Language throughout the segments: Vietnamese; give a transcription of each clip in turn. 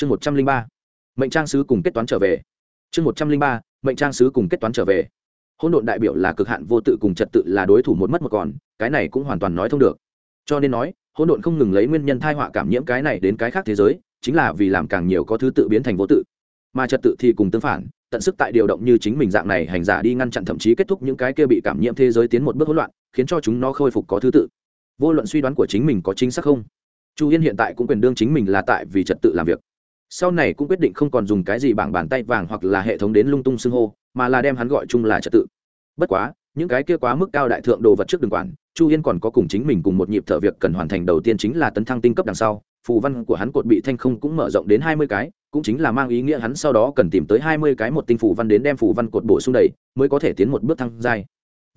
chương một trăm linh ba, mệnh trang sứ cùng kết toán trở về. Chương một trăm linh ba, mệnh trang sứ cùng kết toán trở về. Hỗn độn đại biểu là cực hạn vô tự cùng trật tự là đối thủ một mất một còn, cái này cũng hoàn toàn nói thông được. Cho nên nói, hỗn độn không ngừng lấy nguyên nhân thai họa cảm nhiễm cái này đến cái khác thế giới, chính là vì làm càng nhiều có thứ tự biến thành vô tự. Mà trật tự thì cùng tương phản, tận sức tại điều động như chính mình dạng này hành giả đi ngăn chặn thậm chí kết thúc những cái kia bị cảm nhiễm thế giới tiến một bước hỗn loạn, khiến cho chúng nó khôi phục có thứ tự. Vô luận suy đoán của chính mình có chính xác không, chu yên hiện tại cũng quyền đương chính mình là tại vì trật tự làm việc sau này cũng quyết định không còn dùng cái gì bảng bàn tay vàng hoặc là hệ thống đến lung tung xưng hô, mà là đem hắn gọi chung là trật tự. Bất quá, những cái kia quá mức cao đại thượng đồ vật trước đường quản, chu yên còn có cùng chính mình cùng một nhịp thợ việc cần hoàn thành đầu tiên chính là tấn thăng tinh cấp đằng sau, phù văn của hắn cột bị thanh không cũng mở rộng đến hai mươi cái, cũng chính là mang ý nghĩa hắn sau đó cần tìm tới hai mươi cái một tinh phù văn đến đem phù văn cột bổ sung đầy, mới có thể tiến một bước thăng giai.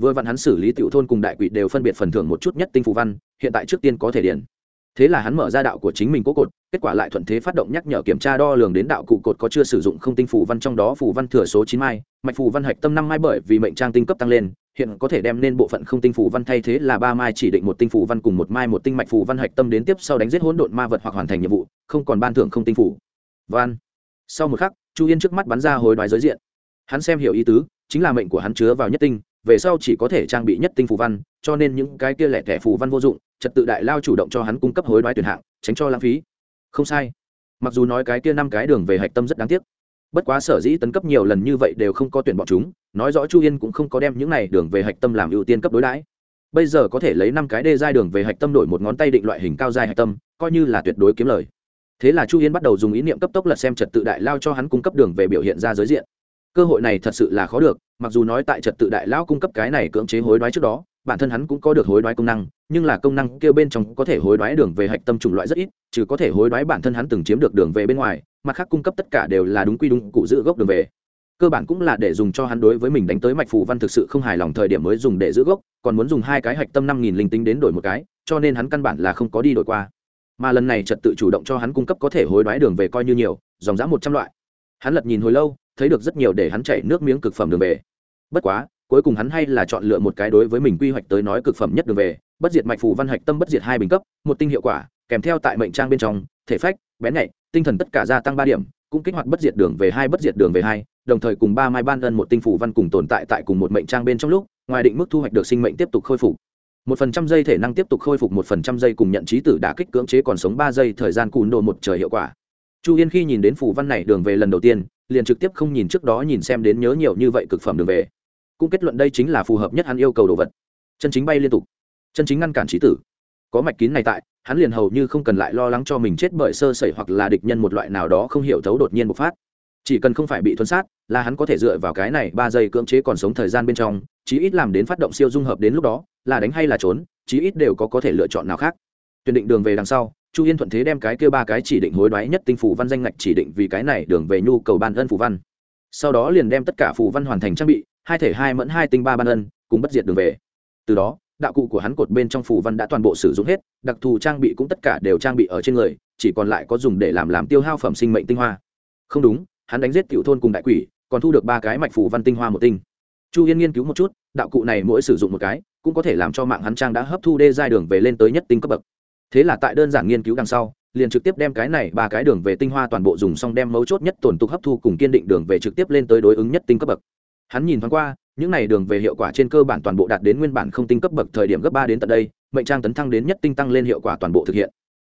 Vừa vặn hắn xử lý tiểu thôn cùng đại quỷ đều phân biệt phần thưởng một chút nhất tinh phù văn, hiện tại trước tiên có thể điển thế là hắn mở ra đạo của chính mình cố cột, kết quả lại thuận thế phát động nhắc nhở kiểm tra đo lường đến đạo cụ cột có chưa sử dụng không tinh phù văn trong đó phù văn thừa số chín mai, mạch phù văn hạch tâm năm mai bởi vì mệnh trang tinh cấp tăng lên, hiện có thể đem nên bộ phận không tinh phù văn thay thế là ba mai chỉ định một tinh phù văn cùng một mai một tinh mạch phù văn hạch tâm đến tiếp sau đánh giết hỗn độn ma vật hoặc hoàn thành nhiệm vụ, không còn ban thưởng không tinh phù. Văn. Sau một khắc, chu yên trước mắt bắn ra hồi đoái giới diện. Hắn xem hiểu ý tứ, chính là mệnh của hắn chứa vào nhất tinh về sau chỉ có thể trang bị nhất tinh phù văn, cho nên những cái kia lẻ thẻ phù văn vô dụng, trật tự đại lao chủ động cho hắn cung cấp hối đoái tuyển hạng, tránh cho lãng phí. Không sai. Mặc dù nói cái kia năm cái đường về hạch tâm rất đáng tiếc. Bất quá sở dĩ tấn cấp nhiều lần như vậy đều không có tuyển bọn chúng, nói rõ chu yên cũng không có đem những này đường về hạch tâm làm ưu tiên cấp đối đãi. Bây giờ có thể lấy năm cái đê giai đường về hạch tâm đổi một ngón tay định loại hình cao giai hạch tâm, coi như là tuyệt đối kiếm lời. Thế là chu yên bắt đầu dùng ý niệm cấp tốc lật xem trật tự đại lao cho hắn cung cấp đường về biểu hiện ra giới diện. Cơ hội này thật sự là khó được mặc dù nói tại trật tự đại lão cung cấp cái này cưỡng chế hối đoái trước đó, bản thân hắn cũng có được hối đoái công năng, nhưng là công năng kêu bên trong có thể hối đoái đường về hạch tâm chủng loại rất ít, trừ có thể hối đoái bản thân hắn từng chiếm được đường về bên ngoài, mặt khác cung cấp tất cả đều là đúng quy đúng cụ giữ gốc đường về. Cơ bản cũng là để dùng cho hắn đối với mình đánh tới mạch phù văn thực sự không hài lòng thời điểm mới dùng để giữ gốc, còn muốn dùng hai cái hạch tâm năm nghìn linh tính đến đổi một cái, cho nên hắn căn bản là không có đi đổi qua. Mà lần này trật tự chủ động cho hắn cung cấp có thể hối đoái đường về coi như nhiều, dòng dã một trăm loại. Hắn lật nhìn hồi lâu, thấy được rất nhiều để hắn chảy nước miếng cực phẩm đường về bất quá, cuối cùng hắn hay là chọn lựa một cái đối với mình quy hoạch tới nói cực phẩm nhất đường về, bất diệt mạch phù văn hạch tâm bất diệt hai bình cấp, một tinh hiệu quả, kèm theo tại mệnh trang bên trong, thể phách, bén nhạy, tinh thần tất cả gia tăng ba điểm, cũng kích hoạt bất diệt đường về hai, bất diệt đường về hai, đồng thời cùng ba mai ban ân một tinh phủ văn cùng tồn tại tại cùng một mệnh trang bên trong lúc, ngoài định mức thu hoạch được sinh mệnh tiếp tục khôi phục. Một phần trăm giây thể năng tiếp tục khôi phục một phần trăm giây cùng nhận trí tử đã kích cưỡng chế còn sống ba giây thời gian cùn độ một trời hiệu quả. Chu yên khi nhìn đến phủ văn này đường về lần đầu tiên, liền trực tiếp không nhìn trước đó nhìn xem đến nhớ nhiều như vậy cực phẩm đường về cũng kết luận đây chính là phù hợp nhất hắn yêu cầu đồ vật. Chân chính bay liên tục. Chân chính ngăn cản trí tử. Có mạch kín này tại, hắn liền hầu như không cần lại lo lắng cho mình chết bởi sơ sẩy hoặc là địch nhân một loại nào đó không hiểu thấu đột nhiên bộc phát. Chỉ cần không phải bị thuấn sát, là hắn có thể dựa vào cái này ba giây cưỡng chế còn sống thời gian bên trong, chí ít làm đến phát động siêu dung hợp đến lúc đó, là đánh hay là trốn, chí ít đều có có thể lựa chọn nào khác. Tuyển định đường về đằng sau, chu yên thuận thế đem cái kêu ba cái chỉ định hối đoái nhất tinh phủ văn danh ngạch chỉ định vì cái này đường về nhu cầu ban ân phủ văn. Sau đó liền đem tất cả phủ văn hoàn thành trang bị hai thể hai mẫn hai tinh ba ban ân, cùng bất diệt đường về. Từ đó, đạo cụ của hắn cột bên trong phủ văn đã toàn bộ sử dụng hết, đặc thù trang bị cũng tất cả đều trang bị ở trên người, chỉ còn lại có dùng để làm làm tiêu hao phẩm sinh mệnh tinh hoa. Không đúng, hắn đánh giết cựu thôn cùng đại quỷ, còn thu được ba cái mạch phủ văn tinh hoa một tinh. Chu yên nghiên cứu một chút, đạo cụ này mỗi sử dụng một cái, cũng có thể làm cho mạng hắn trang đã hấp thu đê giai đường về lên tới nhất tinh cấp bậc. Thế là tại đơn giản nghiên cứu đằng sau, liền trực tiếp đem cái này ba cái đường về tinh hoa toàn bộ dùng xong đem mấu chốt nhất tổn tục hấp thu cùng kiên định đường về trực tiếp lên tới đối ứng nhất tinh cấp bậc hắn nhìn thoáng qua, những này đường về hiệu quả trên cơ bản toàn bộ đạt đến nguyên bản không tinh cấp bậc thời điểm gấp ba đến tận đây, mệnh trang tấn thăng đến nhất tinh tăng lên hiệu quả toàn bộ thực hiện.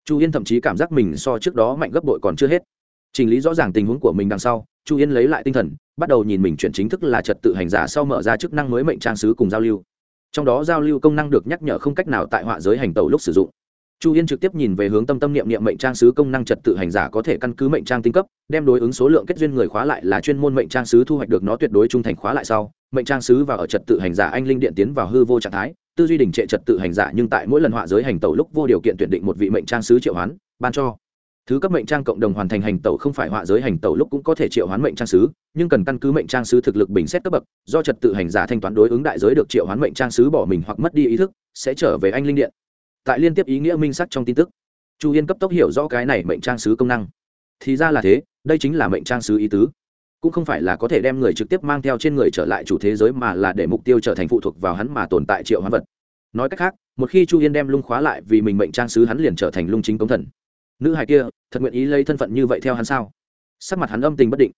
Chu yên thậm chí cảm giác mình so trước đó mạnh gấp bội còn chưa hết. Chỉnh lý rõ ràng tình huống của mình đằng sau, chu yên lấy lại tinh thần, bắt đầu nhìn mình chuyển chính thức là trật tự hành giả sau mở ra chức năng mới mệnh trang sứ cùng giao lưu. Trong đó giao lưu công năng được nhắc nhở không cách nào tại họa giới hành tàu lúc sử dụng chu yên trực tiếp nhìn về hướng tâm tâm niệm niệm mệnh trang sứ công năng trật tự hành giả có thể căn cứ mệnh trang tinh cấp, đem đối ứng số lượng kết duyên người khóa lại là chuyên môn mệnh trang sứ thu hoạch được nó tuyệt đối trung thành khóa lại sau, mệnh trang sứ và ở trật tự hành giả anh linh điện tiến vào hư vô trạng thái, tư duy đình trệ trật tự hành giả nhưng tại mỗi lần họa giới hành tẩu lúc vô điều kiện tuyển định một vị mệnh trang sứ triệu hoán, ban cho. Thứ cấp mệnh trang cộng đồng hoàn thành hành tẩu không phải họa giới hành tẩu lúc cũng có thể triệu hoán mệnh trang sứ, nhưng cần căn cứ mệnh trang sứ thực lực bình xét cấp bậc, do trật tự hành giả thanh toán đối ứng đại giới được triệu hoán mệnh trang sứ bỏ mình hoặc mất đi ý thức, sẽ trở về anh linh điện tại liên tiếp ý nghĩa minh sắc trong tin tức. Chu yên cấp tốc hiểu rõ cái này mệnh trang sứ công năng. Thì ra là thế, đây chính là mệnh trang sứ ý tứ. Cũng không phải là có thể đem người trực tiếp mang theo trên người trở lại chủ thế giới mà là để mục tiêu trở thành phụ thuộc vào hắn mà tồn tại triệu hoán vật. Nói cách khác, một khi chu yên đem lung khóa lại vì mình mệnh trang sứ hắn liền trở thành lung chính công thần. Nữ hài kia, thật nguyện ý lấy thân phận như vậy theo hắn sao? Sắc mặt hắn âm tình bất định.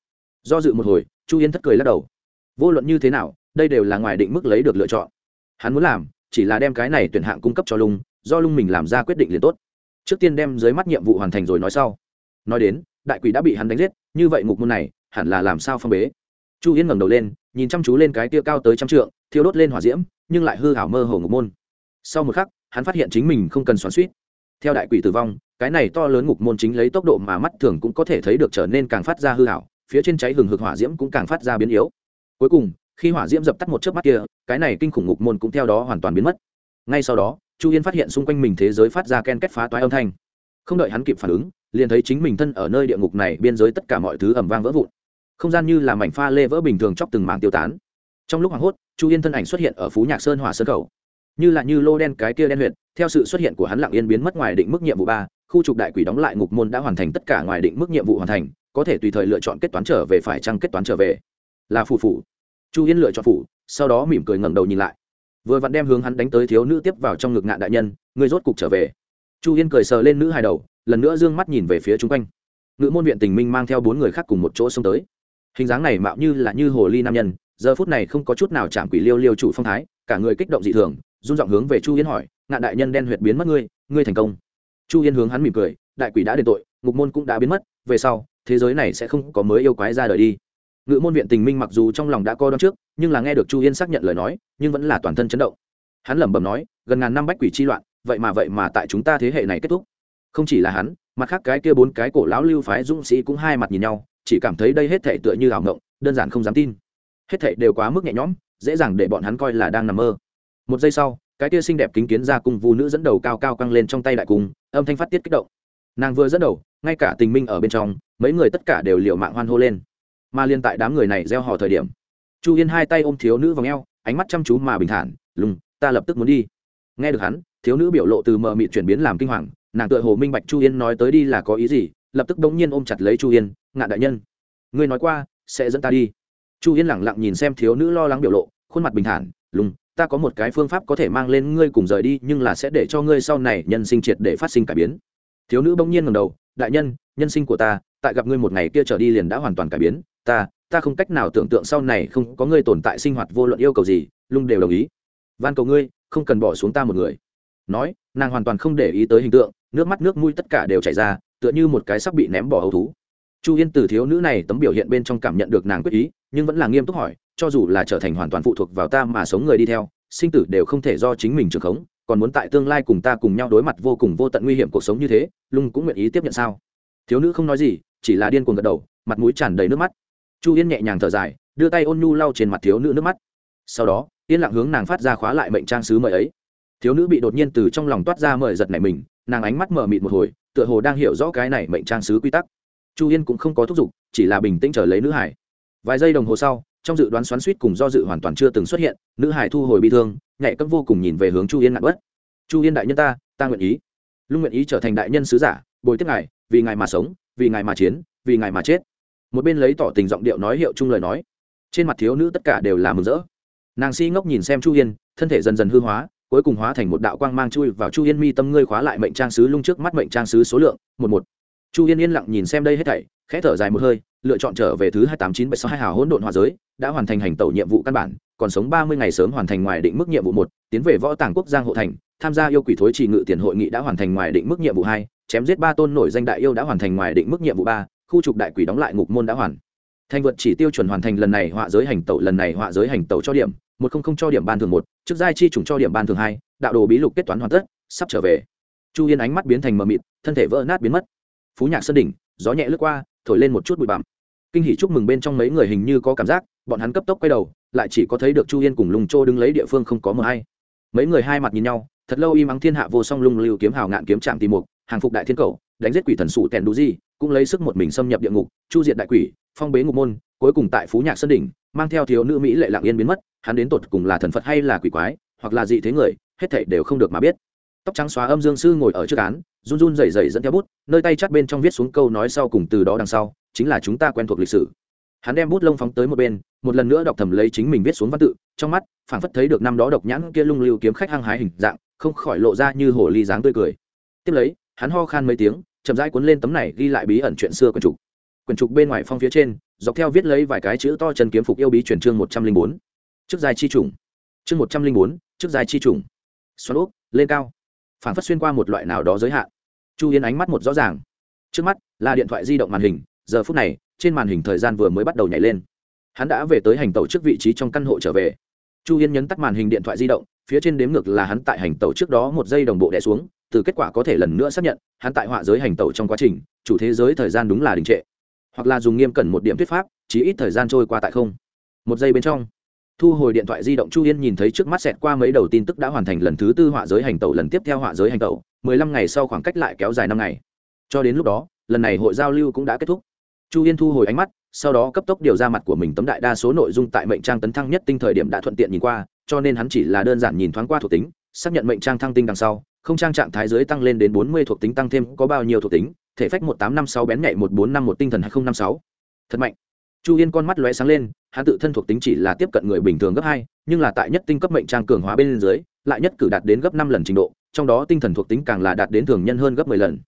Do dự một hồi, chu yên thất cười lắc đầu. Vô luận như thế nào, đây đều là ngoài định mức lấy được lựa chọn. Hắn muốn làm, chỉ là đem cái này tuyển hạng cung cấp cho lung do lung mình làm ra quyết định liền tốt. Trước tiên đem dưới mắt nhiệm vụ hoàn thành rồi nói sau. Nói đến, đại quỷ đã bị hắn đánh giết, như vậy ngục môn này, hẳn là làm sao phong bế? Chu yên ngẩng đầu lên, nhìn chăm chú lên cái tia cao tới trăm trượng, thiêu đốt lên hỏa diễm, nhưng lại hư hảo mơ hồ ngục môn. Sau một khắc, hắn phát hiện chính mình không cần xoắn suýt theo đại quỷ tử vong, cái này to lớn ngục môn chính lấy tốc độ mà mắt thường cũng có thể thấy được trở nên càng phát ra hư hảo, phía trên cháy hừng hực hỏa diễm cũng càng phát ra biến yếu. Cuối cùng, khi hỏa diễm dập tắt một chớp mắt kia, cái này kinh khủng ngục môn cũng theo đó hoàn toàn biến mất. Ngay sau đó chu yên phát hiện xung quanh mình thế giới phát ra ken kết phá toái âm thanh. Không đợi hắn kịp phản ứng, liền thấy chính mình thân ở nơi địa ngục này, biên giới tất cả mọi thứ ẩm vang vỡ vụn. Không gian như là mảnh pha lê vỡ bình thường chóc từng mảng tiêu tán. Trong lúc hoảng hốt, chu yên thân ảnh xuất hiện ở phú nhạc sơn hỏa sơn khẩu như là như lô đen cái kia đen huyệt, theo sự xuất hiện của hắn lặng yên biến mất ngoài định mức nhiệm vụ ba, khu trục đại quỷ đóng lại ngục môn đã hoàn thành tất cả ngoài định mức nhiệm vụ hoàn thành, có thể tùy thời lựa chọn kết toán trở về phải chăng kết toán trở về. Là phù phủ chu yên lựa chọn phủ sau đó mỉm cười ngẩng đầu nhìn lại vừa vặn đem hướng hắn đánh tới thiếu nữ tiếp vào trong ngực ngạn đại nhân, người rốt cục trở về. Chu yên cười sờ lên nữ hài đầu, lần nữa d ư ơ n g mắt nhìn về phía chung quanh. Ngự môn viện tình minh mang theo bốn người khác cùng một chỗ xông tới. Hình dáng này mạo như là như hồ ly nam nhân, giờ phút này không có chút nào chạm quỷ liêu liêu chủ phong thái, cả người kích động dị thường, run giọng hướng về chu yên hỏi, ngạn đại nhân đen huyệt biến mất ngươi ngươi thành công. Chu yên hướng hắn mỉm cười, đại quỷ đã đền tội, ngục môn cũng đã biến mất, về sau, thế giới này sẽ không có mới yêu quái ra đời đi ngự môn viện tình minh mặc dù trong lòng đã co đón trước, nhưng là nghe được chu yên xác nhận lời nói, nhưng vẫn là toàn thân chấn động. Hắn lẩm bẩm nói, gần ngàn năm bách quỷ chi loạn, vậy mà vậy mà tại chúng ta thế hệ này kết thúc. Không chỉ là hắn, mặt khác cái kia bốn cái cổ lão lưu phái dũng sĩ cũng hai mặt nhìn nhau, chỉ cảm thấy đây hết thể tựa như ảo ngộng, đơn giản không dám tin. Hết thể đều quá mức nhẹ nhõm, dễ dàng để bọn hắn coi là đang nằm mơ. Một giây sau, cái kia xinh đẹp kính kiến ra cung vu nữ dẫn đầu cao cao căng lên trong tay đại cung, âm thanh phát tiết kích động. Nàng vừa dẫn đầu, ngay cả tình minh ở bên trong, mấy người tất cả đều liệu mạng hoan hô lên mà liên tại đám người này gieo hò thời điểm. Chu yên hai tay ôm thiếu nữ vào ngheo ánh mắt chăm chú mà bình thản, lùng, ta lập tức muốn đi. Nghe được hắn, thiếu nữ biểu lộ từ mờ mịt chuyển biến làm kinh hoàng, nàng tựa hồ minh bạch chu yên nói tới đi là có ý gì, lập tức bỗng nhiên ôm chặt lấy chu yên ngạn đại nhân, ngươi nói qua, sẽ dẫn ta đi. Chu yên lẳng lặng nhìn xem thiếu nữ lo lắng biểu lộ, khuôn mặt bình thản, lùng, ta có một cái phương pháp có thể mang lên ngươi cùng rời đi, nhưng là sẽ để cho ngươi sau này nhân sinh triệt để phát sinh cải biến. Thiếu nữ bỗng nhiên ngầm đầu, đại nhân nhân sinh của ta, tại gặp ngươi một ngày kia trở đi liền đã hoàn toàn cải biến ta ta không cách nào tưởng tượng sau này không có ngươi tồn tại sinh hoạt vô luận yêu cầu gì, lung đều đồng ý. Van cầu ngươi, không cần bỏ xuống ta một người. Nói, nàng hoàn toàn không để ý tới hình tượng, nước mắt nước mũi tất cả đều chảy ra, tựa như một cái sắp bị ném bỏ hầu thú. Chu yên từ thiếu nữ này tấm biểu hiện bên trong cảm nhận được nàng quyết ý, nhưng vẫn là nghiêm túc hỏi, cho dù là trở thành hoàn toàn phụ thuộc vào ta mà sống người đi theo, sinh tử đều không thể do chính mình trưởng khống, còn muốn tại tương lai cùng ta cùng nhau đối mặt vô cùng vô tận nguy hiểm cuộc sống như thế, lung cũng nguyện ý tiếp nhận sao? Thiếu nữ không nói gì, chỉ là điên cuồng gật đầu, mặt mũi tràn đầy nước mắt chu yên nhẹ nhàng thở dài, đưa tay ôn nhu lau trên mặt thiếu nữ nước mắt. Sau đó, yên lặng hướng nàng phát ra khóa lại mệnh trang sứ mời ấy. Thiếu nữ bị đột nhiên từ trong lòng toát ra mời giật này mình, nàng ánh mắt mở mịt một hồi, tựa hồ đang hiểu rõ cái này mệnh trang sứ quy tắc. Chu yên cũng không có thúc giục, chỉ là bình tĩnh chờ lấy nữ hải. Vài giây đồng hồ sau, trong dự đoán xoắn suýt cùng do dự hoàn toàn chưa từng xuất hiện, nữ hải thu hồi bị thương, nhạy cấp vô cùng nhìn về hướng chu yên nặng bất. Chu yên đại nhân ta ta nguyện ý. Lúc nguyện ý trở thành đại nhân sứ giả, bồi tiếp ngài, vì ngài mà sống, vì ngài mà chiến, vì ngài mà chết một bên lấy tỏ tình giọng điệu nói hiệu chung lời nói. Trên mặt thiếu nữ tất cả đều là mừng rỡ. Nàng si ngốc nhìn xem chu yên thân thể dần dần hư hóa, cuối cùng hóa thành một đạo quang mang chui vào chu yên mi tâm ngươi khóa lại mệnh trang sứ lung trước mắt mệnh trang sứ số lượng, một một. Chu yên yên lặng nhìn xem đây hết thảy, khẽ thở dài một hơi, lựa chọn trở về thứ hai tám chín bảy sáu hai hào hỗn độn hòa giới, đã hoàn thành hành tẩu nhiệm vụ căn bản, còn sống ba mươi ngày sớm hoàn thành ngoài định mức nhiệm vụ một, tiến về võ tàng quốc giang hộ thành, tham gia yêu quỷ thối trì ngự tiền hội nghị đã hoàn thành ngoài định mức nhiệm vụ hai, chém giết ba tôn nổi danh đại yêu đã hoàn thành ngoài định mức nhiệm vụ ba khu trục đại quỷ đóng lại ngục môn đã hoàn. Thành vượt chỉ tiêu chuẩn hoàn thành lần này họa giới hành tẩu, lần này họa giới hành tẩu cho điểm một không không cho điểm ban thường một, trước giai chi trùng cho điểm ban thường hai, đạo đồ bí lục kết toán hoàn tất, sắp trở về. Chu yên ánh mắt biến thành mờ mịt, thân thể vỡ nát biến mất. Phú nhạc sơn đỉnh, gió nhẹ lướt qua, thổi lên một chút bụi bặm. Kinh hỉ chúc mừng bên trong mấy người hình như có cảm giác, bọn hắn cấp tốc quay đầu, lại chỉ có thấy được chu yên cùng lùng trô đứng lấy địa phương không có mờ hay. Mấy người hai mặt nhìn nhau, thật lâu im ắng thiên hạ vô song lung lưu kiếm hào ngạn kiếm trạm tìm mục, hàng phục đại thiên cầu đánh giết quỷ thần sụ tèn đu di, cũng lấy sức một mình xâm nhập địa ngục, chu diệt đại quỷ, phong bế ngục môn, cuối cùng tại phú nhạc sơn đỉnh, mang theo thiếu nữ mỹ lệ lạng yên biến mất, hắn đến tột cùng là thần phật hay là quỷ quái, hoặc là dị thế người, hết thảy đều không được mà biết. Tóc trắng xóa âm dương sư ngồi ở trước án, run run rẩy rẩy dẫn theo bút, nơi tay chắt bên trong viết xuống câu nói sau cùng từ đó đằng sau, chính là chúng ta quen thuộc lịch sử. Hắn đem bút lông phóng tới một bên, một lần nữa đọc thầm lấy chính mình viết xuống văn tự, trong mắt, phảng phất thấy được năm đó độc nhãn kia lung lưu kiếm khách hăng hái hình dạng, không khỏi lộ ra như hồ ly dáng tươi cười. Tiếp lấy, hắn ho khan mấy tiếng chậm rãi cuốn lên tấm này ghi lại bí ẩn chuyện xưa quyển trục. Quyển trục bên ngoài phong phía trên, dọc theo viết lấy vài cái chữ to chân kiếm phục yêu bí truyền chương một trăm linh bốn. Trước dài chi trùng. Chương một trăm linh bốn, trước dài chi trùng. Xoắn úp, lên cao. Phản phất xuyên qua một loại nào đó giới hạn. Chu yên ánh mắt một rõ ràng. Trước mắt là điện thoại di động màn hình, giờ phút này, trên màn hình thời gian vừa mới bắt đầu nhảy lên. Hắn đã về tới hành tàu trước vị trí trong căn hộ trở về. Chu yên nhấn tắt màn hình điện thoại di động, phía trên đếm ngược là hắn tại hành tàu trước đó một giây đồng bộ đẻ xuống từ kết quả có thể lần nữa xác nhận, hắn tại họa giới hành tẩu trong quá trình, chủ thế giới thời gian đúng là đình trệ. Hoặc là dùng nghiêm cẩn một điểm thuyết pháp chỉ ít thời gian trôi qua tại không. Một giây bên trong, thu hồi điện thoại di động chu yên nhìn thấy trước mắt xẹt qua mấy đầu tin tức đã hoàn thành lần thứ tư họa giới hành tẩu, lần tiếp theo họa giới hành tẩu, mười lăm ngày sau khoảng cách lại kéo dài năm ngày. Cho đến lúc đó, lần này hội giao lưu cũng đã kết thúc. Chu yên thu hồi ánh mắt, sau đó cấp tốc điều ra mặt của mình tấm đại đa số nội dung tại mệnh trang tấn thăng nhất tinh thời điểm đã thuận tiện nhìn qua, cho nên hắn chỉ là đơn giản nhìn thoáng qua thuộc tính, xác nhận mệnh trang thăng tinh đằng sau không trang trạng thái dưới tăng lên đến bốn mươi thuộc tính tăng thêm có bao nhiêu thuộc tính, thể phách một tám năm sáu bén nhạy một bốn năm một tinh thần hai nghìn năm sáu. Thật mạnh. Chu yên con mắt lóe sáng lên, hắn tự thân thuộc tính chỉ là tiếp cận người bình thường gấp hai, nhưng là tại nhất tinh cấp mệnh trang cường hóa bên dưới, lại nhất cử đạt đến gấp năm lần trình độ, trong đó tinh thần thuộc tính càng là đạt đến thường nhân hơn gấp mười lần.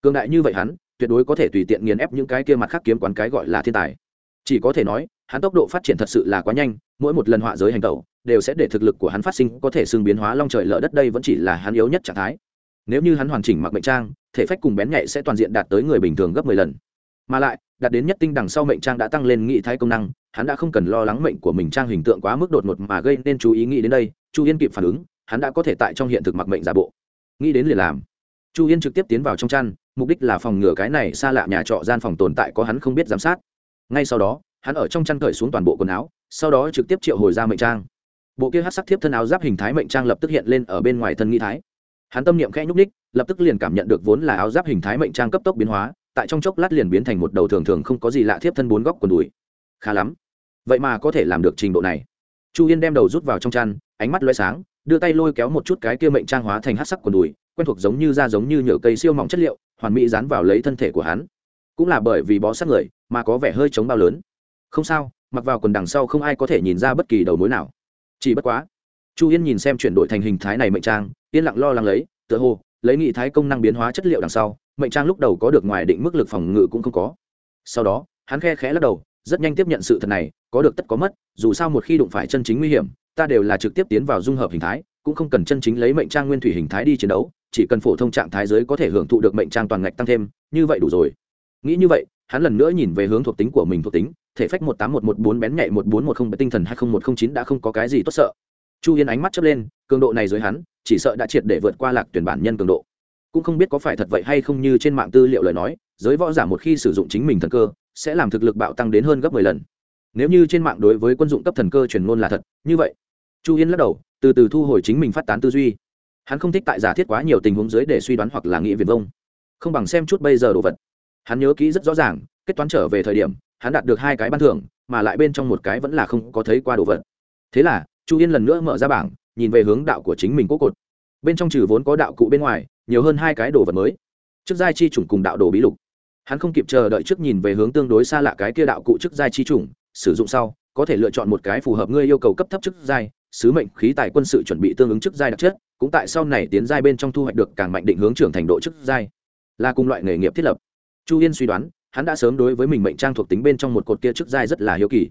Cường đại như vậy hắn, tuyệt đối có thể tùy tiện nghiền ép những cái kia mặt khác kiếm quán cái gọi là thiên tài. Chỉ có thể nói hắn tốc độ phát triển thật sự là quá nhanh, mỗi một lần họa giới hành tẩu đều sẽ để thực lực của hắn phát sinh có thể xưng biến hóa long trời lở đất đây vẫn chỉ là hắn yếu nhất trạng thái. Nếu như hắn hoàn chỉnh mặc mệnh trang, thể phách cùng bén nhạy sẽ toàn diện đạt tới người bình thường gấp mười lần. Mà lại, đạt đến nhất tinh đằng sau mệnh trang đã tăng lên nghị thái công năng, hắn đã không cần lo lắng mệnh của mình trang hình tượng quá mức đột ngột mà gây nên chú ý nghĩ đến đây, chu yên kịp phản ứng, hắn đã có thể tại trong hiện thực mặc mệnh giả bộ. Nghĩ đến liền làm. Chu yên trực tiếp tiến vào trong chăn, mục đích là phòng ngừa cái này xa lạ nhà trọ gian phòng tồn tại có hắn không biết giám sát. Ngay sau đó hắn ở trong chăn cởi xuống toàn bộ quần áo, sau đó trực tiếp triệu hồi ra mệnh trang. Bộ kia hát sắc thiếp thân áo giáp hình thái mệnh trang lập tức hiện lên ở bên ngoài thân nghi thái. Hắn tâm niệm khẽ nhúc ních lập tức liền cảm nhận được vốn là áo giáp hình thái mệnh trang cấp tốc biến hóa, tại trong chốc lát liền biến thành một đầu thường thường không có gì lạ thiếp thân bốn góc quần đùi. Khá lắm. Vậy mà có thể làm được trình độ này. Chu yên đem đầu rút vào trong chăn, ánh mắt loay sáng, đưa tay lôi kéo một chút cái kia mệnh trang hóa thành hát sắc quần đùi, quen thuộc giống như da giống như nhựa cây siêu mỏng chất liệu, hoàn mỹ dán vào lấy thân thể của hắn. Cũng là bởi vì bó sát người, mà có vẻ hơi chống bao lớn không sao, mặc vào quần đằng sau không ai có thể nhìn ra bất kỳ đầu mối nào. Chỉ bất quá, chu yên nhìn xem chuyển đổi thành hình thái này mệnh trang, yên lặng lo lắng lấy, tựa hồ, lấy nghị thái công năng biến hóa chất liệu đằng sau, mệnh trang lúc đầu có được ngoài định mức lực phòng ngự cũng không có. Sau đó, hắn khe khẽ lắc đầu, rất nhanh tiếp nhận sự thật này, có được tất có mất, dù sao một khi đụng phải chân chính nguy hiểm, ta đều là trực tiếp tiến vào dung hợp hình thái, cũng không cần chân chính lấy mệnh trang nguyên thủy hình thái đi chiến đấu, chỉ cần phổ thông trạng thái giới có thể hưởng thụ được mệnh trang toàn ngạch tăng thêm, như vậy đủ rồi. Nghĩ như vậy, hắn lần nữa nhìn về hướng thuộc tính của mình thuộc tính thể phách một tám một một bốn bén nhạy một bốn một không, tinh thần hai không một không chín đã không có cái gì tốt sợ. Chu yên ánh mắt chớp lên, cường độ này dưới hắn, chỉ sợ đã triệt để vượt qua lạc tuyển bản nhân cường độ. Cũng không biết có phải thật vậy hay không như trên mạng tư liệu lời nói, giới võ giả một khi sử dụng chính mình thần cơ, sẽ làm thực lực bạo tăng đến hơn gấp mười lần. Nếu như trên mạng đối với quân dụng cấp thần cơ truyền ngôn là thật, như vậy, chu yên lắc đầu, từ từ thu hồi chính mình phát tán tư duy. Hắn không thích tại giả thiết quá nhiều tình huống dưới để suy đoán hoặc là nghĩ viền vông. Không bằng xem chút bây giờ đồ vật. Hắn nhớ kỹ rất rõ ràng, kết toán trở về thời điểm hắn đạt được hai cái ban thưởng, mà lại bên trong một cái vẫn là không có thấy qua đồ vật. Thế là, chu yên lần nữa mở ra bảng, nhìn về hướng đạo của chính mình cố cột. Bên trong trừ vốn có đạo cụ bên ngoài, nhiều hơn hai cái đồ vật mới. Trước giai chi chủng cùng đạo đồ bí lục. Hắn không kịp chờ đợi trước nhìn về hướng tương đối xa lạ cái kia đạo cụ trước giai chi chủng, sử dụng sau, có thể lựa chọn một cái phù hợp ngươi yêu cầu cấp thấp chức giai, sứ mệnh khí tài quân sự chuẩn bị tương ứng chức giai đặc chất, cũng tại sau này tiến giai bên trong thu hoạch được càng mạnh định hướng trưởng thành độ chức giai. Là cùng loại nghề nghiệp thiết lập. Chu yên suy đoán hắn đã sớm đối với mình mệnh trang thuộc tính bên trong một cột kia chức giai rất là hiếu kỳ.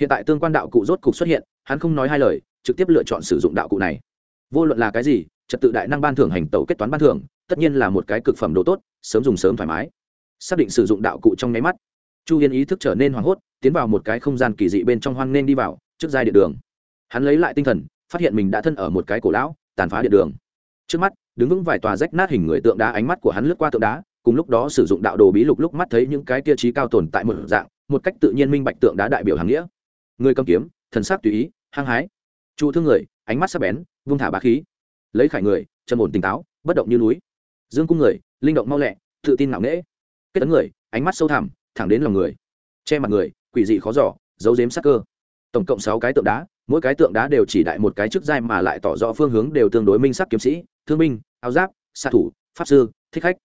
Hiện tại tương quan đạo cụ rốt cục xuất hiện, hắn không nói hai lời, trực tiếp lựa chọn sử dụng đạo cụ này. Vô luận là cái gì, trật tự đại năng ban thưởng hành tẩu kết toán ban thưởng, tất nhiên là một cái cực phẩm đồ tốt, sớm dùng sớm thoải mái. Xác định sử dụng đạo cụ trong nháy mắt, chu yên ý thức trở nên hoảng hốt, tiến vào một cái không gian kỳ dị bên trong hoang nên đi vào, trước giai điện đường. Hắn lấy lại tinh thần, phát hiện mình đã thân ở một cái cổ lão, tàn phá điện đường. Trước mắt, đứng vững vài tòa rách nát hình người tượng đá ánh mắt của hắn lướt qua tượng đá cùng lúc đó sử dụng đạo đồ bí lục lúc mắt thấy những cái tiêu chí cao tồn tại một dạng, một cách tự nhiên minh bạch tượng đá đại biểu hàng nghĩa. Người cầm kiếm, thần sắc tùy ý, hăng hái. Trụ thương người, ánh mắt sắc bén, vung thả bá khí. Lấy khải người, trầm ổn tỉnh táo, bất động như núi. Dương cung người, linh động mau lẹ, tự tin ngạo nghễ. Kết tấn người, ánh mắt sâu thẳm, thẳng đến lòng người. Che mặt người, quỷ dị khó giỏ giấu giếm sắc cơ. Tổng cộng sáu cái tượng đá, mỗi cái tượng đá đều chỉ đại một cái chức giai mà lại tỏ rõ phương hướng đều tương đối minh sắc kiếm sĩ, thương binh, áo giáp, xạ thủ, pháp sư, thích khách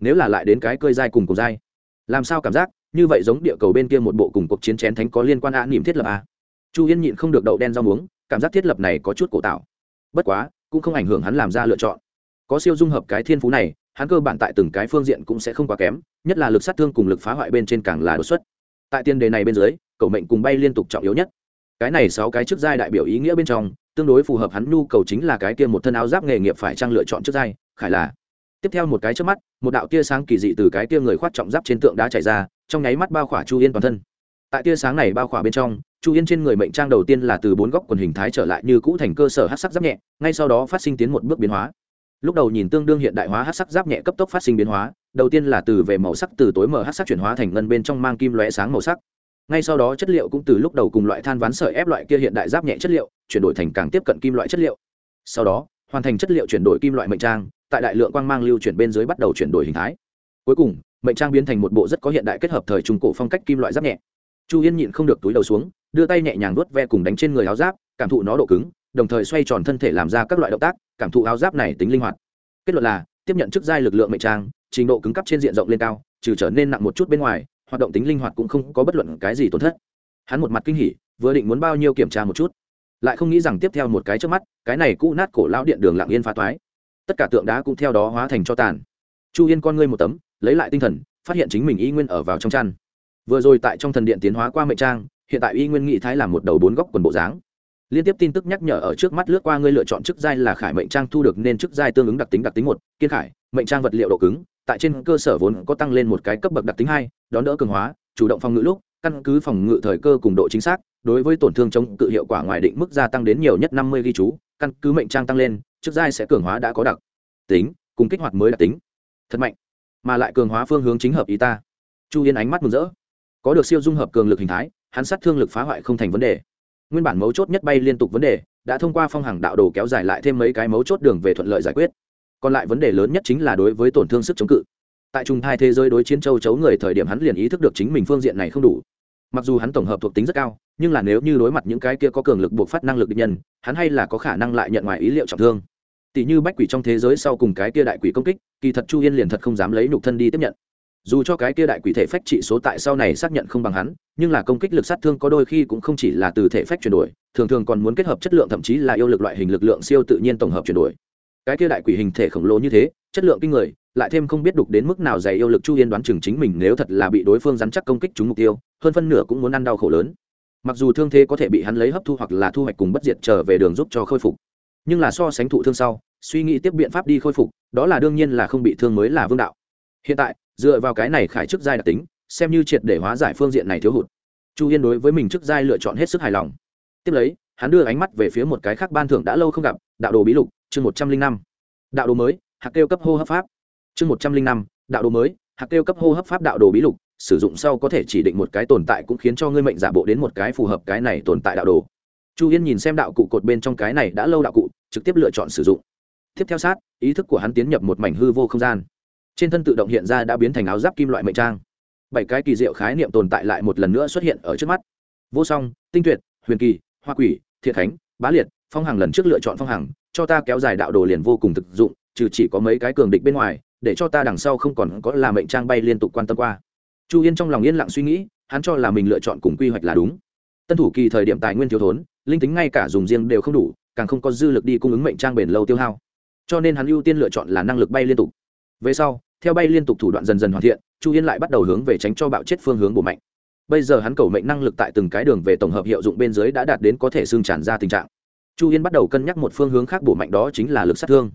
nếu là lại đến cái cơi dai cùng cùng dai. Làm sao cảm giác, như vậy giống địa cầu bên kia một bộ cùng cuộc chiến chén thánh có liên quan ạ niềm thiết lập à? chu yên nhịn không được đậu đen rau muống, cảm giác thiết lập này có chút cổ tạo. Bất quá, cũng không ảnh hưởng hắn làm ra lựa chọn. Có siêu dung hợp cái thiên phú này, hắn cơ bản tại từng cái phương diện cũng sẽ không quá kém, nhất là lực sát thương cùng lực phá hoại bên trên càng là đột xuất. Tại tiền đề này bên dưới, cầu mệnh cùng bay liên tục trọng yếu nhất. Cái này sáu cái trước giai đại biểu ý nghĩa bên trong, tương đối phù hợp hắn nhu cầu chính là cái kia một thân áo giáp nghề nghiệp phải trang lựa chọn trước giai, khải là tiếp theo một cái trước mắt, một đạo tia sáng kỳ dị từ cái tia người khoát trọng giáp trên tượng đá chảy ra, trong nháy mắt bao khỏa chu yên toàn thân. Tại tia sáng này bao khỏa bên trong, chu yên trên người mệnh trang đầu tiên là từ bốn góc quần hình thái trở lại như cũ thành cơ sở hát sắc giáp nhẹ, ngay sau đó phát sinh tiến một bước biến hóa. Lúc đầu nhìn tương đương hiện đại hóa hát sắc giáp nhẹ cấp tốc phát sinh biến hóa, đầu tiên là từ về màu sắc từ tối mờ hát sắc chuyển hóa thành ngân bên trong mang kim lóe sáng màu sắc. Ngay sau đó chất liệu cũng từ lúc đầu cùng loại than ván sợi ép loại kia hiện đại giáp nhẹ chất liệu, chuyển đổi thành càng tiếp cận kim loại chất liệu. Sau đó, hoàn thành chất liệu chuyển đổi kim loại mệnh trang tại đại lượng quang mang lưu chuyển bên dưới bắt đầu chuyển đổi hình thái. Cuối cùng, mệnh trang biến thành một bộ rất có hiện đại kết hợp thời trung cổ phong cách kim loại giáp nhẹ. Chu yên nhịn không được túi đầu xuống, đưa tay nhẹ nhàng vuốt ve cùng đánh trên người áo giáp, cảm thụ nó độ cứng, đồng thời xoay tròn thân thể làm ra các loại động tác, cảm thụ áo giáp này tính linh hoạt. Kết luận là, tiếp nhận chức giai lực lượng mệnh trang, trình độ cứng cấp trên diện rộng lên cao, trừ trở nên nặng một chút bên ngoài, hoạt động tính linh hoạt cũng không có bất luận cái gì tổn thất. Hắn một mặt kinh hỉ, vừa định muốn bao nhiêu kiểm tra một chút, lại không nghĩ rằng tiếp theo một cái trước mắt, cái này cũ nát cổ lão điện đường lặng yên phá toái tất cả tượng đá cũng theo đó hóa thành cho tàn. Chu yên con ngươi một tấm, lấy lại tinh thần, phát hiện chính mình y nguyên ở vào trong chăn. Vừa rồi tại trong thần điện tiến hóa qua mệnh trang, hiện tại y nguyên nghị thái làm một đầu bốn góc quần bộ dáng. Liên tiếp tin tức nhắc nhở ở trước mắt lướt qua ngươi lựa chọn chức giai là khải mệnh trang thu được nên chức giai tương ứng đặc tính đặc tính một, kiên khải, mệnh trang vật liệu độ cứng, tại trên cơ sở vốn có tăng lên một cái cấp bậc đặc tính hai, đón đỡ cường hóa, chủ động phòng ngự lúc, căn cứ phòng ngự thời cơ cùng độ chính xác, đối với tổn thương chống cự hiệu quả ngoài định mức gia tăng đến nhiều nhất năm mươi ghi chú, căn cứ mệnh trang tăng lên Trước giai sẽ cường hóa đã có đặc tính, cùng kích hoạt mới đặc tính. Thật mạnh, mà lại cường hóa phương hướng chính hợp ý ta. Chu yên ánh mắt mừng rỡ. Có được siêu dung hợp cường lực hình thái, hắn sát thương lực phá hoại không thành vấn đề. Nguyên bản mấu chốt nhất bay liên tục vấn đề, đã thông qua phong hàng đạo đồ kéo dài lại thêm mấy cái mấu chốt đường về thuận lợi giải quyết. Còn lại vấn đề lớn nhất chính là đối với tổn thương sức chống cự. Tại trùng hai thế giới đối chiến châu chấu người thời điểm hắn liền ý thức được chính mình phương diện này không đủ. Mặc dù hắn tổng hợp thuộc tính rất cao, nhưng là nếu như đối mặt những cái kia có cường lực buộc phát năng lực định nhân, hắn hay là có khả năng lại nhận ngoài ý liệu trọng thương tỷ như bách quỷ trong thế giới sau cùng cái kia đại quỷ công kích, kỳ thật chu yên liền thật không dám lấy nhục thân đi tiếp nhận. Dù cho cái kia đại quỷ thể phách trị số tại sau này xác nhận không bằng hắn, nhưng là công kích lực sát thương có đôi khi cũng không chỉ là từ thể phách chuyển đổi, thường thường còn muốn kết hợp chất lượng thậm chí là yêu lực loại hình lực lượng siêu tự nhiên tổng hợp chuyển đổi. Cái kia đại quỷ hình thể khổng lồ như thế, chất lượng kinh người, lại thêm không biết đục đến mức nào dày yêu lực chu yên đoán chừng chính mình nếu thật là bị đối phương dắn chắc công kích trúng mục tiêu, hơn phân nửa cũng muốn ăn đau khổ lớn. Mặc dù thương thế có thể bị hắn lấy hấp thu hoặc là thu hoạch cùng bất diệt trở về đường giúp cho khôi phục nhưng là so sánh thụ thương sau, suy nghĩ tiếp biện pháp đi khôi phục, đó là đương nhiên là không bị thương mới là vương đạo. Hiện tại, dựa vào cái này khải chức giai đặc tính, xem như triệt để hóa giải phương diện này thiếu hụt. Chu yên đối với mình chức giai lựa chọn hết sức hài lòng. Tiếp lấy, hắn đưa ánh mắt về phía một cái khác ban thưởng đã lâu không gặp, đạo đồ bí lục, chương một trăm linh năm. Đạo đồ mới, hạc kêu cấp hô hấp pháp. Chương một trăm linh năm, đạo đồ mới, hạc kêu cấp hô hấp pháp đạo đồ bí lục, sử dụng sau có thể chỉ định một cái tồn tại cũng khiến cho ngươi mệnh giả bộ đến một cái phù hợp cái này tồn tại đạo đồ chu yên nhìn xem đạo cụ cột bên trong cái này đã lâu đạo cụ, trực tiếp lựa chọn sử dụng. Tiếp theo sát, ý thức của hắn tiến nhập một mảnh hư vô không gian. Trên thân tự động hiện ra đã biến thành áo giáp kim loại mệnh trang. Bảy cái kỳ diệu khái niệm tồn tại lại một lần nữa xuất hiện ở trước mắt. Vô song, tinh tuyệt, huyền kỳ, hoa quỷ thiệt khánh bá liệt, phong hàng lần trước lựa chọn phong hàng cho ta kéo dài đạo đồ liền vô cùng thực dụng, trừ chỉ có mấy cái cường địch bên ngoài, để cho ta đằng sau không còn có là mệnh trang bay liên tục quan tâm qua. Chu yên trong lòng yên lặng suy nghĩ, hắn cho là mình lựa chọn cùng quy hoạch là đúng tân thủ kỳ thời điểm tài nguyên thiếu thốn, linh tính ngay cả dùng riêng đều không đủ, càng không có dư lực đi cung ứng mệnh trang bền lâu tiêu hao. Cho nên hắn ưu tiên lựa chọn là năng lực bay liên tục. Về sau, theo bay liên tục thủ đoạn dần dần hoàn thiện, chu yên lại bắt đầu hướng về tránh cho bạo chết phương hướng bổ mạnh. Bây giờ hắn cầu mệnh năng lực tại từng cái đường về tổng hợp hiệu dụng bên dưới đã đạt đến có thể xương tràn ra tình trạng. Chu yên bắt đầu cân nhắc một phương hướng khác bổ mạnh đó chính là lực sát thương.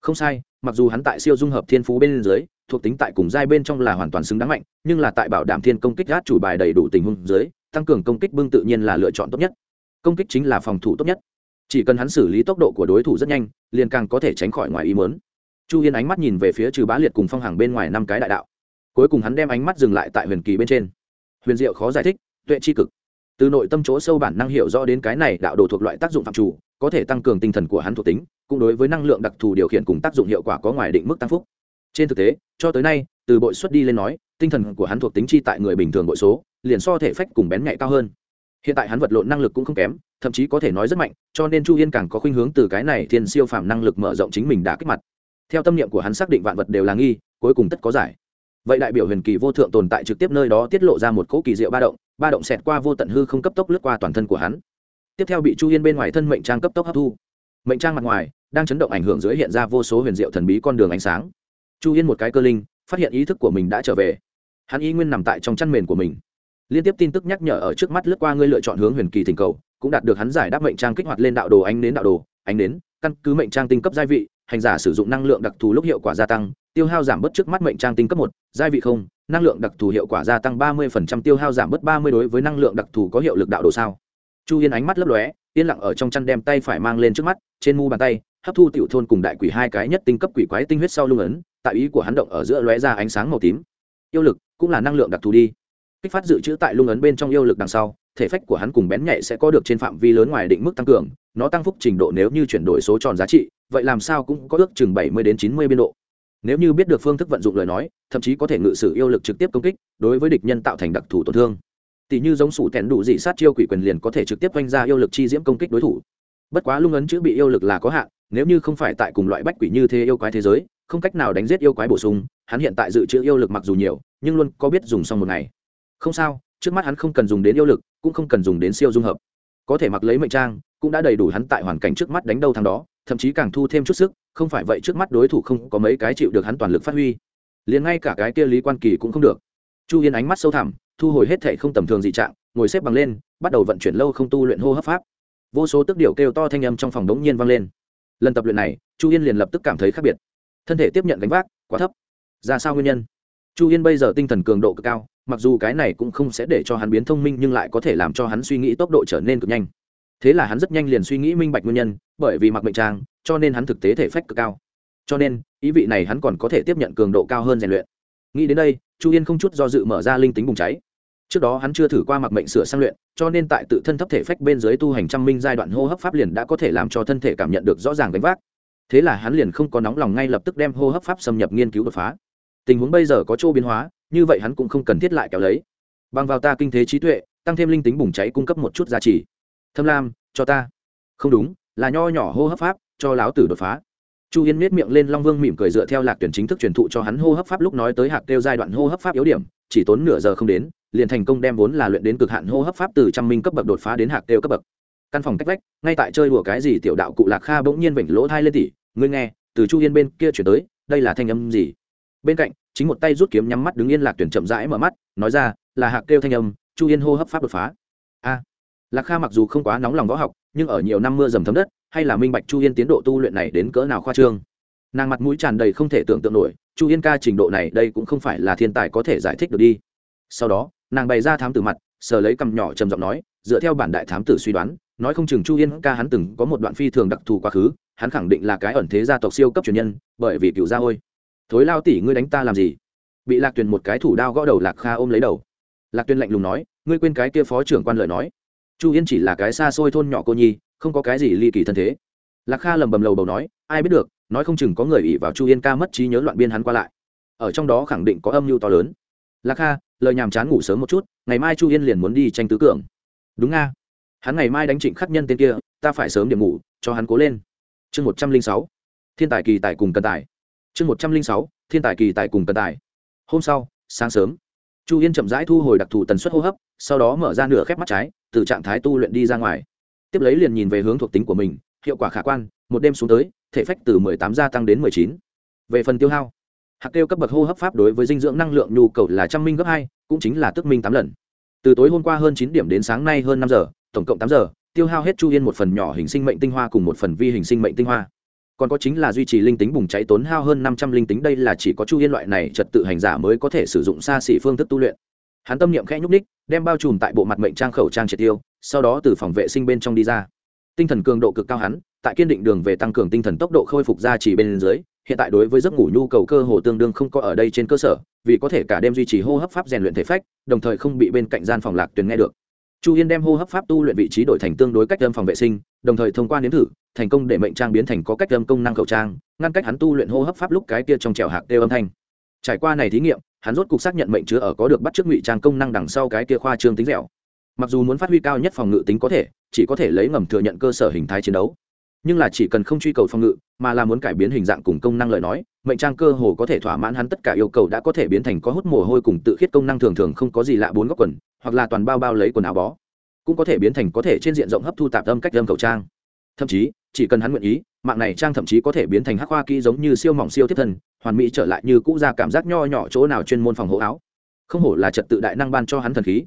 Không sai, mặc dù hắn tại siêu dung hợp thiên phú bên dưới, thuộc tính tại cùng giai bên trong là hoàn toàn xứng đáng mạnh, nhưng là tại bảo đảm thiên công kích gác chủ bài đầy đủ tình huống dưới tăng cường công kích bưng tự nhiên là lựa chọn tốt nhất. Công kích chính là phòng thủ tốt nhất. Chỉ cần hắn xử lý tốc độ của đối thủ rất nhanh, liền càng có thể tránh khỏi ngoài ý mớn chu yên ánh mắt nhìn về phía trừ bá liệt cùng phong hàng bên ngoài năm cái đại đạo. Cuối cùng hắn đem ánh mắt dừng lại tại huyền kỳ bên trên. Huyền diệu khó giải thích, tuệ c h i cực. Từ nội tâm chỗ sâu bản năng hiểu rõ đến cái này đạo đồ thuộc loại tác dụng phạm chủ, có thể tăng cường tinh thần của hắn thuộc tính, cũng đối với năng lượng đặc thù điều khiển cùng tác dụng hiệu quả có ngoài định mức tăng phúc. Trên thực tế, cho tới nay, từ bội xuất đi lên nói tinh thần của hắn thuộc tính chi tại người bình thường bội số, liền so thể phách cùng bén nhạy cao hơn. Hiện tại hắn vật lộn năng lực cũng không kém, thậm chí có thể nói rất mạnh, cho nên chu yên càng có khuynh hướng từ cái này thiên siêu phàm năng lực mở rộng chính mình đã kích mặt. Theo tâm niệm của hắn xác định vạn vật đều là nghi, cuối cùng tất có giải. Vậy đại biểu huyền kỳ vô thượng tồn tại trực tiếp nơi đó tiết lộ ra một cỗ kỳ diệu ba động ba động xẹt qua vô tận hư không cấp tốc lướt qua toàn thân của hắn. Tiếp theo bị chu yên bên ngoài thân mệnh trang cấp tốc hấp thu. Mệnh trang mặt ngoài đang chấn động ảnh hưởng dưới hiện ra vô số huyền diệu thần bí con đường ánh sáng. Chu yên một cái cơ linh, phát hiện ý thức của mình đã trở về hắn y nguyên nằm tại trong chăn mền của mình. Liên tiếp tin tức nhắc nhở ở trước mắt lướt qua ngươi lựa chọn hướng huyền kỳ thỉnh cầu, cũng đạt được hắn giải đáp mệnh trang kích hoạt lên đạo đồ ánh đến đạo đồ, ánh đến căn cứ mệnh trang tinh cấp gia vị, hành giả sử dụng năng lượng đặc thù lúc hiệu quả gia tăng, tiêu hao giảm bớt trước mắt mệnh trang tinh cấp một gia vị không, năng lượng đặc thù hiệu quả gia tăng ba mươi tiêu hao giảm bớt ba mươi đối với năng lượng đặc thù có hiệu lực đạo đồ sao? Chu yên ánh mắt lấp lóe, yên lặng ở trong chăn đem tay phải mang lên trước mắt, trên mu bàn tay, hấp thu tiểu thôn cùng đại quỷ hai cái nhất tinh cấp quỷ quái tinh huyết sau lưng ấn, tại ý của hắn động ở giữa lóe ra ánh sáng màu tím. Yêu lực cũng là năng lượng đặc thù đi. Kích phát dự trữ tại lung ấn bên trong yêu lực đằng sau, thể phách của hắn cùng bén nhạy sẽ có được trên phạm vi lớn ngoài định mức tăng cường, nó tăng phúc trình độ nếu như chuyển đổi số tròn giá trị, vậy làm sao cũng có ước chừng bảy mươi đến chín mươi biên độ. Nếu như biết được phương thức vận dụng lời nói, thậm chí có thể ngự sử yêu lực trực tiếp công kích, đối với địch nhân tạo thành đặc thù tổn thương. Tỷ như giống sủ tèn đủ dị sát chiêu quỷ quyền liền có thể trực tiếp oanh ra yêu lực chi diễm công kích đối thủ. Bất quá lung ấn chữ bị yêu lực là có hạn, nếu như không phải tại cùng loại bách quỷ như thế yêu quái thế giới không cách nào đánh giết yêu quái bổ sung, hắn hiện tại dự trữ yêu lực mặc dù nhiều, nhưng luôn có biết dùng xong một ngày. Không sao, trước mắt hắn không cần dùng đến yêu lực, cũng không cần dùng đến siêu dung hợp. Có thể mặc lấy mệnh trang, cũng đã đầy đủ hắn tại hoàn cảnh trước mắt đánh đâu thằng đó, thậm chí càng thu thêm chút sức, không phải vậy trước mắt đối thủ không có mấy cái chịu được hắn toàn lực phát huy. Liền ngay cả cái kia lý quan kỳ cũng không được. Chu yên ánh mắt sâu thẳm, thu hồi hết thể không tầm thường dị trạng, ngồi xếp bằng lên, bắt đầu vận chuyển lâu không tu luyện hô hấp pháp. Vô số tức điệu kêu to thanh âm trong phòng đống nhiên vang lên. Lần tập luyện này, chu yên liền lập tức cảm thấy khác biệt thân thể tiếp nhận gánh vác, quá thấp. Ra sao nguyên nhân? Chu yên bây giờ tinh thần cường độ cực cao, mặc dù cái này cũng không sẽ để cho hắn biến thông minh nhưng lại có thể làm cho hắn suy nghĩ tốc độ trở nên cực nhanh. Thế là hắn rất nhanh liền suy nghĩ minh bạch nguyên nhân, bởi vì mặc mệnh trang, cho nên hắn thực tế thể phách cực cao. Cho nên, ý vị này hắn còn có thể tiếp nhận cường độ cao hơn rèn luyện. Nghĩ đến đây, chu yên không chút do dự mở ra linh tính bùng cháy. Trước đó hắn chưa thử qua mặc mệnh sửa sang luyện, cho nên tại tự thân thấp thể phách bên dưới tu hành trăm minh giai đoạn hô hấp pháp liền đã có thể làm cho thân thể cảm nhận được rõ ràng gánh vác thế là hắn liền không có nóng lòng ngay lập tức đem hô hấp pháp xâm nhập nghiên cứu đột phá. Tình huống bây giờ có chỗ biến hóa, như vậy hắn cũng không cần thiết lại kéo lấy. Bằng vào ta kinh thế trí tuệ, tăng thêm linh tính bùng cháy cung cấp một chút giá trị. Thâm lam, cho ta. Không đúng, là nho nhỏ hô hấp pháp, cho láo tử đột phá. Chu yên miết miệng lên long vương mỉm cười dựa theo lạc tuyển chính thức truyền thụ cho hắn hô hấp pháp lúc nói tới hạc kêu giai đoạn hô hấp pháp yếu điểm, chỉ tốn nửa giờ không đến, liền thành công đem vốn là luyện đến cực hạn hô hấp pháp từ trăm minh cấp bậc đột phá đến hạc kêu cấp bậc. Căn phòng cách vách, ngay tại chơi đùa cái gì tiểu đạo cụ lạc kha bỗng nhiên vểnh lỗ thai lên tỉ ngươi nghe, từ chu yên bên kia chuyển tới, đây là thanh âm gì? Bên cạnh, chính một tay rút kiếm nhắm mắt đứng yên lạc tuyển chậm rãi mở mắt, nói ra, là hạc kêu thanh âm, chu yên hô hấp pháp đột phá. A. Lạc kha mặc dù không quá nóng lòng võ học, nhưng ở nhiều năm mưa dầm thấm đất, hay là minh bạch chu yên tiến độ tu luyện này đến cỡ nào khoa trương. Nàng mặt mũi tràn đầy không thể tưởng tượng nổi, chu yên ca trình độ này đây cũng không phải là thiên tài có thể giải thích được đi. Sau đó, nàng bày ra thám tử mặt, sờ lấy cằm nhỏ trầm giọng nói, dựa theo bản đại thám tử suy đoán, nói không chừng chu yên ca hắn từng có một đoạn phi thường đặc thù quá khứ hắn khẳng định là cái ẩn thế gia tộc siêu cấp truyền nhân, bởi vì cựu gia ôi. Thối lao tỷ ngươi đánh ta làm gì? Bị lạc tuyền một cái thủ đao gõ đầu lạc kha ôm lấy đầu. Lạc tuyền lạnh lùng nói, ngươi quên cái kia phó trưởng quan lợi nói. Chu yên chỉ là cái xa xôi thôn nhỏ cô nhi, không có cái gì ly kỳ thân thế. Lạc kha lầm bầm lầu bầu nói, ai biết được, nói không chừng có người ỉ vào chu yên ca mất trí nhớ loạn biên hắn qua lại. Ở trong đó khẳng định có âm mưu to lớn. Lạc kha, lời nhàm chán ngủ sớm một chút, ngày mai chu yên liền muốn đi tranh tứ cường. Đúng nga. Hắn ngày mai đánh trịnh khắc nhân tên kia, ta phải sớm điểm ngủ, cho hắn cố lên chương một trăm linh sáu, thiên tài kỳ tài cùng cân tài. Chương một trăm linh sáu, thiên tài kỳ tài cùng cân tài. Hôm sau, sáng sớm, chu yên chậm rãi thu hồi đặc thù tần suất hô hấp, sau đó mở ra nửa khép mắt trái, từ trạng thái tu luyện đi ra ngoài. Tiếp lấy liền nhìn về hướng thuộc tính của mình, hiệu quả khả quan, một đêm xuống tới, thể phách từ mười tám gia tăng đến mười chín. Về phần tiêu hao, hạt tiêu cấp bậc hô hấp pháp đối với dinh dưỡng năng lượng nhu cầu là trăm minh gấp hai, cũng chính là tức minh tám lần. Từ tối hôm qua hơn chín điểm đến sáng nay hơn năm giờ, tổng cộng tám giờ tiêu hao hết chu yên một phần nhỏ hình sinh mệnh tinh hoa cùng một phần vi hình sinh mệnh tinh hoa. Còn có chính là duy trì linh tính bùng cháy tốn hao hơn năm trăm linh tính, đây là chỉ có chu yên loại này trật tự hành giả mới có thể sử dụng xa xỉ phương thức tu luyện. Hắn tâm niệm khẽ nhúc ních đem bao trùm tại bộ mặt mệnh trang khẩu trang triệt tiêu, sau đó từ phòng vệ sinh bên trong đi ra. Tinh thần cường độ cực cao hắn, tại kiên định đường về tăng cường tinh thần tốc độ khôi phục ra chỉ bên dưới, hiện tại đối với giấc ngủ nhu cầu cơ hồ tương đương không có ở đây trên cơ sở, vì có thể cả đêm duy trì hô hấp pháp rèn luyện thể phách, đồng thời không bị bên cạnh gian phòng lạc tuyền nghe được chu yên đem hô hấp pháp tu luyện vị trí đổi thành tương đối cách âm phòng vệ sinh, đồng thời thông qua nếm thử, thành công để mệnh trang biến thành có cách âm công năng khẩu trang, ngăn cách hắn tu luyện hô hấp pháp lúc cái kia trong trèo hạc đeo âm thanh. Trải qua này thí nghiệm, hắn rốt cục xác nhận mệnh chứa ở có được bắt chước ngụy trang công năng đằng sau cái kia khoa trương tính dẻo. Mặc dù muốn phát huy cao nhất phòng ngự tính có thể, chỉ có thể lấy ngầm thừa nhận cơ sở hình thái chiến đấu. Nhưng là chỉ cần không truy cầu phòng ngự, mà là muốn cải biến hình dạng cùng công năng lời nói, mệnh trang cơ hồ có thể thỏa mãn hắn tất cả yêu cầu đã có thể biến thành có hút mồ hôi cùng tự khiết công năng thường thường không có gì lạ bốn góc quần hoặc là toàn bao bao lấy quần áo bó, cũng có thể biến thành có thể trên diện rộng hấp thu tạp âm cách âm khẩu trang. Thậm chí, chỉ cần hắn nguyện ý, mạng này trang thậm chí có thể biến thành hắc hoa kỹ giống như siêu mỏng siêu thiết thân hoàn mỹ trở lại như cũ ra cảm giác nho nhỏ chỗ nào chuyên môn phòng hộ áo. Không hổ là trật tự đại năng ban cho hắn thần khí.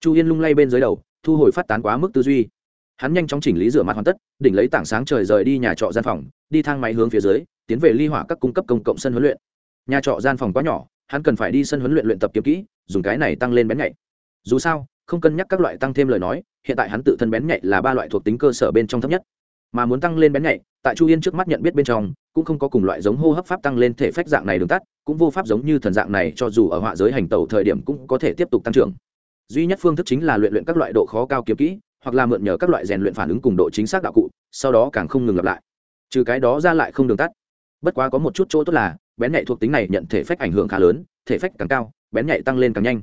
Chu yên lung lay bên dưới đầu, thu hồi phát tán quá mức tư duy. Hắn nhanh chóng chỉnh lý rửa mặt hoàn tất, đỉnh lấy tảng sáng trời rời đi nhà trọ gian phòng, đi thang máy hướng phía dưới, tiến về ly hỏa các cung cấp công cộng sân huấn luyện. Nhà trọ gian phòng quá nhỏ, hắn cần phải đi sân huấn luyện luyện tập kiếm kỹ, dùng cái này tăng lên bén nhạy dù sao, không cân nhắc các loại tăng thêm lời nói, hiện tại hắn tự thân bén nhạy là ba loại thuộc tính cơ sở bên trong thấp nhất. Mà muốn tăng lên bén nhạy, tại chu yên trước mắt nhận biết bên trong, cũng không có cùng loại giống hô hấp pháp tăng lên thể phách dạng này đường tắt, cũng vô pháp giống như thần dạng này cho dù ở họa giới hành tẩu thời điểm cũng có thể tiếp tục tăng trưởng. Duy nhất phương thức chính là luyện luyện các loại độ khó cao kiếm kỹ, hoặc là mượn nhờ các loại rèn luyện phản ứng cùng độ chính xác đạo cụ, sau đó càng không ngừng lặp lại. Trừ cái đó ra lại không đường tắt. Bất quá có một chút chỗ tốt là, bén nhạy thuộc tính này nhận thể phách ảnh hưởng khá lớn, thể phách càng cao, bén nhạy tăng lên càng nhanh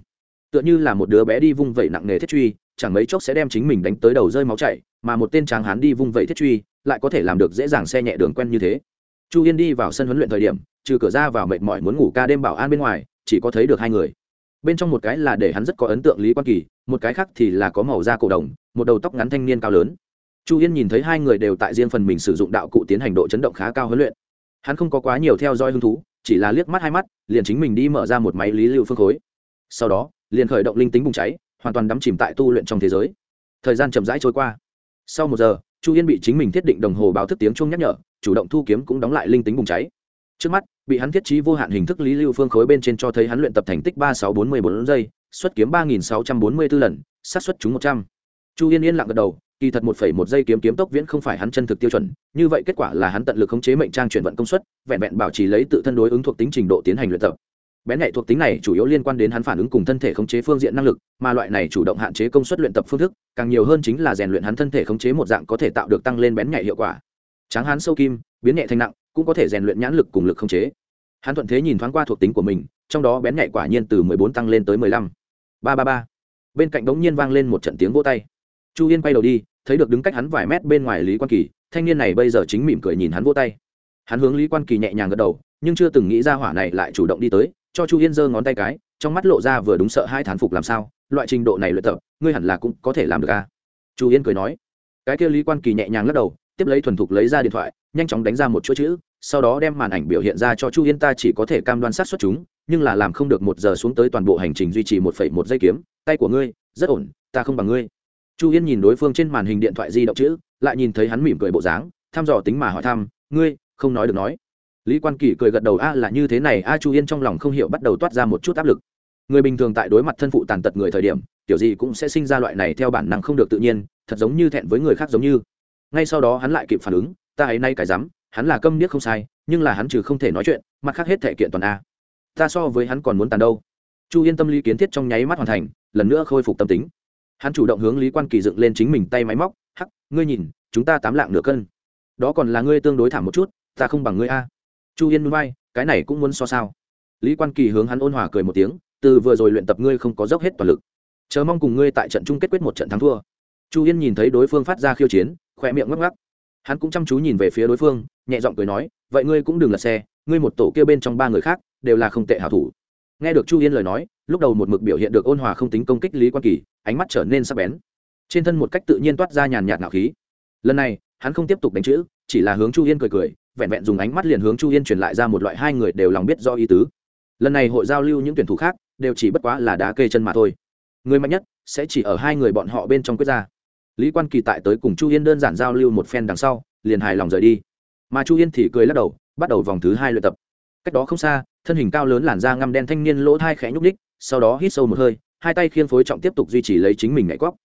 tựa như là một đứa bé đi vung vẩy nặng nề thiết truy, chẳng mấy chốc sẽ đem chính mình đánh tới đầu rơi máu chảy, mà một tên tráng hán đi vung vẩy thiết truy, lại có thể làm được dễ dàng xe nhẹ đường quen như thế. Chu yên đi vào sân huấn luyện thời điểm, trừ cửa ra vào mệt mỏi muốn ngủ ca đêm bảo an bên ngoài, chỉ có thấy được hai người. Bên trong một cái là để hắn rất có ấn tượng lý quan kỳ, một cái khác thì là có màu da cổ đồng, một đầu tóc ngắn thanh niên cao lớn. Chu yên nhìn thấy hai người đều tại riêng phần mình sử dụng đạo cụ tiến hành độ chấn động khá cao huấn luyện. Hắn không có quá nhiều theo dõi hứng thú, chỉ là liếc mắt hai mắt, liền chính mình đi mở ra một máy lý lưu phương khối. Sau đó liền khởi động linh tính bùng cháy, hoàn toàn đắm chìm tại tu luyện trong thế giới. Thời gian chậm rãi trôi qua. Sau một giờ, chu yên bị chính mình thiết định đồng hồ báo thức tiếng chung nhắc nhở, chủ động thu kiếm cũng đóng lại linh tính bùng cháy. Trước mắt, bị hắn thiết trí vô hạn hình thức lý lưu phương khối bên trên cho thấy hắn luyện tập thành tích ba sáu bốn mươi bốn giây, xuất kiếm ba nghìn sáu trăm bốn mươi b ố lần sát xuất chúng một trăm. Chu yên yên lặng gật đầu, kỳ thật một phẩy một giây kiếm kiếm tốc viễn không phải hắn chân thực tiêu chuẩn, như vậy kết quả là hắn tận lực khống chế mệnh trang chuyển vận công suất, vẹn vẹn bảo trì lấy tự thân đối ứng thuộc tính trình độ tiến hành luyện tập bén nhạy thuộc tính này chủ yếu liên quan đến hắn phản ứng cùng thân thể khống chế phương diện năng lực, mà loại này chủ động hạn chế công suất luyện tập phương thức, càng nhiều hơn chính là rèn luyện hắn thân thể khống chế một dạng có thể tạo được tăng lên bén nhạy hiệu quả. Tráng hắn sâu kim, biến nhẹ thành nặng, cũng có thể rèn luyện nhãn lực cùng lực khống chế. Hắn thuận thế nhìn thoáng qua thuộc tính của mình, trong đó bén nhạy quả nhiên từ mười bốn tăng lên tới mười lăm. Ba ba ba. Bên cạnh đống nhiên vang lên một trận tiếng vỗ tay. Chu yên quay đầu đi, thấy được đứng cách hắn vài mét bên ngoài lý quan kỳ, thanh niên này bây giờ chính mỉm cười nhìn hắn vỗ tay. Hắn hướng lý quan kỳ nhẹ nhàng gật đầu, nhưng chưa từng nghĩ ra hỏa này lại chủ động đi tới cho chu yên giơ ngón tay cái, trong mắt lộ ra vừa đúng sợ hai thán phục làm sao, loại trình độ này luyện tập, ngươi hẳn là cũng có thể làm được à? Chu yên cười nói. Cái kia lý quan kỳ nhẹ nhàng lắc đầu, tiếp lấy thuần thục lấy ra điện thoại, nhanh chóng đánh ra một chuỗi chữ, sau đó đem màn ảnh biểu hiện ra cho chu yên ta chỉ có thể cam đoan sát xuất chúng, nhưng là làm không được một giờ xuống tới toàn bộ hành trình duy trì một phẩy một giây kiếm, tay của ngươi, rất ổn, ta không bằng ngươi. Chu yên nhìn đối phương trên màn hình điện thoại di động chữ, lại nhìn thấy hắn mỉm cười bộ dáng, thăm dò tính mà hỏi thăm, ngươi, không nói được nói lý quan kỳ cười gật đầu, a, là như thế này. A chu yên trong lòng không hiểu bắt đầu toát ra một chút áp lực. Người bình thường tại đối mặt thân phụ tàn tật người thời điểm kiểu gì cũng sẽ sinh ra loại này theo bản năng không được tự nhiên, thật giống như thẹn với người khác giống như. Ngay sau đó hắn lại kịp phản ứng, ta ấy nay cái dám, hắn là câm niếc không sai, nhưng là hắn trừ không thể nói chuyện, mặt khác hết thể kiện toàn a. Ta so với hắn còn muốn tàn đâu. Chu yên tâm lý kiến thiết trong nháy mắt hoàn thành, lần nữa khôi phục tâm tính. Hắn chủ động hướng lý quan kỳ dựng lên chính mình tay máy móc, hắc, ngươi nhìn, chúng ta tám lạng nửa cân. Đó còn là ngươi tương đối thảm một chút, ta không bằng ngươi a chu yên núi bay cái này cũng muốn so sao? Lý quan kỳ hướng hắn ôn hòa cười một tiếng, từ vừa rồi luyện tập ngươi không có dốc hết toàn lực. Chờ mong cùng ngươi tại trận chung kết quyết một trận thắng thua. Chu yên nhìn thấy đối phương phát ra khiêu chiến khỏe miệng ngắc ngắc. Hắn cũng chăm chú nhìn về phía đối phương, nhẹ giọng cười nói, vậy ngươi cũng đừng lật xe, ngươi một tổ kia bên trong ba người khác đều là không tệ hảo thủ. Nghe được chu yên lời nói, lúc đầu một mực biểu hiện được ôn hòa không tính công kích lý quan kỳ, ánh mắt trở nên sắc bén. Trên thân một cách tự nhiên toát ra nhàn nhạt ngạo khí. Lần này, hắn không tiếp tục đánh chữ, chỉ là hướng chu yên cười cười vẹn vẹn dùng ánh mắt liền hướng chu yên truyền lại ra một loại hai người đều lòng biết do ý tứ. Lần này hội giao lưu những tuyển thủ khác, đều chỉ bất quá là đá kê chân mà thôi. Người mạnh nhất sẽ chỉ ở hai người bọn họ bên trong quyết ra. Lý quan kỳ tại tới cùng chu yên đơn giản giao lưu một phen đằng sau, liền hài lòng rời đi. Mà chu yên thì cười lắc đầu, bắt đầu vòng thứ hai luyện tập. Cách đó không xa, thân hình cao lớn làn da ngăm đen thanh niên lỗ thai khẽ nhúc ních sau đó hít sâu một hơi, hai tay khiên phối trọng tiếp tục duy trì lấy chính mình nhảy cóc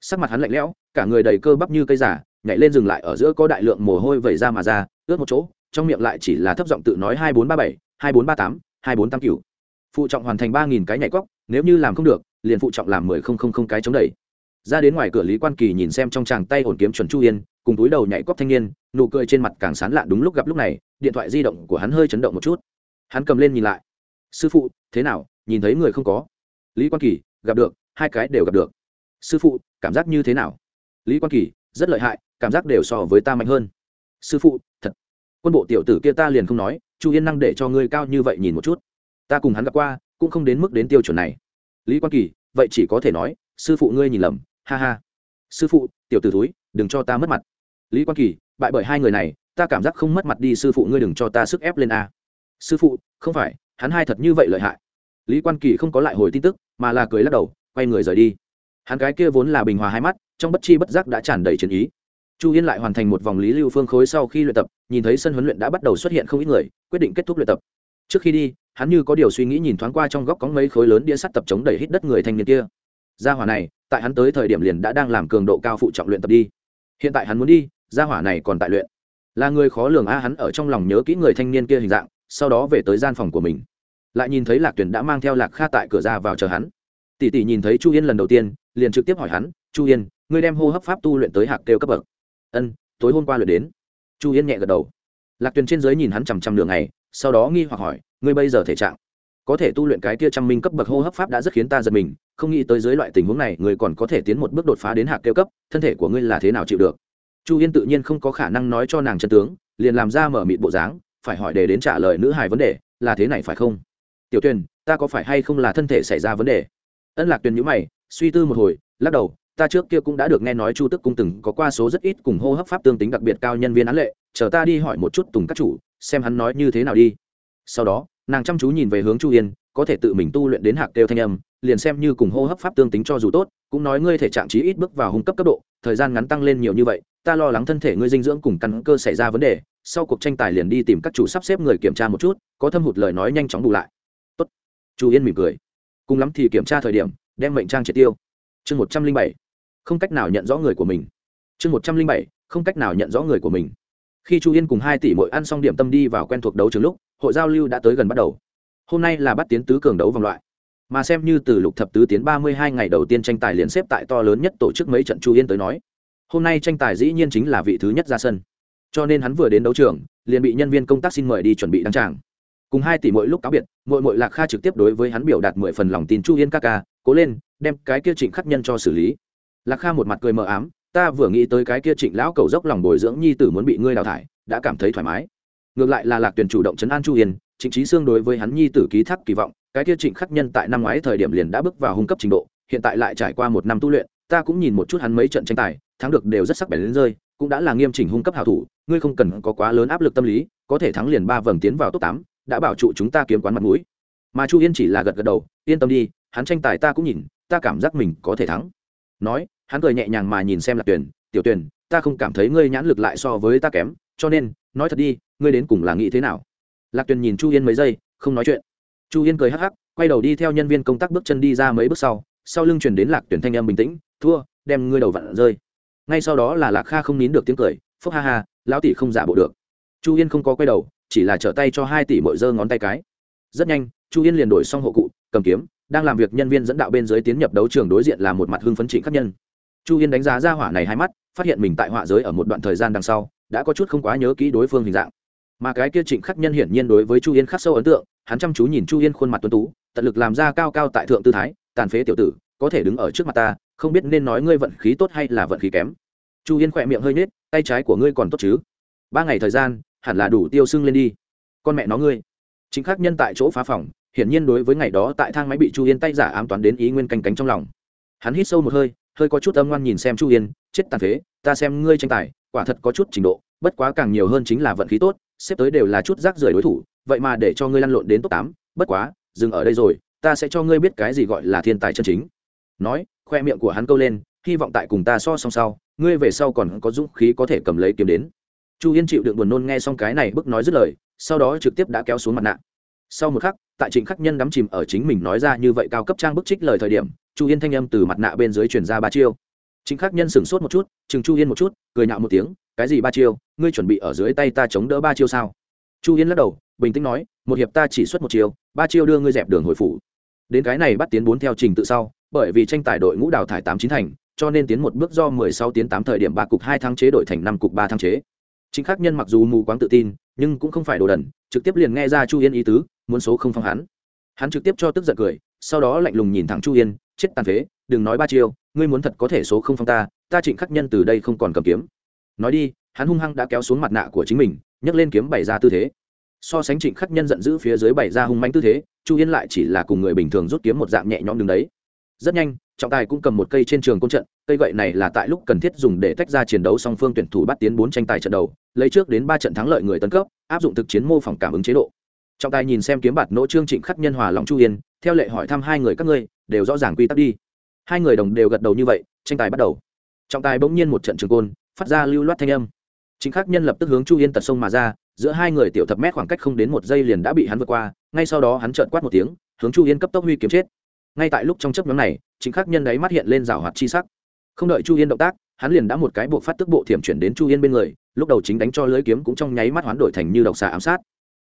sắc mặt hắn lạnh lẽo, cả người đầy cơ bắp như cây giả nhảy lên dừng lại ở giữa có đại lượng mồ hôi vẩy ra mà ra ướt một chỗ, trong miệng lại chỉ là thấp giọng tự nói hai bốn ba bảy, hai bốn ba tám, hai bốn tám cửu. Phụ trọng hoàn thành ba nghìn cái nhảy cóc nếu như làm không được, liền phụ trọng làm mười không không không cái chống đẩy. Ra đến ngoài cửa lý quan kỳ nhìn xem trong tràng tay ổn kiếm chuẩn chu yên, cùng túi đầu nhảy cóc thanh niên, nụ cười trên mặt càng sán lạ đúng lúc gặp lúc này, điện thoại di động của hắn hơi chấn động một chút. Hắn cầm lên nhìn lại. Sư phụ, thế nào? Nhìn thấy người không có? Lý quan kỳ, gặp được, hai cái đều gặp được. Sư phụ, cảm giác như thế nào? Lý quan kỳ, rất lợi hại, cảm giác đều so với ta mạnh hơn. Sư phụ, thật quân bộ tiểu tử kia ta liền không nói, chu yên năng để cho ngươi cao như vậy nhìn một chút. Ta cùng hắn gặp qua, cũng không đến mức đến tiêu chuẩn này. Lý quan kỳ, vậy chỉ có thể nói, sư phụ ngươi nhìn lầm, ha ha. Sư phụ, tiểu t ử túi đừng cho ta mất mặt. Lý quan kỳ, bại bởi hai người này, ta cảm giác không mất mặt đi, sư phụ ngươi đừng cho ta sức ép lên a. Sư phụ, không phải, hắn hai thật như vậy lợi hại. Lý quan kỳ không có lại hồi tin tức, mà là cười lắc đầu, quay người rời đi. Hắn gái kia vốn là bình hòa hai mắt, trong bất chi bất giác đã tràn đầy chiến ý chu yên lại hoàn thành một vòng lý lưu phương khối sau khi luyện tập, nhìn thấy sân huấn luyện đã bắt đầu xuất hiện không ít người, quyết định kết thúc luyện tập. Trước khi đi, hắn như có điều suy nghĩ nhìn thoáng qua trong góc có mấy khối lớn đĩa sắt tập chống đẩy hít đất người thanh niên kia. Gia hỏa này, tại hắn tới thời điểm liền đã đang làm cường độ cao phụ trọng luyện tập đi. Hiện tại hắn muốn đi, gia hỏa này còn tại luyện. Là người khó lường a, hắn ở trong lòng nhớ kỹ người thanh niên kia hình dạng, sau đó về tới gian phòng của mình. Lại nhìn thấy lạc tuyển đã mang theo lạc kha tại cửa ra vào chờ hắn. Tỷ tỷ nhìn thấy chu yên lần đầu tiên, liền trực tiếp hỏi hắn, chu yên, ngươi đem hô hấp pháp tu luyện tới hạc kêu cấp bậc ân, tối hôm qua luyện đến. Chu yên nhẹ gật đầu. Lạc tuyền trên giới nhìn hắn chằm chằm đường này sau đó nghi hoặc hỏi, ngươi bây giờ thể trạng? Có thể tu luyện cái kia trăm minh cấp bậc hô hấp pháp đã rất khiến ta giật mình, không nghĩ tới dưới loại tình huống này, ngươi còn có thể tiến một bước đột phá đến hạc kêu cấp, thân thể của ngươi là thế nào chịu được? Chu yên tự nhiên không có khả năng nói cho nàng chân tướng, liền làm ra mở mịt bộ dáng, phải hỏi để đến trả lời nữ hài vấn đề, là thế này phải không? Tiểu tuyền, ta có phải hay không là thân thể xảy ra vấn đề? Ân lạc tuyền nhữ mày, suy tư một hồi, lắc đầu ta trước kia cũng đã được nghe nói chu tức cung từng có qua số rất ít cùng hô hấp pháp tương tính đặc biệt cao nhân viên án lệ, chờ ta đi hỏi một chút tùng các chủ, xem hắn nói như thế nào đi. Sau đó, nàng chăm chú nhìn về hướng chu yên, có thể tự mình tu luyện đến hạc kêu thanh âm, liền xem như cùng hô hấp pháp tương tính cho dù tốt, cũng nói ngươi thể trạng trí ít bước vào hung cấp cấp độ, thời gian ngắn tăng lên nhiều như vậy, ta lo lắng thân thể ngươi dinh dưỡng cùng căn cơ xảy ra vấn đề, sau cuộc tranh tài liền đi tìm các chủ sắp xếp người kiểm tra một chút, có thâm hụt lời nói nhanh chóng bù lại. Tốt. Chu yên mỉm cười. Cùng lắm thì kiểm tra thời điểm, đem mệnh trang triệt tiêu. Chương một trăm linh bảy không cách nào nhận rõ người của mình. Chương một trăm linh bảy, không cách nào nhận rõ người của mình. Khi chu yên cùng hai tỷ mỗi ăn xong điểm tâm đi vào quen thuộc đấu trường lúc, hội giao lưu đã tới gần bắt đầu. Hôm nay là bắt tiến tứ cường đấu vòng loại. Mà xem như từ lục thập tứ tiến ba mươi hai ngày đầu tiên tranh tài liền xếp tại to lớn nhất tổ chức mấy trận chu yên tới nói. Hôm nay tranh tài dĩ nhiên chính là vị thứ nhất ra sân. Cho nên hắn vừa đến đấu trường, liền bị nhân viên công tác xin mời đi chuẩn bị đăng tràng. Cùng hai tỷ mỗi lúc cáo biệt mỗi mỗi lạc kha trực tiếp đối với hắn biểu đạt mười phần lòng tin chu yên ca ca, cố lên, đem cái kia trịnh khắc nhân cho xử lý lạc kha một mặt cười mờ ám, ta vừa nghĩ tới cái kia trịnh lão cầu dốc lòng bồi dưỡng nhi tử muốn bị ngươi đào thải, đã cảm thấy thoải mái. Ngược lại là lạc tuyển chủ động chấn an chu yên, trịnh trí xương đối với hắn nhi tử ký thác kỳ vọng, cái kia trịnh khắc nhân tại năm ngoái thời điểm liền đã bước vào hung cấp trình độ, hiện tại lại trải qua một năm tu luyện, ta cũng nhìn một chút hắn mấy trận tranh tài, thắng được đều rất sắc bén đến rơi, cũng đã là nghiêm chỉnh hung cấp hảo thủ, ngươi không cần có quá lớn áp lực tâm lý, có thể thắng liền ba vầng tiến vào top tám, đã bảo trụ chúng ta kiếm quán mặt mũi. Mà chu yên chỉ là gật gật đầu, yên tâm đi, hắn tranh tài ta cũng nhìn, ta cảm giác mình có thể thắng nói, hắn cười nhẹ nhàng mà nhìn xem lạc tuyển tiểu tuyển ta không cảm thấy ngươi nhãn lực lại so với ta kém, cho nên, nói thật đi, ngươi đến cùng là nghĩ thế nào? Lạc tuyển nhìn chu yên mấy giây, không nói chuyện. Chu yên cười hắc hắc, quay đầu đi theo nhân viên công tác bước chân đi ra mấy bước sau sau lưng chuyển đến lạc tuyển thanh âm bình tĩnh, thua, đem ngươi đầu vặn rơi. Ngay sau đó là lạc kha không nín được tiếng cười, phúc ha ha, lão tỷ không giả bộ được. Chu yên không có quay đầu, chỉ là trở tay cho hai tỷ mỗi giơ ngón tay cái. Rất nhanh, chu yên liền đổi xong hộ cụ, cầm kiếm đang làm việc nhân viên dẫn đạo bên dưới tiến nhập đấu trường đối diện là một mặt hưng phấn trịnh khắc nhân. Chu yên đánh giá ra hỏa này hai mắt, phát hiện mình tại họa giới ở một đoạn thời gian đằng sau, đã có chút không quá nhớ kỹ đối phương hình dạng. Mà cái kia trịnh khắc nhân hiển nhiên đối với chu yên khắc sâu ấn tượng, hắn chăm chú nhìn chu yên khuôn mặt tuấn tú, tận lực làm ra cao cao tại thượng tư thái, tàn phế tiểu tử, có thể đứng ở trước mặt ta, không biết nên nói ngươi vận khí tốt hay là vận khí kém. Chu yên khỏe miệng hơi nhếch, tay trái của ngươi còn tốt chứ? Ba ngày thời gian, hẳn là đủ tiêu sưng lên đi. Con mẹ nó ngươi. Chính khắc nhân tại chỗ phá phòng hiển nhiên đối với ngày đó tại thang máy bị chu yên tay giả ám toán đến ý nguyên canh cánh trong lòng. Hắn hít sâu một hơi hơi có chút âm ngoan nhìn xem chu yên, chết tàn phế, ta xem ngươi tranh tài, quả thật có chút trình độ, bất quá càng nhiều hơn chính là vận khí tốt, xếp tới đều là chút rác rưởi đối thủ, vậy mà để cho ngươi lăn lộn đến top tám, bất quá, dừng ở đây rồi, ta sẽ cho ngươi biết cái gì gọi là thiên tài chân chính. Nói, khoe miệng của hắn câu lên, hy vọng tại cùng ta so song sau, ngươi về sau còn có dũng khí có thể cầm lấy kiếm đến. Chu yên chịu đựng buồn nôn nghe xong cái này bức nói dứt lời, sau đó trực tiếp đã kéo xuống mặt nạ sau một khắc, tại trịnh khắc nhân đắm chìm ở chính mình nói ra như vậy cao cấp trang bức trích lời thời điểm, chu yên thanh âm từ mặt nạ bên dưới truyền ra ba chiêu. Trịnh khắc nhân sửng sốt một chút, chừng chu yên một chút, cười nhạo một tiếng, cái gì ba chiêu? Ngươi chuẩn bị ở dưới tay ta chống đỡ ba chiêu sao? Chu yên lắc đầu, bình tĩnh nói, một hiệp ta chỉ xuất một chiêu, ba chiêu đưa ngươi dẹp đường hồi phủ. Đến cái này bắt tiến bốn theo trình tự sau, bởi vì tranh tài đội ngũ đào thải tám chín thành, cho nên tiến một bước do mười sáu tiến tám thời điểm ba cục hai tháng chế đổi thành năm cục ba tháng chế. Chính khắc nhân mặc dù mù quáng tự tin, nhưng cũng không phải đồ đần, trực tiếp liền nghe ra chu yên ý tứ muốn số không phong hắn. Hắn trực tiếp cho tức giận cười, sau đó lạnh lùng nhìn thẳng chu yên, chết tàn phế, đừng nói ba chiêu, ngươi muốn thật có thể số không phong ta ta trịnh khắc nhân từ đây không còn cầm kiếm. Nói đi, hắn hung hăng đã kéo xuống mặt nạ của chính mình, nhấc lên kiếm bày ra tư thế. So sánh trịnh khắc nhân giận dữ phía dưới bày ra hung manh tư thế, chu yên lại chỉ là cùng người bình thường rút kiếm một dạng nhẹ nhõm đứng đấy. Rất nhanh, trọng tài cũng cầm một cây trên trường côn trận, cây gậy này là tại lúc cần thiết dùng để tách ra chiến đấu song phương tuyển thủ bắt tiến bốn tranh tài trận đầu, lấy trước đến ba trận thắng lợi người tấn cấp, áp dụng thực chiến mô phỏng cảm ứng chế độ trọng tài nhìn xem kiếm bạt nỗ trương trịnh khắc nhân hòa lòng chu yên, theo lệ hỏi thăm hai người các ngươi, đều rõ ràng quy tắc đi. Hai người đồng đều gật đầu như vậy, tranh tài bắt đầu. Trọng tài bỗng nhiên một trận trường côn, phát ra lưu loát thanh âm. Chính khắc nhân lập tức hướng chu yên tật sông mà ra, giữa hai người tiểu thập mét khoảng cách không đến một giây liền đã bị hắn vượt qua, ngay sau đó hắn trợn quát một tiếng, hướng chu yên cấp tốc huy kiếm chết. Ngay tại lúc trong chấp nhóm này chính khắc nhân đấy mắt hiện lên rào hoạt chi sắc. Không đợi chu yên động tác, hắn liền đã một cái buộc phát tức bộ thiểm chuyển đến chu yên bên người, lúc đầu chính đánh cho lưới kiếm cũng trong nháy mắt hoán đổi thành như độc xà ám sát.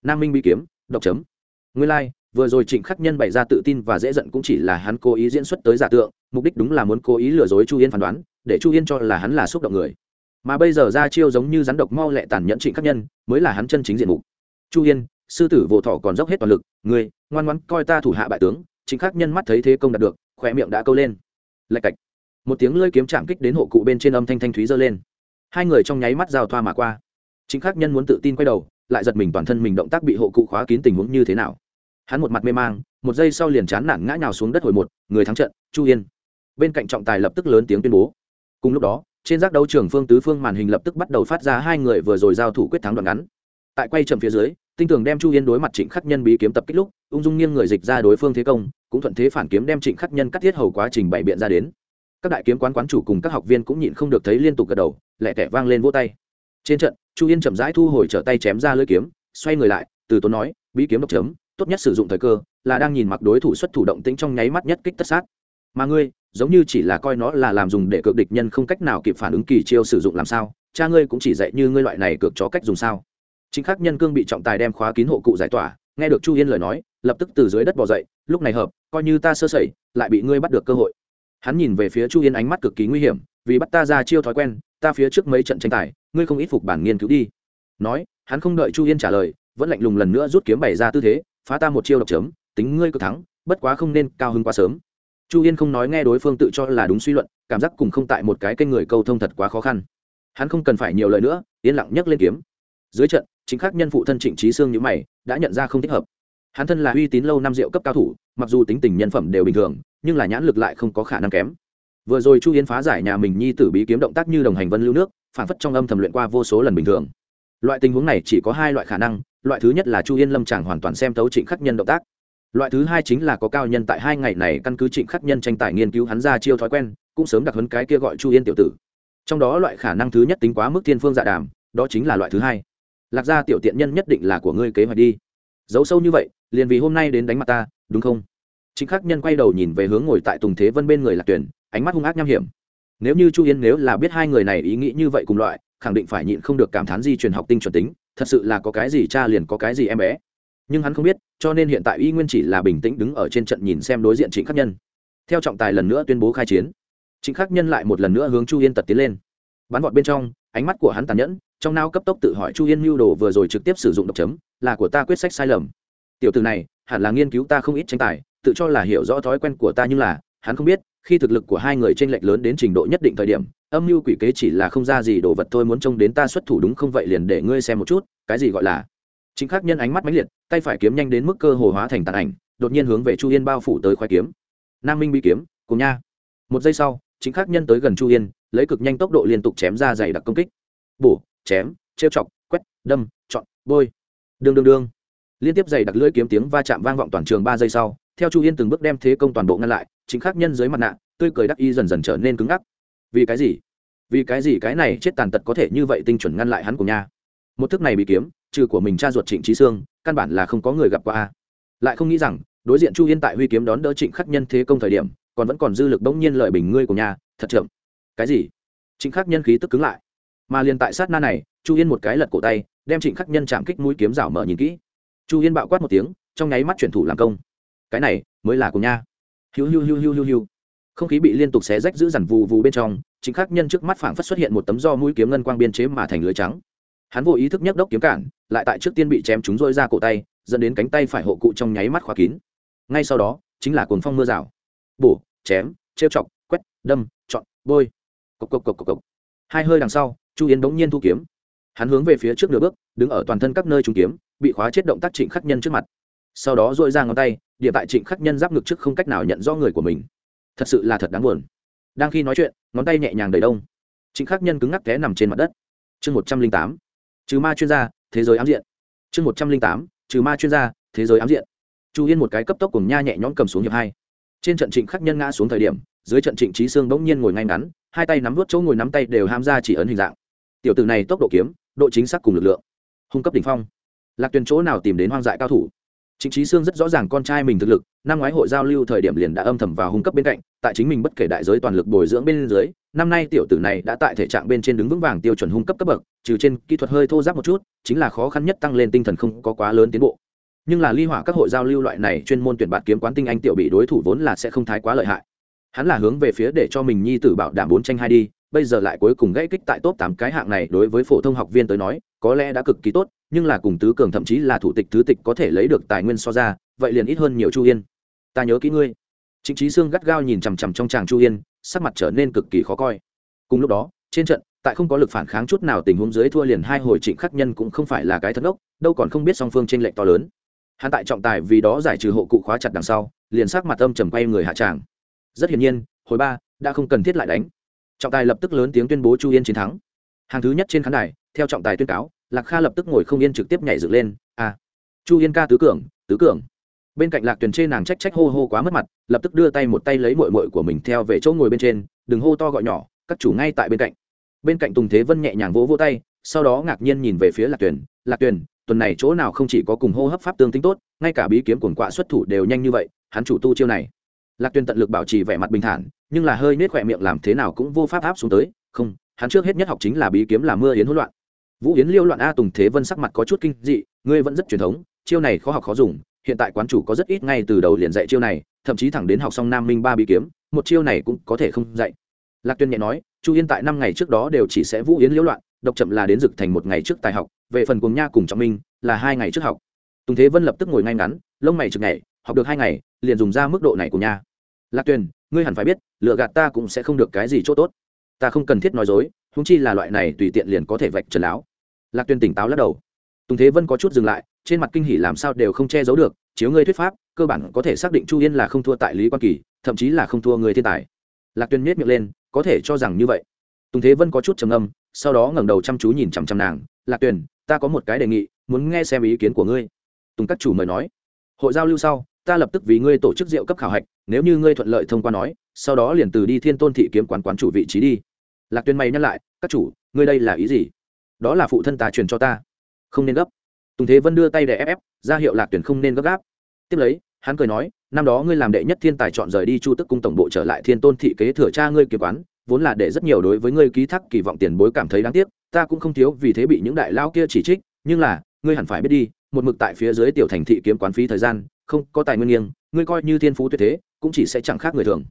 Nam minh bị kiếm đọc chấm. Nguyên lai、like, vừa rồi trịnh khắc nhân bày ra tự tin và dễ giận cũng chỉ là hắn cố ý diễn xuất tới giả tượng mục đích đúng là muốn cố ý lừa dối chu yên phán đoán để chu yên cho là hắn là xúc động người. Mà bây giờ ra chiêu giống như rắn độc mau lẹ tàn nhẫn trịnh khắc nhân mới là hắn chân chính diện mục. Chu yên sư tử vô thọ còn dốc hết toàn lực người ngoan ngoãn coi ta thủ hạ bại tướng trịnh khắc nhân mắt thấy thế công đạt được khỏe miệng đã câu lên. Lạch cạch. Một tiếng lơi kiếm chạm kích đến hộ cụ bên trên âm thanh thanh thúy dơ lên. Hai người trong nháy mắt giao thoa mà qua. Chính khắc nhân muốn tự tin quay đầu lại giật mình toàn thân mình động tác bị hộ cụ khóa kín tình huống như thế nào. Hắn một mặt mê mang, một giây sau liền chán nản ngã nhào xuống đất hồi một, người thắng trận, chu yên. Bên cạnh trọng tài lập tức lớn tiếng tuyên bố. Cùng lúc đó, trên giác đấu trường phương tứ phương màn hình lập tức bắt đầu phát ra hai người vừa rồi giao thủ quyết thắng đoạn ngắn. Tại quay chậm phía dưới, tinh tường đem chu yên đối mặt trịnh khắc nhân bí kiếm tập kích lúc, ung dung nghiêng người dịch ra đối phương thế công, cũng thuận thế phản kiếm đem trịnh khắc nhân cắt thiết hầu quá trình bày biện ra đến. Các đại kiếm quán quán chủ cùng các học viên cũng nhịn không được thấy liên tục gật đầu lẹ tẻ vang lên vỗ tay. Trên trận chu yên chậm rãi thu hồi trở tay chém ra lưỡi kiếm, xoay người lại, từ tốn nói, bí kiếm độc chấm, tốt nhất sử dụng thời cơ là đang nhìn mặc đối thủ xuất thủ động tĩnh trong nháy mắt nhất kích tất sát. Mà ngươi, giống như chỉ là coi nó là làm dùng để cược địch nhân không cách nào kịp phản ứng kỳ chiêu sử dụng làm sao, cha ngươi cũng chỉ dạy như ngươi loại này cược chó cách dùng sao? Chính khắc nhân cương bị trọng tài đem khóa kín hộ cụ giải tỏa, nghe được chu yên lời nói, lập tức từ dưới đất bỏ dậy, lúc này hợp, coi như ta sơ sẩy, lại bị ngươi bắt được cơ hội. Hắn nhìn về phía chu yên ánh mắt cực kỳ nguy hiểm, vì bắt ta ra chiêu thói quen, ta phía trước mấy trận tranh tài ngươi không ít phục bản nghiên cứu đi. Nói, hắn không đợi chu yên trả lời, vẫn lạnh lùng lần nữa rút kiếm bày ra tư thế, phá ta một chiêu độc chấm, tính ngươi cực thắng, bất quá không nên cao hứng quá sớm. Chu yên không nói nghe đối phương tự cho là đúng suy luận, cảm giác cùng không tại một cái kênh người câu thông thật quá khó khăn. Hắn không cần phải nhiều lời nữa, yên lặng nhấc lên kiếm. Dưới trận, chính khắc nhân phụ thân trịnh trí sương nhữ mày, đã nhận ra không thích hợp. Hắn thân là uy tín lâu năm rượu cấp cao thủ, mặc dù tính tình nhân phẩm đều bình thường, nhưng là nhãn lực lại không có khả năng kém vừa rồi chu Yến phá giải nhà mình nhi tử bí kiếm động tác như đồng hành vân lưu nước, phản phất trong âm thầm luyện qua vô số lần bình thường. Loại tình huống này chỉ có hai loại khả năng, loại thứ nhất là chu yên lâm chẳng hoàn toàn xem thấu trịnh khắc nhân động tác. Loại thứ hai chính là có cao nhân tại hai ngày này căn cứ trịnh khắc nhân tranh tài nghiên cứu hắn ra chiêu thói quen, cũng sớm đặt hấn cái kia gọi chu yên tiểu tử. Trong đó loại khả năng thứ nhất tính quá mức thiên phương dạ đàm, đó chính là loại thứ hai. Lạc gia tiểu tiện nhân nhất định là của ngươi kế hoạch đi. Giấu sâu như vậy, liền vì hôm nay đến đánh mặt ta, đúng không? Chính khắc nhân quay đầu nhìn về hướng ngồi tại tùng thế vân bên người lạc tuyển ánh mắt hung ác nham hiểm. Nếu như chu yên nếu là biết hai người này ý nghĩ như vậy cùng loại, khẳng định phải nhịn không được cảm thán di truyền học tinh chuẩn tính, thật sự là có cái gì cha liền có cái gì em bé. Nhưng hắn không biết, cho nên hiện tại y nguyên chỉ là bình tĩnh đứng ở trên trận nhìn xem đối diện trịnh khắc nhân. Theo trọng tài lần nữa tuyên bố khai chiến, trịnh khắc nhân lại một lần nữa hướng chu yên tật tiến lên. Bắn vọt bên trong, ánh mắt của hắn tàn nhẫn, trong nao cấp tốc tự hỏi chu yên mưu đồ vừa rồi trực tiếp sử dụng độc chấm, là của ta quyết sách sai lầm. Tiểu từ này, hẳn là nghiên cứu ta không ít tranh tài, tự cho là hiểu rõ thói quen của ta nhưng là, hắn không biết khi thực lực của hai người trên lệch lớn đến trình độ nhất định thời điểm, âm mưu quỷ kế chỉ là không ra gì đồ vật thôi muốn trông đến ta xuất thủ đúng không vậy liền để ngươi xem một chút, cái gì gọi là. Chính khắc nhân ánh mắt mãnh liệt, tay phải kiếm nhanh đến mức cơ hồ hóa thành tàn ảnh, đột nhiên hướng về chu yên bao phủ tới khoái kiếm. Nam minh bị kiếm, cùng nha. Một giây sau, chính khắc nhân tới gần chu yên, lấy cực nhanh tốc độ liên tục chém ra dày đặc công kích. Bổ, chém, trêu chọc, quét, đâm, chọn, bôi. Đương đương đương. Liên tiếp dày đặc lưỡi kiếm tiếng va chạm vang vọng toàn trường ba giây sau, theo chu yên từng bước đem thế công toàn bộ ngăn lại chính khắc nhân dưới mặt nạ, tươi cười đắc y dần dần trở nên cứng ngắc. Vì cái gì? Vì cái gì cái này chết tàn tật có thể như vậy tinh chuẩn ngăn lại hắn của nha một thức này bị kiếm, trừ của mình cha ruột trịnh trí sương, căn bản là không có người gặp qua lại không nghĩ rằng, đối diện chu yên tại huy kiếm đón đỡ trịnh khắc nhân thế công thời điểm, còn vẫn còn dư lực bỗng nhiên lợi bình ngươi của nhà, thật chậm. Cái gì? Trịnh khắc nhân khí tức cứng lại. Mà liền tại sát na này, chu yên một cái lật cổ tay, đem trịnh khắc nhân chạm kích mũi kiếm rảo mở nhìn kỹ. Chu yên bạo quát một tiếng, trong nháy mắt chuyển thủ làm công. Cái này mới là của nha hiu hiu hiu hiu hiu hiu. Không khí bị liên tục xé rách giữ dằn vù vù bên trong, chính khắc nhân trước mắt phảng phất xuất hiện một tấm do mũi kiếm ngân quang biên chế mà thành lưới trắng. Hắn vô ý thức nhấc đốc kiếm cản, lại tại trước tiên bị chém chúng rôi ra cổ tay, dẫn đến cánh tay phải hộ cụ trong nháy mắt khóa kín. Ngay sau đó, chính là cồn phong mưa rào. Bổ, chém, trêu chọc, quét, đâm, chọn, bôi. Cộc cộc cộc cộc cộc. Hai hơi đằng sau, chu yến bỗng nhiên thu kiếm. Hắn hướng về phía trước nửa bước, đứng ở toàn thân các nơi trúng kiếm, bị khóa chết động tác trịnh khắc nhân trước mặt sau đó dội ra ngón tay, địa tại trịnh khắc nhân giáp ngực trước không cách nào nhận rõ người của mình. Thật sự là thật đáng buồn. Đang khi nói chuyện, ngón tay nhẹ nhàng đầy đông. Trịnh khắc nhân cứng ngắc té nằm trên mặt đất. Chương một trăm linh tám, trừ ma chuyên gia, thế giới ám diện. Chương một trăm linh tám, trừ ma chuyên gia, thế giới ám diện. Chu yên một cái cấp tốc cùng nha nhẹ nhõm cầm xuống hiệp hai. Trên trận trịnh khắc nhân ngã xuống thời điểm, dưới trận trịnh trí sương bỗng nhiên ngồi ngay ngắn, hai tay nắm vút chỗ ngồi nắm tay đều ham ra chỉ ấn hình dạng. Tiểu tử này tốc độ kiếm, độ chính xác cùng lực lượng. Hung cấp đỉnh phong. Lạc tuyền chỗ nào tìm đến hoang dại cao thủ? Trịnh Chí Sương rất rõ ràng con trai mình thực lực, năm ngoái hội giao lưu thời điểm liền đã âm thầm vào hung cấp bên cạnh, tại chính mình bất kể đại giới toàn lực bồi dưỡng bên dưới, năm nay tiểu tử này đã tại thể trạng bên trên đứng vững vàng tiêu chuẩn hung cấp cấp bậc, trừ trên kỹ thuật hơi thô ráp một chút, chính là khó khăn nhất tăng lên tinh thần không có quá lớn tiến bộ. Nhưng là ly hỏa các hội giao lưu loại này chuyên môn tuyển bạt kiếm quán tinh anh tiểu bị đối thủ vốn là sẽ không thái quá lợi hại. Hắn là hướng về phía để cho mình nhi tử bảo đảm bốn tranh hai đi, bây giờ lại cuối cùng gãy kích tại top tám cái hạng này đối với phổ thông học viên tới nói, có lẽ đã cực kỳ tốt, nhưng là cùng tứ cường thậm chí là thủ tịch thứ tịch có thể lấy được tài nguyên so ra, vậy liền ít hơn nhiều chu yên. Ta nhớ kỹ ngươi. Chính trí sương gắt gao nhìn chằm chằm trong tràng chu yên sắc mặt trở nên cực kỳ khó coi. Cùng lúc đó trên trận tại không có lực phản kháng chút nào tình huống dưới thua liền hai hồi trịnh khắc nhân cũng không phải là cái thất ốc đâu còn không biết song phương t r ê n lệch to lớn. Hắn tại trọng tài vì đó giải trừ hộ cụ khóa chặt đằng sau liền sắc mặt âm trầm quay người hạ tràng rất hiển nhiên hồi ba đã không cần thiết lại đánh. Trọng tài lập tức lớn tiếng tuyên bố chu yên chiến thắng. Hàng thứ nhất trên khán đài theo trọng tài tuyên cáo lạc kha lập tức ngồi không yên trực tiếp nhảy dựng lên. A à, chu yên ca tứ cường tứ cường. Bên cạnh lạc tuyền chê nàng trách trách hô hô quá mất mặt lập tức đưa tay một tay lấy mội mội của mình theo về chỗ ngồi bên trên đừng hô to gọi nhỏ các chủ ngay tại bên cạnh. Bên cạnh tùng thế vân nhẹ nhàng vỗ vỗ tay sau đó ngạc nhiên nhìn về phía lạc tuyền. Lạc tuyền tuần này chỗ nào không chỉ có cùng hô hấp pháp tương tính tốt ngay cả bí kiếm cuồng quạ xuất thủ đều nhanh như vậy hắn chủ tu chiêu này lạc tuyền tận lực bảo trì vẻ mặt bình thản, nhưng là hơi nết khỏe miệng làm thế nào cũng vô pháp áp xuống tới, không, hắn trước hết nhất học chính là bí kiếm là mưa yến hỗn loạn. Vũ yến liêu loạn a tùng thế vân sắc mặt có chút kinh dị, ngươi vẫn rất truyền thống, chiêu này khó học khó dùng, hiện tại quán chủ có rất ít ngay từ đầu liền dạy chiêu này, thậm chí thẳng đến học xong nam minh ba bí kiếm, một chiêu này cũng có thể không dạy. Lạc tuyên nhẹ nói, chu yên tại năm ngày trước đó đều chỉ sẽ vũ yến liễu loạn, độc chậm là đến dực thành một ngày trước tài học, về phần cùng nha cùng trọng minh, là hai ngày trước học. Tùng thế vân lập tức ngồi ngay ngắn, lông mày trực ngày học được hai ngày, liền dùng ra mức độ này của nha lạc tuyền, ngươi hẳn phải biết, lựa gạt ta cũng sẽ không được cái gì c h ỗ t ố t ta không cần thiết nói dối húng chi là loại này tùy tiện liền có thể vạch trần láo lạc tuyền tỉnh táo lắc đầu. Tùng thế vân có chút dừng lại, trên mặt kinh hỉ làm sao đều không che giấu được, chiếu ngươi thuyết pháp, cơ bản có thể xác định chu yên là không thua tại lý quan kỳ, thậm chí là không thua người thiên tài. Lạc Tuyền miết miệng lên, có thể cho rằng như vậy. Tùng thế vân có chút trầm âm sau đó ngẩng đầu chăm chú nhìn chằm chằm nàng. Lạc tuyền, ta có một cái đề nghị, muốn nghe xem ý kiến của ngươi. Tùng các chủ mời nói. Hội giao lưu sau ta lập tức vì ngươi tổ chức rượu cấp khảo hạch, nếu như ngươi thuận lợi thông qua nói, sau đó liền từ đi thiên tôn thị kiếm quán quán chủ vị trí đi. Lạc tuyên mày nhắc lại, các chủ, ngươi đây là ý gì? Đó là phụ thân ta truyền cho ta. Không nên gấp. Tùng thế vân đưa tay để ép ép, ra hiệu lạc tuyển không nên gấp gáp. Tiếp lấy, hắn cười nói, năm đó ngươi làm đệ nhất thiên tài chọn rời đi chu tức cung tổng bộ trở lại thiên tôn thị kế thừa cha ngươi kiếm quán, vốn là để rất nhiều đối với ngươi ký thác kỳ vọng tiền bối cảm thấy đáng tiếc, ta cũng không thiếu vì thế bị những đại lao kia chỉ trích, nhưng là, ngươi hẳn phải biết đi, một mực tại phía dưới tiểu thành thị kiếm quán phí thời gian không có tài nguyên nghiêng, ngươi coi như thiên phú tuyệt thế, cũng chỉ sẽ chẳng khác người thường.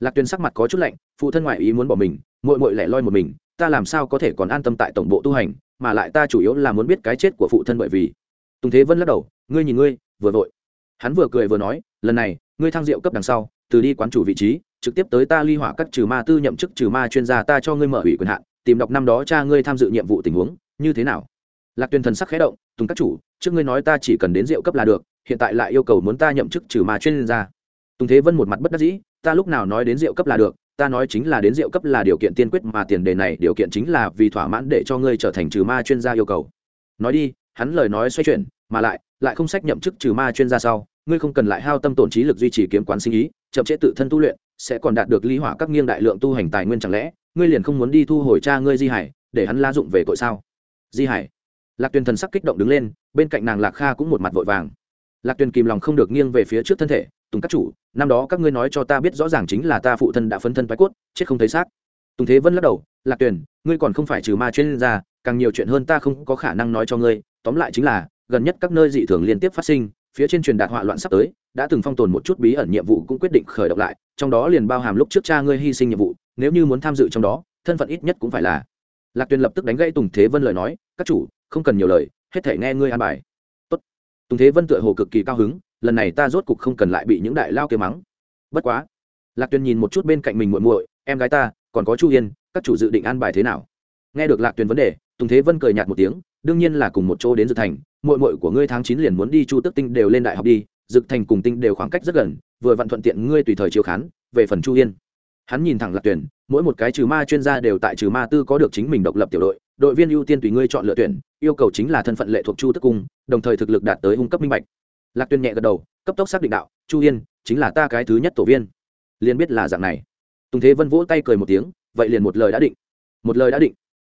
Lạc tuyền sắc mặt có chút lạnh, phụ thân ngoại ý muốn bỏ mình mội mội lẻ loi một mình, ta làm sao có thể còn an tâm tại tổng bộ tu hành, mà lại ta chủ yếu là muốn biết cái chết của phụ thân bởi vì. Tùng thế vân lắc đầu, ngươi nhìn ngươi, vừa vội. Hắn vừa cười vừa nói, lần này, ngươi thăng rượu cấp đằng sau, từ đi quán chủ vị trí, trực tiếp tới ta ly hỏa các trừ ma tư nhậm chức trừ ma chuyên gia ta cho ngươi mở ủy quyền hạn, tìm đọc năm đó cha ngươi tham dự nhiệm vụ tình huống, như thế nào? Lạc tuyền thần sắc khẽ động, tùng các chủ, trước ngươi nói ta chỉ cần đến rượu cấp là được hiện tại lại yêu cầu muốn ta nhậm chức trừ ma chuyên gia. Tùng thế vân một mặt bất đắc dĩ, ta lúc nào nói đến rượu cấp là được, ta nói chính là đến rượu cấp là điều kiện tiên quyết mà tiền đề này điều kiện chính là vì thỏa mãn để cho ngươi trở thành trừ ma chuyên gia yêu cầu. Nói đi, hắn lời nói xoay chuyển, mà lại lại không sách nhậm chức trừ ma chuyên gia sau, ngươi không cần lại hao tâm tổn trí lực duy trì kiếm quán sinh ý, chậm trễ tự thân tu luyện, sẽ còn đạt được lý hỏa các nghiêng đại lượng tu hành tài nguyên chẳng lẽ, ngươi liền không muốn đi thu hồi cha ngươi di hải, để hắn la dụng về tội sao? Di hải. Lạc tuyền thần sắc kích động đứng lên, bên cạnh nàng lạc kha cũng một mặt vội vàng lạc tuyền kìm lòng không được nghiêng về phía trước thân thể, tùng các chủ, năm đó các ngươi nói cho ta biết rõ ràng chính là ta phụ thân đã phấn thân bái cốt, chết không thấy xác. Tùng thế vân lắc đầu, lạc tuyền, ngươi còn không phải trừ ma chuyên gia, càng nhiều chuyện hơn ta không có khả năng nói cho ngươi. Tóm lại chính là, gần nhất các nơi dị thường liên tiếp phát sinh, phía trên truyền đạt họa loạn sắp tới, đã từng phong tồn một chút bí ẩn nhiệm vụ cũng quyết định khởi động lại, trong đó liền bao hàm lúc trước cha ngươi hy sinh nhiệm vụ, nếu như muốn tham dự trong đó, thân phận ít nhất cũng phải là. Lạc tuyền lập tức đánh gãy tùng thế vân lời nói, các chủ, không cần nhiều lời, hết thể nghe ngươi an bài tùng thế vân tựa hồ cực kỳ cao hứng, lần này ta rốt cục không cần lại bị những đại lao kia mắng. Bất quá, lạc tuyền nhìn một chút bên cạnh mình muội muội, em gái ta, còn có chu yên, các chủ dự định an bài thế nào? Nghe được lạc tuyền vấn đề, tùng thế vân cười nhạt một tiếng, đương nhiên là cùng một chỗ đến Dực thành, muội muội của ngươi tháng chín liền muốn đi chu tức tinh đều lên đại học đi, Dực thành cùng tinh đều khoảng cách rất gần, vừa vặn thuận tiện ngươi tùy thời chiếu khán, về phần chu yên. Hắn nhìn thẳng lạc tuyển mỗi một cái trừ ma chuyên gia đều tại trừ ma tư có được chính mình độc lập tiểu đội đội viên ưu tiên tùy ngươi chọn lựa tuyển, yêu cầu chính là thân phận lệ thuộc chu tức cung, đồng thời thực lực đạt tới hung cấp minh bạch. Lạc Tuyên nhẹ gật đầu, cấp tốc xác định đạo, chu yên, chính là ta cái thứ nhất tổ viên. Liền biết là dạng này. Tùng thế vân vỗ tay cười một tiếng, vậy liền một lời đã định. Một lời đã định.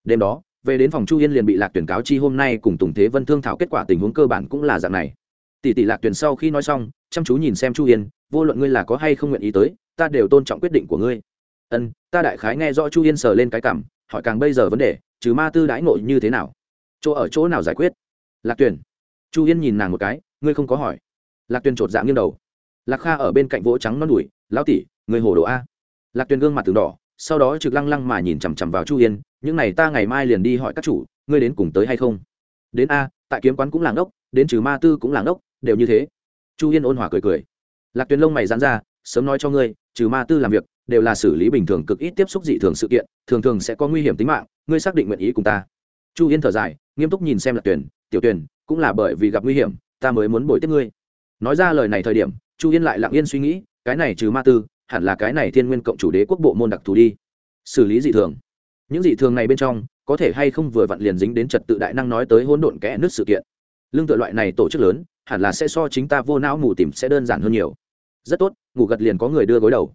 Đêm đó, về đến phòng chu yên liền bị lạc tuyển cáo chi hôm nay cùng tùng thế vân thương thảo kết quả tình huống cơ bản cũng là dạng này. Tỷ tỷ lạc tuyển sau khi nói xong, chăm chú nhìn xem chu yên, vô luận ngươi là có hay không nguyện ý tới, ta đều tôn trọng quyết định của ngươi. Ân, ta đại khái nghe rõ chu yên sờ lên cái cảm hỏi càng bây giờ vấn đề trừ ma tư đãi ngộ như thế nào? Chỗ ở chỗ nào giải quyết? Lạc Tuyền, chu yên nhìn nàng một cái ngươi không có hỏi. Lạc Tuyền chột dạng nghiêng đầu. Lạc kha ở bên cạnh vỗ trắng non đùi lão tỷ người hồ đồ a. Lạc Tuyền gương mặt từng đỏ sau đó trực lăng lăng mà nhìn chằm chằm vào chu yên những này ta ngày mai liền đi hỏi các chủ ngươi đến cùng tới hay không? Đến a tại kiếm quán cũng làng ốc đến trừ ma tư cũng làng ốc đều như thế. Chu yên ôn hòa cười cười. Lạc tuyền lông mày dán ra sớm nói cho ngươi trừ ma tư làm việc đều là xử lý bình thường cực ít tiếp xúc dị thường sự kiện, thường thường sẽ có nguy hiểm tính mạng, ngươi xác định nguyện ý cùng ta. Chu yên thở dài, nghiêm túc nhìn xem lạc tuyền, tiểu tuyền, cũng là bởi vì gặp nguy hiểm, ta mới muốn bồi tiếp ngươi. Nói ra lời này thời điểm, chu yên lại lặng yên suy nghĩ, cái này trừ ma tư, hẳn là cái này thiên nguyên cộng chủ đế quốc bộ môn đặc thù đi. Xử lý dị thường. Những dị thường này bên trong, có thể hay không vừa vặn liền dính đến trật tự đại năng nói tới hỗn độn kẽ nứt sự kiện. Lương tự loại này tổ chức lớn, hẳn là sẽ so chính ta vô não mù tìm sẽ đơn giản hơn nhiều. Rất tốt, ngủ gật liền có người đưa gối đầu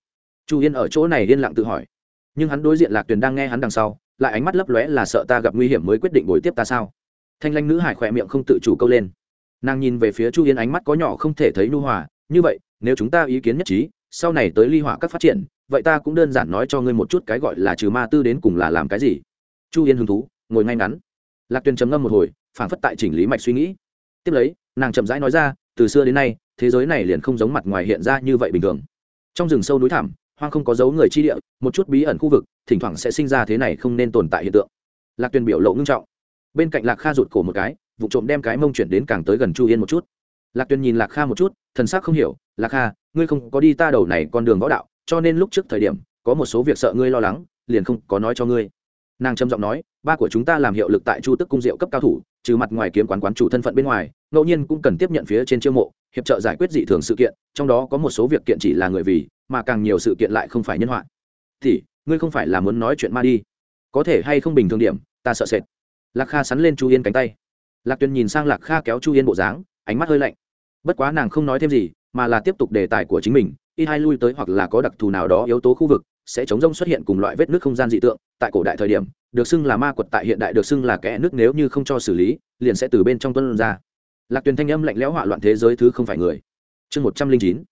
chu yên ở chỗ này yên lặng tự hỏi. Nhưng hắn đối diện lạc tuyền đang nghe hắn đằng sau, lại ánh mắt lấp lóe là sợ ta gặp nguy hiểm mới quyết định bồi tiếp ta sao? Thanh lanh nữ hải khỏe miệng không tự chủ câu lên. Nàng nhìn về phía chu yên ánh mắt có nhỏ không thể thấy nhu hòa, như vậy, nếu chúng ta ý kiến nhất trí, sau này tới ly hỏa các phát triển, vậy ta cũng đơn giản nói cho ngươi một chút cái gọi là trừ ma tư đến cùng là làm cái gì. Chu yên hứng thú, ngồi ngay ngắn. Lạc tuyền chấm ngâm một hồi phản phất tại chỉnh lý mạch suy nghĩ. Tiếp lấy, nàng chậm rãi nói ra, từ xưa đến nay, thế giới này liền không giống mặt ngoài hiện ra như vậy bình thường. Trong rừng sâu núi thẳm hoang không có dấu người chi địa, một chút bí ẩn khu vực, thỉnh thoảng sẽ sinh ra thế này không nên tồn tại hiện tượng. Lạc tuyền biểu lộ ngưng trọng. Bên cạnh lạc kha rụt cổ một cái, vụ trộm đem cái mông chuyển đến càng tới gần chu yên một chút. Lạc tuyền nhìn lạc kha một chút, thần sắc không hiểu, lạc kha, ngươi không có đi ta đầu này con đường võ đạo, cho nên lúc trước thời điểm, có một số việc sợ ngươi lo lắng, liền không có nói cho ngươi. Nàng trầm giọng nói, ba của chúng ta làm hiệu lực tại chu tức cung diệu cấp cao thủ, trừ mặt ngoài kiếm quán quán chủ thân phận bên ngoài, ngẫu nhiên cũng cần tiếp nhận phía trên chiêu mộ hiệp trợ giải quyết dị thường sự kiện, trong đó có một số việc kiện chỉ là người vì, mà càng nhiều sự kiện lại không phải nhân họa. Thì, ngươi không phải là muốn nói chuyện ma đi. Có thể hay không bình thường điểm, ta sợ sệt. Lạc kha sắn lên chu yên cánh tay. Lạc tuyền nhìn sang lạc kha kéo chu yên bộ dáng, ánh mắt hơi lạnh. Bất quá nàng không nói thêm gì, mà là tiếp tục đề tài của chính mình, ít hai lui tới hoặc là có đặc thù nào đó yếu tố khu vực, sẽ chống rông xuất hiện cùng loại vết nước không gian dị tượng, tại cổ đại thời điểm, được xưng là ma quật tại hiện đại, được xưng là kẽ nước nếu như không cho xử lý, liền sẽ từ bên trong tuân ra lạc tuyền thanh âm lạnh lẽo hỏa loạn thế giới thứ không phải người. Chương một trăm linh chín,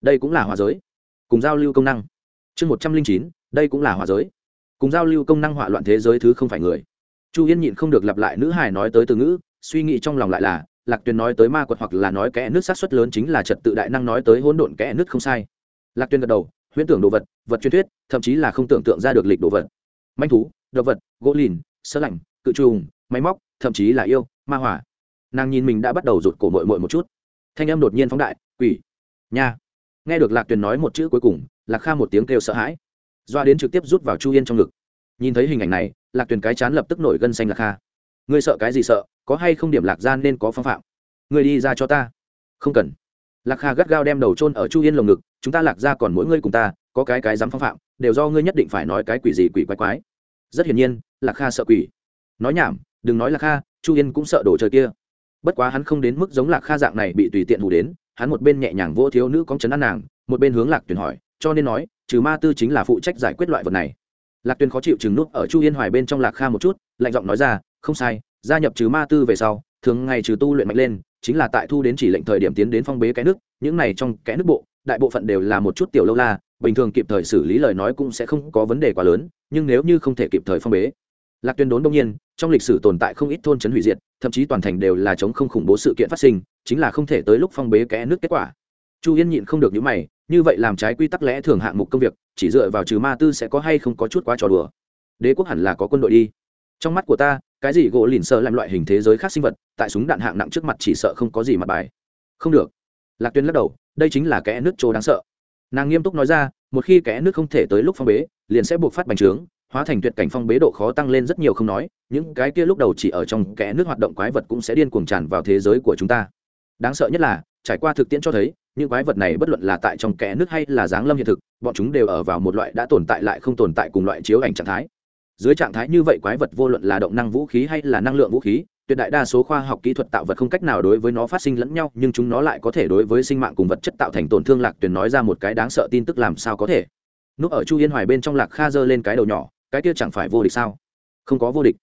đây cũng là hòa giới. Cùng giao lưu công năng. Chương một trăm linh chín, đây cũng là hòa giới. Cùng giao lưu công năng hỏa loạn thế giới thứ không phải người. Chu yên nhịn không được lặp lại nữ hải nói tới từ ngữ, suy nghĩ trong lòng lại là, lạc tuyền nói tới ma quật hoặc là nói kẽ nước sát xuất lớn chính là trật tự đại năng nói tới hỗn độn kẽ nước không sai. Lạc tuyền gật đầu, huyễn tưởng đồ vật vật truyền thuyết, thậm chí là không tưởng tượng ra được lịch đồ vật. Manh thú đồ vật, gỗ lìn, sơ lạnh, cự trùng, máy móc, thậm chí là yêu, ma hỏa nàng nhìn mình đã bắt đầu rụt cổ mội mội một chút. Thanh âm đột nhiên phóng đại, quỷ, nha. Nghe được lạc tuyền nói một chữ cuối cùng, lạc kha một tiếng kêu sợ hãi. Doa đến trực tiếp rút vào chu yên trong ngực. Nhìn thấy hình ảnh này, lạc tuyền cái chán lập tức nổi gân xanh lạc kha. Ngươi sợ cái gì sợ? Có hay không điểm lạc gian nên có phong phạm? Ngươi đi ra cho ta. Không cần. Lạc kha gắt gao đem đầu trôn ở chu yên lồng ngực, chúng ta lạc ra còn mỗi ngươi cùng ta, có cái cái dám phong phạm, đều do ngươi nhất định phải nói cái quỷ gì quỷ quái quái. Rất hiển nhiên, lạc kha sợ quỷ. Nói nhảm, đừng nói lạc kha, chu yên cũng sợ đồ chơi kia bất quá hắn không đến mức giống lạc kha dạng này bị tùy tiện hù đến, hắn một bên nhẹ nhàng vô thiếu nữ cóng chấn ăn nàng, một bên hướng lạc tuyền hỏi, cho nên nói, trừ ma tư chính là phụ trách giải quyết loại vật này. Lạc tuyền khó chịu chừng nút ở chu yên hoài bên trong lạc kha một chút, lạnh giọng nói ra, không sai, gia nhập trừ ma tư về sau, thường ngày trừ tu luyện mạnh lên, chính là tại thu đến chỉ lệnh thời điểm tiến đến phong bế cái nước, những này trong cái nước bộ, đại bộ phận đều là một chút tiểu lâu la, bình thường kịp thời xử lý lời nói cũng sẽ không có vấn đề quá lớn, nhưng nếu như không thể kịp thời phong bế lạc tuyên đốn đông nhiên, trong lịch sử tồn tại không ít thôn trấn hủy diệt, thậm chí toàn thành đều là chống không khủng bố sự kiện phát sinh, chính là không thể tới lúc phong bế kẽ nước kết quả. Chu yên nhịn không được những mày, như vậy làm trái quy tắc lẽ thường hạng mục công việc, chỉ dựa vào trừ ma tư sẽ có hay không có chút quá trò đùa. Đế quốc hẳn là có quân đội đi. Trong mắt của ta, cái gì gỗ lìn sợ làm loại hình thế giới khác sinh vật, tại súng đạn hạng nặng trước mặt chỉ sợ không có gì mặt bài. Không được. Lạc tuyên lắc đầu, đây chính là kẽ nước trô đáng sợ. Nàng nghiêm túc nói ra, một khi kẽ nước không thể tới lúc phong bế, liền sẽ buộc phát bành trướng hóa thành tuyệt cảnh phong bế độ khó tăng lên rất nhiều không nói, những cái kia lúc đầu chỉ ở trong kẽ nước hoạt động quái vật cũng sẽ điên cuồng tràn vào thế giới của chúng ta. Đáng sợ nhất là, trải qua thực tiễn cho thấy, những quái vật này bất luận là tại trong kẽ nước hay là giáng lâm hiện thực, bọn chúng đều ở vào một loại đã tồn tại lại không tồn tại cùng loại chiếu ảnh trạng thái. Dưới trạng thái như vậy quái vật vô luận là động năng vũ khí hay là năng lượng vũ khí, tuyệt đại đa số khoa học kỹ thuật tạo vật không cách nào đối với nó phát sinh lẫn nhau, nhưng chúng nó lại có thể đối với sinh mạng cùng vật chất tạo thành tổn thương lạc tuyền nói ra một cái đáng sợ tin tức làm sao có thể. Núp ở chu yên hoài bên trong lạc kha giơ lên cái đầu nhỏ cái kia chẳng phải vô địch sao? Không có vô địch.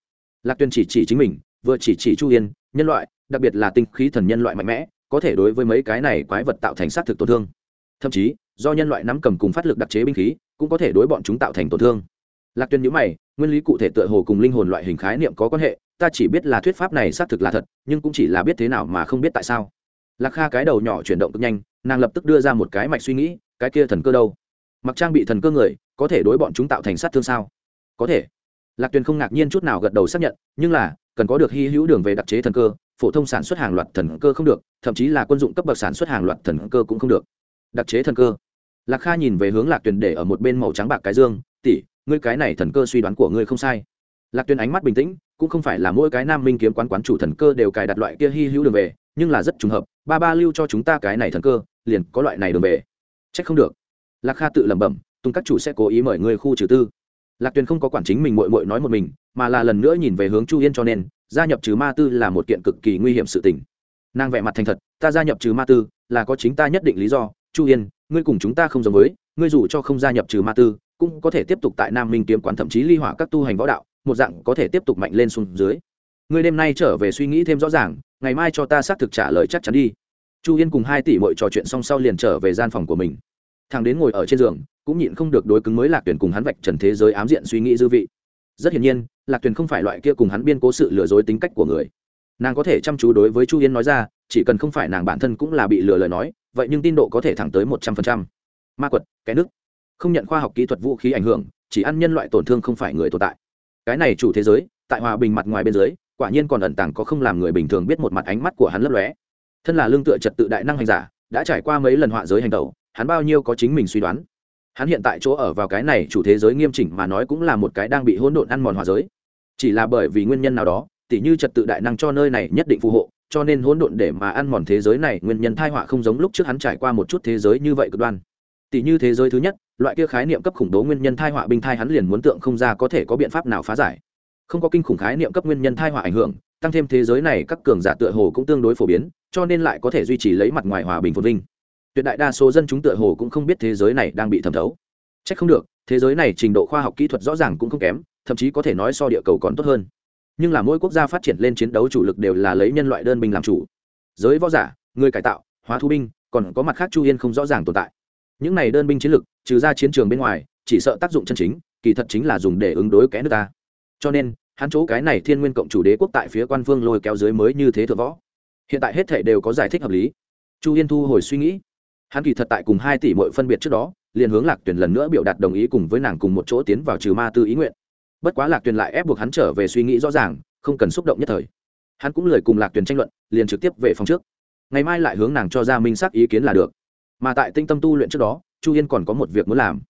Lạc Tuyên chỉ chỉ chính mình, vừa chỉ chỉ chu yên, nhân loại, đặc biệt là tinh khí thần nhân loại mạnh mẽ, có thể đối với mấy cái này quái vật tạo thành sát thực tổn thương. Thậm chí, do nhân loại nắm cầm cùng phát lực đặc chế binh khí, cũng có thể đối bọn chúng tạo thành tổn thương. Lạc tuyên nhữ mày, nguyên lý cụ thể tựa hồ cùng linh hồn loại hình khái niệm có quan hệ, ta chỉ biết là thuyết pháp này xác thực là thật, nhưng cũng chỉ là biết thế nào mà không biết tại sao. Lạc kha cái đầu nhỏ chuyển động cực nhanh, nàng lập tức đưa ra một cái mạch suy nghĩ, cái kia thần cơ đâu? Mặc trang bị thần cơ người, có thể đối bọn chúng tạo thành sát thương sao? Có thể. Lạc tuyền không ngạc nhiên chút nào gật đầu xác nhận, nhưng là, cần có được hy hữu đường về đặc chế thần cơ, phổ thông sản xuất hàng loạt thần cơ không được, thậm chí là quân dụng cấp bậc sản xuất hàng loạt thần cơ cũng không được. Đặc chế thần cơ. Lạc kha nhìn về hướng lạc tuyền để ở một bên màu trắng bạc cái dương, tỷ, ngươi cái này thần cơ suy đoán của ngươi không sai. Lạc tuyền ánh mắt bình tĩnh, cũng không phải là mỗi cái nam minh kiếm quán quán chủ thần cơ đều cài đặt loại kia hy hữu đường về, nhưng là rất trùng hợp, ba ba lưu cho chúng ta cái này thần cơ, liền có loại này đường về. C h ắ c không được. Lạc kha tự lẩm bẩm tung các chủ sẽ cố ý mời ngươi khu trừ tư lạc tuyền không có quản chính mình mội mội nói một mình, mà là lần nữa nhìn về hướng chu yên cho nên, gia nhập trừ ma tư là một kiện cực kỳ nguy hiểm sự tình. Nàng vẽ mặt thành thật, ta gia nhập trừ ma tư là có chính ta nhất định lý do, chu yên, ngươi cùng chúng ta không giống với, ngươi dù cho không gia nhập trừ ma tư, cũng có thể tiếp tục tại nam minh kiếm quán thậm chí ly hỏa các tu hành võ đạo, một dạng có thể tiếp tục mạnh lên xuống dưới. Ngươi đêm nay trở về suy nghĩ thêm rõ ràng, ngày mai cho ta xác thực trả lời chắc chắn đi. Chu yên cùng hai tỷ mội trò chuyện xong sau liền trở về gian phòng của mình. Thằng đến ngồi ở trên giường cũng nhịn không được đối cứng mới lạc tuyển cùng hắn vạch trần thế giới ám diện suy nghĩ dư vị. Rất hiển nhiên, lạc tuyển không phải loại kia cùng hắn biên cố sự lừa dối tính cách của người. Nàng có thể chăm chú đối với chu yên nói ra, chỉ cần không phải nàng bản thân cũng là bị lừa lời nói, vậy nhưng tin độ có thể thẳng tới một trăm phần trăm. Ma quật cái nước không nhận khoa học kỹ thuật vũ khí ảnh hưởng, chỉ ăn nhân loại tổn thương không phải người tồn tại. Cái này chủ thế giới, tại hòa bình mặt ngoài bên dưới, quả nhiên còn ẩn tàng có không làm người bình thường biết một mặt ánh mắt của hắn lấp lóe. Thân là lương tựa trật tự đại năng hành giả, đã trải qua mấy lần họa giới hành tẩu, hắn bao nhiêu có chính mình suy đoán hắn hiện tại chỗ ở vào cái này chủ thế giới nghiêm chỉnh mà nói cũng là một cái đang bị hỗn độn ăn mòn hòa giới. Chỉ là bởi vì nguyên nhân nào đó, tỉ như trật tự đại năng cho nơi này nhất định phù hộ, cho nên hỗn độn để mà ăn mòn thế giới này nguyên nhân thai họa không giống lúc trước hắn trải qua một chút thế giới như vậy cực đoan. Tỷ như thế giới thứ nhất, loại kia khái niệm cấp khủng bố nguyên nhân thai họa binh thai hắn liền muốn tượng không ra có thể có biện pháp nào phá giải. Không có kinh khủng khái niệm cấp nguyên nhân thai họa ảnh hưởng, tăng thêm thế giới này các cường giả tựa hồ cũng tương đối phổ biến, cho nên lại có thể duy trì lấy mặt ngoài hòa bình phồn vinh tuyệt đại đa số dân chúng tựa hồ cũng không biết thế giới này đang bị thẩm thấu. C h ắ c không được, thế giới này trình độ khoa học kỹ thuật rõ ràng cũng không kém, thậm chí có thể nói so địa cầu còn tốt hơn. Nhưng là mỗi quốc gia phát triển lên chiến đấu chủ lực đều là lấy nhân loại đơn binh làm chủ. Giới võ giả, người cải tạo, hóa thu binh, còn có mặt khác chu yên không rõ ràng tồn tại. Những này đơn binh chiến lực, trừ ra chiến trường bên ngoài, chỉ sợ tác dụng chân chính, kỳ thật chính là dùng để ứng đối kẽ nước ta. Cho nên, hắn chỗ cái này thiên nguyên cộng chủ đế quốc tại phía quan phương lôi kéo dưới mới như thế thượng võ. Hiện tại hết thể đều có giải thích hợp lý. Chu yên thu hồi suy nghĩ hắn kỳ thật tại cùng hai tỷ mọi phân biệt trước đó, liền hướng lạc tuyền lần nữa biểu đạt đồng ý cùng với nàng cùng một chỗ tiến vào trừ ma tư ý nguyện. Bất quá lạc tuyền lại ép buộc hắn trở về suy nghĩ rõ ràng, không cần xúc động nhất thời. Hắn cũng lời cùng lạc tuyền tranh luận, liền trực tiếp về phòng trước. Ngày mai lại hướng nàng cho ra minh xác ý kiến là được. Mà tại tinh tâm tu luyện trước đó, chu yên còn có một việc muốn làm.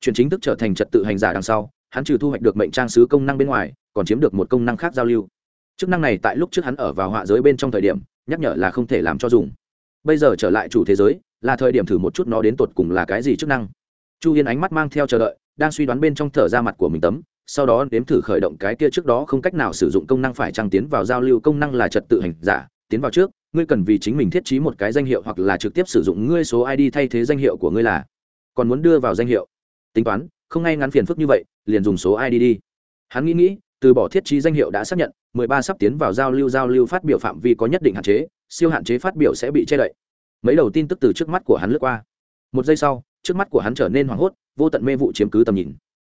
Chuyển chính thức trở thành trật tự hành giả đằng sau, hắn trừ thu hoạch được mệnh trang sứ công năng bên ngoài, còn chiếm được một công năng khác giao lưu. Chức năng này tại lúc trước hắn ở vào họa giới bên trong thời điểm, nhắc nhở là không thể làm cho dùng. Bây giờ trở lại chủ thế giới là thời điểm thử một chút nó đến tột cùng là cái gì chức năng. Chu yên ánh mắt mang theo chờ đợi, đang suy đoán bên trong thở ra mặt của mình tấm, sau đó nếm thử khởi động cái kia trước đó không cách nào sử dụng công năng phải trăng tiến vào giao lưu công năng là trật tự hành giả, tiến vào trước, ngươi cần vì chính mình thiết trí một cái danh hiệu hoặc là trực tiếp sử dụng ngươi số id thay thế danh hiệu của ngươi là. Còn muốn đưa vào danh hiệu. Tính toán, không ngay ngắn phiền phức như vậy, liền dùng số id đi. Hắn nghĩ nghĩ, từ bỏ thiết trí danh hiệu đã xác nhận, mười ba sắp tiến vào giao lưu giao lưu phát biểu phạm vi có nhất định hạn chế, siêu hạn chế phát biểu sẽ bị che đậy mấy đầu tin tức từ trước mắt của hắn lướt qua. Một giây sau, trước mắt của hắn trở nên hoảng hốt, vô tận mê vụ chiếm cứ tầm nhìn.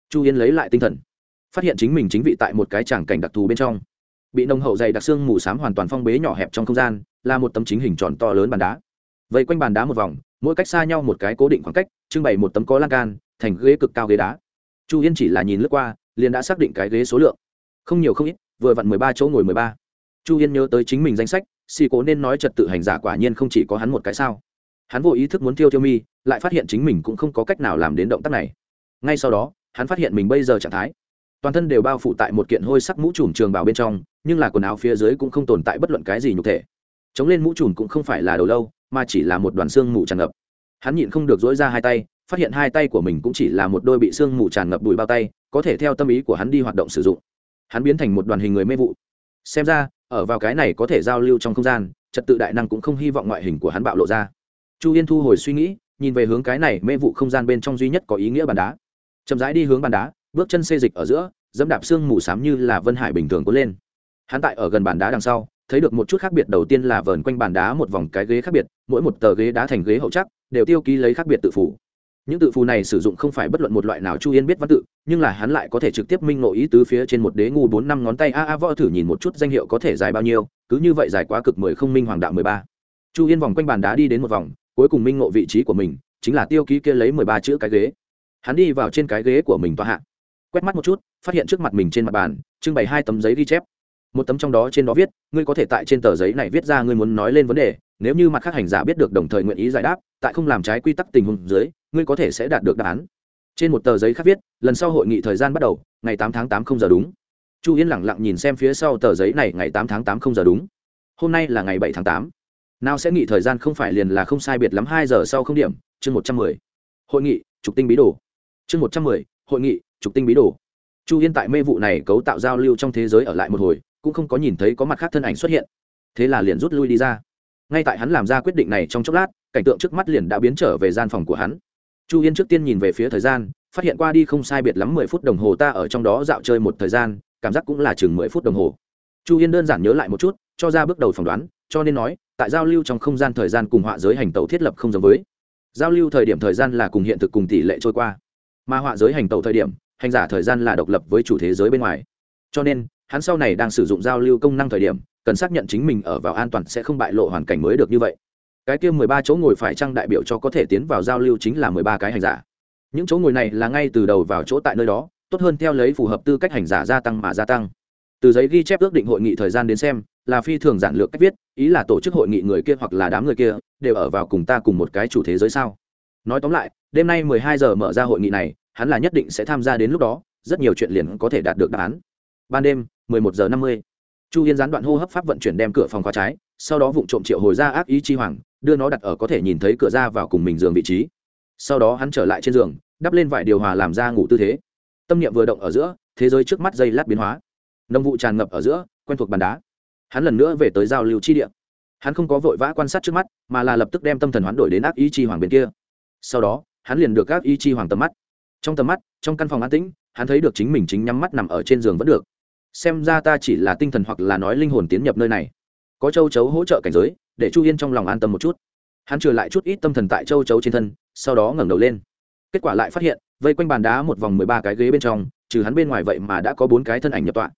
Chu yên lấy lại tinh thần, phát hiện chính mình chính vị tại một cái tràng cảnh đặc thù bên trong. Bị nồng hậu dày đặc xương mù s á m hoàn toàn phong bế nhỏ hẹp trong không gian, là một tấm chính hình tròn to lớn bàn đá. Vây quanh bàn đá một vòng, mỗi cách xa nhau một cái cố định khoảng cách, trưng bày một tấm có lan can, thành ghế cực cao ghế đá. Chu yên chỉ là nhìn lướt qua, liền đã xác định cái ghế số lượng. Không nhiều không ít, vừa vặn mười ba chỗ ngồi mười ba. Chu yên nhớ tới chính mình danh sách xì cố nên nói trật tự hành giả quả nhiên không chỉ có hắn một cái sao. Hắn vô ý thức muốn thiêu thiêu mi, lại phát hiện chính mình cũng không có cách nào làm đến động tác này. Ngay sau đó, hắn phát hiện mình bây giờ trạng thái. Toàn thân đều bao phủ tại một kiện hôi sắc mũ trùm trường bào bên trong, nhưng là quần áo phía dưới cũng không tồn tại bất luận cái gì nhục thể. Chống lên mũ trùm cũng không phải là đầu lâu, mà chỉ là một đoàn xương mù tràn ngập. Hắn nhịn không được dối ra hai tay, phát hiện hai tay của mình cũng chỉ là một đôi bị xương mù tràn ngập bụi bao tay, có thể theo tâm ý của hắn đi hoạt động sử dụng. Hắn biến thành một đoàn hình người mê vụ. Xem ra ở vào cái này có thể giao lưu trong không gian, trật tự đại năng cũng không hy vọng ngoại hình của hắn bạo lộ ra. Chu yên thu hồi suy nghĩ, nhìn về hướng cái này mê vụ không gian bên trong duy nhất có ý nghĩa bàn đá. Chậm rãi đi hướng bàn đá, bước chân xê dịch ở giữa, dẫm đạp xương mù s á m như là vân hải bình thường có lên. Hắn tại ở gần bàn đá đằng sau, thấy được một chút khác biệt, đầu tiên là vờn quanh bàn đá một vòng cái ghế khác biệt, mỗi một tờ ghế đá thành ghế hậu chắc, đều tiêu ký lấy khác biệt tự phủ những tự phù này sử dụng không phải bất luận một loại nào chu yên biết văn tự, nhưng là hắn lại có thể trực tiếp minh nội ý tứ phía trên một đế ngu bốn năm ngón tay. A a, võ thử nhìn một chút danh hiệu có thể dài bao nhiêu, cứ như vậy dài quá cực mười không minh hoàng đạo mười ba. Chu yên vòng quanh bàn đá đi đến một vòng, cuối cùng minh ngộ vị trí của mình, chính là tiêu ký kia lấy mười ba chữ cái ghế. Hắn đi vào trên cái ghế của mình tòa hạ, quét mắt một chút, phát hiện trước mặt mình trên mặt bàn, trưng bày hai tấm giấy ghi chép. Một tấm trong đó trên đó viết, ngươi có thể tại trên tờ giấy này viết ra ngươi muốn nói lên vấn đề, nếu như mặt khác hành giả biết được đồng thời nguyện ý giải đáp, tại không làm trái quy tắc tình huống dưới ngươi có thể sẽ đạt được đáp án. Trên một tờ giấy khác viết, lần sau hội nghị thời gian bắt đầu, ngày tám tháng tám không giờ đúng. Chu yên lẳng lặng nhìn xem phía sau tờ giấy này, ngày tám tháng tám không giờ đúng. Hôm nay là ngày bảy tháng tám. Nào sẽ nghị thời gian không phải liền là không sai biệt lắm hai giờ sau không điểm, chương một trăm mười. Hội nghị, trục tinh bí đồ. Chương một trăm mười, hội nghị, trục tinh bí đồ. Chu yên tại mê vụ này cấu tạo giao lưu trong thế giới ở lại một hồi, cũng không có nhìn thấy có mặt khác thân ảnh xuất hiện. Thế là liền rút lui đi ra. Ngay tại hắn làm ra quyết định này trong chốc lát, cảnh tượng trước mắt liền đã biến trở về gian phòng của hắn chu yên trước tiên nhìn về phía thời gian, phát hiện qua đi không sai biệt lắm mười phút đồng hồ ta ở trong đó dạo chơi một thời gian, cảm giác cũng là chừng mười phút đồng hồ. Chu yên đơn giản nhớ lại một chút, cho ra bước đầu phỏng đoán, cho nên nói, tại giao lưu trong không gian thời gian cùng họa giới hành tàu thiết lập không giống với. Giao lưu thời điểm thời gian là cùng hiện thực cùng tỷ lệ trôi qua, mà họa giới hành tàu thời điểm, hành giả thời gian là độc lập với chủ thế giới bên ngoài. Cho nên, hắn sau này đang sử dụng giao lưu công năng thời điểm, cần xác nhận chính mình ở vào an toàn sẽ không bại lộ hoàn cảnh mới được như vậy cái kia mười ba chỗ ngồi phải chăng đại biểu cho có thể tiến vào giao lưu chính là mười ba cái hành giả. Những chỗ ngồi này là ngay từ đầu vào chỗ tại nơi đó, tốt hơn theo lấy phù hợp tư cách hành giả gia tăng mà gia tăng. Từ giấy ghi chép ước định hội nghị thời gian đến xem, là phi thường giản lược cách viết, ý là tổ chức hội nghị người kia hoặc là đám người kia, đều ở vào cùng ta cùng một cái chủ thế giới sao. Nói tóm lại, đêm nay mười hai giờ mở ra hội nghị này, hắn là nhất định sẽ tham gia đến lúc đó, rất nhiều chuyện liền có thể đạt được đáp án. Ban đêm, mười một giờ năm mươi. Chu yên gián đoạn hô hấp pháp vận chuyển đem cửa phòng khóa trái, sau đó vụng trộm triệu hồi ra ác ý chi hoàng đưa nó đặt ở có thể nhìn thấy cửa ra vào cùng mình giường vị trí. Sau đó hắn trở lại trên giường, đắp lên vải điều hòa làm ra ngủ tư thế. Tâm niệm vừa động ở giữa, thế giới trước mắt dây lát biến hóa. Nông vụ tràn ngập ở giữa, quen thuộc bàn đá. Hắn lần nữa về tới giao lưu chi địa. Hắn không có vội vã quan sát trước mắt, mà là lập tức đem tâm thần hoán đổi đến ác ý chi hoàng bên kia. Sau đó, hắn liền được ác ý chi hoàng tầm mắt. Trong tầm mắt, trong căn phòng an tĩnh, hắn thấy được chính mình chính nhắm mắt nằm ở trên giường vẫn được. Xem ra ta chỉ là tinh thần hoặc là nói linh hồn tiến nhập nơi này có châu chấu hỗ trợ cảnh giới, để chu yên trong lòng an tâm một chút. Hắn trừ lại chút ít tâm thần tại châu chấu trên thân, sau đó ngẩng đầu lên. Kết quả lại phát hiện, vây quanh bàn đá một vòng mười ba cái ghế bên trong, trừ hắn bên ngoài vậy mà đã có bốn cái thân ảnh nhập tọa.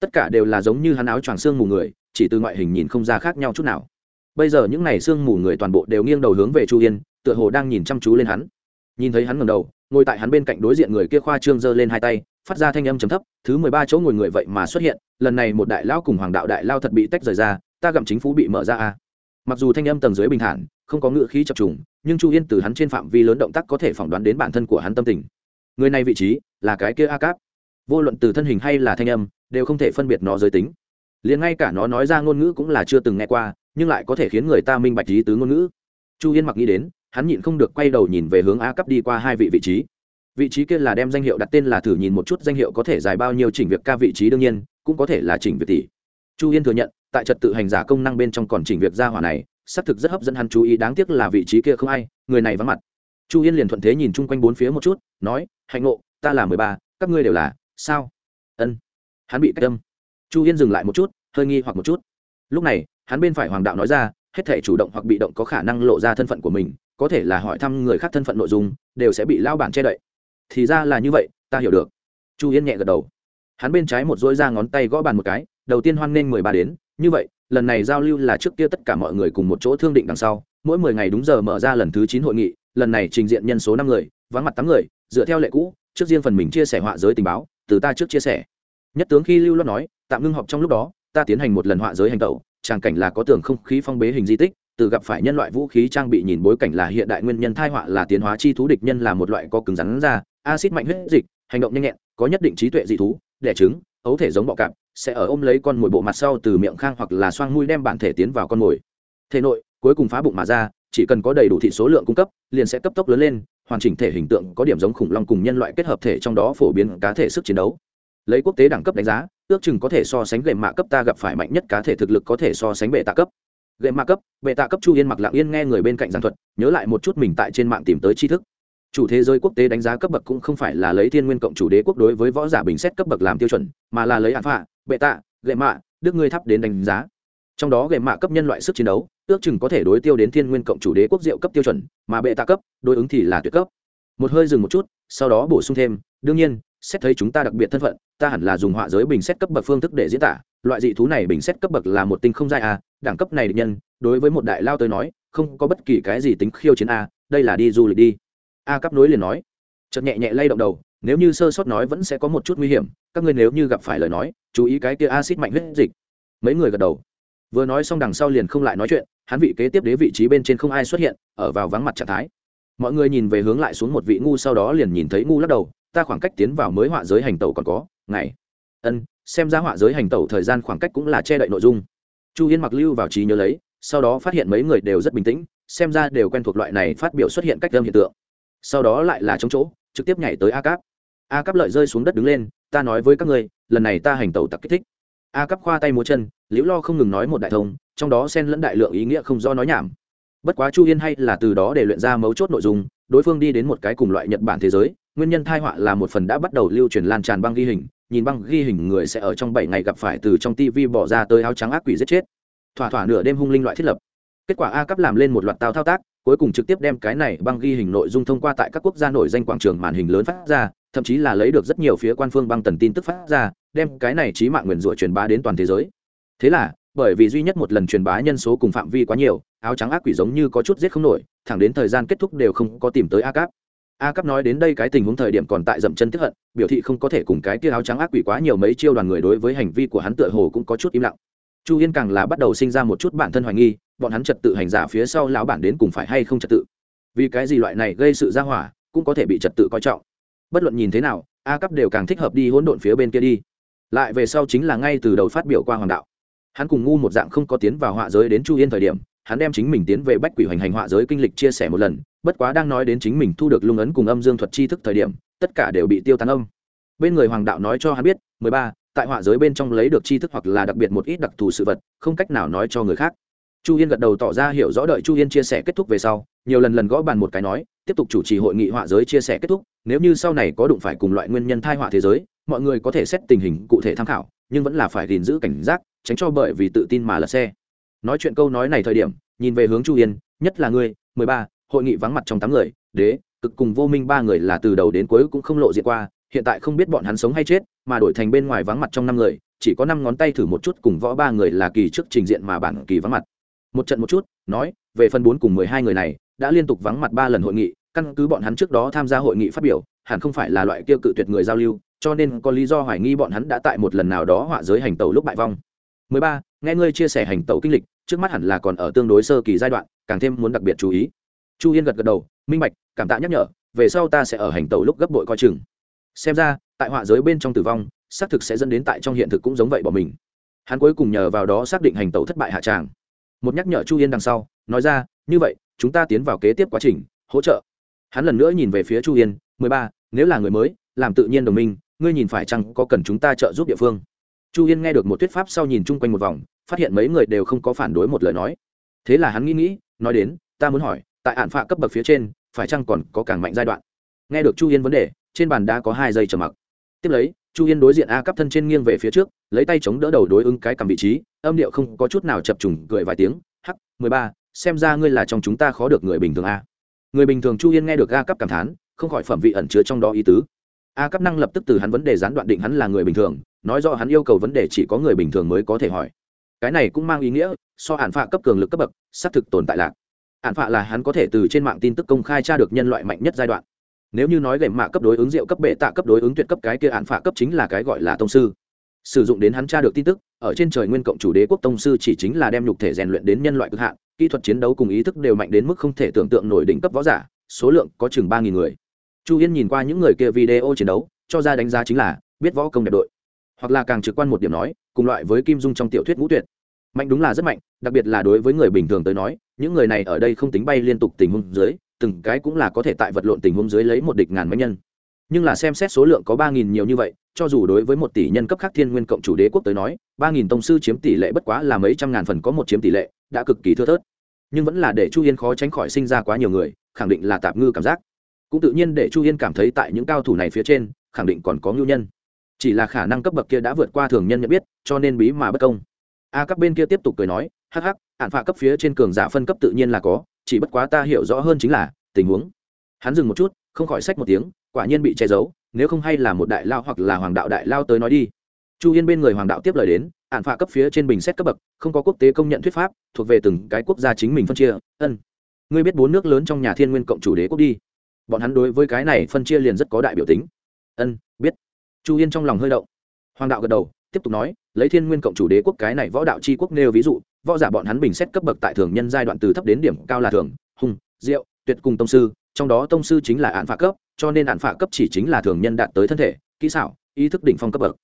Tất cả đều là giống như hắn áo choàng xương mù người, chỉ từ ngoại hình nhìn không ra khác nhau chút nào. Bây giờ những n à y xương mù người toàn bộ đều nghiêng đầu hướng về chu yên, tựa hồ đang nhìn chăm chú lên hắn. Nhìn thấy hắn ngầm đầu, ngồi tại hắn bên cạnh đối diện người kia khoa trương giơ lên hai tay, phát ra thanh âm chấm thấp, thứ mười ba chỗ ngồi người vậy mà xuất hiện, lần này một đại lao cùng hoàng đạo đại lao thật bị tách rời ra ta gặm chính phủ bị mở ra a mặc dù thanh âm tầng dưới bình thản, không có ngựa khí chập trùng, nhưng chu yên từ hắn trên phạm vi lớn động tác có thể phỏng đoán đến bản thân của hắn tâm tình. Người này vị trí là cái kia a cáp. Vô luận từ thân hình hay là thanh âm, đều không thể phân biệt nó giới tính. Liền ngay cả nó nói ra ngôn ngữ cũng là chưa từng nghe qua, nhưng lại có thể khiến người ta minh bạch lý tứ ngôn ngữ. Chu yên mặc nghĩ đến, hắn nhịn không được quay đầu nhìn về hướng a cấp đi qua hai vị vị trí. Vị trí kia là đem danh hiệu đặt tên là thử nhìn một chút danh hiệu có thể dài bao nhiêu chỉnh việc ca vị trí đương nhiên, cũng có thể là chỉnh việc tỷ. Chu yên thừa nhận tại trật tự hành giả công năng bên trong còn chỉnh việc gia hỏa này, xác thực rất hấp dẫn hắn chú ý, đáng tiếc là vị trí kia không ai, người này vắng mặt. Chu yên liền thuận thế nhìn chung quanh bốn phía một chút, nói, hạnh ngộ, ta là mười ba, các ngươi đều là, sao? Ân. Hắn bị cách tâm chu yên dừng lại một chút, hơi nghi hoặc một chút. Lúc này, hắn bên phải hoàng đạo nói ra, hết thể chủ động hoặc bị động có khả năng lộ ra thân phận của mình, có thể là hỏi thăm người khác thân phận nội dung, đều sẽ bị lao bản che đậy. Thì ra là như vậy, ta hiểu được. Chu yên nhẹ gật đầu. Hắn bên trái một dối ra ngón tay gõ bàn một cái, đầu tiên hoan nghênh mười ba đến như vậy, lần này giao lưu là trước kia tất cả mọi người cùng một chỗ thương định đằng sau, mỗi mười ngày đúng giờ mở ra lần thứ chín hội nghị, lần này trình diện nhân số năm người, vắng mặt tám người, dựa theo lệ cũ, trước riêng phần mình chia sẻ họa giới tình báo, từ ta trước chia sẻ. Nhất tướng khi lưu loát nói, tạm ngưng họp trong lúc đó, ta tiến hành một lần họa giới hành tẩu, tràng cảnh là có tường không khí phong bế hình di tích, từ gặp phải nhân loại vũ khí trang bị nhìn bối cảnh là hiện đại nguyên nhân thai họa là tiến hóa chi thú địch nhân là một loại có cứng rắn ra acid mạnh huyết dịch, hành động nhanh nhẹn, có nhất định trí tuệ dị thú, đẻ trứng, ấu thể giống bọ cạp sẽ ở ôm lấy con mồi bộ mặt sau từ miệng khang hoặc là xoang mũi đem bản thể tiến vào con mồi. Thể nội, cuối cùng phá bụng mà ra, chỉ cần có đầy đủ thị số lượng cung cấp, liền sẽ cấp tốc lớn lên, hoàn chỉnh thể hình tượng có điểm giống khủng long cùng nhân loại kết hợp thể trong đó phổ biến cá thể sức chiến đấu. Lấy quốc tế đẳng cấp đánh giá, ước chừng có thể so sánh gệm mạ cấp ta gặp phải mạnh nhất cá thể thực lực có thể so sánh bệ tạ cấp. Gệm mạ cấp, bệ tạ cấp chu yên mặc lặng yên nghe người bên cạnh giảng thuật, nhớ lại một chút mình tại trên mạng tìm tới tri thức chủ thế giới quốc tế đánh giá cấp bậc cũng không phải là lấy thiên nguyên cộng chủ đế quốc đối với võ giả bình xét cấp bậc làm tiêu chuẩn, mà là lấy án phạ bệ tạ gệ mạ đức ngươi thắp đến đánh giá. Trong đó gệ mạ cấp nhân loại sức chiến đấu, ước chừng có thể đối tiêu đến thiên nguyên cộng chủ đế quốc diệu cấp tiêu chuẩn, mà bệ tạ cấp, đối ứng thì là tuyệt cấp. Một hơi dừng một chút, sau đó bổ sung thêm, đương nhiên, xét thấy chúng ta đặc biệt thân phận, ta hẳn là dùng họa giới bình xét cấp bậc phương thức để diễn tả. Loại dị thú này bình xét cấp bậc là một tinh không giai a, đẳng cấp này định nhân, đối với một đại lao tới nói, không có bất kỳ cái gì tính khiêu chiến a, đây là đi du lịch đi a cấp nối liền nói. Chợt nhẹ nhẹ lay động đầu, nếu như sơ sót nói vẫn sẽ có một chút nguy hiểm, các ngươi nếu như gặp phải lời nói, chú ý cái kia acid mạnh huyết dịch. Mấy người gật đầu. Vừa nói xong đằng sau liền không lại nói chuyện, hắn vị kế tiếp đế vị trí bên trên không ai xuất hiện, ở vào vắng mặt trạng thái. Mọi người nhìn về hướng lại xuống một vị ngu sau đó liền nhìn thấy ngu lắc đầu, ta khoảng cách tiến vào mới họa giới hành tẩu còn có, ngày. Ân, xem ra họa giới hành tẩu thời gian khoảng cách cũng là che đậy nội dung. Chu yên mặc lưu vào trí nhớ lấy, sau đó phát hiện mấy người đều rất bình tĩnh, xem ra đều quen thuộc loại này phát biểu xuất hiện cách âm hiện tượng sau đó lại là chống chỗ, trực tiếp nhảy tới a cáp. A cáp lợi rơi xuống đất đứng lên, ta nói với các ngươi, lần này ta hành tẩu tặc kích thích. A cáp khoa tay múa chân, liễu lo không ngừng nói một đại thông, trong đó xen lẫn đại lượng ý nghĩa không do nói nhảm. Bất quá chu yên hay là từ đó để luyện ra mấu chốt nội dung, đối phương đi đến một cái cùng loại nhật bản thế giới, nguyên nhân thai họa là một phần đã bắt đầu lưu truyền lan tràn băng ghi hình, nhìn băng ghi hình người sẽ ở trong bảy ngày gặp phải từ trong tivi bỏ ra tới áo trắng ác quỷ giết chết. Thỏa thỏa nửa đêm hung linh loại thiết lập. Kết quả a cấp làm lên một loạt tao thao tác cuối cùng trực tiếp đem cái này băng ghi hình nội dung thông qua tại các quốc gia nổi danh quảng trường màn hình lớn phát ra, thậm chí là lấy được rất nhiều phía quan phương băng tần tin tức phát ra, đem cái này trí mạng nguyền rủa truyền bá đến toàn thế giới. Thế là, bởi vì duy nhất một lần truyền bá nhân số cùng phạm vi quá nhiều, áo trắng ác quỷ giống như có chút giết không nổi, thẳng đến thời gian kết thúc đều không có tìm tới a cáp. A cáp nói đến đây cái tình huống thời điểm còn tại dậm chân tức hận, biểu thị không có thể cùng cái kia áo trắng ác quỷ quá nhiều mấy chiêu đoàn người đối với hành vi của hắn tựa hồ cũng có chút im lặng chu yên càng là bắt đầu sinh ra một chút bản thân hoài nghi, bọn hắn trật tự hành giả phía sau lão bản đến cùng phải hay không trật tự. Vì cái gì loại này gây sự ra hỏa, cũng có thể bị trật tự coi trọng. Bất luận nhìn thế nào, a cấp đều càng thích hợp đi hỗn độn phía bên kia đi. Lại về sau chính là ngay từ đầu phát biểu qua hoàng đạo. Hắn cùng ngu một dạng không có tiến vào họa giới đến chu yên thời điểm, hắn đem chính mình tiến về bách quỷ hoành hành họa giới kinh lịch chia sẻ một lần, bất quá đang nói đến chính mình thu được lung ấn cùng âm dương thuật tri thức thời điểm, tất cả đều bị tiêu tán âm. Bên người hoàng đạo nói cho hắn biết, mười ba tại họa giới bên trong lấy được tri thức hoặc là đặc biệt một ít đặc thù sự vật, không cách nào nói cho người khác. Chu yên gật đầu tỏ ra hiểu rõ đợi chu yên chia sẻ kết thúc về sau, nhiều lần lần gõ bàn một cái nói, tiếp tục chủ trì hội nghị họa giới chia sẻ kết thúc, nếu như sau này có đụng phải cùng loại nguyên nhân thai họa thế giới, mọi người có thể xét tình hình cụ thể tham khảo, nhưng vẫn là phải gìn giữ cảnh giác, tránh cho bởi vì tự tin mà lật xe. Nói chuyện câu nói này thời điểm, nhìn về hướng chu yên, nhất là ngươi, mười ba, hội nghị vắng mặt trong tám người, đế, cực cùng vô minh ba người là từ đầu đến cuối cũng không lộ diện qua hiện tại không biết bọn hắn sống hay chết, mà đổi thành bên ngoài vắng mặt trong năm người, chỉ có năm ngón tay thử một chút cùng võ ba người là kỳ trước trình diện mà bản kỳ vắng mặt. Một trận một chút, nói, về phần bốn cùng mười hai người này, đã liên tục vắng mặt ba lần hội nghị, căn cứ bọn hắn trước đó tham gia hội nghị phát biểu, hẳn không phải là loại kia cự tuyệt người giao lưu, cho nên có lý do hoài nghi bọn hắn đã tại một lần nào đó họa giới hành tẩu lúc bại vong. 13. nghe ngươi chia sẻ hành tẩu kinh lịch, trước mắt hẳn là còn ở tương đối sơ kỳ giai đoạn, càng thêm muốn đặc biệt chú ý. Chu yên gật gật đầu, minh bạch, cảm tạ nhắc nhở, về sau ta sẽ ở hành tẩu lúc gấp bội coi chừng xem ra, tại họa giới bên trong tử vong, xác thực sẽ dẫn đến tại trong hiện thực cũng giống vậy bỏ mình. Hắn cuối cùng nhờ vào đó xác định hành tẩu thất bại hạ tràng. Một nhắc nhở chu yên đằng sau, nói ra, như vậy, chúng ta tiến vào kế tiếp quá trình, hỗ trợ. Hắn lần nữa nhìn về phía chu yên, mười ba, nếu là người mới, làm tự nhiên đồng minh, ngươi nhìn phải chăng có cần chúng ta trợ giúp địa phương? Chu yên nghe được một thuyết pháp sau nhìn chung quanh một vòng, phát hiện mấy người đều không có phản đối một lời nói. Thế là hắn nghĩ nghĩ, nói đến, ta muốn hỏi, tại hạn phạ cấp bậc phía trên, phải chăng còn có càng mạnh giai đoạn? Nghe được chu yên vấn đề trên bàn đã có hai giây trầm mặc. Tiếp lấy, chu yên đối diện a cấp thân trên nghiêng về phía trước, lấy tay chống đỡ đầu đối ứng cái cầm vị trí, âm điệu không có chút nào chập trùng, cười vài tiếng, hắc, mười ba, xem ra ngươi là trong chúng ta khó được người bình thường a. Người bình thường chu yên nghe được a cấp cảm thán, không khỏi phẩm vị ẩn chứa trong đó ý tứ. A cấp năng lập tức từ hắn vấn đề gián đoạn định hắn là người bình thường, nói rõ hắn yêu cầu vấn đề chỉ có người bình thường mới có thể hỏi. Cái này cũng mang ý nghĩa, so hạn phạ cấp cường lực cấp bậc, xác thực tồn tại lạc. Hạn phạ là hắn có thể từ trên mạng tin tức công khai tra được nhân loại mạnh nhất giai đoạn nếu như nói gệm mạ cấp đối ứng, rượu cấp bệ tạ cấp đối ứng, tuyệt cấp cái kia hạn phạ cấp chính là cái gọi là tông sư. Sử dụng đến hắn tra được tin tức, ở trên trời nguyên cộng chủ đế quốc tông sư chỉ chính là đem nhục thể rèn luyện đến nhân loại cực hạn, kỹ thuật chiến đấu cùng ý thức đều mạnh đến mức không thể tưởng tượng nổi đỉnh cấp võ giả, số lượng có chừng ba nghìn người. Chu yên nhìn qua những người kia video chiến đấu, cho ra đánh giá chính là biết võ công đẹp đội. Hoặc là càng trực quan một điểm nói, cùng loại với kim dung trong tiểu thuyết ngũ tuyệt. Mạnh đúng là rất mạnh, đặc biệt là đối với người bình thường tới nói, những người này ở đây không tính bay liên tục tình huống dưới từng cái cũng là có thể tại vật lộn tình huống dưới lấy một địch ngàn mấy nhân. Nhưng là xem xét số lượng có ba nghìn nhiều như vậy, cho dù đối với một tỷ nhân cấp khác thiên nguyên cộng chủ đế quốc tới nói, ba nghìn tông sư chiếm tỷ lệ bất quá là mấy trăm ngàn phần có một chiếm tỷ lệ, đã cực kỳ thưa thớt. Nhưng vẫn là để chu yên khó tránh khỏi sinh ra quá nhiều người, khẳng định là tạp ngư cảm giác. Cũng tự nhiên để chu yên cảm thấy tại những cao thủ này phía trên, khẳng định còn có ngưu nhân. Chỉ là khả năng cấp bậc kia đã vượt qua thường nhân nhận biết, cho nên bí mà bất công. A cấp bên kia tiếp tục cười nói, hắc hắc ạn phạ cấp phía trên cường giả phân cấp tự nhiên là có chỉ bất quá ta hiểu rõ hơn chính là tình huống. Hắn dừng một chút, không khỏi sách một tiếng, quả nhiên bị che giấu, nếu không hay là một đại lao hoặc là hoàng đạo đại lao tới nói đi. Chu yên bên người hoàng đạo tiếp lời đến ạn phạ cấp phía trên bình xét cấp bậc, không có quốc tế công nhận thuyết pháp, thuộc về từng cái quốc gia chính mình phân chia, ân. Ngươi biết bốn nước lớn trong nhà thiên nguyên cộng chủ đế quốc đi. Bọn hắn đối với cái này phân chia liền rất có đại biểu tính. Ân, biết. Chu yên trong lòng hơi động. Hoàng đạo gật đầu tiếp tục nói, lấy thiên nguyên cộng chủ đế quốc cái này võ đạo c h i quốc nêu ví dụ, võ giả bọn hắn bình xét cấp bậc tại thường nhân giai đoạn từ thấp đến điểm cao là thường, hùng, diệu, tuyệt cùng tông sư, trong đó tông sư chính là án phạ cấp, cho nên án phạ cấp chỉ chính là thường nhân đạt tới thân thể, kỹ xảo, ý thức đỉnh phong cấp bậc.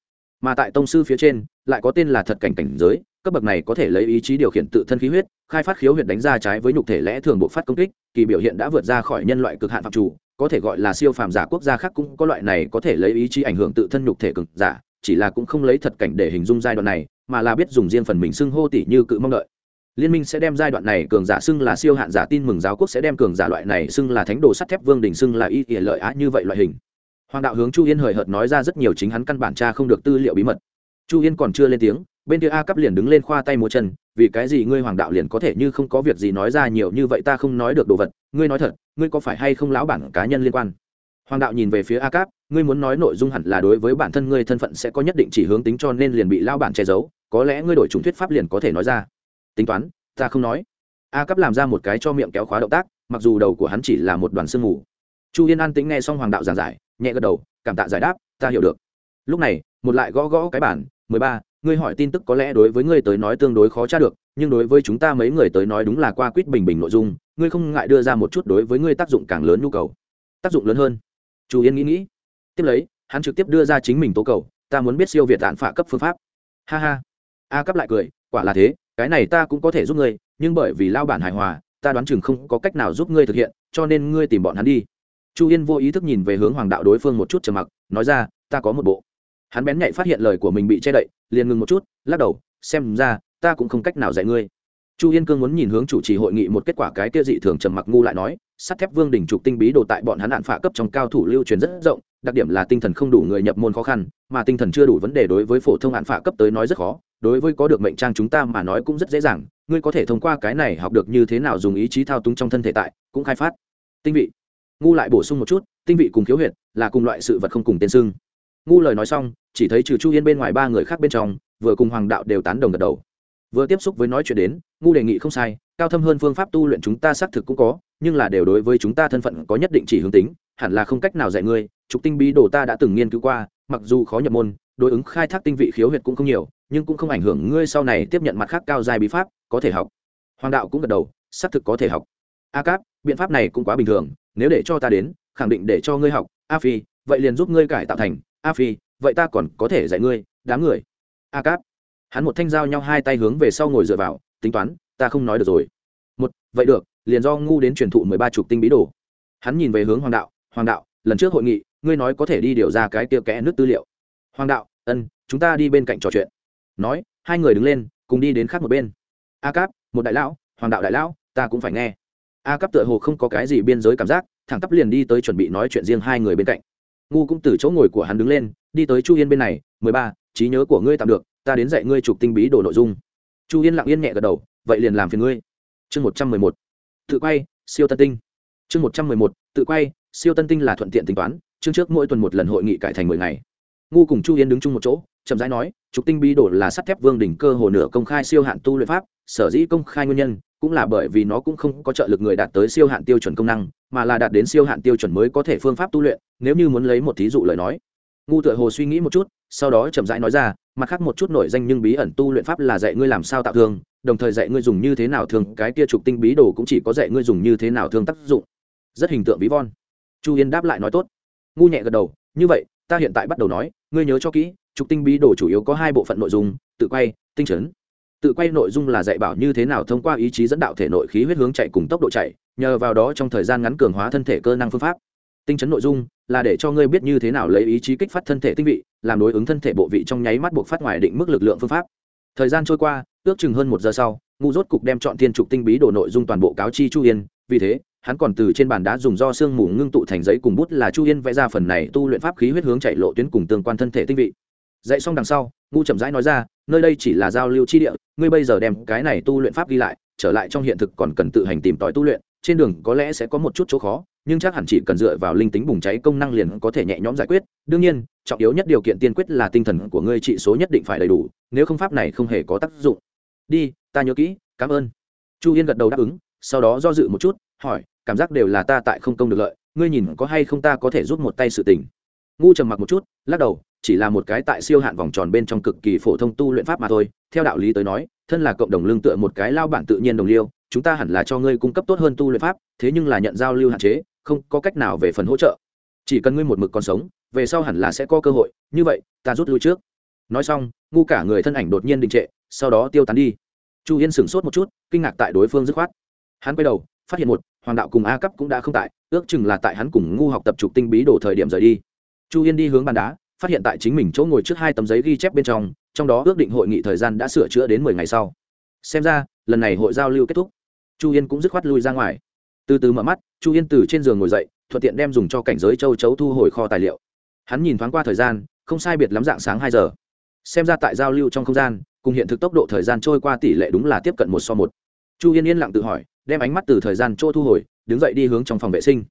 Mà tại tông sư phía trên, lại có tên là thật cảnh cảnh giới, cấp bậc này có thể lấy ý chí điều khiển tự thân khí huyết, khai phát khiếu huyệt đánh ra trái với nhục thể lẽ thường bộ phát công kích, kỳ biểu hiện đã vượt ra khỏi nhân loại cực hạn phạm chủ, có thể gọi là siêu phàm giả quốc gia khác cũng có loại này có thể lấy ý chí ảnh hưởng tự thân nhục thể cực giả chỉ là cũng không lấy thật cảnh để hình dung giai đoạn này, mà là biết dùng riêng phần mình xưng hô tỷ như cự mong đợi. Liên minh sẽ đem giai đoạn này cường giả xưng là siêu hạn giả tin mừng giáo quốc sẽ đem cường giả loại này xưng là thánh đồ sắt thép vương đình xưng là y ỉa lợi á như vậy loại hình. Hoàng đạo hướng chu yên hời hợt nói ra rất nhiều chính hắn căn bản cha không được tư liệu bí mật. Chu yên còn chưa lên tiếng, bên kia a cấp liền đứng lên khoa tay múa chân, vì cái gì ngươi hoàng đạo liền có thể như không có việc gì nói ra nhiều như vậy ta không nói được đồ vật, ngươi nói thật, ngươi có phải hay không lão bản cá nhân liên quan? Hoàng đạo nhìn về phía a cáp ngươi muốn nói nội dung hẳn là đối với bản thân ngươi thân phận sẽ có nhất định chỉ hướng tính cho nên liền bị lao bản che giấu, có lẽ ngươi đổi chủng thuyết pháp liền có thể nói ra. Tính toán, ta không nói. A cấp làm ra một cái cho miệng kéo khóa động tác, mặc dù đầu của hắn chỉ là một đoàn sương mù. Chu yên an tính nghe xong hoàng đạo giảng giải, nhẹ gật đầu, cảm tạ giải đáp, ta hiểu được. Lúc này, một lại gõ gõ cái bản, mười ba, ngươi hỏi tin tức có lẽ đối với ngươi tới nói tương đối khó tra được, nhưng đối với chúng ta mấy người tới nói đúng là qua quýt bình bình nội dung, ngươi không ngại đưa ra một chút đối với ngươi tác dụng càng lớn nhu cầu. Tác dụng lớn hơn. Chu yên nghĩ nghĩ tiếp lấy, hắn trực tiếp đưa ra chính mình tố cầu, ta muốn biết siêu việt tạn phạ cấp phương pháp. Ha ha. A cấp lại cười, quả là thế, cái này ta cũng có thể giúp ngươi, nhưng bởi vì lao bản hài hòa, ta đoán chừng không có cách nào giúp ngươi thực hiện, cho nên ngươi tìm bọn hắn đi. Chu yên vô ý thức nhìn về hướng hoàng đạo đối phương một chút trầm mặc, nói ra, ta có một bộ. Hắn bén nhạy phát hiện lời của mình bị che đậy, liền ngừng một chút, lắc đầu, xem ra, ta cũng không cách nào dạy ngươi. Chu yên cương muốn nhìn hướng chủ trì hội nghị một kết quả cái kia dị thường trầm mặc ngu lại nói sắt thép vương đỉnh trục tinh bí đồ tại bọn hắn hạn phạ cấp trong cao thủ lưu truyền rất rộng, đặc điểm là tinh thần không đủ người nhập môn khó khăn, mà tinh thần chưa đủ vấn đề đối với phổ thông hạn phạ cấp tới nói rất khó, đối với có được mệnh trang chúng ta mà nói cũng rất dễ dàng, ngươi có thể thông qua cái này học được như thế nào dùng ý chí thao túng trong thân thể tại, cũng khai phát. Tinh vị. Ngu lại bổ sung một chút, tinh vị cùng khiếu huyệt là cùng loại sự vật không cùng tên xưng. Ngu lời nói xong, chỉ thấy trừ chu yên bên ngoài ba người khác bên trong, vừa cùng hoàng đạo đều tán đồng gật đầu vừa tiếp xúc với nói chuyện đến, ngu đề nghị không sai, cao thâm hơn phương pháp tu luyện chúng ta xác thực cũng có, nhưng là đều đối với chúng ta thân phận có nhất định chỉ hướng tính, hẳn là không cách nào dạy ngươi. Trục tinh bí đồ ta đã từng nghiên cứu qua, mặc dù khó nhập môn, đối ứng khai thác tinh vị khiếu huyệt cũng không nhiều, nhưng cũng không ảnh hưởng ngươi sau này tiếp nhận mặt khác cao dài bí pháp, có thể học. Hoàng đạo cũng gật đầu, xác thực có thể học. A cáp, biện pháp này cũng quá bình thường, nếu để cho ta đến, khẳng định để cho ngươi học. A phi, vậy liền giúp ngươi cải tạo thành. A phi, vậy ta còn có thể dạy ngươi. Đám người. A cáp hắn một thanh dao nhau hai tay hướng về sau ngồi dựa vào, tính toán, ta không nói được rồi. Một, vậy được, liền do ngu đến truyền thụ mười ba chục tinh bí đồ. Hắn nhìn về hướng hoàng đạo hoàng đạo, lần trước hội nghị, ngươi nói có thể đi điều ra cái kia kẽ nước tư liệu. Hoàng đạo, ân, chúng ta đi bên cạnh trò chuyện. Nói, hai người đứng lên, cùng đi đến khác một bên. A cáp, một đại lão, hoàng đạo đại lão, ta cũng phải nghe. A cáp tựa hồ không có cái gì biên giới cảm giác, thẳng tắp liền đi tới chuẩn bị nói chuyện riêng hai người bên cạnh. Ngu cũng từ chỗ ngồi của hắn đứng lên, đi tới chu yên bên này, mười ba, trí nhớ của ngươi tạm được ta đến dạy ngươi chụp tinh bí đồ nội dung. Chu yên lặng yên nhẹ gật đầu, vậy liền làm phiền ngươi. Chương một trăm mười một. Tự quay, siêu tân tinh. Chương một trăm mười một, tự quay, siêu tân tinh là thuận tiện tính toán, chương trước mỗi tuần một lần hội nghị cải thành mười ngày. Ngu cùng chu yên đứng chung một chỗ, chậm rãi nói trục tinh bí đồ là sắt thép vương đỉnh cơ hồ nửa công khai siêu hạn tu luyện pháp, sở dĩ công khai nguyên nhân, cũng là bởi vì nó cũng không có trợ lực người đạt tới siêu hạn tiêu chuẩn công năng, mà là đạt đến siêu hạn tiêu chuẩn mới có thể phương pháp tu luyện, nếu như muốn lấy một thí dụ lời nói. Ngu tựa hồ suy nghĩ một chút, sau đó chậm rãi nói ra mặt khác một chút nổi danh nhưng bí ẩn tu luyện pháp là dạy ngươi làm sao tạo thương, đồng thời dạy ngươi dùng như thế nào thương, cái kia trục tinh bí đồ cũng chỉ có dạy ngươi dùng như thế nào thương tác dụng. Rất hình tượng ví von. Chu yên đáp lại nói tốt. Ngu nhẹ gật đầu, như vậy, ta hiện tại bắt đầu nói, ngươi nhớ cho kỹ, trục tinh bí đồ chủ yếu có hai bộ phận nội dung, tự quay, tinh chấn. Tự quay nội dung là dạy bảo như thế nào thông qua ý chí dẫn đạo thể nội khí huyết hướng chạy cùng tốc độ chạy, nhờ vào đó trong thời gian ngắn cường hóa thân thể cơ năng phương pháp tinh chấn nội dung là để cho ngươi biết như thế nào lấy ý chí kích phát thân thể tinh vị, làm đối ứng thân thể bộ vị trong nháy mắt buộc phát ngoài định mức lực lượng phương pháp. Thời gian trôi qua, ước chừng hơn một giờ sau, ngu rốt cục đem chọn thiên trục tinh bí đồ nội dung toàn bộ cáo chi chu yên. Vì thế, hắn còn từ trên bàn đá dùng do xương mù ngưng tụ thành giấy cùng bút là chu yên vẽ ra phần này tu luyện pháp khí huyết hướng chạy lộ tuyến cùng tương quan thân thể tinh vị. Dạy xong đằng sau, ngu chậm rãi nói ra, nơi đây chỉ là giao lưu chi địa, ngươi bây giờ đem cái này tu luyện pháp ghi lại, trở lại trong hiện thực còn cần tự hành tìm tòi tu luyện, trên đường có lẽ sẽ có một chút chỗ khó nhưng chắc hẳn chỉ cần dựa vào linh tính bùng cháy công năng liền có thể nhẹ nhõm giải quyết. Đương nhiên, trọng yếu nhất điều kiện tiên quyết là tinh thần của ngươi trị số nhất định phải đầy đủ, nếu không pháp này không hề có tác dụng. Đi, ta nhớ kỹ, cảm ơn. Chu yên gật đầu đáp ứng, sau đó do dự một chút, hỏi, cảm giác đều là ta tại không công được lợi, ngươi nhìn có hay không ta có thể giúp một tay sự tình. Ngu trầm mặc một chút, lắc đầu, chỉ là một cái tại siêu hạn vòng tròn bên trong cực kỳ phổ thông tu luyện pháp mà thôi. Theo đạo lý tới nói, thân là cộng đồng lương tựa một cái lao bản tự nhiên đồng liêu, chúng ta hẳn là cho ngươi cung cấp tốt hơn tu luyện pháp, thế nhưng là nhận giao lưu hạn chế không có cách nào về phần hỗ trợ. Chỉ cần ngươi một mực còn sống, về sau hẳn là sẽ có cơ hội. Như vậy, ta rút lui trước. Nói xong, ngu cả người thân ảnh đột nhiên đình trệ, sau đó tiêu tán đi. Chu yên sửng sốt một chút, kinh ngạc tại đối phương dứt khoát. Hắn quay đầu, phát hiện một, hoàng đạo cùng a cấp cũng đã không tại, ước chừng là tại hắn cùng ngu học tập trục tinh bí đồ thời điểm rời đi. Chu yên đi hướng bàn đá, phát hiện tại chính mình chỗ ngồi trước hai tấm giấy ghi chép bên trong trong đó ước định hội nghị thời gian đã sửa chữa đến mười ngày sau. Xem ra, lần này hội giao lưu kết thúc. Chu yên cũng dứt khoát lui ra ngoài từ từ mở mắt, chu yên từ trên giường ngồi dậy, thuận tiện đem dùng cho cảnh giới châu chấu thu hồi kho tài liệu. Hắn nhìn thoáng qua thời gian, không sai biệt lắm dạng sáng hai giờ. Xem ra tại giao lưu trong không gian, cùng hiện thực tốc độ thời gian trôi qua tỷ lệ đúng là tiếp cận một so một. Chu yên yên lặng tự hỏi, đem ánh mắt từ thời gian trôi thu hồi, đứng dậy đi hướng trong phòng vệ sinh.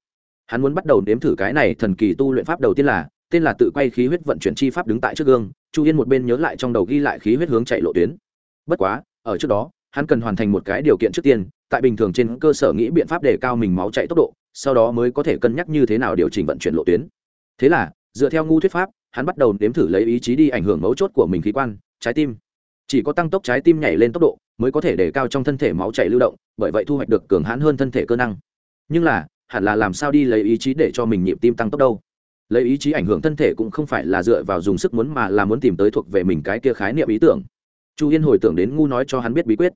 Hắn muốn bắt đầu nếm thử cái này thần kỳ tu luyện pháp đầu tiên là, tên là tự quay khí huyết vận chuyển chi pháp đứng tại trước gương, chu yên một bên nhớ lại trong đầu ghi lại khí huyết hướng chạy lộ tuyến. Bất quá, ở trước đó hắn cần hoàn thành một cái điều kiện trước tiên, tại bình thường trên cơ sở nghĩ biện pháp để cao mình máu chạy tốc độ, sau đó mới có thể cân nhắc như thế nào điều chỉnh vận chuyển lộ tuyến. Thế là, dựa theo ngu thuyết pháp, hắn bắt đầu nếm thử lấy ý chí đi ảnh hưởng mấu chốt của mình khí quan, trái tim. Chỉ có tăng tốc trái tim nhảy lên tốc độ, mới có thể để cao trong thân thể máu chảy lưu động, bởi vậy thu hoạch được cường hãn hơn thân thể cơ năng. Nhưng là, hẳn là làm sao đi lấy ý chí để cho mình nhịp tim tăng tốc đâu? Lấy ý chí ảnh hưởng thân thể cũng không phải là dựa vào dùng sức muốn mà là muốn tìm tới thuộc về mình cái kia khái niệm ý tưởng chu yên hồi tưởng đến ngu nói cho hắn biết bí quyết.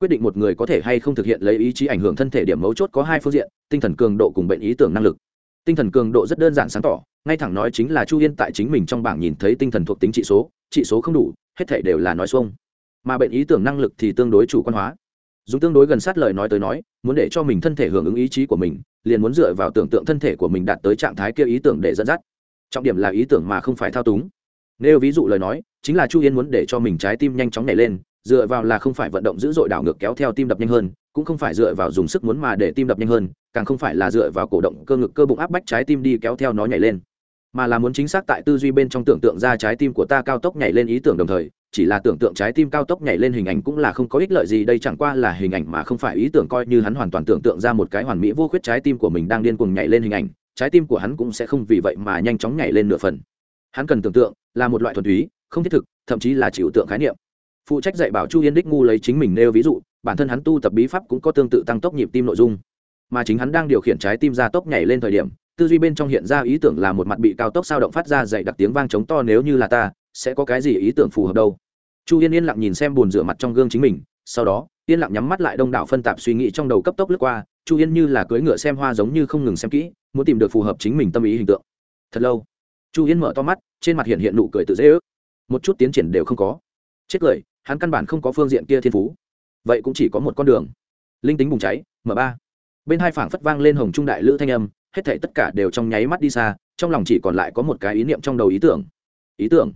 Quyết định một người có thể hay không thực hiện lấy ý chí ảnh hưởng thân thể điểm mấu chốt có hai phương diện, tinh thần cường độ cùng bệnh ý tưởng năng lực. Tinh thần cường độ rất đơn giản sáng tỏ, ngay thẳng nói chính là chu yên tại chính mình trong bảng nhìn thấy tinh thần thuộc tính trị số trị số không đủ, hết thể đều là nói xuông. Mà bệnh ý tưởng năng lực thì tương đối chủ quan hóa. Dùng tương đối gần sát lời nói tới nói, muốn để cho mình thân thể hưởng ứng ý chí của mình, liền muốn dựa vào tưởng tượng thân thể của mình đạt tới trạng thái kia ý tưởng để dẫn dắt. Trọng điểm là ý tưởng mà không phải thao túng nếu ví dụ lời nói, chính là chu yên muốn để cho mình trái tim nhanh chóng nhảy lên, dựa vào là không phải vận động dữ dội đảo ngược kéo theo tim đập nhanh hơn, cũng không phải dựa vào dùng sức muốn mà để tim đập nhanh hơn, càng không phải là dựa vào cổ động cơ ngực cơ bụng áp bách trái tim đi kéo theo nó nhảy lên. Mà là muốn chính xác tại tư duy bên trong tưởng tượng ra trái tim của ta cao tốc nhảy lên ý tưởng đồng thời, chỉ là tưởng tượng trái tim cao tốc nhảy lên hình ảnh cũng là không có ích lợi gì, đây chẳng qua là hình ảnh mà không phải ý tưởng coi như hắn hoàn toàn tưởng tượng ra một cái hoàn mỹ vô khuyết trái tim của mình đang điên cuồng nhảy lên hình ảnh, trái tim của hắn cũng sẽ không vì vậy mà nhanh chóng nhảy lên nửa phần. Hắn cần tưởng tượng là một loại thuần túy, không thiết thực, thậm chí là chịu tượng khái niệm. Phụ trách dạy bảo chu yên đích ngu lấy chính mình nêu ví dụ, bản thân hắn tu tập bí pháp cũng có tương tự tăng tốc nhịp tim nội dung. Mà chính hắn đang điều khiển trái tim ra tốc nhảy lên thời điểm, tư duy bên trong hiện ra ý tưởng là một mặt bị cao tốc sao động phát ra dày đặc tiếng vang chống to nếu như là ta, sẽ có cái gì ý tưởng phù hợp đâu. Chu yên yên lặng nhìn xem bồn rửa mặt trong gương chính mình, sau đó, yên lặng nhắm mắt lại đông đảo phân tạp suy nghĩ trong đầu cấp tốc lướt qua, chu yên như là cưỡi ngựa xem hoa giống như không ngừng xem kỹ, muốn tìm được phù hợp chính mình tâm ý hình tượng. Thật lâu chu yên mở to mắt, trên mặt hiện hiện nụ cười tự dễ ước. Một chút tiến triển đều không có. Chết cười, hắn căn bản không có phương diện kia thiên phú. Vậy cũng chỉ có một con đường. Linh tính bùng cháy m ba. Bên hai phảng phất vang lên hồng trung đại lữ thanh âm, hết thảy tất cả đều trong nháy mắt đi xa, trong lòng chỉ còn lại có một cái ý niệm trong đầu ý tưởng. Ý tưởng?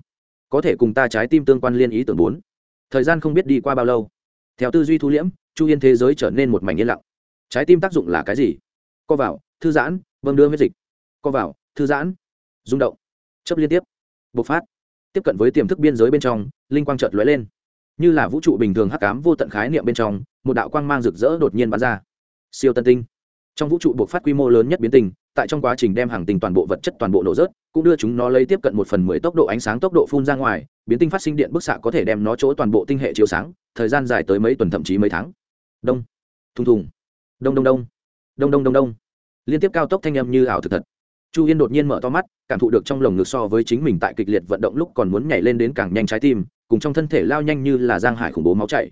Có thể cùng ta trái tim tương quan liên ý tưởng bốn. Thời gian không biết đi qua bao lâu. Theo tư duy thu liễm, chu yên thế giới trở nên một mảnh yên lặng. Trái tim tác dụng là cái gì? Co vào, thư giãn vâng đưa huyết dịch. Co vào, thư giãn. Rung động chấp liên tiếp. Bộc phát. Tiếp cận với tiềm thức biên giới bên trong, linh quang chợt lóe lên. Như là vũ trụ bình thường hắc ám vô tận khái niệm bên trong, một đạo quang mang rực rỡ đột nhiên bắn ra. Siêu tân tinh. Trong vũ trụ bộc phát quy mô lớn nhất biến tình, tại trong quá trình đem hàng tinh toàn bộ vật chất toàn bộ nổ rớt, cũng đưa chúng nó lấy tiếp cận một phần mười tốc độ ánh sáng tốc độ phun ra ngoài, biến tinh phát sinh điện bức xạ có thể đem nó chỗ toàn bộ tinh hệ chiếu sáng, thời gian dài tới mấy tuần thậm chí mấy tháng. Đông. Thùng thùng. Đông đông đông. Đông đông đông đông. Liên tiếp cao tốc thanh âm như ảo thực thật chu yên đột nhiên mở to mắt, cảm thụ được trong lồng ngực so với chính mình tại kịch liệt vận động lúc còn muốn nhảy lên đến càng nhanh trái tim, cùng trong thân thể lao nhanh như là giang hải khủng bố máu chảy.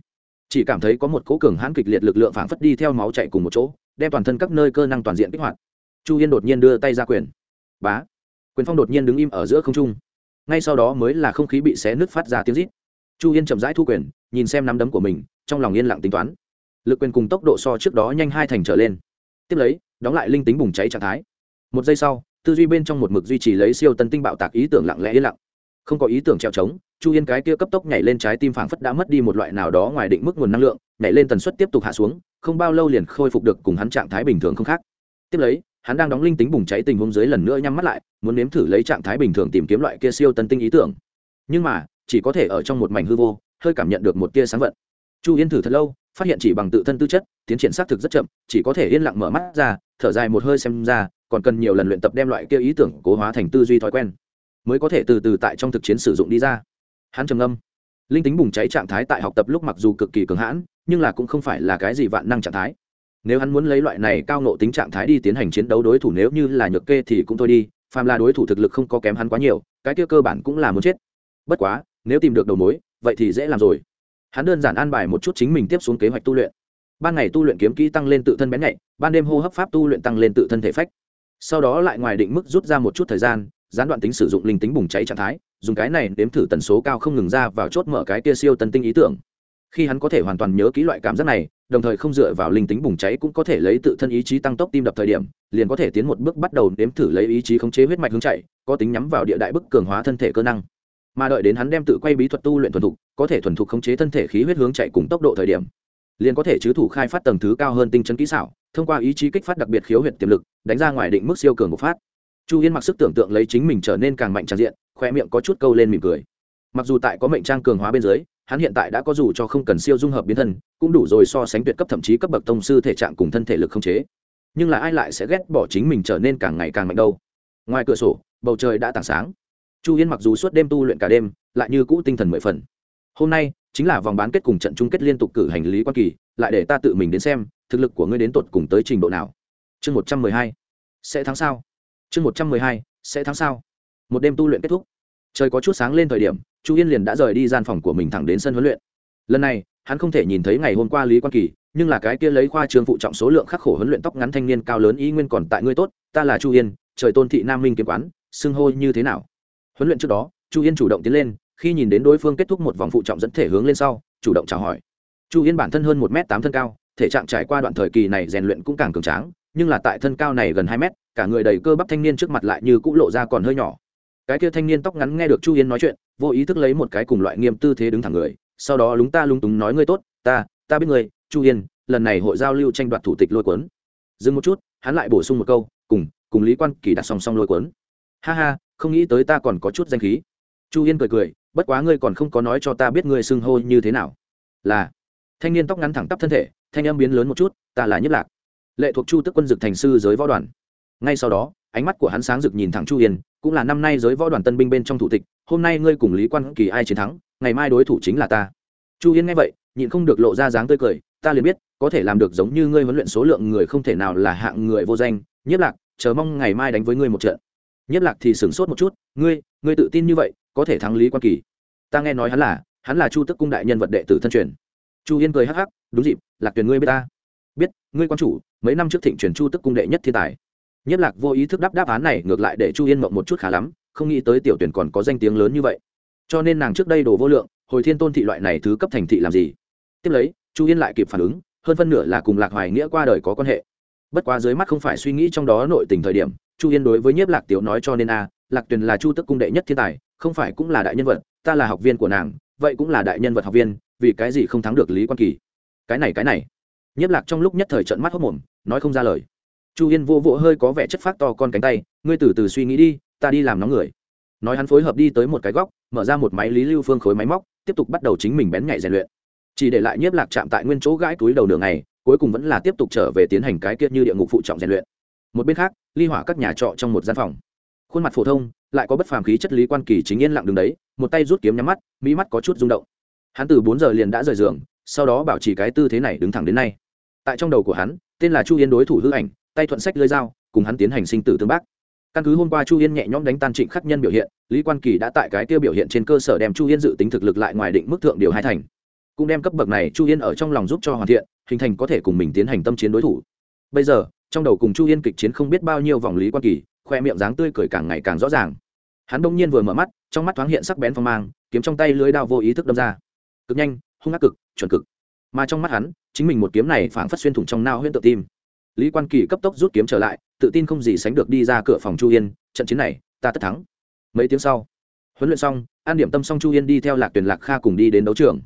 Chỉ cảm thấy có một cố cường hãn kịch liệt lực lượng phảng phất đi theo máu chạy cùng một chỗ, đem toàn thân các nơi cơ năng toàn diện kích hoạt. Chu yên đột nhiên đưa tay ra quyền. Bá. Quyền phong đột nhiên đứng im ở giữa không trung. Ngay sau đó mới là không khí bị xé nứt phát ra tiếng rít. Chu yên chậm rãi thu quyền, nhìn xem nắm đấm của mình, trong lòng yên lặng tính toán. Lực quyền cùng tốc độ so trước đó nhanh hai thành trở lên. Tiếp lấy, đóng lại linh tính bùng cháy trạng thái. Một giây sau tư duy bên trong một mực duy trì lấy siêu tân tinh bạo tạc ý tưởng lặng lẽ yên lặng. Không có ý tưởng treo trống, chu yên cái kia cấp tốc nhảy lên trái tim phảng phất đã mất đi một loại nào đó ngoài định mức nguồn năng lượng, nhảy lên tần suất tiếp tục hạ xuống, không bao lâu liền khôi phục được cùng hắn trạng thái bình thường không khác. Tiếp lấy, hắn đang đóng linh tính bùng cháy tình huống dưới lần nữa nhắm mắt lại, muốn nếm thử lấy trạng thái bình thường tìm kiếm loại kia siêu tân tinh ý tưởng. Nhưng mà, chỉ có thể ở trong một mảnh hư vô, hơi cảm nhận được một tia sáng vận. Chu yên thử thật lâu, phát hiện chỉ bằng tự thân tư chất, tiến triển xác thực rất chậm, chỉ có thể yên lặng mở mắt ra, thở dài một hơi xem ra còn cần nhiều lần luyện tập đem loại kia ý tưởng cố hóa thành tư duy thói quen, mới có thể từ từ tại trong thực chiến sử dụng đi ra. Hắn trầm âm linh tính bùng cháy trạng thái tại học tập lúc mặc dù cực kỳ cường hãn, nhưng là cũng không phải là cái gì vạn năng trạng thái. Nếu hắn muốn lấy loại này cao nộ tính trạng thái đi tiến hành chiến đấu đối thủ nếu như là nhược kê thì cũng thôi đi, phàm là đối thủ thực lực không có kém hắn quá nhiều, cái kia cơ bản cũng là muốn chết. Bất quá, nếu tìm được đầu mối, vậy thì dễ làm rồi. Hắn đơn giản an bài một chút chính mình tiếp xuống kế hoạch tu luyện. Ban ngày tu luyện kiếm kỹ tăng lên tự thân bén nhạy, ban đêm hô hấp pháp tu luyện tăng lên tự thân thể phách sau đó lại ngoài định mức rút ra một chút thời gian, gián đoạn tính sử dụng linh tính bùng cháy trạng thái, dùng cái này đếm thử tần số cao không ngừng ra vào chốt mở cái kia siêu tân tinh ý tưởng. Khi hắn có thể hoàn toàn nhớ kỹ loại cảm giác này, đồng thời không dựa vào linh tính bùng cháy cũng có thể lấy tự thân ý chí tăng tốc tim đập thời điểm, liền có thể tiến một bước bắt đầu đếm thử lấy ý chí khống chế huyết mạch hướng chạy, có tính nhắm vào địa đại bức cường hóa thân thể cơ năng. Mà đợi đến hắn đem tự quay bí thuật tu luyện thuần thục, có thể thuần thục khống chế thân thể khí huyết hướng chạy cùng tốc độ thời điểm liền có thể chứ thủ khai phát tầng thứ cao hơn tinh chấn kỹ xảo, thông qua ý chí kích phát đặc biệt khiếu huyệt tiềm lực, đánh ra ngoài định mức siêu cường một phát. Chu yên mặc sức tưởng tượng lấy chính mình trở nên càng mạnh tràn diện khoe miệng có chút câu lên mỉm cười. Mặc dù tại có mệnh trang cường hóa bên dưới, hắn hiện tại đã có dù cho không cần siêu dung hợp biến thân, cũng đủ rồi so sánh tuyệt cấp thậm chí cấp bậc tông sư thể trạng cùng thân thể lực không chế. Nhưng là ai lại sẽ ghét bỏ chính mình trở nên càng ngày càng mạnh đâu? Ngoài cửa sổ, bầu trời đã tảng sáng. Chu yên mặc dù suốt đêm tu luyện cả đêm, lại như cũ tinh thần mười phần. Hôm nay chính là vòng bán kết cùng trận chung kết liên tục cử hành lý quan kỳ, lại để ta tự mình đến xem, thực lực của ngươi đến tột cùng tới trình độ nào. Chương một trăm mười hai, sẽ thắng sao? Chương một trăm mười hai, sẽ thắng sao? Một đêm tu luyện kết thúc. Trời có chút sáng lên thời điểm, chu yên liền đã rời đi gian phòng của mình thẳng đến sân huấn luyện. Lần này, hắn không thể nhìn thấy ngày hôm qua lý quan kỳ, nhưng là cái kia lấy khoa trường phụ trọng số lượng khắc khổ huấn luyện tóc ngắn thanh niên cao lớn ý nguyên còn tại ngươi tốt, ta là chu yên, trời tôn thị nam minh kiếm quán, xưng hô như thế nào? Huấn luyện trước đó, chu yên chủ động tiến lên khi nhìn đến đối phương kết thúc một vòng phụ trọng dẫn thể hướng lên sau, chủ động chào hỏi. Chu yên bản thân hơn một m tám thân cao, thể trạng trải qua đoạn thời kỳ này rèn luyện cũng càng cường tráng, nhưng là tại thân cao này gần hai mét, cả người đầy cơ bắp thanh niên trước mặt lại như cũng lộ ra còn hơi nhỏ. Cái kia thanh niên tóc ngắn nghe được chu yên nói chuyện, vô ý thức lấy một cái cùng loại nghiêm tư thế đứng thẳng người, sau đó lúng ta lúng túng nói ngươi tốt, ta ta biết người chu yên, lần này hội giao lưu tranh đoạt thủ tịch lôi cuốn. Dừng một chút, hắn lại bổ sung một câu, cùng cùng lý quan kỳ đặt song song lôi cuốn. Ha ha, không nghĩ tới ta còn có chút danh khí. Chu yên cười cười bất quá ngươi còn không có nói cho ta biết ngươi xưng hô như thế nào. Là, thanh niên tóc ngắn thẳng tắp thân thể, thanh âm biến lớn một chút, ta là nhất lạc. Lệ thuộc chu tức quân dực thành sư giới võ đoàn. Ngay sau đó, ánh mắt của hắn sáng rực nhìn thẳng chu yên, cũng là năm nay giới võ đoàn tân binh bên trong thủ tịch, hôm nay ngươi cùng lý quan kỳ ai chiến thắng, ngày mai đối thủ chính là ta. Chu yên nghe vậy, nhịn không được lộ ra dáng tươi cười, ta liền biết, có thể làm được giống như ngươi huấn luyện số lượng người không thể nào là hạng người vô danh, nhất lạc, chờ mong ngày mai đánh với ngươi một trận. Nhất lạc thì sửng sốt một chút, ngươi ngươi tự tin như vậy có thể thắng lý quan kỳ. Ta nghe nói hắn là hắn là chu tức cung đại nhân vật đệ tử thân truyền. Chu yên cười hắc hắc, đúng dịp, lạc tuyển ngươi biết ta. Biết, ngươi quan chủ, mấy năm trước thịnh truyền chu tức cung đệ nhất thiên tài. Nhất lạc vô ý thức đáp đáp án này ngược lại để chu yên mộng một chút khá lắm, không nghĩ tới tiểu tuyển còn có danh tiếng lớn như vậy. Cho nên nàng trước đây đồ vô lượng, hồi thiên tôn thị loại này thứ cấp thành thị làm gì? Tiếp lấy, chu yên lại kịp phản ứng, hơn phân nửa là cùng lạc hoài nghĩa qua đời có quan hệ. Bất quá dưới mắt không phải suy nghĩ trong đó nội tình thời điểm, chu yên đối với nhiếp lạc tiểu nói cho nên a, lạc tuyền là chu tức cung đệ nhất thiên tài không phải cũng là đại nhân vật, ta là học viên của nàng, vậy cũng là đại nhân vật học viên, vì cái gì không thắng được lý quan kỳ? Cái này cái này. Nhiếp lạc trong lúc nhất thời trận mắt hốc mồm nói không ra lời. Chu yên vô vỗ hơi có vẻ chất phát to con cánh tay, ngươi từ từ suy nghĩ đi, ta đi làm nóng người. Nói hắn phối hợp đi tới một cái góc, mở ra một máy lý lưu phương khối máy móc, tiếp tục bắt đầu chính mình bén nhạy rèn luyện. Chỉ để lại nhiếp lạc chạm tại nguyên chỗ gãi túi đầu đường này cuối cùng vẫn là tiếp tục trở về tiến hành cái kia như địa ngục phụ trọng rèn luyện. Một bên khác, ly hỏa các nhà trọ trong một gian phòng khuôn mặt phổ thông, lại có bất phàm khí chất lý quan kỳ chính yên lặng đứng đấy, một tay rút kiếm nhắm mắt, mỹ mắt có chút rung động. Hắn từ bốn giờ liền đã rời giường, sau đó bảo trì cái tư thế này đứng thẳng đến nay. Tại trong đầu của hắn, tên là chu yên đối thủ hư ảnh, tay thuận sách lưới dao, cùng hắn tiến hành sinh tử tương bác. Căn cứ hôm qua chu yên nhẹ nhõm đánh tan trịnh khắc nhân biểu hiện, lý quan kỳ đã tại cái tiêu biểu hiện trên cơ sở đem chu yên dự tính thực lực lại ngoài định mức thượng điều hai thành. Cũng đem cấp bậc này chu yên ở trong lòng giúp cho hoàn thiện, hình thành có thể cùng mình tiến hành tâm chiến đối thủ. Bây giờ, trong đầu cùng chu yên kịch chiến không biết bao nhiêu vòng lý quan kỳ khoe miệng dáng tươi cười càng ngày càng rõ ràng. Hắn đông nhiên vừa mở mắt trong mắt thoáng hiện sắc bén phong mang kiếm trong tay lưới đao vô ý thức đâm ra. Cực nhanh hung ác cực chuẩn cực. Mà trong mắt hắn chính mình một kiếm này phảng phất xuyên thủng trong nao huyễn tự tim. Lý quan kỳ cấp tốc rút kiếm trở lại tự tin không gì sánh được đi ra cửa phòng chu yên trận chiến này ta tất thắng. Mấy tiếng sau huấn luyện xong an điểm tâm xong chu yên đi theo lạc Tuyền lạc kha cùng đi đến đấu trường.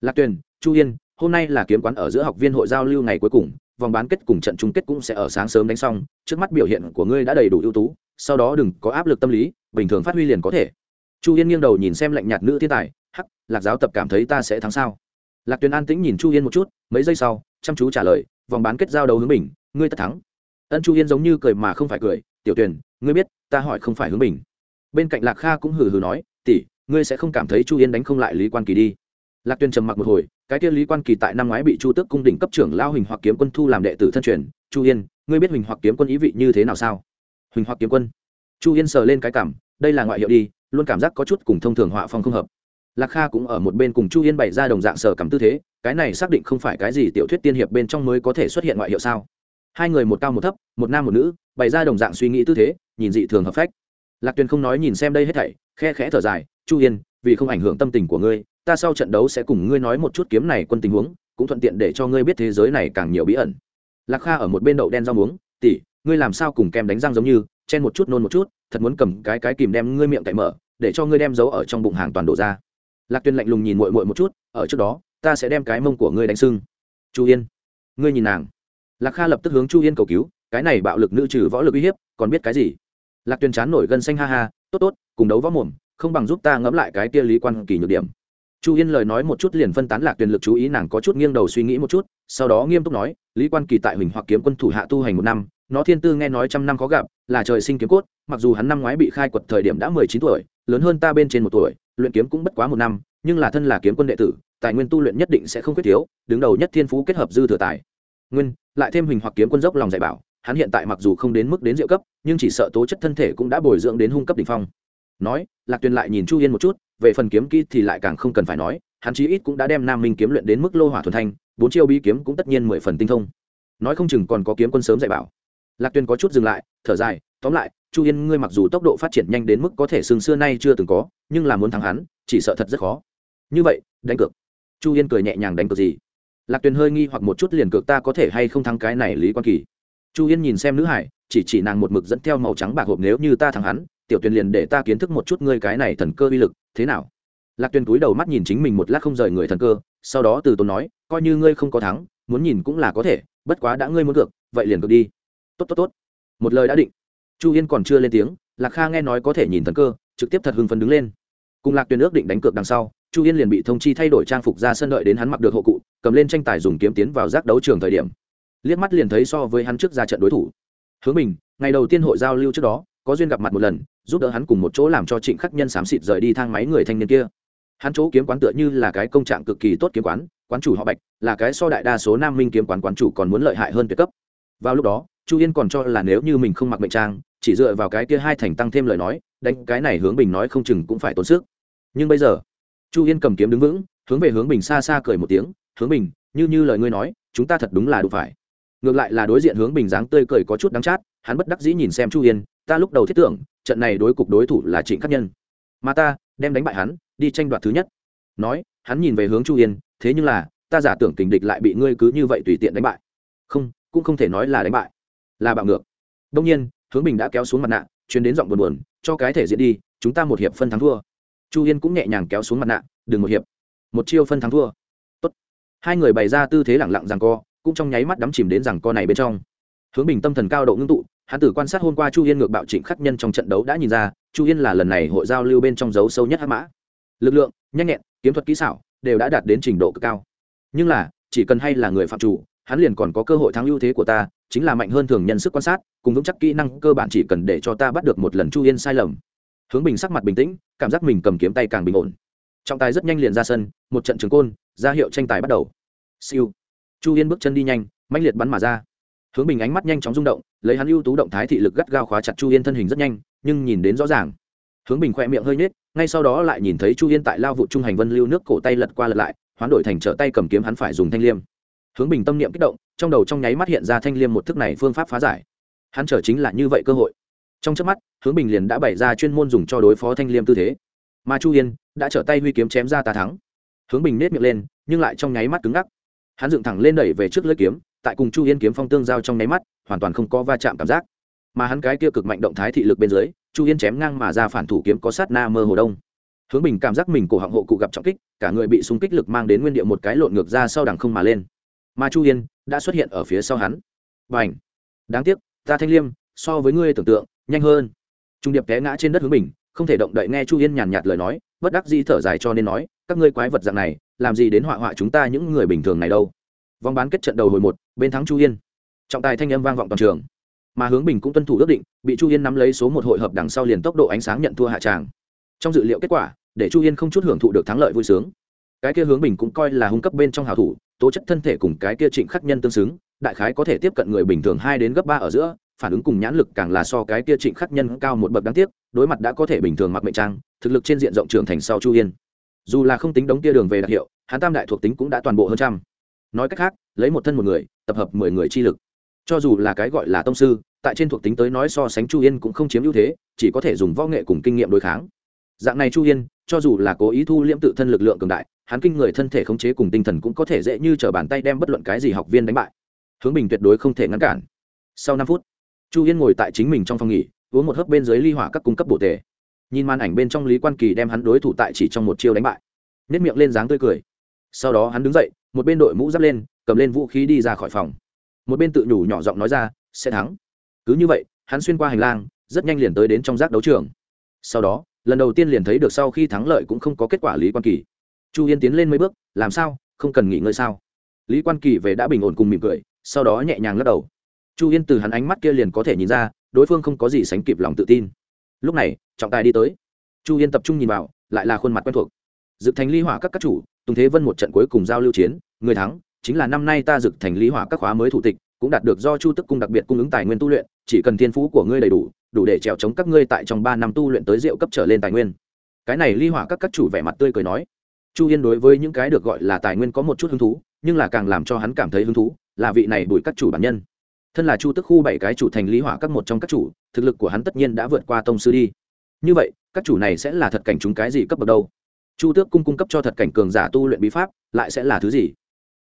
Lạc Tuyền, chu yên hôm nay là kiếm quán ở giữa học viên hội giao lưu ngày cuối cùng vòng bán kết cùng trận chung kết cũng sẽ ở sáng sớm đánh xong, trước mắt biểu hiện của ngươi đã đầy đủ ưu tú, sau đó đừng có áp lực tâm lý, bình thường phát huy liền có thể. Chu yên nghiêng đầu nhìn xem lạnh nhạt nữ thiên tài, hắc, lạc giáo tập cảm thấy ta sẽ thắng sao? Lạc tuyền an tĩnh nhìn chu yên một chút, mấy giây sau, chăm chú trả lời, vòng bán kết giao đấu hướng bình, ngươi tất thắng. Ân chu yên giống như cười mà không phải cười, tiểu tuyền, ngươi biết, ta hỏi không phải hướng bình. Bên cạnh lạc kha cũng hừ hừ nói, tỷ, ngươi sẽ không cảm thấy chu yên đánh không lại lý quan kỳ đi lạc Tuyên trầm mặc một hồi, cái kia lý quan kỳ tại năm ngoái bị chu tước cung đỉnh cấp trưởng lao huỳnh hoặc kiếm quân thu làm đệ tử thân truyền. Chu yên, ngươi biết huỳnh hoặc kiếm quân ý vị như thế nào sao? Huỳnh hoặc kiếm quân. Chu yên sờ lên cái cảm, đây là ngoại hiệu đi, luôn cảm giác có chút cùng thông thường họa phong không hợp. Lạc kha cũng ở một bên cùng chu yên bày ra đồng dạng sờ cảm tư thế, cái này xác định không phải cái gì tiểu thuyết tiên hiệp bên trong mới có thể xuất hiện ngoại hiệu sao? Hai người một cao một thấp, một nam một nữ, bày ra đồng dạng suy nghĩ tư thế, nhìn dị thường hợp phách. Lạc tuyền không nói nhìn xem đây hết thảy, khe khẽ thở dài, chu yên, vì không ảnh hưởng tâm tình của ngươi ta sau trận đấu sẽ cùng ngươi nói một chút kiếm này quân tình huống, cũng thuận tiện để cho ngươi biết thế giới này càng nhiều bí ẩn. Lạc kha ở một bên đậu đen rau muống tỉ ngươi làm sao cùng kem đánh răng giống như, chen một chút nôn một chút, thật muốn cầm cái cái kìm đem ngươi miệng cậy mở, để cho ngươi đem giấu ở trong bụng hàng toàn đổ ra. Lạc tuyên lạnh lùng nhìn mội mội một chút, ở trước đó, ta sẽ đem cái mông của ngươi đánh sưng. Chu yên, ngươi nhìn nàng. Lạc kha lập tức hướng chu yên cầu cứu, cái này bạo lực nữ trừ võ lực uy hiếp, còn biết cái gì? Lạc tuyên chán nổi gân xanh ha ha, tốt tốt, cùng đấu võ mồm, không bằng giúp ta ngẫm lại cái tia lý quan kỳ nhược điểm chu yên lời nói một chút liền phân tán lạc tuyền lực chú ý, nàng có chút nghiêng đầu suy nghĩ một chút, sau đó nghiêm túc nói, lý quan kỳ tại huỳnh hoặc kiếm quân thủ hạ tu hành một năm, nó thiên tư nghe nói trăm năm khó gặp, là trời sinh kiếm cốt, mặc dù hắn năm ngoái bị khai quật thời điểm đã mười chín tuổi, lớn hơn ta bên trên một tuổi, luyện kiếm cũng bất quá một năm, nhưng là thân là kiếm quân đệ tử, tài nguyên tu luyện nhất định sẽ không khuyết thiếu, đứng đầu nhất thiên phú kết hợp dư thừa tài. Nguyên, lại thêm huỳnh hoặc kiếm quân dốc lòng dạy bảo, hắn hiện tại mặc dù không đến mức đến diệu cấp, nhưng chỉ sợ tố chất thân thể cũng đã bồi dưỡng đến hung cấp đ ỉ n h phong. Nói, lạc tuyền lại nhìn chu yên một chút về phần kiếm kỹ thì lại càng không cần phải nói, hắn chí ít cũng đã đem nam minh kiếm luyện đến mức lô hỏa thuần thanh, bốn chiêu bí kiếm cũng tất nhiên mười phần tinh thông. Nói không chừng còn có kiếm quân sớm dạy bảo. Lạc tuyền có chút dừng lại, thở dài, tóm lại, chu yên ngươi mặc dù tốc độ phát triển nhanh đến mức có thể xương xưa nay chưa từng có, nhưng là muốn thắng hắn, chỉ sợ thật rất khó. Như vậy, đánh cược. Chu yên cười nhẹ nhàng đánh cược gì? Lạc tuyền hơi nghi hoặc một chút liền cược ta có thể hay không thắng cái này lý quan kỳ. Chu yên nhìn xem nữ hải, chỉ chỉ nàng một mực dẫn theo màu trắng bạc hộp nếu như ta thắng hắn tiểu tuyền liền để ta kiến thức một chút ngươi cái này thần cơ uy lực, thế nào? Lạc tuyền cúi đầu mắt nhìn chính mình một lát không rời người thần cơ, sau đó từ tốn nói, coi như ngươi không có thắng, muốn nhìn cũng là có thể, bất quá đã ngươi muốn cược, vậy liền cược đi. Tốt tốt tốt. Một lời đã định. Chu yên còn chưa lên tiếng, lạc kha nghe nói có thể nhìn thần cơ, trực tiếp thật hưng phấn đứng lên. Cùng lạc tuyền ước định đánh cược đằng sau, chu yên liền bị thông chi thay đổi trang phục ra sân đợi đến hắn mặc được hộ cụ, cầm lên tranh tài dùng kiếm tiến vào giác đấu trường thời điểm. Liếc mắt liền thấy so với hắn trước ra trận đối thủ. Hướng mình, ngày đầu tiên hội giao lưu trước đó có duyên gặp mặt một lần, giúp đỡ hắn cùng một chỗ làm cho trịnh khắc nhân xám xịt rời đi thang máy người thanh niên kia. Hắn chỗ kiếm quán tựa như là cái công trạng cực kỳ tốt kiếm quán quán chủ họ bạch, là cái so đại đa số nam minh kiếm quán quán chủ còn muốn lợi hại hơn tuyệt cấp. Vào lúc đó, chu yên còn cho là nếu như mình không mặc mệnh trang, chỉ dựa vào cái kia hai thành tăng thêm lời nói, đánh cái này hướng bình nói không chừng cũng phải tốn sức. Nhưng bây giờ, chu yên cầm kiếm đứng vững, hướng về hướng bình xa xa cười một tiếng, hướng bình, như như lời ngươi nói, chúng ta thật đúng là đủ phải. Ngược lại là đối diện hướng bình dáng tươi cười có chút đắng chát, hắn bất đắc dĩ nhìn xem chu yên ta lúc đầu thiết tưởng, trận này đối cục đối thủ là trịnh khắc nhân. Mà ta, đem đánh bại hắn, đi tranh đoạt thứ nhất. Nói, hắn nhìn về hướng chu yên, thế nhưng là, ta giả tưởng tình địch lại bị ngươi cứ như vậy tùy tiện đánh bại. Không, cũng không thể nói là đánh bại. Là bạo ngược. Đông nhiên, hướng bình đã kéo xuống mặt nạ chuyến đến giọng buồn buồn, cho cái thể diện đi, chúng ta một hiệp phân thắng thua. Chu yên cũng nhẹ nhàng kéo xuống mặt nạ, đừng một hiệp. Một chiêu phân thắng thua. Tốt. hai người bày ra tư thế lẳng lặng rằng co, cũng trong nháy mắt đắm chìm đến rằng co này bên trong. Hướng bình tâm thần cao độ ngưng tụ hắn tử quan sát hôm qua chu yên ngược bạo trịnh khắc nhân trong trận đấu đã nhìn ra, chu yên là lần này hội giao lưu bên trong dấu sâu nhất hắc mã. Lực lượng, nhanh nhẹn, kiếm thuật kỹ xảo đều đã đạt đến trình độ cực cao. Nhưng là, chỉ cần hay là người phạm chủ, hắn liền còn có cơ hội thắng ưu thế của ta, chính là mạnh hơn thường nhân sức quan sát, cùng vững chắc kỹ năng cơ bản chỉ cần để cho ta bắt được một lần chu yên sai lầm. Hướng bình sắc mặt bình tĩnh, cảm giác mình cầm kiếm tay càng bình ổn. Trọng tài rất nhanh liền ra sân, một trận trường côn, ra hiệu tranh tài bắt đầu. Siêu. Chu yên bước chân đi nhanh mạnh liệt bắn mà ra hướng bình ánh mắt nhanh chóng rung động, lấy hắn ưu tú động thái thị lực gắt gao khóa chặt chu yên thân hình rất nhanh, nhưng nhìn đến rõ ràng. Hướng bình khoe miệng hơi nhếch, ngay sau đó lại nhìn thấy chu yên tại lao vụ trung hành vân lưu nước cổ tay lật qua lật lại, hoán đổi thành trở tay cầm kiếm hắn phải dùng thanh liêm. Hướng bình tâm niệm kích động, trong đầu trong nháy mắt hiện ra thanh liêm một thức này phương pháp phá giải. Hắn trở chính là như vậy cơ hội. Trong trước mắt, hướng bình liền đã bày ra chuyên môn dùng cho đối phó thanh liêm tư thế. Mà chu yên đã trở tay huy kiếm chém ra tà thắng. Hướng bình nết miệng lên, nhưng lại trong nháy mắt cứng ngắc. Hắn dựng thẳng lên đẩy về trước lưỡi kiếm tại cùng chu yên kiếm phong tương giao trong nháy mắt, hoàn toàn không có va chạm cảm giác. Mà hắn cái kia cực mạnh động thái thị lực bên dưới, chu yên chém ngang mà ra phản thủ kiếm có sát na mơ hồ đông. Hướng bình cảm giác mình cổ họng hộ cụ gặp trọng kích, cả người bị súng kích lực mang đến nguyên địa một cái lộn ngược ra sau đằng không mà lên. Mà chu yên đã xuất hiện ở phía sau hắn. Và ảnh đáng tiếc, ta thanh liêm, so với ngươi tưởng tượng, nhanh hơn. Trung điệp té ngã trên đất hướng bình, không thể động đậy nghe chu yên nhàn nhạt lời nói, bất đắc dĩ thở dài cho nên nói, các ngươi quái vật dạng này, làm gì đến họa họa chúng ta những người bình thường này đâu? Vòng bán kết trận đầu hồi một, bên thắng chu yên. Trọng tài thanh âm vang vọng toàn trường. Mà hướng bình cũng tuân thủ ước định, bị chu yên nắm lấy số một hội hợp đằng sau liền tốc độ ánh sáng nhận thua hạ tràng. Trong dự liệu kết quả, để chu yên không chút hưởng thụ được thắng lợi vui sướng. Cái kia hướng bình cũng coi là hung cấp bên trong hào thủ, tố chất thân thể cùng cái kia trịnh khắc nhân tương xứng, đại khái có thể tiếp cận người bình thường hai đến gấp ba ở giữa, phản ứng cùng nhãn lực càng là so cái kia trịnh khắc nhân cao một bậc đáng tiếc, đối mặt đã có thể bình thường mặc mệnh trang, thực lực trên diện rộng trưởng thành sau chu yên. Dù là không tính đống tia đường về đặc hiệu, hắn tam đại thuộc tính cũng đã toàn bộ hơn trăm nói cách khác, lấy một thân một người, tập hợp mười người chi lực. Cho dù là cái gọi là tông sư, tại trên thuộc tính tới nói so sánh chu yên cũng không chiếm ưu thế, chỉ có thể dùng võ nghệ cùng kinh nghiệm đối kháng. Dạng này chu yên, cho dù là cố ý thu liễm tự thân lực lượng cường đại, hắn kinh người thân thể khống chế cùng tinh thần cũng có thể dễ như t bàn tay đem bất luận cái gì học viên đánh bại. Hướng bình tuyệt đối không thể ngăn cản. Sau năm phút, chu yên ngồi tại chính mình trong phòng nghỉ, uống một hớp bên dưới ly hỏa các cung cấp bổ tề. Nhìn màn ảnh bên trong lý quan kỳ đem hắn đối thủ tại chỉ trong một chiêu đánh bại. Nếp miệng lên dáng tươi cười. Sau đó hắn đứng dậy một bên đội mũ giáp lên, cầm lên vũ khí đi ra khỏi phòng. Một bên tự nhủ nhỏ giọng nói ra, sẽ thắng. Cứ như vậy, hắn xuyên qua hành lang, rất nhanh liền tới đến trong giác đấu trường. Sau đó, lần đầu tiên liền thấy được sau khi thắng lợi cũng không có kết quả lý quan kỳ. Chu yên tiến lên mấy bước, làm sao? Không cần nghỉ ngơi sao? Lý quan kỳ về đã bình ổn cùng mỉm cười, sau đó nhẹ nhàng lắc đầu. Chu yên từ hắn ánh mắt kia liền có thể nhìn ra, đối phương không có gì sánh kịp lòng tự tin. Lúc này, trọng tài đi tới. Chu yên tập trung nhìn vào, lại là khuôn mặt quen thuộc dự thành ly hỏa các các chủ, tùng thế vân một trận cuối cùng giao lưu chiến, người thắng chính là năm nay ta dực thành ly hỏa các khóa mới thủ tịch, cũng đạt được do chu tức cung đặc biệt cung ứng tài nguyên tu luyện, chỉ cần thiên phú của ngươi đầy đủ đủ để trèo chống các ngươi tại trong ba năm tu luyện tới rượu cấp trở lên tài nguyên. Cái này ly hỏa các các chủ vẻ mặt tươi cười nói. Chu yên đối với những cái được gọi là tài nguyên có một chút hứng thú, nhưng là càng làm cho hắn cảm thấy hứng thú là vị này bùi các chủ bản nhân. Thân là chu tức khu bảy cái chủ thành lý hỏa các một trong các chủ, thực lực của hắn tất nhiên đã vượt qua tông sư đi. Như vậy, các chủ này sẽ là thật cảnh chúng cái gì cấp bậc đâu? Chu tước cung cung cấp cho thật cảnh cường giả tu luyện bí pháp, lại sẽ là thứ gì?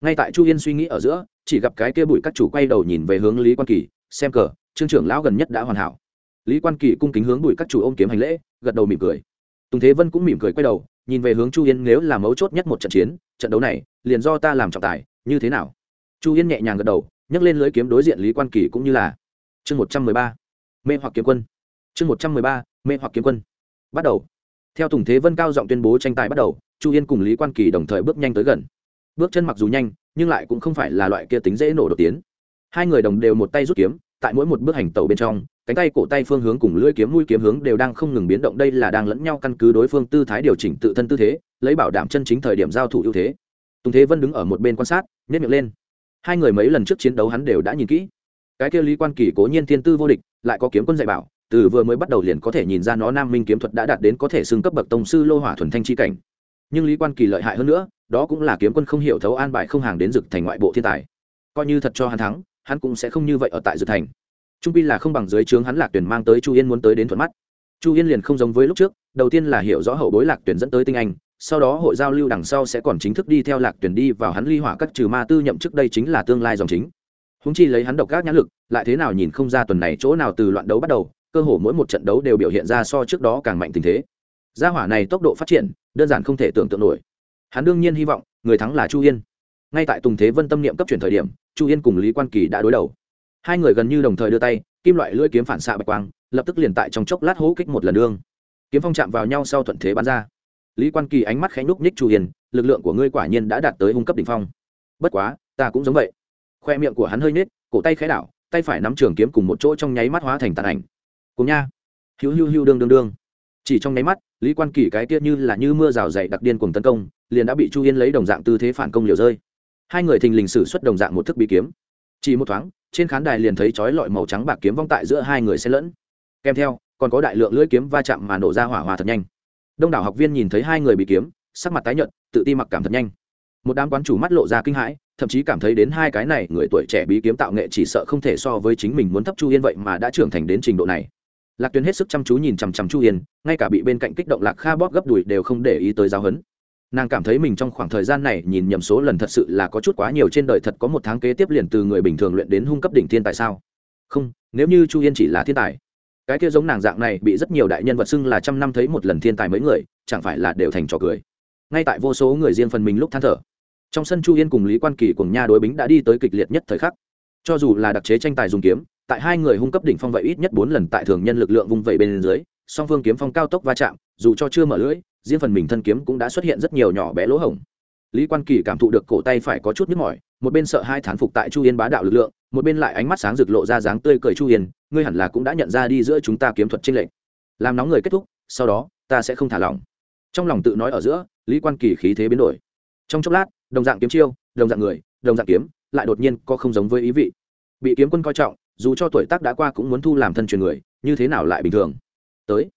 Ngay tại chu yên suy nghĩ ở giữa, chỉ gặp cái kia bụi các chủ quay đầu nhìn về hướng lý quan kỳ, xem cờ, trương trưởng lão gần nhất đã hoàn hảo. Lý quan kỳ cung kính hướng bụi các chủ ôm kiếm hành lễ, gật đầu mỉm cười. Tùng thế vân cũng mỉm cười quay đầu, nhìn về hướng chu yên nếu là mấu chốt nhất một trận chiến, trận đấu này, liền do ta làm trọng tài, như thế nào? Chu yên nhẹ nhàng gật đầu, nhấc lên lưới kiếm đối diện lý quan kỳ cũng như là. Chương một trăm mười ba, mê hoặc kiếm quân. Chương một trăm mười ba, mê hoặc kiếm quân. Bắt đầu theo tùng thế vân cao giọng tuyên bố tranh tài bắt đầu, chu yên cùng lý quan kỳ đồng thời bước nhanh tới gần. Bước chân mặc dù nhanh, nhưng lại cũng không phải là loại kia tính dễ nổ đột tiến. Hai người đồng đều một tay rút kiếm, tại mỗi một bước hành tàu bên trong, cánh tay cổ tay phương hướng cùng lưỡi kiếm mũi kiếm hướng đều đang không ngừng biến động, đây là đang lẫn nhau căn cứ đối phương tư thái điều chỉnh tự thân tư thế, lấy bảo đảm chân chính thời điểm giao thủ ưu thế. Tùng thế vân đứng ở một bên quan sát nhét miệng lên. Hai người mấy lần trước chiến đấu hắn đều đã nhìn kỹ. Cái kia lý quan kỳ cố nhiên thiên tư vô địch, lại có kiếm quân dạy bảo từ vừa mới bắt đầu liền có thể nhìn ra nó nam minh kiếm thuật đã đạt đến có thể xưng cấp bậc tông sư lô hỏa thuần thanh chi cảnh. Nhưng lý quan kỳ lợi hại hơn nữa, đó cũng là kiếm quân không hiểu thấu an bài không hàng đến dực thành ngoại bộ thiên tài. Coi như thật cho hắn thắng, hắn cũng sẽ không như vậy ở tại dực thành. Trung pi là không bằng dưới trướng hắn lạc tuyển mang tới chu yên muốn tới đến thuận mắt. Chu yên liền không giống với lúc trước, đầu tiên là hiểu rõ hậu bối lạc tuyển dẫn tới tinh anh, sau đó hội giao lưu đằng sau sẽ còn chính thức đi theo lạc tuyển đi vào hắn ly hỏa các trừ ma tư nhậm trước đây chính là tương lai dòng chính. Húng chi lấy hắn độc các nhãn lực, lại thế nào nhìn không ra tuần này chỗ nào từ loạn đấu bắt đầu cơ hồ mỗi một trận đấu đều biểu hiện ra so trước đó càng mạnh tình thế. Gia hỏa này tốc độ phát triển, đơn giản không thể tưởng tượng nổi. Hắn đương nhiên hy vọng, người thắng là chu yên. Ngay tại tùng thế vân tâm niệm cấp chuyển thời điểm, chu yên cùng lý quan kỳ đã đối đầu. Hai người gần như đồng thời đưa tay, kim loại lưỡi kiếm phản xạ bạch quang, lập tức liền tại trong chốc lát hố kích một lần đương. Kiếm phong chạm vào nhau sau thuận thế bắn ra. Lý quan kỳ ánh mắt khẽ nhúc nhích chu yên, lực lượng của ngươi quả nhiên đã đạt tới hung cấp đ ỉ n h phong. Bất quá, ta cũng giống vậy. Khoe miệng của hắn hơi nhếch, cổ tay khẽ đảo, tay phải nắm trường kiếm cùng một chỗ trong nháy mắt hóa thành tàn ảnh cùng nha. Hiu hiu hiu đương đương đương. Chỉ trong nháy mắt, lý quan kỳ cái tiết như là như mưa rào dày đặc điên cùng tấn công, liền đã bị chu yên lấy đồng dạng tư thế phản công liều rơi. Hai người thình lình xử xuất đồng dạng một thức bí kiếm. Chỉ một thoáng, trên khán đài liền thấy chói lọi màu trắng bạc kiếm vong tại giữa hai người xen lẫn. Kèm theo, còn có đại lượng lưỡi kiếm va chạm mà nổ ra hỏa hòa thật nhanh. Đông đảo học viên nhìn thấy hai người bị kiếm, sắc mặt tái nhợt, tự ti mặc cảm thật nhanh. Một đám quán chủ mắt lộ ra kinh hãi, thậm chí cảm thấy đến hai cái này người tuổi trẻ bí kiếm tạo nghệ chỉ sợ không thể so với chính mình muốn thấp chu yên vậy mà đã trưởng thành đến trình độ này lạc tuyến hết sức chăm chú nhìn chằm chằm chu yên, ngay cả bị bên cạnh kích động lạc kha bóp gấp đùi đều không để ý tới giáo hấn. nàng cảm thấy mình trong khoảng thời gian này nhìn nhầm số lần thật sự là có chút quá nhiều trên đời thật có một tháng kế tiếp liền từ người bình thường luyện đến hung cấp đỉnh thiên tại sao? Không, nếu như chu yên chỉ là thiên tài, cái kia giống nàng dạng này bị rất nhiều đại nhân vật xưng là trăm năm thấy một lần thiên tài mấy người, chẳng phải là đều thành trò cười. Ngay tại vô số người riêng phần mình lúc than thở, trong sân chu yên cùng lý quan kỳ cùng nha đối bính đã đi tới kịch liệt nhất thời khắc. Cho dù là đặc chế tranh tài dùng kiếm tại hai người hung cấp đỉnh phong vậy ít nhất bốn lần tại thường nhân lực lượng vung vẩy bên dưới, song phương kiếm phong cao tốc va chạm, dù cho chưa mở lưỡi, riêng phần mình thân kiếm cũng đã xuất hiện rất nhiều nhỏ bé lỗ hổng. Lý quan kỳ cảm thụ được cổ tay phải có chút nhức mỏi, một bên sợ hai thán phục tại chu yên bá đạo lực lượng, một bên lại ánh mắt sáng rực lộ ra dáng tươi cười chu yên, ngươi hẳn là cũng đã nhận ra đi giữa chúng ta kiếm thuật tranh lệch. Làm nóng người kết thúc, sau đó, ta sẽ không thả lỏng. Trong lòng tự nói ở giữa, lý quan kỳ khí thế biến đổi. Trong chốc lát, đồng dạng kiếm chiêu, đồng dạng người, đồng dạng kiếm, lại đột nhiên có không giống với ý vị. Bị kiếm quân coi trọng dù cho tuổi tác đã qua cũng muốn thu làm thân truyền người, như thế nào lại bình thường? Tới.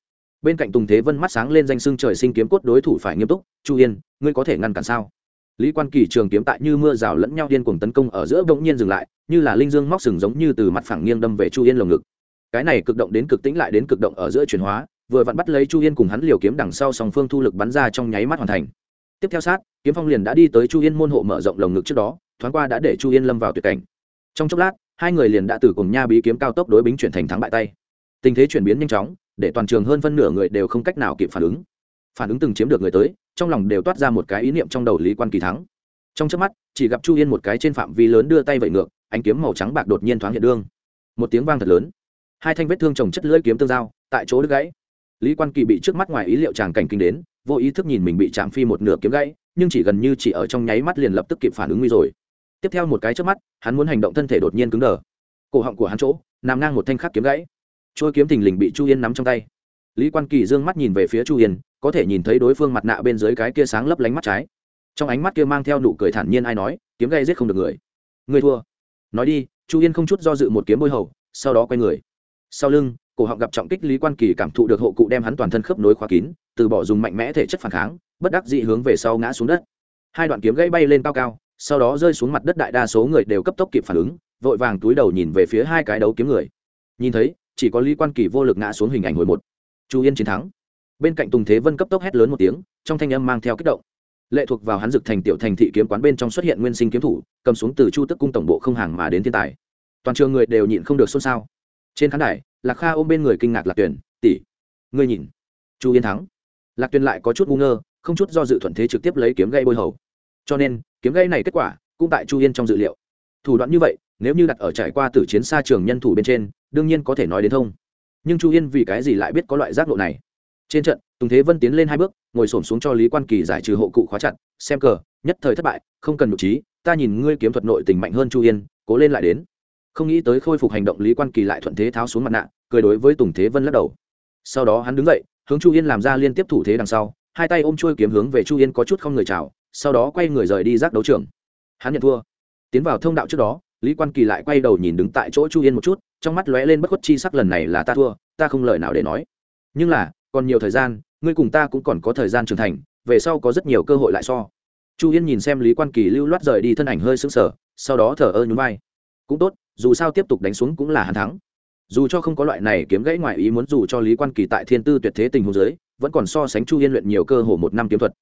Bên cạnh tùng thế vân mắt sáng lên danh sưng trời sinh kiếm cốt đối thủ phải nghiêm túc, chu yên, ngươi có thể ngăn cản sao? Lý quan kỳ trường kiếm tại như mưa rào lẫn nhau điên cuồng tấn công ở giữa bỗng nhiên dừng lại, như là linh dương móc sừng giống như từ mặt phẳng nghiêng đâm về chu yên lồng ngực. Cái này cực động đến cực tĩnh lại đến cực động ở giữa chuyển hóa, vừa vặn bắt lấy chu yên cùng hắn liều kiếm đằng sau song phương thu lực bắn ra trong nháy mắt hoàn thành. Tiếp theo sát, kiếm phong liền đã đi tới chu yên môn hộ mở rộng lồng ngực trước đó, thoáng qua đã để chu yên lâm vào tuyệt cảnh. Trong chốc lát hai người liền đã từ cùng nha bí kiếm cao tốc đối bính chuyển thành thắng bại tay. Tình thế chuyển biến nhanh chóng, để toàn trường hơn phân nửa người đều không cách nào kịp phản ứng. Phản ứng từng chiếm được người tới, trong lòng đều toát ra một cái ý niệm trong đầu lý quan kỳ thắng. Trong trước mắt, chỉ gặp chu yên một cái trên phạm vi lớn đưa tay vẩy ngược, ánh kiếm màu trắng bạc đột nhiên thoáng hiện đương. Một tiếng vang thật lớn. Hai thanh vết thương trồng chất lưỡi kiếm tương giao, tại chỗ đứt gãy. Lý quan kỳ bị trước mắt ngoài ý liệu tràng cảnh kinh đến, vô ý thức nhìn mình bị chạm phi một nửa kiếm gãy, nhưng chỉ gần như chỉ ở trong nháy mắt liền lập tức kịp phản ứng nguy rồi tiếp theo một cái trước mắt, hắn muốn hành động thân thể đột nhiên cứng đờ. Cổ họng của hắn chỗ, nằm ngang một thanh khắc kiếm gãy. Trôi kiếm thình lình bị chu yên nắm trong tay. Lý quan kỳ d ư ơ n g mắt nhìn về phía chu yên, có thể nhìn thấy đối phương mặt nạ bên dưới cái kia sáng lấp lánh mắt trái. Trong ánh mắt kia mang theo nụ cười thản nhiên ai nói, kiếm gây giết không được người. Người thua. Nói đi, chu yên không chút do dự một kiếm bôi hầu, sau đó quay người. Sau lưng, cổ họng gặp trọng kích lý quan kỳ cảm thụ được hộ cụ đem hắn toàn thân khớp nối khóa kín, từ bỏ dùng mạnh mẽ thể chất phản kháng, bất đắc dị hướng về sau ngã xuống đất. Hai đoạn kiếm gãy bay lên cao cao sau đó rơi xuống mặt đất đại đa số người đều cấp tốc kịp phản ứng, vội vàng túi đầu nhìn về phía hai cái đấu kiếm người. Nhìn thấy, chỉ có lý quan kỳ vô lực ngã xuống hình ảnh hồi một. Chu yên chiến thắng. Bên cạnh tùng thế vân cấp tốc hét lớn một tiếng, trong thanh âm mang theo kích động. Lệ thuộc vào hắn dực thành tiểu thành thị kiếm quán bên trong xuất hiện nguyên sinh kiếm thủ, cầm xuống từ chu tức cung tổng bộ không hàng mà đến thiên tài. Toàn trường người đều nhịn không được xôn xao. Trên khán đài, lạc kha ôm bên người kinh ngạc lạc tuyển tỷ, ngươi nhìn. Chu yên thắng. Lạc tuyển lại có chút ngu ngơ, không chút do dự thuận thế trực tiếp lấy kiếm gây bôi hầu. Cho nên kiếm gây này kết quả, cũng tại chu yên trong dự liệu. Thủ đoạn như vậy, nếu như đặt ở trải qua từ chiến xa trường nhân thủ bên trên, đương nhiên có thể nói đến thông. Nhưng chu yên vì cái gì lại biết có loại giác lộ này? Trên trận, tùng thế vân tiến lên hai bước, ngồi s ổ m xuống cho lý quan kỳ giải trừ hộ cụ khóa chặt, xem cờ, nhất thời thất bại, không cần nhục trí, ta nhìn ngươi kiếm thuật nội tình mạnh hơn chu yên, cố lên lại đến. Không nghĩ tới khôi phục hành động lý quan kỳ lại thuận thế tháo xuống mặt nạ, cười đối với tùng thế vân lắc đầu. Sau đó hắn đứng dậy, hướng chu yên làm ra liên tiếp thủ thế đằng sau, hai tay ôm trôi kiếm hướng về chu yên có chút không người chào sau đó quay người rời đi giác đấu trường. Hắn nhận thua. Tiến vào thông đạo trước đó, lý quan kỳ lại quay đầu nhìn đứng tại chỗ chu yên một chút, trong mắt lóe lên bất khuất chi sắc lần này là ta thua, ta không lời nào để nói. Nhưng là, còn nhiều thời gian, ngươi cùng ta cũng còn có thời gian trưởng thành, về sau có rất nhiều cơ hội lại so. Chu yên nhìn xem lý quan kỳ lưu loát rời đi thân ảnh hơi sững sờ, sau đó thở ơ nhún vai. Cũng tốt, dù sao tiếp tục đánh xuống cũng là hắn thắng. Dù cho không có loại này kiếm gãy ngoài ý muốn dù cho lý quan kỳ tại thiên tư tuyệt thế tình hồ giới vẫn còn so sánh chu yên luyện nhiều cơ hồ một năm kiếm thuật.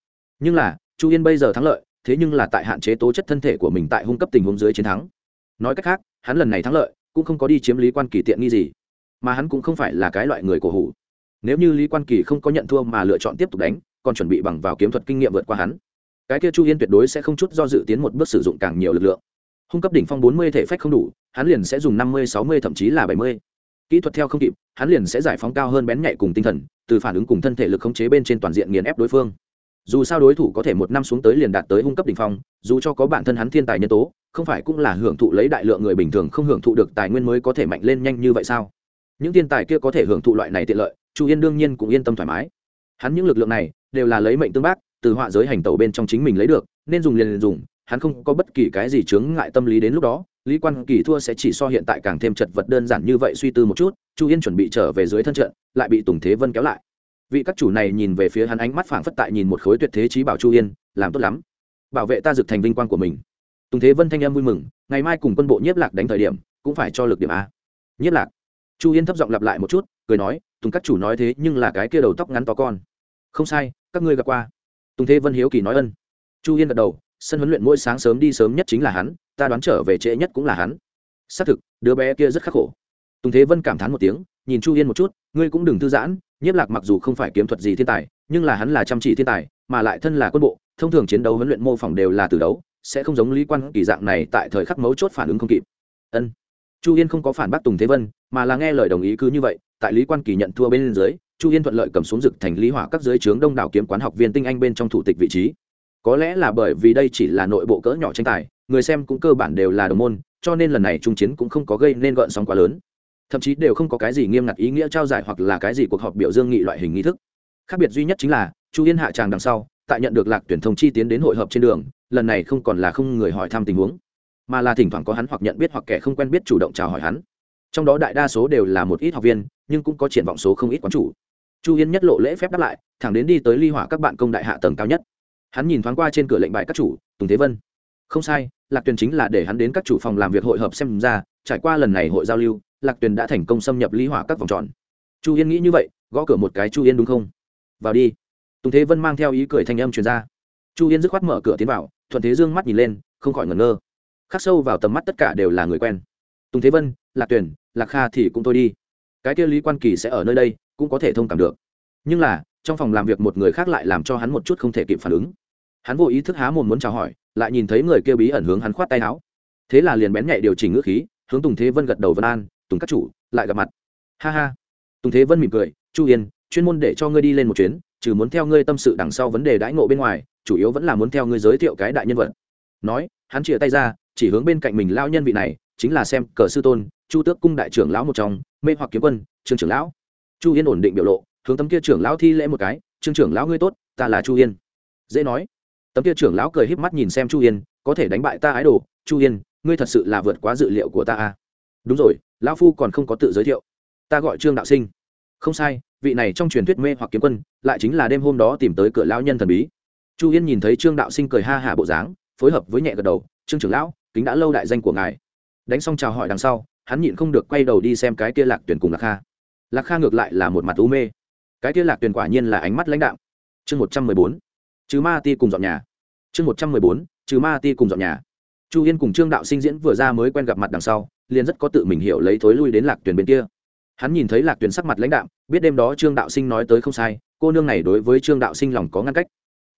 Nhưng là chu yên bây giờ thắng lợi, thế nhưng là tại hạn chế tố chất thân thể của mình tại hung cấp tình huống dưới chiến thắng. Nói cách khác, hắn lần này thắng lợi, cũng không có đi chiếm lý quan kỳ tiện nghi gì, mà hắn cũng không phải là cái loại người cổ hủ. Nếu như lý quan kỳ không có nhận thua mà lựa chọn tiếp tục đánh, còn chuẩn bị bằng vào kiếm thuật kinh nghiệm vượt qua hắn, cái kia chu yên tuyệt đối sẽ không chút do dự tiến một bước sử dụng càng nhiều lực lượng. Hung cấp đỉnh phong bốn mươi thể phách không đủ, hắn liền sẽ dùng năm mươi, sáu mươi, thậm chí là bảy mươi. Kỹ thuật theo không kịp, hắn liền sẽ giải phóng cao hơn bén nhạy cùng tinh thần, từ phản ứng cùng thân thể lực khống chế bên trên toàn diện nghiền ép đối phương dù sao đối thủ có thể một năm xuống tới liền đạt tới hung cấp đỉnh phong, dù cho có bản thân hắn thiên tài nhân tố, không phải cũng là hưởng thụ lấy đại lượng người bình thường không hưởng thụ được tài nguyên mới có thể mạnh lên nhanh như vậy sao? Những thiên tài kia có thể hưởng thụ loại này tiện lợi, chu yên đương nhiên cũng yên tâm thoải mái. Hắn những lực lượng này đều là lấy mệnh tương bác, từ họa giới hành tẩu bên trong chính mình lấy được, nên dùng liền dùng, hắn không có bất kỳ cái gì chướng ngại tâm lý đến lúc đó, lý quan kỳ thua sẽ chỉ so hiện tại càng thêm chật vật đơn giản như vậy suy tư một chút, chu yên chuẩn bị trở về dưới thân trận, lại bị tùng thế vân kéo lại vị các chủ này nhìn về phía hắn ánh mắt phảng phất tại nhìn một khối tuyệt thế trí bảo chu yên, làm tốt lắm. Bảo vệ ta dực thành vinh quang của mình. Tùng thế vân thanh em vui mừng, ngày mai cùng quân bộ nhiếp lạc đánh thời điểm, cũng phải cho lực điểm a. Nhiếp lạc. Chu yên thấp giọng lặp lại một chút, cười nói, tùng các chủ nói thế, nhưng là cái kia đầu tóc ngắn to con. Không sai, các ngươi gặp qua. Tùng thế vân hiếu kỳ nói ân. Chu yên gật đầu, sân huấn luyện mỗi sáng sớm đi sớm nhất chính là hắn, ta đoán trở về trễ nhất cũng là hắn. Xác thực, đứa bé kia rất khắc khổ. Tùng thế vân cảm thán một tiếng nhìn chu yên một chút, ngươi cũng đừng thư giãn, nhiếp lạc mặc dù không phải kiếm thuật gì thiên tài, nhưng là hắn là chăm chỉ thiên tài, mà lại thân là quân bộ, thông thường chiến đấu huấn luyện mô phỏng đều là từ đấu, sẽ không giống lý quan kỳ dạng này tại thời khắc mấu chốt phản ứng không kịp. Ân. Chu yên không có phản bác tùng thế vân, mà là nghe lời đồng ý cứ như vậy, tại lý quan kỳ nhận thua bên dưới, chu yên thuận lợi cầm xuống rực thành lý hỏa các dưới trướng đông đảo kiếm quán học viên tinh anh bên trong thủ tịch vị trí. Có lẽ là bởi vì đây chỉ là nội bộ cỡ nhỏ tranh tài, người xem cũng cơ bản đều là đồng môn, cho nên lần này trung chiến cũng không có gây nên gợn sóng quá lớn thậm chí đều không có cái gì nghiêm ngặt ý nghĩa trao giải hoặc là cái gì cuộc họp biểu dương nghị loại hình nghi thức. Khác biệt duy nhất chính là, chu yên hạ tràng đằng sau, tại nhận được lạc tuyển thông chi tiến đến hội họp trên đường, lần này không còn là không người hỏi thăm tình huống, mà là thỉnh thoảng có hắn hoặc nhận biết hoặc kẻ không quen biết chủ động chào hỏi hắn. Trong đó đại đa số đều là một ít học viên, nhưng cũng có triển vọng số không ít quán chủ. Chu yên nhất lộ lễ phép đáp lại, thẳng đến đi tới ly hỏa các bạn công đại hạ tầng cao nhất. Hắn nhìn thoáng qua trên cửa lệnh bài các chủ, tùng thế vân. Không sai, lạc tuyền chính là để hắn đến các chủ phòng làm việc hội hợp xem ra, trải qua lần này hội giao lưu lạc tuyền đã thành công xâm nhập lý hỏa các vòng tròn. Chu yên nghĩ như vậy gõ cửa một cái chu yên đúng không? Vào đi. Tùng thế vân mang theo ý cười thanh âm truyền ra. Chu yên dứt khoát mở cửa tiến vào thuận thế dương mắt nhìn lên không khỏi ngẩn ngơ. Khắc sâu vào tầm mắt tất cả đều là người quen. Tùng thế vân lạc Tuyền, lạc kha thì cũng thôi đi. Cái kia lý quan kỳ sẽ ở nơi đây cũng có thể thông cảm được. Nhưng là trong phòng làm việc một người khác lại làm cho hắn một chút không thể kịp phản ứng. Hắn vô ý thức há mồm muốn chào hỏi lại nhìn thấy người kia bí ẩn hướng hắn khoát tay áo. Thế là liền bén nhạy điều chỉnh ngữ khí hướng tùng thế vân gật đầu vân an tùng các chủ, lại gặp mặt. Ha ha. Tùng thế vân mỉm cười, chu yên, chuyên môn để cho ngươi đi lên một chuyến, trừ muốn theo ngươi tâm sự đằng sau vấn đề đãi ngộ bên ngoài, chủ yếu vẫn là muốn theo ngươi giới thiệu cái đại nhân vật. Nói, hắn chìa tay ra, chỉ hướng bên cạnh mình lao nhân vị này, chính là xem cờ sư tôn, chu tước cung đại trưởng lão một trong, mê hoặc kiếm quân, trương trưởng lão. Chu yên ổn định biểu lộ, hướng tấm kia trưởng lão thi lễ một cái, trương trưởng lão ngươi tốt, ta là chu yên. Dễ nói. Tấm kia trưởng lão cười híp mắt nhìn xem chu yên, có thể đánh bại ta ái đồ, chu yên, ngươi thật sự là vượt quá dự liệu của ta à đúng rồi, lão phu còn không có tự giới thiệu. Ta gọi trương đạo sinh. Không sai, vị này trong truyền thuyết mê hoặc kiếm quân, lại chính là đêm hôm đó tìm tới cửa lão nhân thần bí. Chu yên nhìn thấy trương đạo sinh cười ha hả bộ dáng, phối hợp với nhẹ gật đầu, trương trưởng lão, kính đã lâu đại danh của ngài. Đánh xong chào hỏi đằng sau, hắn nhịn không được quay đầu đi xem cái kia lạc tuyển cùng lạc kha. Lạc kha ngược lại là một mặt u mê. Cái kia lạc tuyển quả nhiên là ánh mắt lãnh đạo chương một trăm mười bốn chứ ma ti cùng dọn nhà. Chương một trăm mười bốn chứ ma ti cùng dọn nhà. Chu yên cùng trương đạo sinh diễn vừa ra mới quen gặp mặt đằng sau liền rất có tự mình hiểu lấy thối lui đến lạc tuyển bên kia. Hắn nhìn thấy lạc tuyển sắc mặt lãnh đạo biết đêm đó trương đạo sinh nói tới không sai, cô nương này đối với trương đạo sinh lòng có ngăn cách.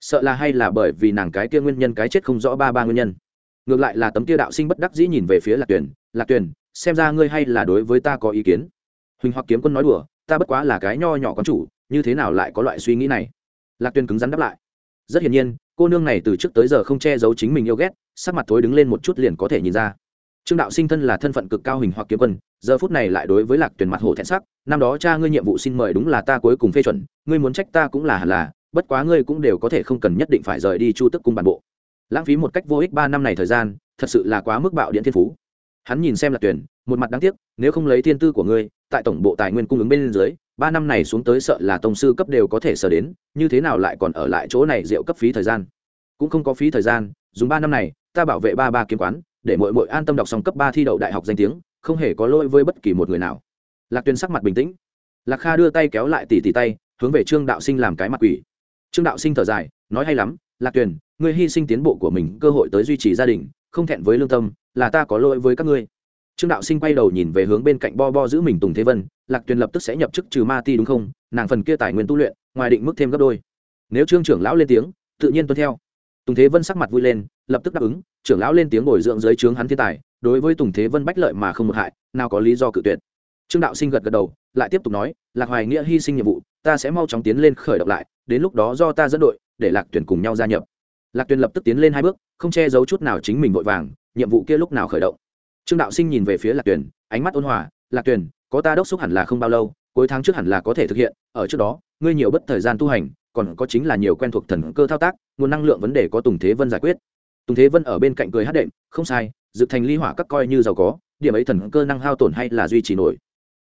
Sợ là hay là bởi vì nàng cái kia nguyên nhân cái chết không rõ ba ba nguyên nhân. Ngược lại là tấm kia đạo sinh bất đắc dĩ nhìn về phía lạc tuyển lạc tuyển, xem ra ngươi hay là đối với ta có ý kiến. Huỳnh hoặc kiếm quân nói đùa, ta bất quá là cái nho nhỏ con chủ, như thế nào lại có loại suy nghĩ này? Lạc tuyển cứng rắn đáp lại, rất hiển nhiên, cô nương này từ trước tới giờ không che giấu chính mình yêu ghét, sắc mặt thối đứng lên một chút liền có thể nhìn ra trương đạo sinh thân là thân phận cực cao hình hoặc kiếm quân, giờ phút này lại đối với lạc tuyển mặt hồ thẹn sắc, năm đó cha ngươi nhiệm vụ xin mời đúng là ta cuối cùng phê chuẩn, ngươi muốn trách ta cũng là hẳn là, bất quá ngươi cũng đều có thể không cần nhất định phải rời đi chu tức cung bản bộ. Lãng phí một cách vô ích ba năm này thời gian, thật sự là quá mức bạo điện thiên phú. Hắn nhìn xem lạc tuyển một mặt đáng tiếc, nếu không lấy thiên tư của ngươi, tại tổng bộ tài nguyên cung ứng bên dưới, ba năm này xuống tới sợ là tổng sư cấp đều có thể sở đến, như thế nào lại còn ở lại chỗ này rượu cấp phí thời gian? Cũng không có phí thời gian, dùng ba năm này, ta bảo vệ ba ba kiếm quán để mọi mọi an tâm đọc xong cấp ba thi đậu đại học danh tiếng, không hề có lỗi với bất kỳ một người nào. Lạc tuyên sắc mặt bình tĩnh. Lạc kha đưa tay kéo lại tỉ tỉ tay, hướng về trương đạo sinh làm cái mặt quỷ. Trương đạo sinh thở dài, nói hay lắm, lạc tuyền, ngươi hy sinh tiến bộ của mình, cơ hội tới duy trì gia đình, không thẹn với lương tâm, là ta có lỗi với các ngươi. Trương đạo sinh quay đầu nhìn về hướng bên cạnh bo bo giữ mình tùng thế vân, lạc tuyền lập tức sẽ nhập chức trừ ma ti đúng không? Nàng phần kia tài nguyên tu luyện, ngoài định mức thêm gấp đôi. Nếu trương trưởng lão lên tiếng, tự nhiên tuân theo tùng thế vân sắc mặt vui lên, lập tức đáp ứng, trưởng lão lên tiếng bồi dưỡng dưới trướng hắn thiên tài, đối với tùng thế vân bách lợi mà không một hại, nào có lý do cự tuyệt. Trương đạo sinh gật gật đầu, lại tiếp tục nói, lạc hoài nghĩa hy sinh nhiệm vụ, ta sẽ mau chóng tiến lên khởi động lại, đến lúc đó do ta dẫn đội, để lạc tuyển cùng nhau gia nhập. Lạc tuyển lập tức tiến lên hai bước, không che giấu chút nào chính mình vội vàng, nhiệm vụ kia lúc nào khởi động. Trương đạo sinh nhìn về phía lạc tuyển ánh mắt ôn hòa, lạc tuyển có ta đốc xúc hẳn là không bao lâu, cuối tháng trước hẳn là có thể thực hiện, ở trước đó, ngươi nhiều bất thời gian tu hành còn có chính là nhiều quen thuộc thần cơ thao tác, nguồn năng lượng vấn đề có tùng thế vân giải quyết. Tùng thế vân ở bên cạnh cười hát đệm, không sai dự thành ly hỏa các coi như giàu có, điểm ấy thần cơ năng hao tổn hay là duy trì nổi.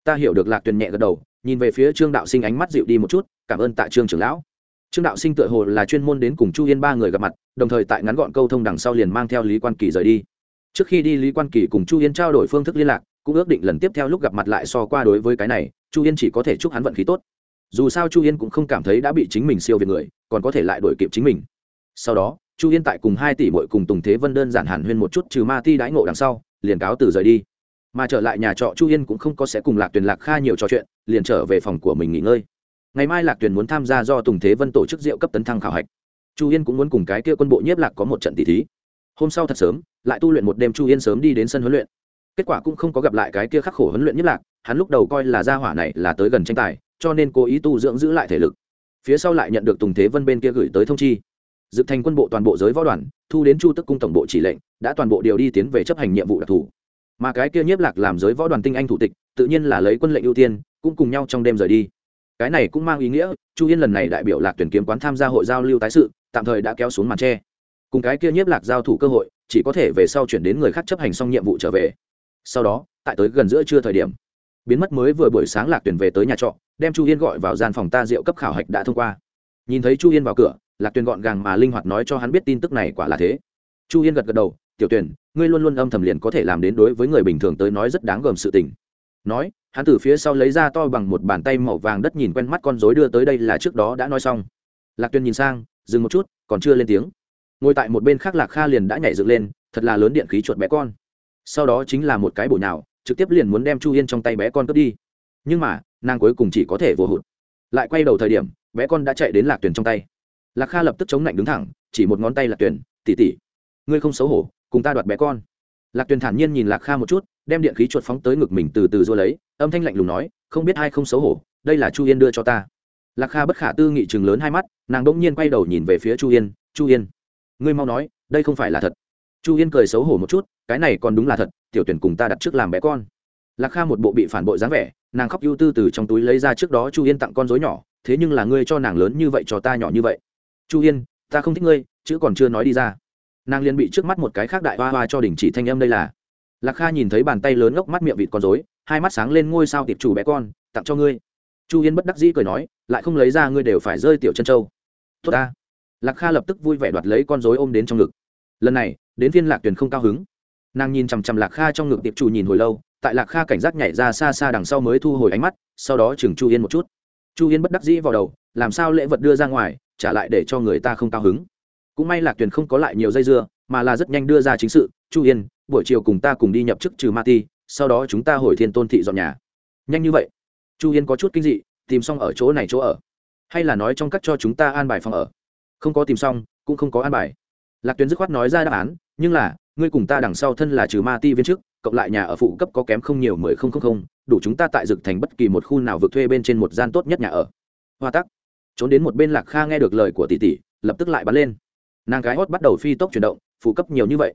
Ta hiểu được lạc tuyền nhẹ gật đầu, nhìn về phía trương đạo sinh ánh mắt dịu đi một chút, cảm ơn tạ trương trưởng lão. Trương đạo sinh tựa hồ là chuyên môn đến cùng chu yên ba người gặp mặt, đồng thời tại ngắn gọn câu thông đằng sau liền mang theo lý quan kỳ rời đi. Trước khi đi, lý quan kỳ cùng chu yên trao đổi phương thức liên lạc, cũng ước định lần tiếp theo lúc gặp mặt lại so qua đối với cái này, chu yên chỉ có thể chúc hắn vận khí tốt dù sao chu yên cũng không cảm thấy đã bị chính mình siêu việt người, còn có thể lại đổi kịp chính mình. Sau đó, chu yên tại cùng hai tỷ mội cùng tùng thế vân đơn giản hàn huyên một chút trừ ma ti đãi ngộ đằng sau, liền cáo từ rời đi. Mà trở lại nhà trọ, chu yên cũng không có sẽ cùng lạc tuyền lạc kha nhiều trò chuyện, liền trở về phòng của mình nghỉ ngơi. Ngày mai lạc tuyền muốn tham gia do tùng thế vân tổ chức rượu cấp tấn thăng khảo hạch. Chu yên cũng muốn cùng cái kia quân bộ nhiếp lạc có một trận tỷ thí. Hôm sau thật sớm, lại tu luyện một đêm chu yên sớm đi đến sân huấn luyện. Kết quả cũng không có gặp lại cái kia khắc khổ huấn luyện nhiếp lạc, hắn lúc đầu coi là gia hỏa này là tới gần tranh tài cho nên cố ý tu dưỡng giữ lại thể lực. Phía sau lại nhận được tùng thế vân bên kia gửi tới thông chi. Dự thành quân bộ toàn bộ giới võ đoàn, thu đến chu tức cung tổng bộ chỉ lệnh, đã toàn bộ điều đi tiến về chấp hành nhiệm vụ đặc thù. Mà cái kia nhiếp lạc làm giới võ đoàn tinh anh thủ tịch, tự nhiên là lấy quân lệnh ưu tiên, cũng cùng nhau trong đêm rời đi. Cái này cũng mang ý nghĩa, chu yên lần này đại biểu lạc tuyển kiếm quán tham gia hội giao lưu tái sự, tạm thời đã kéo xuống màn tre cùng cái kia nhiếp lạc giao thủ cơ hội, chỉ có thể về sau chuyển đến người khác chấp hành xong nhiệm vụ trở về. Sau đó, tại tới gần giữa trưa thời điểm biến mất mới vừa buổi sáng lạc tuyển về tới nhà trọ, đem chu yên gọi vào gian phòng ta rượu cấp khảo hạch đã thông qua. Nhìn thấy chu yên vào cửa, lạc tuyển gọn gàng mà linh hoạt nói cho hắn biết tin tức này quả là thế. Chu yên gật gật đầu, tiểu tuyển ngươi luôn luôn âm thầm liền có thể làm đến đối với người bình thường tới nói rất đáng gờm sự tình. Nói, hắn từ phía sau lấy ra to bằng một bàn tay màu vàng đất nhìn quen mắt con rối đưa tới đây là trước đó đã nói xong. Lạc tuyên nhìn sang, dừng một chút, còn chưa lên tiếng. Ngồi tại một bên khác lạc kha liền đã nhảy dựng lên, thật là lớn điện khí chuột bé con. Sau đó chính là một cái bổ nhào trực tiếp liền muốn đem chu yên trong tay bé con cướp đi. Nhưng mà nàng cuối cùng chỉ có thể vô hụt. Lại quay đầu thời điểm bé con đã chạy đến lạc Tuyền trong tay. Lạc kha lập tức chống lạnh đứng thẳng chỉ một ngón tay lạc Tuyền, tỉ tỉ ngươi không xấu hổ cùng ta đoạt bé con. Lạc Tuyền thản nhiên nhìn lạc kha một chút đem điện khí chuột phóng tới ngực mình từ từ dua lấy âm thanh lạnh lùng nói không biết ai không xấu hổ đây là chu yên đưa cho ta. Lạc kha bất khả tư nghị chừng lớn hai mắt nàng đ ỗ n g nhiên quay đầu nhìn về phía chu yên chu yên ngươi mau nói đây không phải là thật chu yên cười xấu hổ một chút, cái này còn đúng là thật, tiểu tuyển cùng ta đặt trước làm bé con. Lạc kha một bộ bị phản bội dáng vẻ, nàng khóc ưu tư từ trong túi lấy ra trước đó chu yên tặng con dối nhỏ, thế nhưng là ngươi cho nàng lớn như vậy cho ta nhỏ như vậy. Chu yên, ta không thích ngươi, chữ còn chưa nói đi ra. Nàng liền bị trước mắt một cái khác đại hoa hoa cho đình chỉ thanh âm đây là. Lạc kha nhìn thấy bàn tay lớn ngốc mắt miệng vịt con dối hai mắt sáng lên ngôi sao tiệp chủ bé con, tặng cho ngươi. Chu yên bất đắc dĩ cười nói, lại không lấy ra ngươi đều phải rơi tiểu chân trâu. Tốt ta. Lạc kha lập tức vui vẻ đoạt lấy con dối ôm đến trong ngực. Lần này đến viên lạc tuyền không cao hứng. Nàng nhìn chằm chằm lạc kha trong ngực tiệp chủ nhìn hồi lâu, tại lạc kha cảnh giác nhảy ra xa xa đằng sau mới thu hồi ánh mắt, sau đó chừng chu yên một chút. Chu yên bất đắc dĩ vào đầu, làm sao lễ vật đưa ra ngoài, trả lại để cho người ta không cao hứng. Cũng may lạc tuyền không có lại nhiều dây dưa, mà là rất nhanh đưa ra chính sự, chu yên, buổi chiều cùng ta cùng đi nhập chức trừ ma ti, sau đó chúng ta hồi thiên tôn thị dọn nhà. Nhanh như vậy? Chu yên có chút kinh dị, tìm xong ở chỗ này chỗ ở. Hay là nói trong các cho chúng ta an bài phòng ở? Không có tìm xong, cũng không có an bài. Lạc tuyền dứt khoát nói ra đáp án nhưng là, ngươi cùng ta đằng sau thân là trừ ma ti viên chức cộng lại nhà ở phụ cấp có kém không nhiều mười không không không, đủ chúng ta tại dực thành bất kỳ một khu nào vượt thuê bên trên một gian tốt nhất nhà ở. Hoa tắc. Trốn đến một bên lạc kha nghe được lời của tỷ tỷ, lập tức lại bắn lên. Nàng gái hót bắt đầu phi tốc chuyển động, phụ cấp nhiều như vậy.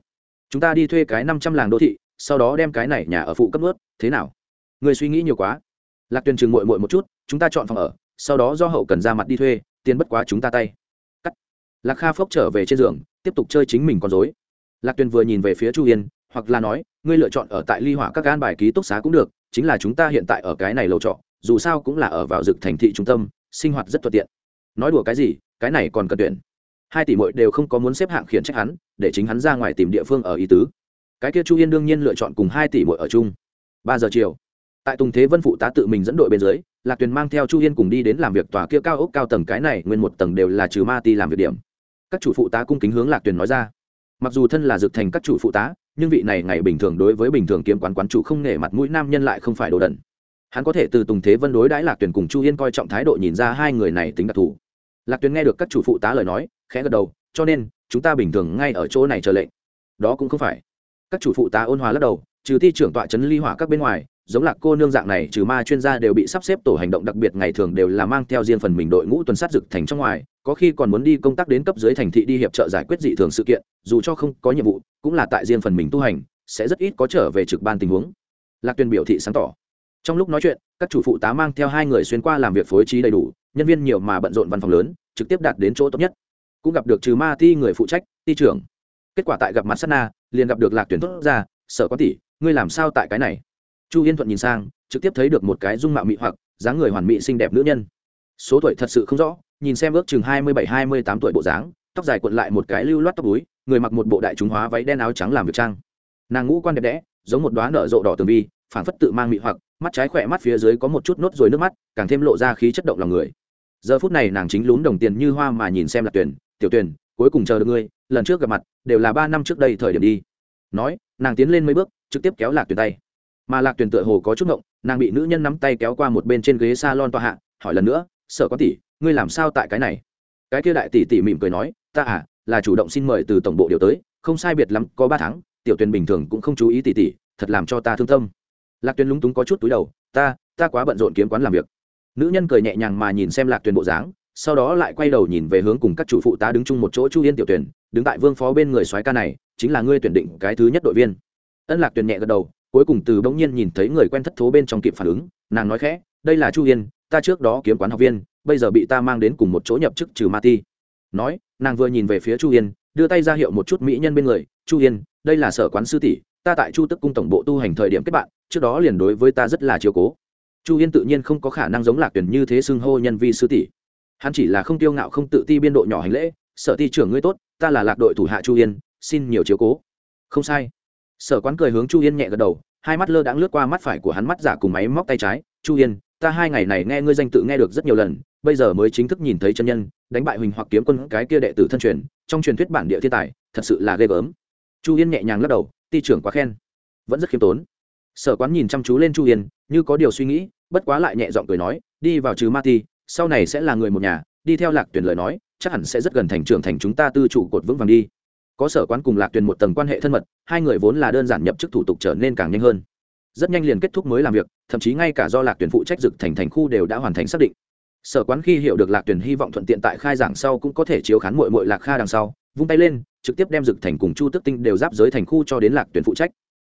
Chúng ta đi thuê cái năm trăm làng đô thị, sau đó đem cái này nhà ở phụ cấp ướt thế nào? Người suy nghĩ nhiều quá. Lạc tuyền chừng mội mội một chút, chúng ta chọn phòng ở, sau đó do hậu cần ra mặt đi thuê, tiền bất quá chúng ta tay. Cắt. Lạc kha phốc trở về trên giường, tiếp tục chơi chính mình con dối lạc tuyền vừa nhìn về phía chu yên, hoặc là nói, ngươi lựa chọn ở tại ly hỏa các gan bài ký túc xá cũng được, chính là chúng ta hiện tại ở cái này lầu trọ, dù sao cũng là ở vào dực thành thị trung tâm, sinh hoạt rất thuận tiện. Nói đùa cái gì, cái này còn cần tuyển. Hai tỷ mội đều không có muốn xếp hạng khiển trách hắn, để chính hắn ra ngoài tìm địa phương ở ý tứ. Cái kia chu yên đương nhiên lựa chọn cùng hai tỷ mội ở chung. Ba giờ chiều, tại tùng thế vân phụ tá tự mình dẫn đội bên dưới, lạc tuyền mang theo chu yên cùng đi đến làm việc tòa kia cao ốc cao tầng, cái này nguyên một tầng đều là trừ ma ti làm việc điểm. Các chủ phụ tá cung kính hướng lạc tuyền nói ra mặc dù thân là dược thành các chủ phụ tá, nhưng vị này ngày bình thường đối với bình thường kiếm quán quán chủ không nể mặt mũi nam nhân lại không phải đồ đần. Hắn có thể từ tùng thế vân đối đãi lạc tuyền cùng chu yên coi trọng thái độ nhìn ra hai người này tính đặc thù. Lạc tuyền nghe được các chủ phụ tá lời nói, khẽ gật đầu, cho nên, chúng ta bình thường ngay ở chỗ này chờ lệnh. Đó cũng không phải. Các chủ phụ tá ôn hòa lắc đầu, trừ thi trưởng tọa trấn ly hỏa các bên ngoài giống lạc cô nương dạng này, trừ ma chuyên gia đều bị sắp xếp tổ hành động đặc biệt ngày thường đều là mang theo riêng phần mình đội ngũ tuần sát dực thành trong ngoài, có khi còn muốn đi công tác đến cấp dưới thành thị đi hiệp trợ giải quyết dị thường sự kiện, dù cho không có nhiệm vụ, cũng là tại riêng phần mình tu hành, sẽ rất ít có trở về trực ban tình huống. Lạc tuyên biểu thị sáng tỏ. Trong lúc nói chuyện, các chủ phụ tá mang theo hai người xuyên qua làm việc phối trí đầy đủ, nhân viên nhiều mà bận rộn văn phòng lớn, trực tiếp đạt đến chỗ tốt nhất. Cũng gặp được trừ ma ti người phụ trách, ti trưởng. Kết quả tại gặp mặt sát na, liền gặp được lạc tuyển thốt ra, sở có tỷ, ngươi làm sao tại cái này? Chu yên thuận nhìn sang, trực tiếp thấy được một cái dung mạo mỹ hoặc, dáng người hoàn mỹ xinh đẹp nữ nhân. Số tuổi thật sự không rõ, nhìn xem ước chừng hai mươi bảy, hai mươi tám tuổi bộ dáng, tóc dài cuộn lại một cái lưu loát tóc túi người mặc một bộ đại chúng hóa váy đen áo trắng làm việc trang. Nàng ngũ quan đẹp đẽ, giống một đoá nở rộ đỏ tường vi, phảng phất tự mang mị hoặc, mắt trái khỏe mắt phía dưới có một chút nốt rồi nước mắt, càng thêm lộ ra khí chất động lòng người. Giờ phút này nàng chính lún đồng tiền như hoa mà nhìn xem là tuyển tiểu tuyển cuối cùng chờ được ngươi, lần trước gặp mặt, đều là ba năm trước đây thời điểm đi. Nói, nàng tiến lên mấy bước, trực tiếp kéo lạc tuyển tay mà lạc Tuyền tựa hồ có chút ngộng, nàng bị nữ nhân nắm tay kéo qua một bên trên ghế s a lon tòa hạ, hỏi lần nữa sợ có tỷ, ngươi làm sao tại cái này? Cái kia đại tỷ tỷ mỉm cười nói, ta à là chủ động xin mời từ tổng bộ điều tới, không sai biệt lắm, có ba tháng, tiểu Tuyền bình thường cũng không chú ý tỷ tỷ, thật làm cho ta thương tâm. Lạc Tuyền lúng túng có chút túi đầu, ta ta quá bận rộn kiếm quán làm việc. Nữ nhân cười nhẹ nhàng mà nhìn xem lạc Tuyền bộ dáng, sau đó lại quay đầu nhìn về hướng cùng các chủ phụ tá đứng chung một chỗ chu yên tiểu tuyển đứng tại vương phó bên người soái ca này, chính là ngươi tuyển định cái thứ nhất đội viên. Ân lạc tuyển nhẹ gật đầu cuối cùng từ bỗng nhiên nhìn thấy người quen thất thố bên trong kịp phản ứng, nàng nói khẽ, đây là chu yên, ta trước đó kiếm quán học viên, bây giờ bị ta mang đến cùng một chỗ nhập chức trừ ma ti. Nói, nàng vừa nhìn về phía chu yên, đưa tay ra hiệu một chút mỹ nhân bên người, chu yên, đây là sở quán sư tỷ, ta tại chu tức cung tổng bộ tu hành thời điểm kết bạn, trước đó liền đối với ta rất là chiều cố. Chu yên tự nhiên không có khả năng giống lạc tuyển như thế xưng hô nhân vi sư tỷ. Hắn chỉ là không tiêu ngạo không tự ti biên độ nhỏ hành lễ, sở ti trưởng ngươi tốt, ta là lạc đội thủ hạ chu yên, xin nhiều chiếu cố. Không sai sở quán cười hướng chu yên nhẹ gật đầu, hai mắt lơ đãng lướt qua mắt phải của hắn mắt giả cùng máy móc tay trái. Chu yên, ta hai ngày này nghe ngươi danh tự nghe được rất nhiều lần, bây giờ mới chính thức nhìn thấy chân nhân, đánh bại huỳnh hoặc kiếm quân cái kia đệ tử thân truyền, trong truyền thuyết bản địa thiên tài, thật sự là ghê gớm. Chu yên nhẹ nhàng lắc đầu, ti trưởng quá khen. Vẫn rất khiêm tốn. Sở quán nhìn chăm chú lên chu yên, như có điều suy nghĩ, bất quá lại nhẹ giọng cười nói, đi vào trừ ma ti, sau này sẽ là người một nhà, đi theo lạc tuyển lời nói, chắc hẳn sẽ rất gần thành trưởng thành chúng ta tư trụ cột vững vàng đi có sở quán cùng lạc tuyển một tầng quan hệ thân mật, hai người vốn là đơn giản nhập chức thủ tục trở nên càng nhanh hơn. Rất nhanh liền kết thúc mới làm việc, thậm chí ngay cả do lạc tuyển phụ trách dực thành thành khu đều đã hoàn thành xác định. Sở quán khi hiểu được lạc tuyển hy vọng thuận tiện tại khai giảng sau cũng có thể chiếu khán mội mội lạc kha đằng sau, vung tay lên, trực tiếp đem dực thành cùng chu tức tinh đều giáp giới thành khu cho đến lạc tuyển phụ trách.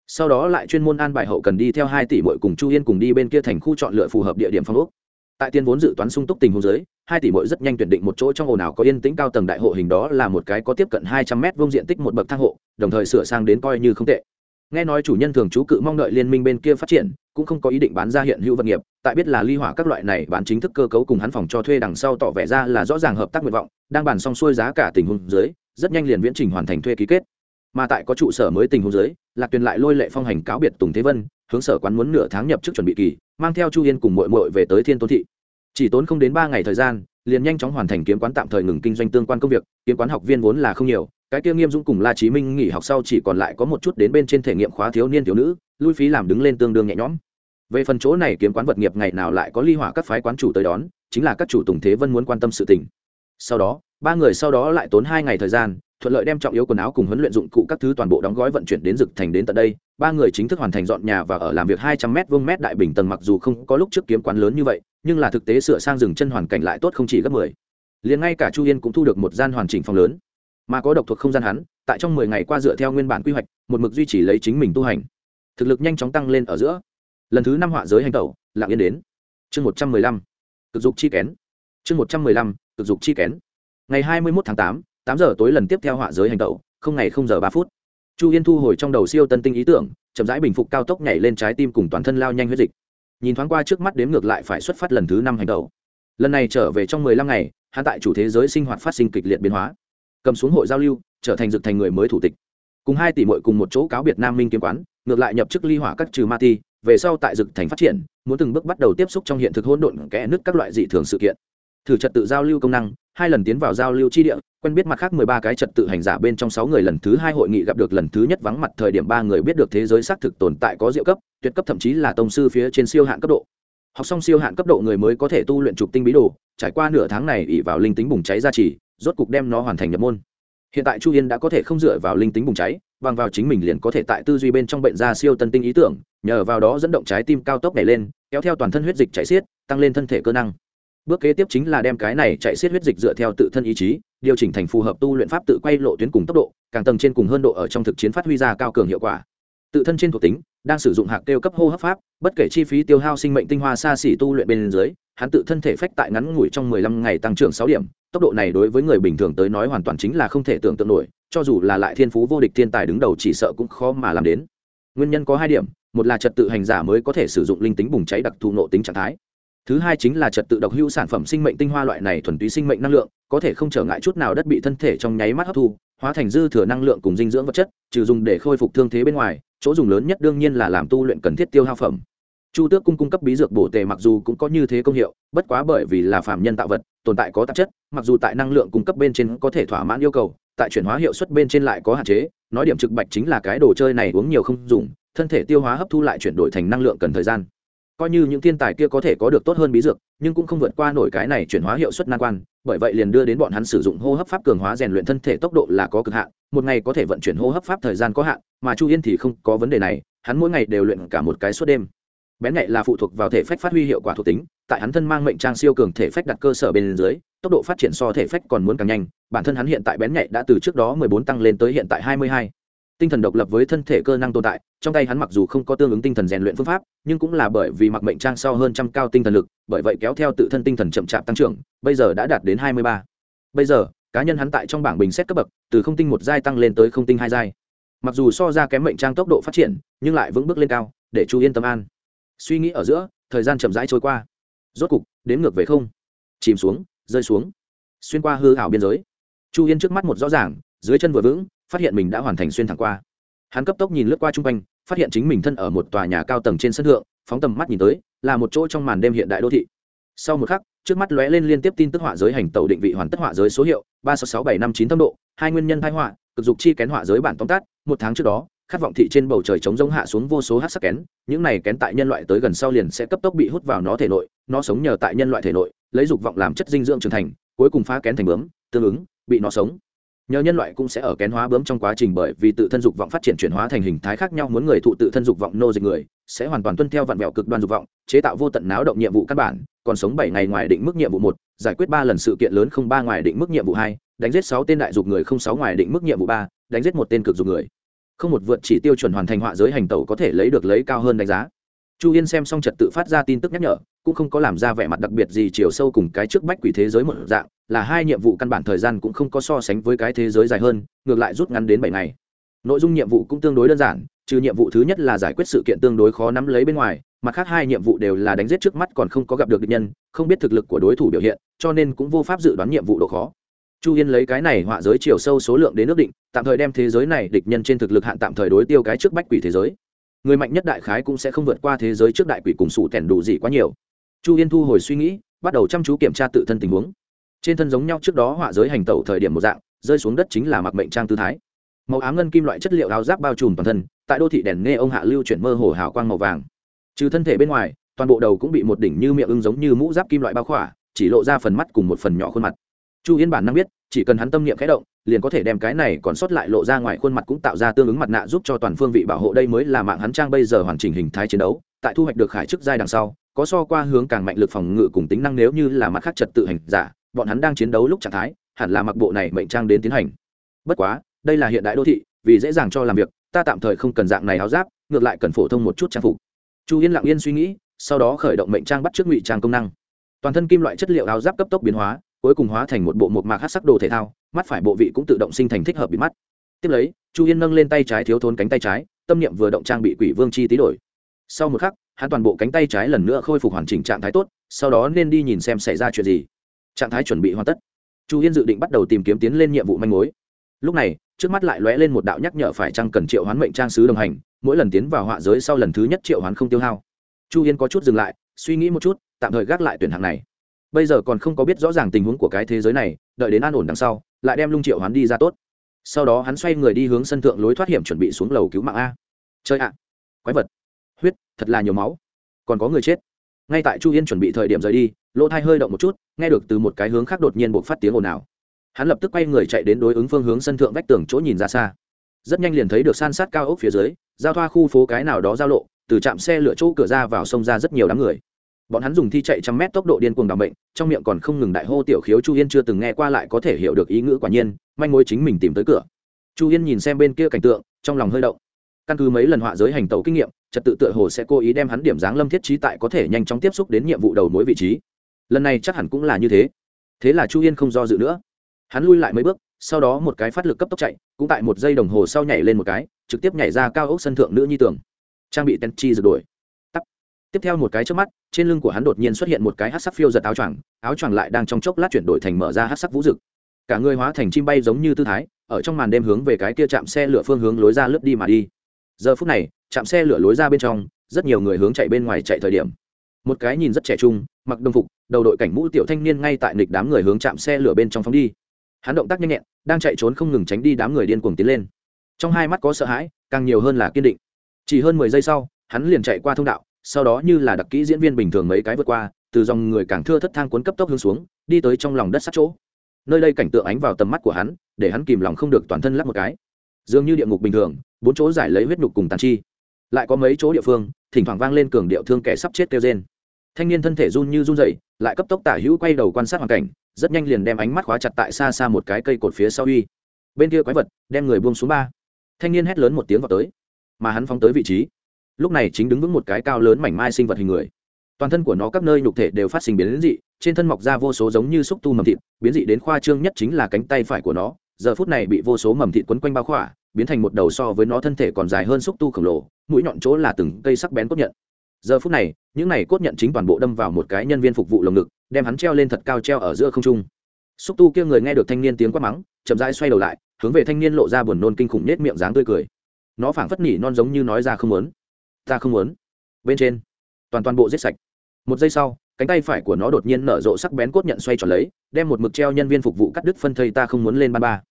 Sau đó lại chuyên môn an bài hậu cần đi theo hai tỷ mội cùng chu yên cùng đi bên kia thành khu chọn lựa phù hợp địa điểm phong ốc. Tại tiên vốn dự toán sung túc tình hồ giới hai tỷ muội rất nhanh tuyển định một chỗ trong ổ nào có yên tĩnh cao tầng đại hộ hình đó là một cái có tiếp cận hai trăm mét vuông diện tích một bậc thang hộ, đồng thời sửa sang đến coi như không tệ. Nghe nói chủ nhân thường trú cự mong đợi liên minh bên kia phát triển, cũng không có ý định bán ra hiện hữu vật nghiệp, tại biết là ly hỏa các loại này bán chính thức cơ cấu cùng hắn phòng cho thuê đằng sau tỏ vẻ ra là rõ ràng hợp tác nguyện vọng, đang bàn xong xuôi giá cả tình huống dưới, rất nhanh liền viễn trình hoàn thành thuê ký kết. Mà tại có trụ sở mới tình huống dưới, lạc tuyền lại lôi lệ phong hành cáo biệt tùng thế vân, hướng sở quán muốn nửa tháng nhập chức chuẩn bị kỳ, mang theo chu yên cùng muội muội về tới thiên tôn thị chỉ tốn không đến ba ngày thời gian, liền nhanh chóng hoàn thành kiếm quán tạm thời ngừng kinh doanh tương quan công việc, kiếm quán học viên vốn là không nhiều, cái kia nghiêm dũng cùng la chí minh nghỉ học sau chỉ còn lại có một chút đến bên trên thể nghiệm khóa thiếu niên thiếu nữ, lui phí làm đứng lên tương đương nhẹ nhõm. Về phần chỗ này kiếm quán vật nghiệp ngày nào lại có ly hỏa các phái quán chủ tới đón, chính là các chủ tùng thế vân muốn quan tâm sự tình. Sau đó, ba người sau đó lại tốn hai ngày thời gian thuận lợi đem trọng yếu quần áo cùng huấn luyện dụng cụ các thứ toàn bộ đóng gói vận chuyển đến dực thành đến tận đây. Ba người chính thức hoàn thành dọn nhà và ở làm việc hai trăm m vuông mét đại bình tầng mặc dù không có lúc trước kiếm quán lớn như vậy, nhưng là thực tế sửa sang rừng chân hoàn cảnh lại tốt không chỉ gấp mười. Liền ngay cả chu yên cũng thu được một gian hoàn chỉnh phòng lớn, mà có độc thuộc không gian hắn, tại trong mười ngày qua dựa theo nguyên bản quy hoạch, một mực duy trì lấy chính mình tu hành. Thực lực nhanh chóng tăng lên ở giữa. Lần thứ năm họa giới hành tẩu, lạng yên đến. Chương một trăm mười lăm. Cực dục chi kén. Chương một trăm mười lăm, cực dục chi kén. Ngày hai mươi mốt tháng tám tám giờ tối lần tiếp theo họa giới hành tẩu, không ngày không giờ ba phút. Chu yên thu hồi trong đầu siêu tân tinh ý tưởng, chậm rãi bình phục cao tốc nhảy lên trái tim cùng toàn thân lao nhanh huyết dịch. Nhìn thoáng qua trước mắt đếm ngược lại phải xuất phát lần thứ năm hành tẩu. Lần này trở về trong mười lăm ngày, hắn tại chủ thế giới sinh hoạt phát sinh kịch liệt biến hóa. Cầm xuống hội giao lưu, trở thành dực thành người mới thủ tịch. Cùng hai tỷ mội cùng một chỗ cáo biệt nam minh kiếm quán, ngược lại nhập chức ly hỏa các trừ ma ti, về sau tại dực thành phát triển, muốn từng bước bắt đầu tiếp xúc trong hiện thực hỗn độn kẽ nứt các loại dị thường sự kiện. Thử trật tự giao lưu công năng hai lần tiến vào giao lưu chi địa, quen biết mặt khác mười ba cái trật tự hành giả bên trong sáu người lần thứ hai hội nghị gặp được lần thứ nhất vắng mặt thời điểm ba người biết được thế giới xác thực tồn tại có diệu cấp, tuyệt cấp thậm chí là tông sư phía trên siêu hạn cấp độ. Học xong siêu hạn cấp độ người mới có thể tu luyện trục tinh bí đồ, trải qua nửa tháng này ỉ vào linh tính bùng cháy ra chỉ rốt cục đem nó hoàn thành nhập môn. Hiện tại chu yên đã có thể không dựa vào linh tính bùng cháy, bằng vào chính mình liền có thể tại tư duy bên trong bệnh ra siêu tân tinh ý tưởng, nhờ vào đó dẫn động trái tim cao tốc này lên, kéo theo toàn thân huyết dịch chảy xiết, tăng lên thân thể cơ năng bước kế tiếp chính là đem cái này chạy xiết huyết dịch dựa theo tự thân ý chí, điều chỉnh thành phù hợp tu luyện pháp tự quay lộ tuyến cùng tốc độ, càng tầng trên cùng hơn độ ở trong thực chiến phát huy ra cao cường hiệu quả. Tự thân trên thuộc tính, đang sử dụng hạc tiêu cấp hô hấp pháp, bất kể chi phí tiêu hao sinh mệnh tinh hoa xa xỉ tu luyện bên dưới, hắn tự thân thể phách tại ngắn ngủi trong mười lăm ngày tăng trưởng sáu điểm, tốc độ này đối với người bình thường tới nói hoàn toàn chính là không thể tưởng tượng nổi, cho dù là lại thiên phú vô địch thiên tài đứng đầu chỉ sợ cũng khó mà làm đến. Nguyên nhân có hai điểm, một là trật tự hành giả mới có thể sử dụng linh tính bùng cháy đặc thù nộ tính trạng thái thứ hai chính là trật tự độc hữu sản phẩm sinh mệnh tinh hoa loại này thuần túy sinh mệnh năng lượng, có thể không trở ngại chút nào đất bị thân thể trong nháy mắt hấp thu, hóa thành dư thừa năng lượng cùng dinh dưỡng vật chất, trừ dùng để khôi phục thương thế bên ngoài, chỗ dùng lớn nhất đương nhiên là làm tu luyện cần thiết tiêu hao phẩm. Chu tước cung cung cấp bí dược bổ tề mặc dù cũng có như thế công hiệu, bất quá bởi vì là phạm nhân tạo vật, tồn tại có tạp chất, mặc dù tại năng lượng cung cấp bên trên có thể thỏa mãn yêu cầu, tại chuyển hóa hiệu suất bên trên lại có hạn chế, nói điểm trực bạch chính là cái đồ chơi này uống nhiều không dùng, thân thể tiêu hóa hấp thu lại chuyển đổi thành năng lượng cần thời gian coi như những thiên tài kia có thể có được tốt hơn bí dược, nhưng cũng không vượt qua nổi cái này chuyển hóa hiệu suất nan quan, bởi vậy liền đưa đến bọn hắn sử dụng hô hấp pháp cường hóa rèn luyện thân thể tốc độ là có cực hạn, một ngày có thể vận chuyển hô hấp pháp thời gian có hạn, mà chu yên thì không có vấn đề này, hắn mỗi ngày đều luyện cả một cái suốt đêm. Bén nhạy là phụ thuộc vào thể phách phát huy hiệu quả thuộc tính, tại hắn thân mang mệnh trang siêu cường thể phách đặt cơ sở bên dưới, tốc độ phát triển so thể phách còn muốn càng nhanh, bản thân hắn hiện tại bén nhạy đã từ trước đó mười bốn tăng lên tới hiện tại hai mươi hai tinh thần độc lập với thân thể cơ năng tồn tại, trong tay hắn mặc dù không có tương ứng tinh thần rèn luyện phương pháp, nhưng cũng là bởi vì mặc mệnh trang sau hơn trăm cao tinh thần lực, bởi vậy kéo theo tự thân tinh thần chậm chạp tăng trưởng, bây giờ đã đạt đến hai mươi ba. Bây giờ, cá nhân hắn tại trong bảng bình xét cấp bậc, từ không tinh một giai tăng lên tới không tinh hai giai. Mặc dù so ra kém mệnh trang tốc độ phát triển, nhưng lại vững bước lên cao, để chú yên tâm an. Suy nghĩ ở giữa, thời gian chậm rãi trôi qua. Rốt cục, đếm ngược về không. Chìm xuống, rơi xuống. Xuyên qua hư hảo biên giới. Chu yên trước mắt một rõ ràng, dưới chân vừa vững phát hiện mình đã hoàn thành xuyên thẳng qua. Hắn cấp tốc nhìn lướt qua chung quanh, phát hiện chính mình thân ở một tòa nhà cao tầng trên sân thượng, phóng tầm mắt nhìn tới, là một chỗ trong màn đêm hiện đại đô thị. Sau một khắc, trước mắt lóe lên liên tiếp tin tức họa giới hành tàu định vị hoàn tất họa giới số hiệu, ba sáu sáu bảy năm chín tâm độ, hai nguyên nhân thái họa, cực dục chi kén họa giới bản tóm tắt, một tháng trước đó, khát vọng thị trên bầu trời chống giống hạ xuống vô số hát sắc kén, những này kén tại nhân loại tới gần sau liền sẽ cấp tốc bị hút vào nó thể nội, nó sống nhờ tại nhân loại thể nội, lấy dục vọng làm chất dinh dưỡng trưởng thành, cuối cùng phá kén thành bướm, tương ứng, bị nó sống nhờ nhân loại cũng sẽ ở kén hóa bướm trong quá trình bởi vì tự thân dục vọng phát triển chuyển hóa thành hình thái khác nhau muốn người thụ tự thân dục vọng nô dịch người, sẽ hoàn toàn tuân theo vạn vẹo cực đoan dục vọng, chế tạo vô tận náo động nhiệm vụ căn bản, còn sống bảy ngày ngoài định mức nhiệm vụ một, giải quyết ba lần sự kiện lớn không ba ngoài định mức nhiệm vụ hai, đánh giết sáu tên đại dục người không sáu ngoài định mức nhiệm vụ ba, đánh giết một tên cực dục người. Không một vượt chỉ tiêu chuẩn hoàn thành họa giới hành tẩu có thể lấy được lấy cao hơn đánh giá. Chu yên xem xong trật tự phát ra tin tức nhắc nhở, cũng không có làm ra vẻ mặt đặc biệt gì chiều sâu cùng cái trước bách quỷ thế giới một dạng là hai nhiệm vụ căn bản thời gian cũng không có so sánh với cái thế giới dài hơn, ngược lại rút ngắn đến bảy ngày. Nội dung nhiệm vụ cũng tương đối đơn giản, trừ nhiệm vụ thứ nhất là giải quyết sự kiện tương đối khó nắm lấy bên ngoài, mặt khác hai nhiệm vụ đều là đánh giết trước mắt còn không có gặp được địch nhân, không biết thực lực của đối thủ biểu hiện, cho nên cũng vô pháp dự đoán nhiệm vụ độ khó. Chu yên lấy cái này họa giới chiều sâu số lượng đến nước định, tạm thời đem thế giới này địch nhân trên thực lực hạn tạm thời đối tiêu cái trước bách quỷ thế giới. Người mạnh nhất đại khái cũng sẽ không vượt qua thế giới trước đại quỷ cùng sủ tẻn đủ gì quá nhiều. Chu yên thu hồi suy nghĩ, bắt đầu chăm chú kiểm tra tự thân tình huống trên thân giống nhau trước đó họa giới hành tẩu thời điểm một dạng, rơi xuống đất chính là mặc mệnh trang tư thái. Màu ám ngân kim loại chất liệu áo giáp bao trùm toàn thân, tại đô thị đèn nghe ông hạ lưu chuyển mơ hồ hào quang màu vàng. Trừ thân thể bên ngoài, toàn bộ đầu cũng bị một đỉnh như miệng ưng giống như mũ giáp kim loại bao khỏa, chỉ lộ ra phần mắt cùng một phần nhỏ khuôn mặt. Chu yên bản năng biết, chỉ cần hắn tâm niệm khẽ động, liền có thể đem cái này còn sót lại lộ ra ngoài khuôn mặt cũng tạo ra tương ứng mặt nạ giúp cho toàn phương vị bảo hộ đây mới là mạng hắn trang bây giờ hoàn chỉnh hình thái chiến đấu, tại thu hoạch được khải chức giai đằng sau, có so qua hướng càng mạnh lực phòng ngự cùng tính năng nếu như là mặt khác trật tự hành giả bọn hắn đang chiến đấu lúc trạng thái, hẳn là mặc bộ này mệnh trang đến tiến hành. Bất quá, đây là hiện đại đô thị, vì dễ dàng cho làm việc, ta tạm thời không cần dạng này áo giáp, ngược lại cần phổ thông một chút trang phục. Chu yên lặng yên suy nghĩ, sau đó khởi động mệnh trang bắt trước ngụy trang công năng. Toàn thân kim loại chất liệu áo giáp cấp tốc biến hóa, cuối cùng hóa thành một bộ một mạc hát sắc đồ thể thao, mắt phải bộ vị cũng tự động sinh thành thích hợp bị mắt. Tiếp lấy, chu yên nâng lên tay trái thiếu thốn cánh tay trái, tâm niệm vừa động trang bị quỷ vương chi tí đổi. Sau một khắc, hắn toàn bộ cánh tay trái lần nữa khôi phục hoàn chỉnh trạng thái tốt, sau đó nên đi nhìn xem xảy ra chuyện gì trạng thái chuẩn bị hoàn tất. Chu yên dự định bắt đầu tìm kiếm tiến lên nhiệm vụ manh mối. Lúc này, trước mắt lại lóe lên một đạo nhắc nhở phải chăng cần triệu hoán mệnh trang sứ đồng hành, mỗi lần tiến vào họa giới sau lần thứ nhất triệu hoán không tiêu hao. Chu yên có chút dừng lại, suy nghĩ một chút, tạm thời gác lại tuyển hạng này. Bây giờ còn không có biết rõ ràng tình huống của cái thế giới này, đợi đến an ổn đằng sau, lại đem lung triệu hoán đi ra tốt. Sau đó hắn xoay người đi hướng sân thượng lối thoát hiểm chuẩn bị xuống lầu cứu mạng a. Chơi ạ. Quái vật. Huyết, thật là nhiều máu. Còn có người chết ngay tại chu yên chuẩn bị thời điểm rời đi, lỗ thai hơi động một chút, nghe được từ một cái hướng khác đột nhiên buộc phát tiếng ồn ào. Hắn lập tức quay người chạy đến đối ứng phương hướng sân thượng vách tường chỗ nhìn ra xa. Rất nhanh liền thấy được san sát cao ốc phía dưới, giao thoa khu phố cái nào đó giao lộ, từ trạm xe lửa chỗ cửa ra vào sông ra rất nhiều đám người. Bọn hắn dùng thi chạy trăm mét tốc độ điên cuồng đ ả bệnh trong miệng còn không ngừng đại hô tiểu khiếu chu yên chưa từng nghe qua lại có thể hiểu được ý ngữ quả nhiên, manh mối chính mình tìm tới cửa. Chu yên nhìn xem bên kia cảnh tượng, trong lòng hơi động căn cứ mấy lần họa giới hành tàu kinh nghiệm, trật tự tựa hồ sẽ cố ý đem hắn điểm dáng lâm thiết trí tại có thể nhanh chóng tiếp xúc đến nhiệm vụ đầu mối vị trí. Lần này chắc hẳn cũng là như thế. Thế là chu yên không do dự nữa. Hắn lui lại mấy bước, sau đó một cái phát lực cấp tốc chạy, cũng tại một giây đồng hồ sau nhảy lên một cái, trực tiếp nhảy ra cao ốc sân thượng nữ nhi tường. Trang bị tên chi rượt đuổi. Tiếp theo một cái trước mắt, trên lưng của hắn đột nhiên xuất hiện một cái hát sắc phiêu giật áo choàng áo choàng lại đang trong chốc lát chuyển đổi thành mở ra hát sắc vũ rực. Cả người hóa thành chim bay giống như tư thái, ở trong màn đêm hướng về cái kia chạm xe lửa phương hướng lối ra lướt đi mà đi giờ phút này chạm xe lửa lối ra bên trong, rất nhiều người hướng chạy bên ngoài chạy thời điểm. Một cái nhìn rất trẻ trung, mặc đồng phục, đầu đội cảnh mũ tiểu thanh niên ngay tại nịch đám người hướng chạm xe lửa bên trong phóng đi. Hắn động tác nhanh nhẹn, đang chạy trốn không ngừng tránh đi đám người điên cuồng tiến lên. Trong hai mắt có sợ hãi, càng nhiều hơn là kiên định. Chỉ hơn mười giây sau, hắn liền chạy qua thông đạo, sau đó như là đặc kỹ diễn viên bình thường mấy cái vượt qua, từ dòng người càng thưa thất thang cuốn cấp tốc hướng xuống, đi tới trong lòng đất sát chỗ. Nơi đây cảnh tượng ánh vào tầm mắt của hắn, để hắn kìm lòng không được toàn thân lắp một cái. Dường như địa ngục bình thường bốn chỗ giải lấy huyết nhục cùng tàn chi. Lại có mấy chỗ địa phương, thỉnh thoảng vang lên cường điệu thương kẻ sắp chết kêu trên thanh niên thân thể run như run dậy lại cấp tốc tả hữu quay đầu quan sát hoàn cảnh, rất nhanh liền đem ánh mắt khóa chặt tại xa xa một cái cây cột phía sau uy. Bên kia quái vật, đem người buông xuống ba. Thanh niên hét lớn một tiếng vào tới, mà hắn phóng tới vị trí. Lúc này chính đứng vững một cái cao lớn mảnh mai sinh vật hình người. Toàn thân của nó các nơi nhục thể đều phát sinh biến dị, trên thân mọc ra vô số giống như xúc tu mầm thịt, biến dị đến khoa trương nhất chính là cánh tay phải của nó. Giờ phút này bị vô số mầm thịt quấn quanh bao khỏa biến thành một đầu so với nó thân thể còn dài hơn xúc tu khổng lồ, mũi nhọn chỗ là từng cây sắc bén cốt nhận. Giờ phút này, những này cốt nhận chính toàn bộ đâm vào một cái nhân viên phục vụ lồng ngực, đem hắn treo lên thật cao treo ở giữa không trung. Xúc tu kia người nghe được thanh niên tiếng quát mắng, chậm rãi xoay đầu lại, hướng về thanh niên lộ ra buồn nôn kinh khủng nết miệng dáng tươi cười. Nó phảng phất nỉ non giống như nói ra không muốn. Ta không muốn. Bên trên, toàn toàn bộ giết sạch. Một giây sau, cánh tay phải của nó đột nhiên nở rộ sắc bén cốt nhận xoay tròn lấy, đem một mực treo nhân viên phục vụ cắt đứt phân thây ta không muốn lên ban ba.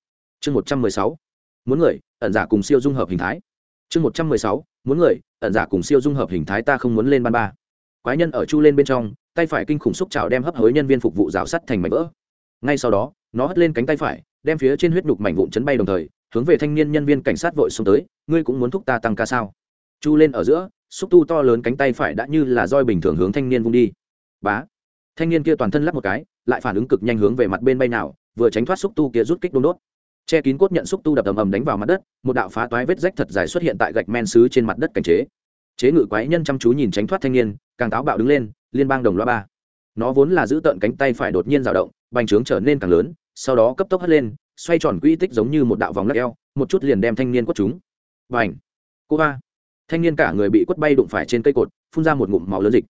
Chương một trăm mười sáu muốn người, ẩn giả cùng siêu dung hợp hình thái. Chương một trăm mười sáu, muốn người, ẩn giả cùng siêu dung hợp hình thái ta không muốn lên ban ba. Quái nhân ở chu lên bên trong, tay phải kinh khủng xúc trào đem hấp hối nhân viên phục vụ rào sắt thành mảnh vỡ. Ngay sau đó, nó hất lên cánh tay phải, đem phía trên huyết nhục mảnh vụn chấn bay đồng thời, hướng về thanh niên nhân viên cảnh sát vội xông tới, ngươi cũng muốn thúc ta tăng ca sao? Chu lên ở giữa, xúc tu to lớn cánh tay phải đã như là roi bình thường hướng thanh niên vung đi. Bá! Thanh niên kia toàn thân lắp một cái, lại phản ứng cực nhanh hướng về mặt bên bay nào, vừa tránh thoát xúc tu kia rút kích đôn đốt che kín cốt nhận xúc tu đập ầm ầm đánh vào mặt đất, một đạo phá toái vết rách thật dài xuất hiện tại gạch men xứ trên mặt đất cảnh chế. Chế ngự quái nhân chăm chú nhìn tránh thoát thanh niên, càng táo bạo đứng lên, liên bang đồng loa ba. Nó vốn là giữ tợn cánh tay phải đột nhiên dao động, bành trướng trở nên càng lớn, sau đó cấp tốc hất lên, xoay tròn quỹ tích giống như một đạo vòng lắc eo, một chút liền đem thanh niên quất chúng bành! Cô ba! Thanh niên cả người bị quất bay đụng phải trên cây cột, phun ra một ngụm máu lớn dịch.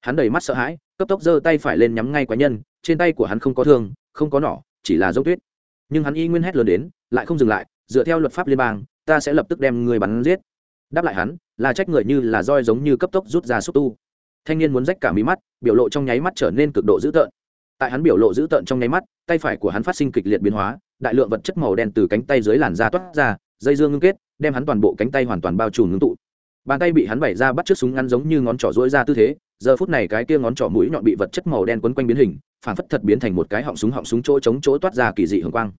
Hắn đầy mắt sợ hãi, cấp tốc giơ tay phải lên nhắm ngay quái nhân, trên tay của hắn không có thương, không có nỏ, chỉ là dốc tuyết nhưng hắn y nguyên hét lớn đến, lại không dừng lại, dựa theo luật pháp liên bang, ta sẽ lập tức đem người bắn giết. Đáp lại hắn, là trách người như là roi giống như cấp tốc rút ra xúc tu. Thanh niên muốn rách cả mí mắt, biểu lộ trong nháy mắt trở nên cực độ dữ tợn. Tại hắn biểu lộ dữ tợn trong nháy mắt, tay phải của hắn phát sinh kịch liệt biến hóa, đại lượng vật chất màu đen từ cánh tay dưới làn da toát ra, dây dương ngưng kết, đem hắn toàn bộ cánh tay hoàn toàn bao trùm ngưng tụ bàn tay bị hắn bày ra bắt chiếc súng ngắn giống như ngón trỏ rỗi ra tư thế, giờ phút này cái kia ngón trỏ mũi nhọn bị vật chất màu đen quấn quanh biến hình phản phất thật biến thành một cái họng súng họng súng chỗ chống chỗ toát ra kỳ dị hồng quang.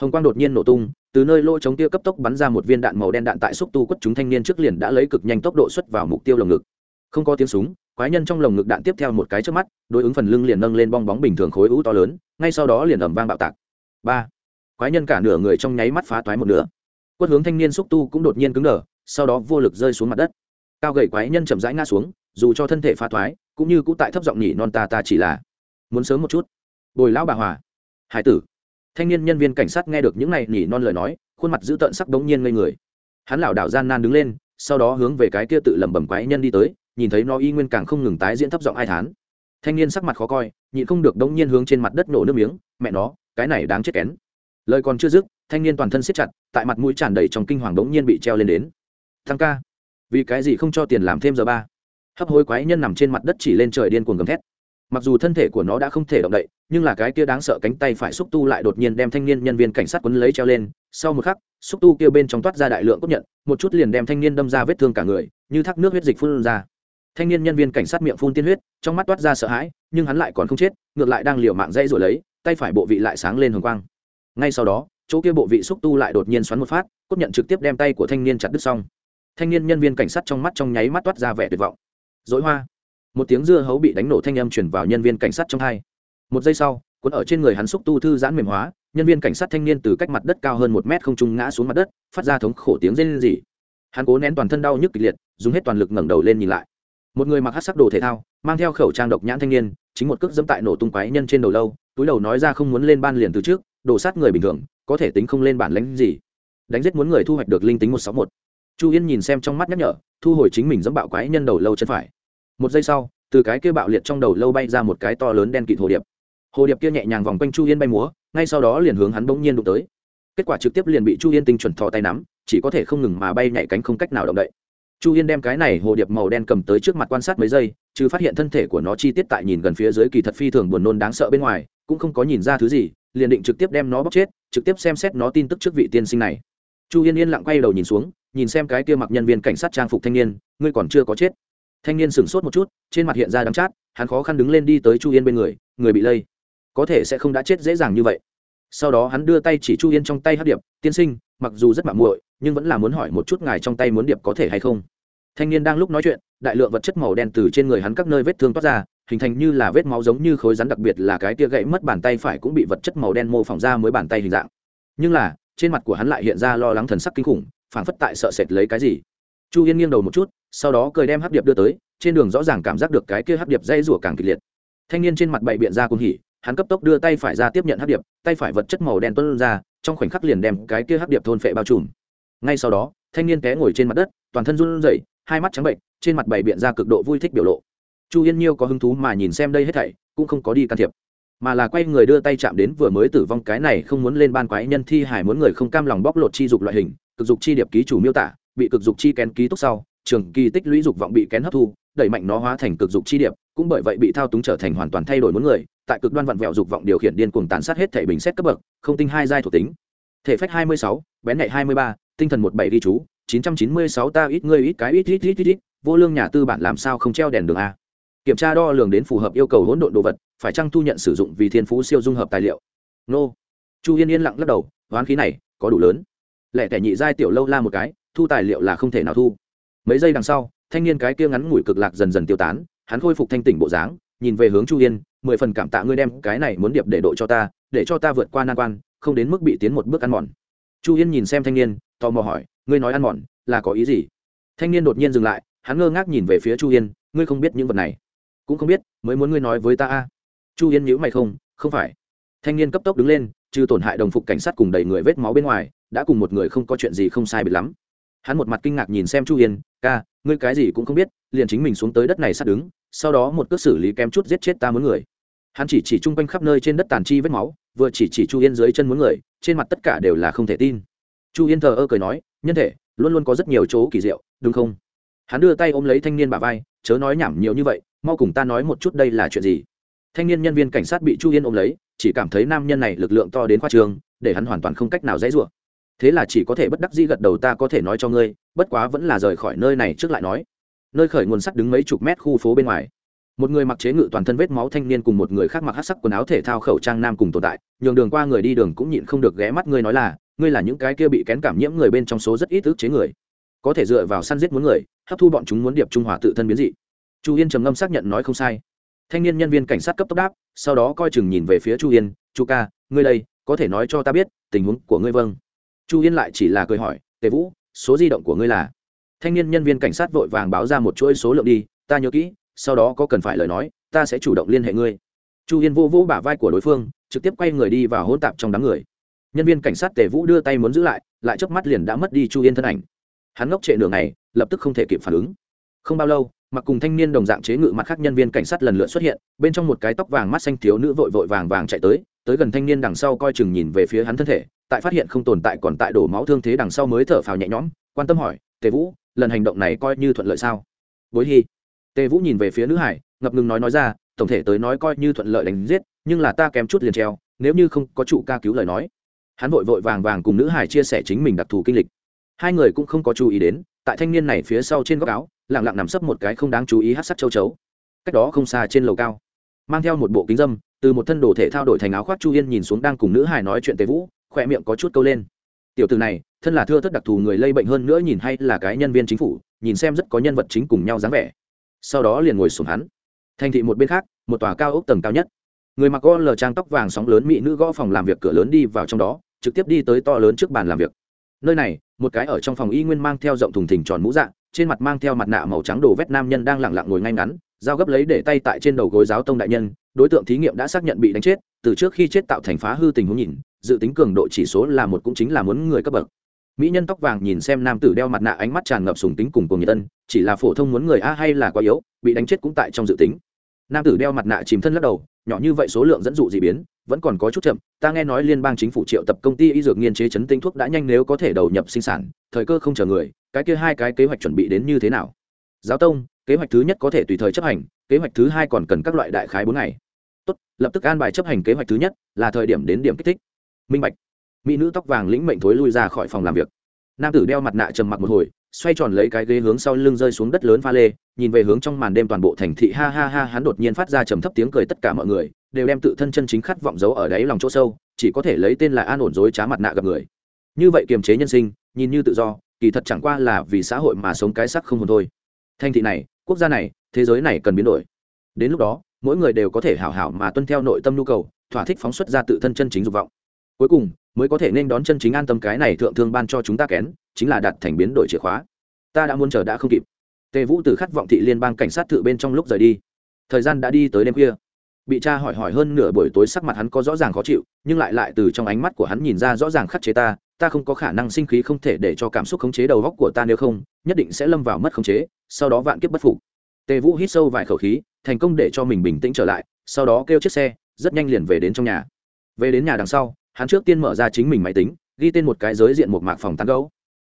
Hồng quang đột nhiên nổ tung, từ nơi lỗ chống kia cấp tốc bắn ra một viên đạn màu đen đạn tại xúc tu quất chúng thanh niên trước liền đã lấy cực nhanh tốc độ xuất vào mục tiêu lồng ngực. Không có tiếng súng, quái nhân trong lồng ngực đạn tiếp theo một cái trước mắt, đối ứng phần lưng liền nâng lên bong bóng bình thường khối u to lớn, ngay sau đó liền ầm vang bạo tạc. Ba. Quái nhân cả nửa người trong nháy mắt phá toái một nửa. Quất hướng thanh niên xúc tu cũng đột nhiên cứng đờ sau đó vô lực rơi xuống mặt đất. Cao gậy quái nhân chậm rãi ngã xuống, dù cho thân thể pha thoái, cũng như cũng tại thấp giọng nhỉ non ta ta chỉ là muốn sớm một chút. Bồi lão bà hòa. Hải tử. Thanh niên nhân viên cảnh sát nghe được những này nhỉ non lời nói, khuôn mặt giữ tợn sắc đống nhiên ngây người. Hắn lảo đảo gian nan đứng lên, sau đó hướng về cái kia tự lẩm bẩm quái nhân đi tới, nhìn thấy nó y nguyên càng không ngừng tái diễn thấp giọng ai thán. Thanh niên sắc mặt khó coi, nhịn không được đống nhiên hướng trên mặt đất nổ nước miếng, mẹ nó, cái này đáng chết kén. Lời còn chưa dứt, thanh niên toàn thân siết chặt, tại mặt mũi tràn đầy trong kinh hoàng đống nhiên bị treo lên đến thăng ca. Vì cái gì không cho tiền làm thêm giờ ba? Hấp hối quái nhân nằm trên mặt đất chỉ lên trời điên cuồng gầm thét. Mặc dù thân thể của nó đã không thể động đậy, nhưng là cái kia đáng sợ cánh tay phải xúc tu lại đột nhiên đem thanh niên nhân viên cảnh sát quấn lấy treo lên. Sau một khắc, xúc tu kia bên trong toát ra đại lượng cốt nhận, một chút liền đem thanh niên đâm ra vết thương cả người, như thác nước huyết dịch phun ra. Thanh niên nhân viên cảnh sát miệng phun tiên huyết, trong mắt toát ra sợ hãi, nhưng hắn lại còn không chết, ngược lại đang liều mạng dây rồi lấy, tay phải bộ vị lại sáng lên hồng quang. Ngay sau đó, chỗ kia bộ vị xúc tu lại đột nhiên xoắn một phát, cốt nhận trực tiếp đem tay của thanh niên chặt đứt xong thanh niên nhân viên cảnh sát trong mắt trong nháy mắt toát ra vẻ tuyệt vọng. Dối hoa. Một tiếng dưa hấu bị đánh nổ thanh âm chuyển vào nhân viên cảnh sát trong hai. Một giây sau, cuốn ở trên người hắn xúc tu thư giãn mềm hóa, nhân viên cảnh sát thanh niên từ cách mặt đất cao hơn một mét không trung ngã xuống mặt đất, phát ra thống khổ tiếng rên rỉ. Hắn cố nén toàn thân đau nhức kịch liệt, dùng hết toàn lực ngẩng đầu lên nhìn lại. Một người mặc hát sắc đồ thể thao, mang theo khẩu trang độc nhãn thanh niên, chính một cước dẫm tại nổ tung quái nhân trên đầu lâu, túi đầu nói ra không muốn lên ban liền từ trước đổ sát người bình thường, có thể tính không lên bản lánh gì. Đánh giết muốn người thu hoạch được linh tính một sáu một chu yên nhìn xem trong mắt nhắc nhở, thu hồi chính mình dẫm bạo quái nhân đầu lâu chân phải. Một giây sau, từ cái kia bạo liệt trong đầu lâu bay ra một cái to lớn đen kịt hồ điệp. Hồ điệp kia nhẹ nhàng vòng quanh chu yên bay múa, ngay sau đó liền hướng hắn bỗng nhiên đụng tới. Kết quả trực tiếp liền bị chu yên tinh chuẩn thò tay nắm, chỉ có thể không ngừng mà bay nhảy cánh không cách nào động đậy. Chu yên đem cái này hồ điệp màu đen cầm tới trước mặt quan sát mấy giây, chứ phát hiện thân thể của nó chi tiết tại nhìn gần phía dưới kỳ thật phi thường buồn nôn đáng sợ bên ngoài, cũng không có nhìn ra thứ gì, liền định trực tiếp đem nó bóc chết, trực tiếp xem xét nó tin tức trước vị tiên sinh này. Chu yên yên lặng quay đầu nhìn xuống nhìn xem cái kia mặc nhân viên cảnh sát trang phục thanh niên, ngươi còn chưa có chết. Thanh niên sửng sốt một chút, trên mặt hiện ra đắng chát, hắn khó khăn đứng lên đi tới chu yên bên người người bị lây. Có thể sẽ không đã chết dễ dàng như vậy. Sau đó hắn đưa tay chỉ chu yên trong tay hát điệp, tiên sinh, mặc dù rất mạng muội, nhưng vẫn là muốn hỏi một chút ngài trong tay muốn điệp có thể hay không? Thanh niên đang lúc nói chuyện, đại lượng vật chất màu đen từ trên người hắn các nơi vết thương toát ra, hình thành như là vết máu giống như khối rắn đặc biệt là cái tia gãy mất bàn tay phải cũng bị vật chất màu đen mô phỏng ra mới bàn tay hình dạng. Nhưng là, trên mặt của hắn lại hiện ra lo lắng thần sắc kinh khủng phảng phất tại sợ sệt lấy cái gì. Chu yên nghiêng đầu một chút, sau đó cười đem hắc điệp đưa tới, trên đường rõ ràng cảm giác được cái kia hắc điệp dây rủa càng kịch liệt. Thanh niên trên mặt bậy biện ra cùng hỉ, hắn cấp tốc đưa tay phải ra tiếp nhận hắc điệp, tay phải vật chất màu đen tuân ra, trong khoảnh khắc liền đem cái kia hắc điệp thôn phệ bao trùm. Ngay sau đó, thanh niên té ngồi trên mặt đất, toàn thân run rẩy, hai mắt trắng bệnh, trên mặt bày biện ra cực độ vui thích biểu lộ. Chu yên nhiêu có hứng thú mà nhìn xem đây hết thảy, cũng không có đi can thiệp, mà là quay người đưa tay chạm đến vừa mới tử vong cái này không muốn lên ban quái nhân thi hải muốn người không cam lòng bóc lột chi dục loại hình cực dục chi điệp ký chủ miêu tả, bị cực dục chi kén ký túc sau, trường kỳ tích lũy dục vọng bị kén hấp thu, đẩy mạnh nó hóa thành cực dục chi điệp, cũng bởi vậy bị thao túng trở thành hoàn toàn thay đổi muốn người, tại cực đoan vặn vẹo dục vọng điều khiển điên cuồng tàn sát hết thể bình xét cấp bậc, không tinh hai giai thuộc tính. Thể phách hai mươi sáu, bén nhạy hai mươi ba, tinh thần một bảy ghi chú, chín trăm chín mươi sáu ta ít ngươi ít cái ít ít ít ít ít, vô lương nhà tư bản làm sao không treo đèn đường a? Kiểm tra đo lường đến phù hợp yêu cầu hỗn độn đồ vật, phải chăng thu nhận sử dụng vì thiên phú siêu dung hợp tài liệu? Nô. Chu yên yên lặng lắc đầu, hoán khí này có đủ lớn lẻ tẻ nhị giai tiểu lâu la một cái, thu tài liệu là không thể nào thu. Mấy giây đằng sau, thanh niên cái kia ngắn ngủi cực lạc dần dần tiêu tán, hắn khôi phục thanh tỉnh bộ dáng, nhìn về hướng chu yên, mười phần cảm tạ ngươi đem cái này muốn điệp để độ cho ta, để cho ta vượt qua nan quan, không đến mức bị tiến một bước ăn mòn. Chu yên nhìn xem thanh niên, tò mò hỏi, ngươi nói ăn mòn, là có ý gì? Thanh niên đột nhiên dừng lại, hắn ngơ ngác nhìn về phía chu yên, ngươi không biết những vật này. Cũng không biết, mới muốn ngươi nói với ta a. Chu yên nhữ mày không không phải. Thanh niên cấp tốc đứng lên trừ tổn hại đồng phục cảnh sát cùng đầy người vết máu bên ngoài, đã cùng một người không có chuyện gì không sai biệt lắm. Hắn một mặt kinh ngạc nhìn xem chu hiền ca, ngươi cái gì cũng không biết, liền chính mình xuống tới đất này sát đứng, sau đó một cước xử lý kém chút giết chết ta muốn người. Hắn chỉ chỉ chung quanh khắp nơi trên đất tàn chi vết máu, vừa chỉ chỉ chu yên dưới chân muốn người, trên mặt tất cả đều là không thể tin. Chu yên thờ ơ cười nói, nhân thể, luôn luôn có rất nhiều chỗ kỳ diệu, đúng không? Hắn đưa tay ôm lấy thanh niên bà vai, chớ nói nhảm nhiều như vậy, mau cùng ta nói một chút đây là chuyện gì? Thanh niên nhân viên cảnh sát bị chu yên ôm lấy, chỉ cảm thấy nam nhân này lực lượng to đến khoa trường, để hắn hoàn toàn không cách nào dễ dụa thế là chỉ có thể bất đắc dĩ gật đầu, ta có thể nói cho ngươi, bất quá vẫn là rời khỏi nơi này trước lại nói. Nơi khởi nguồn sắt đứng mấy chục mét khu phố bên ngoài. Một người mặc chế ngự toàn thân vết máu thanh niên cùng một người khác mặc hát sắc quần áo thể thao khẩu trang nam cùng tồn tại, nhường đường qua người đi đường cũng nhịn không được ghé mắt ngươi nói là, ngươi là những cái kia bị kén cảm nhiễm người bên trong số rất ít ức chế người. Có thể dựa vào săn giết muốn người, hấp thu bọn chúng muốn điệp trung hòa tự thân biến dị. Chu yên trầm ngâm xác nhận nói không sai thanh niên nhân viên cảnh sát cấp tốc đáp, sau đó coi chừng nhìn về phía chu yên, chu ca, ngươi đây, có thể nói cho ta biết, tình huống của ngươi vâng. Chu yên lại chỉ là cười hỏi, tề vũ, số di động của ngươi là? Thanh niên nhân viên cảnh sát vội vàng báo ra một chuỗi số lượng đi, ta nhớ kỹ, sau đó có cần phải lời nói, ta sẽ chủ động liên hệ ngươi. Chu yên vô vũ bả vai của đối phương, trực tiếp quay người đi và hỗn tạp trong đám người. Nhân viên cảnh sát tề vũ đưa tay muốn giữ lại lại chớp mắt liền đã mất đi chu yên thân ảnh. Hắn ngốc trệ nửa ngày, lập tức không thể kịp phản ứng không bao lâu, mặc cùng thanh niên đồng dạng chế ngự mặt khác nhân viên cảnh sát lần lượt xuất hiện, bên trong một cái tóc vàng mắt xanh thiếu nữ vội vội vàng vàng chạy tới tới gần thanh niên đằng sau coi chừng nhìn về phía hắn thân thể, tại phát hiện không tồn tại còn tại đổ máu thương thế đằng sau mới thở phào nhẹ nhõm, quan tâm hỏi, tề vũ, lần hành động này coi như thuận lợi sao? Bối hy tề vũ nhìn về phía nữ hải, ngập ngừng nói nói ra, tổng thể tới nói coi như thuận lợi đánh giết, nhưng là ta kém chút liền treo, nếu như không có chủ ca cứu lời nói. Hắn vội vội vàng vàng cùng nữ hải chia sẻ chính mình đặc thù kinh lịch. Hai người cũng không có chú ý đến, tại thanh niên này phía sau trên góc áo lặng lặng nằm sấp một cái không đáng chú ý hát sắc châu chấu. Cách đó không xa trên lầu cao, mang theo một bộ kính dâm, từ một thân đồ thể thao đổi thành áo khoác chu yên nhìn xuống đang cùng nữ hải nói chuyện tề vũ khoe miệng có chút câu lên. Tiểu từ này, thân là thưa thất đặc thù người lây bệnh hơn nữa nhìn hay là cái nhân viên chính phủ, nhìn xem rất có nhân vật chính cùng nhau dáng vẻ. Sau đó liền ngồi xuống hắn. Thành thị một bên khác, một tòa cao ốc tầng cao nhất. Người mặc gõ lờ trang tóc vàng sóng lớn mỹ nữ gõ phòng làm việc cửa lớn đi vào trong đó, trực tiếp đi tới to lớn trước bàn làm việc nơi này, một cái ở trong phòng y nguyên mang theo rộng thùng thình tròn mũ dạng trên mặt mang theo mặt nạ màu trắng đồ vét nam nhân đang lẳng lặng ngồi ngay ngắn, dao gấp lấy để tay tại trên đầu gối giáo tông đại nhân, đối tượng thí nghiệm đã xác nhận bị đánh chết, từ trước khi chết tạo thành phá hư tình huống nhìn, dự tính cường độ chỉ số là một cũng chính là muốn người cấp bậc. Mỹ nhân tóc vàng nhìn xem nam tử đeo mặt nạ ánh mắt tràn ngập sùng tính cùng cùng nhiệt tân chỉ là phổ thông muốn người a hay là quá yếu, bị đánh chết cũng tại trong dự tính. Nam tử đeo mặt nạ chìm thân lắc đầu nhỏ như vậy số lượng dẫn dụ dị biến, vẫn còn có chút chậm. Ta nghe nói liên bang chính phủ triệu tập công ty y dược nghiên chế chấn tinh thuốc đã nhanh nếu có thể đầu nhập sinh sản, thời cơ không chờ người, cái kia hai cái kế hoạch chuẩn bị đến như thế nào? Giáo tông, kế hoạch thứ nhất có thể tùy thời chấp hành, kế hoạch thứ hai còn cần các loại đại khái bốn ngày. Tốt, lập tức an bài chấp hành kế hoạch thứ nhất, là thời điểm đến điểm kích thích. Minh bạch. Mỹ nữ tóc vàng lĩnh mệnh thối lui ra khỏi phòng làm việc. Nam tử đeo mặt nạ trầm mặc một hồi xoay tròn lấy cái ghế hướng sau lưng rơi xuống đất lớn pha lê, nhìn về hướng trong màn đêm toàn bộ thành thị, ha ha ha, hắn đột nhiên phát ra trầm thấp tiếng cười tất cả mọi người, đều đem tự thân chân chính khát vọng giấu ở đáy lòng chỗ sâu, chỉ có thể lấy tên là an ổn dối trá mặt nạ gặp người. Như vậy kiềm chế nhân sinh, nhìn như tự do, kỳ thật chẳng qua là vì xã hội mà sống cái sắc không hồn thôi. Thành thị này, quốc gia này, thế giới này cần biến đổi. Đến lúc đó, mỗi người đều có thể hảo hảo mà tuân theo nội tâm nhu cầu, thỏa thích phóng xuất ra tự thân chân chính dục vọng. Cuối cùng, mới có thể nên đón chân chính an tâm cái này thượng thương ban cho chúng ta kén chính là đặt thành biến đổi chìa khóa. Ta đã muốn chờ đã không kịp. Tề vũ từ khát vọng thị liên bang cảnh sát tự bên trong lúc rời đi. Thời gian đã đi tới đêm khuya. Bị cha hỏi hỏi hơn nửa buổi tối sắc mặt hắn có rõ ràng khó chịu, nhưng lại lại từ trong ánh mắt của hắn nhìn ra rõ ràng khắc chế ta ta không có khả năng sinh khí không thể để cho cảm xúc khống chế đầu góc của ta nếu không, nhất định sẽ lâm vào mất khống chế, sau đó vạn kiếp bất phục. Tề vũ hít sâu vài khẩu khí, thành công để cho mình bình tĩnh trở lại, sau đó kêu chiếc xe, rất nhanh liền về đến trong nhà. Về đến nhà đằng sau, hắn trước tiên mở ra chính mình máy tính, ghi tên một cái giới diện một mạc phòng tán gấu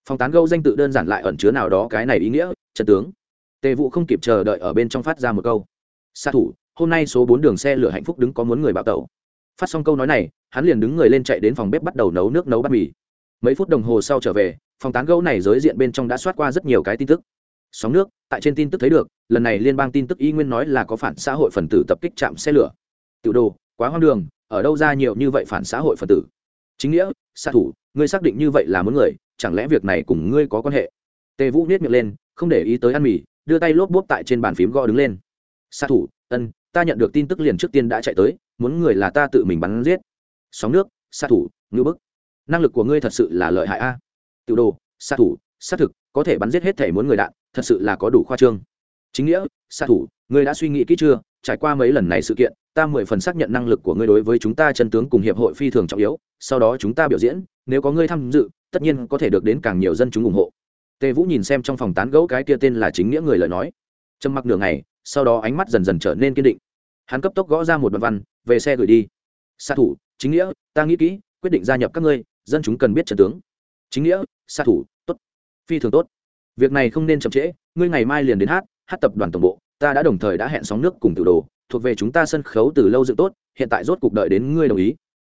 phòng tán gâu danh tự đơn giản lại ẩn chứa nào đó cái này ý nghĩa trần tướng. Tề vũ không kịp chờ đợi ở bên trong phát ra một câu. Sát thủ, hôm nay số bốn đường xe lửa hạnh phúc đứng có muốn người bạo tẩu. Phát xong câu nói này, hắn liền đứng người lên chạy đến phòng bếp bắt đầu nấu nước nấu bát mì. Mấy phút đồng hồ sau trở về, phòng tán gẫu này giới diện bên trong đã soát qua rất nhiều cái tin tức. Sóng nước, tại trên tin tức thấy được, lần này liên bang tin tức y nguyên nói là có phản xã hội phần tử tập kích chạm xe lửa. Tiểu đồ, quá hoang đường, ở đâu ra nhiều như vậy phản xã hội phần tử? Chính nghĩa, sát thủ, ngươi xác định như vậy là muốn người chẳng lẽ việc này cùng ngươi có quan hệ? Tề vũ niết miệng lên, không để ý tới ăn mì, đưa tay lốp bốp tại trên bàn phím gõ đứng lên. Xạ thủ, ân, ta nhận được tin tức liền trước tiên đã chạy tới, muốn người là ta tự mình bắn giết. Sóng nước xạ thủ ngư bức. Năng lực của ngươi thật sự là lợi hại a. À? tiểu đồ xạ thủ, xác thực, có thể bắn giết hết thể muốn người đạn, thật sự là có đủ khoa trương. Chính nghĩa xạ thủ, ngươi đã suy nghĩ kỹ chưa? Trải qua mấy lần này sự kiện, ta mười phần xác nhận năng lực của ngươi đối với chúng ta chân tướng cùng hiệp hội phi thường trọng yếu, sau đó chúng ta biểu diễn, nếu có ngươi tham dự tất nhiên có thể được đến càng nhiều dân chúng ủng hộ. Tề vũ nhìn xem trong phòng tán gẫu cái kia tên là chính nghĩa người lời nói. Trầm mặc nửa ngày, sau đó ánh mắt dần dần trở nên kiên định. Hắn cấp tốc gõ ra một đoạn văn, về xe gửi đi. Xạ thủ, chính nghĩa, ta nghĩ kỹ, quyết định gia nhập các ngươi, dân chúng cần biết trần tướng. Chính nghĩa xạ thủ, tốt, phi thường tốt. Việc này không nên chậm trễ, ngươi ngày mai liền đến hát hát tập đoàn tổng bộ, ta đã đồng thời đã hẹn sóng nước cùng tự đồ, thuộc về chúng ta sân khấu từ lâu dựng tốt, hiện tại rốt cuộc đợi đến ngươi đồng ý.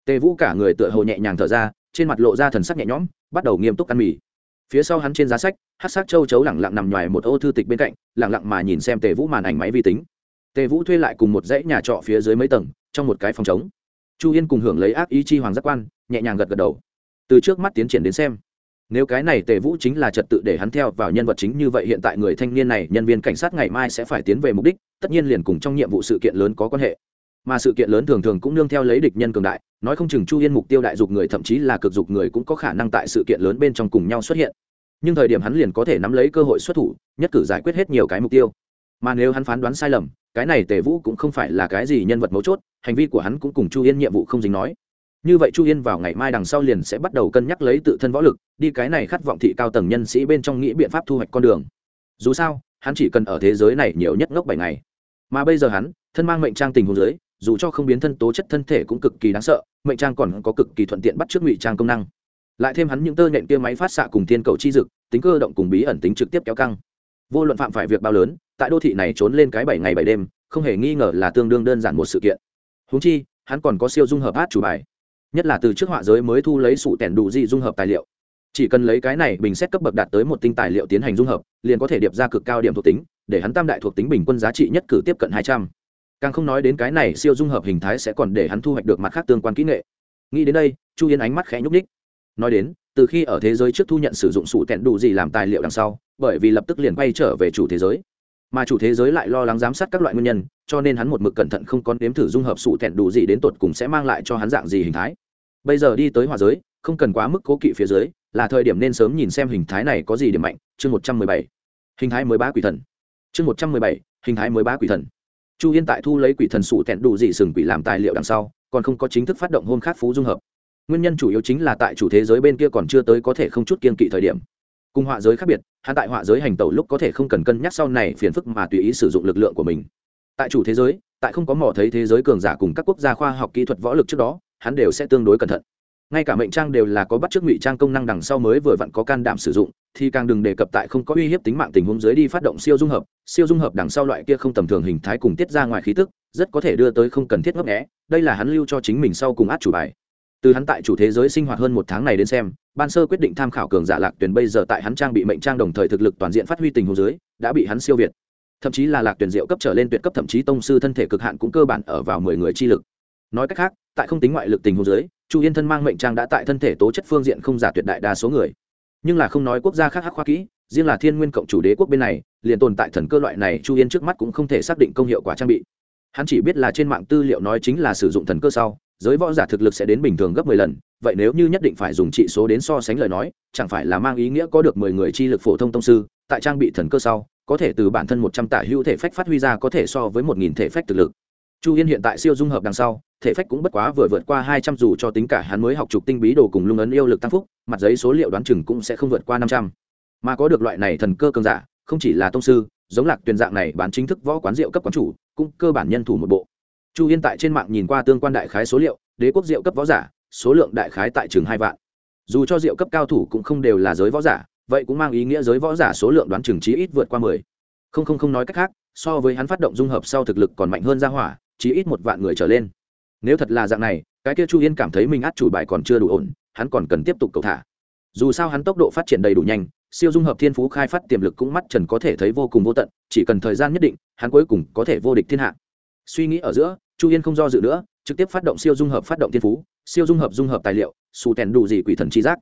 Tề vũ cả người tựa hồ nhẹ nhàng thở ra, trên mặt lộ ra thần sắc nhẹ nhõm bắt đầu nghiêm túc ăn mì. Phía sau hắn trên giá sách hát sắc châu chấu lẳng lặng nằm ngoài một ô thư tịch bên cạnh, lẳng lặng mà nhìn xem tề vũ màn ảnh máy vi tính. Tề vũ thuê lại cùng một dãy nhà trọ phía dưới mấy tầng, trong một cái phòng trống. Chu yên cùng hưởng lấy ác ý chi hoàng giác quan, nhẹ nhàng gật gật đầu. Từ trước mắt tiến triển đến xem, nếu cái này tề vũ chính là trật tự để hắn theo vào nhân vật chính như vậy, hiện tại người thanh niên này, nhân viên cảnh sát ngày mai sẽ phải tiến về mục đích, tất nhiên liền cùng trong nhiệm vụ sự kiện lớn có quan hệ mà sự kiện lớn thường thường cũng nương theo lấy địch nhân cường đại, nói không chừng chu yên mục tiêu đại dục người, thậm chí là cực dục người cũng có khả năng tại sự kiện lớn bên trong cùng nhau xuất hiện. Nhưng thời điểm hắn liền có thể nắm lấy cơ hội xuất thủ, nhất cử giải quyết hết nhiều cái mục tiêu. Mà nếu hắn phán đoán sai lầm, cái này tề vũ cũng không phải là cái gì nhân vật mấu chốt, hành vi của hắn cũng cùng chu yên nhiệm vụ không dính nói. Như vậy chu yên vào ngày mai đằng sau liền sẽ bắt đầu cân nhắc lấy tự thân võ lực, đi cái này khát vọng thị cao tầng nhân sĩ bên trong nghĩ biện pháp thu hoạch con đường. Dù sao, hắn chỉ cần ở thế giới này nhiều nhất ngốc bảy ngày. Mà bây giờ hắn, thân mang mệnh trang tình hồ giới dù cho không biến thân tố chất thân thể cũng cực kỳ đáng sợ, mệnh trang còn có cực kỳ thuận tiện bắt trước ngụy trang công năng. Lại thêm hắn những tơ nhện kia máy phát xạ cùng thiên cầu chi dực, tính cơ động cùng bí ẩn tính trực tiếp kéo căng. Vô luận phạm phải việc bao lớn, tại đô thị này trốn lên cái bảy ngày bảy đêm, không hề nghi ngờ là tương đương đơn giản một sự kiện. Húng chi, hắn còn có siêu dung hợp hát chủ bài. Nhất là từ trước họa giới mới thu lấy sụ tẻn đủ dị dung hợp tài liệu. Chỉ cần lấy cái này bình xét cấp bậc đạt tới một tinh tài liệu tiến hành dung hợp, liền có thể điệp ra cực cao điểm thuộc tính, để hắn tam đại thuộc tính bình quân giá trị nhất cử tiếp cận hai trăm càng không nói đến cái này siêu dung hợp hình thái sẽ còn để hắn thu hoạch được mặt khác tương quan kỹ nghệ. Nghĩ đến đây, chu yên ánh mắt khẽ nhúc ních nói đến, từ khi ở thế giới trước thu nhận sử dụng sủ tẹn đủ gì làm tài liệu đằng sau, bởi vì lập tức liền quay trở về chủ thế giới. Mà chủ thế giới lại lo lắng giám sát các loại nguyên nhân, cho nên hắn một mực cẩn thận không có nếm thử dung hợp sủ tẹn đủ gì đến tột cùng sẽ mang lại cho hắn dạng gì hình thái. Bây giờ đi tới hòa giới, không cần quá mức cố kỵ phía dưới, là thời điểm nên sớm nhìn xem hình thái này có gì điểm mạnh. Chương một trăm mười bảy. Hình thái mới bá quỷ thần. Chương một trăm mười bảy. Hình thái mới bá quỷ thần chu yên tại thu lấy quỷ thần sụ tẹn đủ dị sừng quỷ làm tài liệu đằng sau, còn không có chính thức phát động hôn khát phú dung hợp. Nguyên nhân chủ yếu chính là tại chủ thế giới bên kia còn chưa tới có thể không chút kiên kỵ thời điểm. Cùng họa giới khác biệt, hắn tại họa giới hành tẩu lúc có thể không cần cân nhắc sau này phiền phức mà tùy ý sử dụng lực lượng của mình. Tại chủ thế giới, tại không có mỏ thấy thế giới cường giả cùng các quốc gia khoa học kỹ thuật võ lực trước đó, hắn đều sẽ tương đối cẩn thận ngay cả mệnh trang đều là có bắt chước ngụy trang công năng đằng sau mới vừa vặn có can đảm sử dụng, thì càng đừng đề cập tại không có uy hiếp tính mạng tình huống dưới đi phát động siêu dung hợp. Siêu dung hợp đằng sau loại kia không tầm thường hình thái cùng tiết ra ngoài khí tức, rất có thể đưa tới không cần thiết ngấp nghẽ đây là hắn lưu cho chính mình sau cùng át chủ bài. Từ hắn tại chủ thế giới sinh hoạt hơn một tháng này đến xem, ban sơ quyết định tham khảo cường giả lạc tuyển bây giờ tại hắn trang bị mệnh trang đồng thời thực lực toàn diện phát huy tình huống dưới, đã bị hắn siêu việt. Thậm chí là lạc tuyển diệu cấp trở lên tuyệt cấp thậm chí tông sư thân thể cực hạn cũng cơ bản ở vào mười người chi lực. Nói cách khác, tại không tính ngoại lực tình huống dưới chu yên thân mang mệnh trang đã tại thân thể tố chất phương diện không giả tuyệt đại đa số người. Nhưng là không nói quốc gia khác hắc khoa kỹ, riêng là thiên nguyên cộng chủ đế quốc bên này, liền tồn tại thần cơ loại này chu yên trước mắt cũng không thể xác định công hiệu quả trang bị. Hắn chỉ biết là trên mạng tư liệu nói chính là sử dụng thần cơ sau, giới võ giả thực lực sẽ đến bình thường gấp mười lần, vậy nếu như nhất định phải dùng trị số đến so sánh lời nói, chẳng phải là mang ý nghĩa có được mười người chi lực phổ thông tông sư, tại trang bị thần cơ sau, có thể từ bản thân một trăm tả hữu thể phách phát huy ra có thể so với một nghìn thể phách thực lực chu yên hiện tại siêu dung hợp đằng sau, thể phách cũng bất quá vừa vượt qua hai trăm dù cho tính cả hắn mới học trục tinh bí đồ cùng lung ấn yêu lực tăng phúc, mặt giấy số liệu đoán chừng cũng sẽ không vượt qua năm trăm. Mà có được loại này thần cơ cường giả, không chỉ là tông sư, giống lạc tuyền dạng này bán chính thức võ quán rượu cấp quán chủ, cũng cơ bản nhân thủ một bộ. Chu yên tại trên mạng nhìn qua tương quan đại khái số liệu, đế quốc rượu cấp võ giả, số lượng đại khái tại chừng hai vạn. Dù cho rượu cấp cao thủ cũng không đều là giới võ giả, vậy cũng mang ý nghĩa giới võ giả số lượng đoán chừng chí ít vượt qua mười. Không không không nói cách khác, so với hắn phát động dung hợp sau thực lực còn mạnh hơn ra hỏa chí ít một vạn người trở lên. Nếu thật là dạng này, cái kia chu yên cảm thấy mình át chủ bài còn chưa đủ ổn, hắn còn cần tiếp tục cầu thả. Dù sao hắn tốc độ phát triển đầy đủ nhanh, siêu dung hợp thiên phú khai phát tiềm lực cũng mắt trần có thể thấy vô cùng vô tận, chỉ cần thời gian nhất định, hắn cuối cùng có thể vô địch thiên hạ. Suy nghĩ ở giữa, chu yên không do dự nữa, trực tiếp phát động siêu dung hợp phát động thiên phú, siêu dung hợp dung hợp tài liệu xù tèn đủ gì quỷ thần chi giác.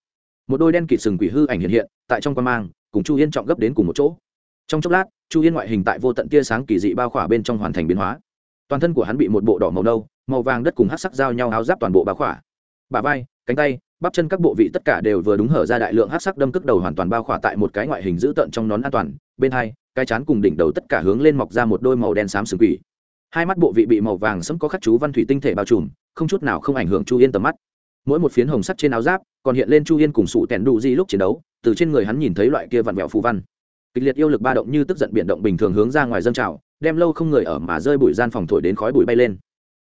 Một đôi đen kịt sừng quỷ hư ảnh hiện hiện, tại trong quan mang, cùng chu yên trọng gấp đến cùng một chỗ. Trong chốc lát, chu yên ngoại hình tại vô tận tia sáng kỳ dị bao khỏa bên trong hoàn thành biến hóa toàn thân của hắn bị một bộ đỏ màu nâu, màu vàng đất cùng hát sắc giao nhau áo giáp toàn bộ bao khỏa. Bà vai, cánh tay, bắp chân các bộ vị tất cả đều vừa đúng hở ra đại lượng hát sắc đâm cước đầu hoàn toàn bao khỏa tại một cái ngoại hình dữ tợn trong nón an toàn, bên hai, cái chán cùng đỉnh đầu tất cả hướng lên mọc ra một đôi màu đen xám sừng quỷ. Hai mắt bộ vị bị màu vàng sẫm có khắc chú văn thủy tinh thể bao trùm, không chút nào không ảnh hưởng chu yên tầm mắt. Mỗi một phiến hồng sắt trên áo giáp còn hiện lên chu yên cùng sụ tèn đủ di lúc chiến đấu, từ trên người hắn nhìn thấy loại kia vặn vẹo phù văn. Kịch liệt yêu lực ba động như tức giận biển động bình thường hướng ra ngoài dân trào đem lâu không người ở mà rơi bụi gian phòng thổi đến khói bụi bay lên.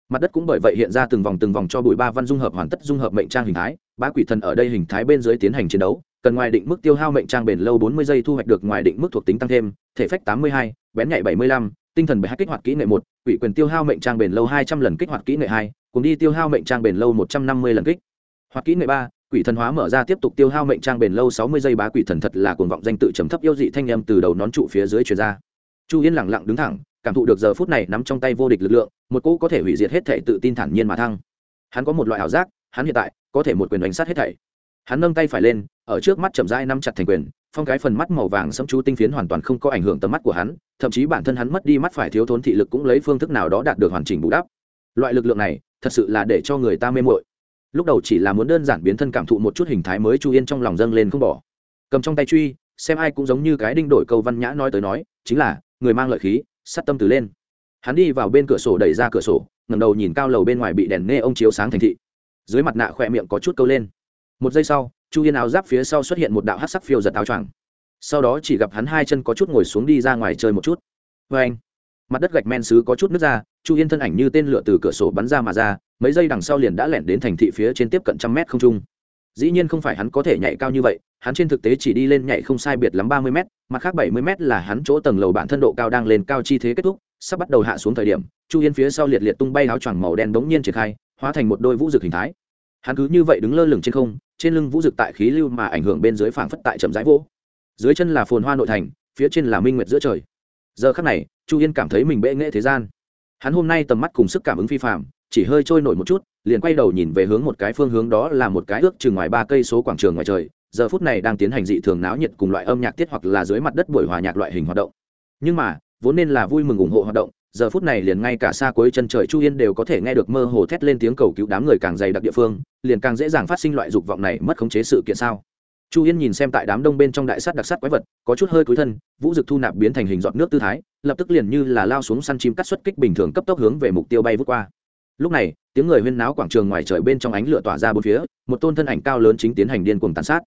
Mặt đất cũng bởi vậy hiện ra từng vòng từng vòng cho bụi ba văn dung hợp hoàn tất dung hợp mệnh trang hình thái ba quỷ thần ở đây hình thái bên dưới tiến hành chiến đấu, cần ngoài định mức tiêu hao mệnh trang bền lâu bốn mươi giây thu hoạch được ngoài định mức thuộc tính tăng thêm, thể phách tám mươi hai, bén nhạy bảy mươi lăm, tinh thần bảy kích hoạt kỹ nghệ một, quỷ quyền tiêu hao mệnh trang bền lâu hai trăm lần kích hoạt kỹ nghệ hai, cùng đi tiêu hao mệnh trang bền lâu một trăm năm mươi lần kích. Hoạt kỹ nghệ ba, quỷ thần hóa mở ra tiếp tục tiêu hao mệnh trang bền lâu sáu mươi giây bá quỷ thần thật là cuồng vọng danh tự trầm thấp yêu dị thanh âm từ đầu nón trụ phía dưới truyền ra chu yên lẳng lặng đứng thẳng, cảm thụ được giờ phút này nắm trong tay vô địch lực lượng, một cỗ có thể hủy diệt hết thể tự tin thản nhiên mà thăng. Hắn có một loại ảo giác, hắn hiện tại có thể một quyền đánh sát hết thảy. Hắn nâng tay phải lên, ở trước mắt chậm rãi nắm chặt thành quyền, phong cái phần mắt màu vàng sẫm chú tinh phiến hoàn toàn không có ảnh hưởng tầm mắt của hắn, thậm chí bản thân hắn mất đi mắt phải thiếu thốn thị lực cũng lấy phương thức nào đó đạt được hoàn chỉnh bù đắp. Loại lực lượng này thật sự là để cho người ta mê mội lúc đầu chỉ là muốn đơn giản biến thân cảm thụ một chút hình thái mới chu yên trong lòng dâng lên không bỏ. Cầm trong tay truy, xem ai cũng giống như cái đinh đổi câu văn nhã nói tới nói, chính là người mang lợi khí sắt tâm từ lên. Hắn đi vào bên cửa sổ đẩy ra cửa sổ ngầm đầu nhìn cao lầu bên ngoài bị đèn nghe ông chiếu sáng thành thị. Dưới mặt nạ khỏe miệng có chút câu lên. Một giây sau, chu yên áo giáp phía sau xuất hiện một đạo hát sắc phiêu giật áo choàng. Sau đó chỉ gặp hắn hai chân có chút ngồi xuống đi ra ngoài chơi một chút. Vê anh, mặt đất gạch men xứ có chút nước ra, chu yên thân ảnh như tên lửa từ cửa sổ bắn ra mà ra, mấy giây đằng sau liền đã lẻn đến thành thị phía trên tiếp cận trăm mét không trung. Dĩ nhiên không phải hắn có thể nhảy cao như vậy hắn trên thực tế chỉ đi lên nhảy không sai biệt lắm ba mươi m mặt khác bảy mươi m là hắn chỗ tầng lầu bản thân độ cao đang lên cao chi thế kết thúc, sắp bắt đầu hạ xuống thời điểm, chu yên phía sau liệt liệt tung bay áo choàng màu đen bỗng nhiên triển khai, hóa thành một đôi vũ dực hình thái. Hắn cứ như vậy đứng lơ lửng trên không, trên lưng vũ dực tại khí lưu mà ảnh hưởng bên dưới phảng phất tại chậm rãi vỗ. Dưới chân là phồn hoa nội thành, phía trên là minh nguyệt giữa trời. Giờ khắc này, chu yên cảm thấy mình bệ nghệ thế gian. Hắn hôm nay tầm mắt cùng sức cảm ứng phi phạm chỉ hơi trôi nổi một chút, liền quay đầu nhìn về hướng một cái phương hướng đó là một cái ước chừng ngoài ba cây số quảng trường ngoài trời giờ phút này đang tiến hành dị thường náo nhiệt cùng loại âm nhạc tiết hoặc là dưới mặt đất buổi hòa nhạc loại hình hoạt động. Nhưng mà, vốn nên là vui mừng ủng hộ hoạt động, giờ phút này liền ngay cả xa cuối chân trời chu yên đều có thể nghe được mơ hồ thét lên tiếng cầu cứu đám người càng dày đặc địa phương, liền càng dễ dàng phát sinh loại dục vọng này mất khống chế sự kiện sao. Chu yên nhìn xem tại đám đông bên trong đại sát đặc sát quái vật, có chút hơi cúi thân, vũ dực thu nạp biến thành hình giọt nước tư thái, lập tức liền như là lao xuống săn chim cắt xuất kích bình thường cấp tốc hướng về mục tiêu bay vút qua. Lúc này, tiếng người huyên náo quảng trường ngoài trời bên trong ánh lửa tỏa ra bốn phía, một tôn thân ảnh cao lớn chính tiến hành điên cuồng tàn sát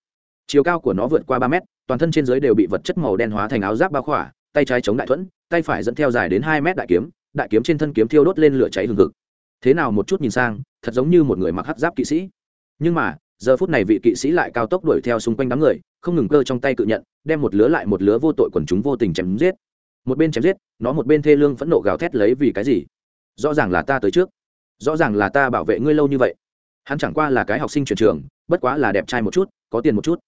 chiều cao của nó vượt qua ba mét, toàn thân trên dưới đều bị vật chất màu đen hóa thành áo giáp bao khỏa, tay trái chống đại thuẫn, tay phải dẫn theo dài đến hai mét đại kiếm đại kiếm trên thân kiếm thiêu đốt lên lửa cháy hừng hực. Thế nào một chút nhìn sang, thật giống như một người mặc hắc giáp kỵ sĩ. Nhưng mà, giờ phút này vị kỵ sĩ lại cao tốc đuổi theo xung quanh đám người, không ngừng cơ trong tay cự nhận, đem một lứa lại một lứa vô tội quần chúng vô tình chém giết. Một bên chém giết, nó một bên thê lương phẫn nộ gào thét lấy vì cái gì? Rõ ràng là ta tới trước. Rõ ràng là ta bảo vệ ngươi lâu như vậy. Hắn chẳng qua là cái học sinh chuyển trường, bất quá là đẹp trai một chút, có tiền một chút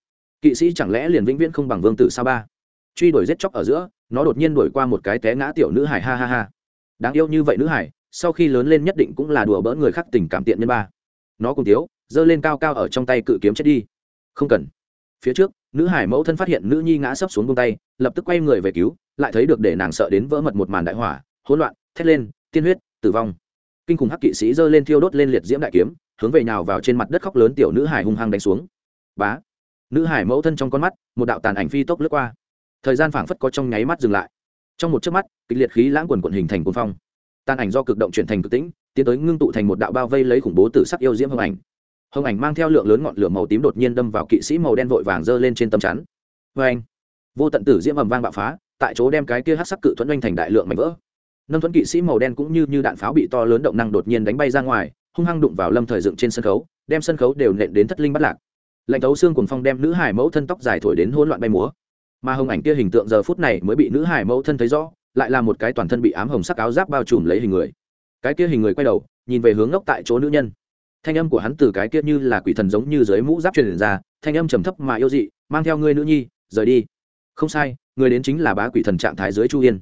kỵ sĩ chẳng lẽ liền vĩnh viễn không bằng vương tử sao ba? Truy đuổi giết chóc ở giữa, nó đột nhiên đuổi qua một cái té ngã tiểu nữ hải ha ha ha. Đáng yêu như vậy nữ hải sau khi lớn lên nhất định cũng là đùa bỡ người khác tình cảm tiện nhân ba. Nó cùng tiếu, giơ lên cao cao ở trong tay cự kiếm chết đi. Không cần. Phía trước, nữ hải mẫu thân phát hiện nữ nhi ngã sấp xuống bông tay, lập tức quay người về cứu, lại thấy được để nàng sợ đến vỡ mật một màn đại hỏa, hỗn loạn, thét lên, tiên huyết, tử vong. Kinh khủng hắc kỵ sĩ giơ lên thiêu đốt lên liệt diễm đại kiếm, hướng về nhào vào trên mặt đất khóc lớn tiểu nữ hải hung hăng đánh xuống. Bá nữ hải mẫu thân trong con mắt, một đạo tàn ảnh phi tốc lướt qua. Thời gian phảng phất có trong nháy mắt dừng lại. Trong một chớp mắt, kịch liệt khí lãng quần quần hình thành cuồng phong. Tàn ảnh do cực động chuyển thành cực tĩnh, tiến tới ngưng tụ thành một đạo bao vây lấy khủng bố tử sắc yêu diễm hồng ảnh. Hồng ảnh mang theo lượng lớn ngọn lửa màu tím đột nhiên đâm vào kỵ sĩ màu đen vội vàng giơ lên trên tấm chắn. Vê anh vô tận tử diễm ầm vang bạo phá, tại chỗ đem cái kia hát sắc cự thuẫn oanh thành đại lượng mảnh vỡ. Nâng thuẫn kỵ sĩ màu đen cũng như như đạn pháo bị to lớn động năng đột nhiên đánh bay ra ngoài, hung hăng đụng vào lâm thời dựng trên sân khấu, đem sân khấu đều nện đến thất linh bắt lạc lạnh thấu xương cùng phong đem nữ hải mẫu thân tóc dài thổi đến hỗn loạn bay múa. Mà hồng ảnh kia hình tượng giờ phút này mới bị nữ hải mẫu thân thấy rõ, lại là một cái toàn thân bị ám hồng sắc áo giáp bao trùm lấy hình người. Cái kia hình người quay đầu, nhìn về hướng ngốc tại chỗ nữ nhân. Thanh âm của hắn từ cái kia như là quỷ thần giống như dưới mũ giáp truyền ra, thanh âm trầm thấp mà yêu dị, mang theo ngươi nữ nhi, rời đi. Không sai người đến chính là bá quỷ thần trạng thái dưới chu yên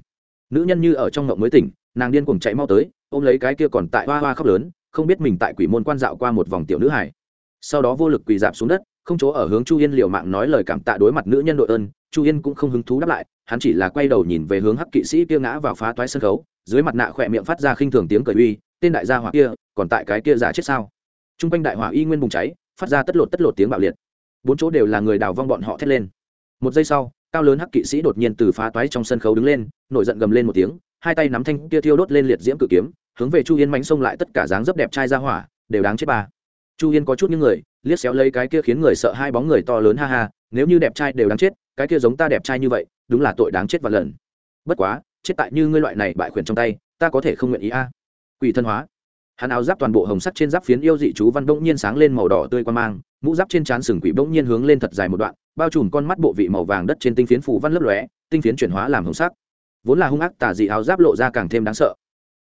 nữ nhân như ở trong ngộng mới tỉnh, nàng điên cuồng chạy mau tới, ôm lấy cái kia còn tại hoa hoa khóc lớn, không biết mình tại quỷ môn quan dạo qua một vòng tiểu nữ hải. Sau đó vô lực quỳ dạp xuống đất không chỗ ở hướng chu yên liều mạng nói lời cảm tạ đối mặt nữ nhân đội ơn, chu yên cũng không hứng thú đáp lại, hắn chỉ là quay đầu nhìn về hướng hắc kỵ sĩ kia ngã vào phá toái sân khấu, dưới mặt nạ khỏe miệng phát ra khinh thường tiếng cười uy, tên đại gia hỏa kia, còn tại cái kia giả chết sao? T r u n g quanh đại hỏa y nguyên bùng cháy, phát ra tất lột tất lột tiếng bạo liệt. Bốn chỗ đều là người đào vong bọn họ thét lên. Một giây sau, cao lớn hắc kỵ sĩ đột nhiên từ phá toái trong sân khấu đứng lên, nổi giận gầm lên một tiếng, hai tay nắm thanh kia thiêu đốt lên liệt diễm cự kiếm, hướng về chu yên mánh xông lại tất cả dáng dấp đẹp trai ra hỏa, đều đáng chết ba chu yên có chút những người, liếc xéo lấy cái kia khiến người sợ hai bóng người to lớn ha ha, nếu như đẹp trai đều đáng chết, cái kia giống ta đẹp trai như vậy, đúng là tội đáng chết và lần. Bất quá, chết tại như ngươi loại này bại khuyển trong tay, ta có thể không nguyện ý a. Quỷ thân hóa. Hắn áo giáp toàn bộ hồng sắt trên giáp phiến yêu dị chú văn bỗng nhiên sáng lên màu đỏ tươi quan mang, mũ giáp trên trán sừng quỷ bỗng nhiên hướng lên thật dài một đoạn, bao trùm con mắt bộ vị màu vàng đất trên tinh phiến phủ văn lấp lóe, tinh phiến chuyển hóa làm hồng sắc. Vốn là hung ác tà dị áo giáp lộ ra càng thêm đáng sợ.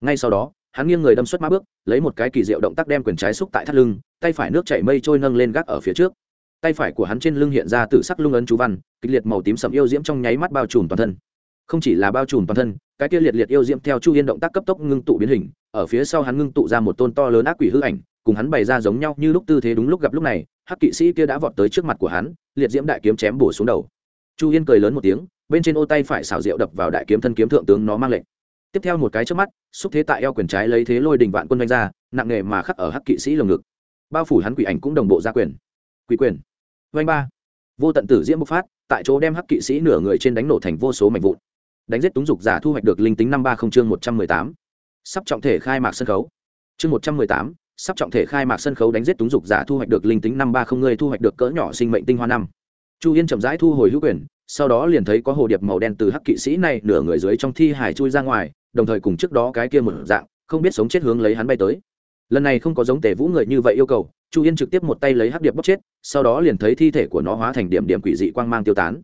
Ngay sau đó hắn nghiêng người đâm xuất mã bước, lấy một cái kỳ diệu động tác đem quyền trái xúc tại thắt lưng, tay phải nước chảy mây trôi nâng lên gác ở phía trước. Tay phải của hắn trên lưng hiện ra từ sắc lung ấn chú văn, kịch liệt màu tím sầm yêu diễm trong nháy mắt bao trùm toàn thân. Không chỉ là bao trùm toàn thân, cái kia liệt liệt yêu diễm theo chu yên động tác cấp tốc ngưng tụ biến hình, ở phía sau hắn ngưng tụ ra một tôn to lớn ác quỷ hư ảnh, cùng hắn bày ra giống nhau như lúc tư thế đúng lúc gặp lúc này, hắc kỵ sĩ kia đã vọt tới trước mặt của hắn, liệt diễm đại kiếm chém bổ xuống đầu. Chu yên cười lớn một tiếng, bên trên ô tay phải xảo diệu đập vào đại kiếm thân kiếm thượng tướng nó mang lệnh tiếp theo một cái trước mắt, xúc thế tại eo quyền trái lấy thế lôi đình vạn quân đánh ra, nặng nề mà khắc ở hắc kỵ sĩ lồng ngực. Bao phủ hắn quỷ ảnh cũng đồng bộ ra quyền. Quỷ quyền. Vanh ba. Vô tận tử diễm bộc phát, tại chỗ đem hắc kỵ sĩ nửa người trên đánh nổ thành vô số mảnh vụn. Đánh giết túng dục giả thu hoạch được linh tính năm ba không chương một trăm mười tám. Sắp trọng thể khai mạc sân khấu. Chương một trăm mười tám, sắp trọng thể khai mạc sân khấu đánh giết túng dục giả thu hoạch được linh tính năm ba không người thu hoạch được cỡ nhỏ sinh mệnh tinh hoa năm. Chu yên chậm rãi thu hồi hữu quyền, sau đó liền thấy có hồ điệp màu đen từ hắc kỵ sĩ này nửa người dưới trong thi hải chui ra ngoài đồng thời cùng trước đó cái kia một dạng, không biết sống chết hướng lấy hắn bay tới. Lần này không có giống tề vũ người như vậy yêu cầu, chu yên trực tiếp một tay lấy hắc điệp bóc chết, sau đó liền thấy thi thể của nó hóa thành điểm điểm quỷ dị quang mang tiêu tán.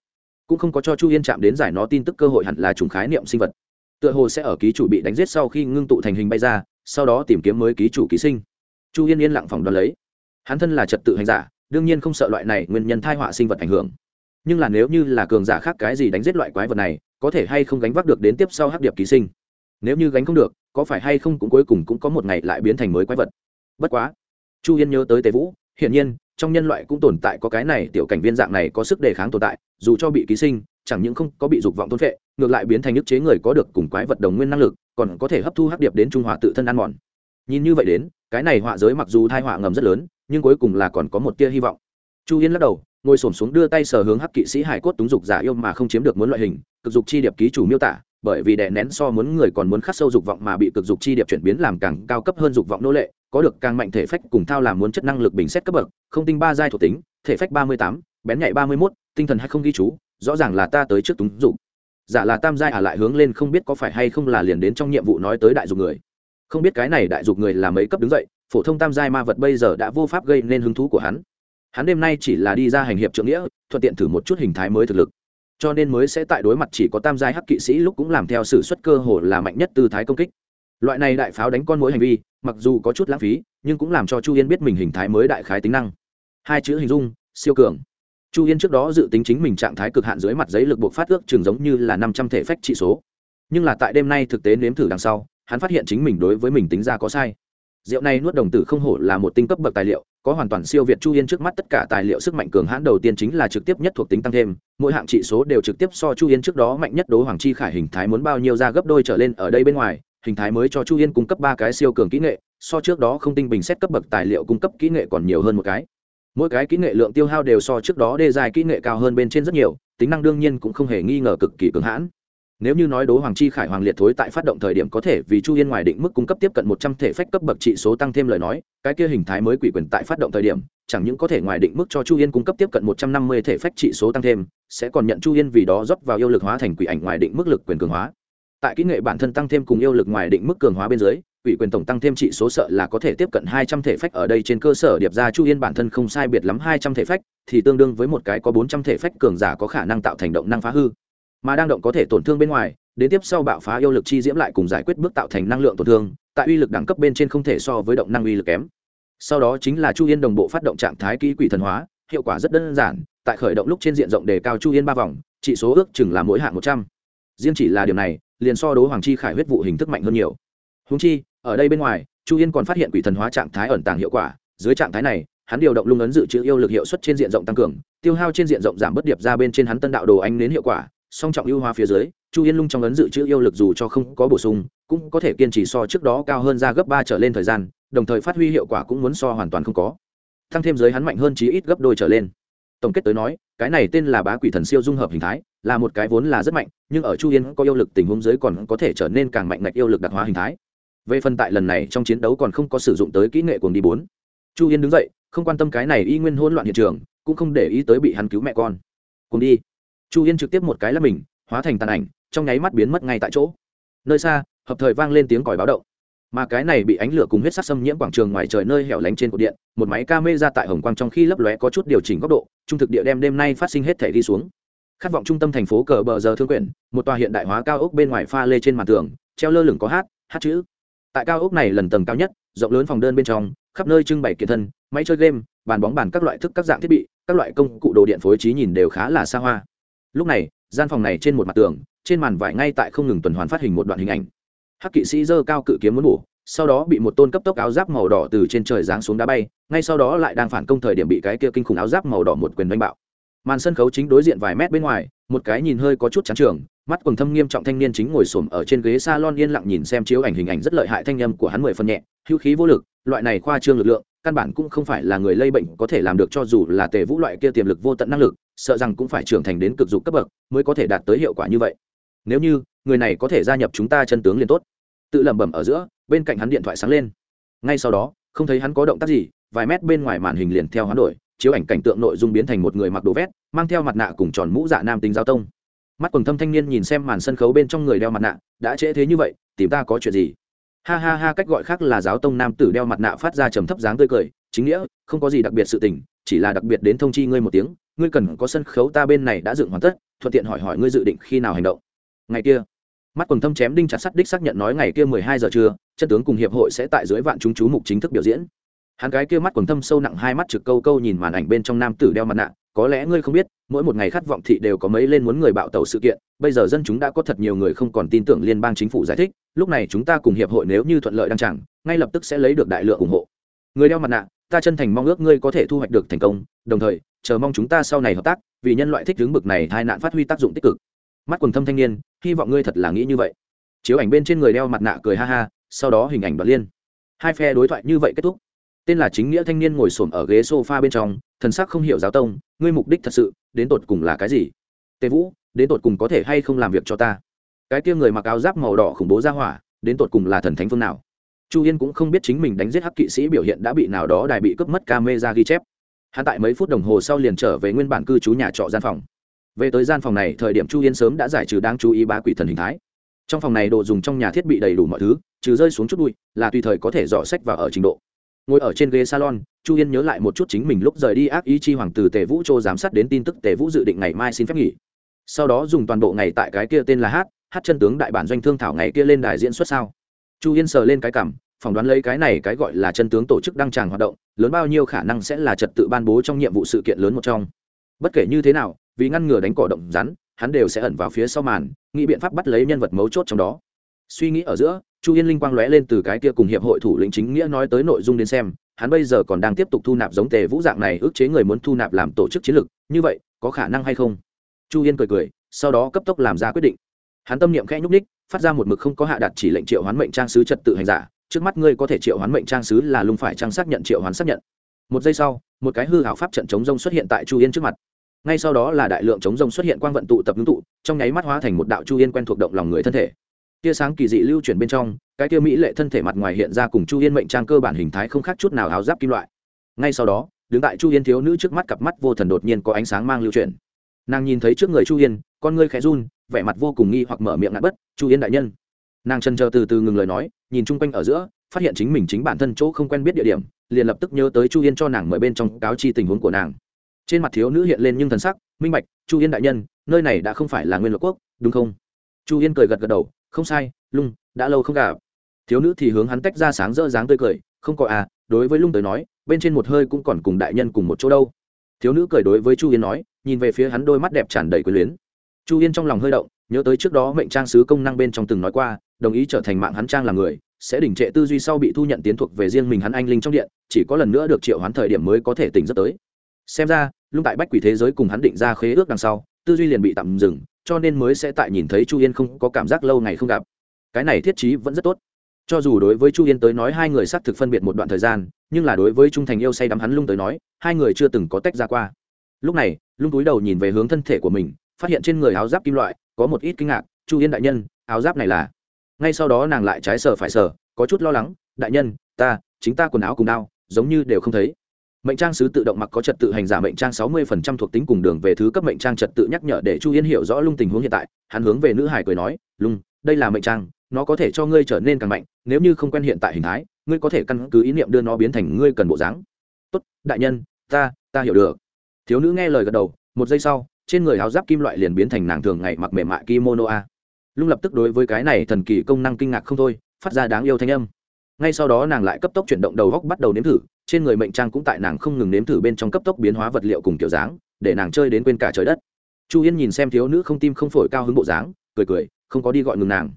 Cũng không có cho chu yên chạm đến giải nó tin tức cơ hội hẳn là trùng khái niệm sinh vật. Tựa hồ sẽ ở ký chủ bị đánh giết sau khi ngưng tụ thành hình bay ra, sau đó tìm kiếm mới ký chủ ký sinh. Chu yên yên lặng phòng đoán lấy. Hắn thân là trật tự hành giả, đương nhiên không sợ loại này nguyên nhân thai họa sinh vật ảnh hưởng. Nhưng là nếu như là cường giả khác cái gì đánh giết loại quái vật này, có thể hay không gánh vác được đến tiếp sau hắc điệp ký sinh? Nếu như gánh không được, có phải hay không cũng cuối cùng cũng có một ngày lại biến thành mới quái vật. Bất quá, chu yên nhớ tới tề vũ, hiển nhiên, trong nhân loại cũng tồn tại có cái này tiểu cảnh viên dạng này có sức đề kháng tồn tại, dù cho bị ký sinh, chẳng những không có bị dục vọng thôn phệ, ngược lại biến thành ức chế người có được cùng quái vật đồng nguyên năng lực, còn có thể hấp thu hắc điệp đến trung hòa tự thân ăn mòn. Nhìn như vậy đến, cái này họa giới mặc dù thai họa ngầm rất lớn, nhưng cuối cùng là còn có một tia hy vọng. Chu yên lắc đầu ngồi s xuống đưa tay sờ hướng hắc kỵ sĩ hải cốt túng dục giả yêu mà không chiếm được muốn loại hình, cực dục chi điệp ký chủ miêu tả, bởi vì đè nén so muốn người còn muốn khắc sâu dục vọng mà bị cực dục chi điệp chuyển biến làm càng cao cấp hơn dục vọng nô lệ, có được càng mạnh thể phách cùng thao làm muốn chất năng lực bình xét cấp bậc, không tinh ba giai thuộc tính, thể phách ba mươi tám, bén nhạy ba mươi mốt, tinh thần hay không ghi chú, rõ ràng là ta tới trước túng dục. Giả là tam giai à lại hướng lên không biết có phải hay không là liền đến trong nhiệm vụ nói tới đại dục người. Không biết cái này đại dục người là mấy cấp đứng dậy, phổ thông tam giai ma vật bây giờ đã vô pháp gây nên hứng thú của hắn hắn đêm nay chỉ là đi ra hành hiệp trượng nghĩa, thuận tiện thử một chút hình thái mới thực lực. Cho nên mới sẽ tại đối mặt chỉ có tam giai hắc kỵ sĩ lúc cũng làm theo sự xuất cơ hồ là mạnh nhất tư thái công kích. Loại này đại pháo đánh con mỗi hành vi, mặc dù có chút lãng phí, nhưng cũng làm cho chu yên biết mình hình thái mới đại khái tính năng. Hai chữ hình dung, siêu cường. Chu yên trước đó dự tính chính mình trạng thái cực hạn dưới mặt giấy lực buộc phát ước chừng giống như là năm trăm thể phách trị số. Nhưng là tại đêm nay thực tế nếm thử đằng sau, hắn phát hiện chính mình đối với mình tính ra có sai. Rượu này nuốt đồng tử không hổ là một tinh cấp bậc tài liệu có hoàn toàn siêu việt chu yên trước mắt tất cả tài liệu sức mạnh cường hãn đầu tiên chính là trực tiếp nhất thuộc tính tăng thêm, mỗi hạng trị số đều trực tiếp so chu yên trước đó mạnh nhất đố hoàng chi khải hình thái muốn bao nhiêu ra gấp đôi trở lên ở đây bên ngoài, hình thái mới cho chu yên cung cấp ba cái siêu cường kỹ nghệ, so trước đó không tinh bình xét cấp bậc tài liệu cung cấp kỹ nghệ còn nhiều hơn một cái. Mỗi cái kỹ nghệ lượng tiêu hao đều so trước đó đề dài kỹ nghệ cao hơn bên trên rất nhiều, tính năng đương nhiên cũng không hề nghi ngờ cực kỳ cường hãn nếu như nói đố hoàng chi khải hoàng liệt thối tại phát động thời điểm có thể vì chu yên ngoài định mức cung cấp tiếp cận một trăm thể phách cấp bậc trị số tăng thêm lời nói, cái kia hình thái mới quỷ quyền tại phát động thời điểm, chẳng những có thể ngoài định mức cho chu yên cung cấp tiếp cận một trăm năm mươi thể phách trị số tăng thêm, sẽ còn nhận chu yên vì đó rót vào yêu lực hóa thành quỷ ảnh ngoài định mức lực quyền cường hóa. Tại kỹ nghệ bản thân tăng thêm cùng yêu lực ngoài định mức cường hóa bên dưới, quỷ quyền tổng tăng thêm trị số sợ là có thể tiếp cận hai trăm thể phách ở đây trên cơ sở điệp ra chu yên bản thân không sai biệt lắm hai trăm thể phách, thì tương đương với một cái có bốn trăm thể phách cường giả có khả năng tạo thành động năng phá hư mà đang động có thể tổn thương bên ngoài, đến tiếp sau bạo phá yêu lực chi diễm lại cùng giải quyết bước tạo thành năng lượng tổn thương, tại uy lực đẳng cấp bên trên không thể so với động năng uy lực kém. Sau đó chính là chu yên đồng bộ phát động trạng thái kỹ quỷ thần hóa, hiệu quả rất đơn giản, tại khởi động lúc trên diện rộng đề cao chu yên ba vòng, chỉ số ước chừng là mỗi hạng một trăm. Riêng chỉ là điều này, liền so đố hoàng chi khải huyết vụ hình thức mạnh hơn nhiều. Húng chi, ở đây bên ngoài, chu yên còn phát hiện quỷ thần hóa trạng thái ẩn tàng hiệu quả, dưới trạng thái này, hắn điều động lung ấn dự trữ yêu lực hiệu suất trên diện rộng tăng cường, tiêu hao trên diện rộng giảm bất điệp ra bên trên hắn tân đạo đồ ánh đến hiệu quả song trọng ưu hóa phía dưới, chu yên lung trong ấn dự trữ yêu lực dù cho không có bổ sung, cũng có thể kiên trì so trước đó cao hơn ra gấp ba trở lên thời gian, đồng thời phát huy hiệu quả cũng muốn so hoàn toàn không có. Thăng thêm giới hắn mạnh hơn chí ít gấp đôi trở lên. Tổng kết tới nói, cái này tên là bá quỷ thần siêu dung hợp hình thái, là một cái vốn là rất mạnh, nhưng ở chu yên có yêu lực tình huống giới còn có thể trở nên càng mạnh ngạch yêu lực đặc hóa hình thái. Về phần tại lần này trong chiến đấu còn không có sử dụng tới kỹ nghệ cuồng đi bốn. Chu yên đứng dậy, không quan tâm cái này y nguyên hỗn loạn hiện trường, cũng không để ý tới bị hắn cứu mẹ con. Cùng đi chu yên trực tiếp một cái là mình, hóa thành tàn ảnh, trong nháy mắt biến mất ngay tại chỗ. Nơi xa, hợp thời vang lên tiếng còi báo động. Mà cái này bị ánh lửa cùng huyết sắc xâm nhiễm quảng trường ngoài trời nơi hẻo lánh trên cột điện, một máy ca mê ra tại hồng quang trong khi lấp lóe có chút điều chỉnh góc độ, trung thực địa đem đêm nay phát sinh hết thể đi xuống. Khát vọng trung tâm thành phố cờ bờ giờ thương quyển, một tòa hiện đại hóa cao ốc bên ngoài pha lê trên mặt tường, treo lơ lửng có hát hát chữ. Tại cao ốc này lần tầng cao nhất, rộng lớn phòng đơn bên trong, khắp nơi trưng bày kiệt thân, máy chơi game, bàn bóng bàn các loại thức các dạng thiết bị, các loại công cụ đồ điện phối trí nhìn đều khá là xa hoa lúc này, gian phòng này trên một mặt tường, trên màn vải ngay tại không ngừng tuần hoàn phát hình một đoạn hình ảnh. Hắc kỵ sĩ dơ cao cự kiếm muốn bổ, sau đó bị một tôn cấp tốc áo giáp màu đỏ từ trên trời giáng xuống đá bay, ngay sau đó lại đang phản công thời điểm bị cái kia kinh khủng áo giáp màu đỏ một quyền đánh bạo. Màn sân khấu chính đối diện vài mét bên ngoài, một cái nhìn hơi có chút chán trường, mắt quần thâm nghiêm trọng thanh niên chính ngồi xổm ở trên ghế salon yên lặng nhìn xem chiếu ảnh hình ảnh rất lợi hại thanh âm của hắn mười phần nhẹ, hữu khí vô lực, loại này khoa trương lực lượng, căn bản cũng không phải là người lây bệnh có thể làm được cho dù là tề vũ loại kia tiềm lực vô tận năng lực sợ rằng cũng phải trưởng thành đến cực dục cấp bậc mới có thể đạt tới hiệu quả như vậy. Nếu như, người này có thể gia nhập chúng ta chân tướng liền tốt. Tự lẩm bẩm ở giữa, bên cạnh hắn điện thoại sáng lên. Ngay sau đó, không thấy hắn có động tác gì, vài mét bên ngoài màn hình liền theo hắn đổi, chiếu ảnh cảnh tượng nội dung biến thành một người mặc đồ vét, mang theo mặt nạ cùng tròn mũ dạ nam tính giao thông mắt quần thâm thanh niên nhìn xem màn sân khấu bên trong người đeo mặt nạ, đã trễ thế như vậy, tìm ta có chuyện gì? Ha ha ha, cách gọi khác là giáo tông nam tử đeo mặt nạ phát ra trầm thấp dáng tươi cười, chính nghĩa, không có gì đặc biệt sự tình, chỉ là đặc biệt đến thông chi ngươi một tiếng ngươi cần có sân khấu ta bên này đã dựng hoàn tất, thuận tiện hỏi hỏi ngươi dự định khi nào hành động. Ngày kia, mắt quần thâm chém đinh chặt sắt đích xác nhận nói ngày kia mười hai giờ trưa, chân tướng cùng hiệp hội sẽ tại dưới vạn chúng chú mục chính thức biểu diễn. Hắn gái kia mắt quần thâm sâu nặng hai mắt trực câu câu nhìn màn ảnh bên trong nam tử đeo mặt nạ, có lẽ ngươi không biết, mỗi một ngày khát vọng thị đều có mấy lên muốn người bạo tàu sự kiện, bây giờ dân chúng đã có thật nhiều người không còn tin tưởng liên bang chính phủ giải thích, lúc này chúng ta cùng hiệp hội nếu như thuận lợi đăng chẳng ngay lập tức sẽ lấy được đại lượng ủng hộ. Người đeo mặt nạ ta chân thành mong ước ngươi có thể thu hoạch được thành công, đồng thời, chờ mong chúng ta sau này hợp tác, vì nhân loại thích hướng bực này hai nạn phát huy tác dụng tích cực. Mắt quần thâm thanh niên, hy vọng ngươi thật là nghĩ như vậy. Chiếu ảnh bên trên người đeo mặt nạ cười ha ha, sau đó hình ảnh bật liên hai phe đối thoại như vậy kết thúc. Tên là chính nghĩa thanh niên ngồi xổm ở ghế sofa bên trong, thần sắc không hiểu giáo tông, ngươi mục đích thật sự, đến tột cùng là cái gì? Tề vũ, đến tột cùng có thể hay không làm việc cho ta? Cái kia người mặc áo giáp màu đỏ khủng bố ra hỏa, đến tột cùng là thần thánh phương nào? Chu yên cũng không biết chính mình đánh giết hắc kỵ sĩ biểu hiện đã bị nào đó đài bị cướp mất camera ghi chép. Hắn tại mấy phút đồng hồ sau liền trở về nguyên bản cư trú nhà trọ gian phòng. Về tới gian phòng này, thời điểm chu yên sớm đã giải trừ đáng chú ý bá quỷ thần hình thái. Trong phòng này đồ dùng trong nhà thiết bị đầy đủ mọi thứ, trừ rơi xuống chút bụi, là tùy thời có thể dò sách và ở trình độ. Ngồi ở trên ghế salon, chu yên nhớ lại một chút chính mình lúc rời đi ác ý chi hoàng từ tề vũ châu giám sát đến tin tức tề vũ dự định ngày mai xin phép nghỉ. Sau đó dùng toàn bộ ngày tại cái kia tên là hát hát chân tướng đại bản doanh thương thảo ngày kia lên đài diễn xuất sao. Chu yên sờ lên cái cảm phỏng đoán lấy cái này cái gọi là chân tướng tổ chức đăng tràng hoạt động, lớn bao nhiêu khả năng sẽ là trật tự ban bố trong nhiệm vụ sự kiện lớn một trong. Bất kể như thế nào, vì ngăn ngừa đánh cỏ động rắn, hắn đều sẽ ẩn vào phía sau màn, nghĩ biện pháp bắt lấy nhân vật mấu chốt trong đó. Suy nghĩ ở giữa, chu yên linh quang lóe lên từ cái kia cùng hiệp hội thủ lĩnh chính nghĩa nói tới nội dung đến xem, hắn bây giờ còn đang tiếp tục thu nạp giống tề vũ dạng này ước chế người muốn thu nạp làm tổ chức chiến lược, như vậy, có khả năng hay không? Chu yên cười cười, sau đó cấp tốc làm ra quyết định. Hắn tâm niệm khẽ nhúc ních phát ra một mực không có hạ đặt chỉ lệnh triệu hoán mệnh trang sứ trật tự hành giả trước mắt ngươi có thể triệu hoán mệnh trang sứ là lung phải trang xác nhận, triệu hoán xác nhận. Một giây sau, một cái hư hảo pháp trận chống rông xuất hiện tại chu yên trước mặt. Ngay sau đó là đại lượng chống rông xuất hiện quang vận tụ tập ngưng tụ, trong nháy mắt hóa thành một đạo chu yên quen thuộc động lòng người thân thể. Tia sáng kỳ dị lưu chuyển bên trong, cái tia mỹ lệ thân thể mặt ngoài hiện ra cùng chu yên mệnh trang cơ bản hình thái không khác chút nào áo giáp kim loại. Ngay sau đó, đứng tại chu yên thiếu nữ trước mắt cặp mắt vô thần đột nhiên có ánh sáng mang lưu chuyển. Nàng nhìn thấy trước người chu yên, con ngươi khẽ run, vẻ mặt vô cùng nghi hoặc mở miệng ngạn bất, chu yên đại nhân nàng trần chờ từ từ ngừng lời nói, nhìn chung quanh ở giữa, phát hiện chính mình chính bản thân chỗ không quen biết địa điểm, liền lập tức nhớ tới chu yên cho nàng mời bên trong cáo chi tình huống của nàng. Trên mặt thiếu nữ hiện lên nhưng thần sắc, minh bạch, chu yên đại nhân, nơi này đã không phải là nguyên lộc quốc, đúng không? Chu yên cười gật gật đầu, không sai, lung, đã lâu không gặp. Thiếu nữ thì hướng hắn tách ra sáng rỡ dáng tươi cười, không có à đối với lung tới nói, bên trên một hơi cũng còn cùng đại nhân cùng một chỗ đâu. Thiếu nữ cười đối với chu yên nói, nhìn về phía hắn đôi mắt đẹp tràn đầy quyền luyến. Chu yên trong lòng hơi động, nhớ tới trước đó mệnh trang sứ công năng bên trong từng nói qua đồng ý trở thành mạng hắn trang làm người, sẽ đình trệ tư duy sau bị thu nhận tiến thuộc về riêng mình hắn anh linh trong điện, chỉ có lần nữa được triệu hoán thời điểm mới có thể tỉnh rất tới. Xem ra, lúc tại bách quỷ thế giới cùng hắn định ra khế ước đằng sau, tư duy liền bị tạm dừng, cho nên mới sẽ tại nhìn thấy chu yên không có cảm giác lâu ngày không gặp. Cái này thiết chí vẫn rất tốt. Cho dù đối với chu yên tới nói hai người xác thực phân biệt một đoạn thời gian, nhưng là đối với trung thành yêu say đắm hắn lung tới nói, hai người chưa từng có tách ra qua. Lúc này, lung túi đầu nhìn về hướng thân thể của mình, phát hiện trên người áo giáp kim loại, có một ít kinh ngạc, chu yên đại nhân, áo giáp này là? Ngay sau đó nàng lại trái sờ phải sờ, có chút lo lắng, đại nhân, ta, chính ta quần áo cùng đao, giống như đều không thấy. Mệnh trang sứ tự động mặc có trật tự hành giả mệnh trang sáu mươi phần trăm thuộc tính cùng đường về thứ cấp mệnh trang trật tự nhắc nhở để chu yên hiểu rõ lung tình huống hiện tại, hắn hướng về nữ hải cười nói, lung, đây là mệnh trang, nó có thể cho ngươi trở nên càng mạnh, nếu như không quen hiện tại hình thái, ngươi có thể căn cứ ý niệm đưa nó biến thành ngươi cần bộ dáng. Tốt, đại nhân, ta ta hiểu được. Thiếu nữ nghe lời gật đầu, một giây sau, trên người áo giáp kim loại liền biến thành nàng thường ngày mặc mềm mại kimono a lung lập tức đối với cái này thần kỳ công năng kinh ngạc không thôi, phát ra đáng yêu thanh âm. Ngay sau đó nàng lại cấp tốc chuyển động đầu góc bắt đầu nếm thử, trên người mệnh trang cũng tại nàng không ngừng nếm thử bên trong cấp tốc biến hóa vật liệu cùng kiểu dáng, để nàng chơi đến quên cả trời đất. Chu yên nhìn xem thiếu nữ không tim không phổi cao hứng bộ dáng, cười cười, không có đi gọi ngừng nàng.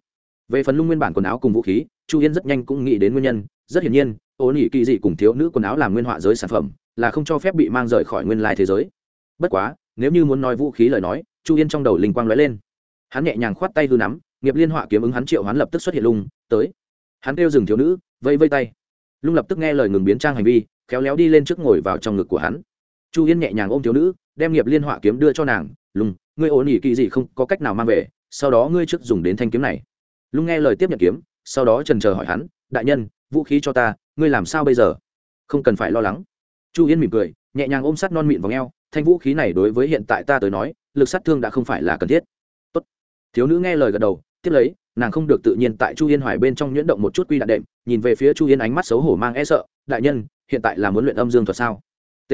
Về phần lung nguyên bản quần áo cùng vũ khí, chu yên rất nhanh cũng nghĩ đến nguyên nhân, rất hiển nhiên ô nỉ kỳ dị cùng thiếu nữ quần áo làm nguyên họa giới sản phẩm, là không cho phép bị mang rời khỏi nguyên lai thế giới. Bất quá, nếu như muốn nói vũ khí lời nói, chu yên trong đầu linh quang lóe lên hắn nhẹ nhàng khoát tay hư nắm, nghiệp liên họa kiếm ứng hắn triệu hắn lập tức xuất hiện lung, tới. Hắn kêu dừng thiếu nữ, vây vây tay. Lung lập tức nghe lời ngừng biến trang hành vi, khéo léo đi lên trước ngồi vào trong ngực của hắn. Chu yên nhẹ nhàng ôm thiếu nữ, đem nghiệp liên họa kiếm đưa cho nàng, lung, ngươi ổn ỉ kỳ gì không, có cách nào mang về, sau đó ngươi trước dùng đến thanh kiếm này. Lung nghe lời tiếp nhận kiếm, sau đó trần chờ hỏi hắn, đại nhân, vũ khí cho ta, ngươi làm sao bây giờ? Không cần phải lo lắng. Chu yên mỉm cười, nhẹ nhàng ôm sát non mịn vào ngheo thanh vũ khí này đối với hiện tại ta tới nói, lực sát thương đã không phải là cần thiết thiếu nữ nghe lời gật đầu, tiếp lấy, nàng không được tự nhiên tại chu yên hoài bên trong nhuyễn động một chút quy đạn đệm, nhìn về phía chu yên ánh mắt xấu hổ mang e sợ, đại nhân, hiện tại là muốn luyện âm dương thuật sao? T.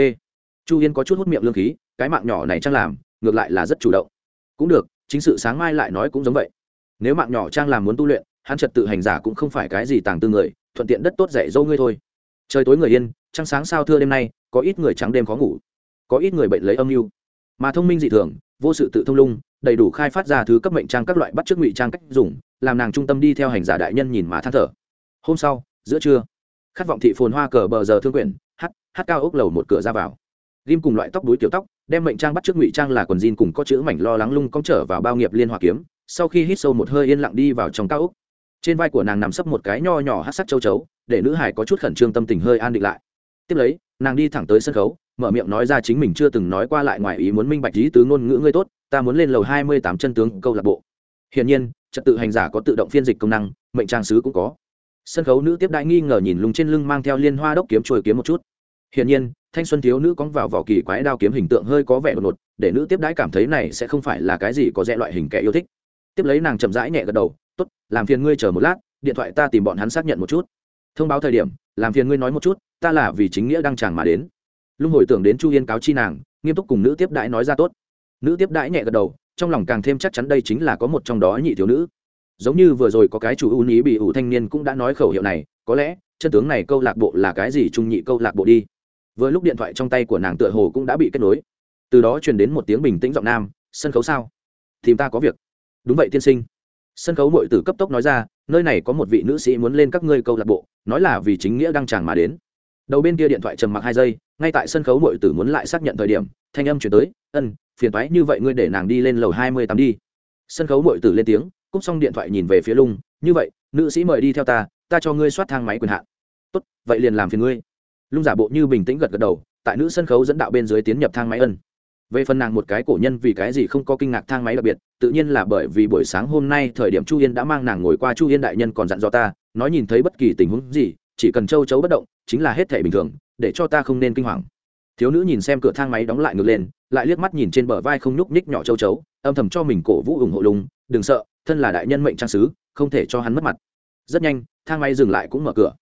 Chu yên có chút hút miệng lương khí, cái mạng nhỏ này trang làm, ngược lại là rất chủ động. Cũng được, chính sự sáng mai lại nói cũng giống vậy. Nếu mạng nhỏ trang làm muốn tu luyện, hắn trật tự hành giả cũng không phải cái gì tàng tư người, thuận tiện đất tốt dạy dâu ngươi thôi. Trời tối người yên, trăng sáng sao thưa đêm nay, có ít người trắng đêm khó ngủ, có ít người bệnh lấy âm mưu. Mà thông minh dị thường, vô sự tự thông lung đầy đủ khai phát ra thứ cấp mệnh trang các loại bắt chước ngụy trang cách dùng, làm nàng trung tâm đi theo hành giả đại nhân nhìn mà than thở. Hôm sau, giữa trưa, khát vọng thị phồn hoa cờ bờ giờ thương quyển, hát hát cao ốc lầu một cửa ra vào. Ghim cùng loại tóc đuối kiểu tóc, đem mệnh trang bắt chước ngụy trang là quần jean cùng có chữ mảnh lo lắng lung cong trở vào bao nghiệp liên hòa kiếm, sau khi hít sâu một hơi yên lặng đi vào trong cao ốc. Trên vai của nàng nằm sấp một cái nho nhỏ hát sắc châu chấu, để nữ hải có chút khẩn trương tâm tình hơi an định lại. Tiếp lấy, nàng đi thẳng tới sân khấu, mở miệng nói ra chính mình chưa từng nói qua lại ngoài ý muốn minh bạch lý tứ ngôn ngữ ngươi tốt ta muốn lên lầu hai mươi tám chân tướng câu lạc bộ. Hiển nhiên, trật tự hành giả có tự động phiên dịch công năng, mệnh trang sứ cũng có. Sân khấu nữ tiếp đại nghi ngờ nhìn lùng trên lưng mang theo liên hoa đốc kiếm trôi kiếm một chút. Hiển nhiên, thanh xuân thiếu nữ cóng vào vỏ kỳ quái đao kiếm hình tượng hơi có vẻ đột ngột, để nữ tiếp đãi cảm thấy này sẽ không phải là cái gì có rẽ loại hình kẻ yêu thích. Tiếp lấy nàng chậm rãi nhẹ gật đầu, tốt, làm phiền ngươi chờ một lát, điện thoại ta tìm bọn hắn xác nhận một chút. Thông báo thời điểm, làm phiền ngươi nói một chút, ta là vì chính nghĩa đăng tràng mà đến. Lung hồi tưởng đến chu yên cáo chi nàng, nghiêm túc cùng nữ tiếp đãi nói ra tốt nữ tiếp đãi nhẹ gật đầu, trong lòng càng thêm chắc chắn đây chính là có một trong đó nhị thiếu nữ. Giống như vừa rồi có cái chủ ưu ý bị ủ thanh niên cũng đã nói khẩu hiệu này, có lẽ, chân tướng này câu lạc bộ là cái gì trung nhị câu lạc bộ đi. Vừa lúc điện thoại trong tay của nàng tựa hồ cũng đã bị kết nối. Từ đó truyền đến một tiếng bình tĩnh giọng nam, sân khấu sao? Thì ta có việc. Đúng vậy tiên sinh. Sân khấu mội tử cấp tốc nói ra, nơi này có một vị nữ sĩ muốn lên các ngươi câu lạc bộ, nói là vì chính nghĩa đăng tràng mà đến đầu bên kia điện thoại trầm mặc hai giây, ngay tại sân khấu nội tử muốn lại xác nhận thời điểm, thanh âm chuyển tới, ân, phiền thoái như vậy ngươi để nàng đi lên lầu hai mươi tám đi. Sân khấu nội tử lên tiếng, cúp xong điện thoại nhìn về phía lung, như vậy, nữ sĩ mời đi theo ta ta cho ngươi soát thang máy quyền hạn. Tốt, vậy liền làm phiền ngươi. Lung giả bộ như bình tĩnh gật gật đầu, tại nữ sân khấu dẫn đạo bên dưới tiến nhập thang máy ân. Về phần nàng một cái cổ nhân vì cái gì không có kinh ngạc thang máy đặc biệt, tự nhiên là bởi vì buổi sáng hôm nay thời điểm chu yên đã mang nàng ngồi qua chu yên đại nhân còn dặn dò ta, nói nhìn thấy bất kỳ tình huống gì chỉ cần châu chấu bất động, chính là hết thể bình thường, để cho ta không nên kinh hoàng. Thiếu nữ nhìn xem cửa thang máy đóng lại ngược lên, lại liếc mắt nhìn trên bờ vai không nhúc nhích nhỏ châu chấu, âm thầm cho mình cổ vũ ủng hộ lùng, đừng sợ, thân là đại nhân mệnh trang sứ, không thể cho hắn mất mặt. Rất nhanh, thang máy dừng lại cũng mở cửa.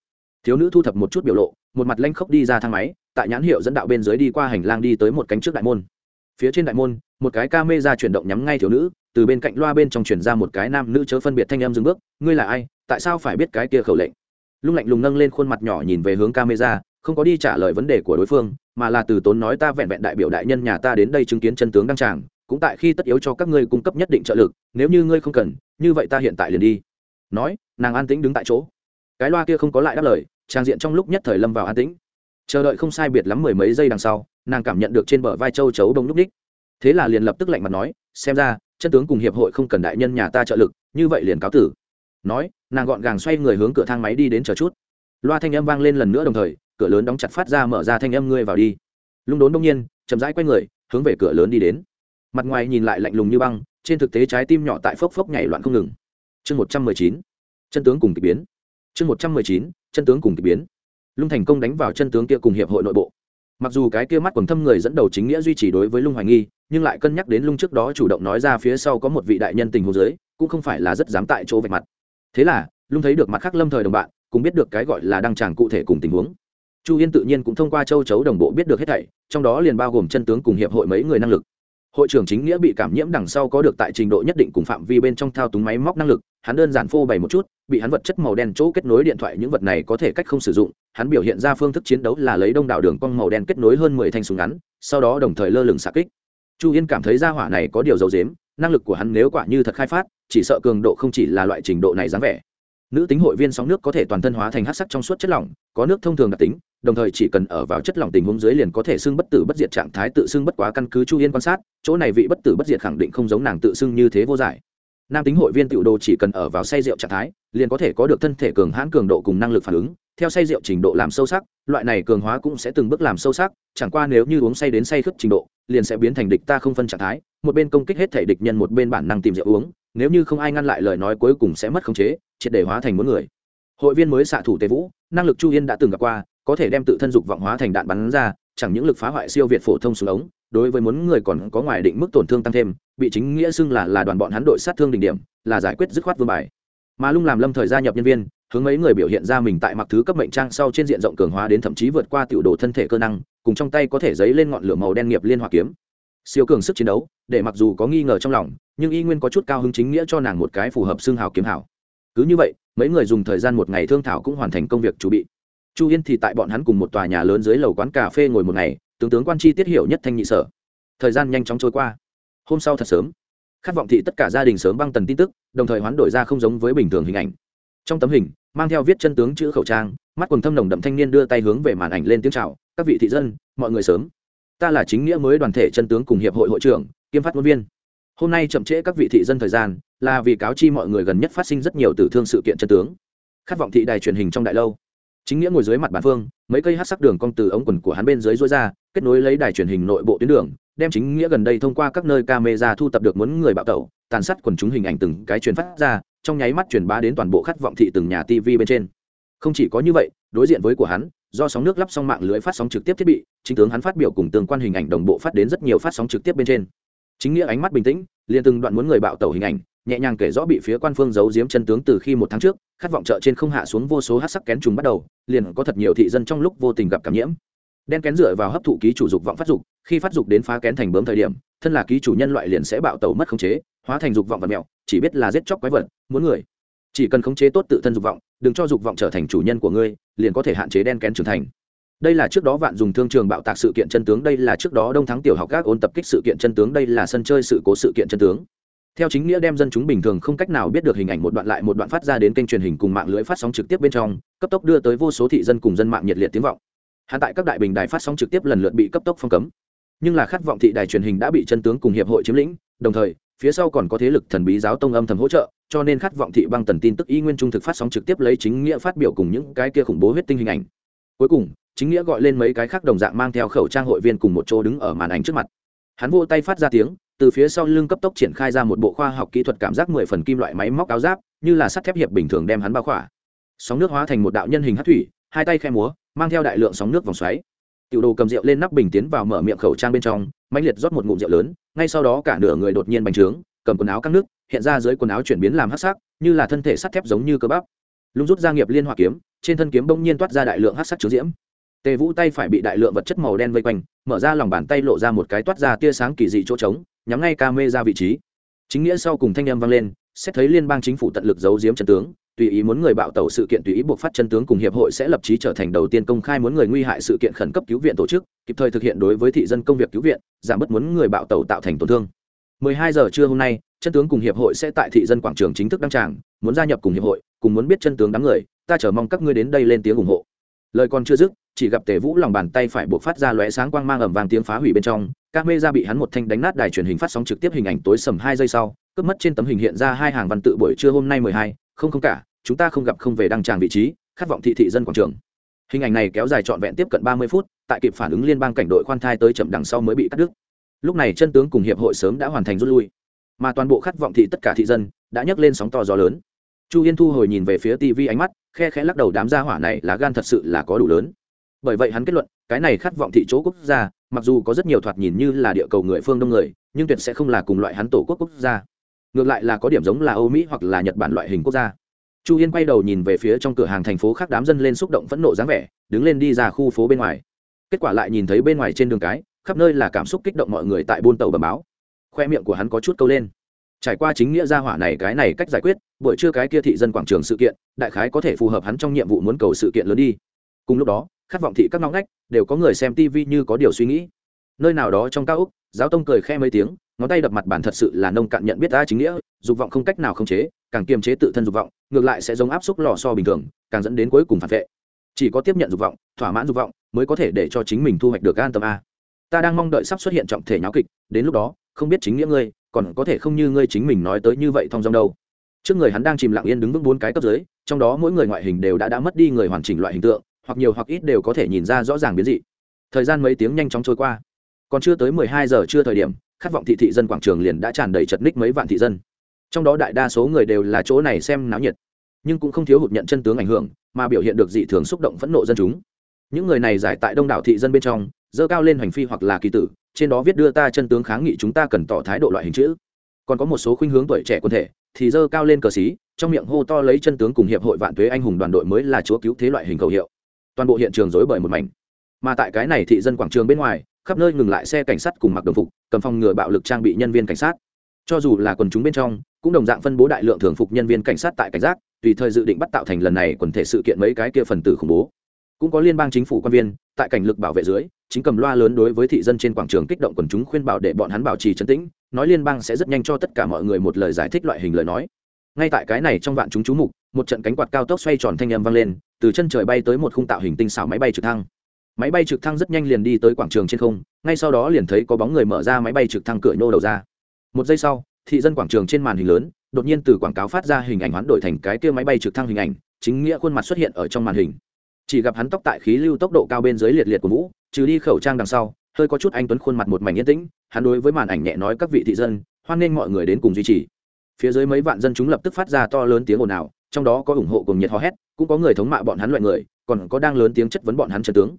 Thiếu nữ thu thập một chút biểu lộ, một mặt lanh khốc đi ra thang máy, tại nhãn hiệu dẫn đạo bên dưới đi qua hành lang đi tới một cánh trước đại môn. Phía trên đại môn, một cái ca mê ra chuyển động nhắm ngay thiếu nữ, từ bên cạnh loa bên trong chuyển ra một cái nam nữ chớ phân biệt thanh em dừng bước, ngươi là ai? Tại sao phải biết cái kia khẩu lệnh? Lung lạnh lùng nâng lên khuôn mặt nhỏ nhìn về hướng camera, không có đi trả lời vấn đề của đối phương, mà là từ tốn nói ta vẹn vẹn đại biểu đại nhân nhà ta đến đây chứng kiến chân tướng đăng tràng, cũng tại khi tất yếu cho các ngươi cung cấp nhất định trợ lực, nếu như ngươi không cần, như vậy ta hiện tại liền đi. Nói, nàng an tĩnh đứng tại chỗ. Cái loa kia không có lại đáp lời, trang diện trong lúc nhất thời lâm vào an tĩnh. Chờ đợi không sai biệt lắm mười mấy giây đằng sau, nàng cảm nhận được trên bờ vai châu chấu đông lúc ních thế là liền lập tức lạnh mặt nói, xem ra, chân tướng cùng hiệp hội không cần đại nhân nhà ta trợ lực, như vậy liền cáo tử. Nói nàng gọn gàng xoay người hướng cửa thang máy đi đến chờ chút. Loa thanh âm vang lên lần nữa đồng thời, cửa lớn đóng chặt phát ra mở ra thanh âm ngươi vào đi. Lung đốn đông nhiên, chậm rãi quay người, hướng về cửa lớn đi đến. Mặt ngoài nhìn lại lạnh lùng như băng, trên thực tế trái tim nhỏ tại phốc phốc nhảy loạn không ngừng. Chương một trăm mười chín, chân tướng cùng k ỳ biến. Chương một trăm mười chín, chân tướng cùng k ỳ biến. Lung thành công đánh vào chân tướng kia cùng hiệp hội nội bộ. Mặc dù cái kia mắt quần thâm người dẫn đầu chính nghĩa duy trì đối với lung hoài nghi, nhưng lại cân nhắc đến lung trước đó chủ động nói ra phía sau có một vị đại nhân tình hồ dưới, cũng không phải là rất dám tại chỗ vạch mặt thế là, lung thấy được mặt khác lâm thời đồng bạn cũng biết được cái gọi là đăng tràng cụ thể cùng tình huống. Chu yên tự nhiên cũng thông qua châu chấu đồng bộ biết được hết thảy, trong đó liền bao gồm chân tướng cùng hiệp hội mấy người năng lực. Hội trưởng chính nghĩa bị cảm nhiễm đằng sau có được tại trình độ nhất định cùng phạm vi bên trong thao túng máy móc năng lực, hắn đơn giản phô bày một chút, bị hắn vật chất màu đen chỗ kết nối điện thoại những vật này có thể cách không sử dụng, hắn biểu hiện ra phương thức chiến đấu là lấy đông đảo đường cong màu đen kết nối hơn mười thanh súng ngắn, sau đó đồng thời lơ lửng xạ kích. Chu yên cảm thấy ra hỏa này có điều dầu dếm năng lực của hắn nếu quả như thật khai phát chỉ sợ cường độ không chỉ là loại trình độ này dáng vẻ. Nữ tính hội viên sóng nước có thể toàn thân hóa thành hát sắc trong suốt chất lỏng, có nước thông thường đặc tính, đồng thời chỉ cần ở vào chất lỏng tình huống dưới liền có thể xưng bất tử bất diệt trạng thái tự xưng bất quá căn cứ chu yên quan sát, chỗ này vị bất tử bất diệt khẳng định không giống nàng tự xưng như thế vô giải. Nam tính hội viên tiểu đồ chỉ cần ở vào say rượu trạng thái, liền có thể có được thân thể cường hãn cường độ cùng năng lực phản ứng, theo say rượu trình độ làm sâu sắc, loại này cường hóa cũng sẽ từng bước làm sâu sắc, chẳng qua nếu như uống say đến say khất trình độ, liền sẽ biến thành địch ta không phân trạng thái, một bên công kích hết thể địch nhân một bên bản năng tìm rượu uống nếu như không ai ngăn lại lời nói cuối cùng sẽ mất khống chế, triệt để hóa thành muốn người. Hội viên mới xạ thủ tề vũ, năng lực chu yên đã từng gặp qua, có thể đem tự thân dục vọng hóa thành đạn bắn ra, chẳng những lực phá hoại siêu việt phổ thông xuống ống, đối với muốn người còn có ngoài định mức tổn thương tăng thêm, bị chính nghĩa xưng là là đoàn bọn hắn đội sát thương đỉnh điểm, là giải quyết dứt khoát vương bài. Mà lung làm lâm thời gia nhập nhân viên, hướng mấy người biểu hiện ra mình tại mặc thứ cấp mệnh trang sau trên diện rộng cường hóa đến thậm chí vượt qua tiểu đồ thân thể cơ năng, cùng trong tay có thể giấy lên ngọn lửa màu đen nghiệp liên hòa kiếm. Siêu cường sức chiến đấu, để mặc dù có nghi ngờ trong lòng nhưng y nguyên có chút cao hứng chính nghĩa cho nàng một cái phù hợp xương hào kiếm hảo cứ như vậy, mấy người dùng thời gian một ngày thương thảo cũng hoàn thành công việc chuẩn bị. Chu yên thì tại bọn hắn cùng một tòa nhà lớn dưới lầu quán cà phê ngồi một ngày, tướng tướng quan chi tiết hiểu nhất thanh nhị sở. Thời gian nhanh chóng trôi qua. Hôm sau thật sớm, khát vọng thị tất cả gia đình sớm băng tần tin tức, đồng thời hoán đổi ra không giống với bình thường hình ảnh. Trong tấm hình, mang theo viết chân tướng chữ khẩu trang, mắt quần thâm nồng đậm thanh niên đưa tay hướng về màn ảnh lên tiếng chào, các vị thị dân, mọi người sớm. Ta là chính nghĩa mới đoàn thể chân tướng cùng hiệp hội hội trưởng, kiêm phát ngôn viên hôm nay chậm trễ các vị thị dân thời gian, là vì cáo chi mọi người gần nhất phát sinh rất nhiều tử thương sự kiện chân tướng. Khát vọng thị đài truyền hình trong đại lâu. Chính nghĩa ngồi dưới mặt bàn phương, mấy cây hát sắc đường cong từ ống quần của hắn bên dưới rối ra, kết nối lấy đài truyền hình nội bộ tuyến đường, đem chính nghĩa gần đây thông qua các nơi camera thu tập được muốn người bạo tẩu, tàn sát quần chúng hình ảnh từng cái truyền phát ra, trong nháy mắt truyền bá đến toàn bộ khát vọng thị từng nhà tv bên trên. Không chỉ có như vậy, đối diện với của hắn, do sóng nước lắp xong mạng lưới phát sóng trực tiếp thiết bị, chính tướng hắn phát biểu cùng tương quan hình ảnh đồng bộ phát đến rất nhiều phát sóng trực tiếp bên trên chính nghĩa ánh mắt bình tĩnh, liền từng đoạn muốn người bạo tẩu hình ảnh, nhẹ nhàng kể rõ bị phía quan phương giấu giếm chân tướng từ khi một tháng trước, khát vọng chợ trên không hạ xuống vô số hát sắc kén trùng bắt đầu, liền có thật nhiều thị dân trong lúc vô tình gặp cảm nhiễm. Đen kén dựa vào hấp thụ ký chủ dục vọng phát dục, khi phát dục đến phá kén thành bướm thời điểm, thân là ký chủ nhân loại liền sẽ bạo tẩu mất khống chế, hóa thành dục vọng và mẹo, chỉ biết là giết chóc quái vật, muốn người. Chỉ cần khống chế tốt tự thân dục vọng, đừng cho dục vọng trở thành chủ nhân của ngươi, liền có thể hạn chế đen kén trưởng thành đây là trước đó vạn dùng thương trường bạo tạc sự kiện chân tướng, đây là trước đó đông thắng tiểu học các ôn tập kích sự kiện chân tướng, đây là sân chơi sự cố sự kiện chân tướng. Theo chính nghĩa đem dân chúng bình thường không cách nào biết được hình ảnh một đoạn lại một đoạn phát ra đến kênh truyền hình cùng mạng lưới phát sóng trực tiếp bên trong, cấp tốc đưa tới vô số thị dân cùng dân mạng nhiệt liệt tiếng vọng. Hạn tại các đại bình đài phát sóng trực tiếp lần lượt bị cấp tốc phong cấm. Nhưng là khát vọng thị đài truyền hình đã bị chân tướng cùng hiệp hội chiếm lĩnh, đồng thời, phía sau còn có thế lực thần bí giáo tông âm thầm hỗ trợ, cho nên khát vọng thị băng tần tin tức y nguyên trung thực phát sóng trực tiếp lấy chính nghĩa phát biểu cùng những cái kia khủng bố huyết tinh hình ảnh. Cuối cùng chính nghĩa gọi lên mấy cái khác đồng dạng mang theo khẩu trang hội viên cùng một chỗ đứng ở màn ảnh trước mặt. Hắn vô tay phát ra tiếng, từ phía sau lưng cấp tốc triển khai ra một bộ khoa học kỹ thuật cảm giác mười phần kim loại máy móc áo giáp, như là sắt thép hiệp bình thường đem hắn bao khỏa. Sóng nước hóa thành một đạo nhân hình hát thủy, hai tay khe múa, mang theo đại lượng sóng nước vòng xoáy. Tiểu đồ cầm rượu lên nắp bình tiến vào mở miệng khẩu trang bên trong mạnh liệt rót một ngụm rượu lớn, ngay sau đó cả nửa người đột nhiên bành trướng, cầm quần áo căng nước, hiện ra dưới quần áo chuyển biến làm hát sắc, như là thân thể sắt thép giống như cơ bắp. Lung rút ra nghiệp liên hoa kiếm, trên thân kiếm bỗng nhiên toát ra đại lượng hát sắc chứa diễm tề vũ tay phải bị đại lượng vật chất màu đen vây quanh, mở ra lòng bàn tay lộ ra một cái toát ra tia sáng kỳ dị chỗ trống, nhắm ngay ca mê ra vị trí. Chính nghĩa sau cùng thanh âm vang lên, xét thấy liên bang chính phủ tận lực giấu giếm chân tướng, tùy ý muốn người bạo tẩu sự kiện, tùy ý buộc phát chân tướng cùng hiệp hội sẽ lập trí trở thành đầu tiên công khai muốn người nguy hại sự kiện khẩn cấp cứu viện tổ chức, kịp thời thực hiện đối với thị dân công việc cứu viện, giảm bớt muốn người bạo tẩu tạo thành tổn thương. 12 giờ trưa hôm nay, chân tướng cùng hiệp hội sẽ tại thị dân quảng trường chính thức đăng tràng, muốn gia nhập cùng hiệp hội, cùng muốn biết chân tướng đám người, ta chờ mong các ngươi đến đây lên tiếng ủng hộ. Lời còn chưa dứt chỉ gặp tề vũ lòng bàn tay phải buộc phát ra lóe sáng quang mang ẩm vàng tiếng phá hủy bên trong, các mê ra bị hắn một thanh đánh nát đài truyền hình phát sóng trực tiếp hình ảnh tối sầm hai giây sau, cướp mất trên tấm hình hiện ra hai hàng văn tự buổi trưa hôm nay mười hai, không không cả, chúng ta không gặp không về đăng tràng vị trí, khát vọng thị thị dân quảng trường. Hình ảnh này kéo dài trọn vẹn tiếp cận ba mươi phút, tại kịp phản ứng liên bang cảnh đội khoan thai tới chậm đằng sau mới bị cắt đứt. Lúc này chân tướng cùng hiệp hội sớm đã hoàn thành rút lui. Mà toàn bộ khát vọng thị tất cả thị dân đã nhấc lên sóng to gió lớn. Chu yên thu hồi nhìn về phía tv ánh mắt, khe khẽ lắc đầu đám gia hỏa này là gan thật sự là có đủ lớn bởi vậy hắn kết luận, cái này khát vọng thị chỗ quốc gia, mặc dù có rất nhiều thoạt nhìn như là địa cầu người phương đông người, nhưng tuyệt sẽ không là cùng loại hắn tổ quốc quốc gia. Ngược lại là có điểm giống là âu mỹ hoặc là nhật bản loại hình quốc gia. Chu yên quay đầu nhìn về phía trong cửa hàng thành phố khác đám dân lên xúc động phẫn nộ dáng vẻ, đứng lên đi ra khu phố bên ngoài. Kết quả lại nhìn thấy bên ngoài trên đường cái, khắp nơi là cảm xúc kích động mọi người tại buôn tàu bầm báo. Khoe miệng của hắn có chút câu lên. Trải qua chính nghĩa gia hỏa này cái này cách giải quyết, buổi trưa cái kia thị dân quảng trường sự kiện, đại khái có thể phù hợp hắn trong nhiệm vụ muốn cầu sự kiện lớn đi. Cùng lúc đó khát vọng thị các ngóng ngách, đều có người xem tv như có điều suy nghĩ. Nơi nào đó trong cao úc, giáo tông cười khe mấy tiếng, ngón tay đập mặt bản thật sự là nông cạn nhận biết ta chính nghĩa, dục vọng không cách nào khống chế, càng kiềm chế tự thân dục vọng, ngược lại sẽ giống áp xúc lò so bình thường, càng dẫn đến cuối cùng phản vệ. Chỉ có tiếp nhận dục vọng, thỏa mãn dục vọng, mới có thể để cho chính mình thu hoạch được an tâm a. Ta đang mong đợi sắp xuất hiện trọng thể nháo kịch, đến lúc đó, không biết chính nghĩa ngươi, còn có thể không như ngươi chính mình nói tới như vậy thong dong đâu. Trước người hắn đang chìm lặng yên đứng vững bốn cái cấp dưới, trong đó mỗi người ngoại hình đều đã đã mất đi người hoàn chỉnh loại hình tượng hoặc nhiều hoặc ít đều có thể nhìn ra rõ ràng biến dị. Thời gian mấy tiếng nhanh chóng trôi qua. Còn chưa tới mười hai giờ trưa thời điểm, khát vọng thị thị dân quảng trường liền đã tràn đầy chật ních mấy vạn thị dân. Trong đó đại đa số người đều là chỗ này xem náo nhiệt, nhưng cũng không thiếu hụt nhận chân tướng ảnh hưởng, mà biểu hiện được dị thường xúc động phẫn nộ dân chúng. Những người này giải tại đông đảo thị dân bên trong, dơ cao lên hành phi hoặc là kỳ tử, trên đó viết đưa ta chân tướng kháng nghị chúng ta cần tỏ thái độ loại hình chữ. Còn có một số khuynh hướng tuổi trẻ quân thể, thì dơ cao lên cờ xí, trong miệng hô to lấy chân tướng cùng hiệp hội vạn tuế anh hùng đoàn đội mới là chúa cứu thế loại hình cầu hiệu toàn bộ hiện trường rối bời một mảnh. Mà tại cái này thị dân quảng trường bên ngoài, khắp nơi ngừng lại xe cảnh sát cùng mặc đồng phục, cầm phòng ngừa bạo lực trang bị nhân viên cảnh sát. Cho dù là quần chúng bên trong, cũng đồng dạng phân bố đại lượng thường phục nhân viên cảnh sát tại cảnh giác, tùy thời dự định bắt tạo thành lần này quần thể sự kiện mấy cái kia phần tử khủng bố. Cũng có liên bang chính phủ quan viên, tại cảnh lực bảo vệ dưới, chính cầm loa lớn đối với thị dân trên quảng trường kích động quần chúng khuyên bảo để bọn hắn bảo trì trấn tĩnh, nói liên bang sẽ rất nhanh cho tất cả mọi người một lời giải thích loại hình lời nói. Ngay tại cái này trong vạn chúng chú mục một trận cánh quạt cao tốc xoay tròn thanh âm vang lên, từ chân trời bay tới một khung tạo hình tinh xảo máy bay trực thăng. Máy bay trực thăng rất nhanh liền đi tới quảng trường trên không, ngay sau đó liền thấy có bóng người mở ra máy bay trực thăng cửa nhô đầu ra. Một giây sau, thị dân quảng trường trên màn hình lớn, đột nhiên từ quảng cáo phát ra hình ảnh hoán đổi thành cái kia máy bay trực thăng hình ảnh, chính nghĩa khuôn mặt xuất hiện ở trong màn hình. Chỉ gặp hắn tóc tại khí lưu tốc độ cao bên dưới liệt liệt của vũ trừ đi khẩu trang đằng sau, hơi có chút anh tuấn khuôn mặt một mảnh yên tĩnh, hắn đối với màn ảnh nhẹ nói các vị thị dân, hoan nghênh mọi người đến cùng duy trì. Phía dưới mấy vạn dân chúng lập tức phát ra to lớn tiếng ồn ào trong đó có ủng hộ cùng nhiệt hò hét, cũng có người thống mạ bọn hắn loại người, còn có đang lớn tiếng chất vấn bọn hắn trần tướng.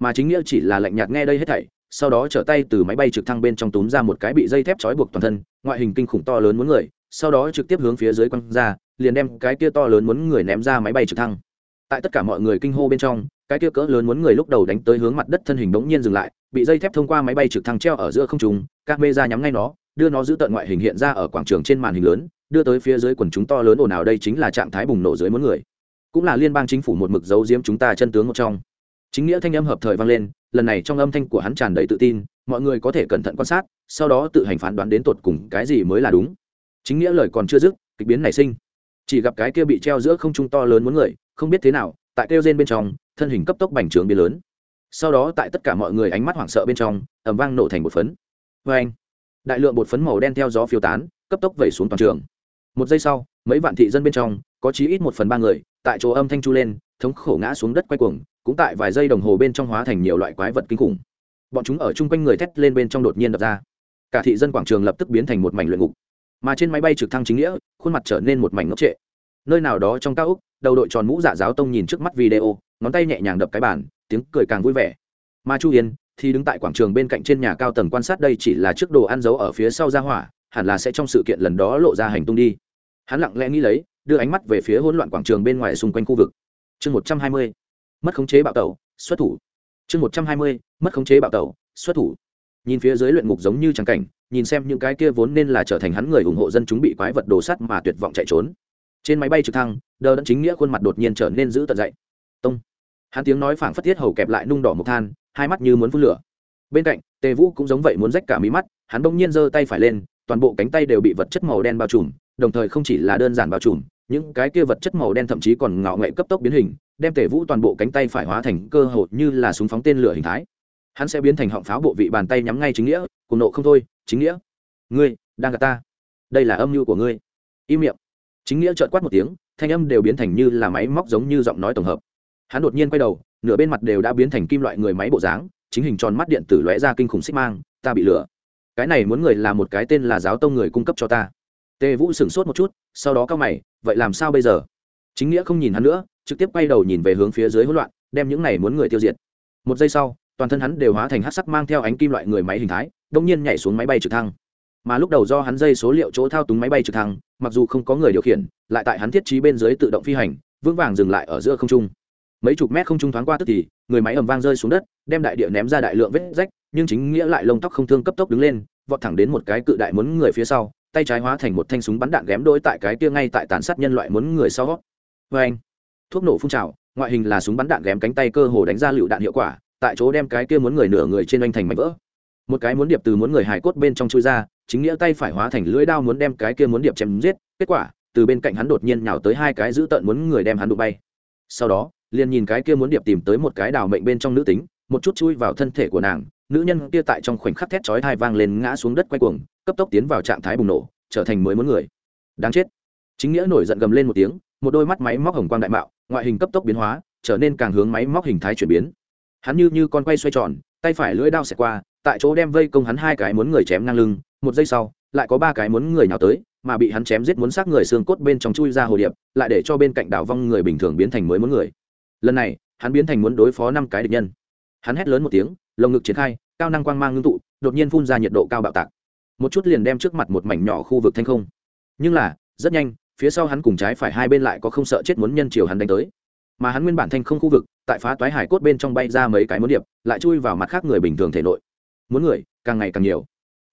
Mà chính nghĩa chỉ là lạnh nhạt nghe đây hết thảy, sau đó trở tay từ máy bay trực thăng bên trong túm ra một cái bị dây thép trói buộc toàn thân, ngoại hình kinh khủng to lớn muốn người, sau đó trực tiếp hướng phía dưới quăng ra, liền đem cái kia to lớn muốn người ném ra máy bay trực thăng. Tại tất cả mọi người kinh hô bên trong, cái kia cỡ lớn muốn người lúc đầu đánh tới hướng mặt đất thân hình bỗng nhiên dừng lại, bị dây thép thông qua máy bay trực thăng treo ở giữa không trung, các mê ra nhắm ngay nó, đưa nó giữ tận ngoại hình hiện ra ở quảng trường trên màn hình lớn đưa tới phía dưới quần chúng to lớn ồn ào đây chính là trạng thái bùng nổ dưới muốn người. Cũng là liên bang chính phủ một mực giấu giếm chúng ta chân tướng một trong. Chính nghĩa thanh âm hợp thời vang lên, lần này trong âm thanh của hắn tràn đầy tự tin, mọi người có thể cẩn thận quan sát, sau đó tự hành phán đoán đến tột cùng cái gì mới là đúng. Chính nghĩa lời còn chưa dứt, kịch biến nảy sinh. Chỉ gặp cái kia bị treo giữa không trung to lớn muốn người, không biết thế nào, tại kêu rên bên trong, thân hình cấp tốc bành trướng biến lớn. Sau đó tại tất cả mọi người ánh mắt hoảng sợ bên trong ẩm vang nổ thành một phấn. Vê anh đại lượng bột phấn màu đen theo gió phiêu tán, cấp tốc vẩy xuống toàn trường một giây sau, mấy vạn thị dân bên trong, có chí ít một phần ba người, tại chỗ âm thanh chu lên, thống khổ ngã xuống đất quay cuồng, cũng tại vài giây đồng hồ bên trong hóa thành nhiều loại quái vật kinh khủng. Bọn chúng ở chung quanh người thét lên bên trong đột nhiên đập ra. Cả thị dân quảng trường lập tức biến thành một mảnh luyện ngục. Mà trên máy bay trực thăng chính nghĩa, khuôn mặt trở nên một mảnh ngốc trệ. Nơi nào đó trong cao úc đầu đội tròn mũ giả giáo tông nhìn trước mắt video, ngón tay nhẹ nhàng đập cái bàn, tiếng cười càng vui vẻ. Mà chu yên thì đứng tại quảng trường bên cạnh trên nhà cao tầng quan sát đây chỉ là chiếc đồ ăn giấu ở phía sau ra hỏa hẳn là sẽ trong sự kiện lần đó lộ ra hành tung đi. Hắn lặng lẽ nghĩ lấy, đưa ánh mắt về phía hỗn loạn quảng trường bên ngoài xung quanh khu vực. Chương một trăm hai mươi, mất khống chế bạo tẩu, xuất thủ. Chương một trăm hai mươi, mất khống chế bạo tẩu, xuất thủ. Nhìn phía dưới luyện ngục giống như trắng cảnh, nhìn xem những cái kia vốn nên là trở thành hắn người ủng hộ dân chúng bị quái vật đồ sắt mà tuyệt vọng chạy trốn. Trên máy bay trực thăng, đờ đẫn chính nghĩa khuôn mặt đột nhiên trở nên giữ tận dậy. Tông. Hắn tiếng nói phảng phất thiết hầu kẹp lại nung đỏ mộc than, hai mắt như muốn phun lửa. Bên cạnh, tề vũ cũng giống vậy muốn rách cả mí mắt, hắn bỗng nhiên giơ tay phải lên toàn bộ cánh tay đều bị vật chất màu đen bao trùm, đồng thời không chỉ là đơn giản bao trùm, những cái kia vật chất màu đen thậm chí còn ngạo nghệ cấp tốc biến hình, đem tể vũ toàn bộ cánh tay phải hóa thành cơ hội như là súng phóng tên lửa hình thái. Hắn sẽ biến thành họng pháo bộ vị bàn tay nhắm ngay chính nghĩa, cùng nộ không thôi, chính nghĩa. Ngươi, đang gặp ta. Đây là âm mưu của ngươi. Im miệng. Chính nghĩa trợn quát một tiếng, thanh âm đều biến thành như là máy móc giống như giọng nói tổng hợp. Hắn đột nhiên quay đầu, nửa bên mặt đều đã biến thành kim loại người máy bộ dáng, chính hình tròn mắt điện tử lóe ra kinh khủng xích mang, ta bị lửa cái này muốn người là một cái tên là giáo tông người cung cấp cho ta. Tề vũ sửng sốt một chút, sau đó cao mày, vậy làm sao bây giờ? Chính nghĩa không nhìn hắn nữa, trực tiếp quay đầu nhìn về hướng phía dưới hỗn loạn, đem những này muốn người tiêu diệt. Một giây sau, toàn thân hắn đều hóa thành hát sắc mang theo ánh kim loại người máy hình thái, đông nhiên nhảy xuống máy bay trực thăng. Mà lúc đầu do hắn dây số liệu chỗ thao túng máy bay trực thăng, mặc dù không có người điều khiển, lại tại hắn thiết trí bên dưới tự động phi hành, vững vàng dừng lại ở giữa không trung. Mấy chục mét không trung thoáng qua tức thì, người máy ầm vang rơi xuống đất, đem đại địa ném ra đại lượng vết rách nhưng chính nghĩa lại lông tóc không thương cấp tốc đứng lên, vọt thẳng đến một cái cự đại muốn người phía sau, tay trái hóa thành một thanh súng bắn đạn ghém đôi tại cái kia ngay tại tàn sát nhân loại muốn người sau vê vâng anh. Thuốc nổ phun trào, ngoại hình là súng bắn đạn ghém cánh tay cơ hồ đánh ra lựu đạn hiệu quả, tại chỗ đem cái kia muốn người nửa người trên oanh thành mảnh vỡ. Một cái muốn điệp từ muốn người hài cốt bên trong chui ra, chính nghĩa tay phải hóa thành lưỡi đao muốn đem cái kia muốn điệp chém giết, kết quả, từ bên cạnh hắn đột nhiên nhào tới hai cái giữ tận muốn người đem hắn đụng bay. Sau đó, liền nhìn cái kia muốn điệp tìm tới một cái đào mệnh bên trong nữ tính, một chút chui vào thân thể của nàng nữ nhân kia tại trong khoảnh khắc thét chói thai vang lên ngã xuống đất quay cuồng, cấp tốc tiến vào trạng thái bùng nổ, trở thành mới muốn người. Đáng chết. Chính nghĩa nổi giận gầm lên một tiếng, một đôi mắt máy móc hồng quang đại mạo, ngoại hình cấp tốc biến hóa, trở nên càng hướng máy móc hình thái chuyển biến. Hắn như như con quay xoay tròn, tay phải lưỡi đao xẹt qua, tại chỗ đem vây công hắn hai cái muốn người chém ngang lưng, một giây sau, lại có ba cái muốn người nào tới, mà bị hắn chém giết muốn xác người xương cốt bên trong chui ra hồ điệp, lại để cho bên cạnh đảo vong người bình thường biến thành mới muốn người. Lần này, hắn biến thành muốn đối phó năm cái địch nhân. Hắn hét lớn một tiếng lồng ngực triển khai, cao năng quang mang ngưng tụ, đột nhiên phun ra nhiệt độ cao bạo tạc. Một chút liền đem trước mặt một mảnh nhỏ khu vực thanh không. Nhưng là, rất nhanh, phía sau hắn cùng trái phải hai bên lại có không sợ chết muốn nhân chiều hắn đánh tới. Mà hắn nguyên bản thanh không khu vực, tại phá toái hải cốt bên trong bay ra mấy cái muốn điệp, lại chui vào mặt khác người bình thường thể nội. Muốn người, càng ngày càng nhiều.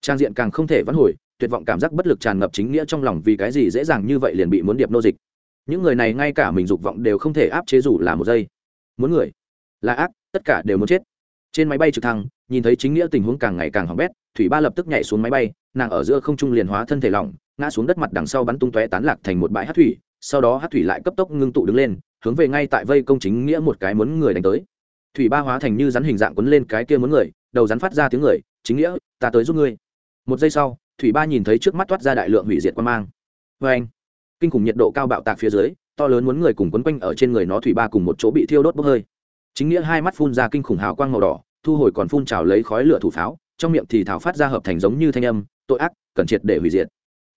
Trang diện càng không thể vãn hồi, tuyệt vọng cảm giác bất lực tràn ngập chính nghĩa trong lòng vì cái gì dễ dàng như vậy liền bị muốn điệp nô dịch. Những người này ngay cả mình dục vọng đều không thể áp chế dù là một giây. Muốn người, là ác, tất cả đều muốn chết trên máy bay trực thăng, nhìn thấy chính nghĩa tình huống càng ngày càng hỏng bét, thủy ba lập tức nhảy xuống máy bay, nàng ở giữa không trung liền hóa thân thể lỏng, ngã xuống đất mặt đằng sau bắn tung tóe tán lạc thành một bãi hát thủy, sau đó hát thủy lại cấp tốc ngưng tụ đứng lên, hướng về ngay tại vây công chính nghĩa một cái muốn người đánh tới. Thủy ba hóa thành như rắn hình dạng quấn lên cái kia muốn người, đầu rắn phát ra tiếng người, chính nghĩa, ta tới giúp ngươi. Một giây sau, thủy ba nhìn thấy trước mắt toát ra đại lượng hủy diệt quan mang. Vê anh, kinh khủng nhiệt độ cao bạo tạc phía dưới, to lớn muốn người cùng quấn quanh ở trên người nó thủy ba cùng một chỗ bị thiêu đốt bốc hơi chính nghĩa hai mắt phun ra kinh khủng hào quang màu đỏ, thu hồi còn phun trào lấy khói lửa thủ pháo, trong miệng thì thảo phát ra hợp thành giống như thanh âm, tội ác, cần triệt để hủy diệt,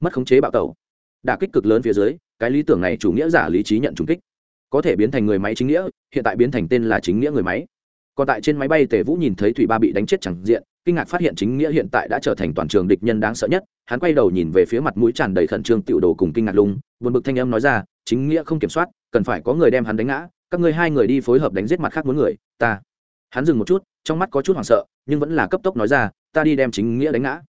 mất khống chế bạo tẩu. Đả kích cực lớn phía dưới, cái lý tưởng này chủ nghĩa giả lý trí nhận trùng kích, có thể biến thành người máy chính nghĩa, hiện tại biến thành tên là chính nghĩa người máy. Còn tại trên máy bay, tề vũ nhìn thấy thủy ba bị đánh chết chẳng diện, kinh ngạc phát hiện chính nghĩa hiện tại đã trở thành toàn trường địch nhân đáng sợ nhất, hắn quay đầu nhìn về phía mặt mũi tràn đầy khẩn trương tiểu đồ cùng kinh ngạc lung, buồn bực thanh âm nói ra, chính nghĩa không kiểm soát, cần phải có người đem hắn đánh ngã các ngươi hai người đi phối hợp đánh giết mặt khác muốn người, ta. Hắn dừng một chút, trong mắt có chút hoảng sợ, nhưng vẫn là cấp tốc nói ra, ta đi đem chính nghĩa đánh ngã.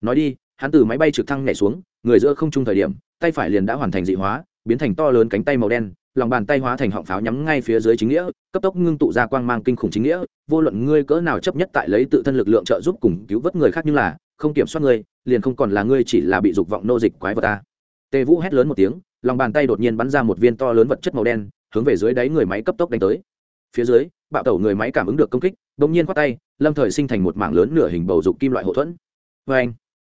Nói đi, hắn từ máy bay trực thăng nhảy xuống, người giữa không trung thời điểm, tay phải liền đã hoàn thành dị hóa, biến thành to lớn cánh tay màu đen, lòng bàn tay hóa thành họng pháo nhắm ngay phía dưới chính nghĩa, cấp tốc ngưng tụ ra quang mang kinh khủng chính nghĩa, vô luận ngươi cỡ nào chấp nhất tại lấy tự thân lực lượng trợ giúp cùng cứu vớt người khác như là, không kiểm soát ngươi, liền không còn là ngươi chỉ là bị dục vọng nô dịch quái vật ta. Tề vũ hét lớn một tiếng, lòng bàn tay đột nhiên bắn ra một viên to lớn vật chất màu đen hướng về dưới đáy người máy cấp tốc đánh tới. Phía dưới, bạo tẩu người máy cảm ứng được công kích đ ỗ n g nhiên khoác tay, lâm thời sinh thành một mảng lớn nửa hình bầu dục kim loại hộ thuẫn. Vê anh,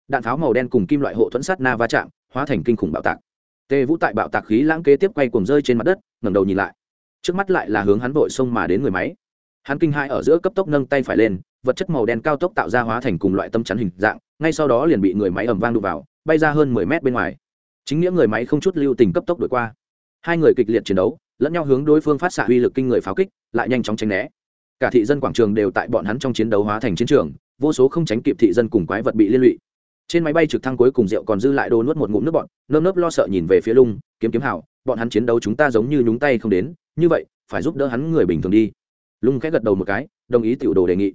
đạn pháo màu đen cùng kim loại hộ thuẫn sát na va chạm, hóa thành kinh khủng bạo tạc. Tê vũ tại bạo tạc khí lãng kế tiếp quay cuồng rơi trên mặt đất, ngẩng đầu nhìn lại. Trước mắt lại là hướng hắn vội xông mà đến người máy. Hắn kinh hai ở giữa cấp tốc nâng tay phải lên, vật chất màu đen cao tốc tạo ra hóa thành cùng loại tâm chắn hình dạng, ngay sau đó liền bị người máy ầm vang đụng vào, bay ra hơn mười mét bên ngoài. Chính nghĩa người máy không chút lưu tình cấp tốc đuổi qua. Hai người kịch liệt chiến đấu lẫn nhau hướng đối phương phát xạ uy lực kinh người pháo kích, lại nhanh chóng tránh né. Cả thị dân quảng trường đều tại bọn hắn trong chiến đấu hóa thành chiến trường, vô số không tránh kịp thị dân cùng quái vật bị liên lụy. Trên máy bay trực thăng cuối cùng rượu còn dư lại đồ nuốt một ngụm nước bọn, nơm nớp lo sợ nhìn về phía lung, kiếm kiếm hảo, bọn hắn chiến đấu chúng ta giống như nhúng tay không đến, như vậy, phải giúp đỡ hắn người bình thường đi. Lung khẽ gật đầu một cái, đồng ý tiểu đồ đề nghị.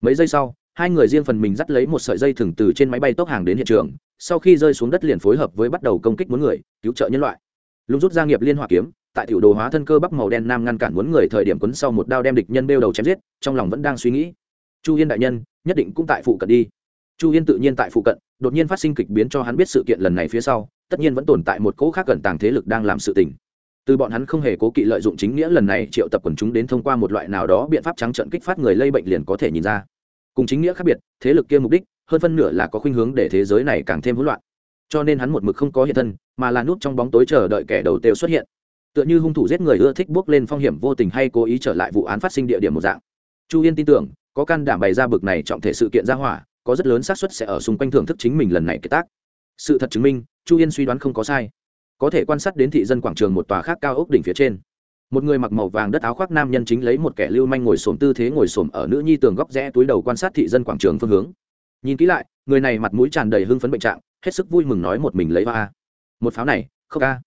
Mấy giây sau, hai người riêng phần mình dắt lấy một sợi dây thừng từ trên máy bay tốc hàng đến hiện trường, sau khi rơi xuống đất liền phối hợp với bắt đầu công kích muốn người, cứu trợ nhân loại. Lung rút ra nghiệp liên hỏa kiếm tại tiểu đồ hóa thân cơ bắp màu đen nam ngăn cản muốn người thời điểm quấn sau một đao đem địch nhân đeo đầu chém giết, trong lòng vẫn đang suy nghĩ. Chu yên đại nhân, nhất định cũng tại phụ cận đi. Chu yên tự nhiên tại phụ cận, đột nhiên phát sinh kịch biến cho hắn biết sự kiện lần này phía sau, tất nhiên vẫn tồn tại một cỗ khác gần tàng thế lực đang làm sự tình. Từ bọn hắn không hề cố kỵ lợi dụng chính nghĩa lần này triệu tập quần chúng đến thông qua một loại nào đó biện pháp trắng trận kích phát người lây bệnh liền có thể nhìn ra. Cùng chính nghĩa khác biệt, thế lực kia mục đích, hơn phân nửa là có khuynh hướng để thế giới này càng thêm hỗn loạn. Cho nên hắn một mực không có hiện thân, mà là núp trong bóng tối chờ đợi kẻ đầu tiêu xuất hiện tựa như hung thủ giết người ưa thích bước lên phong hiểm vô tình hay cố ý trở lại vụ án phát sinh địa điểm một dạng. Chu yên tin tưởng, có căn đảm bày ra bực này trọng thể sự kiện ra hỏa, có rất lớn xác suất sẽ ở xung quanh thưởng thức chính mình lần này kết tác. Sự thật chứng minh, chu yên suy đoán không có sai. Có thể quan sát đến thị dân quảng trường một tòa khác cao ốc đỉnh phía trên. Một người mặc màu vàng đất áo khoác nam nhân chính lấy một kẻ lưu manh ngồi xổm tư thế ngồi xổm ở nữ nhi tường góc rẽ túi đầu quan sát thị dân quảng trường phương hướng. Nhìn kỹ lại, người này mặt mũi tràn đầy hưng phấn bệnh trạng, hết sức vui mừng nói một mình lấy hoa một pháo này, không ca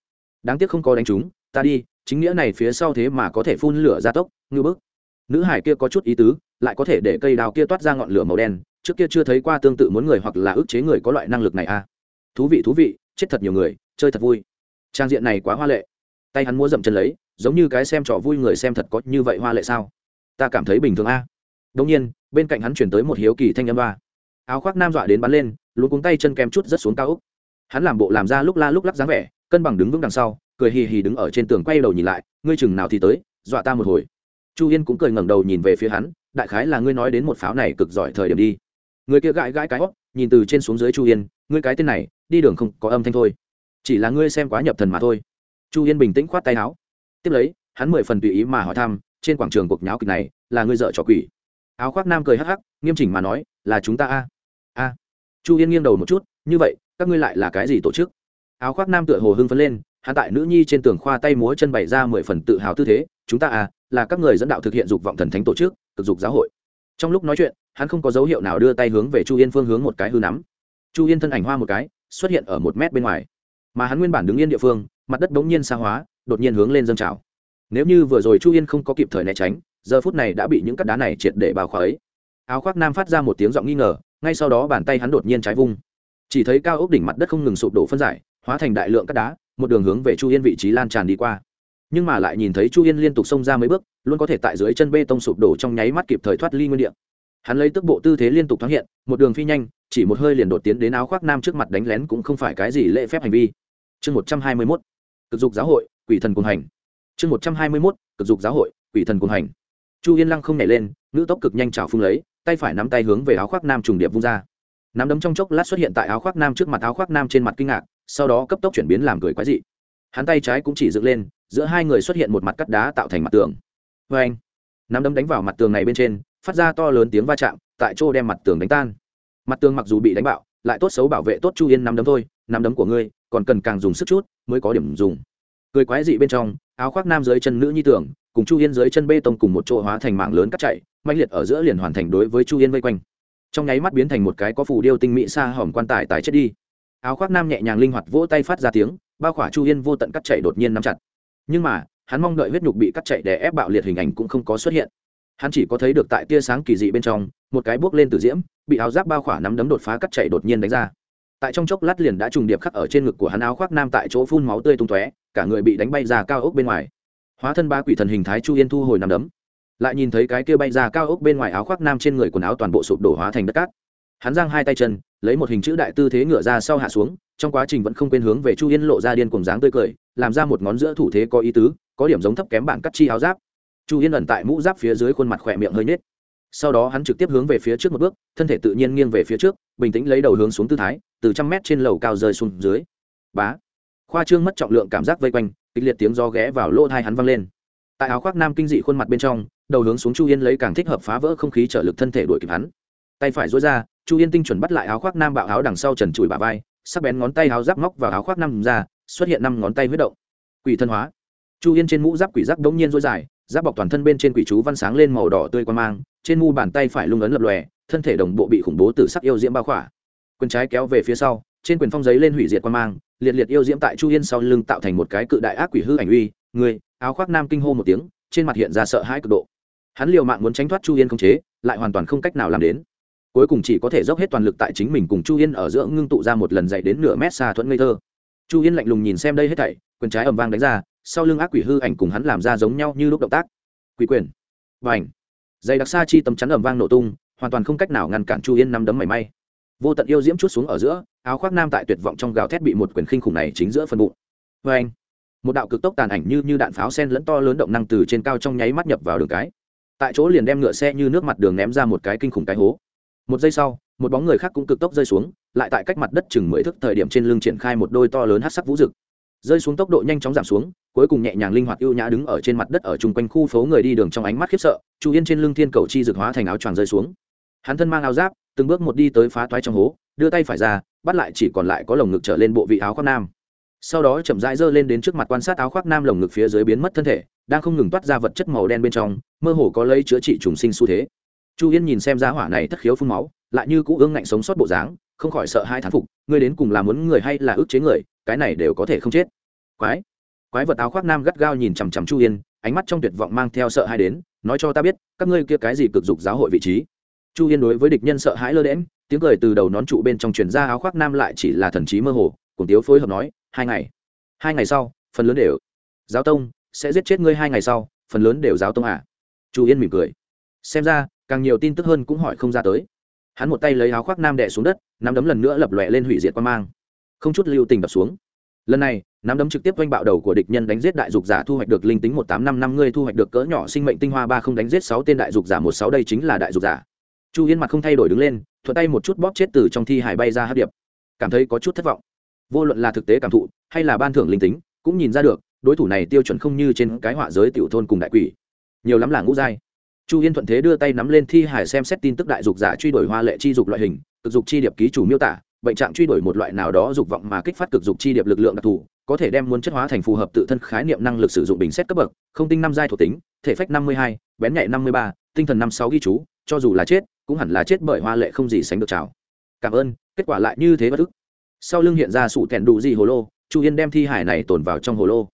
đáng tiếc không có đánh chúng ta đi, chính nghĩa này phía sau thế mà có thể phun lửa ra tốc, ngư bức. Nữ hải kia có chút ý tứ, lại có thể để cây đào kia toát ra ngọn lửa màu đen, trước kia chưa thấy qua tương tự muốn người hoặc là ức chế người có loại năng lực này à. Thú vị thú vị, chết thật nhiều người, chơi thật vui. Trang diện này quá hoa lệ. Tay hắn mua dậm chân lấy, giống như cái xem trò vui người xem thật có như vậy hoa lệ sao? Ta cảm thấy bình thường a. À? đông nhiên, bên cạnh hắn chuyển tới một hiếu kỳ thanh âm ba. Áo khoác nam dọa đến bắn lên luôn cuống tay chân kem chút rất xuống cao úc. Hắn làm bộ làm ra lúc la lúc lắc dáng vẻ, cân bằng đứng vững đằng sau cười hì hì đứng ở trên tường quay đầu nhìn lại, ngươi chừng nào thì tới, dọa ta một hồi. Chu yên cũng cười ngẩng đầu nhìn về phía hắn, đại khái là ngươi nói đến một pháo này cực giỏi thời điểm đi. Người kia gãi gãi cái hót, nhìn từ trên xuống dưới chu yên, ngươi cái tên này, đi đường không có âm thanh thôi. Chỉ là ngươi xem quá nhập thần mà thôi. Chu yên bình tĩnh khoát tay áo. Tiếp lấy, hắn mười phần tùy ý mà hỏi thăm, trên quảng trường cuộc nháo kịch này, là ngươi dợ trò quỷ? Áo khoác nam cười hắc hắc, nghiêm chỉnh mà nói, là chúng ta a. A. Chu yên nghiêng đầu một chút, như vậy, các ngươi lại là cái gì tổ chức? Áo khoác nam tựa hồ hưng phấn lên hắn tại nữ nhi trên tường khoa tay múa chân bày ra mười phần tự hào tư thế, chúng ta à là các người dẫn đạo thực hiện dục vọng thần thánh tổ chức cực dục giáo hội. Trong lúc nói chuyện, hắn không có dấu hiệu nào đưa tay hướng về chu yên phương hướng một cái hư nắm. Chu yên thân ảnh hoa một cái, xuất hiện ở một mét bên ngoài. Mà hắn nguyên bản đứng yên địa phương, mặt đất bỗng nhiên xa hóa, đột nhiên hướng lên dâng trào. Nếu như vừa rồi chu yên không có kịp thời né tránh, giờ phút này đã bị những cắt đá này triệt để bào khóa ấy. Áo khoác nam phát ra một tiếng giọng nghi ngờ, ngay sau đó bàn tay hắn đột nhiên trái vung. Chỉ thấy cao ốc đỉnh mặt đất không ngừng sụp đổ phân giải, hóa thành đại lượng cắt đá một đường hướng về chu yên vị trí lan tràn đi qua. Nhưng mà lại nhìn thấy chu yên liên tục xông ra mấy bước, luôn có thể tại dưới chân bê tông sụp đổ trong nháy mắt kịp thời thoát ly nguyên đ ị a hắn lấy tức bộ tư thế liên tục thoáng hiện, một đường phi nhanh, chỉ một hơi liền đột tiến đến áo khoác nam trước mặt đánh lén cũng không phải cái gì lễ phép hành vi. Chương một trăm hai mươi mốt, cực dục giáo hội, quỷ thần cùng hành. Chương một trăm hai mươi mốt, cực dục giáo hội, quỷ thần cùng hành. Chu yên lăng không nhảy lên nữ tốc cực nhanh trào phung lấy, tay phải nắm tay hướng về áo khoác nam trùng điệp vung ra. Nắm đấm trong chốc lát xuất hiện tại áo khoác nam trước mặt, áo khoác nam trên mặt kinh ngạc sau đó cấp tốc chuyển biến làm cười quái dị. Hắn tay trái cũng chỉ dựng lên, giữa hai người xuất hiện một mặt cắt đá tạo thành mặt tường. Vê anh, nắm đấm đánh vào mặt tường này bên trên, phát ra to lớn tiếng va chạm, tại chỗ đem mặt tường đánh tan. Mặt tường mặc dù bị đánh bạo, lại tốt xấu bảo vệ tốt chu yên nắm đấm thôi, nắm đấm của ngươi, còn cần càng dùng sức chút, mới có điểm dùng. Cười quái dị bên trong, áo khoác nam dưới chân nữ nhi tưởng, cùng chu yên dưới chân bê tông cùng một chỗ hóa thành mạng lớn cắt chạy mạnh liệt ở giữa liền hoàn thành đối với chu yên vây quanh. Trong nháy mắt biến thành một cái có phù điêu tinh mỹ xa hỏm quan tài tài chết đi áo khoác nam nhẹ nhàng linh hoạt vỗ tay phát ra tiếng, bao khỏa chu yên vô tận cắt chạy đột nhiên nắm chặt. Nhưng mà, hắn mong đợi huyết nhục bị cắt chạy để ép bạo liệt hình ảnh cũng không có xuất hiện. Hắn chỉ có thấy được tại tia sáng kỳ dị bên trong, một cái bước lên từ diễm, bị áo giáp bao khỏa nắm đấm đột phá cắt chạy đột nhiên đánh ra. Tại trong chốc lát liền đã trùng điệp khắc ở trên ngực của hắn áo khoác nam tại chỗ phun máu tươi tung tóe, cả người bị đánh bay ra cao ốc bên ngoài. Hóa thân ba quỷ thần hình thái chu yên thu hồi nằm đấm. Lại nhìn thấy cái kia bay ra cao ốc bên ngoài áo khoác nam trên người quần áo toàn bộ sụp đổ hóa thành đất cát hắn giang hai tay chân, lấy một hình chữ đại tư thế ngựa ra sau hạ xuống, trong quá trình vẫn không quên hướng về chu yên lộ ra điên cùng dáng tươi cười, làm ra một ngón giữa thủ thế có ý tứ, có điểm giống thấp kém bản cắt chi áo giáp. Chu yên ẩn tại mũ giáp phía dưới khuôn mặt khỏe miệng hơi nết sau đó hắn trực tiếp hướng về phía trước một bước, thân thể tự nhiên nghiêng về phía trước, bình tĩnh lấy đầu hướng xuống tư thái, từ trăm mét trên lầu cao rơi xuống dưới. Bá. Khoa trương mất trọng lượng cảm giác vây quanh, kịch liệt tiếng do ghé vào lỗ thai hắn văng lên. Tại áo khoác nam kinh dị khuôn mặt bên trong, đầu hướng xuống chu yên lấy càng thích hợp phá vỡ không khí trở lực thân thể đuổi kịp hắn. Tay phải dối ra chu yên tinh chuẩn bắt lại áo khoác nam bạo áo đằng sau trần trụi bà vai, sắc bén ngón tay áo giáp móc vào áo khoác nam ra, xuất hiện năm ngón tay huyết động. Quỷ thân hóa. Chu yên trên mũ giáp quỷ giáp đống nhiên dối dài, giáp bọc toàn thân bên trên quỷ chú văn sáng lên màu đỏ tươi quan mang, trên mu bàn tay phải lung ấn lập lòe, thân thể đồng bộ bị khủng bố từ sắc yêu diễm bao khỏa. Quyền trái kéo về phía sau, trên quyền phong giấy lên hủy diệt quan mang, liệt liệt yêu diễm tại chu yên sau lưng tạo thành một cái cự đại ác quỷ hư ảnh uy, người, áo khoác nam kinh hô một tiếng, trên mặt hiện ra sợ hãi cực độ. Hắn liều mạng muốn tránh thoát chu yên không chế, lại hoàn toàn không cách nào làm đến cuối cùng chỉ có thể dốc hết toàn lực tại chính mình cùng chu yên ở giữa ngưng tụ ra một lần dậy đến nửa mét xa thuẫn ngây thơ. Chu yên lạnh lùng nhìn xem đây hết thảy, quyền trái ầm vang đánh ra, sau lưng ác quỷ hư ảnh cùng hắn làm ra giống nhau như lúc động tác. Quỷ quyền. Và ảnh dày đặc xa chi tấm chắn ầm vang nổ tung, hoàn toàn không cách nào ngăn cản chu yên nắm đấm mảy may. Vô tận yêu diễm chút xuống ở giữa, áo khoác nam tại tuyệt vọng trong gào thét bị một quyền khinh khủng này chính giữa phần bụng. Vê anh một đạo cực tốc tàn ảnh như như đạn pháo sen lẫn to lớn động năng từ trên cao trong nháy mắt nhập vào đường cái. Tại chỗ liền đem ngựa xe như nước mặt đường ném ra một cái kinh khủng cái hố một giây sau, một bóng người khác cũng cực tốc rơi xuống, lại tại cách mặt đất chừng mười thước thời điểm trên lưng triển khai một đôi to lớn hát sắc vũ rực rơi xuống tốc độ nhanh chóng giảm xuống, cuối cùng nhẹ nhàng linh hoạt ưu nhã đứng ở trên mặt đất ở chung quanh khu phố người đi đường trong ánh mắt khiếp sợ, chu yên trên lưng thiên cầu chi rực hóa thành áo choàng rơi xuống. Hắn thân mang áo giáp, từng bước một đi tới phá toái trong hố, đưa tay phải ra, bắt lại chỉ còn lại có lồng ngực trở lên bộ vị áo khoác nam. Sau đó chậm rãi giơ lên đến trước mặt quan sát áo khoác nam lồng ngực phía dưới biến mất thân thể, đang không ngừng toát ra vật chất màu đen bên trong, mơ hồ có lấy chữa trị trùng sinh xu thế chu yên nhìn xem giá hỏa này thất khiếu phun máu, lại như cũ ương ngạnh sống sót bộ dáng, không khỏi sợ hai thán phục, ngươi đến cùng là muốn người hay là ức chế người, cái này đều có thể không chết. Quái quái vật áo khoác nam gắt gao nhìn chằm chằm chu yên, ánh mắt trong tuyệt vọng mang theo sợ hai đến, nói cho ta biết, các ngươi kia cái gì cực dục giáo hội vị trí? Chu yên đối với địch nhân sợ hãi lơ đễm tiếng cười từ đầu nón trụ bên trong truyền ra áo khoác nam lại chỉ là thần trí mơ hồ, cùng tiếu phối hợp nói, hai ngày hai ngày sau, phần lớn đều, giáo tông sẽ giết chết ngươi hai ngày sau, phần lớn đều giáo tông à? Chu yên mỉm cười. Xem ra càng nhiều tin tức hơn cũng hỏi không ra tới. Hắn một tay lấy áo khoác nam đẻ xuống đất, nắm đấm lần nữa lập lòe lên hủy diệt quan mang. Không chút lưu tình đập xuống. Lần này, nắm đấm trực tiếp quanh bạo đầu của địch nhân đánh giết đại dục giả thu hoạch được linh tính một tám năm năm ngươi thu hoạch được cỡ nhỏ sinh mệnh tinh hoa ba không đánh giết sáu tên đại dục giả một sáu đây chính là đại dục giả. Chu yên mặt không thay đổi đứng lên, thuận tay một chút bóp chết từ trong thi hải bay ra hát điệp. Cảm thấy có chút thất vọng. Vô luận là thực tế cảm thụ, hay là ban thưởng linh tính, cũng nhìn ra được, đối thủ này tiêu chuẩn không như trên cái họa giới tiểu thôn cùng đại quỷ. Nhiều lắm là ngũ giai chu yên thuận thế đưa tay nắm lên thi hải xem xét tin tức đại dục giả truy đuổi hoa lệ chi dục loại hình, cực dục chi điệp ký chủ miêu tả, bệnh trạng truy đuổi một loại nào đó dục vọng mà kích phát cực dục chi điệp lực lượng đặc thù, có thể đem muốn chất hóa thành phù hợp tự thân khái niệm năng lực sử dụng bình xét cấp bậc, không tinh năm giai thuộc tính, thể phách năm mươi hai, bén nhạy năm mươi ba, tinh thần năm sáu ghi chú, cho dù là chết, cũng hẳn là chết bởi hoa lệ không gì sánh được chào cảm ơn, kết quả lại như thế bất ức. Sau lưng hiện ra sụ kèn đủ gì hồ lô, chu yên đem thi hải này tồn vào trong hồ lô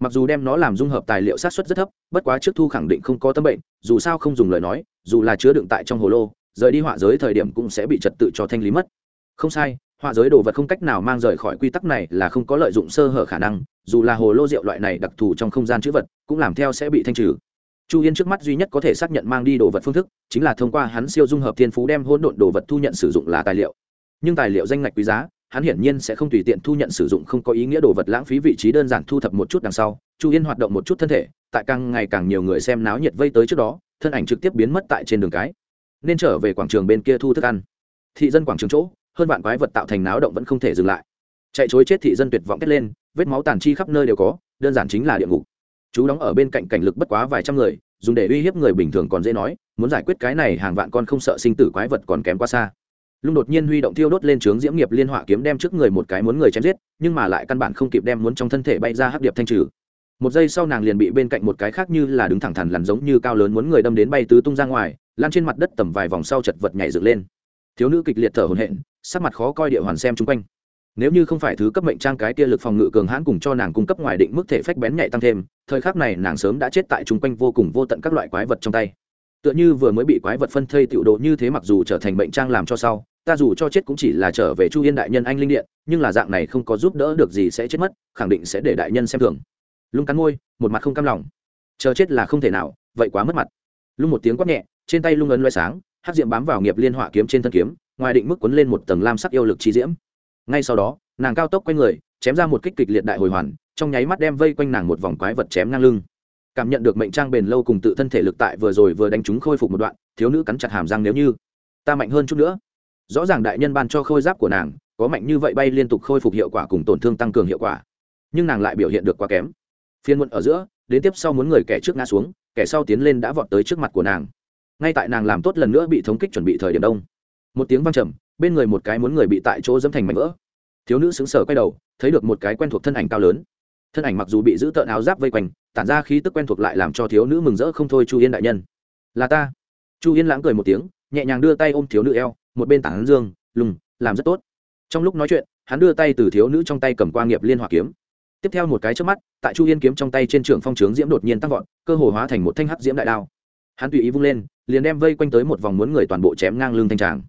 mặc dù đem nó làm dung hợp tài liệu sát xuất rất thấp, bất quá trước thu khẳng định không có tâm bệnh, dù sao không dùng lời nói, dù là chứa đựng tại trong hồ lô, rời đi họa giới thời điểm cũng sẽ bị trật tự cho thanh lý mất. Không sai, họa giới đồ vật không cách nào mang rời khỏi quy tắc này là không có lợi dụng sơ hở khả năng, dù là hồ lô rượu loại này đặc thù trong không gian chữ vật, cũng làm theo sẽ bị thanh trừ. Chu yên trước mắt duy nhất có thể xác nhận mang đi đồ vật phương thức, chính là thông qua hắn siêu dung hợp thiên phú đem hỗn độn đồ vật thu nhận sử dụng là tài liệu. Nhưng tài liệu danh ngạch quý giá hắn hiển nhiên sẽ không tùy tiện thu nhận sử dụng không có ý nghĩa đồ vật lãng phí vị trí đơn giản thu thập một chút đằng sau. Chu yên hoạt động một chút thân thể, tại càng ngày càng nhiều người xem náo nhiệt vây tới trước đó, thân ảnh trực tiếp biến mất tại trên đường cái. Nên trở về quảng trường bên kia thu thức ăn. Thị dân quảng trường chỗ, hơn vạn quái vật tạo thành náo động vẫn không thể dừng lại. Chạy chối chết thị dân tuyệt vọng kết lên, vết máu tàn chi khắp nơi đều có, đơn giản chính là địa ngục. Chú đóng ở bên cạnh cảnh lực bất quá vài trăm người, dùng để uy hiếp người bình thường còn dễ nói, muốn giải quyết cái này hàng vạn con không sợ sinh tử quái vật còn kém quá xa lung đột nhiên huy động thiêu đốt lên trướng diễm nghiệp liên họa kiếm đem trước người một cái muốn người chém giết, nhưng mà lại căn bản không kịp đem muốn trong thân thể bay ra hắc điệp thanh trừ. Một giây sau nàng liền bị bên cạnh một cái khác như là đứng thẳng thắn lằn giống như cao lớn muốn người đâm đến bay tứ tung ra ngoài, lan trên mặt đất tầm vài vòng sau chật vật nhảy dựng lên. Thiếu nữ kịch liệt thở hổn hển, sắc mặt khó coi địa hoàn xem chung quanh. Nếu như không phải thứ cấp mệnh trang cái tia lực phòng ngự cường hãn cùng cho nàng cung cấp ngoài định mức thể phách bén nhạy tăng thêm, thời khắc này nàng sớm đã chết tại chung quanh vô cùng vô tận các loại quái vật trong tay. Tựa như vừa mới bị quái vật phân thây tiểu độ như thế mặc dù trở thành mệnh trang làm cho sau ta dù cho chết cũng chỉ là trở về chu yên đại nhân anh linh điện, nhưng là dạng này không có giúp đỡ được gì sẽ chết mất, khẳng định sẽ để đại nhân xem thường. Lung cắn môi, một mặt không cam lòng. Chờ chết là không thể nào, vậy quá mất mặt. Lung một tiếng quát nhẹ, trên tay lung ấn loay sáng hát diệm bám vào nghiệp liên họa kiếm trên thân kiếm, ngoài định mức quấn lên một tầng lam sắc yêu lực chi diễm. Ngay sau đó, nàng cao tốc quanh người, chém ra một kích kịch liệt đại hồi hoàn, trong nháy mắt đem vây quanh nàng một vòng quái vật chém ngang lưng. Cảm nhận được mệnh trang bền lâu cùng tự thân thể lực tại vừa rồi vừa đánh chúng khôi phục một đoạn, thiếu nữ cắn chặt hàm răng nếu như, ta mạnh hơn chút nữa rõ ràng đại nhân ban cho khôi giáp của nàng, có mạnh như vậy bay liên tục khôi phục hiệu quả cùng tổn thương tăng cường hiệu quả. Nhưng nàng lại biểu hiện được quá kém. Phiên muộn ở giữa, đến tiếp sau muốn người kẻ trước ngã xuống, kẻ sau tiến lên đã vọt tới trước mặt của nàng. Ngay tại nàng làm tốt lần nữa bị thống kích chuẩn bị thời điểm đông. Một tiếng vang trầm, bên người một cái muốn người bị tại chỗ dẫm thành mảnh vỡ. Thiếu nữ xứng sở quay đầu, thấy được một cái quen thuộc thân ảnh cao lớn. Thân ảnh mặc dù bị giữ tợn áo giáp vây quanh, tản ra khí tức quen thuộc lại làm cho thiếu nữ mừng rỡ không thôi chu yên đại nhân. Là ta. Chu yên lãng cười một tiếng, nhẹ nhàng đưa tay ôm thiếu nữ eo một bên tảng dương, lùng, làm rất tốt. Trong lúc nói chuyện, hắn đưa tay từ thiếu nữ trong tay cầm qua nghiệp liên hòa kiếm. Tiếp theo một cái trước mắt, tại chu yên kiếm trong tay trên trường phong trướng diễm đột nhiên tăng vọt, cơ hồ hóa thành một thanh hắc diễm đại đao. Hắn tùy ý vung lên, liền đem vây quanh tới một vòng muốn người toàn bộ chém ngang lưng thanh tràng.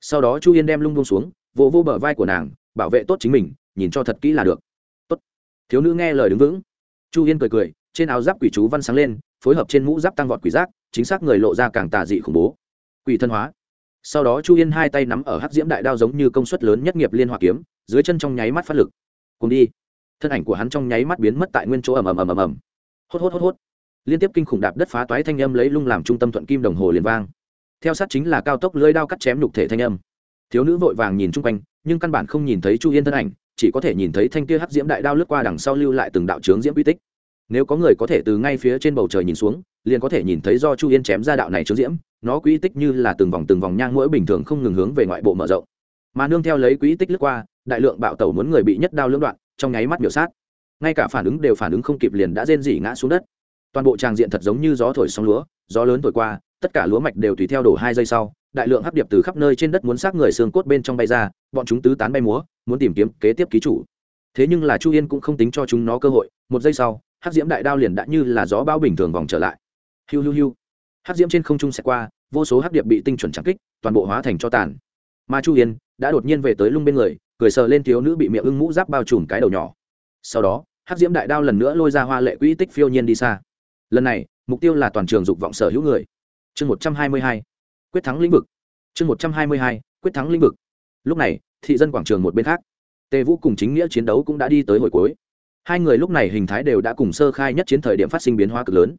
Sau đó chu yên đem lung bông xuống, vỗ vỗ bờ vai của nàng, bảo vệ tốt chính mình, nhìn cho thật kỹ là được. Tốt. Thiếu nữ nghe lời đứng vững. Chu yên cười cười, trên áo giáp quỷ chú văn sáng lên, phối hợp trên mũ giáp tăng vọt quỷ giác, chính xác người lộ ra càng tà dị khủng bố. Quỷ thân hóa sau đó chu yên hai tay nắm ở hắc diễm đại đao giống như công suất lớn nhất nghiệp liên hoa kiếm, dưới chân trong nháy mắt phát lực. Cùng đi. Thân ảnh của hắn trong nháy mắt biến mất tại nguyên chỗ ầm ầm ầm ầm ầm. Hốt hốt hốt hốt. Liên tiếp kinh khủng đạp đất phá toái thanh âm lấy lung làm trung tâm thuận kim đồng hồ liền vang. Theo sát chính là cao tốc lưỡi đao cắt chém nhục thể thanh âm. Thiếu nữ vội vàng nhìn chung quanh, nhưng căn bản không nhìn thấy chu yên thân ảnh, chỉ có thể nhìn thấy thanh kia hắc diễm đại đao lướt qua đằng sau lưu lại từng đạo trướng diễm uy tích. Nếu có người có thể từ ngay phía trên bầu trời nhìn xuống, liền có thể nhìn thấy do chu yên chém ra đạo này trướng diễm nó quỹ tích như là từng vòng từng vòng nhang mũi bình thường không ngừng hướng về ngoại bộ mở rộng. Mà nương theo lấy quỹ tích lướt qua, đại lượng bạo tẩu muốn người bị nhất đao lưỡng đoạn, trong nháy mắt biểu sát. Ngay cả phản ứng đều phản ứng không kịp liền đã rên rỉ ngã xuống đất. Toàn bộ tràng diện thật giống như gió thổi sóng lúa, gió lớn thổi qua, tất cả lúa mạch đều tùy theo đổ hai giây sau, đại lượng hấp điệp từ khắp nơi trên đất muốn xác người xương cốt bên trong bay ra, bọn chúng tứ tán bay múa, muốn tìm kiếm kế tiếp ký chủ. Thế nhưng là chu yên cũng không tính cho chúng nó cơ hội, một giây sau, hắc diễm đại đao liền đã như là gió bao bình thường vòng trở lại. Hiu hiu hiu hắc diễm trên không trung sẽ qua, vô số hắc điệp bị tinh chuẩn trắng kích, toàn bộ hóa thành cho tàn. Mà chu yên đã đột nhiên về tới lung bên người, cười sờ lên thiếu nữ bị miệng ưng mũ giáp bao trùm cái đầu nhỏ. Sau đó hắc diễm đại đao lần nữa lôi ra hoa lệ quỹ tích phiêu nhiên đi xa. Lần này, mục tiêu là toàn trường dục vọng sở hữu người. Chương một trăm hai mươi hai, quyết thắng lĩnh vực. Chương một trăm hai mươi hai, quyết thắng lĩnh vực. Lúc này, thị dân quảng trường một bên khác. Tề vũ cùng chính nghĩa chiến đấu cũng đã đi tới hồi cuối. Hai người lúc này hình thái đều đã cùng sơ khai nhất chiến thời điểm phát sinh biến hóa cực lớn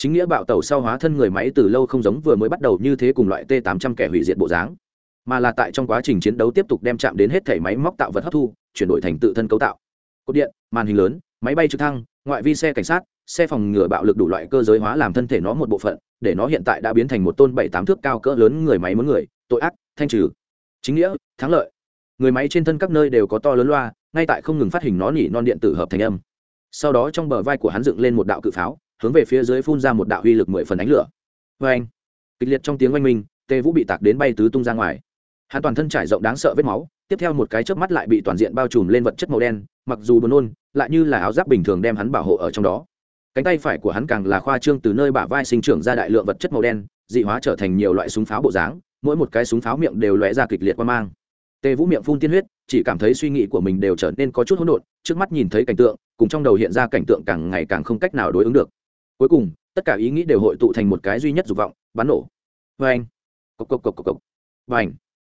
chính nghĩa bạo tẩu sau hóa thân người máy từ lâu không giống vừa mới bắt đầu như thế cùng loại t 800 kẻ hủy diệt bộ dáng, mà là tại trong quá trình chiến đấu tiếp tục đem chạm đến hết thể máy móc tạo vật hấp thu, chuyển đổi thành tự thân cấu tạo. Cột điện, màn hình lớn, máy bay trực thăng, ngoại vi xe cảnh sát, xe phòng ngừa bạo lực đủ loại cơ giới hóa làm thân thể nó một bộ phận, để nó hiện tại đã biến thành một tôn bảy tám thước cao cỡ lớn người máy muốn người, tội ác, thanh trừ. Chính nghĩa, thắng lợi. Người máy trên thân các nơi đều có to lớn loa, ngay tại không ngừng phát hình nó nỉ non điện tử hợp thành âm. Sau đó trong bờ vai của hắn dựng lên một đạo cự pháo hướng về phía dưới phun ra một đạo uy lực mười phần ánh lửa. Vê anh, kịch liệt trong tiếng oanh minh Tề vũ bị tạc đến bay tứ tung ra ngoài. Hắn toàn thân trải rộng đáng sợ vết máu, tiếp theo một cái chớp mắt lại bị toàn diện bao trùm lên vật chất màu đen, mặc dù buồn nôn, lại như là áo giáp bình thường đem hắn bảo hộ ở trong đó. Cánh tay phải của hắn càng là khoa trương từ nơi bả vai sinh trưởng ra đại lượng vật chất màu đen, dị hóa trở thành nhiều loại súng pháo bộ dáng, mỗi một cái súng pháo miệng đều lóe ra kịch liệt qua mang. Tề vũ miệng phun tiên huyết, chỉ cảm thấy suy nghĩ của mình đều trở nên có chút hỗn độn, trước mắt nhìn thấy cảnh tượng, cùng trong đầu hiện ra cảnh tượng càng ngày càng không cách nào đối ứng được cuối cùng, tất cả ý nghĩ đều hội tụ thành một cái duy nhất dục vọng, bắn nổ. Vê anh cộc cộc cộc cộc cộc. Và anh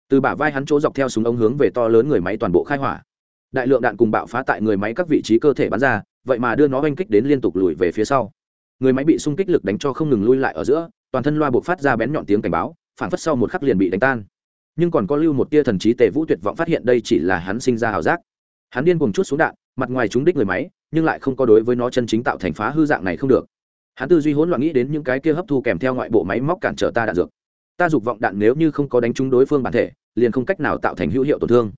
từ bả vai hắn chỗ dọc theo súng ống hướng về to lớn người máy toàn bộ khai hỏa. Đại lượng đạn cùng bạo phá tại người máy các vị trí cơ thể bắn ra, vậy mà đưa nó oanh kích đến liên tục lùi về phía sau. Người máy bị xung kích lực đánh cho không ngừng lui lại ở giữa, toàn thân loa buộc phát ra bén nhọn tiếng cảnh báo phản phất sau một khắc liền bị đánh tan. Nhưng còn có lưu một tia thần trí tề vũ tuyệt vọng phát hiện đây chỉ là hắn sinh ra h giác. Hắn điên cùng chút xuống đạn, mặt ngoài chúng đích người máy, nhưng lại không có đối với nó chân chính tạo thành phá hư dạng này không được hắn tư duy hỗn loạn nghĩ đến những cái kia hấp thu kèm theo ngoại bộ máy móc cản trở ta đạn dược. Ta dục vọng đạn nếu như không có đánh trúng đối phương bản thể, liền không cách nào tạo thành hữu hiệu tổn thương.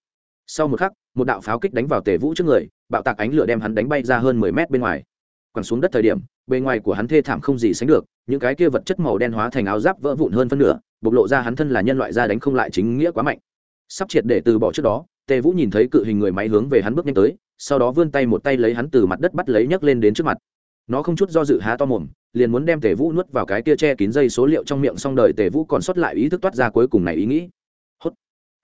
Sau một khắc, một đạo pháo kích đánh vào tề vũ trước người, bạo tạc ánh lửa đem hắn đánh bay ra hơn mười mét bên ngoài. Quẳng xuống đất thời điểm, bề ngoài của hắn thê thảm không gì sánh được, những cái kia vật chất màu đen hóa thành áo giáp vỡ vụn hơn phân nửa, bộc lộ ra hắn thân là nhân loại ra đánh không lại chính nghĩa quá mạnh. Sắp triệt để từ bỏ trước đó, tề vũ nhìn thấy cự hình người máy hướng về hắn bước nhanh tới, sau đó vươn tay một tay lấy hắn từ mặt đất bắt lấy nhấc lên đến trước mặt nó không chút do dự há to mồm, liền muốn đem tề vũ nuốt vào cái kia che kín dây số liệu trong miệng, xong đời tề vũ còn sót lại ý thức toát ra cuối cùng này ý nghĩ. Hốt.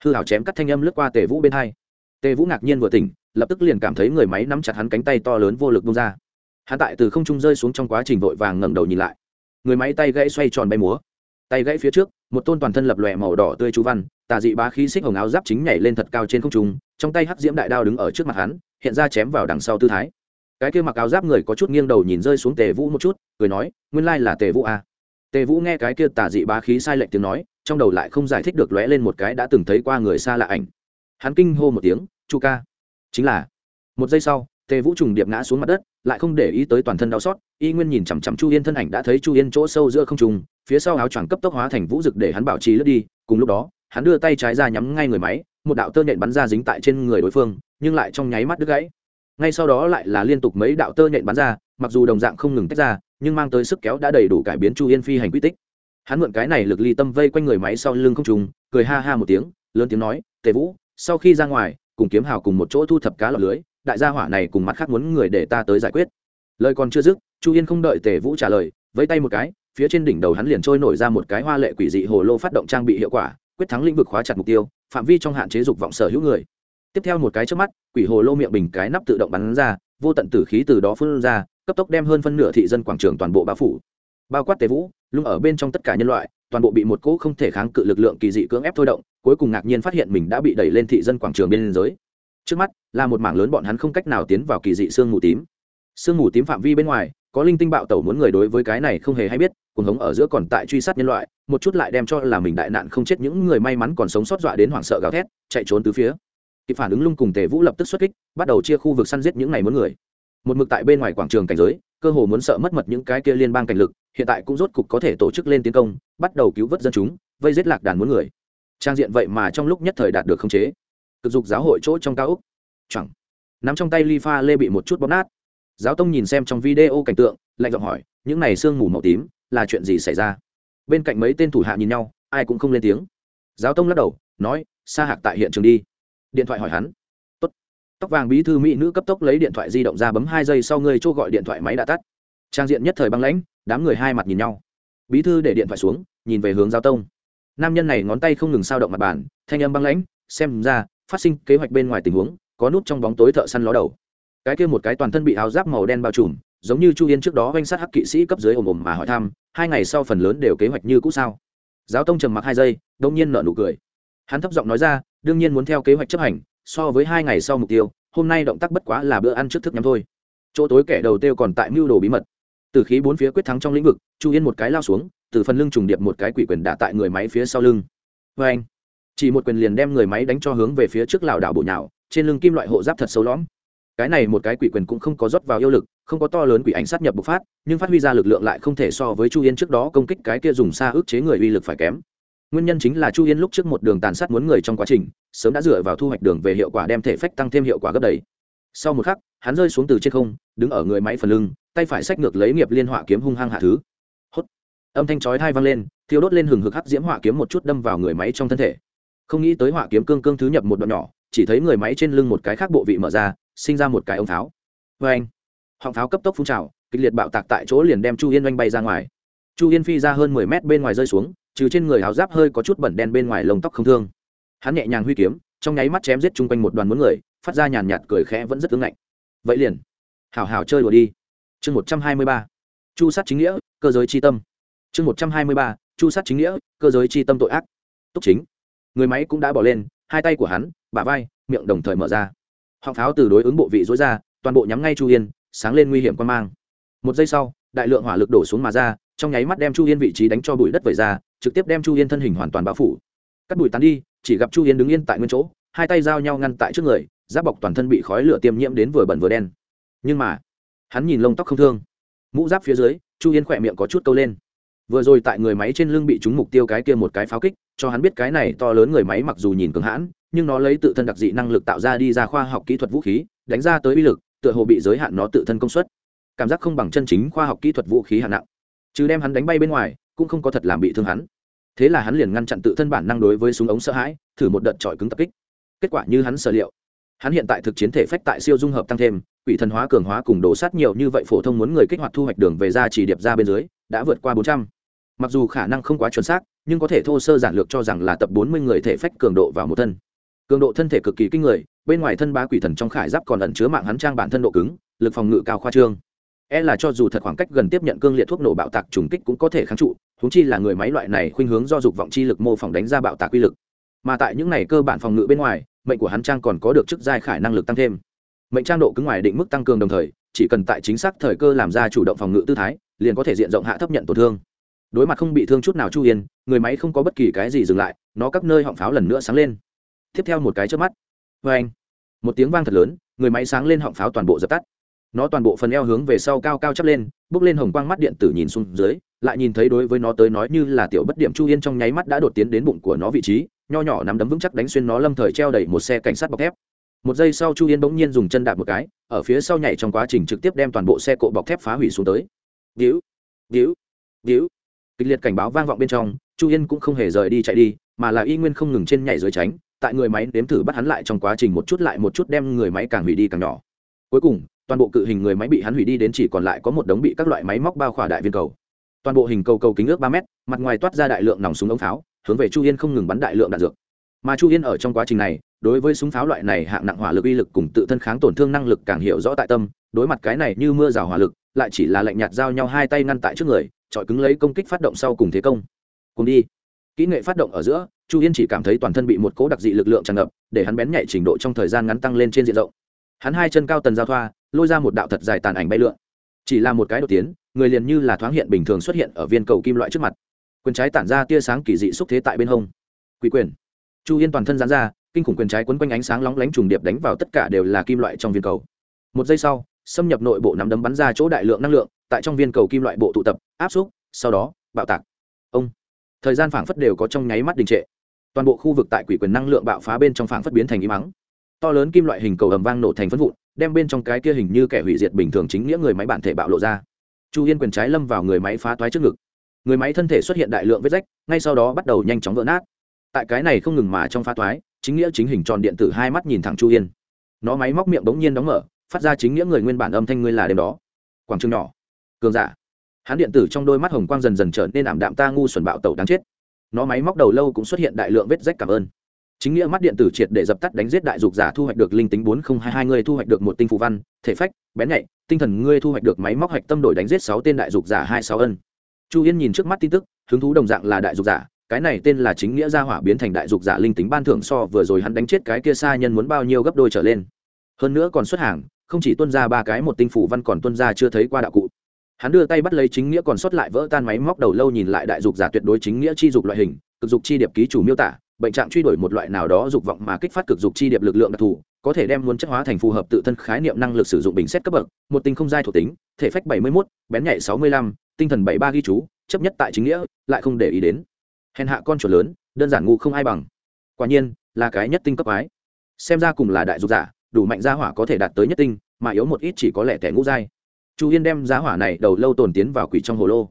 Hư hảo chém cắt thanh âm lướt qua tề vũ bên hai. Tề vũ ngạc nhiên vừa tỉnh, lập tức liền cảm thấy người máy nắm chặt hắn cánh tay to lớn vô lực bung ra. Hắn tại từ không trung rơi xuống trong quá trình vội vàng ngẩng đầu nhìn lại. Người máy tay gãy xoay tròn bay múa. Tay gãy phía trước, một tôn toàn thân lập lòe màu đỏ tươi chú văn, tà dị bá khí xích hồng áo giáp chính nhảy lên thật cao trên không trung, trong tay hắc diễm đại đao đứng ở trước mặt hắn, hiện ra chém vào đằng sau tư thái cái kia mặc áo giáp người có chút nghiêng đầu nhìn rơi xuống tề vũ một chút, cười nói, nguyên lai là tề vũ à. tề vũ nghe cái kia tà dị bá khí sai lệch tiếng nói, trong đầu lại không giải thích được lóe lên một cái đã từng thấy qua người xa lạ ảnh. Hắn kinh hô một tiếng, chu ca. Chính là, một giây sau, tề vũ trùng điệp ngã xuống mặt đất, lại không để ý tới toàn thân đau xót, y nguyên nhìn chằm chằm chu yên thân ảnh đã thấy chu yên chỗ sâu giữa không trùng phía sau áo choàng cấp tốc hóa thành vũ rực để hắn bảo trì lướt đi, cùng lúc đó, hắn đưa tay trái ra nhắm ngay người máy, một đạo tơ nện bắn ra dính tại trên người đối phương, nhưng lại trong nháy mắt đứt gãy ngay sau đó lại là liên tục mấy đạo tơ nhện bắn ra, mặc dù đồng dạng không ngừng tách ra, nhưng mang tới sức kéo đã đầy đủ cải biến chu yên phi hành quy tích. Hắn mượn cái này lực ly tâm vây quanh người máy sau lưng không trùng cười ha ha một tiếng, lớn tiếng nói, tề vũ, sau khi ra ngoài, cùng kiếm hào cùng một chỗ thu thập cá lọc lưới, đại gia hỏa này cùng mặt khác muốn người để ta tới giải quyết. Lời còn chưa dứt, chu yên không đợi tề vũ trả lời, vẫy tay một cái, phía trên đỉnh đầu hắn liền trôi nổi ra một cái hoa lệ quỷ dị hồ lô phát động trang bị hiệu quả, quyết thắng lĩnh vực khóa chặt mục tiêu, phạm vi trong hạn chế dục vọng sở hữu người tiếp theo một cái trước mắt, quỷ hồ lô miệng bình cái nắp tự động bắn ra, vô tận tử khí từ đó phun ra, cấp tốc đem hơn phân nửa thị dân quảng trường toàn bộ bao phủ. Bao quát tề vũ, lung ở bên trong tất cả nhân loại, toàn bộ bị một cỗ không thể kháng cự lực lượng kỳ dị cưỡng ép thôi động, cuối cùng ngạc nhiên phát hiện mình đã bị đẩy lên thị dân quảng trường bên giới. Trước mắt, là một mảng lớn bọn hắn không cách nào tiến vào kỳ dị sương mù tím. Sương mù tím phạm vi bên ngoài, có linh tinh bạo tẩu muốn người đối với cái này không hề hay biết, cuồng hống ở giữa còn tại truy sát nhân loại, một chút lại đem cho là mình đại nạn không chết những người may mắn còn sống sót dọa đến hoảng sợ gào thét, chạy trốn từ phía kịp phản ứng lung cùng tề vũ lập tức xuất kích, bắt đầu chia khu vực săn giết những ngày muốn người. Một mực tại bên ngoài quảng trường cảnh giới, cơ hồ muốn sợ mất mật những cái kia liên bang cảnh lực, hiện tại cũng rốt cục có thể tổ chức lên tiến công, bắt đầu cứu vớt dân chúng, vây giết lạc đàn muốn người. Trang diện vậy mà trong lúc nhất thời đạt được khống chế. Cực dục giáo hội chỗ trong cao úc chẳng nắm trong tay ly pha lê bị một chút bóp nát. Giáo tông nhìn xem trong video cảnh tượng, lạnh giọng hỏi, những này sương mù màu tím, là chuyện gì xảy ra? Bên cạnh mấy tên thủ hạ nhìn nhau, ai cũng không lên tiếng. Giáo tông lắc đầu, nói, sa hạc tại hiện trường đi điện thoại hỏi hắn. Tốt. tóc vàng bí thư mỹ nữ cấp tốc lấy điện thoại di động ra bấm hai giây sau người chỗ gọi điện thoại máy đã tắt. Trang diện nhất thời băng lãnh, đám người hai mặt nhìn nhau. Bí thư để điện thoại xuống, nhìn về hướng giao tông. Nam nhân này ngón tay không ngừng sao động mặt bàn, thanh âm băng lãnh, xem ra phát sinh kế hoạch bên ngoài tình huống, có nút trong bóng tối thợ săn ló đầu. Cái kia một cái toàn thân bị áo giáp màu đen bao trùm, giống như chu yên trước đó oanh sát hắc kỵ sĩ cấp dưới ồm ồm mà hỏi thăm, hai ngày sau phần lớn đều kế hoạch như cũ sao? Giáo tông trầm mặc hai giây, đông nhiên nợ nụ cười hắn thấp giọng nói ra, đương nhiên muốn theo kế hoạch chấp hành, so với hai ngày sau mục tiêu, hôm nay động tác bất quá là bữa ăn trước thức nhắm thôi. Chỗ tối kẻ đầu tiêu còn tại mưu đồ bí mật. Từ khí bốn phía quyết thắng trong lĩnh vực, chu yên một cái lao xuống, từ phần lưng trùng điệp một cái quỷ quyền đả tại người máy phía sau lưng. Vê anh, chỉ một quyền liền đem người máy đánh cho hướng về phía trước lảo đảo bộ nhào, trên lưng kim loại hộ giáp thật sâu lõm. Cái này một cái quỷ quyền cũng không có rót vào yêu lực, không có to lớn quỷ ảnh sát nhập bộc phát, nhưng phát huy ra lực lượng lại không thể so với chu yên trước đó công kích cái kia dùng xa ức chế người uy lực phải kém nguyên nhân chính là chu yên lúc trước một đường tàn sát muốn người trong quá trình, sớm đã dựa vào thu hoạch đường về hiệu quả đem thể phách tăng thêm hiệu quả gấp đầy. Sau một khắc, hắn rơi xuống từ trên không, đứng ở người máy phần lưng, tay phải xách ngược lấy nghiệp liên họa kiếm hung hăng hạ thứ. Hốt. Âm thanh chói thai vang lên, thiêu đốt lên hừng hực hắc diễm họa kiếm một chút đâm vào người máy trong thân thể. Không nghĩ tới họa kiếm cương cương thứ nhập một đoạn nhỏ, chỉ thấy người máy trên lưng một cái khác bộ vị mở ra, sinh ra một cái ống pháo. Vê anh, họng pháo cấp tốc phun trào, kịch liệt bạo tạc tại chỗ liền đem chu yên oanh bay ra ngoài. Chu yên phi ra hơn mười mét bên ngoài rơi xuống trừ trên người áo giáp hơi có chút bẩn đen bên ngoài lông tóc không thương. Hắn nhẹ nhàng huy kiếm, trong nháy mắt chém giết chung quanh một đoàn muốn người, phát ra nhàn nhạt cười khẽ vẫn rất ứng ngạnh. Vậy liền, hảo hảo chơi đùa đi. Chương một trăm hai mươi ba, chu sát chính nghĩa, cơ giới c tâm. Chương một trăm hai mươi ba, chu sát chính nghĩa, cơ giới c tâm tội ác. Túc chính, người máy cũng đã bỏ lên, hai tay của hắn, bả vai, miệng đồng thời mở ra. Họng pháo từ đối ứng bộ vị dối ra, toàn bộ nhắm ngay chu yên, sáng lên nguy hiểm quan mang. Một giây sau, đại lượng hỏa lực đổ xuống mà ra trong nháy mắt đem chu yên vị trí đánh cho bụi đất vẩy ra, trực tiếp đem chu yên thân hình hoàn toàn bao phủ. Cắt bụi tán đi, chỉ gặp chu yên đứng yên tại nguyên chỗ, hai tay giao nhau ngăn tại trước người, giáp bọc toàn thân bị khói lửa tiêm nhiễm đến vừa bẩn vừa đen. Nhưng mà, hắn nhìn lông tóc không thương. Mũ giáp phía dưới, chu yên khỏe miệng có chút câu lên. Vừa rồi tại người máy trên lưng bị trúng mục tiêu cái kia một cái pháo kích, cho hắn biết cái này to lớn người máy mặc dù nhìn cường hãn, nhưng nó lấy tự thân đặc dị năng lực tạo ra đi ra khoa học kỹ thuật vũ khí, đánh ra tới uy lực, tựa hồ bị giới hạn nó tự thân công suất. Cảm giác không bằng chân chính khoa học kỹ thuật vũ khí hạng nặng chứ đem hắn đánh bay bên ngoài, cũng không có thật làm bị thương hắn. Thế là hắn liền ngăn chặn tự thân bản năng đối với súng ống sợ hãi, thử một đợt trọi cứng tập kích. Kết quả như hắn sở liệu, hắn hiện tại thực chiến thể phách tại siêu dung hợp tăng thêm, quỷ thần hóa cường hóa cùng đổ sát nhiều như vậy phổ thông muốn người kích hoạt thu hoạch đường về ra chỉ điệp ra bên dưới, đã vượt qua bốn trăm. Mặc dù khả năng không quá chuẩn xác, nhưng có thể thô sơ giản lược cho rằng là tập bốn mươi người thể phách cường độ vào một thân. Cường độ thân thể cực kỳ kinh người, bên ngoài thân bá quỷ thần trong khải giáp còn ẩn chứa mạng hắn trang bản thân độ cứng, lực phòng ngự cao khoa trương e là cho dù thật khoảng cách gần tiếp nhận cương liệt thuốc nổ bạo tạc trùng kích cũng có thể kháng trụ húng chi là người máy loại này khuynh hướng do dục vọng chi lực mô phỏng đánh ra bạo tạc quy lực. Mà tại những này cơ bản phòng ngự bên ngoài, mệnh của hắn trang còn có được chức giai khải năng lực tăng thêm. Mệnh trang độ cứng ngoài định mức tăng cường đồng thời, chỉ cần tại chính xác thời cơ làm ra chủ động phòng ngự tư thái, liền có thể diện rộng hạ thấp nhận tổn thương. Đối mặt không bị thương chút nào chu yên, người máy không có bất kỳ cái gì dừng lại, nó các nơi họng pháo lần nữa sáng lên. Tiếp theo một cái trước mắt. Vê anh một tiếng vang thật lớn, người máy sáng lên họng pháo toàn bộ dập tắt nó toàn bộ phần eo hướng về sau cao cao chắp lên, bước lên hồng quang mắt điện tử nhìn xuống dưới, lại nhìn thấy đối với nó tới nói như là tiểu bất điểm chu yên trong nháy mắt đã đột tiến đến bụng của nó vị trí, nho nhỏ nắm đấm vững chắc đánh xuyên nó lâm thời treo đẩy một xe cảnh sát bọc thép. Một giây sau chu yên bỗng nhiên dùng chân đạp một cái, ở phía sau nhảy trong quá trình trực tiếp đem toàn bộ xe cộ bọc thép phá hủy xuống tới. Víu víu víu. Kịch liệt cảnh báo vang vọng bên trong, chu yên cũng không hề rời đi chạy đi, mà là y nguyên không ngừng trên nhảy dưới tránh, tại người máy đếm thử bắt hắn lại trong quá trình một chút lại một chút đem người máy càng hủy đi càng nhỏ. Cuối cùng toàn bộ cự hình người máy bị hắn hủy đi đến chỉ còn lại có một đống bị các loại máy móc bao khỏa đại viên cầu. Toàn bộ hình cầu cầu kính ước ba mét, mặt ngoài toát ra đại lượng nòng súng ống pháo, hướng về chu yên không ngừng bắn đại lượng đạn dược. Mà chu yên ở trong quá trình này, đối với súng pháo loại này hạng nặng hỏa lực uy lực cùng tự thân kháng tổn thương năng lực càng hiểu rõ tại tâm, đối mặt cái này như mưa rào hỏa lực, lại chỉ là lạnh nhạt giao nhau hai tay ngăn tại trước người, chọi cứng lấy công kích phát động sau cùng thế công. Cùng đi. Kỹ nghệ phát động ở giữa, chu yên chỉ cảm thấy toàn thân bị một cố đặc dị lực lượng tràn ngập, để hắn bén nhạy trình độ trong thời gian ngắn tăng lên trên diện rộng hắn hai chân cao tần giao thoa, lôi ra một đạo thật dài tàn ảnh bay lượn. Chỉ là một cái đột tiến, người liền như là thoáng hiện bình thường xuất hiện ở viên cầu kim loại trước mặt. Quyền trái tản ra tia sáng kỳ dị xúc thế tại bên hông. Quỷ quyền. Chu yên toàn thân dán ra, kinh khủng quyền trái quấn quanh ánh sáng lóng lánh trùng điệp đánh vào tất cả đều là kim loại trong viên cầu. Một giây sau, xâm nhập nội bộ nắm đấm bắn ra chỗ đại lượng năng lượng, tại trong viên cầu kim loại bộ tụ tập, áp xúc, sau đó, bạo tạc. Ông. Thời gian phảng phất đều có trong nháy mắt đình trệ. Toàn bộ khu vực tại quỷ quyền năng lượng bạo phá bên trong phảng phất biến thành im mắng to lớn kim loại hình cầu ầm vang nổ thành phân vụn, đem bên trong cái kia hình như kẻ hủy diệt bình thường chính nghĩa người máy bản thể bạo lộ ra. Chu yên quyền trái lâm vào người máy phá toái trước ngực. Người máy thân thể xuất hiện đại lượng vết rách, ngay sau đó bắt đầu nhanh chóng vỡ nát. Tại cái này không ngừng mà trong phá toái, chính nghĩa chính hình tròn điện tử hai mắt nhìn thẳng chu yên. Nó máy móc miệng bỗng nhiên đóng mở, phát ra chính nghĩa người nguyên bản âm thanh ngươi là đêm đó. Quảng trường nhỏ. Cường giả. Hắn điện tử trong đôi mắt hồng quang dần dần trở nên ảm đạm ta ngu xuẩn bạo tẩu đáng chết. Nó máy móc đầu lâu cũng xuất hiện đại lượng vết rách cảm ơn chính nghĩa mắt điện tử triệt để dập tắt đánh giết đại dục giả thu hoạch được linh tính bốn nghìn hai hai người thu hoạch được một tinh phù văn, thể phách, bén nhạy, tinh thần ngươi thu hoạch được máy móc hạch tâm đổi đánh giết sáu tên đại dục giả hai sáu ân. Chu yên nhìn trước mắt tin tức, hứng thú đồng dạng là đại dục giả, cái này tên là chính nghĩa gia hỏa biến thành đại dục giả linh tính ban thưởng so vừa rồi hắn đánh chết cái kia xa nhân muốn bao nhiêu gấp đôi trở lên. Hơn nữa còn xuất hàng, không chỉ tuân ra ba cái một tinh phủ văn còn tuân ra chưa thấy qua đạo cụ hắn đưa tay bắt lấy chính nghĩa còn sót lại vỡ tan máy móc đầu lâu nhìn lại đại dục giả tuyệt đối chính nghĩa chi dục loại hình cực dục chi điệp ký chủ miêu tả bệnh trạng truy đuổi một loại nào đó dục vọng mà kích phát cực dục chi điệp lực lượng đặc thù có thể đem muốn chất hóa thành phù hợp tự thân khái niệm năng lực sử dụng bình xét cấp bậc một tinh không giai thuộc tính thể phách bảy mươi 71, bén nhạy sáu mươi lăm, tinh thần bảy ba ghi chú chấp nhất tại chính nghĩa lại không để ý đến. Hèn hạ con chuột lớn đơn giản ngu không ai bằng. Quả nhiên là cái nhất tinh cấp ái xem ra cùng là đại dục giả đủ mạnh gia hỏa có thể đạt tới nhất tinh mà yếu một ít chỉ có lẻ tẻ ngũ giai chu yên đem giá hỏa này đầu lâu tồn tiến vào quỷ trong hồ lô.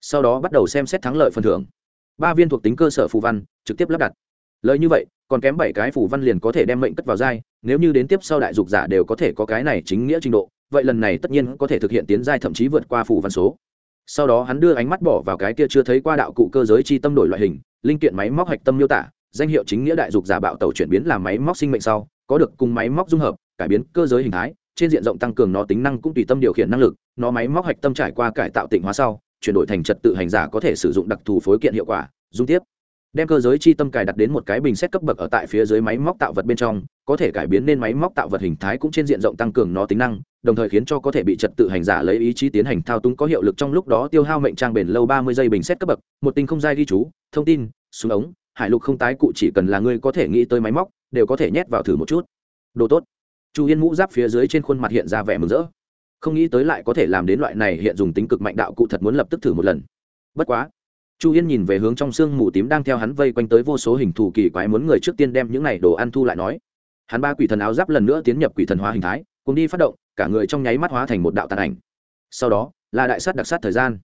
Sau đó bắt đầu xem xét thắng lợi phần thưởng. Ba viên thuộc tính cơ sở phù văn, trực tiếp lắp đặt. Lời như vậy, còn kém bảy cái phù văn liền có thể đem mệnh cất vào giai, nếu như đến tiếp sau đại dục giả đều có thể có cái này chính nghĩa trình độ, vậy lần này tất nhiên có thể thực hiện tiến giai thậm chí vượt qua phù văn số. Sau đó hắn đưa ánh mắt bỏ vào cái kia chưa thấy qua đạo cụ cơ giới chi tâm đổi loại hình, linh kiện máy móc hạch tâm miêu tả, danh hiệu chính nghĩa đại dục giả bạo tàu chuyển biến làm máy móc sinh mệnh sau, có được cùng máy móc dung hợp, cải biến cơ giới hình thái trên diện rộng tăng cường nó tính năng cũng tùy tâm điều khiển năng lực, nó máy móc hạch tâm trải qua cải tạo tịnh hóa sau, chuyển đổi thành trật tự hành giả có thể sử dụng đặc thù phối kiện hiệu quả. Dung tiếp. Đem cơ giới chi tâm cài đặt đến một cái bình xét cấp bậc ở tại phía dưới máy móc tạo vật bên trong, có thể cải biến nên máy móc tạo vật hình thái cũng trên diện rộng tăng cường nó tính năng, đồng thời khiến cho có thể bị trật tự hành giả lấy ý chí tiến hành thao túng có hiệu lực trong lúc đó tiêu hao mệnh trang bền lâu ba mươi giây bình xét cấp bậc, một tinh không giai ghi chú, thông tin, súng ống, hải lục không tái cụ chỉ cần là ngươi có thể nghĩ tới máy móc, đều có thể nhét vào thử một chút. Đồ tốt chu yên mũ giáp phía dưới trên khuôn mặt hiện ra vẻ mừng rỡ. Không nghĩ tới lại có thể làm đến loại này, hiện dùng tính cực mạnh đạo cụ thật muốn lập tức thử một lần. Bất quá, chu yên nhìn về hướng trong sương mù tím đang theo hắn vây quanh tới vô số hình thù kỳ quái muốn người trước tiên đem những này đồ ăn thu lại nói. Hắn ba quỷ thần áo giáp lần nữa tiến nhập quỷ thần hóa hình thái, cùng đi phát động, cả người trong nháy mắt hóa thành một đạo tàn ảnh. Sau đó, là đại sát đặc sát thời gian.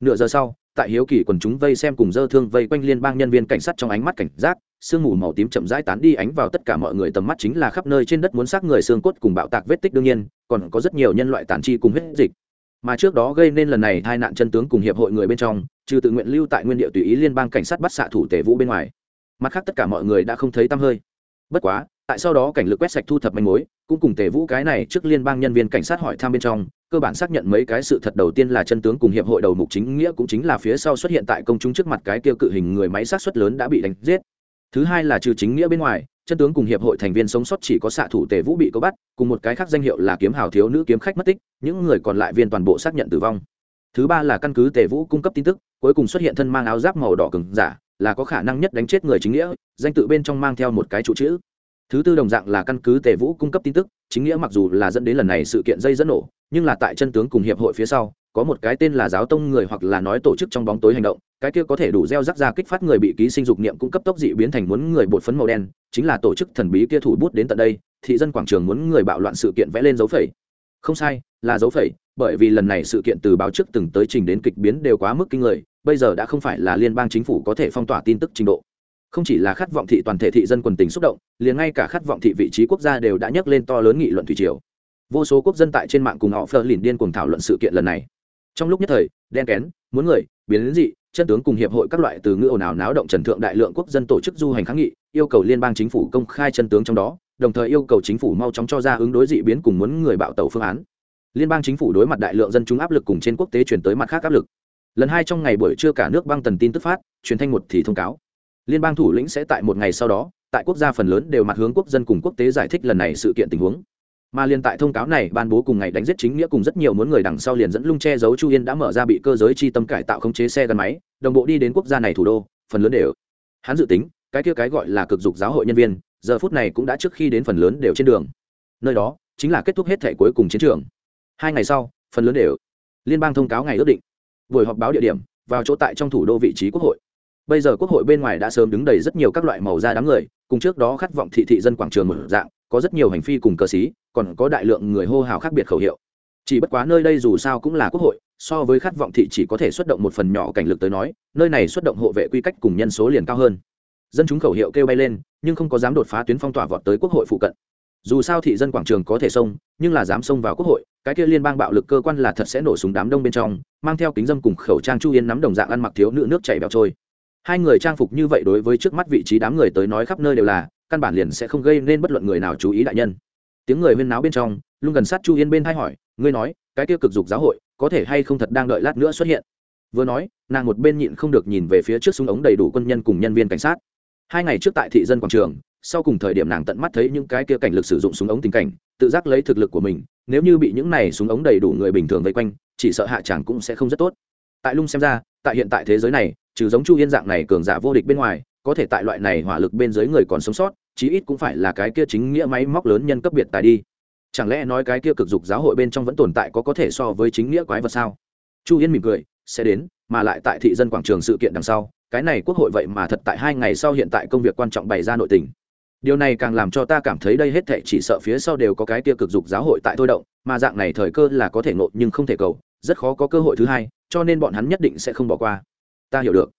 Nửa giờ sau tại hiếu kỳ quần chúng vây xem cùng dơ thương vây quanh liên bang nhân viên cảnh sát trong ánh mắt cảnh giác, sương mù màu tím chậm rãi tán đi ánh vào tất cả mọi người tầm mắt chính là khắp nơi trên đất muốn xác người xương cốt cùng bạo tạc vết tích đương nhiên, còn có rất nhiều nhân loại tàn chi cùng huyết dịch. Mà trước đó gây nên lần này hai nạn chân tướng cùng hiệp hội người bên trong, trừ tự nguyện lưu tại nguyên địa tùy ý liên bang cảnh sát bắt xạ thủ tể vũ bên ngoài. Mặt khác tất cả mọi người đã không thấy tăm hơi. Bất quá, tại sau đó cảnh lực quét sạch thu thập manh mối, cũng cùng tề vũ cái này trước liên bang nhân viên cảnh sát hỏi thăm bên trong cơ bản xác nhận mấy cái sự thật đầu tiên là chân tướng cùng hiệp hội đầu mục chính nghĩa cũng chính là phía sau xuất hiện tại công chúng trước mặt cái kia cự hình người máy sát xuất lớn đã bị đánh giết. Thứ hai là trừ chính nghĩa bên ngoài, chân tướng cùng hiệp hội thành viên sống sót chỉ có xạ thủ tề vũ bị có bắt, cùng một cái khác danh hiệu là kiếm hào thiếu nữ kiếm khách mất tích, những người còn lại viên toàn bộ xác nhận tử vong. Thứ ba là căn cứ tề vũ cung cấp tin tức, cuối cùng xuất hiện thân mang áo giáp màu đỏ cứng giả, là có khả năng nhất đánh chết người chính nghĩa, danh tự bên trong mang theo một cái trụ chữ. Thứ tư đồng dạng là căn cứ tề vũ cung cấp tin tức, chính nghĩa mặc dù là dẫn đến lần này sự kiện dây dẫn nổ nhưng là tại chân tướng cùng hiệp hội phía sau, có một cái tên là giáo tông người hoặc là nói tổ chức trong bóng tối hành động, cái kia có thể đủ gieo rắc ra kích phát người bị ký sinh dục niệm cũng cấp tốc dị biến thành muốn người bột phấn màu đen, chính là tổ chức thần bí kia thủ bút đến tận đây, thị dân quảng trường muốn người bạo loạn sự kiện vẽ lên dấu phẩy. Không sai, là dấu phẩy, bởi vì lần này sự kiện từ báo trước từng tới trình đến kịch biến đều quá mức kinh người, bây giờ đã không phải là liên bang chính phủ có thể phong tỏa tin tức trình độ. Không chỉ là khát vọng thị toàn thể thị dân quần tình xúc động, liền ngay cả khát vọng thị vị trí quốc gia đều đã nhắc lên to lớn nghị luận thủy triều vô số quốc dân tại trên mạng cùng họ phờ lìn điên cùng thảo luận sự kiện lần này. Trong lúc nhất thời, đen kén, muốn người, biến đến dị, chân tướng cùng hiệp hội các loại từ ngữ ồn ào náo động trần thượng đại lượng quốc dân tổ chức du hành kháng nghị, yêu cầu liên bang chính phủ công khai chân tướng trong đó, đồng thời yêu cầu chính phủ mau chóng cho ra ứng đối dị biến cùng muốn người bạo tẩu phương án. Liên bang chính phủ đối mặt đại lượng dân chúng áp lực cùng trên quốc tế chuyển tới mặt khác áp lực. Lần hai trong ngày buổi trưa cả nước băng tần tin tức phát, truyền thanh một thì thông cáo. Liên bang thủ lĩnh sẽ tại một ngày sau đó, tại quốc gia phần lớn đều mặt hướng quốc dân cùng quốc tế giải thích lần này sự kiện tình huống mà liên tại thông cáo này, ban bố cùng ngày đánh giết chính nghĩa cùng rất nhiều muốn người đằng sau liền dẫn lung che giấu chu yên đã mở ra bị cơ giới chi tâm cải tạo khống chế xe gắn máy, đồng bộ đi đến quốc gia này thủ đô, phần lớn đều. Hắn dự tính, cái kia cái gọi là cực dục giáo hội nhân viên, giờ phút này cũng đã trước khi đến phần lớn đều trên đường. Nơi đó, chính là kết thúc hết thể cuối cùng chiến trường. Hai ngày sau, phần lớn đều. Liên bang thông cáo ngày ước định. Buổi họp báo địa điểm, vào chỗ tại trong thủ đô vị trí quốc hội. Bây giờ quốc hội bên ngoài đã sớm đứng đầy rất nhiều các loại màu da đám người, cùng trước đó khát vọng thị thị dân quảng trường mở dạng có rất nhiều hành phi cùng cờ xí, còn có đại lượng người hô hào khác biệt khẩu hiệu. Chỉ bất quá nơi đây dù sao cũng là quốc hội, so với khát vọng thị chỉ có thể xuất động một phần nhỏ cảnh lực tới nói, nơi này xuất động hộ vệ quy cách cùng nhân số liền cao hơn. Dân chúng khẩu hiệu kêu bay lên, nhưng không có dám đột phá tuyến phong tỏa vọt tới quốc hội phụ cận. Dù sao thị dân quảng trường có thể xông, nhưng là dám xông vào quốc hội, cái kia liên bang bạo lực cơ quan là thật sẽ nổ súng đám đông bên trong, mang theo kính dâm cùng khẩu trang chu yên nắm đồng dạng ăn mặc thiếu nữ nước chảy bẹo trôi. Hai người trang phục như vậy đối với trước mắt vị trí đám người tới nói khắp nơi đều là căn bản liền sẽ không gây nên bất luận người nào chú ý đại nhân. Tiếng người huyên náo bên trong luôn gần sát chu yên bên thay hỏi, ngươi nói, cái kia cực dục giáo hội có thể hay không thật đang đợi lát nữa xuất hiện? Vừa nói, nàng một bên nhịn không được nhìn về phía trước súng ống đầy đủ quân nhân cùng nhân viên cảnh sát. Hai ngày trước tại thị dân quảng trường, sau cùng thời điểm nàng tận mắt thấy những cái kia cảnh lực sử dụng súng ống tình cảnh, tự giác lấy thực lực của mình, nếu như bị những này súng ống đầy đủ người bình thường vây quanh, chỉ sợ hạ chàng cũng sẽ không rất tốt. Tại lung xem ra, tại hiện tại thế giới này, trừ giống chu yên dạng này cường giả vô địch bên ngoài có thể tại loại này hỏa lực bên dưới người còn sống sót, chí ít cũng phải là cái kia chính nghĩa máy móc lớn nhân cấp biệt tài đi. Chẳng lẽ nói cái kia cực dục giáo hội bên trong vẫn tồn tại có có thể so với chính nghĩa quái vật sao? Chu yên mỉm cười, sẽ đến, mà lại tại thị dân quảng trường sự kiện đằng sau, cái này quốc hội vậy mà thật tại hai ngày sau hiện tại công việc quan trọng bày ra nội tình. Điều này càng làm cho ta cảm thấy đây hết thệ chỉ sợ phía sau đều có cái kia cực dục giáo hội tại thôi động, mà dạng này thời cơ là có thể nộ nhưng không thể cầu, rất khó có cơ hội thứ hai, cho nên bọn hắn nhất định sẽ không bỏ qua. Ta hiểu được.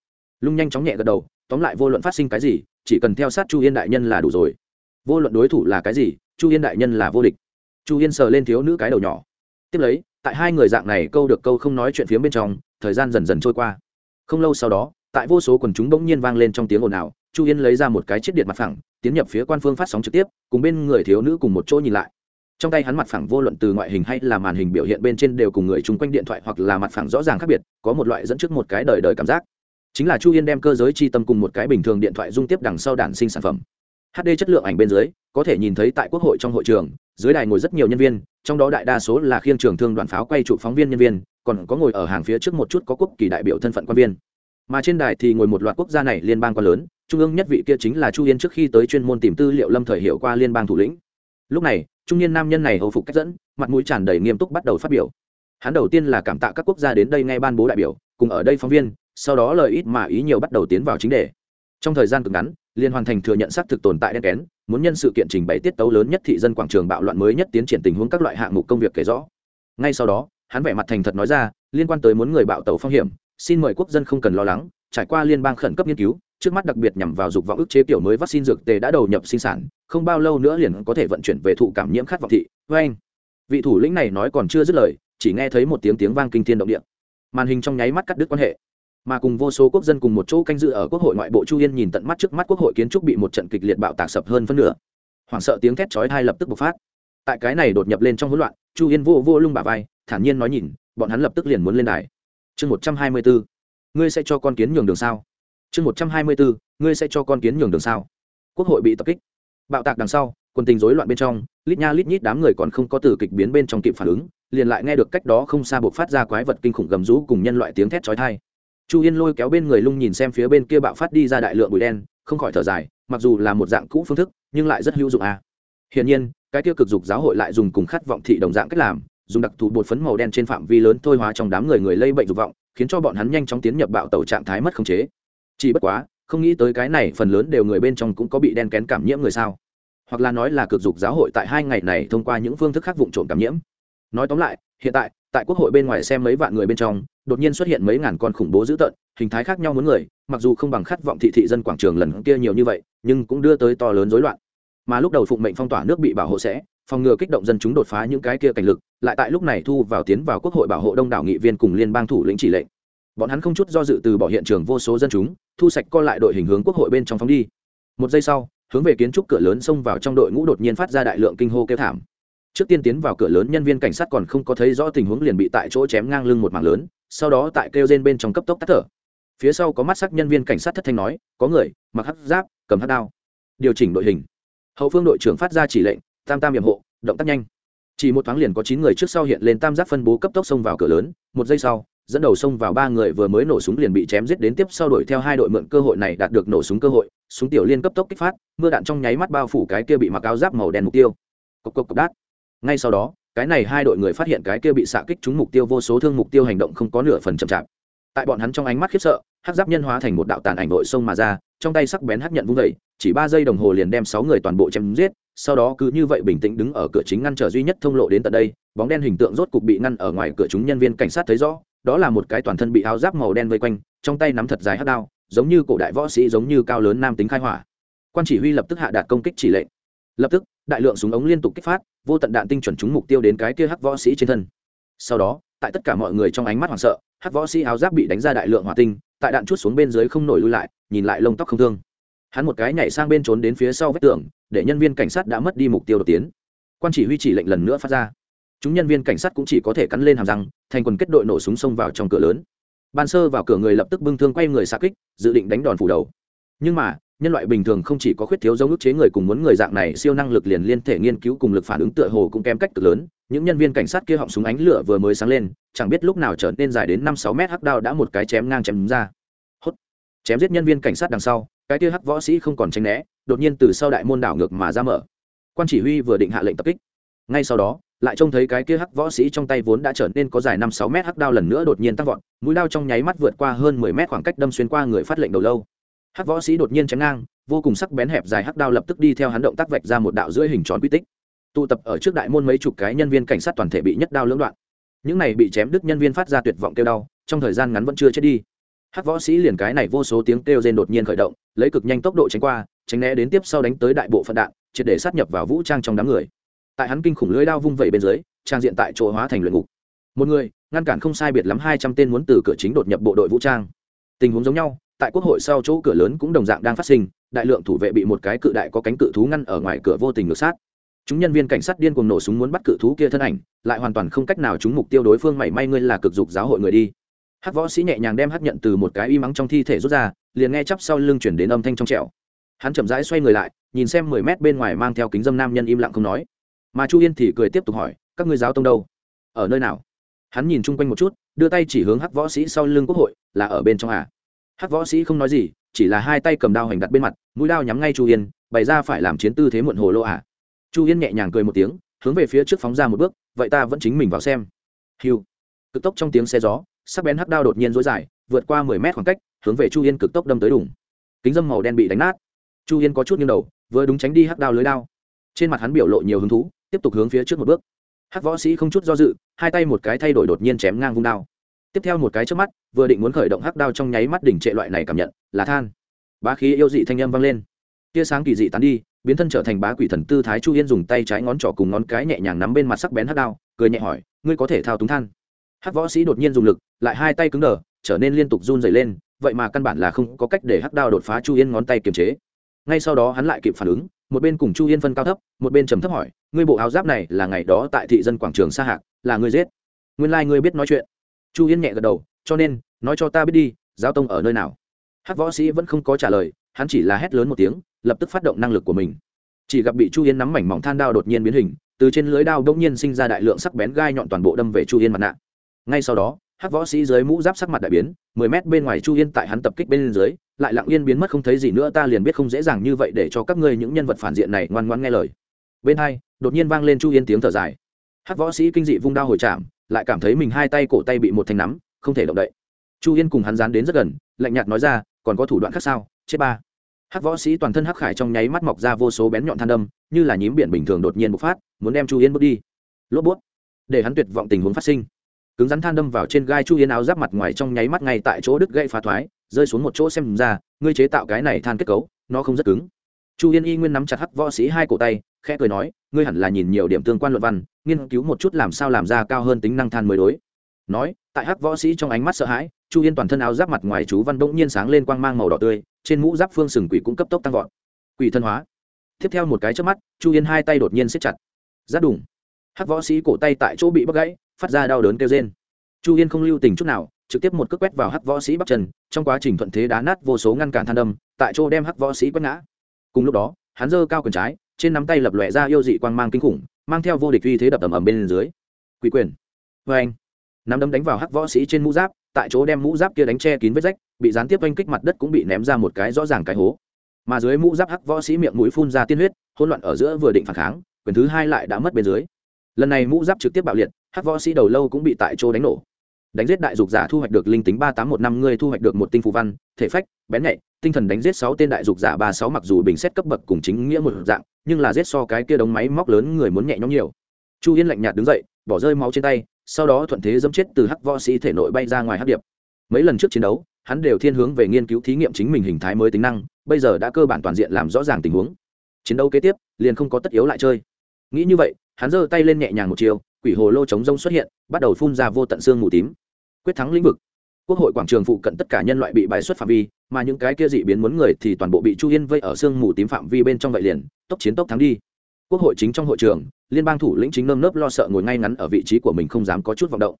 Lung nhanh chóng nhẹ gật đầu tóm lại vô luận phát sinh cái gì, chỉ cần theo sát chu yên đại nhân là đủ rồi. Vô luận đối thủ là cái gì, chu yên đại nhân là vô địch. Chu yên sờ lên thiếu nữ cái đầu nhỏ. Tiếp lấy, tại hai người dạng này câu được câu không nói chuyện phía bên trong, thời gian dần dần trôi qua. Không lâu sau đó, tại vô số quần chúng bỗng nhiên vang lên trong tiếng ồn ào, chu yên lấy ra một cái chiếc điện mặt phẳng, tiến nhập phía quan phương phát sóng trực tiếp, cùng bên người thiếu nữ cùng một chỗ nhìn lại. Trong tay hắn mặt phẳng vô luận từ ngoại hình hay là màn hình biểu hiện bên trên đều cùng người chung quanh điện thoại hoặc là mặt phẳng rõ ràng khác biệt, có một loại dẫn trước một cái đời đời cảm giác chính là chu yên đem cơ giới chi tâm cùng một cái bình thường điện thoại dung tiếp đằng sau đản sinh sản phẩm. Hd chất lượng ảnh bên dưới, có thể nhìn thấy tại quốc hội trong hội trường, dưới đài ngồi rất nhiều nhân viên, trong đó đại đa số là khiêng trường thương đoàn pháo quay trụ phóng viên nhân viên, còn có ngồi ở hàng phía trước một chút có quốc kỳ đại biểu thân phận quan viên. Mà trên đài thì ngồi một loạt quốc gia này liên bang quá lớn, trung ương nhất vị kia chính là chu yên trước khi tới chuyên môn tìm tư liệu lâm thời hiệu qua liên bang thủ lĩnh. Lúc này, trung niên nam nhân này hầu phục cách dẫn, mặt mũi tràn đầy nghiêm túc bắt đầu phát biểu. Hắn đầu tiên là cảm tạ các quốc gia đến đây ngay ban bố đại biểu, cùng ở đây phóng viên sau đó lời ít mà ý nhiều bắt đầu tiến vào chính đề. Trong thời gian cực ngắn, liên hoàn thành thừa nhận xác thực tồn tại đen kén, muốn nhân sự kiện trình bày tiết tấu lớn nhất thị dân quảng trường bạo loạn mới nhất tiến triển tình huống các loại hạng mục công việc kể rõ. Ngay sau đó, hắn vẻ mặt thành thật nói ra, liên quan tới muốn người bạo tàu phong hiểm, xin mời quốc dân không cần lo lắng, trải qua liên bang khẩn cấp nghiên cứu, trước mắt đặc biệt nhằm vào dục vọng ức chế kiểu mới vaccine dược tề đã đầu nhập sinh sản, không bao lâu nữa liền có thể vận chuyển về thụ cảm nhiễm khát vọng thị, với anh. Vị thủ lĩnh này nói còn chưa dứt lời, chỉ nghe thấy một tiếng tiếng vang kinh thiên động địa. Màn hình trong nháy mắt cắt đứt quan hệ mà cùng vô số quốc dân cùng một chỗ canh dự ở quốc hội ngoại bộ chu yên nhìn tận mắt trước mắt quốc hội kiến trúc bị một trận kịch liệt bạo tạc sập hơn phân nửa. Hoảng sợ tiếng thét chói hai lập tức bộc phát. Tại cái này đột nhập lên trong hỗn loạn, chu yên vô vô lung bà vai, thản nhiên nói nhìn, bọn hắn lập tức liền muốn lên đài. Chương một trăm hai mươi bốn, ngươi sẽ cho con kiến nhường đường sao? Chương một trăm hai mươi bốn, ngươi sẽ cho con kiến nhường đường sao? Quốc hội bị tập kích. Bạo tạc đằng sau, quân tình rối loạn bên trong, lít nha lít nhít đám người còn không có từ kịch biến bên trong kịp phản ứng, liền lại nghe được cách đó không xa buộc phát ra quái vật kinh khủng gầm rú cùng nhân loại tiếng thét chói tai chu yên lôi kéo bên người lung nhìn xem phía bên kia bạo phát đi ra đại lượng bụi đen, không khỏi thở dài, mặc dù là một dạng cũ phương thức, nhưng lại rất hữu dụng à. hiển nhiên, cái tiêu cực dục giáo hội lại dùng cùng khát vọng thị đồng dạng cách làm, dùng đặc thù bột phấn màu đen trên phạm vi lớn thôi hóa trong đám người người lây bệnh dục vọng, khiến cho bọn hắn nhanh chóng tiến nhập bạo tàu trạng thái mất khống chế. Chỉ bất quá, không nghĩ tới cái này phần lớn đều người bên trong cũng có bị đen kén cảm nhiễm người sao. Hoặc là nói là cực dục giáo hội tại hai ngày này thông qua những phương thức khác vụ trộm cảm nhiễm. Nói tóm lại, hiện tại tại quốc hội bên ngoài xem mấy vạn người bên trong, đột nhiên xuất hiện mấy ngàn con khủng bố dữ tợn, hình thái khác nhau muốn người, mặc dù không bằng khát vọng thị thị dân quảng trường lần kia nhiều như vậy, nhưng cũng đưa tới to lớn rối loạn. Mà lúc đầu phụng mệnh phong tỏa nước bị bảo hộ sẽ, phòng ngừa kích động dân chúng đột phá những cái kia cảnh lực, lại tại lúc này thu vào tiến vào quốc hội bảo hộ đông đảo nghị viên cùng liên bang thủ lĩnh chỉ lệnh. Bọn hắn không chút do dự từ bỏ hiện trường vô số dân chúng, thu sạch co lại đội hình hướng quốc hội bên trong phóng đi. Một giây sau, hướng về kiến trúc cửa lớn xông vào trong đội ngũ đột nhiên phát ra đại lượng kinh hô kêu thảm trước tiên tiến vào cửa lớn, nhân viên cảnh sát còn không có thấy rõ tình huống liền bị tại chỗ chém ngang lưng một mảng lớn, sau đó tại kêu trên bên trong cấp tốc tắt thở. Phía sau có mắt sắc nhân viên cảnh sát thất thanh nói, có người, mặc hắc giáp, cầm hắc đao. Điều chỉnh đội hình. Hậu phương đội trưởng phát ra chỉ lệnh, tam tam nhiệm hộ, động tác nhanh. Chỉ một thoáng liền có chín người trước sau hiện lên tam giác phân bố cấp tốc xông vào cửa lớn, một giây sau, dẫn đầu xông vào ba người vừa mới nổ súng liền bị chém giết đến tiếp sau đuổi theo hai đội mượn cơ hội này đạt được nổ súng cơ hội, súng tiểu liên cấp tốc kích phát, mưa đạn trong nháy mắt bao phủ cái kia bị mặc áo giáp màu đen mục tiêu. Cộc cộc cộc, đát ngay sau đó, cái này hai đội người phát hiện cái kia bị xạ kích trúng mục tiêu vô số thương mục tiêu hành động không có nửa phần chậm chạp. Tại bọn hắn trong ánh mắt khiếp sợ, hắc giáp nhân hóa thành một đạo tàn ảnh nội sông mà ra, trong tay sắc bén hát nhận vung vẩy chỉ ba giây đồng hồ liền đem sáu người toàn bộ chém giết, sau đó cứ như vậy bình tĩnh đứng ở cửa chính ngăn trở duy nhất thông lộ đến tận đây, bóng đen hình tượng rốt cục bị ngăn ở ngoài cửa chúng nhân viên cảnh sát thấy rõ, đó là một cái toàn thân bị áo giáp màu đen vây quanh, trong tay nắm thật dài hắc đao, giống như cổ đại võ sĩ giống như cao lớn nam tính khai hỏa. Quan chỉ huy lập tức hạ đạt công kích chỉ lệnh. Lập tức, đại lượng súng ống liên tục kích phát vô tận đạn tinh chuẩn trúng mục tiêu đến cái kia hắc võ sĩ trên thân. Sau đó, tại tất cả mọi người trong ánh mắt hoảng sợ, hắc võ sĩ áo giáp bị đánh ra đại lượng hỏa tinh, tại đạn chút xuống bên dưới không nổi lui lại, nhìn lại lông tóc không thương. Hắn một cái nhảy sang bên trốn đến phía sau vách tường, để nhân viên cảnh sát đã mất đi mục tiêu đột tiến. Quan chỉ huy chỉ lệnh lần nữa phát ra. Chúng nhân viên cảnh sát cũng chỉ có thể cắn lên hàm răng, thành quần kết đội nổ súng xông vào trong cửa lớn. Ban sơ vào cửa người lập tức bưng thương quay người xa kích, dự định đánh đòn phủ đầu nhưng mà, nhân loại bình thường không chỉ có khuyết thiếu giống ức chế người cùng muốn người dạng này, siêu năng lực liền liên thể nghiên cứu cùng lực phản ứng tựa hồ cũng kém cách cực lớn. Những nhân viên cảnh sát kia họng súng ánh lửa vừa mới sáng lên, chẳng biết lúc nào trở nên dài đến năm sáu mét hắc đao đã một cái chém ngang chém ra. Hốt. Chém giết nhân viên cảnh sát đằng sau, cái kia hắc võ sĩ không còn tránh né, đột nhiên từ sau đại môn đảo ngược mà ra mở. Quan chỉ huy vừa định hạ lệnh tập kích. Ngay sau đó, lại trông thấy cái kia hắc võ sĩ trong tay vốn đã trở nên có dài năm sáu mét hắc đao lần nữa đột nhiên tăng vọt, mũi đao trong nháy mắt vượt qua hơn mười mét khoảng cách đâm xuyên qua người phát lệnh đầu lâu hắc võ sĩ đột nhiên chém ngang, vô cùng sắc bén hẹp dài hắc đao lập tức đi theo hắn động tác vạch ra một đạo rưỡi hình tròn quy tích. Tụ tập ở trước đại môn mấy chục cái nhân viên cảnh sát toàn thể bị nhất đao lưỡng đoạn. Những này bị chém đứt nhân viên phát ra tuyệt vọng kêu đau, trong thời gian ngắn vẫn chưa chết đi. Hắc võ sĩ liền cái này vô số tiếng kêu rên đột nhiên khởi động, lấy cực nhanh tốc độ tránh qua, tránh né đến tiếp sau đánh tới đại bộ phận đạn, triệt để sát nhập vào vũ trang trong đám người. Tại hắn kinh khủng lưới đao vung vẩy bên dưới, trang diện tại chỗ hóa thành luyện ngục. Một người, ngăn cản không sai biệt lắm hai trăm tên muốn từ cửa chính đột nhập bộ đội vũ trang. Tình huống giống nhau tại quốc hội sau chỗ cửa lớn cũng đồng dạng đang phát sinh, đại lượng thủ vệ bị một cái cự đại có cánh cự thú ngăn ở ngoài cửa vô tình ngược sát. Chúng nhân viên cảnh sát điên cuồng nổ súng muốn bắt cự thú kia thân ảnh, lại hoàn toàn không cách nào chúng mục tiêu đối phương mảy may ngươi là cực dục giáo hội người đi. Hát võ sĩ nhẹ nhàng đem hát nhận từ một cái y mắng trong thi thể rút ra, liền nghe chắp sau lưng chuyển đến âm thanh trong trẻo. Hắn chậm rãi xoay người lại, nhìn xem mười mét bên ngoài mang theo kính dâm nam nhân im lặng không nói. Mà chu yên thì cười tiếp tục hỏi, các ngươi giáo tông đâu? Ở nơi nào? Hắn nhìn chung quanh một chút, đưa tay chỉ hướng hắc võ sĩ sau lưng quốc hội, là ở bên trong à? Hắc võ sĩ không nói gì, chỉ là hai tay cầm đao hành đặt bên mặt, mũi đao nhắm ngay chu yên, bày ra phải làm chiến tư thế muộn hồ lô à chu yên nhẹ nhàng cười một tiếng, hướng về phía trước phóng ra một bước, vậy ta vẫn chính mình vào xem. Hiu cực tốc trong tiếng xe gió, sắc bén hắc đao đột nhiên dối dài, vượt qua mười mét khoảng cách, hướng về chu yên cực tốc đâm tới đủng kính dâm màu đen bị đánh nát. Chu yên có chút nghiêng đầu, vừa đúng tránh đi hắc đao lưới đao. Trên mặt hắn biểu lộ nhiều hứng thú, tiếp tục hướng phía trước một bước. Hắc võ sĩ không chút do dự, hai tay một cái thay đổi đột nhiên chém ngang vung đao tiếp theo một cái trước mắt, vừa định muốn khởi động hắc đao trong nháy mắt đỉnh trệ loại này cảm nhận, là than. Bá khí yêu dị thanh âm vang lên. Tia sáng kỳ dị tán đi, biến thân trở thành bá quỷ thần tư thái chu yên dùng tay trái ngón trỏ cùng ngón cái nhẹ nhàng nắm bên mặt sắc bén hắc đao, cười nhẹ hỏi, ngươi có thể thao túng than? Hắc võ sĩ đột nhiên dùng lực, lại hai tay cứng đờ, trở nên liên tục run dày lên, vậy mà căn bản là không có cách để hắc đao đột phá chu yên ngón tay kiềm chế. Ngay sau đó hắn lại kịp phản ứng, một bên cùng chu yên phân cao thấp, một bên trầm thấp hỏi, ngươi bộ áo giáp này là ngày đó tại thị dân quảng trường sa hạc, là ngươi giết? Nguyên lai、like、ngươi biết nói chuyện chu yên nhẹ gật đầu, cho nên, nói cho ta biết đi giao tông ở nơi nào? Hát võ sĩ vẫn không có trả lời, hắn chỉ là hét lớn một tiếng, lập tức phát động năng lực của mình. Chỉ gặp bị chu yên nắm mảnh mỏng than đao đột nhiên biến hình, từ trên lưới đao đông nhiên sinh ra đại lượng sắc bén gai nhọn toàn bộ đâm về chu yên mặt nạ. Ngay sau đó Hát võ sĩ dưới mũ giáp sắc mặt đại biến, mười mét bên ngoài chu yên tại hắn tập kích bên dưới, lại lặng yên biến mất không thấy gì nữa, ta liền biết không dễ dàng như vậy để cho các ngươi những nhân vật phản diện này ngoan ngoan nghe lời. Bên hai, đột nhiên vang lên chu yên tiếng thở dài. Hát võ sĩ kinh dị vung đao hồi chạm lại cảm thấy mình hai tay cổ tay bị một thanh nắm, không thể động đậy. Chu yên cùng hắn dán đến rất gần, lạnh nhạt nói ra, còn có thủ đoạn khác sao? Chết ba. Hắc võ sĩ toàn thân hắc khải trong nháy mắt mọc ra vô số bén nhọn than đâm, như là nhím biển bình thường đột nhiên bộc phát, muốn đem chu yên bước đi. Lốp bút. Để hắn tuyệt vọng tình huống phát sinh. Cứng rắn than đâm vào trên gai chu yên áo giáp mặt ngoài trong nháy mắt ngay tại chỗ đứt gãy phá thoái, rơi xuống một chỗ xem ra, ngươi chế tạo cái này than kết cấu, nó không rất cứng. Chu yên y nguyên nắm chặt hắc võ sĩ hai cổ tay, khẽ cười nói ngươi hẳn là nhìn nhiều điểm tương quan luận văn, nghiên cứu một chút làm sao làm ra cao hơn tính năng than mới đối. Nói, tại hắc võ sĩ trong ánh mắt sợ hãi, chu yên toàn thân áo giáp mặt ngoài chú văn bỗng nhiên sáng lên quang mang màu đỏ tươi, trên mũ giáp phương sừng quỷ cũng cấp tốc tăng vọt. Quỷ thân hóa. Tiếp theo một cái trước mắt, chu yên hai tay đột nhiên siết chặt. Giáp đủng hắc võ sĩ cổ tay tại chỗ bị bắt gãy, phát ra đau đớn kêu trên chu yên không lưu tình chút nào, trực tiếp một cước quét vào hắc võ sĩ bắp chân, trong quá trình thuận thế đá nát vô số ngăn cản than đâm, tại chỗ đem hắc võ sĩ quét ngã. Cùng lúc đó, hắn giơ cao quyền trái trên nắm tay lập lòe ra yêu dị quang mang kinh khủng, mang theo vô địch uy thế đập ầm ầm bên dưới. Quỷ quyền. Vê anh, nắm đấm đánh vào hắc võ sĩ trên mũ giáp, tại chỗ đem mũ giáp kia đánh che kín vết rách, bị gián tiếp oanh kích mặt đất cũng bị ném ra một cái rõ ràng cái hố. Mà dưới mũ giáp hắc võ sĩ miệng mũi phun ra tiên huyết, hỗn loạn ở giữa vừa định phản kháng, quyền thứ hai lại đã mất bên dưới. Lần này mũ giáp trực tiếp bạo liệt, hắc võ sĩ đầu lâu cũng bị tại chỗ đánh nổ. Đánh giết đại dục giả thu hoạch được linh tính ba tám một năm ngươi thu hoạch được một tinh phù văn, thể phách, bén nhạy, tinh thần đánh giết sáu tên đại dục giả ba sáu mặc dù bình xét cấp bậc cùng chính nghĩa một dạng nhưng là giết so cái kia đống máy móc lớn người muốn nhẹ nhõm nhiều. Chu yên lạnh nhạt đứng dậy, bỏ rơi máu trên tay, sau đó thuận thế dẫm chết từ hắc võ sĩ thể nội bay ra ngoài hắc điệp. Mấy lần trước chiến đấu, hắn đều thiên hướng về nghiên cứu thí nghiệm chính mình hình thái mới tính năng, bây giờ đã cơ bản toàn diện làm rõ ràng tình huống. Chiến đấu kế tiếp, liền không có tất yếu lại chơi. Nghĩ như vậy, hắn giơ tay lên nhẹ nhàng một chiều, quỷ hồ lô chống rông xuất hiện, bắt đầu phun ra vô tận xương mù tím. Quyết thắng lĩnh vực. Quốc hội quảng trường phụ cận tất cả nhân loại bị bài xuất phạm vi mà những cái kia dị biến muốn người thì toàn bộ bị chu yên vây ở sương mù tím phạm vi bên trong vậy liền, tốc chiến tốc thắng đi. Quốc hội chính trong hội trường, liên bang thủ lĩnh chính nơm nớp lo sợ ngồi ngay ngắn ở vị trí của mình không dám có chút vọng động.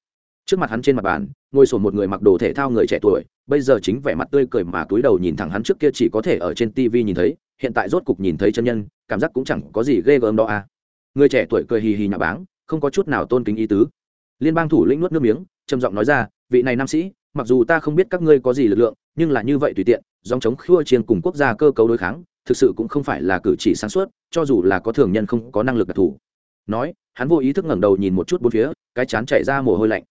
Trước mặt hắn trên mặt bàn, ngồi sổ một người mặc đồ thể thao người trẻ tuổi, bây giờ chính vẻ mặt tươi cười mà túi đầu nhìn thẳng hắn trước kia chỉ có thể ở trên tv nhìn thấy, hiện tại rốt cục nhìn thấy chân nhân, cảm giác cũng chẳng có gì ghê gớm đó à. Người trẻ tuổi cười hì hì nhà báng, không có chút nào tôn kính ý tứ. Liên bang thủ lĩnh nuốt nước miếng, trầm giọng nói ra, vị này nam sĩ, mặc dù ta không biết các ngươi có gì lực lượng nhưng là như vậy tùy tiện, dòng chống khua chiên cùng quốc gia cơ cấu đối kháng, thực sự cũng không phải là cử chỉ sáng suốt, cho dù là có thường nhân không có năng lực đặc thù. Nói, hắn vô ý thức ngẩng đầu nhìn một chút bốn phía, cái chán chạy ra mồ hôi lạnh.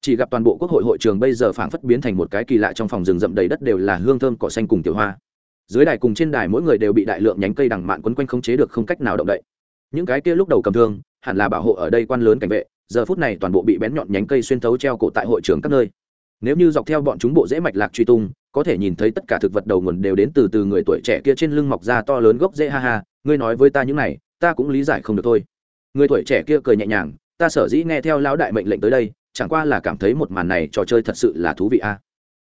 Chỉ gặp toàn bộ quốc hội hội trường bây giờ phảng phất biến thành một cái kỳ lạ trong phòng rừng rậm đầy đất đều là hương thơm cỏ xanh cùng tiểu hoa. Dưới đài cùng trên đài mỗi người đều bị đại lượng nhánh cây đằng mạn quấn quanh không chế được không cách nào động đậy. Những cái kia lúc đầu cầm thương, hẳn là bảo hộ ở đây quan lớn cảnh vệ, giờ phút này toàn bộ bị bén nhọn nhánh cây xuyên thấu treo cổ tại hội trường các nơi nếu như dọc theo bọn chúng bộ dễ mạch lạc truy tung, có thể nhìn thấy tất cả thực vật đầu nguồn đều đến từ từ người tuổi trẻ kia trên lưng mọc ra to lớn gốc dễ ha ha, ngươi nói với ta những này, ta cũng lý giải không được thôi. Người tuổi trẻ kia cười nhẹ nhàng, ta sở dĩ nghe theo lão đại mệnh lệnh tới đây, chẳng qua là cảm thấy một màn này trò chơi thật sự là thú vị a.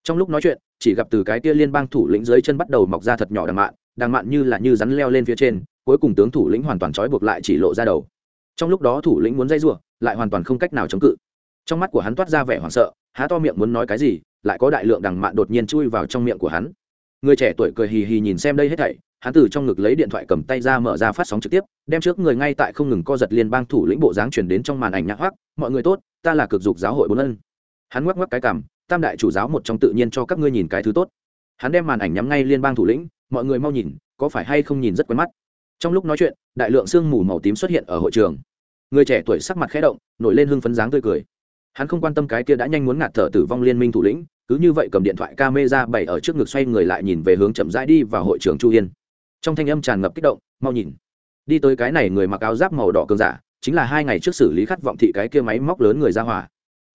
Trong lúc nói chuyện, chỉ gặp từ cái kia liên bang thủ lĩnh dưới chân bắt đầu mọc ra thật nhỏ đằng mạn đằng mạn như là như rắn leo lên phía trên, cuối cùng tướng thủ lĩnh hoàn toàn trói buộc lại chỉ lộ ra đầu. Trong lúc đó thủ lĩnh muốn dây rủa, lại hoàn toàn không cách nào chống cự. Trong mắt của hắn toát ra vẻ hoảng sợ há to miệng muốn nói cái gì, lại có đại lượng đằng mạn đột nhiên chui vào trong miệng của hắn. Người trẻ tuổi cười hì hì nhìn xem đây hết thảy, hắn từ trong ngực lấy điện thoại cầm tay ra mở ra phát sóng trực tiếp, đem trước người ngay tại không ngừng co giật liên bang thủ lĩnh bộ dáng chuyển đến trong màn ảnh nhã hoác mọi người tốt, ta là cực dục giáo hội bốn ân. Hắn ngoắc ngoắc cái cảm tam đại chủ giáo một trong tự nhiên cho các ngươi nhìn cái thứ tốt. Hắn đem màn ảnh nhắm ngay liên bang thủ lĩnh, mọi người mau nhìn, có phải hay không nhìn rất quen mắt? Trong lúc nói chuyện, đại lượng sương mù màu tím xuất hiện ở hội trường. Người trẻ tuổi sắc mặt khẽ động, nổi lên hưng phấn dáng tươi cười hắn không quan tâm cái kia đã nhanh muốn ngạt thở tử vong liên minh thủ lĩnh, cứ như vậy cầm điện thoại camera bày ở trước ngực xoay người lại nhìn về hướng chậm rãi đi vào hội trường chu yên trong thanh âm tràn ngập kích động, mau nhìn. Đi tới cái này người mặc áo giáp màu đỏ cường giả, chính là hai ngày trước xử lý khát vọng thị cái kia máy móc lớn người ra hỏa.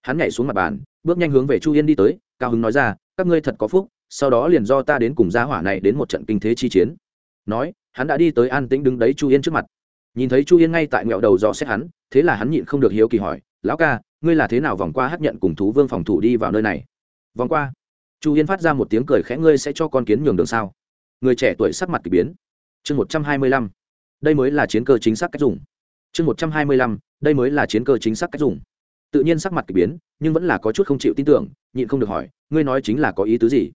Hắn nhảy xuống mặt bàn, bước nhanh hướng về chu yên đi tới, cao hứng nói ra, các ngươi thật có phúc, sau đó liền do ta đến cùng gia hỏa này đến một trận kinh thế chi chiến. Nói, hắn đã đi tới an tĩnh đứng đấy chu yên trước mặt. Nhìn thấy chu yên ngay tại nghẹo đầu dò xét hắn, thế là hắn nhịn không được hiếu kỳ hỏi, lão ca ngươi là thế nào vòng qua hấp nhận cùng thú vương phòng thủ đi vào nơi này? Vòng qua. Chu yên phát ra một tiếng cười khẽ, ngươi sẽ cho con kiến nhường đường sao? Người trẻ tuổi sắc mặt k ỳ biến. Chương một trăm hai mươi lăm. Đây mới là chiến cơ chính xác cách dùng. Chương một trăm hai mươi lăm. Đây mới là chiến cơ chính xác cách dùng. Tự nhiên sắc mặt k ỳ biến, nhưng vẫn là có chút không chịu tin tưởng, nhịn không được hỏi, ngươi nói chính là có ý tứ gì?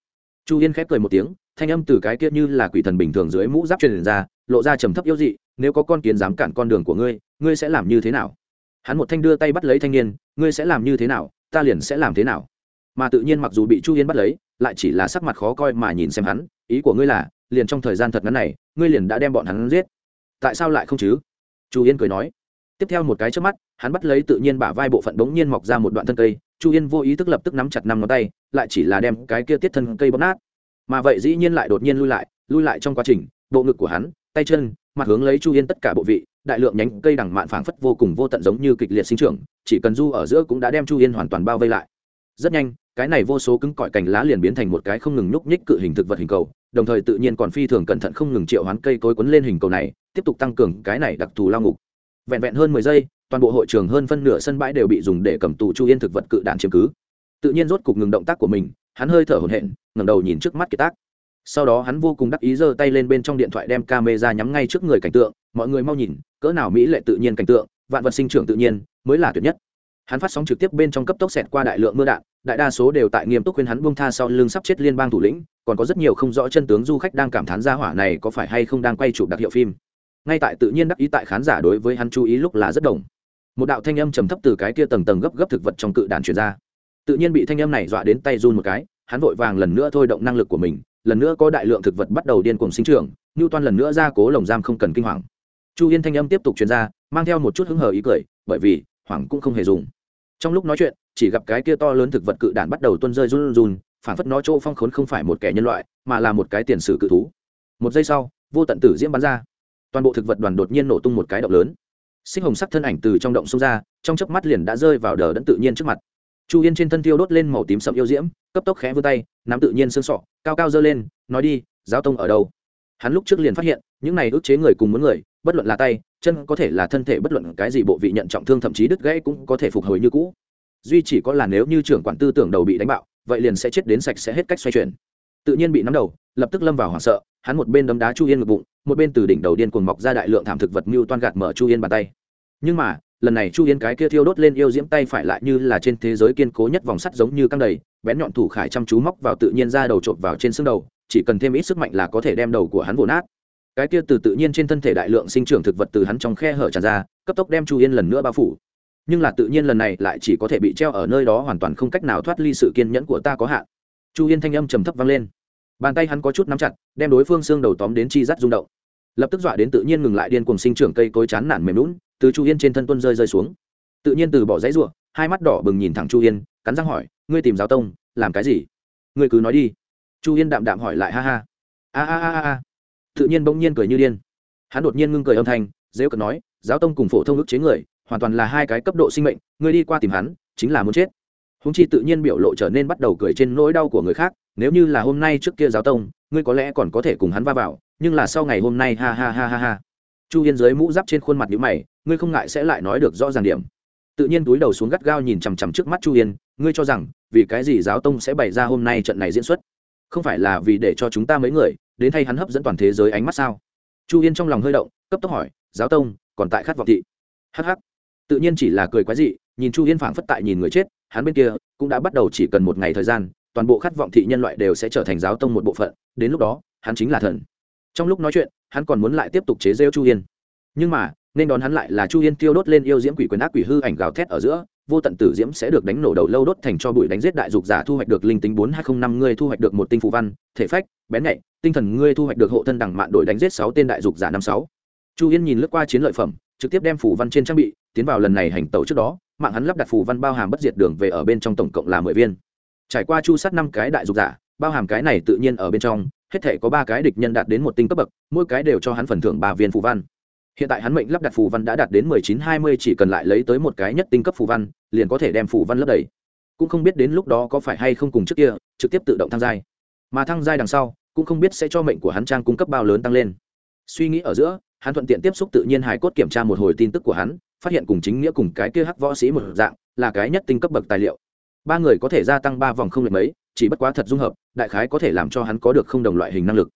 Chu yên khép cười một tiếng, thanh âm từ cái kia như là quỷ thần bình thường dưới mũ giáp truyền ra, lộ ra trầm thấp yếu dị, nếu có con kiến dám cản con đường của ngươi ngươi sẽ làm như thế nào? Hắn một thanh đưa tay bắt lấy thanh niên, ngươi sẽ làm như thế nào, ta liền sẽ làm thế nào. Mà tự nhiên mặc dù bị chu yên bắt lấy, lại chỉ là sắc mặt khó coi mà nhìn xem hắn, ý của ngươi là, liền trong thời gian thật ngắn này, ngươi liền đã đem bọn hắn giết. Tại sao lại không chứ? Chu yên cười nói. Tiếp theo một cái trước mắt, hắn bắt lấy tự nhiên bả vai bộ phận bỗng nhiên mọc ra một đoạn thân cây, chu yên vô ý thức lập tức nắm chặt năm ngón tay, lại chỉ là đem cái kia tiết thân cây bóp nát. Mà vậy dĩ nhiên lại đột nhiên lui lại lui lại trong quá trình, bộ ngực của hắn, tay chân mặt hướng lấy chu yên tất cả bộ vị, đại lượng nhánh cây đằng mạn phảng phất vô cùng vô tận giống như kịch liệt sinh trưởng, chỉ cần du ở giữa cũng đã đem chu yên hoàn toàn bao vây lại. Rất nhanh, cái này vô số cứng cỏi cành lá liền biến thành một cái không ngừng nhúc nhích cự hình thực vật hình cầu, đồng thời tự nhiên còn phi thường cẩn thận không ngừng triệu hoán cây cối quấn lên hình cầu này, tiếp tục tăng cường cái này đặc thù lao ngục. Vẹn vẹn hơn mười giây, toàn bộ hội trường hơn phân nửa sân bãi đều bị dùng để cầm tù chu yên thực vật cự đạn chiếm cứ. Tự nhiên rốt cục ngừng động tác của mình, hắn hơi thở hổn hển, ngẩng đầu nhìn trước mắt kiệt tác sau đó hắn vô cùng đắc ý giơ tay lên bên trong điện thoại đem camera nhắm ngay trước người cảnh tượng, mọi người mau nhìn, cỡ nào mỹ lệ tự nhiên cảnh tượng, vạn vật sinh trưởng tự nhiên, mới là tuyệt nhất. Hắn phát sóng trực tiếp bên trong cấp tốc xẹt qua đại lượng mưa đạn, đại đa số đều tại nghiêm túc khuyên hắn buông tha sau lưng sắp chết liên bang thủ lĩnh, còn có rất nhiều không rõ chân tướng du khách đang cảm thán ra hỏa này có phải hay không đang quay chụp đặc hiệu phim. Ngay tại tự nhiên đắc ý tại khán giả đối với hắn chú ý lúc là rất đồng. Một đạo thanh âm trầm thấp từ cái kia tầng tầng gấp gấp thực vật trong cự đàn truyền ra. Tự nhiên bị thanh âm này dọa đến tay run một cái, hắn vội vàng lần nữa thôi động năng lực của mình lần nữa có đại lượng thực vật bắt đầu điên cuồng sinh trưởng như toan lần nữa ra cố lồng giam không cần kinh hoàng. Chu yên thanh âm tiếp tục truyền ra, mang theo một chút hứng hờ ý cười, bởi vì, hoàng cũng không hề dùng. Trong lúc nói chuyện, chỉ gặp cái kia to lớn thực vật cự đản bắt đầu tuân rơi run run phản phất nó chỗ phong khốn không phải một kẻ nhân loại, mà là một cái tiền sử cự thú. Một giây sau, vô tận tử diễm bắn ra. Toàn bộ thực vật đoàn đột nhiên nổ tung một cái động lớn. Xích hồng sắc thân ảnh từ trong động xông ra, trong chớp mắt liền đã rơi vào đờ đẫn tự nhiên trước mặt. Chu yên trên thân tiêu đốt lên màu tím sậm yêu diễm cấp tốc khẽ vươn tay, nắm tự nhiên xương sọ, cao cao dơ lên, nói đi, giáo tông ở đâu? Hắn lúc trước liền phát hiện, những này ức chế người cùng muốn người, bất luận là tay, chân có thể là thân thể bất luận cái gì bộ vị nhận trọng thương thậm chí đứt gãy cũng có thể phục hồi như cũ. Duy chỉ có là nếu như trưởng quản tư tưởng đầu bị đánh bạo, vậy liền sẽ chết đến sạch sẽ hết cách xoay chuyển. Tự nhiên bị nắm đầu, lập tức lâm vào hoảng sợ, hắn một bên đấm đá chu yên ngực bụng, một bên từ đỉnh đầu điên cuồng mọc ra đại lượng thảm thực vật mưu toan gạt mở chu yên bàn tay. Nhưng mà lần này chu yên cái kia thiêu đốt lên yêu diễm tay phải lại như là trên thế giới kiên cố nhất vòng sắt giống như căng đầy, bén nhọn thủ khải chăm chú móc vào tự nhiên ra đầu trộm vào trên xương đầu, chỉ cần thêm ít sức mạnh là có thể đem đầu của hắn vồ nát. Cái kia từ tự nhiên trên thân thể đại lượng sinh trưởng thực vật từ hắn trong khe hở tràn ra, cấp tốc đem chu yên lần nữa bao phủ. Nhưng là tự nhiên lần này lại chỉ có thể bị treo ở nơi đó hoàn toàn không cách nào thoát ly sự kiên nhẫn của ta có hạn. Chu yên thanh âm trầm thấp vang lên. Bàn tay hắn có chút nắm chặt, đem đối phương xương đầu tóm đến chi rắt rung động. Lập tức dọa đến tự nhiên ngừng lại điên cùng sinh trưởng cây cối chán nản mềm lún từ chu yên trên thân tuân rơi rơi xuống. Tự nhiên từ bỏ dãy ruộng hai mắt đỏ bừng nhìn thẳng chu yên, cắn răng hỏi, ngươi tìm giáo tông, làm cái gì? Ngươi cứ nói đi. Chu yên đạm đạm hỏi lại, ha ha. A a a a tự nhiên bỗng nhiên cười như điên. Hắn đột nhiên ngưng cười âm thanh dễ cận nói, giáo tông cùng phổ thông ức chế người, hoàn toàn là hai cái cấp độ sinh mệnh, ngươi đi qua tìm hắn, chính là muốn chết. Húng chi tự nhiên biểu lộ trở nên bắt đầu cười trên nỗi đau của người khác, nếu như là hôm nay trước kia giáo tông, ngươi có lẽ còn có thể cùng hắn va vào, nhưng là sau ngày hôm nay, ha ha ha ha ha. Chu yên dưới mũ giáp trên khuôn mặt nhữ mày ngươi không ngại sẽ lại nói được rõ ràng điểm. Tự nhiên túi đầu xuống gắt gao nhìn chằm chằm trước mắt chu yên, ngươi cho rằng, vì cái gì giáo tông sẽ bày ra hôm nay trận này diễn xuất? Không phải là vì để cho chúng ta mấy người, đến thay hắn hấp dẫn toàn thế giới ánh mắt sao? Chu yên trong lòng hơi động, cấp tốc hỏi, giáo tông, còn tại khát vọng thị? Hh tự nhiên chỉ là cười quái dị, nhìn chu yên phảng phất tại nhìn người chết, hắn bên kia cũng đã bắt đầu chỉ cần một ngày thời gian, toàn bộ khát vọng thị nhân loại đều sẽ trở thành giáo tông một bộ phận, đến lúc đó, hắn chính là thần. Trong lúc nói chuyện, hắn còn muốn lại tiếp tục chế rêu chu yên. Nhưng mà nên đón hắn lại là chu yên tiêu đốt lên yêu diễm quỷ quyền ác quỷ hư ảnh gào thét ở giữa, vô tận tử diễm sẽ được đánh nổ đầu lâu đốt thành cho bụi đánh giết đại dục giả thu hoạch được linh tính bốn hai không năm, ngươi thu hoạch được một tinh phù văn, thể phách, bén nhạy, tinh thần ngươi thu hoạch được hộ thân đẳng mạn đổi đánh giết sáu tên đại dục giả năm sáu. Chu yên nhìn lướt qua chiến lợi phẩm, trực tiếp đem phù văn trên trang bị, tiến vào lần này hành tẩu trước đó, mạng hắn lắp đặt phù văn bao hàm bất diệt đường về ở bên trong tổng cộng là mười viên. Trải qua chu sát năm cái đại dục giả, bao hàm cái này tự nhiên ở bên trong, hết thể có ba cái địch nhân đạt đến một tinh cấp bậc, mỗi cái đều cho hắn phần thưởng ba viên phù văn hiện tại hắn mệnh lắp đặt phù văn đã đạt đến mười chín hai mươi, chỉ cần lại lấy tới một cái nhất tinh cấp phù văn, liền có thể đem phù văn lấp đầy. Cũng không biết đến lúc đó có phải hay không cùng trước kia, trực tiếp tự động thăng giai. Mà thăng giai đằng sau, cũng không biết sẽ cho mệnh của hắn trang cung cấp bao lớn tăng lên. Suy nghĩ ở giữa, hắn thuận tiện tiếp xúc tự nhiên hải cốt kiểm tra một hồi tin tức của hắn, phát hiện cùng chính nghĩa cùng cái kia hắc võ sĩ một dạng, là cái nhất tinh cấp bậc tài liệu. Ba người có thể gia tăng ba vòng không lệch mấy, chỉ bất quá thật dung hợp, đại khái có thể làm cho hắn có được không đồng loại hình năng lực.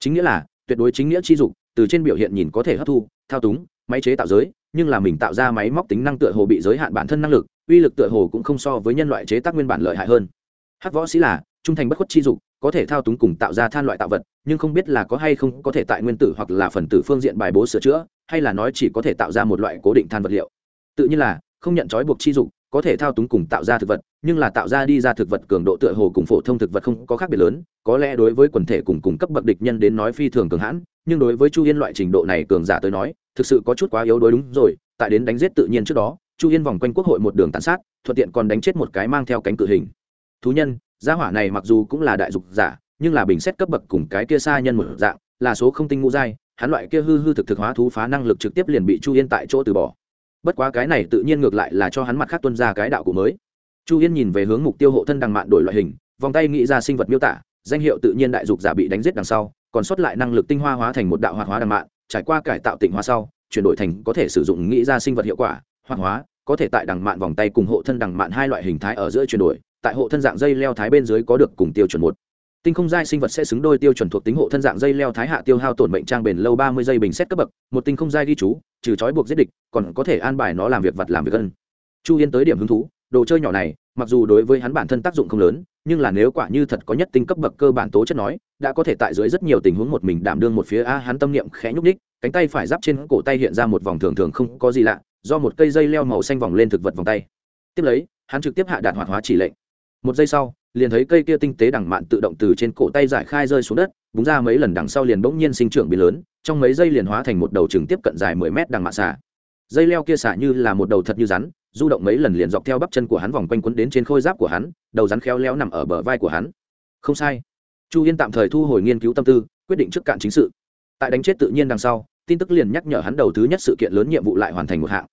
Chính nghĩa là, tuyệt đối chính nghĩa chi dục, từ trên biểu hiện nhìn có thể hấp thu thao túng, máy chế tạo giới, nhưng là mình tạo ra máy móc tính năng tựa hồ bị giới hạn bản thân năng lực, uy lực tựa hồ cũng không so với nhân loại chế tác nguyên bản lợi hại hơn. Hát võ sĩ là, trung thành bất khuất chi dục, có thể thao túng cùng tạo ra than loại tạo vật, nhưng không biết là có hay không có thể tại nguyên tử hoặc là phần tử phương diện bài bố sửa chữa, hay là nói chỉ có thể tạo ra một loại cố định than vật liệu. Tự nhiên là, không nhận trói buộc chi dục, có thể thao túng cùng tạo ra thực vật, nhưng là tạo ra đi ra thực vật cường độ tựa hồ cùng phổ thông thực vật không có khác biệt lớn, có lẽ đối với quần thể cùng cùng cấp bậc địch nhân đến nói phi thường cường hãn nhưng đối với chu yên loại trình độ này cường giả tới nói, thực sự có chút quá yếu đối đúng rồi, tại đến đánh giết tự nhiên trước đó, chu yên vòng quanh quốc hội một đường tàn sát, thuận tiện còn đánh chết một cái mang theo cánh cự hình. Thú nhân, gia hỏa này mặc dù cũng là đại dục giả, nhưng là bình xét cấp bậc cùng cái kia xa nhân một dạng, là số không tinh ngũ giai, hắn loại kia hư hư thực thực hóa thú phá năng lực trực tiếp liền bị chu yên tại chỗ từ bỏ. Bất quá cái này tự nhiên ngược lại là cho hắn mặt khác tuân ra cái đạo của mới. Chu yên nhìn về hướng mục tiêu hộ thân đằng mạn đổi loại hình, vòng tay nghĩ ra sinh vật miêu tả, danh hiệu tự nhiên đại dục giả bị đánh giết đằng sau còn sót lại năng lực tinh hoa hóa thành một đạo hoạt hóa đằng mạn trải qua cải tạo tịnh hóa sau, chuyển đổi thành có thể sử dụng nghĩ ra sinh vật hiệu quả, hoạt hóa, có thể tại đằng mạn vòng tay cùng hộ thân đằng mạn hai loại hình thái ở giữa chuyển đổi, tại hộ thân dạng dây leo thái bên dưới có được cùng tiêu chuẩn một. Tinh không giai sinh vật sẽ xứng đôi tiêu chuẩn thuộc tính hộ thân dạng dây leo thái hạ tiêu hao tổn mệnh trang bền lâu ba mươi giây bình xét cấp bậc, một tinh không giai ghi chú, trừ trói buộc giết địch, còn có thể an bài nó làm việc vật làm việc ân. Chu yên tới điểm hứng thú, đồ chơi nhỏ này, mặc dù đối với hắn bản thân tác dụng không lớn, nhưng là nếu quả như thật có nhất tinh cấp bậc cơ bản tố chất nói đã có thể tại dưới rất nhiều tình huống một mình đảm đương một phía a, hắn tâm niệm khẽ nhúc ních cánh tay phải giáp trên cổ tay hiện ra một vòng thường thường không có gì lạ, do một cây dây leo màu xanh vòng lên thực vật vòng tay. Tiếp lấy, hắn trực tiếp hạ đạt hoạt hóa chỉ lệnh. Một giây sau, liền thấy cây kia tinh tế đằng mạn tự động từ trên cổ tay giải khai rơi xuống đất, búng ra mấy lần đằng sau liền bỗng nhiên sinh trưởng biến lớn, trong mấy giây liền hóa thành một đầu trừng tiếp cận dài mười mét đằng mạn xả dây leo kia xả như là một đầu thật như rắn, du động mấy lần liền dọc theo bắp chân của hắn vòng quanh quấn đến trên khôi giáp của hắn, đầu rắn khéo léo nằm ở bờ vai của hắn. Không sai chu yên tạm thời thu hồi nghiên cứu tâm tư, quyết định trước cạn chính sự. Tại đánh chết tự nhiên đằng sau, tin tức liền nhắc nhở hắn đầu thứ nhất sự kiện lớn nhiệm vụ lại hoàn thành một hạng.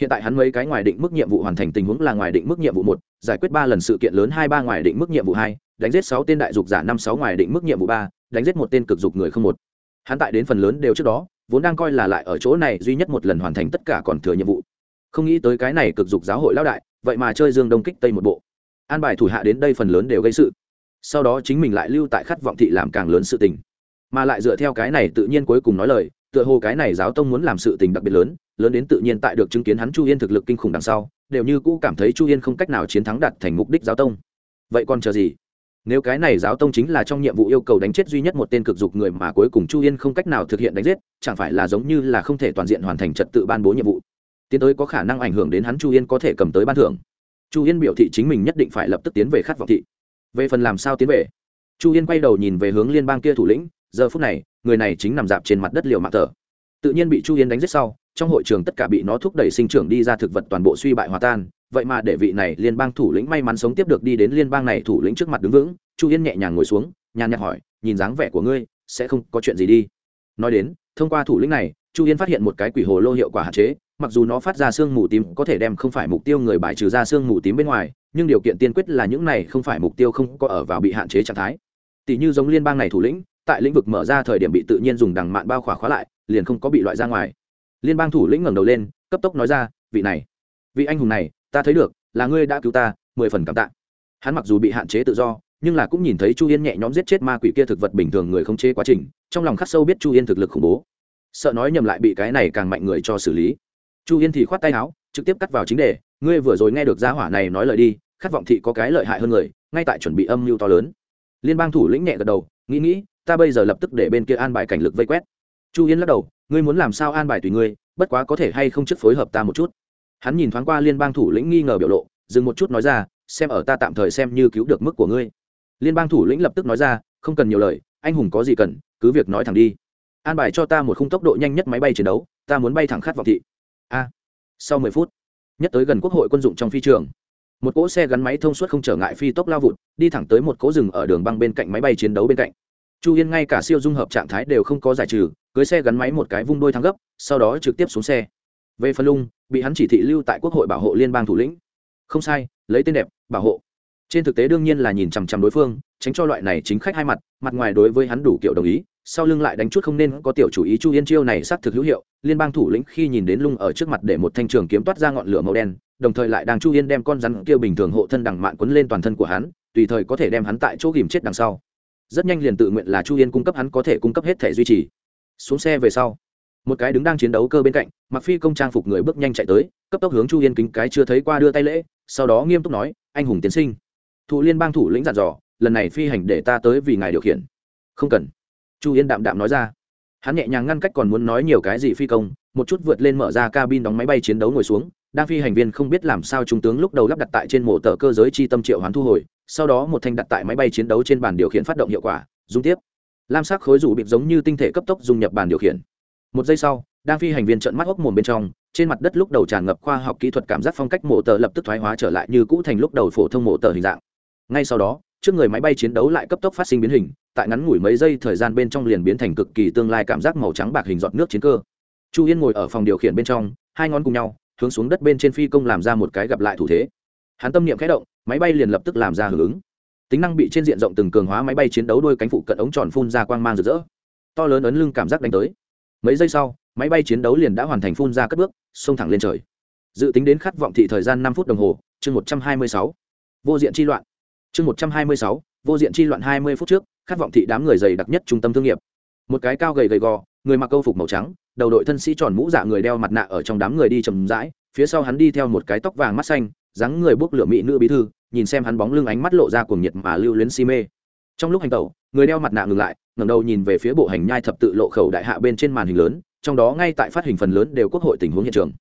Hiện tại hắn mấy cái ngoài định mức nhiệm vụ hoàn thành tình huống là ngoài định mức nhiệm vụ một, giải quyết ba lần sự kiện lớn hai ba ngoài định mức nhiệm vụ hai, đánh giết sáu tên đại dục giả năm sáu ngoài định mức nhiệm vụ ba, đánh giết một tên cực dục người không một. Hắn tại đến phần lớn đều trước đó, vốn đang coi là lại ở chỗ này duy nhất một lần hoàn thành tất cả còn thừa nhiệm vụ. Không nghĩ tới cái này cực dục giáo hội lão đại, vậy mà chơi dương đông kích tây một bộ. An bài thủ hạ đến đây phần lớn đều gây sự sau đó chính mình lại lưu tại khát vọng thị làm càng lớn sự tình. Mà lại dựa theo cái này tự nhiên cuối cùng nói lời, tựa hồ cái này giáo tông muốn làm sự tình đặc biệt lớn lớn đến tự nhiên tại được chứng kiến hắn chu yên thực lực kinh khủng đằng sau, đều như cũ cảm thấy chu yên không cách nào chiến thắng đạt thành mục đích giáo tông. Vậy còn chờ gì? Nếu cái này giáo tông chính là trong nhiệm vụ yêu cầu đánh chết duy nhất một tên cực dục người mà cuối cùng chu yên không cách nào thực hiện đánh giết, chẳng phải là giống như là không thể toàn diện hoàn thành trật tự ban bố nhiệm vụ? Tiến tới có khả năng ảnh hưởng đến hắn chu yên có thể cầm tới ban thưởng. Chu yên biểu thị chính mình nhất định phải lập tức tiến về khát vọng thị về phần làm sao tiến về? Chu yên quay đầu nhìn về hướng liên bang kia thủ lĩnh, giờ phút này, người này chính nằm dạp trên mặt đất liều mạng thở. Tự nhiên bị chu yên đánh giết sau, trong hội trường tất cả bị nó thúc đẩy sinh trưởng đi ra thực vật toàn bộ suy bại hòa tan. Vậy mà để vị này liên bang thủ lĩnh may mắn sống tiếp được đi đến liên bang này thủ lĩnh trước mặt đứng vững, chu yên nhẹ nhàng ngồi xuống, nhàn nhạt hỏi, nhìn dáng vẻ của ngươi, sẽ không có chuyện gì đi? Nói đến, thông qua thủ lĩnh này, chu yên phát hiện một cái quỷ hồ lô hiệu quả hạn chế, mặc dù nó phát ra sương mù tím có thể đem không phải mục tiêu người bài trừ ra sương mù tím bên ngoài nhưng điều kiện tiên quyết là những này không phải mục tiêu không có ở vào bị hạn chế trạng thái. Tỷ như giống liên bang này thủ lĩnh, tại lĩnh vực mở ra thời điểm bị tự nhiên dùng đằng mạn bao khỏa khóa lại, liền không có bị loại ra ngoài. Liên bang thủ lĩnh ngẩng đầu lên, cấp tốc nói ra, vị này, vị anh hùng này, ta thấy được, là ngươi đã cứu ta, mười phần cảm tạ. Hắn mặc dù bị hạn chế tự do, nhưng là cũng nhìn thấy chu yên nhẹ nhõm giết chết ma quỷ kia thực vật bình thường người không chế quá trình, trong lòng khắc sâu biết chu yên thực lực khủng bố. Sợ nói nhầm lại bị cái này càng mạnh người cho xử lý. Chu yên thì khoát tay áo, trực tiếp cắt vào chính đề ngươi vừa rồi nghe được gia hỏa này nói lời đi, khát vọng thị có cái lợi hại hơn người, ngay tại chuẩn bị âm mưu to lớn. Liên bang thủ lĩnh nhẹ gật đầu, nghĩ nghĩ, ta bây giờ lập tức để bên kia an bài cảnh lực vây quét. Chu yên lắc đầu, ngươi muốn làm sao an bài tùy ngươi, bất quá có thể hay không chức phối hợp ta một chút. Hắn nhìn thoáng qua liên bang thủ lĩnh nghi ngờ biểu lộ, dừng một chút nói ra, xem ở ta tạm thời xem như cứu được mức của ngươi. Liên bang thủ lĩnh lập tức nói ra, không cần nhiều lời, anh hùng có gì cần, cứ việc nói thẳng đi. An bài cho ta một khung tốc độ nhanh nhất máy bay chiến đấu, ta muốn bay thẳng khát vọng thị. A. Sau mười phút nhất tới gần quốc hội quân dụng trong phi trường. Một cỗ xe gắn máy thông suốt không trở ngại phi tốc lao vụt, đi thẳng tới một cỗ rừng ở đường băng bên cạnh máy bay chiến đấu bên cạnh. Chu yên ngay cả siêu dung hợp trạng thái đều không có giải trừ, cưới xe gắn máy một cái vung đôi thắng gấp, sau đó trực tiếp xuống xe. Về phần lung, bị hắn chỉ thị lưu tại quốc hội bảo hộ liên bang thủ lĩnh. Không sai, lấy tên đẹp, bảo hộ. Trên thực tế đương nhiên là nhìn chằm chằm đối phương, tránh cho loại này chính khách hai mặt mặt ngoài đối với hắn đủ kiểu đồng ý sau lưng lại đánh chút không nên có tiểu chủ ý chu yên chiêu này xác thực hữu hiệu, liên bang thủ lĩnh khi nhìn đến lung ở trước mặt để một thanh trường kiếm toát ra ngọn lửa màu đen, đồng thời lại đang chu yên đem con rắn kia bình thường hộ thân đằng mạn quấn lên toàn thân của hắn, tùy thời có thể đem hắn tại chỗ ghìm chết đằng sau. Rất nhanh liền tự nguyện là chu yên cung cấp hắn có thể cung cấp hết thể duy trì. Xuống xe về sau, một cái đứng đang chiến đấu cơ bên cạnh, mặc phi công trang phục người bước nhanh chạy tới, cấp tốc hướng chu yên kính cái chưa thấy qua đưa tay lễ, sau đó nghiêm túc nói, anh hùng tiến sinh. Thụ liên bang thủ lĩnh dặn dò, lần này phi hành để ta tới vì ngài điều khiển. Không cần chu yên đạm đạm nói ra. Hắn nhẹ nhàng ngăn cách còn muốn nói nhiều cái gì phi công, một chút vượt lên mở ra cabin đóng máy bay chiến đấu ngồi xuống, đang phi hành viên không biết làm sao trung tướng lúc đầu lắp đặt tại trên mộ tờ cơ giới chi tâm triệu hoán thu hồi, sau đó một thanh đặt tại máy bay chiến đấu trên bàn điều khiển phát động hiệu quả dung tiếp. Lam sắc khối rủ bịp giống như tinh thể cấp tốc dung nhập bàn điều khiển. Một giây sau, đang phi hành viên trận mắt hốc mồm bên trong, trên mặt đất lúc đầu tràn ngập khoa học kỹ thuật cảm giác phong cách mộ tờ lập tức thoái hóa trở lại như cũ thành lúc đầu phổ thông mộ tờ hình dạng. Ngay sau đó trước người máy bay chiến đấu lại cấp tốc phát sinh biến hình, tại ngắn ngủi mấy giây thời gian bên trong liền biến thành cực kỳ tương lai cảm giác màu trắng bạc hình giọt nước chiến cơ. Chu yên ngồi ở phòng điều khiển bên trong, hai ngón cùng nhau, hướng xuống đất bên trên phi công làm ra một cái gặp lại thủ thế. Hắn tâm niệm khẽ động, máy bay liền lập tức làm ra hưởng ứng. Tính năng bị trên diện rộng từng cường hóa máy bay chiến đấu đôi cánh phụ cận ống tròn phun ra quang mang rực rỡ. To lớn ấn lưng cảm giác đánh tới. Mấy giây sau, máy bay chiến đấu liền đã hoàn thành phun ra cất bước, xông thẳng lên trời. Dự tính đến khát vọng thị thời gian năm phút đồng hồ, chương một trăm hai mươi sáu. Vô diện chi loạn chương một trăm hai mươi sáu, vô diện chi loạn hai mươi phút trước, khát vọng thị đám người dày đặc nhất trung tâm thương nghiệp. Một cái cao gầy gầy gò, người mặc câu phục màu trắng, đầu đội thân sĩ tròn mũ dạ người đeo mặt nạ ở trong đám người đi chầm rãi, phía sau hắn đi theo một cái tóc vàng mắt xanh, dáng người bốc lửa mỹ nữ bí thư, nhìn xem hắn bóng lưng ánh mắt lộ ra cuồng nhiệt mà lưu luyến si mê. Trong lúc hành tẩu, người đeo mặt nạ ngừng lại, ngẩng đầu nhìn về phía bộ hành nhai thập tự lộ khẩu đại hạ bên trên màn hình lớn, trong đó ngay tại phát hình phần lớn đều quốc hội tình huống hiện trường.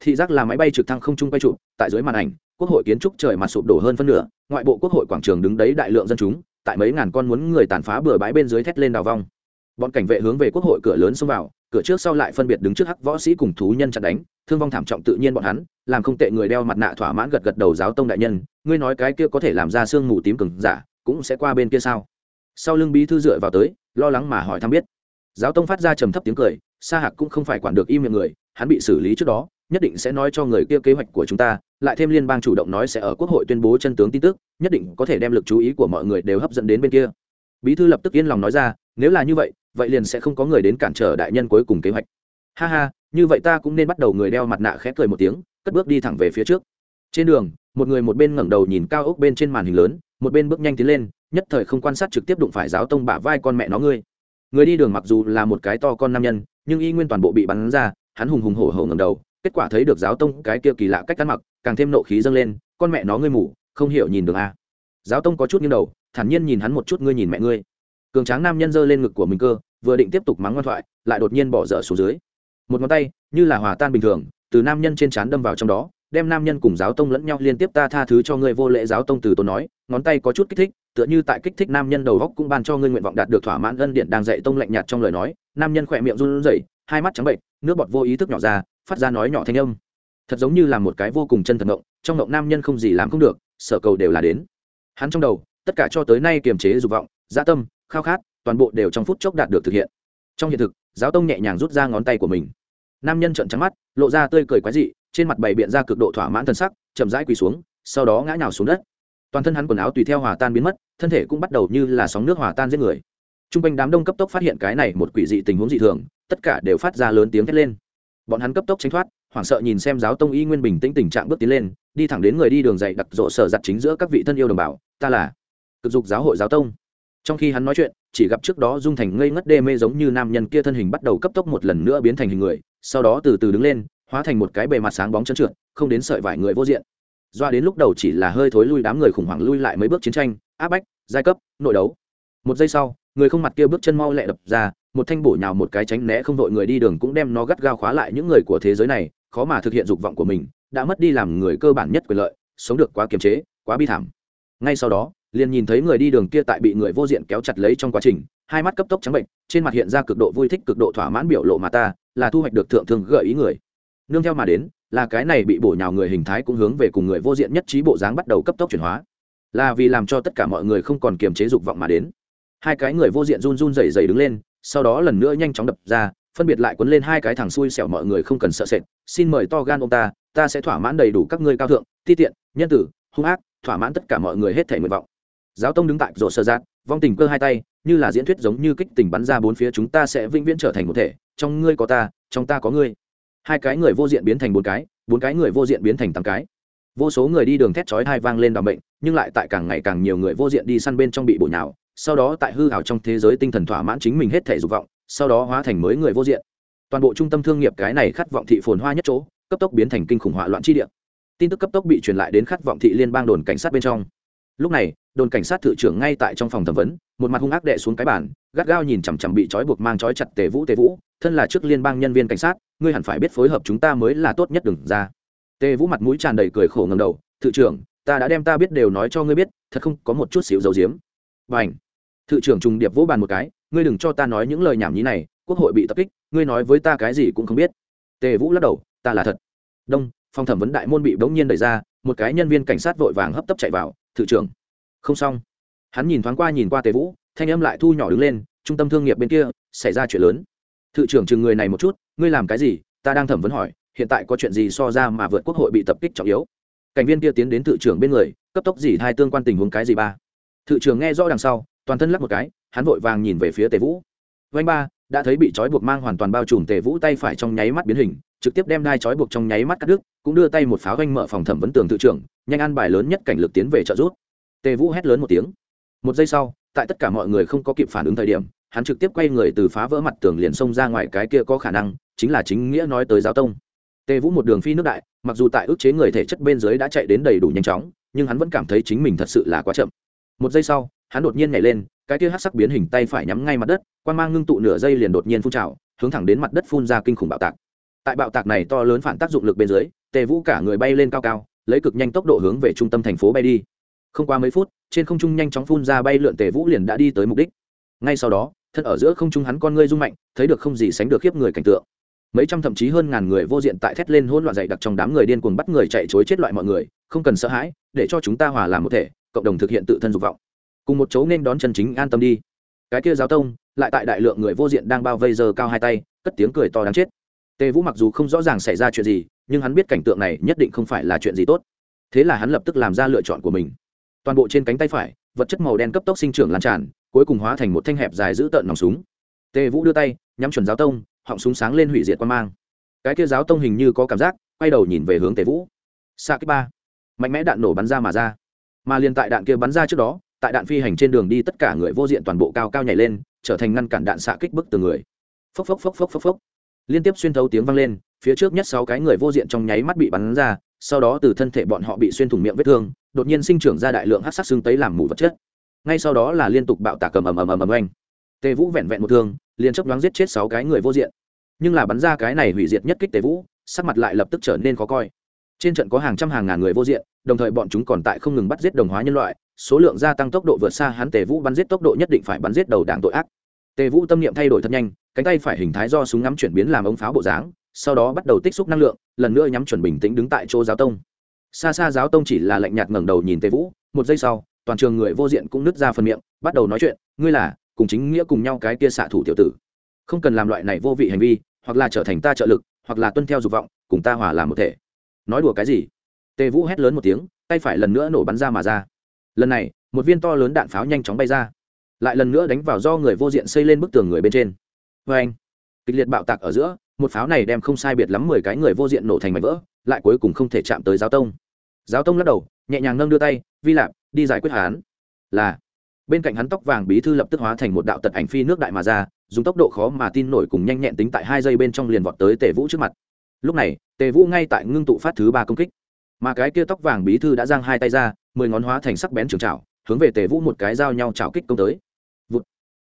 Thị giác là máy bay trực thăng không trung quay trụ, tại dưới màn ảnh quốc hội kiến trúc trời mặt sụp đổ hơn phân nửa, ngoại bộ quốc hội quảng trường đứng đấy đại lượng dân chúng, tại mấy ngàn con muốn người tàn phá bừa bãi bên dưới thét lên đào vong. Bọn cảnh vệ hướng về quốc hội cửa lớn xông vào, cửa trước sau lại phân biệt đứng trước hắc võ sĩ cùng thú nhân chặn đánh, thương vong thảm trọng tự nhiên bọn hắn, làm không tệ người đeo mặt nạ thỏa mãn gật gật đầu giáo tông đại nhân, ngươi nói cái kia có thể làm ra xương mù tím cừng giả, cũng sẽ qua bên kia sao? Sau lưng bí thư dựa vào tới, lo lắng mà hỏi thăm biết. Giáo tông phát ra trầm thấp tiếng cười, sa hạc cũng không phải quản được im miệng người, hắn bị xử lý trước đó nhất định sẽ nói cho người kia kế hoạch của chúng ta, lại thêm liên bang chủ động nói sẽ ở quốc hội tuyên bố chân tướng tin tức, nhất định có thể đem lực chú ý của mọi người đều hấp dẫn đến bên kia. Bí thư lập tức yên lòng nói ra, nếu là như vậy vậy liền sẽ không có người đến cản trở đại nhân cuối cùng kế hoạch. Ha ha, như vậy ta cũng nên bắt đầu. Người đeo mặt nạ khẽ cười một tiếng, cất bước đi thẳng về phía trước. Trên đường, một người một bên ngẩng đầu nhìn cao ốc bên trên màn hình lớn, một bên bước nhanh tiến lên, nhất thời không quan sát trực tiếp đụng phải giáo tông bả vai con mẹ nó ngươi. Người đi đường mặc dù là một cái to con nam nhân, nhưng y nguyên toàn bộ bị bắn ra, hắn hùng hùng hổ hổ ngầm đầu kết quả thấy được giáo tông cái kia kỳ lạ cách ăn mặc, càng thêm nộ khí dâng lên, con mẹ nó ngươi mủ không hiểu nhìn được a giáo tông có chút nghiêng đầu, thản nhiên nhìn hắn một chút, ngươi nhìn mẹ ngươi. Cường tráng nam nhân giơ lên ngực của mình cơ, vừa định tiếp tục mắng ngoan thoại, lại đột nhiên bỏ dở xuống dưới. Một ngón tay, như là hòa tan bình thường, từ nam nhân trên trán đâm vào trong đó, đem nam nhân cùng giáo tông lẫn nhau liên tiếp ta tha thứ cho ngươi vô lễ, giáo tông từ tốn nói, ngón tay có chút kích thích, tựa như tại kích thích nam nhân đầu góc cũng ban cho ngươi nguyện vọng đạt được thỏa mãn ân điện đang dạy tông lạnh nhạt trong lời nói. Nam nhân khỏe miệng run rẩy, hai mắt trắng bệnh nước bọt vô ý thức nhỏ ra phát ra nói nhỏ thanh âm. Thật giống như là một cái vô cùng chân thật ngộng, trong ngộng nam nhân không gì làm không được, sở cầu đều là đến. Hắn trong đầu, tất cả cho tới nay kiềm chế dục vọng dã tâm, khao khát, toàn bộ đều trong phút chốc đạt được thực hiện. Trong hiện thực, giáo tông nhẹ nhàng rút ra ngón tay của mình. Nam nhân trợn trắng mắt, lộ ra tươi cười quái dị, trên mặt bày biện ra cực độ thỏa mãn thân sắc, chậm rãi quỳ xuống, sau đó ngã nhào xuống đất. Toàn thân hắn quần áo tùy theo hòa tan biến mất, thân thể cũng bắt đầu như là sóng nước hòa tan giết người. T r u n g quanh đám đông cấp tốc phát hiện cái này một quỷ dị tình huống dị thường, tất cả đều phát ra lớn tiếng thét lên bọn hắn cấp tốc tránh thoát, hoảng sợ nhìn xem giáo tông y nguyên bình tĩnh tình trạng bước tiến lên, đi thẳng đến người đi đường dạy đặc rộ sở giặt chính giữa các vị thân yêu đồng bào, ta là cực dục giáo hội giáo tông. Trong khi hắn nói chuyện, chỉ gặp trước đó dung thành ngây ngất đê mê giống như nam nhân kia thân hình bắt đầu cấp tốc một lần nữa biến thành hình người, sau đó từ từ đứng lên, hóa thành một cái bề mặt sáng bóng trơn trượt, không đến sợi vải người vô diện. Doa đến lúc đầu chỉ là hơi thối lui đám người khủng hoảng lui lại mấy bước chiến tranh, áp bách, giai cấp, nội đấu. Một giây sau, người không mặt kia bước chân mau lẹ đập ra một thanh bổ nhào một cái tránh né không đội người đi đường cũng đem nó gắt gao khóa lại những người của thế giới này, khó mà thực hiện dục vọng của mình, đã mất đi làm người cơ bản nhất quyền lợi, sống được quá kiềm chế, quá bi thảm. Ngay sau đó, liền nhìn thấy người đi đường kia tại bị người vô diện kéo chặt lấy trong quá trình, hai mắt cấp tốc trắng bệnh, trên mặt hiện ra cực độ vui thích cực độ thỏa mãn biểu lộ mà ta là thu hoạch được thượng thường gợi ý người. Nương theo mà đến, là cái này bị bổ nhào người hình thái cũng hướng về cùng người vô diện nhất trí bộ dáng bắt đầu cấp tốc chuyển hóa. Là vì làm cho tất cả mọi người không còn kiềm chế dục vọng mà đến hai cái người vô diện run run rẩy rẩy đứng lên, sau đó lần nữa nhanh chóng đập ra, phân biệt lại quấn lên hai cái thằng xui xẻo mọi người không cần sợ sệt, xin mời to gan ông ta ta sẽ thỏa mãn đầy đủ các ngươi cao thượng, ti tiện, nhân tử, hung ác, thỏa mãn tất cả mọi người hết thể nguyện vọng. Giáo tông đứng tại rổ sơ giác vong tình cơ hai tay, như là diễn thuyết giống như kích tình bắn ra bốn phía chúng ta sẽ vĩnh viễn trở thành một thể, trong ngươi có ta, trong ta có ngươi. Hai cái người vô diện biến thành bốn cái bốn cái người vô diện biến thành tám cái. Vô số người đi đường thét chói hai vang lên đ bệnh, nhưng lại tại càng ngày càng nhiều người vô diện đi săn bên trong bị bổ nhào sau đó tại hư hảo trong thế giới tinh thần thỏa mãn chính mình hết thể dục vọng, sau đó hóa thành mới người vô diện. Toàn bộ trung tâm thương nghiệp cái này khát vọng thị phồn hoa nhất chỗ, cấp tốc biến thành kinh khủng hoạ loạn chi địa. Tin tức cấp tốc bị truyền lại đến khát vọng thị liên bang đồn cảnh sát bên trong. Lúc này, đồn cảnh sát thự trưởng ngay tại trong phòng thẩm vấn, một mặt hung ác đệ xuống cái bàn, gắt gao nhìn chằm chằm bị trói buộc mang trói chặt tề vũ tề vũ, thân là trước liên bang nhân viên cảnh sát, ngươi hẳn phải biết phối hợp chúng ta mới là tốt nhất đừng ra. Tề vũ mặt mũi tràn đầy cười khổ ngầm đầu, thự trưởng, ta đã đem ta biết đều nói cho ngươi biết, thật không có một chút xíu dầu diếm và ảnh. Thự trưởng trùng điệp vỗ bàn một cái, ngươi đừng cho ta nói những lời nhảm nhí này, quốc hội bị tập kích, ngươi nói với ta cái gì cũng không biết. Tề vũ lắc đầu, ta là thật. Đông, phòng thẩm vấn đại môn bị bỗng nhiên đẩy ra, một cái nhân viên cảnh sát vội vàng hấp tấp chạy vào, thự trưởng. Không xong. Hắn nhìn thoáng qua nhìn qua tề vũ, thanh âm lại thu nhỏ đứng lên, trung tâm thương nghiệp bên kia, xảy ra chuyện lớn. Thự trưởng chừng người này một chút, ngươi làm cái gì? Ta đang thẩm vấn hỏi, hiện tại có chuyện gì so ra mà vượt quốc hội bị tập kích trọng yếu? Cảnh viên kia tiến đến thự trưởng bên người, cấp tốc gì hai tương quan tình huống cái gì ba? Thự trưởng nghe rõ đằng sau, toàn thân lắc một cái, hắn vội vàng nhìn về phía tề vũ. Vanh ba, đã thấy bị trói buộc mang hoàn toàn bao trùm tề vũ tay phải trong nháy mắt biến hình, trực tiếp đem đai trói buộc trong nháy mắt cắt đứt, cũng đưa tay một pháo ganh mở phòng thẩm vấn tường thự trưởng, nhanh ăn bài lớn nhất cảnh lực tiến về trợ rút tề vũ hét lớn một tiếng. Một giây sau, tại tất cả mọi người không có kịp phản ứng thời điểm, hắn trực tiếp quay người từ phá vỡ mặt tường liền xông ra ngoài cái kia có khả năng, chính là chính nghĩa nói tới giáo tông. Tề vũ một đường phi nước đại, mặc dù tại ức chế người thể chất bên dưới đã chạy đến đầy đủ nhanh chóng, nhưng hắn vẫn cảm thấy chính mình thật sự là quá chậm một giây sau, hắn đột nhiên nhảy lên, cái kia hát sắc biến hình tay phải nhắm ngay mặt đất quan mang ngưng tụ nửa giây liền đột nhiên phun trào, hướng thẳng đến mặt đất phun ra kinh khủng bạo tạc. Tại bạo tạc này to lớn phản tác dụng lực bên dưới, tề vũ cả người bay lên cao cao, lấy cực nhanh tốc độ hướng về trung tâm thành phố bay đi. Không qua mấy phút, trên không trung nhanh chóng phun ra bay lượn tề vũ liền đã đi tới mục đích. Ngay sau đó, thân ở giữa không trung hắn con ngươi rung mạnh, thấy được không gì sánh được khiếp người cảnh tượng. Mấy trăm thậm chí hơn ngàn người vô diện tại thét lên hỗn loạn dày đặc trong đám người điên cuồng bắt người chạy chối chết loại mọi người, không cần sợ hãi, để cho chúng ta hòa làm một thể cộng đồng thực hiện tự thân dục vọng. Cùng một chỗ nên đón chân chính an tâm đi. Cái kia giáo tông, lại tại đại lượng người vô diện đang bao vây giờ cao hai tay, cất tiếng cười to đáng chết. Tề vũ mặc dù không rõ ràng xảy ra chuyện gì, nhưng hắn biết cảnh tượng này nhất định không phải là chuyện gì tốt. Thế là hắn lập tức làm ra lựa chọn của mình. Toàn bộ trên cánh tay phải, vật chất màu đen cấp tốc sinh trưởng lan tràn, cuối cùng hóa thành một thanh hẹp dài giữ tợn nòng súng. Tề vũ đưa tay, nhắm chuẩn giáo tông, họng súng sáng lên hủy diệt quan mang. Cái kia giáo tông hình như có cảm giác, quay đầu nhìn về hướng tề vũ. Xa kích ba. Mạnh mẽ đạn nổ bắn ra mà ra mà liền tại đạn kia bắn ra trước đó, tại đạn phi hành trên đường đi tất cả người vô diện toàn bộ cao cao nhảy lên, trở thành ngăn cản đạn xạ kích bức từ người. Phốc phốc phốc phốc phốc phốc. Liên tiếp xuyên thấu tiếng vang lên, phía trước nhất sáu cái người vô diện trong nháy mắt bị bắn ra, sau đó từ thân thể bọn họ bị xuyên thủng miệng vết thương, đột nhiên sinh trưởng ra đại lượng hát sắc xương tấy làm mù vật chất. Ngay sau đó là liên tục bạo tạc cầm ầm ầm ầm ầm oanh. Tề vũ vẹn vẹn một thương, liền chấp đoán giết chết sáu cái người vô diện. Nhưng là bắn ra cái này hủy diệt nhất kích tề vũ, sắc mặt lại lập tức trở nên khó coi trên trận có hàng trăm hàng ngàn người vô diện, đồng thời bọn chúng còn tại không ngừng bắt giết đồng hóa nhân loại, số lượng gia tăng tốc độ vượt xa hắn tề vũ bắn giết tốc độ nhất định phải bắn giết đầu đảng tội ác. Tề vũ tâm niệm thay đổi thật nhanh, cánh tay phải hình thái do súng ngắm chuyển biến làm ống pháo bộ dáng, sau đó bắt đầu tích xúc năng lượng, lần nữa nhắm chuẩn bình tĩnh đứng tại chỗ giáo tông. Xa xa giáo tông chỉ là lạnh nhạt ngẩng đầu nhìn tề vũ, một giây sau, toàn trường người vô diện cũng nứt ra phần miệng, bắt đầu nói chuyện, ngươi là, cùng chính nghĩa cùng nhau cái kia xạ thủ tiểu tử. Không cần làm loại này vô vị hành vi, hoặc là trở thành ta trợ lực, hoặc là tuân theo dục vọng, cùng ta hòa làm một thể nói đùa cái gì? Tề vũ hét lớn một tiếng, tay phải lần nữa nổ bắn ra mà ra. Lần này, một viên to lớn đạn pháo nhanh chóng bay ra. Lại lần nữa đánh vào do người vô diện xây lên bức tường người bên trên. Vê anh, kịch liệt bạo tạc ở giữa, một pháo này đem không sai biệt lắm mười cái người vô diện nổ thành mảnh vỡ, lại cuối cùng không thể chạm tới giáo tông. Giáo tông lắc đầu, nhẹ nhàng nâng đưa tay, vi lạp, đi giải quyết hán là, bên cạnh hắn tóc vàng bí thư lập tức hóa thành một đạo tật ảnh phi nước đại mà ra, dùng tốc độ khó mà tin nổi cùng nhanh nhẹn tính tại hai giây bên trong liền vọt tới tề vũ trước mặt lúc này, tề vũ ngay tại ngưng tụ phát thứ ba công kích. Mà cái kia tóc vàng bí thư đã giang hai tay ra, mười ngón hóa thành sắc bén trường trào hướng về tề vũ một cái dao nhau trào kích công tới. Vụt.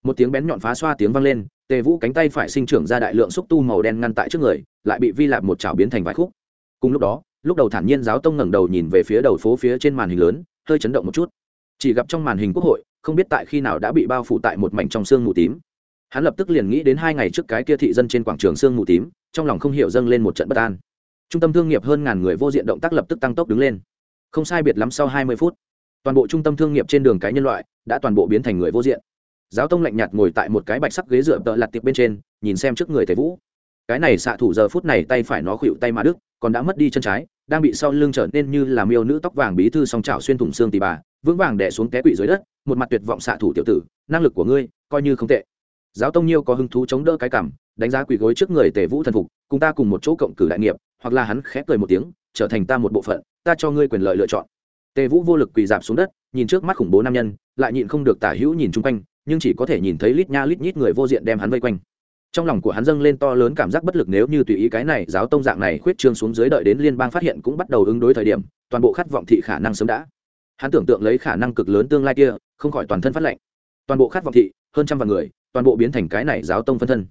một tiếng bén nhọn phá xoa tiếng vang lên, tề vũ cánh tay phải sinh trưởng ra đại lượng xúc tu màu đen ngăn tại trước người, lại bị vi lạp một chảo biến thành vài khúc. Cùng lúc đó, lúc đầu thản nhiên giáo tông ngẩng đầu nhìn về phía đầu phố phía trên màn hình lớn, hơi chấn động một chút. Chỉ gặp trong màn hình quốc hội, không biết tại khi nào đã bị bao phủ tại một mảnh trong xương mù tím. Hắn lập tức liền nghĩ đến hai ngày trước cái kia thị dân trên quảng trường xương mù tím trong lòng không hiểu dâng lên một trận bất an. Trung tâm thương nghiệp hơn ngàn người vô diện động tác lập tức tăng tốc đứng lên. Không sai biệt lắm sau hai mươi phút, toàn bộ trung tâm thương nghiệp trên đường cái nhân loại đã toàn bộ biến thành người vô diện. Giáo tông lạnh nhạt ngồi tại một cái bạch sắc ghế dựa tợ lặt tiệp bên trên, nhìn xem trước người thầy vũ. Cái này xạ thủ giờ phút này tay phải nó khuỵu tay mà đức còn đã mất đi chân trái, đang bị sau lưng trở nên như là miêu nữ tóc vàng bí thư song trào xuyên thủng xương tì bà, vững vàng đẻ xuống té quỵ dưới đất, một mặt tuyệt vọng xạ thủ tiểu tử, năng lực của ngươi coi như không tệ giáo tông nhiêu có hứng thú chống đỡ cái cảm, đánh giá quỳ gối trước người tề vũ thần phục, cùng ta cùng một chỗ cộng cử đại nghiệp, hoặc là hắn khẽ cười một tiếng, trở thành ta một bộ phận, ta cho ngươi quyền lợi lựa chọn. Tề vũ vô lực quỳ dạp xuống đất, nhìn trước mắt khủng bố nam nhân, lại nhịn không được tả hữu nhìn chung quanh, nhưng chỉ có thể nhìn thấy lít nha lít nhít người vô diện đem hắn vây quanh. Trong lòng của hắn dâng lên to lớn cảm giác bất lực nếu như tùy ý cái này giáo tông dạng này khuyết trương xuống dưới đợi đến liên bang phát hiện cũng bắt đầu ứng đối thời điểm, toàn bộ khát vọng thị khả năng sớm đã. Hắn tưởng tượng lấy khả năng cực lớn tương lai kia, không khỏi toàn thân phát lệnh. Toàn bộ khát vọng thị, hơn trăm vạn người toàn bộ biến thành cái này giáo tông phân thân.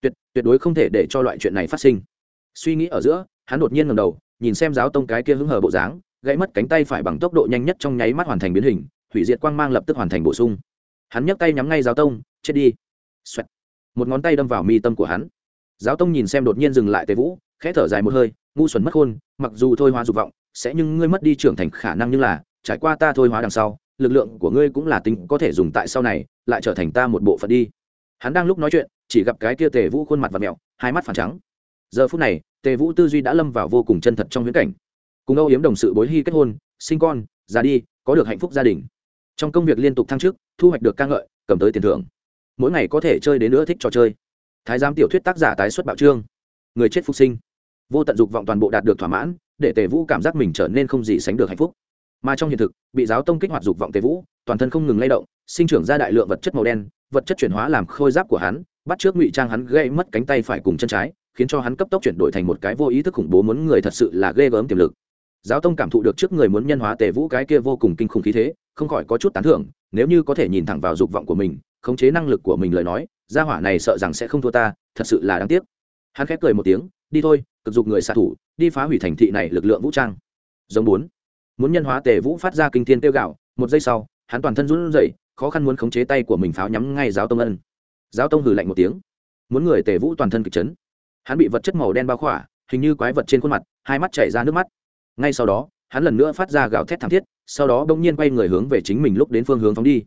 Tuyệt tuyệt đối không thể để cho loại chuyện này phát sinh. Suy nghĩ ở giữa, hắn đột nhiên ngầm đầu, nhìn xem giáo tông cái kia hứng hờ bộ dáng, gãy mất cánh tay phải bằng tốc độ nhanh nhất trong nháy mắt hoàn thành biến hình, hủy diệt quang mang lập tức hoàn thành bổ sung. Hắn nhấc tay nhắm ngay giáo tông, chết đi、Xoẹt. Một ngón tay đâm vào mi tâm của hắn. Giáo tông nhìn xem đột nhiên dừng lại tề vũ, khẽ thở dài một hơi, ngu xuẩn mất khôn mặc dù thôi hóa dục vọng, sẽ nhưng ngươi mất đi trưởng thành khả năng như là, trải qua ta thôi hóa đằng sau, lực lượng của ngươi cũng là tính có thể dùng tại sau này, lại trở thành ta một bộ phận đi hắn đang lúc nói chuyện, chỉ gặp cái kia tề vũ khuôn mặt và mẹo, hai mắt phản trắng. Giờ phút này, tề vũ tư duy đã lâm vào vô cùng chân thật trong viễn cảnh. Cùng âu yếm đồng sự bối hy kết hôn, sinh con, già đi, có được hạnh phúc gia đình. Trong công việc liên tục thăng chức, thu hoạch được ca ngợi, cầm tới tiền thưởng. Mỗi ngày có thể chơi đến nữa thích trò chơi. Thái giám tiểu thuyết tác giả tái xuất bạo trương. Người chết phục sinh. Vô tận dục vọng toàn bộ đạt được thỏa mãn, để tề vũ cảm giác mình trở nên không gì sánh được hạnh phúc mà trong hiện thực, bị giáo tông kích hoạt dục vọng tề vũ, toàn thân không ngừng lay động, sinh trưởng ra đại lượng vật chất màu đen, vật chất chuyển hóa làm khôi giáp của hắn, bắt trước ngụy trang hắn gây mất cánh tay phải cùng chân trái, khiến cho hắn cấp tốc chuyển đổi thành một cái vô ý thức khủng bố muốn người thật sự là ghê gớm tiềm lực. Giáo tông cảm thụ được trước người muốn nhân hóa tề vũ cái kia vô cùng kinh khủng khí thế, không khỏi có chút tán thưởng, nếu như có thể nhìn thẳng vào dục vọng của mình, khống chế năng lực của mình lời nói, gia hỏa này sợ rằng sẽ không thua ta, thật sự là đáng tiếc. Hắn khép cười một tiếng, đi thôi, cực dục người xạ thủ, đi phá hủy thành thị này lực lượng vũ trang. Giống bốn muốn nhân hóa tề vũ phát ra kinh thiên tiêu gạo, một giây sau, hắn toàn thân run rẩy, khó khăn muốn khống chế tay của mình pháo nhắm ngay giáo tông ân. Giáo tông hừ lạnh một tiếng. Muốn người tề vũ toàn thân kịch chấn. Hắn bị vật chất màu đen bao khỏa, hình như quái vật trên khuôn mặt, hai mắt chảy ra nước mắt. Ngay sau đó, hắn lần nữa phát ra gạo thét thảm thiết, sau đó bỗng nhiên quay người hướng về chính mình lúc đến phương hướng phóng đi.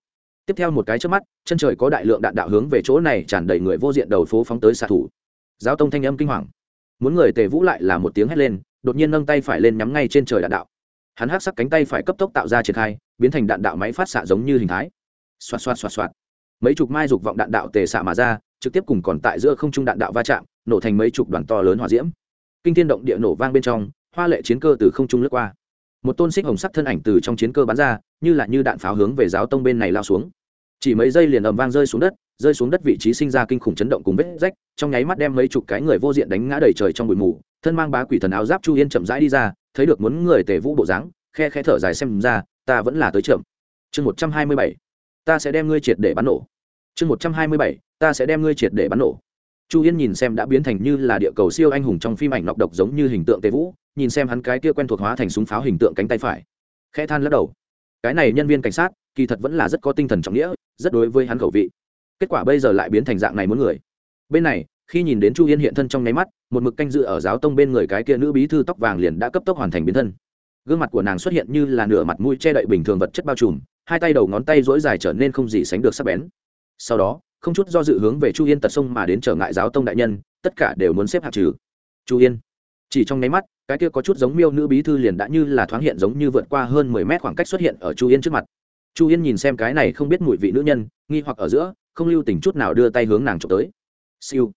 Tiếp theo một cái trước mắt, chân trời có đại lượng đạn đạo hướng về chỗ này tràn đầy người vô diện đầu phố phóng tới xạ thủ. Giáo tông thanh âm kinh hoàng. Muốn người tề vũ lại là một tiếng hét lên, đột nhiên nâng tay phải lên nhắm ngay trên trời đạn đạo hắn hát sắc cánh tay phải cấp tốc tạo ra triển khai, biến thành đạn đạo máy phát xạ giống như hình thái. Xoạt xoạt xoạt xoạt. Mấy chục mai dục vọng đạn đạo tề xạ mà ra, trực tiếp cùng còn tại giữa không trung đạn đạo va chạm, nổ thành mấy chục đoàn to lớn hỏa diễm. Kinh thiên động địa nổ vang bên trong, hoa lệ chiến cơ từ không trung lướt qua. Một tôn xích hồng sắc thân ảnh từ trong chiến cơ bắn ra, như là như đạn pháo hướng về giáo tông bên này lao xuống. Chỉ mấy giây liền ầm vang rơi xuống đất, rơi xuống đất vị trí sinh ra kinh khủng chấn động cùng vết rách, trong nháy mắt đem mấy chục cái người vô diện đánh ngã đầy trời trong bụi mù, thân mang bá quỷ thần áo giáp chu yên chậm rãi đi ra thấy được muốn người tề vũ bộ dáng, khe khe thở dài xem ra, ta vẫn là tới chậm. Chương một trăm hai mươi bảy, ta sẽ đem ngươi triệt để bắn nổ. Chương một trăm hai mươi bảy, ta sẽ đem ngươi triệt để bắn nổ. Chu yên nhìn xem đã biến thành như là địa cầu siêu anh hùng trong phim ảnh nọc độc giống như hình tượng tề vũ, nhìn xem hắn cái kia quen thuộc hóa thành súng pháo hình tượng cánh tay phải. Khẽ than lắc đầu. Cái này nhân viên cảnh sát, kỳ thật vẫn là rất có tinh thần trọng nghĩa, rất đối với hắn khẩu vị. Kết quả bây giờ lại biến thành dạng này muốn người. Bên này khi nhìn đến chu yên hiện thân trong nháy mắt, một mực canh dự ở giáo tông bên người cái kia nữ bí thư tóc vàng liền đã cấp tốc hoàn thành biến thân. Gương mặt của nàng xuất hiện như là nửa mặt mũi che đậy bình thường vật chất bao trùm, hai tay đầu ngón tay dỗi dài trở nên không gì sánh được sắc bén. Sau đó, không chút do dự hướng về chu yên tật sông mà đến trở ngại giáo tông đại nhân, tất cả đều muốn xếp hạt trừ. Chu yên, chỉ trong nháy mắt, cái kia có chút giống miêu nữ bí thư liền đã như là thoáng hiện giống như vượt qua hơn mười mét khoảng cách xuất hiện ở chu yên trước mặt. Chu yên nhìn xem cái này không biết mùi vị nữ nhân, nghi hoặc ở giữa, không lưu tình chút nào đưa tay hướng nàng trộm tới. Siêu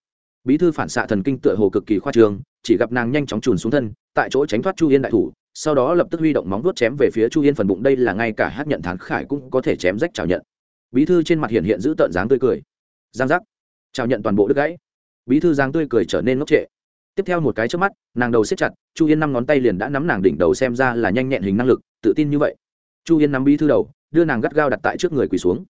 bí thư phản xạ thần kinh tựa hồ cực kỳ khoa trường chỉ gặp nàng nhanh chóng trùn xuống thân, tại chỗ tránh thoát chu yên đại thủ, sau đó lập tức huy động móng vuốt chém về phía chu yên phần bụng, đây là ngay cả hát nhận thán khải cũng có thể chém rách chào nhận. Bí thư trên mặt hiện hiện giữ tợn dáng tươi cười. Giang giác. Chào nhận toàn bộ đứt gãy. Bí thư dáng tươi cười trở nên ngốc trệ. Tiếp theo một cái trước mắt, nàng đầu xếp chặt, chu yên năm ngón tay liền đã nắm nàng đỉnh đầu xem ra là nhanh nhẹn hình năng lực, tự tin như vậy. Chu yên nắm bí thư đầu, đưa nàng gắt gao đặt tại trước người quỳ xuống.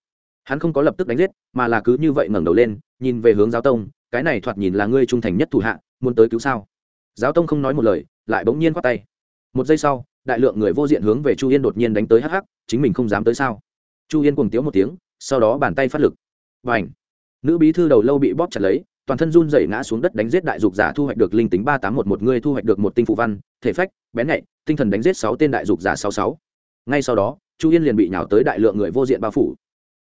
Hắn không có lập tức đánh giết, mà là cứ như vậy ngẩng đầu lên, nhìn về hướng giáo tông cái này thoạt nhìn là ngươi trung thành nhất thủ hạ, muốn tới cứu sao? Giáo tông không nói một lời, lại bỗng nhiên khoát tay. Một giây sau, đại lượng người vô diện hướng về chu yên đột nhiên đánh tới hắc hắc, chính mình không dám tới sao? Chu yên cuồng tiếu một tiếng, sau đó bàn tay phát lực. Và ảnh nữ bí thư đầu lâu bị bóp chặt lấy, toàn thân run rẩy ngã xuống đất đánh giết đại dục giả thu hoạch được linh tính ba tám một một người thu hoạch được một tinh phụ văn, thể phách, bén nhạy, tinh thần đánh giết sáu tên đại dục giả sáu sáu. Ngay sau đó, chu yên liền bị nhào tới đại lượng người vô diện bao phủ.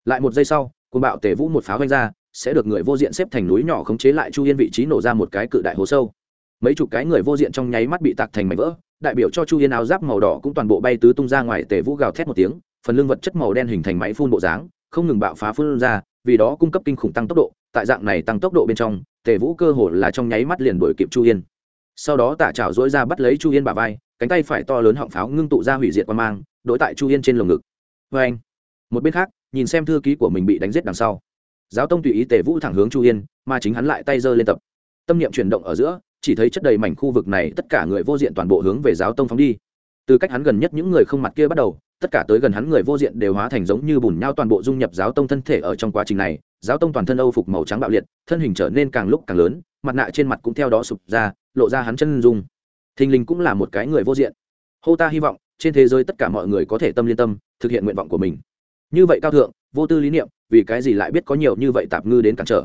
Lại một giây sau côn bạo tề vũ một pháo vanh ra sẽ được người vô diện xếp thành núi nhỏ khống chế lại chu yên vị trí nổ ra một cái cự đại hố sâu. Mấy chục cái người vô diện trong nháy mắt bị tạc thành mảnh vỡ, đại biểu cho chu yên áo giáp màu đỏ cũng toàn bộ bay tứ tung ra ngoài tề vũ gào thét một tiếng, phần lưng vật chất màu đen hình thành máy phun bộ dáng, không ngừng bạo phá phun ra, vì đó cung cấp kinh khủng tăng tốc độ, tại dạng này tăng tốc độ bên trong, tề vũ cơ hồ là trong nháy mắt liền đuổi kịp chu yên. Sau đó tạ trào dỗi ra bắt lấy chu yên bà vai, cánh tay phải to lớn họng pháo ngưng tụ ra hủy diệt qua mang đ tại chu yên trên lồng ngực. Vê anh một bên khác, nhìn xem thư ký của mình bị đánh giết đằng sau giáo tông tùy ý tề vũ thẳng hướng chu yên mà chính hắn lại tay giơ lên tập. Tâm niệm chuyển động ở giữa, chỉ thấy chất đầy mảnh khu vực này tất cả người vô diện toàn bộ hướng về giáo tông phóng đi. Từ cách hắn gần nhất những người không mặt kia bắt đầu, tất cả tới gần hắn người vô diện đều hóa thành giống như bùn nhau toàn bộ dung nhập giáo tông thân thể ở trong quá trình này. Giáo tông toàn thân âu phục màu trắng bạo liệt, thân hình trở nên càng lúc càng lớn, mặt nạ trên mặt cũng theo đó sụp ra, lộ ra hắn chân dung. Thình Lình cũng là một cái người vô diện. Hô ta hy vọng, trên thế giới tất cả mọi người có thể tâm liên tâm, thực hiện nguyện vọng của mình. Như vậy cao thượng vô tư lý niệm, vì cái gì lại biết có nhiều như vậy tạp ngư đến cản trở?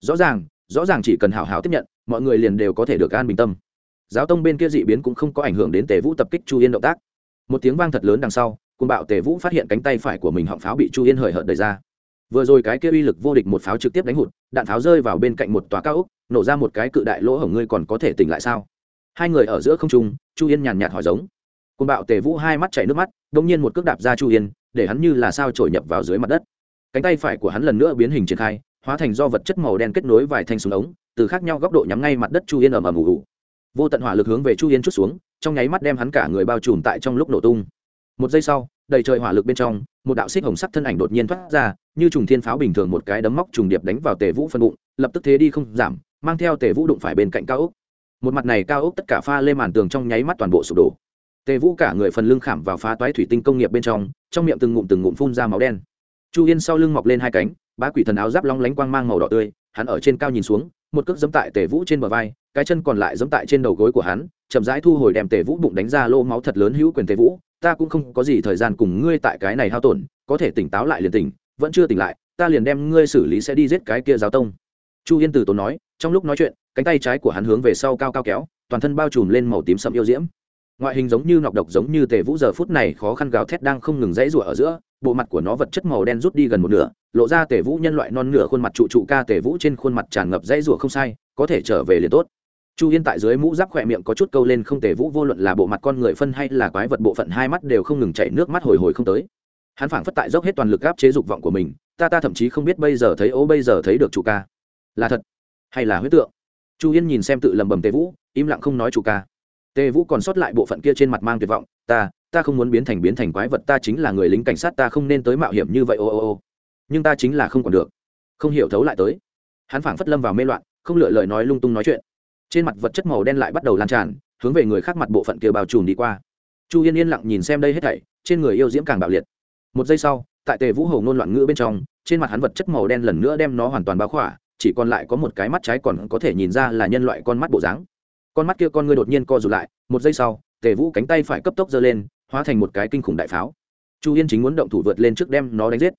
Rõ ràng rõ ràng chỉ cần hào hào tiếp nhận, mọi người liền đều có thể được an bình tâm. Giáo tông bên kia dị biến cũng không có ảnh hưởng đến tề vũ tập kích chu yên động tác. Một tiếng vang thật lớn đằng sau côn bạo tề vũ phát hiện cánh tay phải của mình họng pháo bị chu yên hời hợt đầy ra. Vừa rồi cái kia uy lực vô địch một pháo trực tiếp đánh hụt, đạn pháo rơi vào bên cạnh một tòa cao ốc, nổ ra một cái cự đại lỗ hổng, ngươi còn có thể tỉnh lại sao? Hai người ở giữa không trung, chu yên nhàn nhạt hỏi giống. Côn bạo tề vũ hai mắt chảy nước mắt đông nhiên một cước đạp ra chu yên để hắn như là sao trổi nhập vào dưới mặt đất. Cánh tay phải của hắn lần nữa biến hình triển khai, hóa thành do vật chất màu đen kết nối vài thanh súng ống, từ khác nhau góc độ nhắm ngay mặt đất chu yên ầm ầm ủ ủ vô tận hỏa lực hướng về chu yên chút xuống, trong nháy mắt đem hắn cả người bao trùm tại trong lúc nổ tung. Một giây sau, đầy trời hỏa lực bên trong, một đạo xích hồng sắc thân ảnh đột nhiên thoát ra, như trùng thiên pháo bình thường một cái đấm móc trùng điệp đánh vào tề vũ phân bụng, lập tức thế đi không giảm, mang theo tề vũ đụng phải bên cạnh cao ốc. Một mặt này cao ốc tất cả pha lên màn tường trong nháy mắt toàn bộ sụp đổ tề vũ cả người phần lưng khảm vào phá toái thủy tinh công nghiệp bên trong trong miệng từng ngụm từng ngụm phun ra máu đen. Chu yên sau lưng mọc lên hai cánh, bá quỷ thần áo giáp long lánh quang mang màu đỏ tươi, hắn ở trên cao nhìn xuống, một cước dẫm tại tề vũ trên bờ vai, cái chân còn lại dẫm tại trên đầu gối của hắn, chậm rãi thu hồi đem tề vũ bụng đánh ra lô máu thật lớn hữu quyền tề vũ, ta cũng không có gì thời gian cùng ngươi tại cái này hao tổn, có thể tỉnh táo lại liền tỉnh, vẫn chưa tỉnh lại, ta liền đem ngươi xử lý sẽ đi giết cái kia giáo tông. Chu yên từ tốn nói, trong lúc nói chuyện, cánh tay trái của hắn hướng về sau cao cao kéo, toàn thân bao trùm lên màu tím sậm yêu diễm ngoại hình giống như nọc độc giống như tề vũ giờ phút này khó khăn gào thét đang không ngừng dãy rủa ở giữa, bộ mặt của nó vật chất màu đen rút đi gần một nửa, lộ ra tề vũ nhân loại non nửa khuôn mặt trụ trụ ca tề vũ trên khuôn mặt tràn ngập dãy rủa không sai, có thể trở về liền tốt. Chu yên tại dưới mũ giáp khỏe miệng có chút câu lên không tề vũ vô luận là bộ mặt con người phân hay là quái vật bộ phận hai mắt đều không ngừng chảy nước mắt hồi hồi không tới. Hắn phảng phất tại dốc hết toàn lực gáp chế dục vọng của mình, ta ta thậm chí không biết bây giờ thấy ô bây giờ thấy được chủ ca. Là thật hay là huyết tượng? Chu yên nhìn xem tự lầm bầm tề vũ, im lặng không nói chủ ca tề vũ còn sót lại bộ phận kia trên mặt mang tuyệt vọng, ta ta không muốn biến thành biến thành quái vật, ta chính là người lính cảnh sát, ta không nên tới mạo hiểm như vậy, ô ô ô. Nhưng ta chính là không còn được. Không hiểu thấu lại tới. Hắn phảng phất lâm vào mê loạn, không lựa lời nói lung tung nói chuyện. Trên mặt vật chất màu đen lại bắt đầu lan tràn, hướng về người khác mặt bộ phận kia bao trùm đi qua. Chu yên yên lặng nhìn xem đây hết thảy, trên người yêu diễm càng bạo liệt. Một giây sau, tại tề vũ hầu ngôn loạn ngữ bên trong, trên mặt hắn vật chất màu đen lần nữa đem nó hoàn toàn bao khỏa, chỉ còn lại có một cái mắt trái còn có thể nhìn ra là nhân loại con mắt bộ dáng con mắt kia con ngươi đột nhiên co rụt lại, một giây sau, tề vũ cánh tay phải cấp tốc giơ lên, hóa thành một cái kinh khủng đại pháo. Chu yên chính muốn động thủ vượt lên trước đem nó đánh giết.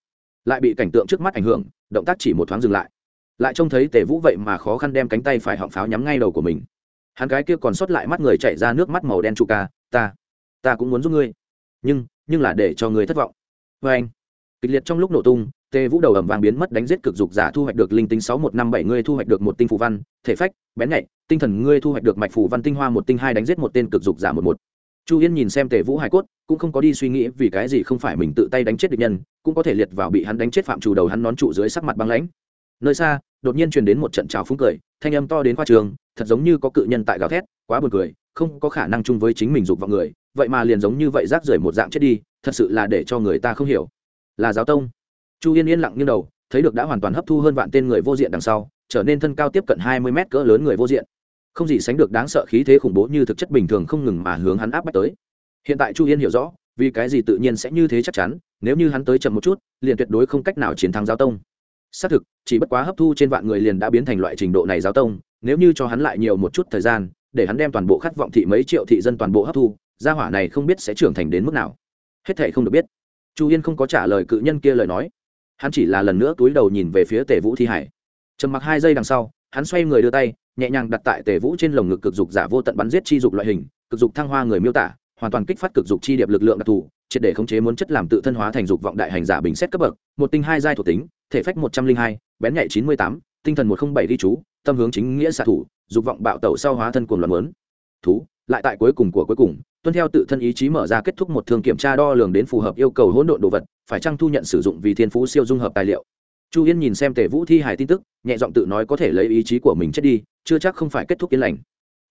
Lại bị cảnh tượng trước mắt ảnh hưởng, động tác chỉ một thoáng dừng lại. Lại trông thấy tề vũ vậy mà khó khăn đem cánh tay phải họng pháo nhắm ngay đầu của mình. Hắn cái kia còn sót lại mắt người chạy ra nước mắt màu đen trụ ca, ta ta cũng muốn giúp ngươi, nhưng nhưng là để cho ngươi thất vọng. Vê anh. Kịch liệt trong lúc nổ tung tề vũ đầu ẩm vàng biến mất đánh giết cực dục giả thu hoạch được linh tính sáu một năm bảy, ngươi thu hoạch được một tinh phù văn, thể phách, bén nhạy, tinh thần, ngươi thu hoạch được mạch phù văn tinh hoa một tinh hai đánh giết một tên cực dục giả một một. Chu yên nhìn xem tề vũ hải cốt, cũng không có đi suy nghĩ vì cái gì không phải mình tự tay đánh chết địch nhân, cũng có thể liệt vào bị hắn đánh chết phạm chủ đầu hắn nón trụ dưới sắc mặt băng lãnh. Nơi xa, đột nhiên truyền đến một trận trào phúng cười, thanh âm to đến khoa trường, thật giống như có cự nhân tại gào thét, quá buồn cười, không có khả năng chung với chính mình dục vào người, vậy mà liền giống như vậy rác rưởi một dạng chết đi, thật sự là để cho người ta không hiểu. Là giáo tông chu yên yên lặng như đầu, thấy được đã hoàn toàn hấp thu hơn vạn tên người vô diện đằng sau, trở nên thân cao tiếp cận hai mươi mét cỡ lớn người vô diện. Không gì sánh được đáng sợ khí thế khủng bố như thực chất bình thường không ngừng mà hướng hắn áp bách tới. Hiện tại chu yên hiểu rõ, vì cái gì tự nhiên sẽ như thế chắc chắn, nếu như hắn tới chậm một chút, liền tuyệt đối không cách nào chiến thắng giáo tông. Xác thực, chỉ bất quá hấp thu trên vạn người liền đã biến thành loại trình độ này giáo tông, nếu như cho hắn lại nhiều một chút thời gian, để hắn đem toàn bộ khát vọng thị mấy triệu thị dân toàn bộ hấp thu, gia hỏa này không biết sẽ trưởng thành đến mức nào. Hết thể không được biết. Chu yên không có trả lời cự nhân kia lời nói hắn chỉ là lần nữa túi đầu nhìn về phía tề vũ thi hải. Trầm mặc hai giây đằng sau, hắn xoay người đưa tay, nhẹ nhàng đặt tại tề vũ trên lồng ngực cực dục giả vô tận bắn giết chi dục loại hình, cực dục thăng hoa người miêu tả, hoàn toàn kích phát cực dục chi điệp lực lượng đặc thù, triệt để khống chế muốn chất làm tự thân hóa thành dục vọng đại hành giả bình xét cấp bậc, một tinh hai giai thuộc tính, thể phách một trăm linh hai, bén nhạy chín mươi tám, tinh thần một trăm bảy ghi chú, tâm hướng chính nghĩa xạ thủ, dục vọng bạo tẩu sau hóa thân cuồng loạn lớn thú lại tại cuối cùng của cuối cùng, tuân theo tự thân ý chí mở ra kết thúc một thường kiểm tra đo lường đến phù hợp yêu cầu hỗn độn đồ vật, phải chăng thu nhận sử dụng vì thiên phú siêu dung hợp tài liệu. Chu yên nhìn xem tề vũ thi hài tin tức, nhẹ giọng tự nói có thể lấy ý chí của mình chết đi, chưa chắc không phải kết thúc yên lành.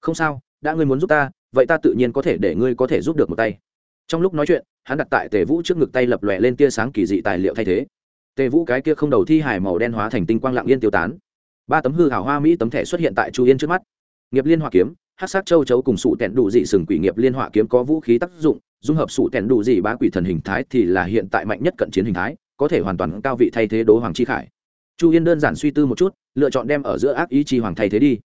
Không sao, đã ngươi muốn giúp ta, vậy ta tự nhiên có thể để ngươi có thể giúp được một tay. Trong lúc nói chuyện, hắn đặt tại tề vũ trước ngực tay lập lòe lên tia sáng kỳ dị tài liệu thay thế. Tề vũ cái kia không đầu thi hải màu đen hóa thành tinh quang lặng yên tiêu tán. Ba tấm hư hảo hoa mỹ tấm thẻ xuất hiện tại chu yên trước mắt. Nghiệp liên hoa kiếm hát sát châu chấu cùng sụ tẹn đủ dị sừng quỷ nghiệp liên họa kiếm có vũ khí tác dụng, dung hợp sụ tẹn đủ dị bá quỷ thần hình thái thì là hiện tại mạnh nhất cận chiến hình thái, có thể hoàn toàn cao vị thay thế đố hoàng chi khải. Chu yên đơn giản suy tư một chút, lựa chọn đem ở giữa ác ý chi hoàng thay thế đi.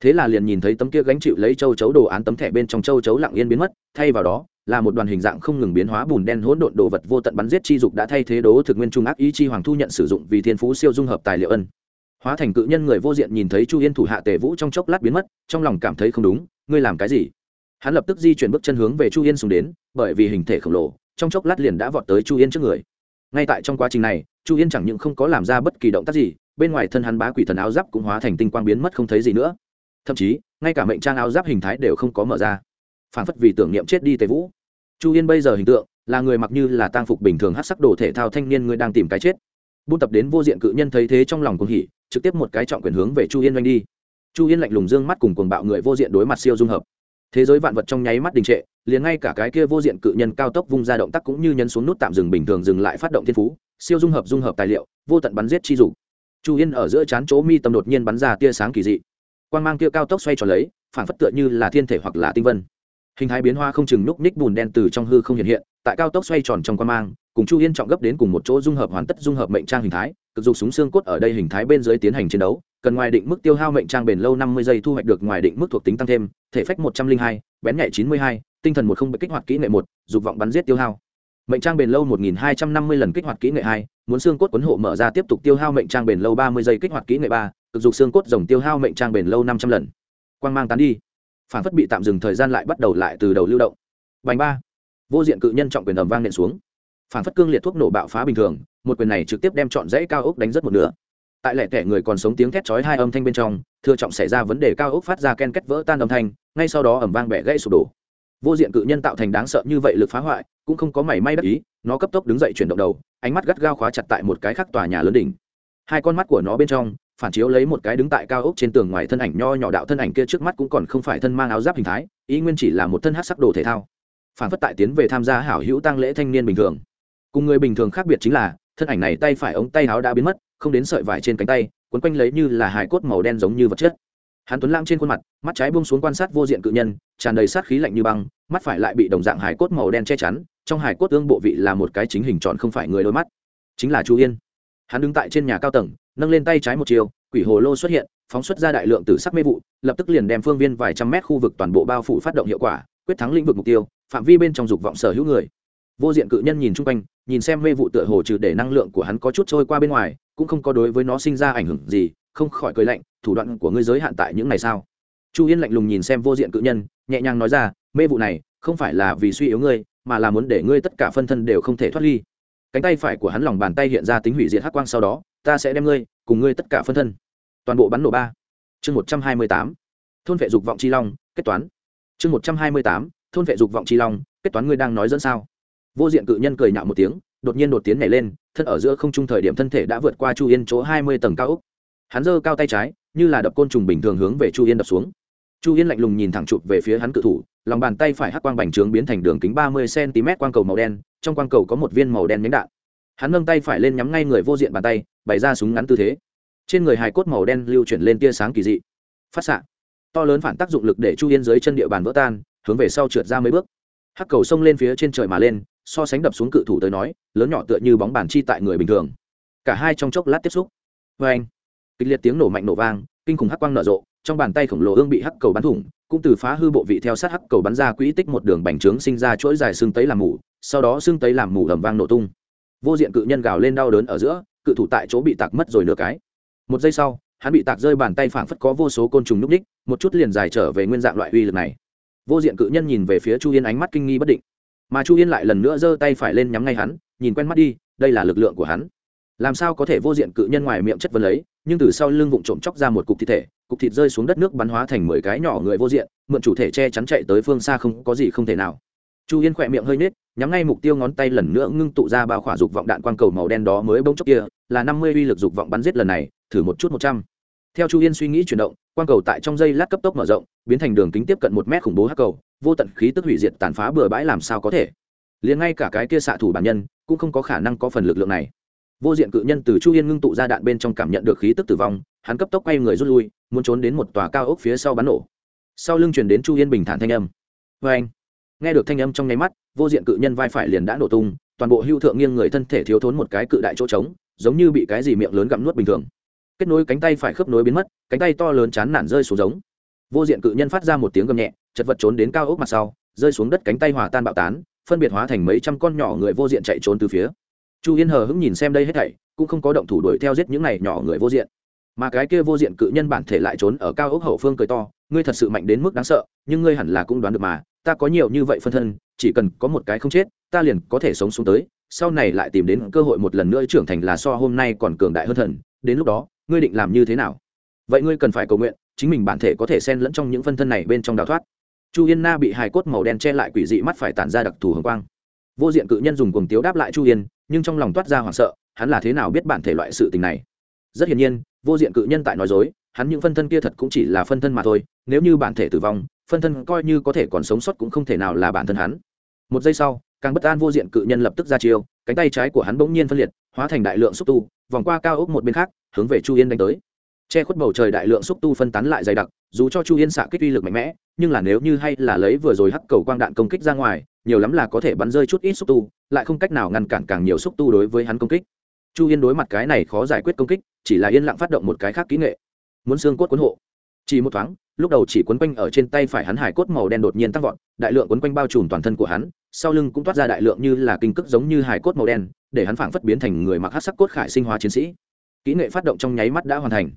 Thế là liền nhìn thấy tấm kia gánh chịu lấy châu chấu đồ án tấm thẻ bên trong châu chấu lặng yên biến mất, thay vào đó, là một đoàn hình dạng không ngừng biến hóa bùn đen hỗn độn đồ vật vô tận bắn giết chi dục đã thay thế đố thực nguyên trung ác ý chi hoàng thu nhận sử dụng vì thiên phú siêu dung hợp tài liệu ân hóa thành cự nhân người vô diện nhìn thấy chu yên thủ hạ tề vũ trong chốc lát biến mất, trong lòng cảm thấy không đúng, ngươi làm cái gì? Hắn lập tức di chuyển bước chân hướng về chu yên xuống đến, bởi vì hình thể khổng lồ, trong chốc lát liền đã vọt tới chu yên trước người. Ngay tại trong quá trình này, chu yên chẳng những không có làm ra bất kỳ động tác gì, bên ngoài thân hắn bá quỷ thần áo giáp cũng hóa thành tinh quang biến mất không thấy gì nữa. Thậm chí, ngay cả mệnh trang áo giáp hình thái đều không có mở ra. Phản phất vì tưởng niệm chết đi tề vũ. Chu yên bây giờ hình tượng, là người mặc như là tang phục bình thường hát sắc đồ thể thao thanh niên người đang tìm cái chết. Buôn tập đến vô diện cự nhân thấy thế trong lòng cuồng hỉ trực tiếp một cái trọng quyền hướng về chu yên doanh đi. Chu yên lạnh lùng dương mắt cùng cuồng bạo người vô diện đối mặt siêu dung hợp. Thế giới vạn vật trong nháy mắt đình trệ, liền ngay cả cái kia vô diện cự nhân cao tốc vung ra động tác cũng như nhấn xuống nút tạm dừng bình thường dừng lại phát động thiên phú, siêu dung hợp dung hợp tài liệu, vô tận bắn giết chi dục chu yên ở giữa chán chỗ mi tâm đột nhiên bắn ra tia sáng kỳ dị. Quan g mang kia cao tốc xoay tròn lấy, phản phất tựa như là thiên thể hoặc là tinh vân. Hình thái biến hoa không chừng núc ních bùn đen từ trong hư không hiện hiện tại cao tốc xoay tròn trong quan mang, cùng chu yên trọng gấp đến cùng một chỗ dung hợp hoàn tất dung hợp mệnh trang hình thái, cực dục súng xương cốt ở đây hình thái bên dưới tiến hành chiến đấu, cần ngoài định mức tiêu hao mệnh trang bền lâu năm mươi giây thu hoạch được ngoài định mức thuộc tính tăng thêm, thể phách một trăm linh hai, bén nhạy chín mươi hai, tinh thần một không bị kích hoạt kỹ nghệ một, dục vọng bắn giết tiêu hao. Mệnh trang bền lâu một nghìn hai trăm năm mươi lần kích hoạt kỹ nghệ hai, muốn xương cốt quấn hộ mở ra tiếp tục tiêu hao mệnh trang bền lâu ba mươi giây kích hoạt kỹ nghệ ba, cực dục xương cốt rồng tiêu hao mệnh trang bền lâu năm trăm lần. Quang mang tán đi. Phản phất bị tạm dừng thời gian lại bắt đầu lại từ đầu lưu động. Bành ba vô diện cự nhân trọng quyền ầm vang nện xuống. Phản phất cương liệt thuốc nổ bạo phá bình thường, một quyền này trực tiếp đem chọn dãy cao ốc đánh rất một nửa. Tại lẻ tẻ người còn sống tiếng thét chói hai âm thanh bên trong thừa trọng xảy ra vấn đề cao ốc phát ra ken kết vỡ tan âm thanh, ngay sau đó ẩm vang bẻ gãy sụp đổ. Vô diện cự nhân tạo thành đáng sợ như vậy lực phá hoại, cũng không có mảy may đắc ý, nó cấp tốc đứng dậy chuyển động đầu, ánh mắt gắt gao khóa chặt tại một cái khác tòa nhà lớn đỉnh. Hai con mắt của nó bên trong, phản chiếu lấy một cái đứng tại cao ốc trên tường ngoài thân ảnh nho nhỏ đạo thân ảnh kia trước mắt cũng còn không phải thân mang áo giáp hình thái, ý nguyên chỉ là một thân hát sắc đồ thể thao phản phất tại tiến về tham gia hảo hữu tăng lễ thanh niên bình thường. Cùng người bình thường khác biệt chính là, thân ảnh này tay phải ống tay áo đã biến mất, không đến sợi vải trên cánh tay quấn quanh lấy như là hài cốt màu đen giống như vật chất. Hắn tuấn lãng trên khuôn mặt, mắt trái buông xuống quan sát vô diện cự nhân, tràn đầy sát khí lạnh như băng, mắt phải lại bị đồng dạng hài cốt màu đen che chắn, trong hài cốt ương bộ vị là một cái chính hình tròn không phải người đôi mắt. Chính là chu yên. Hắn đứng tại trên nhà cao tầng, nâng lên tay trái một chiều, quỷ hồ lô xuất hiện, phóng xuất ra đại lượng tử sắc mê vụ, lập tức liền đem phương viên vài trăm mét khu vực toàn bộ bao phủ phát động hiệu quả, quyết thắng lĩnh vực mục tiêu phạm vi bên trong dục vọng sở hữu người. Vô diện cự nhân nhìn chung quanh, nhìn xem mê vụ tựa hồ trừ để năng lượng của hắn có chút trôi qua bên ngoài, cũng không có đối với nó sinh ra ảnh hưởng gì, không khỏi cười lạnh, thủ đoạn của ngươi giới hạn tại những ngày sao? Chu yên lạnh lùng nhìn xem vô diện cự nhân, nhẹ nhàng nói ra, mê vụ này không phải là vì suy yếu ngươi, mà là muốn để ngươi tất cả phân thân đều không thể thoát ly. Cánh tay phải của hắn lòng bàn tay hiện ra tính hủy diệt hắc quang sau đó, ta sẽ đem ngươi cùng ngươi tất cả phân thân. Toàn bộ bắn nổ ba. Chương một trăm hai mươi tám. Thôn vệ dục vọng chi long, kết toán. Chương một trăm hai mươi tám thôn vệ dục vọng chi long, kết toán ngươi đang nói dẫn sao? Vô diện cự nhân cười nhạo một tiếng, đột nhiên đột tiến nhảy lên, thân ở giữa không trung thời điểm thân thể đã vượt qua chu yên chỗ hai mươi tầng cao úc hắn giơ cao tay trái, như là đập côn trùng bình thường hướng về chu yên đập xuống. Chu yên lạnh lùng nhìn thẳng chụp về phía hắn cự thủ, lòng bàn tay phải hắc quang bành trướng biến thành đường kính ba mươi cm quang cầu màu đen, trong quang cầu có một viên màu đen nhánh đạn. Hắn nâng tay phải lên nhắm ngay người vô diện bàn tay, bày ra súng ngắn tư thế. Trên người hài cốt màu đen lưu chuyển lên tia sáng kỳ dị. Phát xạ. To lớn phản tác dụng lực để chu yên dưới chân địa bàn vỡ tan hướng về sau trượt ra mấy bước. Hắc cầu xông lên phía trên trời mà lên, so sánh đập xuống cự thủ tới nói, lớn nhỏ tựa như bóng bàn chi tại người bình thường. Cả hai trong chốc lát tiếp xúc. Vê anh, kịch liệt tiếng nổ mạnh nổ vang, kinh khủng hắc quang nở rộ, trong bàn tay khổng lồ ương bị hắc cầu bắn thủng, cũng từ phá hư bộ vị theo sát hắc cầu bắn ra quỹ tích một đường bành trướng sinh ra chuỗi dài xương tấy làm mủ sau đó xương tấy làm mủ ầm vang nổ tung. Vô diện cự nhân gào lên đau đớn ở giữa, cự thủ tại chỗ bị tạc mất rồi nửa cái. Một giây sau, hắn bị tạc rơi bàn tay phảng phất có vô số côn trùng núp đích một chút liền dài trở về nguyên dạng loại uy lực này vô diện cự nhân nhìn về phía chu yên ánh mắt kinh nghi bất định. Mà chu yên lại lần nữa giơ tay phải lên nhắm ngay hắn, nhìn quen mắt đi, đây là lực lượng của hắn. Làm sao có thể vô diện cự nhân ngoài miệng chất vấn lấy, nhưng từ sau lưng vụng trộm chóc ra một cục thịt thể, cục thịt rơi xuống đất nước bắn hóa thành mười cái nhỏ người vô diện, mượn chủ thể che chắn chạy tới phương xa không có gì không thể nào. Chu yên khỏe miệng hơi nết nhắm ngay mục tiêu ngón tay lần nữa ngưng tụ ra bao khỏa dục vọng đạn quang cầu màu đen đó mới bông chốc kia, là năm mươi uy lực dục vọng bắn giết lần này, thử một chút một trăm theo chu yên suy nghĩ chuyển động, quang cầu tại trong dây lát cấp tốc mở rộng, biến thành đường kính tiếp cận một mét khủng bố hắc cầu, vô tận khí tức hủy diệt tàn phá bừa bãi làm sao có thể. Liền ngay cả cái kia xạ thủ bản nhân, cũng không có khả năng có phần lực lượng này. Vô diện cự nhân từ chu yên ngưng tụ ra đạn bên trong cảm nhận được khí tức tử vong, hắn cấp tốc quay người rút lui, muốn trốn đến một tòa cao ốc phía sau bắn nổ. Sau lưng chuyển đến chu yên bình thản thanh âm. Vê anh. Nghe được thanh âm trong nháy mắt, vô diện cự nhân vai phải liền đã nổ tung, toàn bộ hưu thượng nghiêng người thân thể thiếu thốn một cái cự đại chỗ trống, giống như bị cái gì miệng lớn gặm nuốt bình thường kết nối cánh tay phải khớp nối biến mất, cánh tay to lớn chán nản rơi xuống giống. Vô diện cự nhân phát ra một tiếng gầm nhẹ, chật vật trốn đến cao ốc mặt sau, rơi xuống đất cánh tay hòa tan bạo tán, phân biệt hóa thành mấy trăm con nhỏ người vô diện chạy trốn từ phía. Chu yên hờ hững nhìn xem đây hết thảy, cũng không có động thủ đuổi theo giết những này nhỏ người vô diện. Mà cái kia vô diện cự nhân bản thể lại trốn ở cao ốc hậu phương cười to, ngươi thật sự mạnh đến mức đáng sợ, nhưng ngươi hẳn là cũng đoán được mà, ta có nhiều như vậy phân thân, chỉ cần có một cái không chết, ta liền có thể sống xuống tới, sau này lại tìm đến cơ hội một lần nữa trưởng thành là so hôm nay còn cường đại hơn thần, đến lúc đó ngươi định làm như thế nào? Vậy ngươi cần phải cầu nguyện, chính mình bản thể có thể xen lẫn trong những phân thân này bên trong đào thoát. Chu yên na bị hài cốt màu đen che lại quỷ dị mắt phải tản ra đặc thù hồng quang. Vô diện cự nhân dùng cuồng tiếu đáp lại chu yên, nhưng trong lòng toát ra hoảng sợ, hắn là thế nào biết bản thể loại sự tình này? Rất hiển nhiên, vô diện cự nhân tại nói dối, hắn những phân thân kia thật cũng chỉ là phân thân mà thôi, nếu như bản thể tử vong, phân thân coi như có thể còn sống sót cũng không thể nào là bản thân hắn. Một giây sau, càng bất an vô diện cự nhân lập tức ra chiêu, cánh tay trái của hắn bỗng nhiên phân liệt, hóa thành đại lượng xúc tu vòng qua cao ốc một bên khác, hướng về chu yên đánh tới. Che khuất bầu trời đại lượng xúc tu phân tán lại dày đặc, dù cho chu yên xạ kích uy lực mạnh mẽ, nhưng là nếu như hay là lấy vừa rồi hắc cầu quang đạn công kích ra ngoài, nhiều lắm là có thể bắn rơi chút ít xúc tu, lại không cách nào ngăn cản càng nhiều xúc tu đối với hắn công kích. Chu yên đối mặt cái này khó giải quyết công kích, chỉ là yên lặng phát động một cái khác kỹ nghệ. Muốn xương cốt cuốn hộ chỉ một thoáng, lúc đầu chỉ quấn quanh ở trên tay phải hắn hải cốt màu đen đột nhiên tăng vọt, đại lượng quấn quanh bao trùm toàn thân của hắn, sau lưng cũng toát ra đại lượng như là kinh cức giống như hải cốt màu đen, để hắn phảng phất biến thành người mặc hát sắc cốt khải sinh hóa chiến sĩ. Kỹ nghệ phát động trong nháy mắt đã hoàn thành.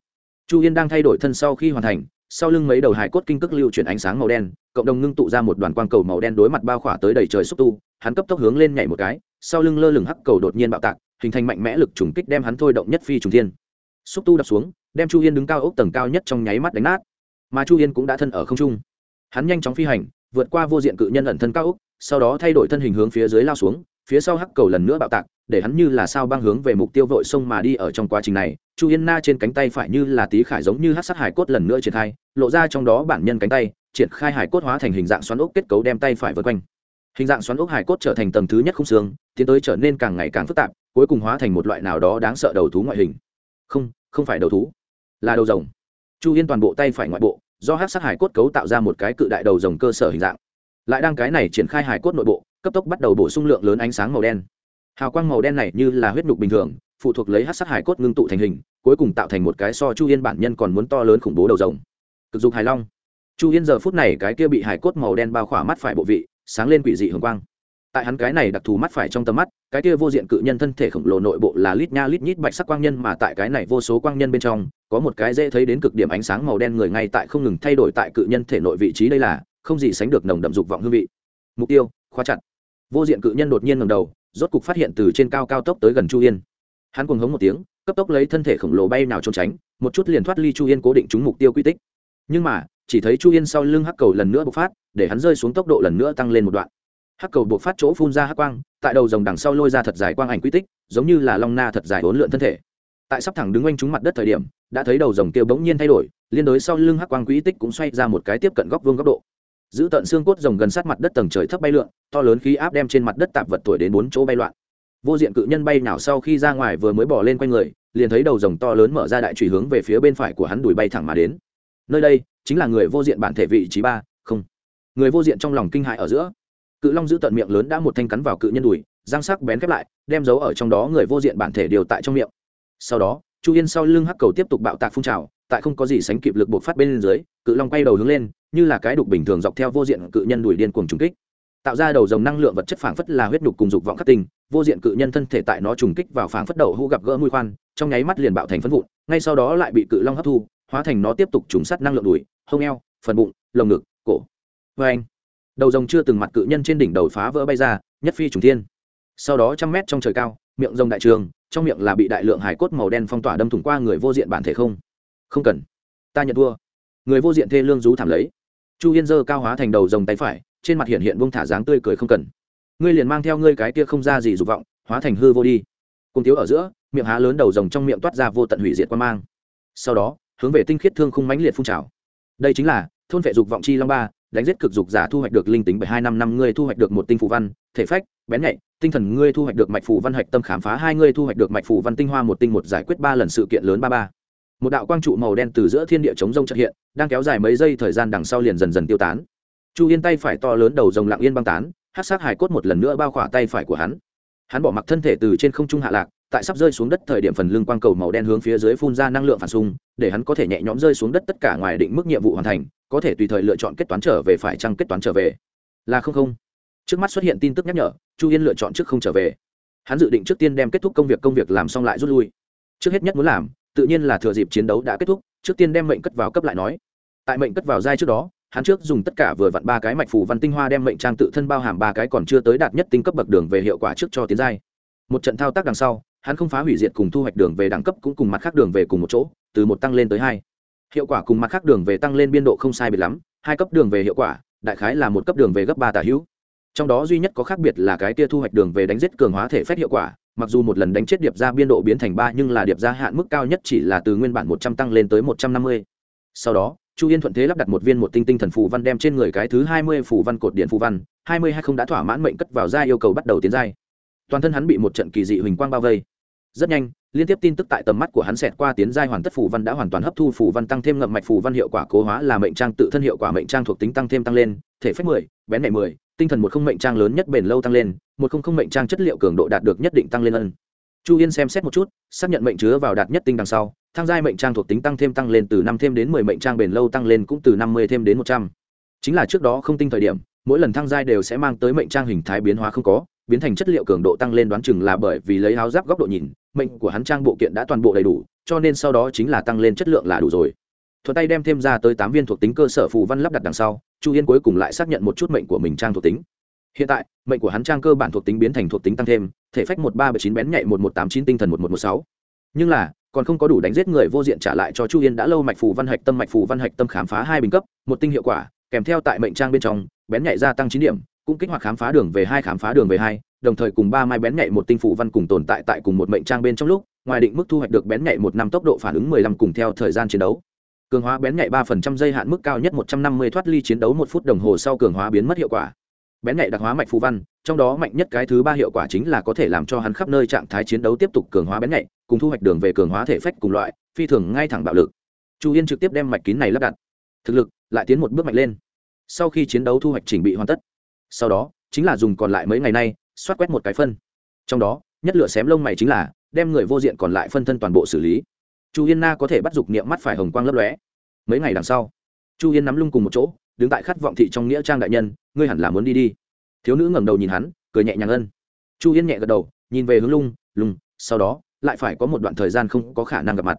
Chu yên đang thay đổi thân sau khi hoàn thành, sau lưng mấy đầu hải cốt kinh cức lưu chuyển ánh sáng màu đen, cộng đồng ngưng tụ ra một đoàn quang cầu màu đen đối mặt bao khỏa tới đầy trời xúc tu, hắn cấp tốc hướng lên nhảy một cái, sau lưng lơ lửng hắc cầu đột nhiên bạo tạc, hình thành mạnh mẽ lực trùng kích đem hắn thôi động nhất phi trùng thiên. Xúc tu đập xuống đem chu yên đứng cao ốc tầng cao nhất trong nháy mắt đánh nát. Mà chu yên cũng đã thân ở không trung. Hắn nhanh chóng phi hành, vượt qua vô diện cự nhân ẩn thân cao ốc, sau đó thay đổi thân hình hướng phía dưới lao xuống, phía sau hắc cầu lần nữa bạo tạc, để hắn như là sao băng hướng về mục tiêu vội sông mà đi ở trong quá trình này. Chu yên na trên cánh tay phải như là tí khải giống như hát sát hải cốt lần nữa triển khai, lộ ra trong đó bản nhân cánh tay, triển khai hải cốt hóa thành hình dạng xoắn ốc kết cấu đem tay phải vượt quanh. Hình dạng xoắn ốc hải cốt trở thành tầng thứ nhất không xương, tiến tới trở nên càng ngày càng phức tạp, cuối cùng hóa thành một loại nào đó đáng sợ đầu thú ngoại hình. Không không phải đầu thú là đầu rồng. Chu yên toàn bộ tay phải ngoại bộ, do hát sát hải cốt cấu tạo ra một cái cự đại đầu rồng cơ sở hình dạng. Lại đang cái này triển khai hải cốt nội bộ, cấp tốc bắt đầu bổ sung lượng lớn ánh sáng màu đen. Hào quang màu đen này như là huyết nhục bình thường, phụ thuộc lấy hát sát hải cốt ngưng tụ thành hình, cuối cùng tạo thành một cái so chu yên bản nhân còn muốn to lớn khủng bố đầu rồng. Cực dục hài long. Chu yên giờ phút này cái kia bị hải cốt màu đen bao khỏa mắt phải bộ vị, sáng lên quỷ dị hồng quang. Tại hắn cái này đặc thù mắt phải trong tầm mắt cái kia vô diện cự nhân thân thể khổng lồ nội bộ là lít nha lít nhít bạch sắc quang nhân mà tại cái này vô số quang nhân bên trong, có một cái dễ thấy đến cực điểm ánh sáng màu đen người ngay tại không ngừng thay đổi tại cự nhân thể nội vị trí đây là, không gì sánh được nồng đậm dục vọng hương vị. Mục tiêu, khóa chặt. Vô diện cự nhân đột nhiên ngầm đầu, rốt cục phát hiện từ trên cao cao tốc tới gần chu yên. Hắn cuồng hống một tiếng, cấp tốc lấy thân thể khổng lồ bay nào trốn tránh, một chút liền thoát ly chu yên cố định trúng mục tiêu quy tích. Nhưng mà, chỉ thấy chu yên sau lưng hắc cầu lần nữa bộc phát, để hắn rơi xuống tốc độ lần nữa tăng lên một đoạn hắc cầu buộc phát chỗ phun ra hắc quang, tại đầu dòng đằng sau lôi ra thật dài quang ảnh quy tích, giống như là long na thật dài hỗn lượn thân thể. Tại sắp thẳng đứng quanh trúng mặt đất thời điểm, đã thấy đầu dòng kia bỗng nhiên thay đổi, liên đối sau lưng hắc quang quỹ tích cũng xoay ra một cái tiếp cận góc vuông góc độ. Giữ tận xương cốt rồng gần sát mặt đất tầng trời thấp bay lượn, to lớn khí áp đem trên mặt đất tạp vật tuổi đến bốn chỗ bay loạn. Vô diện cự nhân bay nào sau khi ra ngoài vừa mới bỏ lên quanh người, liền thấy đầu rồng to lớn mở ra đại trùy hướng về phía bên phải của hắn đuổi bay thẳng mà đến. Nơi đây, chính là người vô diện bản thể vị trí ba, không. Người vô diện trong lòng kinh hại ở giữa cự long giữ tận miệng lớn đã một thanh cắn vào cự nhân đùi răng sắc bén khép lại đem dấu ở trong đó người vô diện bản thể điều tại trong miệng. Sau đó chu yên sau lưng hắc cầu tiếp tục bạo tạc phun trào tại không có gì sánh kịp lực buộc phát bên dưới cự long quay đầu hướng lên như là cái đục bình thường dọc theo vô diện cự nhân đuổi điên cuồng trùng kích. Tạo ra đầu dòng năng lượng vật chất phảng phất là huyết đục cùng dục vọng khắc tình, vô diện cự nhân thân thể tại nó trùng kích vào phảng phất đầu hũ gặp gỡ mũi khoan trong nháy mắt liền bạo thành phân vụn ngay sau đó lại bị cự long hấp thu hóa thành nó tiếp tục trùng sát năng lượng đùi hông eo phần bụng lồng ngực cổ. Vê anh đầu rồng chưa từng mặt cự nhân trên đỉnh đầu phá vỡ bay ra, nhất phi trùng thiên. Sau đó trăm mét trong trời cao, miệng rồng đại trường, trong miệng là bị đại lượng hải cốt màu đen phong tỏa đâm thủng qua người vô diện bản thể không? Không cần. Ta nhận thua. Người vô diện thê lương rú thảm lấy. Chu yên dơ cao hóa thành đầu rồng tay phải, trên mặt hiện hiện bông thả dáng tươi cười không cần. Ngươi liền mang theo ngươi cái kia không ra gì dục vọng, hóa thành hư vô đi. Cùng thiếu ở giữa, miệng há lớn đầu rồng trong miệng toát ra vô tận hủy diệt quan mang. Sau đó, hướng về tinh khiết thương khung mãnh liệt phun trào. Đây chính là thôn vệ dục vọng chi long ba đánh giết cực dục giả thu hoạch được linh tính bảy hai năm năm ngươi thu hoạch được một tinh phù văn, thể phách, bén nhạy, tinh thần ngươi thu hoạch được mạch phù văn hạch tâm khám phá, hai ngươi thu hoạch được mạch phù văn tinh hoa một tinh một giải quyết ba lần sự kiện lớn ba ba. Một đạo quang trụ màu đen từ giữa thiên địa chống rông trật hiện, đang kéo dài mấy giây thời gian đằng sau liền dần dần tiêu tán. Chu yên tay phải to lớn đầu rồng lặng yên băng tán hát sát hải cốt một lần nữa bao khỏa tay phải của hắn. Hắn bỏ mặc thân thể từ trên không trung hạ lạc, tại sắp rơi xuống đất thời điểm phần lưng quang cầu màu đen hướng phía dưới phun ra năng lượng phản xung, để hắn có thể nhẹ nhõm rơi xuống đất tất cả ngoài định mức nhiệm vụ hoàn thành có thể tùy thời lựa chọn kết toán trở về phải chăng kết toán trở về. Là không không. Trước mắt xuất hiện tin tức nhắc nhở, chu yên lựa chọn trước không trở về. Hắn dự định trước tiên đem kết thúc công việc công việc làm xong lại rút lui. Trước hết nhất muốn làm, tự nhiên là thừa dịp chiến đấu đã kết thúc, trước tiên đem mệnh cất vào cấp lại nói. Tại mệnh cất vào giai trước đó, hắn trước dùng tất cả vừa vặn ba cái mạch phù văn tinh hoa đem mệnh trang tự thân bao hàm ba cái còn chưa tới đạt nhất tinh cấp bậc đường về hiệu quả trước cho tiến giai. Một trận thao tác đằng sau, hắn không phá hủy diệt cùng thu hoạch đường về đẳng cấp cũng cùng mặt khác đường về cùng một chỗ, từ một tăng lên tới hai hiệu quả cùng mặt khác đường về tăng lên biên độ không sai biệt lắm, hai cấp đường về hiệu quả, đại khái là một cấp đường về gấp ba tả hữu. Trong đó duy nhất có khác biệt là cái tia thu hoạch đường về đánh giết cường hóa thể phép hiệu quả, mặc dù một lần đánh chết điệp ra biên độ biến thành ba nhưng là điệp ra hạn mức cao nhất chỉ là từ nguyên bản một trăm tăng lên tới một trăm năm mươi. Sau đó, chu yên thuận thế lắp đặt một viên một tinh tinh thần phù văn đem trên người cái thứ hai mươi phù văn cột điện phù văn, hai mươi hai không đã thỏa mãn mệnh cất vào ra yêu cầu bắt đầu tiến giai. Toàn thân hắn bị một trận kỳ dị huỳnh quang bao vây. Rất nhanh liên tiếp tin tức tại tầm mắt của hắn xẹt qua tiến giai hoàn tất phù văn đã hoàn toàn hấp thu phù văn tăng thêm ngậm mạch phù văn hiệu quả cố hóa là mệnh trang tự thân hiệu quả mệnh trang thuộc tính tăng thêm tăng lên, thể phép mười, bén mẹ mười, tinh thần một không mệnh trang lớn nhất bền lâu tăng lên, một không không mệnh trang chất liệu cường độ đạt được nhất định tăng lên ân. Chu yên xem xét một chút, xác nhận mệnh chứa vào đạt nhất tinh đằng sau, thang giai mệnh trang thuộc tính tăng thêm tăng lên từ năm thêm đến mười mệnh trang bền lâu tăng lên cũng từ năm mươi thêm đến một trăm. Chính là trước đó không tinh thời điểm, mỗi lần thăng giai đều sẽ mang tới mệnh trang hình thái biến hóa không có biến thành chất liệu cường độ tăng lên đoán chừng là bởi vì lấy áo giáp góc độ nhìn, mệnh của hắn trang bộ kiện đã toàn bộ đầy đủ, cho nên sau đó chính là tăng lên chất lượng là đủ rồi. Thuật tay đem thêm ra tới tám viên thuộc tính cơ sở phù văn lắp đặt đằng sau, chu yên cuối cùng lại xác nhận một chút mệnh của mình trang thuộc tính. Hiện tại, mệnh của hắn trang cơ bản thuộc tính biến thành thuộc tính tăng thêm, thể phách một ba bảy chín bén nhạy một một tám chín tinh thần một một một sáu. Nhưng là, còn không có đủ đánh giết người vô diện trả lại cho chu yên đã lâu mạch phù văn hạch tâm mạch phù văn hạch tâm khám phá hai bình cấp, một tinh hiệu quả, kèm theo tại mệnh trang bên trong, bén nhạy gia tăng chín điểm cũng kích hoạt khám phá đường về hai, khám phá đường về hai, đồng thời cùng ba mai bén nhạy một tinh phụ văn cùng tồn tại tại cùng một mệnh trang bên trong lúc, ngoài định mức thu hoạch được bén nhạy một năm tốc độ phản ứng mười lăm cùng theo thời gian chiến đấu. Cường hóa bén nhạy ba phần trăm giây hạn mức cao nhất một trăm năm mươi thoát ly chiến đấu một phút đồng hồ sau cường hóa biến mất hiệu quả. Bén nhạy đặc hóa mạch phù văn, trong đó mạnh nhất cái thứ ba hiệu quả chính là có thể làm cho hắn khắp nơi trạng thái chiến đấu tiếp tục cường hóa bén nhạy, cùng thu hoạch đường về cường hóa thể phách cùng loại, phi thường ngay thẳng bạo lực. Chu yên trực tiếp đem mạch kín này lắp đặt. Thực lực lại tiến một bước mạnh lên. Sau khi chiến đấu thu hoạch chỉnh bị hoàn tất sau đó, chính là dùng còn lại mấy ngày nay xoát quét một cái phân. Trong đó, nhất lửa xém lông mày chính là, đem người vô diện còn lại phân thân toàn bộ xử lý. Chu yên na có thể bắt dục niệm mắt phải hồng quang lấp lóe. Mấy ngày đằng sau, chu yên nắm lung cùng một chỗ, đứng tại khát vọng thị trong nghĩa trang đại nhân, ngươi hẳn là muốn đi đi. Thiếu nữ ngẩng đầu nhìn hắn, cười nhẹ nhàng ân. Chu yên nhẹ gật đầu, nhìn về hướng lung lung sau đó, lại phải có một đoạn thời gian không có khả năng gặp mặt.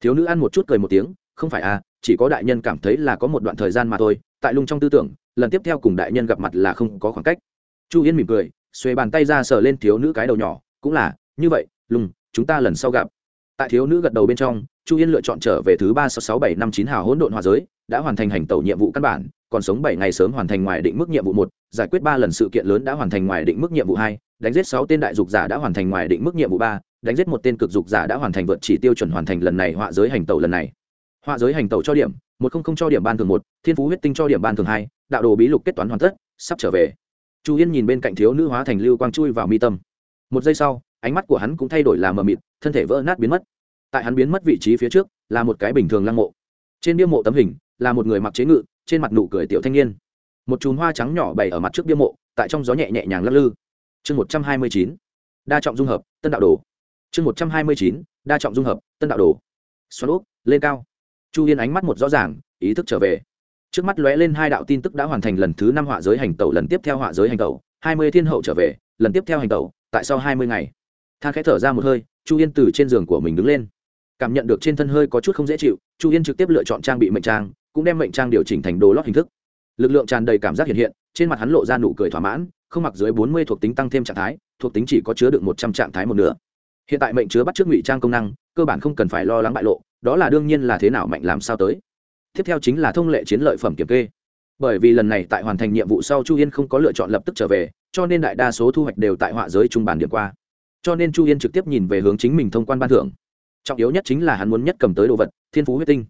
Thiếu nữ ăn một chút cười một tiếng, không phải à chỉ có đại nhân cảm thấy là có một đoạn thời gian mà thôi tại lung trong tư tưởng, lần tiếp theo cùng đại nhân gặp mặt là không có khoảng cách. Chu yên mỉm cười, xuề bàn tay ra sờ lên thiếu nữ cái đầu nhỏ, cũng là, như vậy, lùng, chúng ta lần sau gặp. Tại thiếu nữ gật đầu bên trong, chu yên lựa chọn trở về thứ ba sáu sáu bảy năm chín hào hỗn độn hòa giới, đã hoàn thành hành tẩu nhiệm vụ căn bản, còn sống bảy ngày sớm hoàn thành ngoài định mức nhiệm vụ một, giải quyết ba lần sự kiện lớn đã hoàn thành ngoài định mức nhiệm vụ hai, đánh giết sáu tên đại dục giả đã hoàn thành ngoài định mức nhiệm vụ ba, đánh giết một tên cực dục giả đã hoàn thành vượt chỉ tiêu chuẩn hoàn thành lần này họa giới hành tẩu lần này họa giới hành tẩu cho điểm, một không không cho điểm ban thường một, thiên phú huyết tinh cho điểm ban thường hai, đạo đồ bí lục kết toán hoàn tất, sắp trở về. Chu yên nhìn bên cạnh thiếu nữ hóa thành lưu quang chui vào mi tâm. Một giây sau, ánh mắt của hắn cũng thay đổi là mờ mịt, thân thể vỡ nát biến mất. Tại hắn biến mất vị trí phía trước, là một cái bình thường lăng mộ. Trên bia mộ tấm hình, là một người mặc chế ngự, trên mặt nụ cười tiểu thanh niên. Một chùm hoa trắng nhỏ bày ở mặt trước bia mộ, tại trong gió nhẹ nhẹ nhàng lắc lư. Chương một trăm hai mươi chín, đa trọng dung hợp, tân đạo đồ. Chương một trăm hai mươi chín, đa trọng dung hợp, tân đạo đồ. Xoắn úp, lên cao chu yên ánh mắt một rõ ràng, ý thức trở về. Trước mắt lóe lên hai đạo tin tức đã hoàn thành lần thứ năm họa giới hành tẩu, lần tiếp theo họa giới hành tẩu, hai mươi thiên hậu trở về, lần tiếp theo hành tẩu, tại sau hai mươi ngày. Than khẽ thở ra một hơi, chu yên từ trên giường của mình đứng lên. Cảm nhận được trên thân hơi có chút không dễ chịu, chu yên trực tiếp lựa chọn trang bị mệnh trang, cũng đem mệnh trang điều chỉnh thành đồ lót hình thức. Lực lượng tràn đầy cảm giác hiện hiện, trên mặt hắn lộ ra nụ cười thỏa mãn, không mặc dưới bốn mươi thuộc tính tăng thêm trạng thái, thuộc tính chỉ có chứa được một trăm trạng thái một nửa. Hiện tại mệnh chứa bắt trước ngụy trang công năng, cơ bản không cần phải lo lắng bại lộ đó là đương nhiên là thế nào mạnh làm sao tới. Tiếp theo chính là thông lệ chiến lợi phẩm kiểm kê. Bởi vì lần này tại hoàn thành nhiệm vụ sau chu yên không có lựa chọn lập tức trở về, cho nên đại đa số thu hoạch đều tại họa giới trung bản điểm qua. Cho nên chu yên trực tiếp nhìn về hướng chính mình thông quan ban thưởng. Trọng yếu nhất chính là hắn muốn nhất cầm tới đồ vật, thiên phú huyết tinh.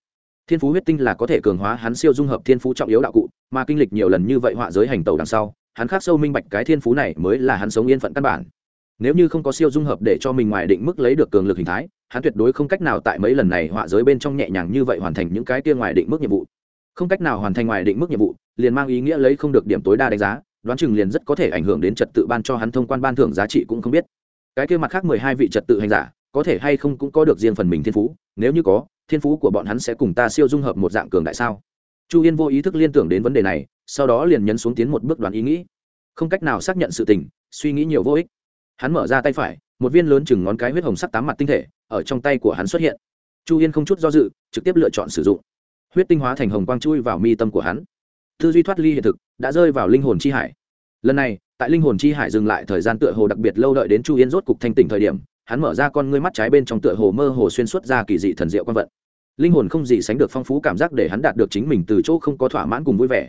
Thiên phú huyết tinh là có thể cường hóa hắn siêu dung hợp thiên phú trọng yếu đạo cụ, mà kinh lịch nhiều lần như vậy họa giới hành tàu đằng sau, hắn khác sâu minh bạch cái thiên phú này mới là hắn sống yên phận căn bản. Nếu như không có siêu dung hợp để cho mình ngoài định mức lấy được cường lực hình thái hắn tuyệt đối không cách nào tại mấy lần này họa giới bên trong nhẹ nhàng như vậy hoàn thành những cái kia ngoài định mức nhiệm vụ. Không cách nào hoàn thành ngoài định mức nhiệm vụ, liền mang ý nghĩa lấy không được điểm tối đa đánh giá, đoán chừng liền rất có thể ảnh hưởng đến trật tự ban cho hắn thông quan ban thưởng giá trị cũng không biết. Cái kia mặt khác mười hai vị trật tự hành giả, có thể hay không cũng có được riêng phần mình thiên phú, nếu như có, thiên phú của bọn hắn sẽ cùng ta siêu dung hợp một dạng cường đại sao? Chu yên vô ý thức liên tưởng đến vấn đề này, sau đó liền nhấn xuống tiến một bước đoán ý nghĩ. Không cách nào xác nhận sự tình, suy nghĩ nhiều vô ích. Hắn mở ra tay phải, một viên lớn chừng ngón cái huyết hồng sắc tám mặt tinh thể ở trong tay của hắn xuất hiện. Chu yên không chút do dự, trực tiếp lựa chọn sử dụng. Huyết tinh hóa thành hồng quang chui vào mi tâm của hắn. Tư duy thoát ly hiện thực đã rơi vào linh hồn chi hải. Lần này, tại linh hồn chi hải dừng lại thời gian tựa hồ đặc biệt lâu đợi đến chu yên rốt cục thanh tỉnh thời điểm, hắn mở ra con ngươi mắt trái bên trong tựa hồ mơ hồ xuyên suốt ra kỳ dị thần diệu quan vận. Linh hồn không gì sánh được phong phú cảm giác để hắn đạt được chính mình từ chỗ không có thỏa mãn cùng vui vẻ.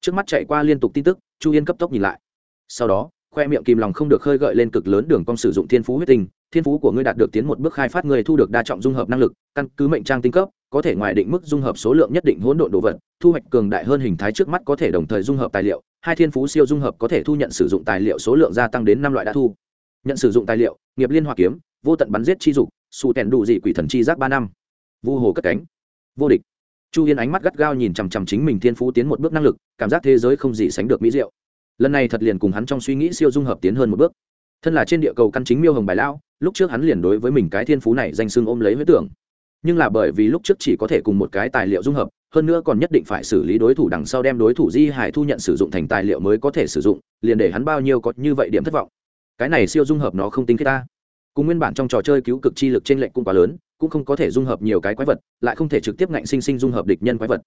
Trước mắt chạy qua liên tục tin tức, chu yên cấp tốc nhìn lại. Sau đó khoe miệng kìm lòng không được khơi gợi lên cực lớn đường cong sử dụng thiên phú huyết tinh, thiên phú của ngươi đạt được tiến một bước khai phát người thu được đa trọng dung hợp năng lực, căn cứ mệnh trang tinh cấp, có thể ngoài định mức dung hợp số lượng nhất định hỗn độn đồ vật, thu hoạch cường đại hơn hình thái trước mắt có thể đồng thời dung hợp tài liệu, hai thiên phú siêu dung hợp có thể thu nhận sử dụng tài liệu số lượng gia tăng đến năm loại đã thu. Nhận sử dụng tài liệu, nghiệp liên hoa kiếm, vô tận bắn giết chi dục sụ tèn đủ dị quỷ thần chi giác ba năm. Vu hồ cất cánh. Vô địch. Chu yên ánh mắt gắt gao nhìn chằm chằm chính mình thiên phú tiến một bước năng lực, cảm giác thế giới không gì sánh được mỹ diệu lần này thật liền cùng hắn trong suy nghĩ siêu dung hợp tiến hơn một bước. Thân là trên địa cầu căn chính miêu hồng bài lao, lúc trước hắn liền đối với mình cái thiên phú này danh xưng ôm lấy huyết tưởng. Nhưng là bởi vì lúc trước chỉ có thể cùng một cái tài liệu dung hợp hơn nữa còn nhất định phải xử lý đối thủ đằng sau đem đối thủ di hải thu nhận sử dụng thành tài liệu mới có thể sử dụng liền để hắn bao nhiêu có như vậy điểm thất vọng. Cái này siêu dung hợp nó không tính khi ta. Cùng nguyên bản trong trò chơi cứu cực chi lực trên lệnh cũng quá lớn cũng không có thể dung hợp nhiều cái quái vật lại không thể trực tiếp ngạnh sinh sinh dung hợp địch nhân quái vật.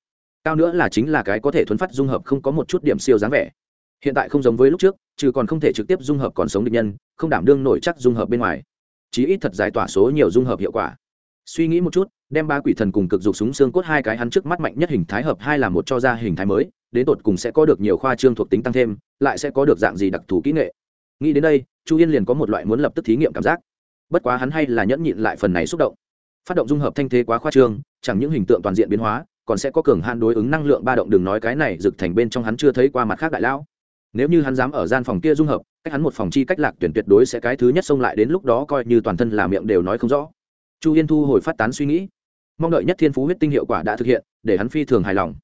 Cao nữa là chính là cái có thể thuấn phát dung hợp không có một chút điểm siêu dáng vẻ hiện tại không giống với lúc trước, trừ còn không thể trực tiếp dung hợp còn sống địch nhân, không đảm đương nổi chắc dung hợp bên ngoài. Chí ít thật giải tỏa số nhiều dung hợp hiệu quả. Suy nghĩ một chút, đem ba quỷ thần cùng cực dục súng xương cốt hai cái hắn trước mắt mạnh nhất hình thái hợp hai là một cho ra hình thái mới, đến tột cùng sẽ có được nhiều khoa trương thuộc tính tăng thêm, lại sẽ có được dạng gì đặc thù kỹ nghệ. Nghĩ đến đây, chu yên liền có một loại muốn lập tức thí nghiệm cảm giác. Bất quá hắn hay là nhẫn nhịn lại phần này xúc động. Phát động dung hợp thanh thế quá khoa trương, chẳng những hình tượng toàn diện biến hóa, còn sẽ có cường hạn đối ứng năng lượng ba động, đừng nói cái này rực thành bên trong hắn chưa thấy qua mặt khác đại lão nếu như hắn dám ở gian phòng kia dung hợp, cách hắn một phòng chi cách lạc tuyển tuyệt đối sẽ cái thứ nhất xông lại đến lúc đó coi như toàn thân là miệng đều nói không rõ. Chu yên thu hồi phát tán suy nghĩ. Mong đợi nhất thiên phú huyết tinh hiệu quả đã thực hiện, để hắn phi thường hài lòng.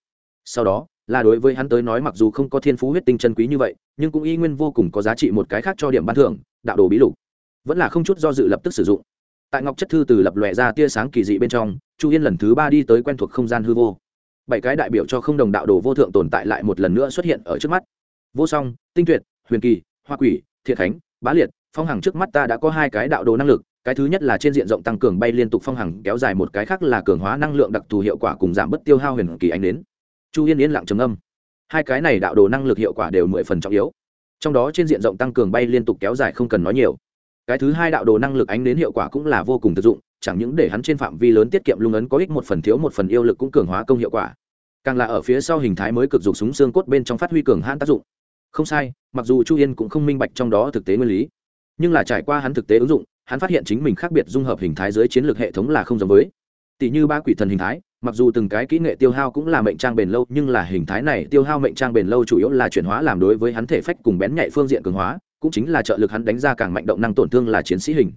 Sau đó, là đối với hắn tới nói mặc dù không có thiên phú huyết tinh chân quý như vậy, nhưng cũng y nguyên vô cùng có giá trị một cái khác cho điểm ban thưởng, đạo đồ bí lục. Vẫn là không chút do dự lập tức sử dụng. Tại ngọc chất thư từ lập lòe ra tia sáng kỳ dị bên trong, chu yên lần thứ ba đi tới quen thuộc không gian hư vô. Bảy cái đại biểu cho không đồng đạo đồ vô thượng tồn tại lại một lần nữa xuất hiện ở trước mắt vô song, tinh tuyệt, huyền kỳ, hoa quỷ, thiện khánh, bá liệt, phong hằng trước mắt ta đã có hai cái đạo đồ năng lực, cái thứ nhất là trên diện rộng tăng cường bay liên tục phong hằng, kéo dài một cái khác là cường hóa năng lượng đặc thù hiệu quả cùng giảm bớt tiêu hao huyền kỳ ánh đến. Chu yên yên lặng trầm âm hai cái này đạo đồ năng lực hiệu quả đều mười phần trọng yếu. Trong đó trên diện rộng tăng cường bay liên tục kéo dài không cần nói nhiều. Cái thứ hai đạo đồ năng lực ánh đến hiệu quả cũng là vô cùng thực dụng, chẳng những để hắn trên phạm vi lớn tiết kiệm lung ấn có ích một phần thiếu một phần yêu lực cũng cường hóa công hiệu quả. Càng là ở phía sau hình thái mới cực dục súng xương cốt bên trong phát huy cường hãn tác dụng không sai, mặc dù chu yên cũng không minh bạch trong đó thực tế nguyên lý, nhưng là trải qua hắn thực tế ứng dụng, hắn phát hiện chính mình khác biệt dung hợp hình thái dưới chiến lược hệ thống là không giống với. Tỷ như ba quỷ thần hình thái, mặc dù từng cái kỹ nghệ tiêu hao cũng là mệnh trang bền lâu, nhưng là hình thái này tiêu hao mệnh trang bền lâu chủ yếu là chuyển hóa làm đối với hắn thể phách cùng bén nhạy phương diện cường hóa, cũng chính là trợ lực hắn đánh ra càng mạnh động năng tổn thương là chiến sĩ hình.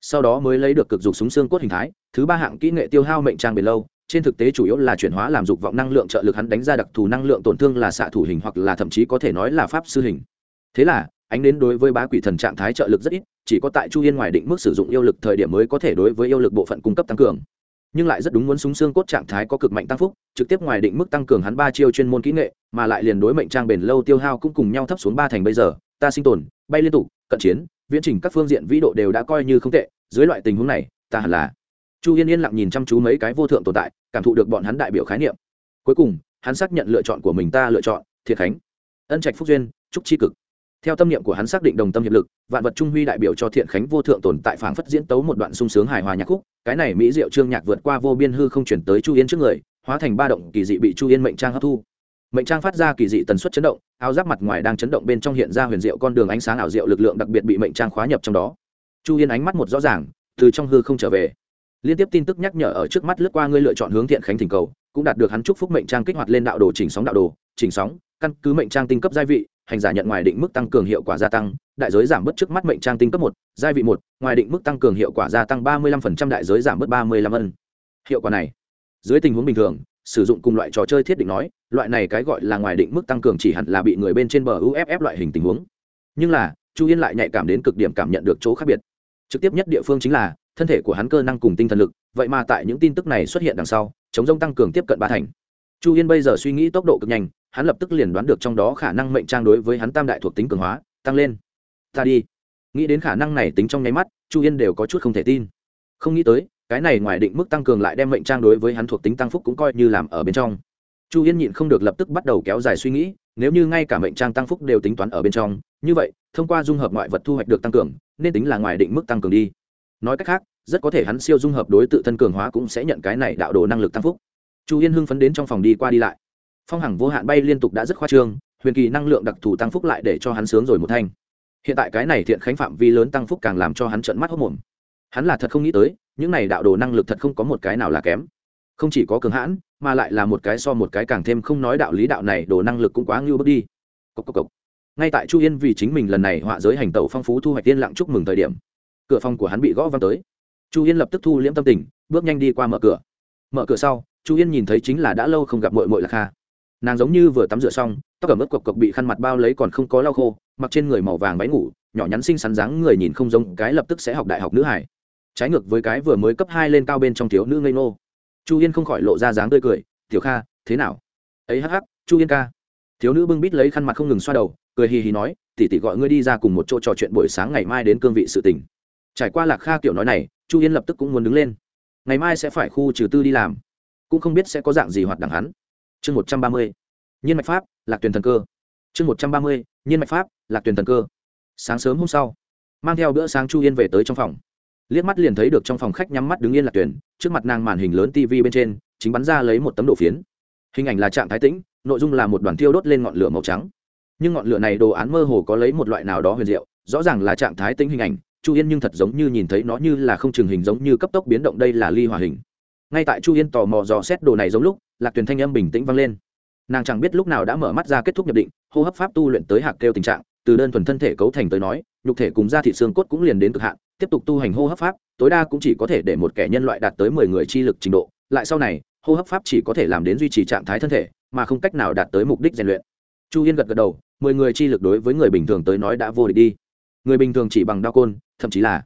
Sau đó mới lấy được cực dục súng xương cốt hình thái, thứ ba hạng kỹ nghệ tiêu hao mệnh trang bền lâu trên thực tế chủ yếu là chuyển hóa làm dục vọng năng lượng trợ lực hắn đánh ra đặc thù năng lượng tổn thương là xạ thủ hình hoặc là thậm chí có thể nói là pháp sư hình. Thế là, ánh đến đối với bá quỷ thần trạng thái trợ lực rất ít, chỉ có tại chu yên ngoài định mức sử dụng yêu lực thời điểm mới có thể đối với yêu lực bộ phận cung cấp tăng cường. Nhưng lại rất đúng muốn súng xương cốt trạng thái có cực mạnh tăng phúc, trực tiếp ngoài định mức tăng cường hắn ba chiêu chuyên môn kỹ nghệ, mà lại liền đối mệnh trang bền lâu tiêu hao cũng cùng nhau thấp xuống ba thành bây giờ, ta sinh tồn, bay liên tục, cận chiến, viễn trình các phương diện vĩ độ đều đã coi như không tệ, dưới loại tình huống này, ta hẳn là chu yên yên lặng nhìn chăm chú mấy cái vô thượng tồn tại, cảm thụ được bọn hắn đại biểu khái niệm. Cuối cùng, hắn xác nhận lựa chọn của mình ta lựa chọn, thiệt khánh. Ân trạch phúc duyên, trúc tri cực. Theo tâm niệm của hắn xác định đồng tâm hiệp lực, vạn vật trung huy đại biểu cho thiện khánh vô thượng tồn tại phảng phất diễn tấu một đoạn sung sướng hài hòa nhạc khúc, cái này mỹ diệu trương nhạc vượt qua vô biên hư không chuyển tới chu yên trước người, hóa thành ba động kỳ dị bị chu yên mệnh trang hấp thu. Mệnh trang phát ra kỳ dị tần suất chấn động, áo giáp mặt ngoài đang chấn động bên trong hiện ra huyền diệu con đường ánh sáng ảo diệu lực lượng đặc biệt bị mệnh trang khóa nhập trong đó. Chu yên ánh mắt một rõ ràng, từ trong hư không trở về liên tiếp tin tức nhắc nhở ở trước mắt lướt qua ngươi lựa chọn hướng thiện khánh thỉnh cầu, cũng đạt được hắn chúc phúc mệnh trang kích hoạt lên đạo đồ chỉnh sóng đạo đồ, chỉnh sóng, căn cứ mệnh trang tinh cấp gia vị, hành giả nhận ngoài định mức tăng cường hiệu quả gia tăng, đại giới giảm bớt trước mắt mệnh trang tinh cấp một gia vị một, ngoài định mức tăng cường hiệu quả gia tăng ba mươi 35% đại giới giảm bớt ba mươi 35 ân. Hiệu quả này, dưới tình huống bình thường, sử dụng cùng loại trò chơi thiết định nói, loại này cái gọi là ngoài định mức tăng cường chỉ hẳn là bị người bên trên bờ uff loại hình tình huống. Nhưng là, chu yên lại nhạy cảm đến cực điểm cảm nhận được chỗ khác biệt. Trực tiếp nhất địa phương chính là thân thể của hắn cơ năng cùng tinh thần lực, vậy mà tại những tin tức này xuất hiện đằng sau, chống rông tăng cường tiếp cận ba thành. Chu yên bây giờ suy nghĩ tốc độ cực nhanh, hắn lập tức liền đoán được trong đó khả năng mệnh trang đối với hắn tam đại thuộc tính cường hóa, tăng lên. Ta đi. Nghĩ đến khả năng này tính trong nháy mắt, chu yên đều có chút không thể tin. Không nghĩ tới, cái này ngoài định mức tăng cường lại đem mệnh trang đối với hắn thuộc tính tăng phúc cũng coi như làm ở bên trong. Chu yên nhịn không được lập tức bắt đầu kéo dài suy nghĩ, nếu như ngay cả mệnh trang tăng phúc đều tính toán ở bên trong, như vậy, thông qua dung hợp ngoại vật thu hoạch được tăng cường, nên tính là ngoài định mức tăng cường đi nói cách khác, rất có thể hắn siêu dung hợp đối tự thân cường hóa cũng sẽ nhận cái này đạo đồ năng lực tăng phúc. Chu yên hưng phấn đến trong phòng đi qua đi lại. Phong hằng vô hạn bay liên tục đã rất khoa trương, huyền kỳ năng lượng đặc thù tăng phúc lại để cho hắn sướng rồi một thanh. Hiện tại cái này thiện khánh phạm vi lớn tăng phúc càng làm cho hắn trận mắt hốc mồm. Hắn là thật không nghĩ tới, những này đạo đồ năng lực thật không có một cái nào là kém. Không chỉ có cường hãn, mà lại là một cái so một cái càng thêm không nói đạo lý đạo này, đồ năng lực cũng quá ngưu bước đi. Cốc cốc cốc. ngay tại chu yên vì chính mình lần này họa giới hành tẩu phong phú thu hoạch tiên lặng chúc mừng thời điểm cửa phòng của hắn bị gõ văng tới. Chu yên lập tức thu liễm tâm tình bước nhanh đi qua mở cửa. Mở cửa sau chu yên nhìn thấy chính là đã lâu không gặp mội mội lạc kha nàng giống như vừa tắm rửa xong tóc ẩm ướt cộc cộc bị khăn mặt bao lấy còn không có lau khô mặc trên người màu vàng váy ngủ nhỏ nhắn xinh xắn dáng người nhìn không giống cái lập tức sẽ học đại học nữ hải trái ngược với cái vừa mới cấp hai lên cao bên trong thiếu nữ ngây ngô, chu yên không khỏi lộ ra dáng tươi cười tiểu kha thế nào? Ấy hắc hắc chu yên ca. Thiếu nữ bưng bít lấy khăn mặt không ngừng xoa đầu cười hì hì nói tỉ tỉ gọi ngươi đi ra cùng một chỗ trò chuyện buổi sáng ngày mai đến cương vị sự tình trải qua lạc kha kiểu nói này, chu yên lập tức cũng muốn đứng lên. Ngày mai sẽ phải khu trừ tư đi làm. Cũng không biết sẽ có dạng gì hoạt đẳng hắn. Chương một trăm ba mươi, nhiên mạch pháp, lạc tuyển thần cơ. Chương một trăm ba mươi, nhiên mạch pháp, lạc tuyển thần cơ. Sáng sớm hôm sau, mang theo bữa sáng chu yên về tới trong phòng. Liếc mắt liền thấy được trong phòng khách nhắm mắt đứng yên lạc tuyển, trước mặt nàng màn hình lớn tv bên trên, chính bắn ra lấy một tấm độ phiến. Hình ảnh là trạng thái tĩnh, nội dung là một đoàn thiêu đốt lên ngọn lửa màu trắng. Nhưng ngọn lửa này đồ án mơ hồ có lấy một loại nào đó huyền diệu, rõ ràng là trạng thái tĩnh hình ảnh chu yên nhưng thật giống như nhìn thấy nó như là không chừng hình giống như cấp tốc biến động đây là ly hòa hình. Ngay tại chu yên tò mò dò xét đồ này giống lúc, lạc tuyền thanh âm bình tĩnh vang lên. Nàng chẳng biết lúc nào đã mở mắt ra kết thúc nhập định, hô hấp pháp tu luyện tới hạc kêu tình trạng, từ đơn thuần thân thể cấu thành tới nói, nhục thể cùng da thị xương cốt cũng liền đến cực hạn, tiếp tục tu hành hô hấp pháp, tối đa cũng chỉ có thể để một kẻ nhân loại đạt tới mười người chi lực trình độ, lại sau này, hô hấp pháp chỉ có thể làm đến duy trì trạng thái thân thể, mà không cách nào đạt tới mục đích rèn luyện. Chu yên gật gật đầu, mười người chi lực đối với người bình thường tới nói đã vô địch đi. Người bình thường chỉ bằng đao côn thậm chí là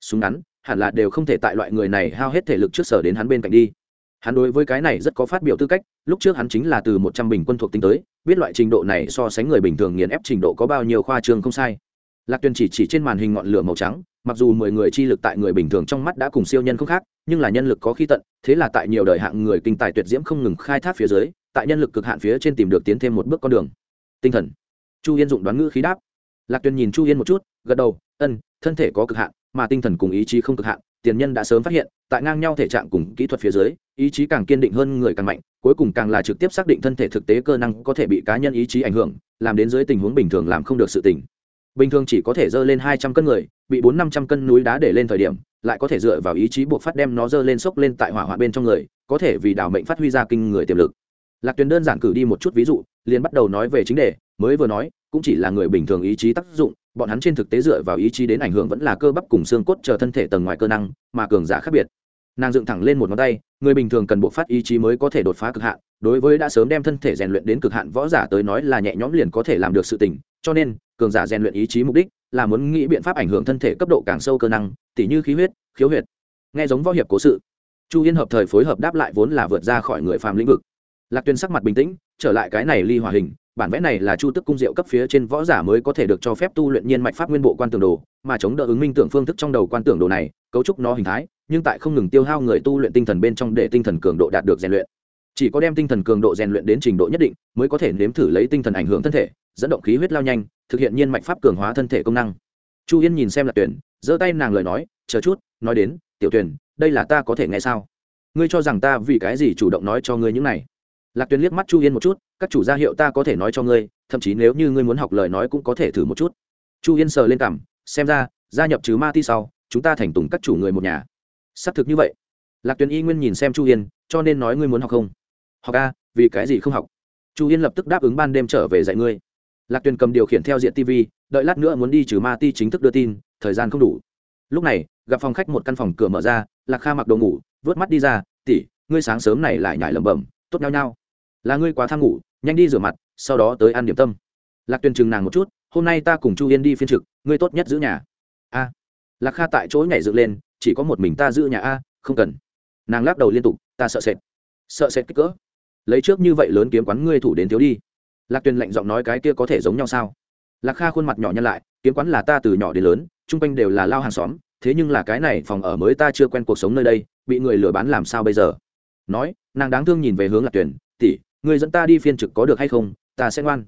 súng ngắn, hẳn là đều không thể tại loại người này hao hết thể lực trước sở đến hắn bên cạnh đi. Hắn đối với cái này rất có phát biểu tư cách, lúc trước hắn chính là từ một trăm bình quân thuộc tính tới, biết loại trình độ này so sánh người bình thường nghiền ép trình độ có bao nhiêu khoa trường không sai. Lạc tuyền chỉ chỉ trên màn hình ngọn lửa màu trắng, mặc dù mười người chi lực tại người bình thường trong mắt đã cùng siêu nhân không khác, nhưng là nhân lực có khi tận, thế là tại nhiều đời hạng người kinh tài tuyệt diễm không ngừng khai thác phía dưới, tại nhân lực cực hạn phía trên tìm được tiến thêm một bước con đường. Tinh thần. Chu yên dụng đoán ngữ khí đáp. Lạc tuyền nhìn chu yên một chút, gật đầu, ân thân thể có cực hạn, mà tinh thần cùng ý chí không cực hạn, tiền nhân đã sớm phát hiện, tại ngang nhau thể trạng cùng kỹ thuật phía dưới, ý chí càng kiên định hơn người càng mạnh, cuối cùng càng là trực tiếp xác định thân thể thực tế cơ năng có thể bị cá nhân ý chí ảnh hưởng, làm đến dưới tình huống bình thường làm không được sự tỉnh bình thường chỉ có thể dơ lên hai trăm cân người, bị bốn năm trăm cân núi đá để lên thời điểm, lại có thể dựa vào ý chí buộc phát đem nó dơ lên sốc lên tại hỏa hoạn bên trong người, có thể vì đảo mệnh phát huy ra kinh người tiềm lực. Lạc tuyền đơn giản cử đi một chút ví dụ, liền bắt đầu nói về chính đề, mới vừa nói, cũng chỉ là người bình thường ý chí tác dụng bọn hắn trên thực tế dựa vào ý chí đến ảnh hưởng vẫn là cơ bắp cùng xương cốt chờ thân thể tầng ngoài cơ năng, mà cường giả khác biệt. Nàng dựng thẳng lên một ngón tay, người bình thường cần buộc phát ý chí mới có thể đột phá cực hạn, đối với đã sớm đem thân thể rèn luyện đến cực hạn võ giả tới nói là nhẹ nhõm liền có thể làm được sự tình, cho nên, cường giả rèn luyện ý chí mục đích là muốn nghĩ biện pháp ảnh hưởng thân thể cấp độ càng sâu cơ năng, tỉ như khí huyết, khiếu huyệt. Nghe giống võ hiệp cố sự, chu yên hợp thời phối hợp đáp lại vốn là vượt ra khỏi người phàm lĩnh vực. Lạc tuyên sắc mặt bình tĩnh, trở lại cái này ly hòa hình bản vẽ này là chu tức cung diệu cấp phía trên võ giả mới có thể được cho phép tu luyện nhiên mạch pháp nguyên bộ quan tưởng đồ, mà chống đỡ ứng minh tưởng phương thức trong đầu quan tưởng đồ này, cấu trúc nó hình thái, nhưng tại không ngừng tiêu hao người tu luyện tinh thần bên trong để tinh thần cường độ đạt được rèn luyện. Chỉ có đem tinh thần cường độ rèn luyện đến trình độ nhất định, mới có thể nếm thử lấy tinh thần ảnh hưởng thân thể, dẫn động khí huyết lao nhanh, thực hiện nhiên mạch pháp cường hóa thân thể công năng. Chu yên nhìn xem là tuyển, giơ tay nàng lời nói, chờ chút, nói đến, tiểu tuyển, đây là ta có thể nghe sao? Ngươi cho rằng ta vì cái gì chủ động nói cho ngươi những này? Lạc tuyền liếc mắt chu yên một chút, các chủ gia hiệu ta có thể nói cho ngươi, thậm chí nếu như ngươi muốn học lời nói cũng có thể thử một chút. Chu yên sờ lên cảm xem ra, gia nhập trừ ma ti sau, chúng ta thành tùng các chủ người một nhà. Xác thực như vậy. Lạc tuyền y nguyên nhìn xem chu yên, cho nên nói ngươi muốn học không? Học a, vì cái gì không học? Chu yên lập tức đáp ứng ban đêm trở về dạy ngươi. Lạc tuyền cầm điều khiển theo diện tv đợi lát nữa muốn đi trừ ma ti chính thức đưa tin, thời gian không đủ. Lúc này, gặp phòng khách một căn phòng cửa mở ra, lạc kha mặc đồ ngủ, vớt mắt đi ra tỉ ngươi sáng sớm này lại nhải lẩm bẩm, tốt nhau nhau là ngươi quá tham ngủ, nhanh đi rửa mặt, sau đó tới ăn điểm tâm. Lạc tuyền chừng nàng một chút, hôm nay ta cùng chu yên đi phiên trực, ngươi tốt nhất giữ nhà. A. Lạc kha tại chỗ nhảy dựng lên, chỉ có một mình ta giữ nhà a, không cần. Nàng lắc đầu liên tục, ta sợ sệt. Sợ sệt kích cỡ. Lấy trước như vậy lớn kiếm quán ngươi thủ đến thiếu đi. Lạc tuyền lạnh giọng nói cái kia có thể giống nhau sao? Lạc kha khuôn mặt nhỏ nhân lại, kiếm quán là ta từ nhỏ đến lớn, chung quanh đều là lao hàng xóm, thế nhưng là cái này phòng ở mới ta chưa quen cuộc sống nơi đây, bị người lừa bán làm sao bây giờ? Nói, nàng đáng thương nhìn về hướng lạc tuyền, tỷ người dẫn ta đi phiên trực có được hay không, ta sẽ ngoan.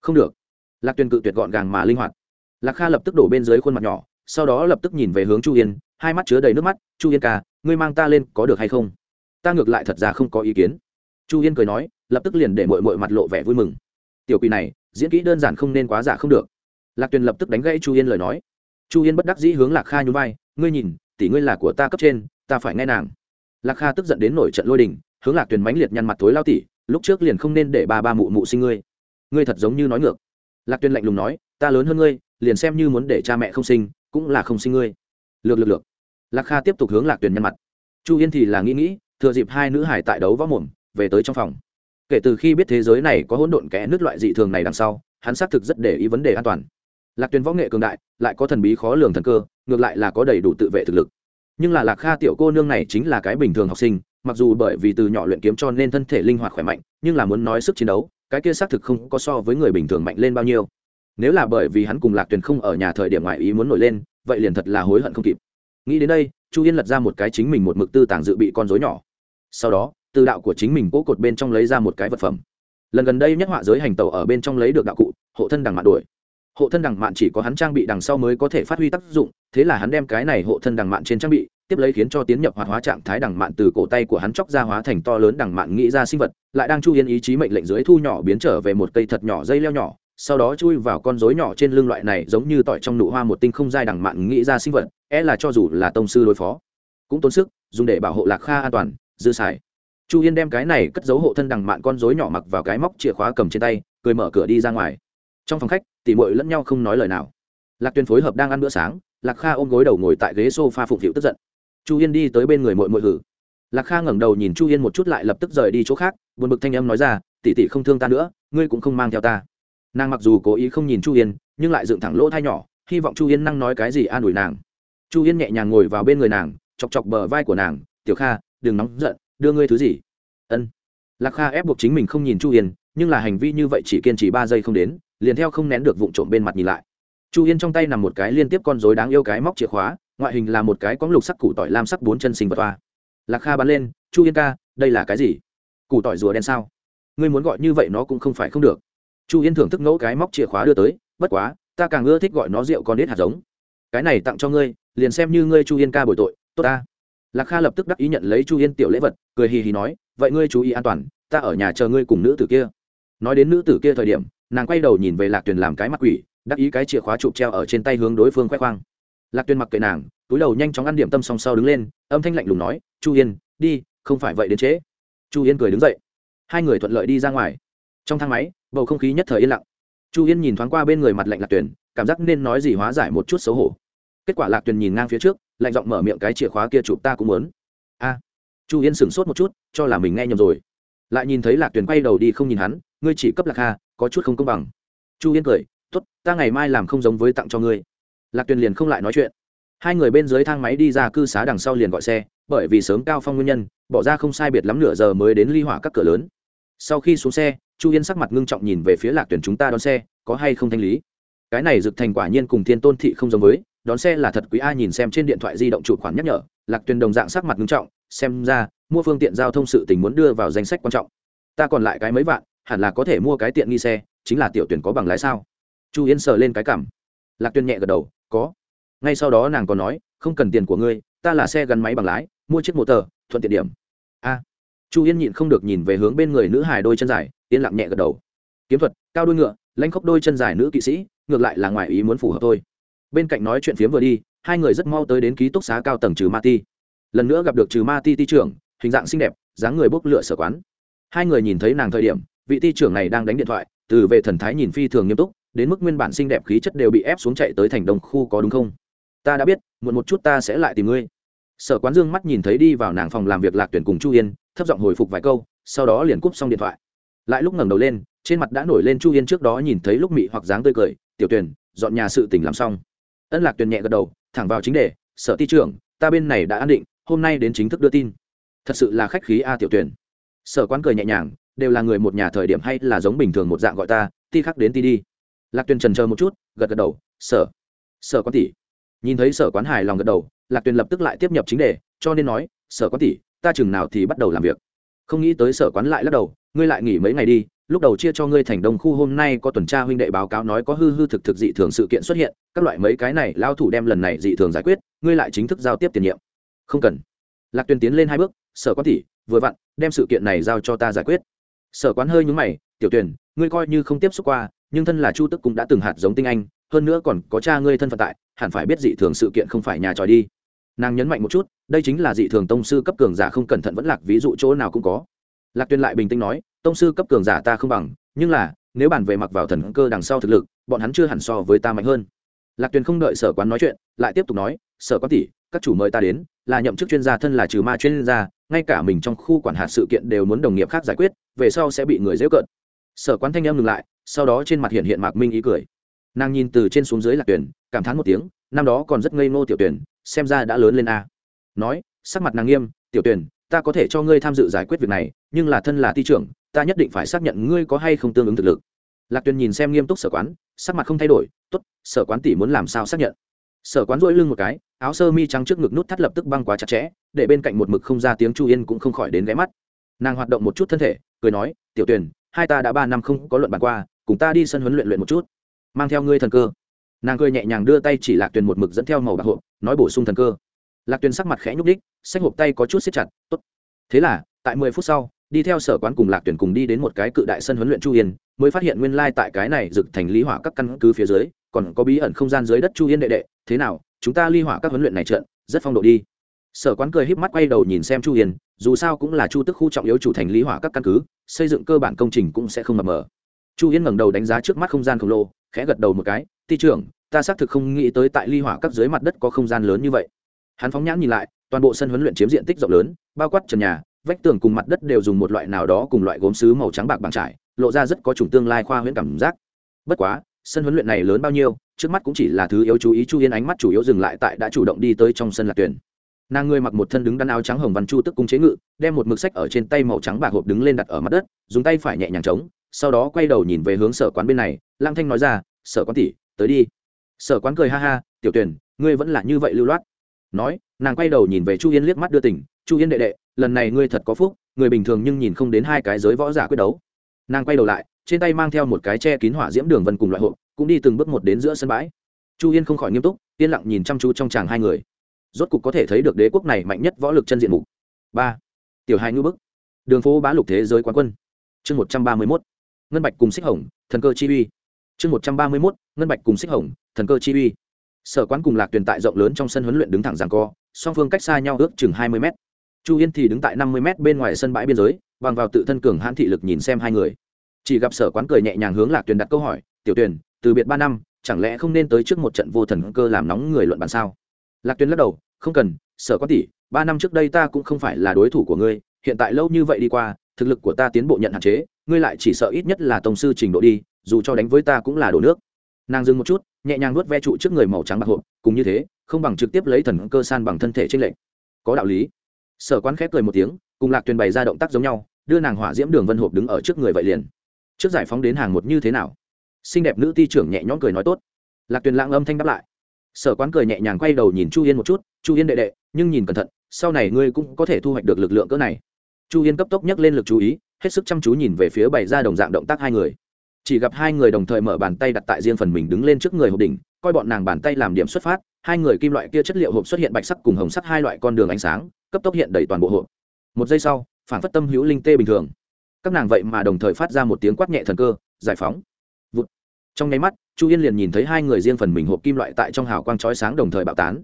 Không được. Lạc tuyền cự tuyệt gọn gàng mà linh hoạt. Lạc kha lập tức đổ bên dưới khuôn mặt nhỏ, sau đó lập tức nhìn về hướng chu yên, hai mắt chứa đầy nước mắt. Chu yên ca, ngươi mang ta lên có được hay không? Ta ngược lại thật ra không có ý kiến. Chu yên cười nói, lập tức liền để mội mội mặt lộ vẻ vui mừng. Tiểu quỷ này, diễn kỹ đơn giản không nên quá giả không được. Lạc tuyền lập tức đánh gãy chu yên lời nói. Chu yên bất đắc dĩ hướng lạc kha nhún vai, ngươi nhìn, tỷ ngươi là của ta cấp trên, ta phải nghe nàng. Lạc kha tức giận đến nổi trận lôi đình, hướng lạc tuyền mãnh liệt nhăn mặt thối lao tỷ lúc trước liền không nên để ba ba mụ mụ sinh ngươi. Ngươi thật giống như nói ngược. Lạc tuyền lạnh lùng nói, ta lớn hơn ngươi, liền xem như muốn để cha mẹ không sinh, cũng là không sinh ngươi. Lược lược lược. Lạc kha tiếp tục hướng lạc tuyền nhăn mặt. Chu yên thì là nghĩ nghĩ, thừa dịp hai nữ hải tại đấu võ mồm, về tới trong phòng. Kể từ khi biết thế giới này có hỗn độn kẽ nước loại dị thường này đằng sau, hắn xác thực rất để ý vấn đề an toàn. Lạc tuyền võ nghệ cường đại, lại có thần bí khó lường thần cơ, ngược lại là có đầy đủ tự vệ thực lực. Nhưng là lạc kha tiểu cô nương này chính là cái bình thường học sinh mặc dù bởi vì từ nhỏ luyện kiếm cho nên thân thể linh hoạt khỏe mạnh, nhưng là muốn nói sức chiến đấu, cái kia xác thực không có so với người bình thường mạnh lên bao nhiêu. Nếu là bởi vì hắn cùng lạc tuyền không ở nhà thời điểm ngoại ý muốn nổi lên, vậy liền thật là hối hận không kịp. Nghĩ đến đây, chu yên lật ra một cái chính mình một mực tư tàng dự bị con dối nhỏ. Sau đó, từ đạo của chính mình cố cột bên trong lấy ra một cái vật phẩm. Lần gần đây nhất họa giới hành tàu ở bên trong lấy được đạo cụ, hộ thân đằng mạn đuổi. Hộ thân đằng mạn chỉ có hắn trang bị đằng sau mới có thể phát huy tác dụng, thế là hắn đem cái này hộ thân đằng mạn trên trang bị tiếp lấy khiến cho tiến nhập hoạt hóa trạng thái đằng mạn từ cổ tay của hắn chóc ra hóa thành to lớn đằng mạn nghĩ ra sinh vật, lại đang chu yên ý chí mệnh lệnh dưới thu nhỏ biến trở về một cây thật nhỏ dây leo nhỏ, sau đó chui vào con rối nhỏ trên lưng loại này giống như tỏi trong nụ hoa một tinh không dai đằng mạn nghĩ ra sinh vật é e là cho dù là tông sư đối phó. Cũng tốn sức, dùng để bảo hộ lạc kha an toàn, dư xài. Chu yên đem cái này cất giấu hộ thân đằng mạn con rối nhỏ mặc vào cái móc chìa khóa cầm trên tay, cười mở cửa đi ra ngoài. Trong phòng khách, tỉ mội lẫn nhau không nói lời nào. Lạc tuyên phối hợp đang ăn bữa sáng, lạc kha ôm gối đầu ngồi tại ghế s o f a phụng phịu tức giận chu yên đi tới bên người mội mội hử. Lạc kha ngẩng đầu nhìn chu yên một chút lại lập tức rời đi chỗ khác, buồn bực thanh âm nói ra tỉ tỉ không thương ta nữa, ngươi cũng không mang theo ta. Nàng mặc dù cố ý không nhìn chu yên, nhưng lại dựng thẳng lỗ thai nhỏ, hy vọng chu yên năng nói cái gì an ủi nàng. Chu yên nhẹ nhàng ngồi vào bên người nàng, chọc chọc bờ vai của nàng, tiểu kha, đừng nóng giận, đưa ngươi thứ gì? Ân. Lạc kha ép buộc chính mình không nhìn chu yên, nhưng là hành vi như vậy chỉ kiên trì ba giây không đến, liền theo không nén được vụ trộm bên mặt nhìn lại. Chu yên trong tay nằm một cái liên tiếp con dối đáng yêu cái móc chìa khóa ngoại hình là một cái có lục sắc củ tỏi lam sắc bốn chân sinh vật toa lạc kha bắn lên, chu yên ca, đây là cái gì? Củ tỏi rùa đen sao? Ngươi muốn gọi như vậy nó cũng không phải không được. Chu yên thưởng thức ngẫu cái móc chìa khóa đưa tới, bất quá, ta càng ưa thích gọi nó rượu con đít hạt giống. Cái này tặng cho ngươi, liền xem như ngươi chu yên ca bồi tội, tốt ta. Lạc kha lập tức đắc ý nhận lấy chu yên tiểu lễ vật, cười hì hì nói, vậy ngươi chú ý an toàn, ta ở nhà chờ ngươi cùng nữ tử kia. Nói đến nữ tử kia thời điểm, nàng quay đầu nhìn về lạc tuyền làm cái mặt quỷ, đắc ý cái chìa khóa chụp treo ở trên tay hướng đối phương khoe khoang lạc Tuyên mặc kệ nàng, túi đầu nhanh chóng ăn điểm tâm song sau đứng lên, âm thanh lạnh lùng nói, chu yên, đi, không phải vậy đến trễ. Chu yên cười đứng dậy. Hai người thuận lợi đi ra ngoài. Trong thang máy, bầu không khí nhất thời yên lặng. Chu yên nhìn thoáng qua bên người mặt lạnh lạc tuyền cảm giác nên nói gì hóa giải một chút xấu hổ. Kết quả lạc tuyền nhìn ngang phía trước, lạnh giọng mở miệng cái chìa khóa kia chụp ta cũng muốn. A. Chu yên sửng sốt một chút, cho là mình nghe nhầm rồi. Lại nhìn thấy lạc tuyền quay đầu đi không nhìn hắn, ngươi chỉ cấp lạc hà, có chút không công bằng. Chu yên cười t ố t ta ngày mai làm không giống với tặng cho ngươi lạc tuyền liền không lại nói chuyện. Hai người bên dưới thang máy đi ra cư xá đằng sau liền gọi xe, bởi vì sớm cao phong nguyên nhân, bỏ ra không sai biệt lắm nửa giờ mới đến ly hỏa các cửa lớn. Sau khi xuống xe, chu yên sắc mặt ngưng trọng nhìn về phía lạc tuyển chúng ta đón xe, có hay không thanh lý? Cái này dực thành quả nhiên cùng thiên tôn thị không giống với, đón xe là thật quý a, nhìn xem trên điện thoại di động chủ khoản nhắc nhở, lạc tuyển đồng dạng sắc mặt ngưng trọng, xem ra, mua phương tiện giao thông sự tình muốn đưa vào danh sách quan trọng. Ta còn lại cái mấy vạn, hẳn là có thể mua cái tiện nghi xe, chính là tiểu tuyển có bằng lái sao? Chu yên sờ lên cái cảm. Lạc tuyên nhẹ gật đầu có. Ngay sau đó nàng còn nói, không cần tiền của ngươi, ta là xe gắn máy bằng lái, mua chiếc mô tờ thuận tiện điểm. A. Chu yên nhịn không được nhìn về hướng bên người nữ hài đôi chân dài, yên lặng nhẹ gật đầu. Kiếm thuật, cao đôi ngựa lanh khóc đôi chân dài nữ kỵ sĩ, ngược lại là ngoài ý muốn phù hợp thôi. Bên cạnh nói chuyện phiếm vừa đi, hai người rất mau tới đến ký túc xá cao tầng trừ ma ti. Lần nữa gặp được trừ ma ti ti trưởng, hình dạng xinh đẹp, dáng người bốc lửa sở quán. Hai người nhìn thấy nàng thời điểm, vị ti trưởng này đang đánh điện thoại, từ về thần thái nhìn phi thường nghiêm túc đến mức nguyên bản xinh đẹp khí chất đều bị ép xuống chạy tới thành đông khu có đúng không? Ta đã biết, muộn một chút ta sẽ lại tìm ngươi. Sở quán dương mắt nhìn thấy đi vào nàng phòng làm việc lạc tuyển cùng chu yên, thấp giọng hồi phục vài câu, sau đó liền cúp xong điện thoại. Lại lúc ngẩng đầu lên, trên mặt đã nổi lên chu yên trước đó nhìn thấy lúc mị hoặc dáng tươi cười, tiểu tuyển dọn nhà sự tỉnh làm xong. Ân lạc tuyển nhẹ gật đầu, thẳng vào chính đề, sở ti trưởng, ta bên này đã an định, hôm nay đến chính thức đưa tin. Thật sự là khách khí a, tiểu tuyển sở quán cười nhẹ nhàng, đều là người một nhà thời điểm hay là giống bình thường một dạng gọi ta, ti khắc đến ti đi lạc tuyền trần chờ một chút, gật gật đầu, sở sở quán tỷ. Nhìn thấy sở quán hài lòng gật đầu, lạc tuyền lập tức lại tiếp nhập chính đề, cho nên nói, sở quán tỷ, ta chừng nào thì bắt đầu làm việc. Không nghĩ tới sở quán lại lắc đầu, ngươi lại nghỉ mấy ngày đi, lúc đầu chia cho ngươi thành đông khu, hôm nay có tuần tra huynh đệ báo cáo nói có hư hư thực thực dị thường sự kiện xuất hiện, các loại mấy cái này lao thủ đem lần này dị thường giải quyết, ngươi lại chính thức giao tiếp tiền nhiệm. Không cần. Lạc tuyền tiến lên hai bước, sở quán tỷ, vừa vặn, đem sự kiện này giao cho ta giải quyết. Sở quán hơi nhúng mày, tiểu tuyển ngươi coi như không tiếp xúc qua nhưng thân là chu tức cũng đã từng hạt giống tinh anh, hơn nữa còn có cha ngươi thân phận tại, hẳn phải biết dị thường sự kiện không phải nhà tròi đi. Nàng nhấn mạnh một chút, đây chính là dị thường tông sư cấp cường giả không cẩn thận vẫn lạc, ví dụ chỗ nào cũng có. Lạc tuyên lại bình tĩnh nói, tông sư cấp cường giả ta không bằng, nhưng là, nếu bàn về mặc vào thần cơ đằng sau thực lực, bọn hắn chưa hẳn so với ta mạnh hơn. Lạc tuyền không đợi sở quán nói chuyện, lại tiếp tục nói, sở quán tỷ, các chủ mời ta đến, là nhậm chức chuyên gia thân là trừ ma chuyên gia, ngay cả mình trong khu quản hạt sự kiện đều muốn đồng nghiệp khác giải quyết, về sau sẽ bị người dễ cợt. Sở quán thanh em ngừng lại sau đó trên mặt hiện hiện mạc minh ý cười. Nàng nhìn từ trên xuống dưới lạc tuyển, cảm thán một tiếng, năm đó còn rất ngây ngô tiểu tuyển, xem ra đã lớn lên a. Nói, sắc mặt nàng nghiêm, tiểu tuyển, ta có thể cho ngươi tham dự giải quyết việc này, nhưng là thân là ti trưởng, ta nhất định phải xác nhận ngươi có hay không tương ứng thực lực. Lạc tuyền nhìn xem nghiêm túc sở quán, sắc mặt không thay đổi t ố t sở quán tỷ muốn làm sao xác nhận? Sở quán rỗi lưng một cái, áo sơ mi trắng trước ngực nút thắt lập tức băng quá chặt chẽ, để bên cạnh một mực không ra tiếng chu yên cũng không khỏi đến ghé mắt. Nàng hoạt động một chút thân thể, cười nói, tiểu tuyền hai ta đã ba năm không có luận bàn qua cùng ta đi sân huấn luyện luyện một chút. Mang theo ngươi thần cơ. Nàng cười nhẹ nhàng đưa tay chỉ lạc tuyền một mực dẫn theo màu bạc hộp, nói bổ sung thần cơ. Lạc tuyền sắc mặt khẽ nhúc đích xách hộp tay có chút xếp chặt, tốt. Thế là, tại mười phút sau, đi theo sở quán cùng lạc tuyển cùng đi đến một cái cự đại sân huấn luyện chu yên, mới phát hiện nguyên lai tại cái này dựng thành lý hỏa các căn cứ phía dưới, còn có bí ẩn không gian dưới đất chu yên đệ đệ. Thế nào, chúng ta ly hỏa các huấn luyện này trận, rất phong độ đi. Sở quán cười híp mắt quay đầu nhìn xem chu yên, dù sao cũng là chu tức khu trọng yếu chủ thành lý hỏa các căn cứ, xây dựng cơ bản công trình cũng sẽ không mập mờ chu yên ngẩng đầu đánh giá trước mắt không gian khổng lồ, khẽ gật đầu một cái, ti trưởng, ta xác thực không nghĩ tới tại ly hỏa các dưới mặt đất có không gian lớn như vậy. Hắn phóng nhãn nhìn lại, toàn bộ sân huấn luyện chiếm diện tích rộng lớn, bao quát trần nhà, vách tường cùng mặt đất đều dùng một loại nào đó cùng loại gốm sứ màu trắng bạc bằng trải, lộ ra rất có chủng tương lai khoa huyễn cảm giác. Bất quá, sân huấn luyện này lớn bao nhiêu, trước mắt cũng chỉ là thứ yếu chú ý, chu yên ánh mắt chủ yếu dừng lại tại đã chủ động đi tới trong sân lạc tuyển. Nàng ngươi mặc một thân đứng đắn áo trắng hồng văn chu tức cung chế ngự, đem một mực sách ở trên tay màu trắng bạc hộp đứng lên đặt ở mặt đất, dùng tay phải nhẹ nhàng trống sau đó quay đầu nhìn về hướng sở quán bên này lang thanh nói ra, sở quán tỷ, tới đi. Sở quán cười ha ha, tiểu tuyển ngươi vẫn là như vậy lưu loát. Nói, nàng quay đầu nhìn về chu yên liếc mắt đưa tỉnh, chu yên đệ đệ, lần này ngươi thật có phúc, người bình thường nhưng nhìn không đến hai cái giới võ giả quyết đấu. Nàng quay đầu lại, trên tay mang theo một cái che kín hỏa diễm đường vân cùng loại hộp, cũng đi từng bước một đến giữa sân bãi. Chu yên không khỏi nghiêm túc, yên lặng nhìn chăm chú trong chàng hai người. Rốt cục có thể thấy được đế quốc này mạnh nhất võ lực chân diện mục. Ba. Tiểu hai ngư bức. Đường phố bá lục thế giới quán quân. Chương một trăm ba mươi mốt ngân bạch cùng xích hồng thần cơ chi uy. Chương một trăm ba mươi mốt ngân bạch cùng xích hồng thần cơ chi uy. Sở quán cùng lạc Tuyền tại rộng lớn trong sân huấn luyện đứng thẳng rằng co song phương cách xa nhau ước chừng hai mươi m chu yên thì đứng tại năm mươi m bên ngoài sân bãi biên giới bằng vào tự thân cường hãn thị lực nhìn xem hai người. Chỉ gặp sở quán cười nhẹ nhàng hướng lạc Tuyền đặt câu hỏi tiểu Tuyền, từ biệt ba năm chẳng lẽ không nên tới trước một trận vô thần cơ làm nóng người luận bàn sao? Lạc Tuyền lắc đầu không cần sở quán tỷ ba năm trước đây ta cũng không phải là đối thủ của ngươi hiện tại lâu như vậy đi qua thực lực của ta tiến bộ nhận hạn chế ngươi lại chỉ sợ ít nhất là tổng sư trình độ đi, dù cho đánh với ta cũng là đổ nước. Nàng dừng một chút, nhẹ nhàng nuốt ve trụ trước người màu trắng bạc hộp, cùng như thế, không bằng trực tiếp lấy thần cơ san bằng thân thể trên lệnh có đạo lý. Sở quán khép cười một tiếng, cùng lạc tuyền bày ra động tác giống nhau, đưa nàng hỏa diễm đường vân hộp đứng ở trước người vậy liền. Trước giải phóng đến hàng một như thế nào? Xinh đẹp nữ ti trưởng nhẹ nhõm cười nói tốt. Lạc tuyền lãng âm thanh đáp lại. Sở quán cười nhẹ nhàng quay đầu nhìn chu yên một chút, chu yên đệ đệ, nhưng nhìn cẩn thận, sau này ngươi cũng có thể thu hoạch được lực lượng cỡ này. Chu yên cấp tốc nhắc lên lực chú ý hết sức chăm chú nhìn về phía bày ra đồng dạng động tác hai người. Chỉ gặp hai người đồng thời mở bàn tay đặt tại riêng phần mình đứng lên trước người hộp đỉnh, coi bọn nàng bàn tay làm điểm xuất phát, hai người kim loại kia chất liệu hộp xuất hiện bạch sắc cùng hồng sắc hai loại con đường ánh sáng, cấp tốc hiện đầy toàn bộ hộp. Một giây sau, phản phất tâm hữu linh tê bình thường. Các nàng vậy mà đồng thời phát ra một tiếng quát nhẹ thần cơ, giải phóng. Vụt. trong nháy mắt, chu yên liền nhìn thấy hai người riêng phần mình hộp kim loại tại trong hào quang chói sáng đồng thời bạo tán.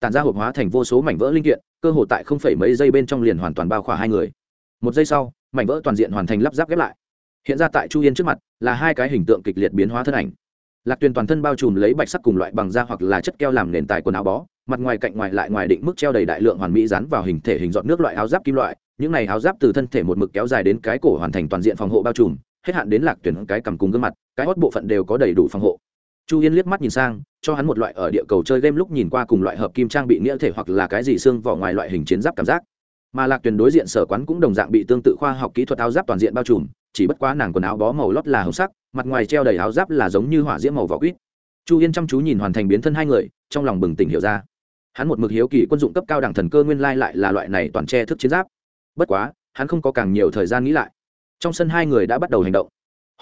Tàn ra hộp hóa thành vô số mảnh vỡ linh kiện, cơ hồ tại không phẩy mấy giây bên trong liền hoàn toàn bao khỏa hai người. Một giây sau mảnh vỡ toàn diện hoàn thành lắp ráp ghép lại. Hiện ra tại chu yên trước mặt là hai cái hình tượng kịch liệt biến hóa thân ảnh. Lạc tuyền toàn thân bao trùm lấy bạch sắc cùng loại bằng da hoặc là chất keo làm nền tài quần áo bó, mặt ngoài cạnh ngoài lại ngoài định mức treo đầy đại lượng hoàn mỹ dán vào hình thể hình dọn nước loại áo giáp kim loại, những này áo giáp từ thân thể một mực kéo dài đến cái cổ hoàn thành toàn diện phòng hộ bao trùm, hết hạn đến lạc tuyển cái cầm cùng gương mặt, cái hót bộ phận đều có đầy đủ phòng hộ. Chu yên liếc mắt nhìn sang, cho hắn một loại ở địa cầu chơi game lúc nhìn qua cùng loại hợp kim trang bị nghĩa thể hoặc là cái gì xương vỏ ngoài loại hình chiến giáp cảm giác mà lạc Tuyền đối diện sở quán cũng đồng dạng bị tương tự khoa học kỹ thuật áo giáp toàn diện bao trùm, chỉ bất quá nàng quần áo bó màu lót là hồng sắc, mặt ngoài treo đầy áo giáp là giống như hỏa diễm màu vỏ quýt. Chu yên chăm chú nhìn hoàn thành biến thân hai người, trong lòng bừng tỉnh hiểu ra. Hắn một mực hiếu kỳ quân dụng cấp cao đẳng thần cơ nguyên lai lại là loại này toàn che thức chiến giáp. Bất quá, hắn không có càng nhiều thời gian nghĩ lại. Trong sân hai người đã bắt đầu hành động.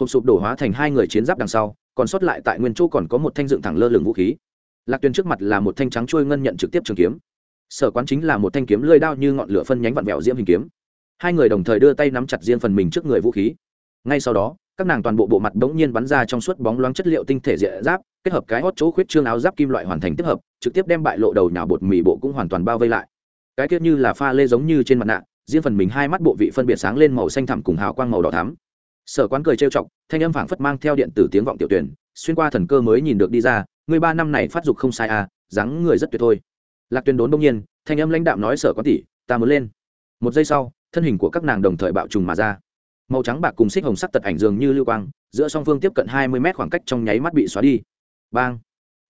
Hộp sụp đổ hóa thành hai người chiến giáp đằng sau, còn sót lại tại nguyên chỗ còn có một thanh dựng thẳng lơ lửng vũ khí. Lạc Tuyền trước mặt là một thanh trắng trôi ngân nhận trực tiếp trường kiếm sở quán chính là một thanh kiếm lơi đao như ngọn lửa phân nhánh vặn vẹo diễm hình kiếm. Hai người đồng thời đưa tay nắm chặt riêng phần mình trước người vũ khí. Ngay sau đó, các nàng toàn bộ bộ mặt đống nhiên bắn ra trong suốt bóng loáng chất liệu tinh thể diện giáp, kết hợp cái hót chỗ khuyết trương áo giáp kim loại hoàn thành tiếp hợp, trực tiếp đem bại lộ đầu nhào bột mì bộ cũng hoàn toàn bao vây lại. Cái tiết như là pha lê giống như trên mặt nạ, riêng phần mình hai mắt bộ vị phân biệt sáng lên màu xanh thẳm cùng hào quang màu đỏ thắm. Sở quán cười trêu chọc, thanh âm phảng phất mang theo điện tử tiếng vọng tiểu tuyển, xuyên qua thần cơ mới nhìn được đi ra người ba năm này phát dục không sai à dáng người rất tuyệt thôi lạc tuyên đốn đông nhiên, thanh âm lãnh đạm nói, sở quán tỷ, ta muốn lên. Một giây sau, thân hình của các nàng đồng thời bạo trùng mà ra. Màu trắng bạc cùng xích hồng sắc tật ảnh dường như lưu quang, giữa song phương tiếp cận hai mươi mét khoảng cách trong nháy mắt bị xóa đi. Bang!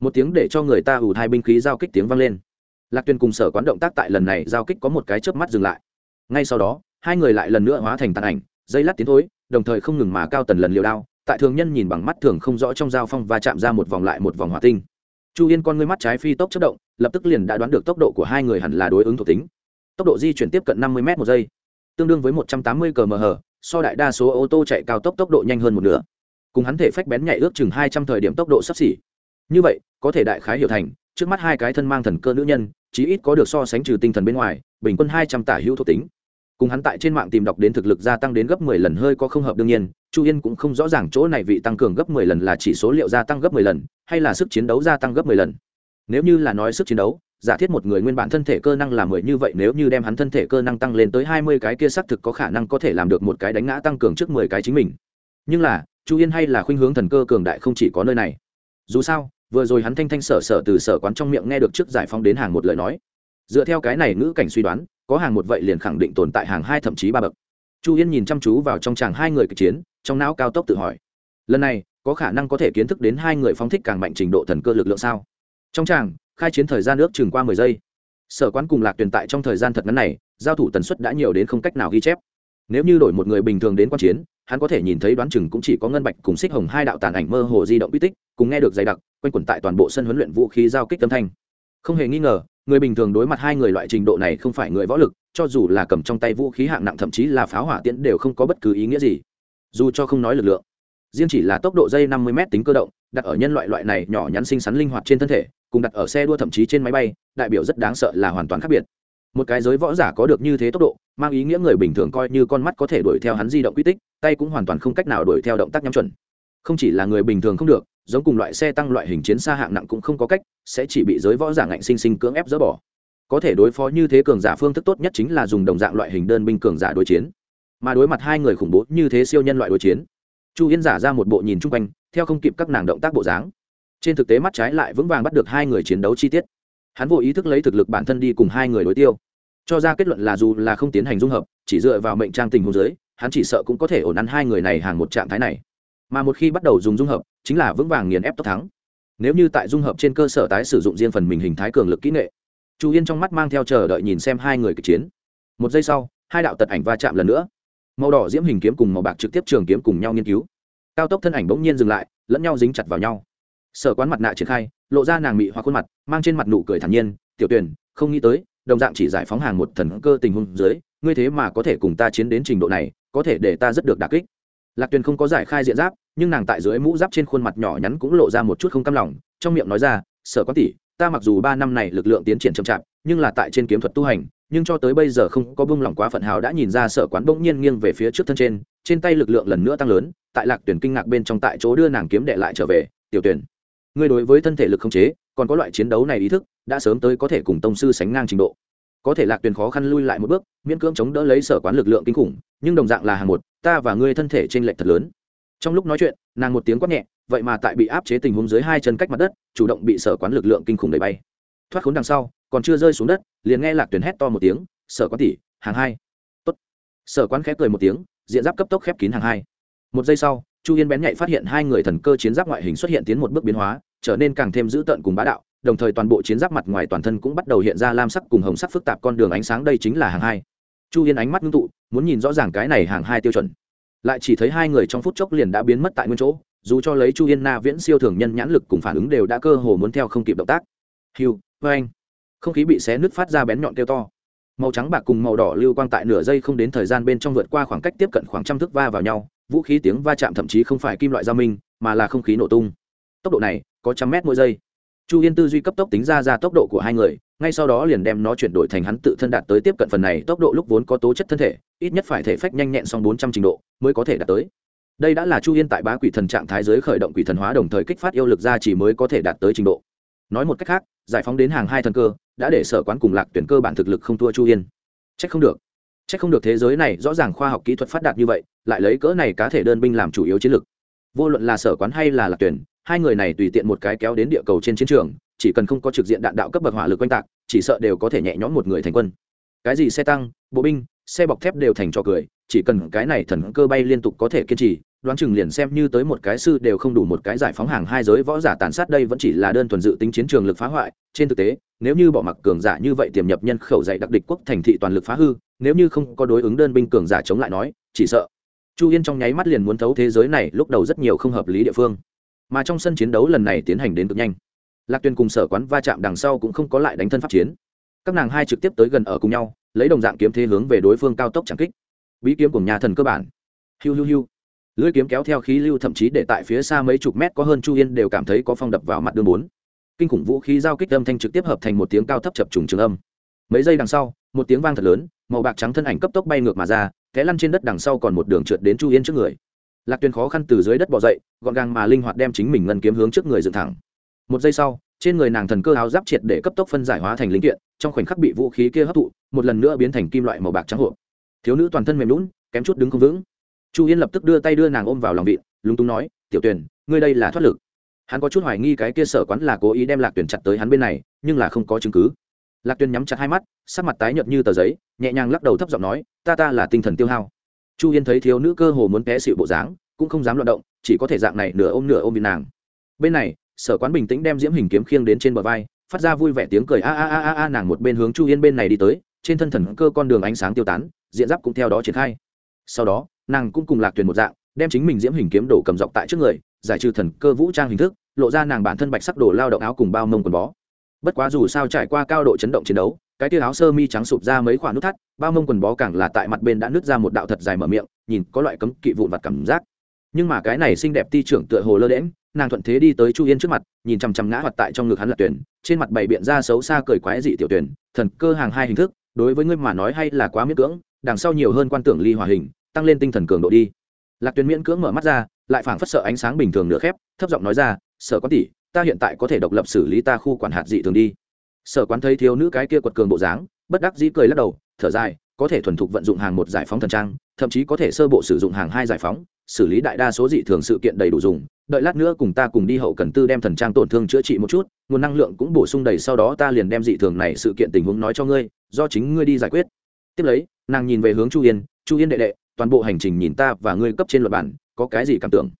Một tiếng để cho người ta ủ hai binh khí giao kích tiếng vang lên. Lạc tuyên cùng sở quán động tác tại lần này giao kích có một cái chớp mắt dừng lại. Ngay sau đó, hai người lại lần nữa hóa thành tàn ảnh, dây lát tiến thối, đồng thời không ngừng mà cao tần lần liều đao, tại thường nhân nhìn bằng mắt thường không rõ trong giao phong và chạm ra một vòng lại một vòng hỏa tinh chu yên con ngươi mắt trái phi tốc chất động, lập tức liền đã đoán được tốc độ của hai người hẳn là đối ứng thuộc tính. Tốc độ di chuyển tiếp cận năm mươi m một giây, tương đương với một trăm tám mươi cm so đại đa số ô tô chạy cao tốc tốc độ nhanh hơn một nửa. Cùng hắn thể phách bén nhạy ước chừng hai trăm thời điểm tốc độ sắp xỉ. Như vậy, có thể đại khái hiểu thành, trước mắt hai cái thân mang thần cơ nữ nhân, chí ít có được so sánh trừ tinh thần bên ngoài, bình quân hai trăm tả hữu thuộc tính. Cùng hắn tại trên mạng tìm đọc đến thực lực gia tăng đến gấp mười lần hơi có không hợp đương nhiên chu yên cũng không rõ ràng chỗ này vị tăng cường gấp mười lần là chỉ số liệu gia tăng gấp mười lần, hay là sức chiến đấu gia tăng gấp mười lần. Nếu như là nói sức chiến đấu, giả thiết một người nguyên bản thân thể cơ năng là mười, như vậy nếu như đem hắn thân thể cơ năng tăng lên tới hai mươi cái kia xác thực có khả năng có thể làm được một cái đánh ngã tăng cường trước mười cái chính mình. Nhưng là, chu yên hay là khuynh hướng thần cơ cường đại không chỉ có nơi này. Dù sao, vừa rồi hắn thanh thanh sở sở từ sở quán trong miệng nghe được trước giải phóng đến hàng một lời nói. Dựa theo cái này ngữ cảnh suy đoán, có hàng một vậy liền khẳng định tồn tại hàng hai thậm chí ba bậc. Chu yên nhìn chăm chú vào trong chàng hai người kịch chiến trong não cao tốc tự hỏi, lần này có khả năng có thể kiến thức đến hai người phóng thích càng mạnh trình độ thần cơ lực lượng sao? Trong tràng, khai chiến thời gian ước chừng qua mười giây. Sở quán cùng lạc tuyền tại trong thời gian thật ngắn này, giao thủ tần suất đã nhiều đến không cách nào ghi chép. Nếu như đổi một người bình thường đến quan chiến, hắn có thể nhìn thấy đoán chừng cũng chỉ có ngân bạch cùng xích hồng hai đạo tàn ảnh mơ hồ di động uy tích, cùng nghe được dày đặc, quanh quẩn tại toàn bộ sân huấn luyện vũ khí giao kích âm thanh. Không hề nghi ngờ, người bình thường đối mặt hai người loại trình độ này không phải người võ lực, cho dù là cầm trong tay vũ khí hạng nặng thậm chí là pháo hỏa tiễn đều không có bất cứ ý nghĩa gì dù cho không nói lực lượng, riêng chỉ là tốc độ dây 50 m tính cơ động, đặt ở nhân loại loại này nhỏ nhắn xinh xắn linh hoạt trên thân thể, cùng đặt ở xe đua thậm chí trên máy bay, đại biểu rất đáng sợ là hoàn toàn khác biệt. Một cái giới võ giả có được như thế tốc độ, mang ý nghĩa người bình thường coi như con mắt có thể đuổi theo hắn di động quy tích, tay cũng hoàn toàn không cách nào đuổi theo động tác nhắm chuẩn. Không chỉ là người bình thường không được, giống cùng loại xe tăng loại hình chiến xa hạng nặng cũng không có cách, sẽ chỉ bị giới võ giả ngạnh sinh sinh cưỡng ép dỡ bỏ. Có thể đối phó như thế cường giả phương thức tốt nhất chính là dùng đồng dạng loại hình đơn binh cường giả đối chiến mà đối mặt hai người khủng bố như thế siêu nhân loại đối chiến. Chu yên giả ra một bộ nhìn chung quanh, theo không kịp các nàng động tác bộ dáng. Trên thực tế mắt trái lại vững vàng bắt được hai người chiến đấu chi tiết. Hắn vô ý thức lấy thực lực bản thân đi cùng hai người đối tiêu. Cho ra kết luận là dù là không tiến hành dung hợp, chỉ dựa vào mệnh trang tình hôn giới hắn chỉ sợ cũng có thể ổn ăn hai người này hàng một trạng thái này. Mà một khi bắt đầu dùng dung hợp, chính là vững vàng nghiền ép tốc thắng. Nếu như tại dung hợp trên cơ sở tái sử dụng riêng phần mình hình thái cường lực kỹ nghệ, chu yên trong mắt mang theo chờ đợi nhìn xem hai người kịch chiến. Một giây sau, hai đạo tật ảnh va chạm lần nữa màu đỏ diễm hình kiếm cùng màu bạc trực tiếp trường kiếm cùng nhau nghiên cứu. Cao tốc thân ảnh bỗng nhiên dừng lại, lẫn nhau dính chặt vào nhau. Sở quán mặt nạ triển khai, lộ ra nàng mị hoặc khuôn mặt, mang trên mặt nụ cười thản nhiên, tiểu tuyển không nghĩ tới, đồng dạng chỉ giải phóng hàng một thần cơ tình huống dưới, ngươi thế mà có thể cùng ta chiến đến trình độ này, có thể để ta rất được đà kích. Lạc tuyền không có giải khai diện giáp, nhưng nàng tại dưới mũ giáp trên khuôn mặt nhỏ nhắn cũng lộ ra một chút không cam lòng, trong miệng nói ra, sở quán tỷ, ta mặc dù ba năm này lực lượng tiến triển chậm chạp, nhưng là tại trên kiếm thuật tu hành nhưng cho tới bây giờ không có bông lỏng quá phận hào đã nhìn ra sở quán bỗng nhiên nghiêng về phía trước thân trên trên tay lực lượng lần nữa tăng lớn, tại lạc tuyển kinh ngạc bên trong tại chỗ đưa nàng kiếm đệ lại trở về, tiểu tuyển, ngươi đối với thân thể lực không chế, còn có loại chiến đấu này ý thức, đã sớm tới có thể cùng tông sư sánh ngang trình độ. Có thể lạc tuyển khó khăn lui lại một bước, miễn cưỡng chống đỡ lấy sở quán lực lượng kinh khủng, nhưng đồng dạng là hàng một, ta và ngươi thân thể t r ê n lệch thật lớn. Trong lúc nói chuyện, nàng một tiếng quát nhẹ, vậy mà tại bị áp chế tình huống dưới hai chân cách mặt đất, chủ động bị sở quán lực lượng kinh khủng đẩy bay. Thoát khốn đằng sau còn chưa rơi xuống đất, liền nghe lạc tuyển hét to một tiếng, sở quán tỷ, hàng hai. Tốt. sở quán khép cười một tiếng, diện giáp cấp tốc khép kín hàng hai. Một giây sau, chu yên bén nhạy phát hiện hai người thần cơ chiến giáp ngoại hình xuất hiện tiến một bước biến hóa, trở nên càng thêm dữ tợn cùng bá đạo, đồng thời toàn bộ chiến giáp mặt ngoài toàn thân cũng bắt đầu hiện ra lam sắc cùng hồng sắc phức tạp con đường ánh sáng đây chính là hàng hai. Chu yên ánh mắt ngưng tụ, muốn nhìn rõ ràng cái này hàng hai tiêu chuẩn. Lại chỉ thấy hai người trong phút chốc liền đã biến mất tại nguyên chỗ, dù cho lấy chu yên na viễn siêu thường nhân nhãn lực cùng phản ứng đều đã cơ hồ muốn theo không kịp động tác. Hiu vê anh không khí bị xé nứt phát ra bén nhọn kêu to. Màu trắng bạc cùng màu đỏ lưu quang tại nửa giây không đến thời gian bên trong vượt qua khoảng cách tiếp cận khoảng trăm thước va vào nhau, vũ khí tiếng va chạm thậm chí không phải kim loại giao minh, mà là không khí nổ tung. Tốc độ này có trăm mét mỗi giây. Chu yên tư duy cấp tốc tính ra ra tốc độ của hai người, ngay sau đó liền đem nó chuyển đổi thành hắn tự thân đạt tới tiếp cận phần này tốc độ lúc vốn có tố chất thân thể, ít nhất phải thể phách nhanh nhẹn xong bốn trăm trình độ mới có thể đạt tới. Đây đã là chu yên tại bá quỷ thần trạng thái giới khởi động quỷ thần hóa đồng thời kích phát yêu lực ra chỉ mới có thể đạt tới trình độ. Nói một cách khác, giải phóng đến hàng hai thần cơ đã để sở quán cùng lạc tuyển cơ bản thực lực không thua chu yên. Trách không được. Trách không được thế giới này rõ ràng khoa học kỹ thuật phát đạt như vậy, lại lấy cỡ này cá thể đơn binh làm chủ yếu chiến lực vô luận là sở quán hay là lạc tuyển, hai người này tùy tiện một cái kéo đến địa cầu trên chiến trường, chỉ cần không có trực diện đạn đạo cấp bậc hỏa lực quanh tạc, chỉ sợ đều có thể nhẹ nhõm một người thành quân. Cái gì xe tăng, bộ binh xe bọc thép đều thành trò cười, chỉ cần cái này thần cơ bay liên tục có thể kiên trì, đoán chừng liền xem như tới một cái sư đều không đủ một cái giải phóng hàng hai giới võ giả tàn sát đây vẫn chỉ là đơn thuần dự tính chiến trường lực phá hoại. Trên thực tế, nếu như bỏ mặc cường giả như vậy tiềm nhập nhân khẩu dạy đặc địch quốc thành thị toàn lực phá hư, nếu như không có đối ứng đơn binh cường giả chống lại nói, chỉ sợ chu yên trong nháy mắt liền muốn thấu thế giới này lúc đầu rất nhiều không hợp lý địa phương. Mà trong sân chiến đấu lần này tiến hành đến cực nhanh. Lạc tuyên cùng sở quán va chạm đằng sau cũng không có lại đánh thân pháp chiến. Các nàng hai trực tiếp tới gần ở cùng nhau lấy đồng dạng kiếm thế hướng về đối phương cao tốc chẳng kích. Bí kiếm của nhà thần cơ bản. Hiu hiu hiu. Lưỡi kiếm kéo theo khí lưu thậm chí để tại phía xa mấy chục mét có hơn chu yên đều cảm thấy có phong đập vào mặt đường bốn. Kinh khủng vũ khí giao kích âm thanh trực tiếp hợp thành một tiếng cao thấp chập trùng trường âm. Mấy giây đằng sau, một tiếng vang thật lớn, màu bạc trắng thân ảnh cấp tốc bay ngược mà ra, té lăn trên đất đằng sau còn một đường trượt đến chu yên trước người. Lạc tuyền khó khăn từ dưới đất bỏ dậy, gọn gàng mà linh hoạt đem chính mình ngân kiếm hướng trước người dựng thẳng. Một giây sau trên người nàng thần cơ áo giáp triệt để cấp tốc phân giải hóa thành linh kiện, trong khoảnh khắc bị vũ khí kia hấp thụ, một lần nữa biến thành kim loại màu bạc trắng hộp. Thiếu nữ toàn thân mềm lún kém chút đứng không vững. Chu yên lập tức đưa tay đưa nàng ôm vào lòng vịn, lúng túng nói, tiểu tuyển ngươi đây là thoát lực. Hắn có chút hoài nghi cái kia sở quán là cố ý đem lạc tuyển chặt tới hắn bên này, nhưng là không có chứng cứ. Lạc tuyển nhắm chặt hai mắt, sắc mặt tái nhợt như tờ giấy, nhẹ nhàng lắc đầu thấp giọng nói, ta ta là tinh thần tiêu hao. Chu yên thấy thiếu nữ cơ hồ muốn té xịu bộ dáng, cũng không dám loạt động, chỉ có thể dạng này nửa ôm nửa ôm vì nàng. Bên này sở quán bình tĩnh đem diễm hình kiếm khiêng đến trên bờ vai, phát ra vui vẻ tiếng cười, a a a a a, nàng một bên hướng chu yên bên này đi tới, trên thân thần cơ con đường ánh sáng tiêu tán, diện giáp cũng theo đó triển khai. Sau đó, nàng cũng cùng lạc tuyển một dạng, đem chính mình diễm hình kiếm đổ cầm dọc tại trước người, giải trừ thần cơ vũ trang hình thức, lộ ra nàng bản thân bạch sắc đồ lao động áo cùng bao mông quần bó. Bất quá dù sao trải qua cao độ chấn động chiến đấu, cái tia áo sơ mi trắng sụp ra mấy khoản nút thắt, bao mông quần bó càng là tại mặt bên đã nứt ra một đạo thật dài mở miệng, nhìn có loại cấm kỵ vụn vặt cảm giác. Nhưng mà cái này xinh đẹp ti trưởng tựa hồ lơ đễm nàng thuận thế đi tới chu yên trước mặt, nhìn chằm chằm ngã hoạt tại trong ngực hắn là tuyển, trên mặt bày biện ra xấu xa cười quái dị tiểu tuyển, thần cơ hàng hai hình thức, đối với ngươi mà nói hay là quá miễn cưỡng, đằng sau nhiều hơn quan tưởng ly hòa hình, tăng lên tinh thần cường độ đi. Lạc tuyển miễn cưỡng mở mắt ra, lại phảng phất sợ ánh sáng bình thường nửa khép, thấp giọng nói ra, sở có tỷ, ta hiện tại có thể độc lập xử lý ta khu quản hạt dị thường đi. Sở quán thấy thiếu nữ cái kia quật cường bộ dáng, bất đắc dĩ cười lắc đầu, thở dài, có thể thuần thục vận dụng hàng một giải phóng thần trang, thậm chí có thể sơ bộ sử dụng hàng hai giải phóng, xử lý đại đa số dị thường sự kiện đầy đủ dùng đợi lát nữa cùng ta cùng đi hậu cần tư đem thần trang tổn thương chữa trị một chút, nguồn năng lượng cũng bổ sung đầy sau đó ta liền đem dị thường này sự kiện tình huống nói cho ngươi, do chính ngươi đi giải quyết. Tiếp lấy, nàng nhìn về hướng chu yên chu yên đệ đệ, toàn bộ hành trình nhìn ta và ngươi cấp trên luật bản, có cái gì cảm tưởng?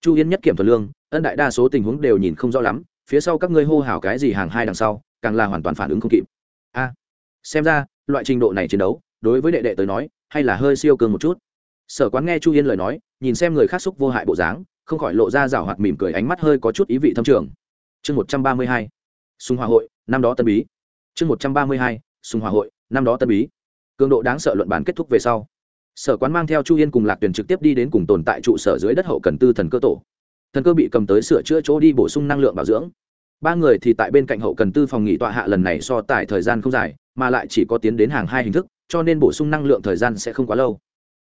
Chu yên nhất kiểm thuật lương, ân đại đa số tình huống đều nhìn không rõ lắm, phía sau các ngươi hô hào cái gì hàng hai đằng sau, càng là hoàn toàn phản ứng không kịp. A, xem ra, loại trình độ này chiến đấu, đối với đệ đệ tới nói, hay là hơi siêu cường một chút. Sở quán nghe chu yên lời nói, nhìn xem người khác xúc vô hại bộ dáng không khỏi lộ ra rảo hoạt mỉm cười, ánh mắt hơi có chút ý vị thâm trường. Chương một trăm ba mươi hai, sùng hòa hội, năm đó tân bí. Chương một trăm ba mươi hai, sùng hòa hội, năm đó tân bí. Cường độ đáng sợ luận bản kết thúc về sau, sở quán mang theo chu yên cùng lạc tuyền trực tiếp đi đến cùng tồn tại trụ sở dưới đất hậu cần tư thần cơ tổ. Thần cơ bị cầm tới sửa chữa chỗ đi bổ sung năng lượng bảo dưỡng. Ba người thì tại bên cạnh hậu cần tư phòng nghỉ tọa hạ lần này so tại thời gian không dài, mà lại chỉ có tiến đến hàng hai hình thức, cho nên bổ sung năng lượng thời gian sẽ không quá lâu.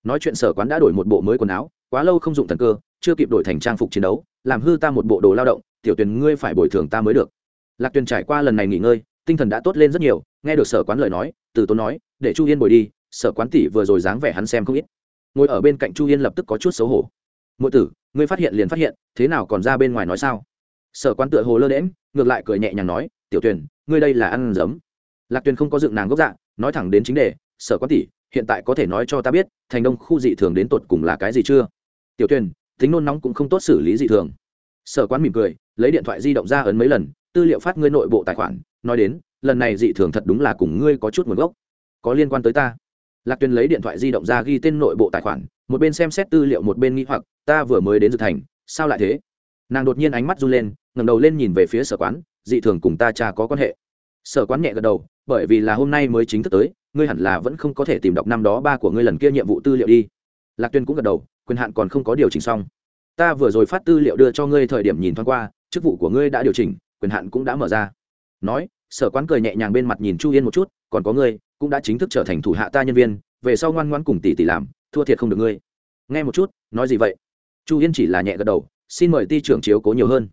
Nói chuyện sở quán đã đổi một bộ mới quần áo, quá lâu không dụng thần cơ chưa kịp đổi thành trang phục chiến đấu, làm hư ta một bộ đồ lao động, tiểu tuyền ngươi phải bồi thường ta mới được. Lạc tuyền trải qua lần này nghỉ ngơi, tinh thần đã tốt lên rất nhiều, nghe được sở quán lời nói, từ tốn nói, để chu yên bồi đi, sở quán tỷ vừa rồi dáng vẻ hắn xem không ít. Ngồi ở bên cạnh chu yên lập tức có chút xấu hổ. Mỗi tử, ngươi phát hiện liền phát hiện, thế nào còn ra bên ngoài nói sao? Sở quán tựa hồ lơ đễm ngược lại cười nhẹ nhàng nói, tiểu tuyền ngươi đây là ăn giấm. Lạc tuyền không có dựng nàng gốc dạ nói thẳng đến chính đề, sở quán tỷ, hiện tại có thể nói cho ta biết, thành đông khu dị thường đến tột cùng là cái gì chưa? Tiểu tuyền tính nôn nóng cũng không tốt xử lý dị thường. Sở quán mỉm cười, lấy điện thoại di động ra ấn mấy lần, tư liệu phát ngươi nội bộ tài khoản, nói đến, lần này dị thường thật đúng là cùng ngươi có chút nguồn gốc. Có liên quan tới ta. Lạc tuyền lấy điện thoại di động ra ghi tên nội bộ tài khoản, một bên xem xét tư liệu một bên nghĩ hoặc, ta vừa mới đến dược thành, sao lại thế? Nàng đột nhiên ánh mắt run lên, ngẩng đầu lên nhìn về phía sở quán, dị thường cùng ta cha có quan hệ. Sở quán nhẹ gật đầu, bởi vì là hôm nay mới chính thức tới, ngươi hẳn là vẫn không có thể tìm đọc năm đó ba của ngươi lần kia nhiệm vụ tư liệu đi. Lạc tuyên cũng gật đầu quyền hạn còn không có điều chỉnh xong. Ta vừa rồi phát tư liệu đưa cho ngươi thời điểm nhìn thoáng qua, chức vụ của ngươi đã điều chỉnh, quyền hạn cũng đã mở ra. Nói, sở quán cười nhẹ nhàng bên mặt nhìn chu yên một chút, còn có ngươi, cũng đã chính thức trở thành thủ hạ ta nhân viên, về sau ngoan ngoan cùng tỷ tỷ làm, thua thiệt không được ngươi. Nghe một chút, nói gì vậy? Chu yên chỉ là nhẹ gật đầu, xin mời ti trưởng chiếu cố nhiều hơn.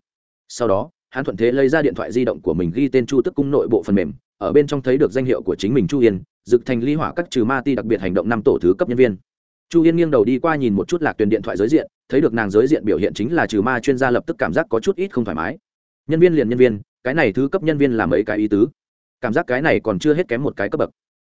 Sau đó, hắn thuận thế lấy ra điện thoại di động của mình ghi tên chu tức cung nội bộ phần mềm, ở bên trong thấy được danh hiệu của chính mình chu yên, dực thành ly hỏa các trừ ma ti đặc biệt hành động năm tổ thứ cấp nhân viên chu yên nghiêng đầu đi qua nhìn một chút lạc tuyền điện thoại giới diện, thấy được nàng giới diện biểu hiện chính là trừ ma chuyên gia lập tức cảm giác có chút ít không thoải mái. Nhân viên liền nhân viên, cái này thứ cấp nhân viên là mấy cái ý tứ. Cảm giác cái này còn chưa hết kém một cái cấp bậc.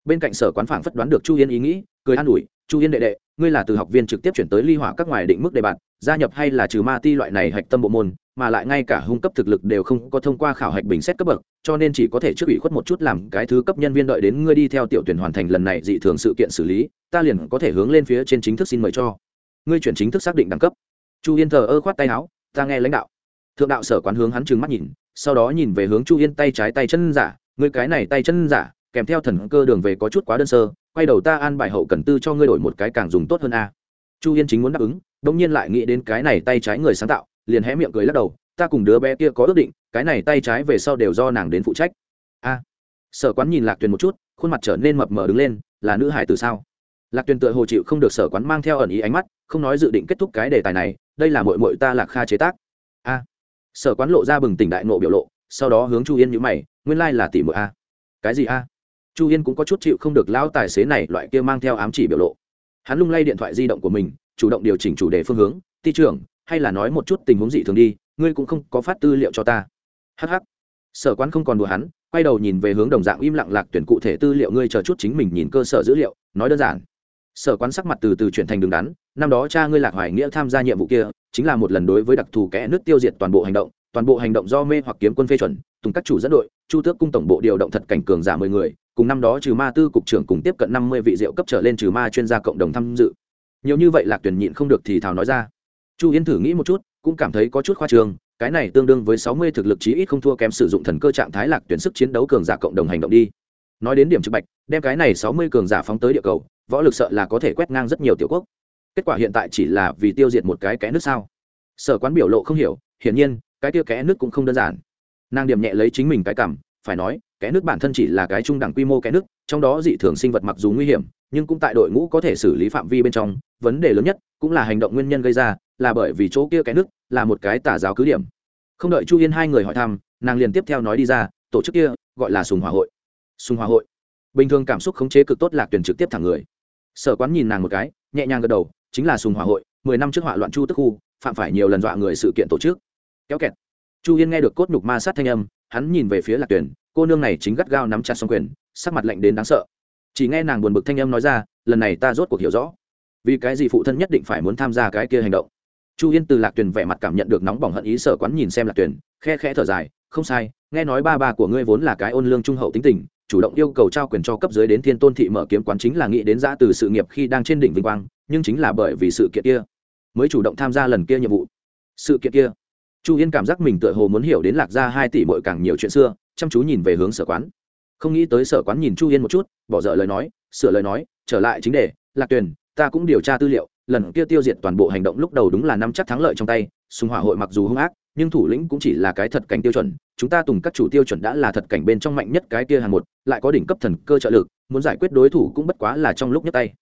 Bên cạnh sở quán phảng phất đoán được chu yên ý nghĩ, cười an ủi, chu yên đệ đệ, ngươi là từ học viên trực tiếp chuyển tới ly hỏa các ngoài định mức đề bạt gia nhập hay là trừ ma ti loại này hạch tâm bộ môn, mà lại ngay cả hung cấp thực lực đều không có thông qua khảo hạch bình xét cấp bậc, cho nên chỉ có thể trước ủy khuất một chút làm cái thứ cấp nhân viên đợi đến ngươi đi theo tiểu tuyển hoàn thành lần này dị thường sự kiện xử lý, ta liền có thể hướng lên phía trên chính thức xin mời cho. Ngươi chuyển chính thức xác định đẳng cấp. Chu yên thờ ơ khoát tay áo, ta nghe lãnh đạo. Thượng đạo sở quán hướng hắn trừng mắt nhìn, sau đó nhìn về hướng chu yên tay trái tay chân giả, ngươi cái này tay chân giả, kèm theo thần cơ đường về có chút quá đơn sơ, quay đầu ta an bài hậu cần tư cho ngươi đổi một cái càng dùng tốt hơn a. Chu yên chính muốn đáp ứng đông nhiên lại nghĩ đến cái này tay trái người sáng tạo, liền hé miệng cười lắc đầu, ta cùng đứa bé kia có ước định, cái này tay trái về sau đều do nàng đến phụ trách. A. Sở quán nhìn lạc tuyền một chút, khuôn mặt trở nên mập mờ đứng lên, là nữ hải từ sao? Lạc tuyền tựa hồ chịu không được sở quán mang theo ẩn ý ánh mắt, không nói dự định kết thúc cái đề tài này, đây là mội mội ta lạc kha chế tác. A. Sở quán lộ ra bừng tỉnh đại nộ biểu lộ, sau đó hướng chu yên nhữ mày, nguyên lai là tỷ mội a. Cái gì a? Chu yên cũng có chút chịu không được lão tài xế này loại kia mang theo ám chỉ biểu lộ. Hắn lung lay điện thoại di động của mình chủ động điều chỉnh chủ đề phương hướng, ti trưởng, hay là nói một chút tình huống dị thường đi, ngươi cũng không có phát tư liệu cho ta. Hh sở quán không còn đùa hắn, quay đầu nhìn về hướng đồng dạng im lặng lạc tuyển cụ thể tư liệu ngươi chờ chút chính mình nhìn cơ sở dữ liệu, nói đơn giản. Sở quán sắc mặt từ từ chuyển thành đường đắn, năm đó cha ngươi lạc hoài nghĩa tham gia nhiệm vụ kia, chính là một lần đối với đặc thù kẽ nước tiêu diệt toàn bộ hành động, toàn bộ hành động do mê hoặc kiếm quân phê chuẩn, tùng các chủ dẫn đội, chu tước cung tổng bộ điều động thật cảnh cường giả mười người, cùng năm đó trừ ma tư cục trưởng cùng tiếp cận năm mươi vị diệu cấp trở lên trừ ma chuyên gia cộng đồng tham dự nhiều như vậy lạc tuyển nhịn không được thì thào nói ra. Chu yên thử nghĩ một chút, cũng cảm thấy có chút khoa trương, cái này tương đương với sáu mươi thực lực chí ít không thua kém sử dụng thần cơ trạng thái lạc tuyển sức chiến đấu cường giả cộng đồng hành động đi. Nói đến điểm trực bạch, đem cái này sáu mươi cường giả phóng tới địa cầu, võ lực sợ là có thể quét ngang rất nhiều tiểu quốc. Kết quả hiện tại chỉ là vì tiêu diệt một cái kẽ nước sao? Sở quán biểu lộ không hiểu, hiển nhiên, cái tiêu kẽ nước cũng không đơn giản. Nàng điểm nhẹ lấy chính mình cái cảm, phải nói, kẽ nước bản thân chỉ là cái trung đẳng quy mô kẽ nước, trong đó dị thường sinh vật mặc dù nguy hiểm nhưng cũng tại đội ngũ có thể xử lý phạm vi bên trong, vấn đề lớn nhất cũng là hành động nguyên nhân gây ra, là bởi vì chỗ kia cái nước là một cái tà giáo cứ điểm. Không đợi chu yên hai người hỏi thăm, nàng liền tiếp theo nói đi ra, tổ chức kia gọi là sùng hòa hội. Sùng hòa hội. Bình thường cảm xúc khống chế cực tốt lạc tuyển trực tiếp thẳng người. Sở quán nhìn nàng một cái, nhẹ nhàng gật đầu, chính là sùng hòa hội, mười năm trước họa loạn chu tức khu, phạm phải nhiều lần dọa người sự kiện tổ chức. Kéo kẹt. Chu yên nghe được cốt nhục ma sát thanh âm, hắn nhìn về phía lạc tuyển cô nương này chính gắt gao nắm chặt xong quyền, sắc mặt lạnh đến đáng sợ chỉ nghe nàng buồn bực thanh âm nói ra, lần này ta rốt cuộc hiểu rõ. Vì cái gì phụ thân nhất định phải muốn tham gia cái kia hành động? Chu yên từ lạc tuyền vẻ mặt cảm nhận được nóng bỏng hận ý sở quán nhìn xem lạc tuyền, khe khẽ thở dài, không sai, nghe nói ba ba của ngươi vốn là cái ôn lương trung hậu tính tình, chủ động yêu cầu trao quyền cho cấp dưới đến thiên tôn thị mở kiếm quán chính là nghĩ đến giã từ sự nghiệp khi đang trên đỉnh vinh quang, nhưng chính là bởi vì sự kiện kia mới chủ động tham gia lần kia nhiệm vụ. Sự kiện kia? Chu yên cảm giác mình tựa hồ muốn hiểu đến lạc gia hai tỷ bội càng nhiều chuyện xưa, chăm chú nhìn về hướng sở quán không nghĩ tới sở quán nhìn chu yên một chút, bỏ dở lời nói, sửa lời nói, trở lại chính đề, lạc tuyền, ta cũng điều tra tư liệu, lần kia tiêu diệt toàn bộ hành động lúc đầu đúng là năm chắc thắng lợi trong tay sùng hỏa hội mặc dù hung ác, nhưng thủ lĩnh cũng chỉ là cái thật cảnh tiêu chuẩn, chúng ta tùng các chủ tiêu chuẩn đã là thật cảnh bên trong mạnh nhất cái kia hàng một, lại có đỉnh cấp thần cơ trợ lực, muốn giải quyết đối thủ cũng bất quá là trong lúc nhất tay.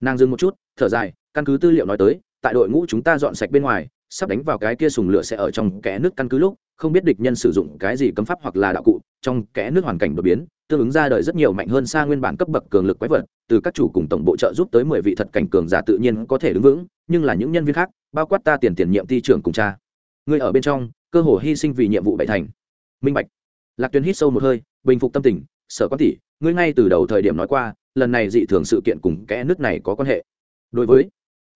Nàng dừng một chút, thở dài, căn cứ tư liệu nói tới, tại đội ngũ chúng ta dọn sạch bên ngoài, sắp đánh vào cái kia sùng lửa sẽ ở trong kẽ nước căn cứ lúc, không biết địch nhân sử dụng cái gì cấm pháp hoặc là đạo cụ trong kẽ nước hoàn cảnh đột biến, tương ứng ra đời rất nhiều mạnh hơn xa nguyên bản cấp bậc cường lực quái vật, từ các chủ cùng tổng bộ trợ giúp tới mười vị thật cảnh cường giả tự nhiên có thể đứng vững, nhưng là những nhân viên khác, bao quát ta tiền tiền nhiệm ty trưởng cùng cha. Người ở bên trong, cơ hồ hy sinh vì nhiệm vụ bậy thành. Minh bạch. Lạc tuyến hít sâu một hơi, bình phục tâm tình, sở quan tỷ, ngươi ngay từ đầu thời điểm nói qua, lần này dị thường sự kiện cùng kẽ nước này có quan hệ. Đối với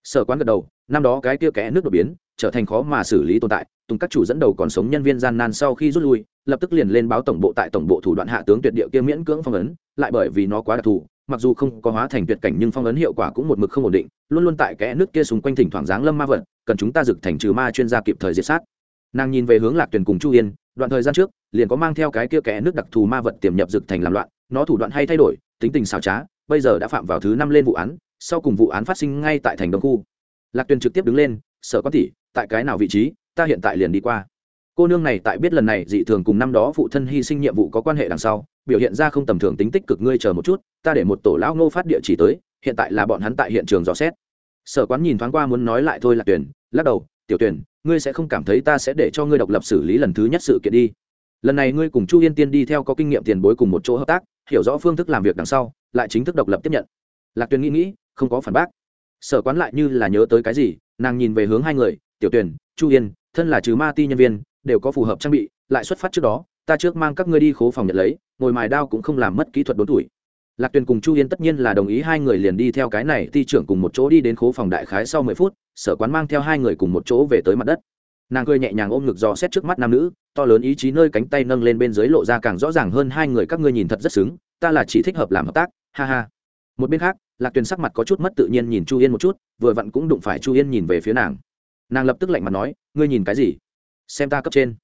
sở quán gật đầu, năm đó cái kia kẽ nước đột biến, trở thành khó mà xử lý tồn tại, tùng các chủ dẫn đầu còn sống nhân viên gian nan sau khi rút lui, lập tức liền lên báo tổng bộ tại tổng bộ thủ đoạn hạ tướng tuyệt địa kia miễn cưỡng phong ấn, lại bởi vì nó quá đặc thù, mặc dù không có hóa thành tuyệt cảnh nhưng phong ấn hiệu quả cũng một mực không ổn định, luôn luôn tại kẽ nước kia xung quanh thỉnh thoảng giáng lâm ma vật, cần chúng ta dực thành trừ ma chuyên gia kịp thời diệt sát. Nàng nhìn về hướng lạc tuyển cùng chu yên, đoạn thời gian trước, liền có mang theo cái kia kẽ nước đặc thù ma vật tiềm nhập dực thành làm loạn, nó thủ đoạn hay thay đổi, tính tình xảo trá, bây giờ đã phạm vào thứ năm lên vụ án sau cùng vụ án phát sinh ngay tại thành đông khu. Lạc tuyền trực tiếp đứng lên, sở có tỷ, tại cái nào vị trí? Ta hiện tại liền đi qua. Cô nương này tại biết lần này dị thường cùng năm đó phụ thân hy sinh nhiệm vụ có quan hệ đằng sau, biểu hiện ra không tầm thường tính tích cực ngươi chờ một chút, ta để một tổ lão ngô phát địa chỉ tới, hiện tại là bọn hắn tại hiện trường dò xét. Sở quán nhìn thoáng qua muốn nói lại thôi lạc tuyển lắc đầu, tiểu tuyển ngươi sẽ không cảm thấy ta sẽ để cho ngươi độc lập xử lý lần thứ nhất sự kiện đi. Lần này ngươi cùng chu yên tiên đi theo có kinh nghiệm tiền bối cùng một chỗ hợp tác, hiểu rõ phương thức làm việc đằng sau, lại chính thức độc lập tiếp nhận. Lạc tuyền nghĩ nghĩ không có phản bác. Sở quán lại như là nhớ tới cái gì, nàng nhìn về hướng hai người, tiểu tuyển chu yên, thân là trừ ma ti nhân viên, đều có phù hợp trang bị, lại xuất phát trước đó, ta trước mang các ngươi đi khố phòng nhận lấy, ngồi mài đao cũng không làm mất kỹ thuật đốn tuổi. Lạc tuyền cùng chu yên tất nhiên là đồng ý hai người liền đi theo cái này ti trưởng cùng một chỗ đi đến khố phòng đại khái sau mười phút, sở quán mang theo hai người cùng một chỗ về tới mặt đất. Nàng cười nhẹ nhàng ôm ngực dò xét trước mắt nam nữ, to lớn ý chí nơi cánh tay nâng lên bên dưới lộ ra càng rõ ràng hơn hai người, các ngươi nhìn thật rất xứng, ta là chỉ thích hợp làm hợp tác, ha ha một bên khác lạc tuyền sắc mặt có chút mất tự nhiên nhìn chu yên một chút vừa vặn cũng đụng phải chu yên nhìn về phía nàng. Nàng lập tức lạnh mặt nói ngươi nhìn cái gì? Xem ta cấp trên.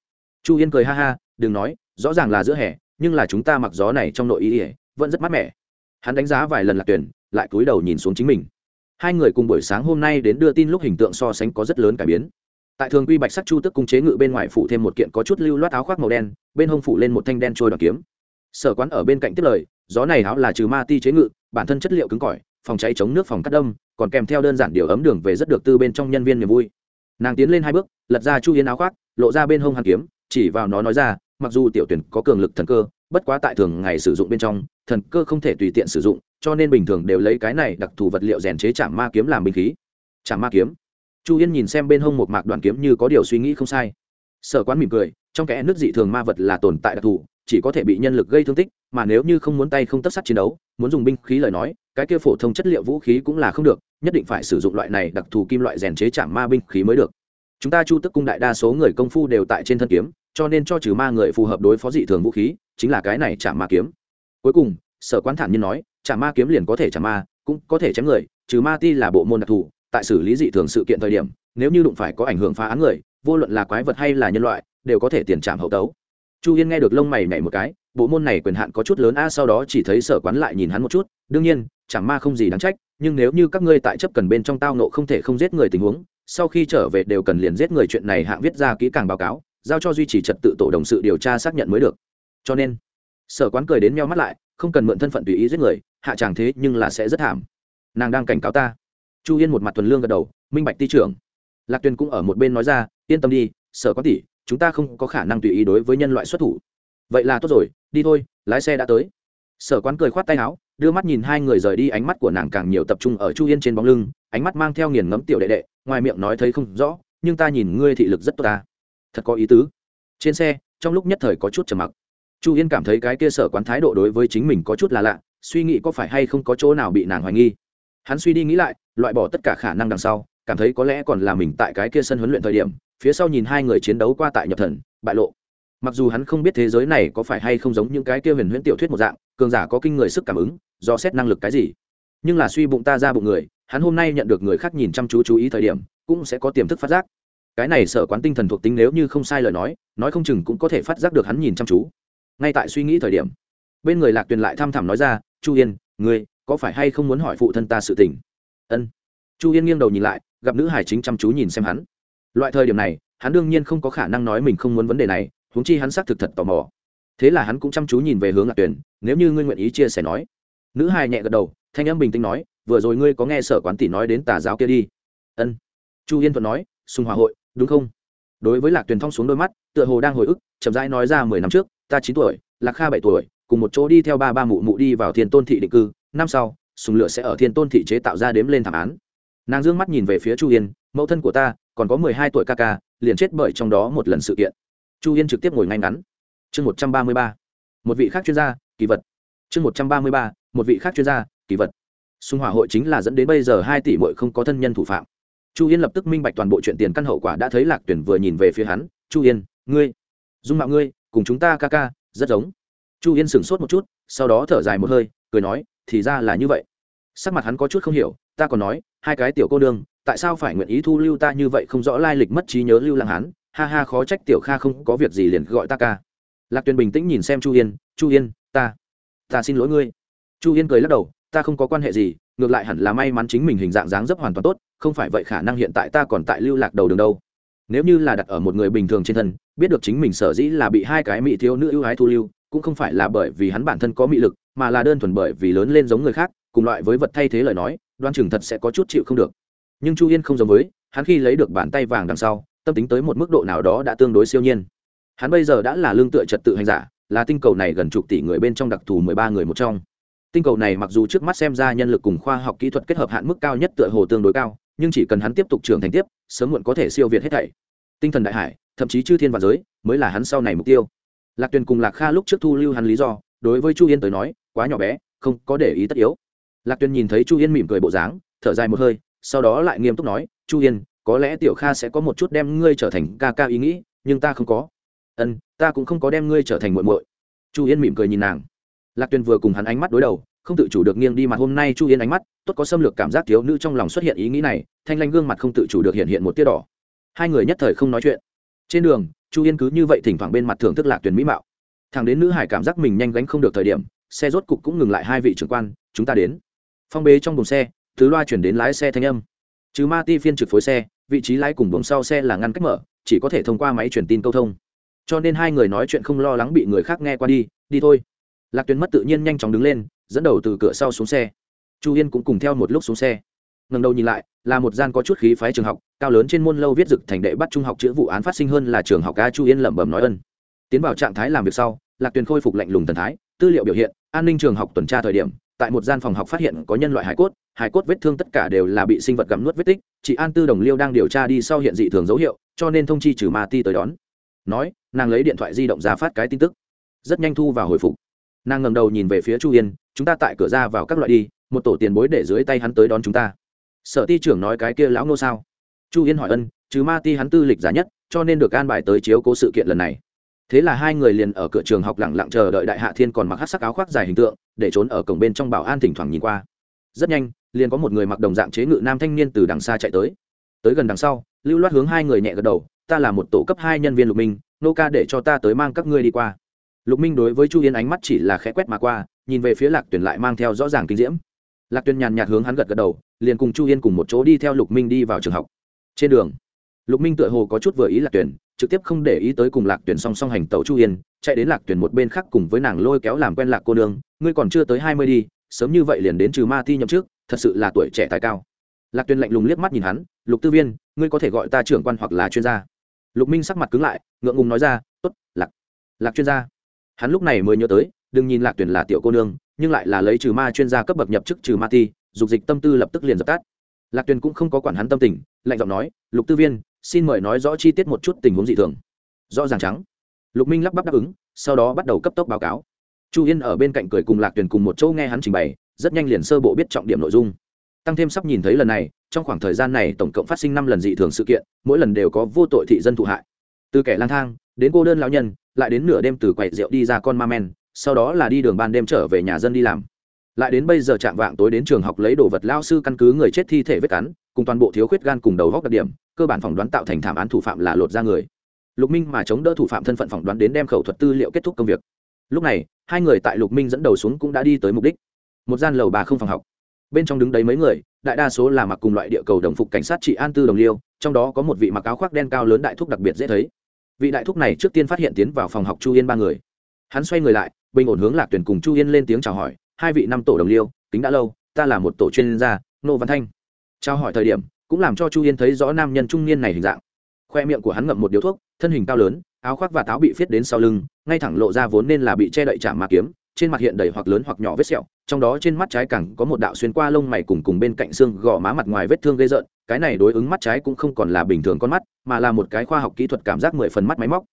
Chu yên cười ha ha đừng nói rõ ràng là giữa hè nhưng là chúng ta mặc gió này trong nội ý ỉa vẫn rất mát mẻ. Hắn đánh giá vài lần lạc tuyền, lại cúi đầu nhìn xuống chính mình. Hai người cùng buổi sáng hôm nay đến đưa tin lúc hình tượng so sánh có rất lớn cải biến. Tại thường quy bạch sắc chu tức cung chế ngự bên ngoài phủ thêm một kiện có chút lưu loát áo khoác màu đen bên hông phủ lên một thanh đen trôi đoàn kiếm. Sở quán ở bên cạnh tiếp lời gió này áo là trừ ma ti chế ngự bản thân chất liệu cứng cỏi, phòng cháy chống nước phòng cắt đông, còn kèm theo đơn giản điều ấm đường về rất được tư bên trong nhân viên niềm vui. Nàng tiến lên hai bước, lật ra chu yên áo khoác, lộ ra bên hông hàn kiếm, chỉ vào nó nói ra, mặc dù tiểu tuyển có cường lực thần cơ, bất quá tại thường ngày sử dụng bên trong, thần cơ không thể tùy tiện sử dụng, cho nên bình thường đều lấy cái này đặc thù vật liệu rèn chế chạm ma kiếm làm bình khí. Chạm ma kiếm. Chu yên nhìn xem bên hông một mạc đoàn kiếm như có điều suy nghĩ không sai. Sở quán mỉm cười, trong kẽ nước dị thường ma vật là tồn tại đặc thù, chỉ có thể bị nhân lực gây thương tích mà nếu như không muốn tay không tất sát chiến đấu, muốn dùng binh khí lời nói, cái kia phổ thông chất liệu vũ khí cũng là không được, nhất định phải sử dụng loại này đặc thù kim loại rèn chế chạm ma binh khí mới được. Chúng ta chu tức cung đại đa số người công phu đều tại trên thân kiếm, cho nên cho trừ ma người phù hợp đối phó dị thường vũ khí, chính là cái này chạm ma kiếm. Cuối cùng, sở quán thản nhiên nói chạm ma kiếm liền có thể chạm ma, cũng có thể chém người, trừ ma ti là bộ môn đặc thù, tại xử lý dị thường sự kiện thời điểm, nếu như đụng phải có ảnh hưởng phá án người, vô luận là quái vật hay là nhân loại, đều có thể tiền trạm hậu tấu. Chu yên nghe được lông mày nhảy một cái bộ môn này quyền hạn có chút lớn a, sau đó chỉ thấy sở quán lại nhìn hắn một chút, đương nhiên, chẳng ma không gì đáng trách, nhưng nếu như các ngươi tại chấp cần bên trong tao nộ không thể không giết người tình huống, sau khi trở về đều cần liền giết người chuyện này hạng viết ra kỹ càng báo cáo, giao cho duy trì trật tự tổ đồng sự điều tra xác nhận mới được. Cho nên, sở quán cười đến meo mắt lại, không cần mượn thân phận tùy ý giết người, hạ chàng thế nhưng là sẽ rất thảm. Nàng đang cảnh cáo ta. Chu yên một mặt thuần lương gật đầu, minh bạch ti trưởng. Lạc tuyền cũng ở một bên nói ra, yên tâm đi, sở quán tỷ, chúng ta không có khả năng tùy ý đối với nhân loại xuất thủ. Vậy là tốt rồi đi thôi, lái xe đã tới. Sở quán cười khoát tay áo, đưa mắt nhìn hai người rời đi, ánh mắt của nàng càng nhiều tập trung ở chu yên trên bóng lưng, ánh mắt mang theo nghiền ngẫm tiểu đệ đệ, ngoài miệng nói thấy không rõ, nhưng ta nhìn ngươi thị lực rất tốt ta. Thật có ý tứ. Trên xe, trong lúc nhất thời có chút trầm mặc. Chu yên cảm thấy cái kia sở quán thái độ đối với chính mình có chút là lạ, suy nghĩ có phải hay không có chỗ nào bị nàng hoài nghi. Hắn suy đi nghĩ lại, loại bỏ tất cả khả năng đằng sau, cảm thấy có lẽ còn là mình tại cái kia sân huấn luyện thời điểm, phía sau nhìn hai người chiến đấu qua tại nhập thần, bại lộ mặc dù hắn không biết thế giới này có phải hay không giống những cái kia huyền huyễn tiểu thuyết một dạng, cường giả có kinh người sức cảm ứng, do xét năng lực cái gì. Nhưng là suy bụng ta ra bụng người, hắn hôm nay nhận được người khác nhìn chăm chú chú ý thời điểm, cũng sẽ có tiềm thức phát giác. Cái này sở quán tinh thần thuộc tính nếu như không sai lời nói nói không chừng cũng có thể phát giác được hắn nhìn chăm chú. Ngay tại suy nghĩ thời điểm, bên người lạc tuyền lại tham thảm nói ra, chu yên, ngươi có phải hay không muốn hỏi phụ thân ta sự tình? Ân. Chu yên nghiêng đầu nhìn lại, gặp nữ hải chính chăm chú nhìn xem hắn. Loại thời điểm này, hắn đương nhiên không có khả năng nói mình không muốn vấn đề này huống chi hắn xác thực thật tò mò. Thế là hắn cũng chăm chú nhìn về hướng lạc tuyền, nếu như ngươi nguyện ý chia sẻ nói. Nữ hài nhẹ gật đầu, thanh âm bình tĩnh nói, vừa rồi ngươi có nghe sở quán tỷ nói đến tà giáo kia đi? Ân. Chu yên thuận nói, sùng hòa hội, đúng không? Đối với lạc tuyền thong xuống đôi mắt, tựa hồ đang hồi ức, chậm rãi nói ra mười năm trước, ta chín tuổi, lạc kha bảy tuổi, cùng một chỗ đi theo ba ba mụ mụ đi vào thiên tôn thị định cư, năm sau, sùng lửa sẽ ở thiên tôn thị chế tạo ra đếm lên thảm án. Nàng d ư ơ n g mắt nhìn về phía chu yên, mẫu thân của ta, còn có mười hai tuổi ca ca, liền chết bởi trong đó một lần sự kiện chu yên trực tiếp ngồi ngay ngắn. Chương một trăm ba mươi ba, một vị khác chuyên gia, kỳ vật. Chương một trăm ba mươi ba, một vị khác chuyên gia, kỳ vật. Xung hỏa hội chính là dẫn đến bây giờ hai tỷ mội không có thân nhân thủ phạm. Chu yên lập tức minh bạch toàn bộ chuyện tiền căn hậu quả đã thấy lạc tuyển vừa nhìn về phía hắn, chu yên, ngươi, dung mạo ngươi, cùng chúng ta ca ca, rất giống. Chu yên sửng sốt một chút, sau đó thở dài một hơi, cười nói, thì ra là như vậy. Sắc mặt hắn có chút không hiểu, ta còn nói, hai cái tiểu cô đương tại sao phải nguyện ý thu lưu ta như vậy không rõ lai lịch mất trí nhớ lưu lăng hắn ha ha khó trách tiểu kha không có việc gì liền gọi ta ca. Lạc tuyền bình tĩnh nhìn xem chu yên chu yên, ta ta xin lỗi ngươi. Chu yên cười lắc đầu, ta không có quan hệ gì, ngược lại hẳn là may mắn chính mình hình dạng dáng dấp hoàn toàn tốt, không phải vậy khả năng hiện tại ta còn tại lưu lạc đầu đường đâu. Nếu như là đặt ở một người bình thường trên thân, biết được chính mình sở dĩ là bị hai cái mỹ thiếu nữ ưu ái thu lưu, cũng không phải là bởi vì hắn bản thân có mị lực, mà là đơn thuần bởi vì lớn lên giống người khác, cùng loại với vật thay thế lời nói, đoan chừng thật sẽ có chút chịu không được. Nhưng chu yên không giống với, hắn khi lấy được bàn tay vàng đằng sau tâm tính tới một mức độ nào đó đã tương đối siêu nhiên. Hắn bây giờ đã là lương tựa trật tự hành giả, là tinh cầu này gần chục tỷ người bên trong đặc thù mười ba người một trong. Tinh cầu này mặc dù trước mắt xem ra nhân lực cùng khoa học kỹ thuật kết hợp hạn mức cao nhất tựa hồ tương đối cao, nhưng chỉ cần hắn tiếp tục trưởng thành tiếp, sớm muộn có thể siêu việt hết thảy. Tinh thần đại hải, thậm chí chư thiên và giới, mới là hắn sau này mục tiêu. Lạc tuyền cùng lạc kha lúc trước thu lưu hắn lý do, đối với chu yên tới nói, quá nhỏ bé, không có để ý tất yếu. Lạc tuyền nhìn thấy chu yên mỉm cười bộ dáng, thở dài một hơi, sau đó lại nghiêm túc nói, chu yên có lẽ tiểu kha sẽ có một chút đem ngươi trở thành ca ca ý nghĩ, nhưng ta không có. Ân, ta cũng không có đem ngươi trở thành muội muội. Chu yên mỉm cười nhìn nàng. Lạc tuyền vừa cùng hắn ánh mắt đối đầu, không tự chủ được nghiêng đi mặt hôm nay chu yên ánh mắt, tốt có xâm lược cảm giác thiếu nữ trong lòng xuất hiện ý nghĩ này, thanh lanh gương mặt không tự chủ được hiện hiện một tia đỏ. Hai người nhất thời không nói chuyện. Trên đường, chu yên cứ như vậy thỉnh thoảng bên mặt thưởng thức lạc tuyền mỹ mạo. Thằng đến nữ hải cảm giác mình nhanh gánh không được thời điểm, xe rốt cục cũng ngừng lại hai vị trưởng quan, chúng ta đến. Phong bế trong buồng xe, thứ loa chuyển đến lái xe thanh âm. Chứ ma ti phiên trực phối xe vị trí lái cùng buồng sau xe là ngăn cách mở, chỉ có thể thông qua máy truyền tin câu thông. Cho nên hai người nói chuyện không lo lắng bị người khác nghe qua đi đi thôi. Lạc tuyến mất tự nhiên nhanh chóng đứng lên, dẫn đầu từ cửa sau xuống xe. Chu yên cũng cùng theo một lúc xuống xe. Ngần đầu nhìn lại, là một gian có chút khí phái trường học, cao lớn trên môn lâu viết dực thành đệ bắt trung học chữ vụ án phát sinh hơn là trường học ca chu yên lẩm bẩm nói ân. Tiến vào trạng thái làm việc sau, lạc tuyền khôi phục lạnh lùng thần thái, tư liệu biểu hiện, an ninh trường học tuần tra thời điểm, tại một gian phòng học phát hiện có nhân loại hải cốt hải cốt vết thương tất cả đều là bị sinh vật gặm nuốt vết tích, chị an tư đồng liêu đang điều tra đi sau hiện dị thường dấu hiệu, cho nên thông chi trừ ma ti tới đón. Nói, nàng lấy điện thoại di động ra phát cái tin tức. Rất nhanh thu vào hồi phục. Nàng ngầm đầu nhìn về phía chu yên, chúng ta tại cửa ra vào các loại đi, một tổ tiền bối để dưới tay hắn tới đón chúng ta. Sở ti trưởng nói cái kia lão nô sao? Chu yên hỏi ân chứ ma ti hắn tư lịch giá nhất, cho nên được an bài tới chiếu cố sự kiện lần này. Thế là hai người liền ở cửa trường học lẳng lặng chờ đợi đại hạ thiên còn mặc hát sắc áo khoác dài hình tượng, để trốn ở cổng bên trong bảo an thỉnh thoảng nhìn qua. Rất nhanh liền có một người mặc đồng dạng chế ngự nam thanh niên từ đằng xa chạy tới. Tới gần đằng sau, lưu loát hướng hai người nhẹ gật đầu, ta là một tổ cấp hai nhân viên lục minh, nô ca để cho ta tới mang các ngươi đi qua. Lục minh đối với chu yên ánh mắt chỉ là khẽ quét mà qua, nhìn về phía lạc tuyển lại mang theo rõ ràng kinh diễm. Lạc tuyển nhàn nhạt hướng hắn gật gật đầu, liền cùng chu yên cùng một chỗ đi theo lục minh đi vào trường học. Trên đường, lục minh tựa hồ có chút vừa ý lạc tuyển trực tiếp không để ý tới cùng lạc tuyển song song hành tàu chu yên, chạy đến lạc tuyển một bên khác cùng với nàng lôi kéo làm quen lạc cô nương, ngươi còn chưa tới hai mươi đi, sớm như vậy liền đến trừ ma thi nhậm trước thật sự là tuổi trẻ tài cao. Lạc tuyên lạnh lùng liếc mắt nhìn hắn, lục tư viên, ngươi có thể gọi ta trưởng quan hoặc là chuyên gia? Lục minh sắc mặt cứng lại, ngượng ngùng nói ra, tốt, lạc lạc chuyên gia. Hắn lúc này mới nhớ tới, đừng nhìn lạc tuyển là tiểu cô nương, nhưng lại là lấy trừ ma chuyên gia cấp bậc nhập chức trừ ma ti, dục dịch tâm tư lập tức liền dập tắt. Lạc tuyền cũng không có quản hắn tâm tình, lạnh giọng nói, lục tư viên, xin mời nói rõ chi tiết một chút tình huống dị thường. Rõ ràng trắng. Lục minh lắp bắp đáp ứng, sau đó bắt đầu cấp tốc báo cáo. Chu yên ở bên cạnh cười cùng lạc tuyền cùng một chỗ nghe hắn trình bày rất nhanh liền sơ bộ biết trọng điểm nội dung. Tăng thêm sắp nhìn thấy lần này, trong khoảng thời gian này tổng cộng phát sinh năm lần dị thường sự kiện, mỗi lần đều có vô tội thị dân thụ hại. Từ kẻ lang thang, đến cô đơn lão nhân, lại đến nửa đêm từ quầy rượu đi ra con ma men, sau đó là đi đường ban đêm trở về nhà dân đi làm. Lại đến bây giờ chạm vạng tối đến trường học lấy đồ vật lao sư căn cứ người chết thi thể vết cắn, cùng toàn bộ thiếu khuyết gan cùng đầu góc đặc điểm, cơ bản phỏng đoán tạo thành thảm án thủ phạm là lột ra người. Lục minh mà chống đỡ thủ phạm thân phận phỏng đoán đến đem khẩu thuật tư liệu kết thúc công việc. Lúc này, hai người tại lục minh dẫn đầu xuống cũng đã đi tới mục đích một gian lầu bà không phòng học. Bên trong đứng đấy mấy người, đại đa số là mặc cùng loại địa cầu đồng phục cảnh sát trị an tư đồng liêu, trong đó có một vị mặc áo khoác đen cao lớn đại thúc đặc biệt dễ thấy. Vị đại thúc này trước tiên phát hiện tiến vào phòng học chu yên ba người. Hắn xoay người lại, bình ổn hướng lạc tuyển cùng chu yên lên tiếng chào hỏi, hai vị năm tổ đồng liêu tính đã lâu, ta là một tổ chuyên gia, nô văn thanh. Trao hỏi thời điểm, cũng làm cho chu yên thấy rõ nam nhân trung niên này hình dạng. Khoe miệng của hắn ngậm một điếu thuốc, thân hình cao lớn, áo khoác và táo bị phiết đến sau lưng, ngay thẳng lộ ra vốn nên là bị che đậy chạm mà kiếm trên mặt hiện đầy hoặc lớn hoặc nhỏ vết sẹo, trong đó trên mắt trái cẳng có một đạo xuyên qua lông mày cùng cùng bên cạnh xương gò má mặt ngoài vết thương gây rợn, cái này đối ứng mắt trái cũng không còn là bình thường con mắt, mà là một cái khoa học kỹ thuật cảm giác mười phần mắt máy móc.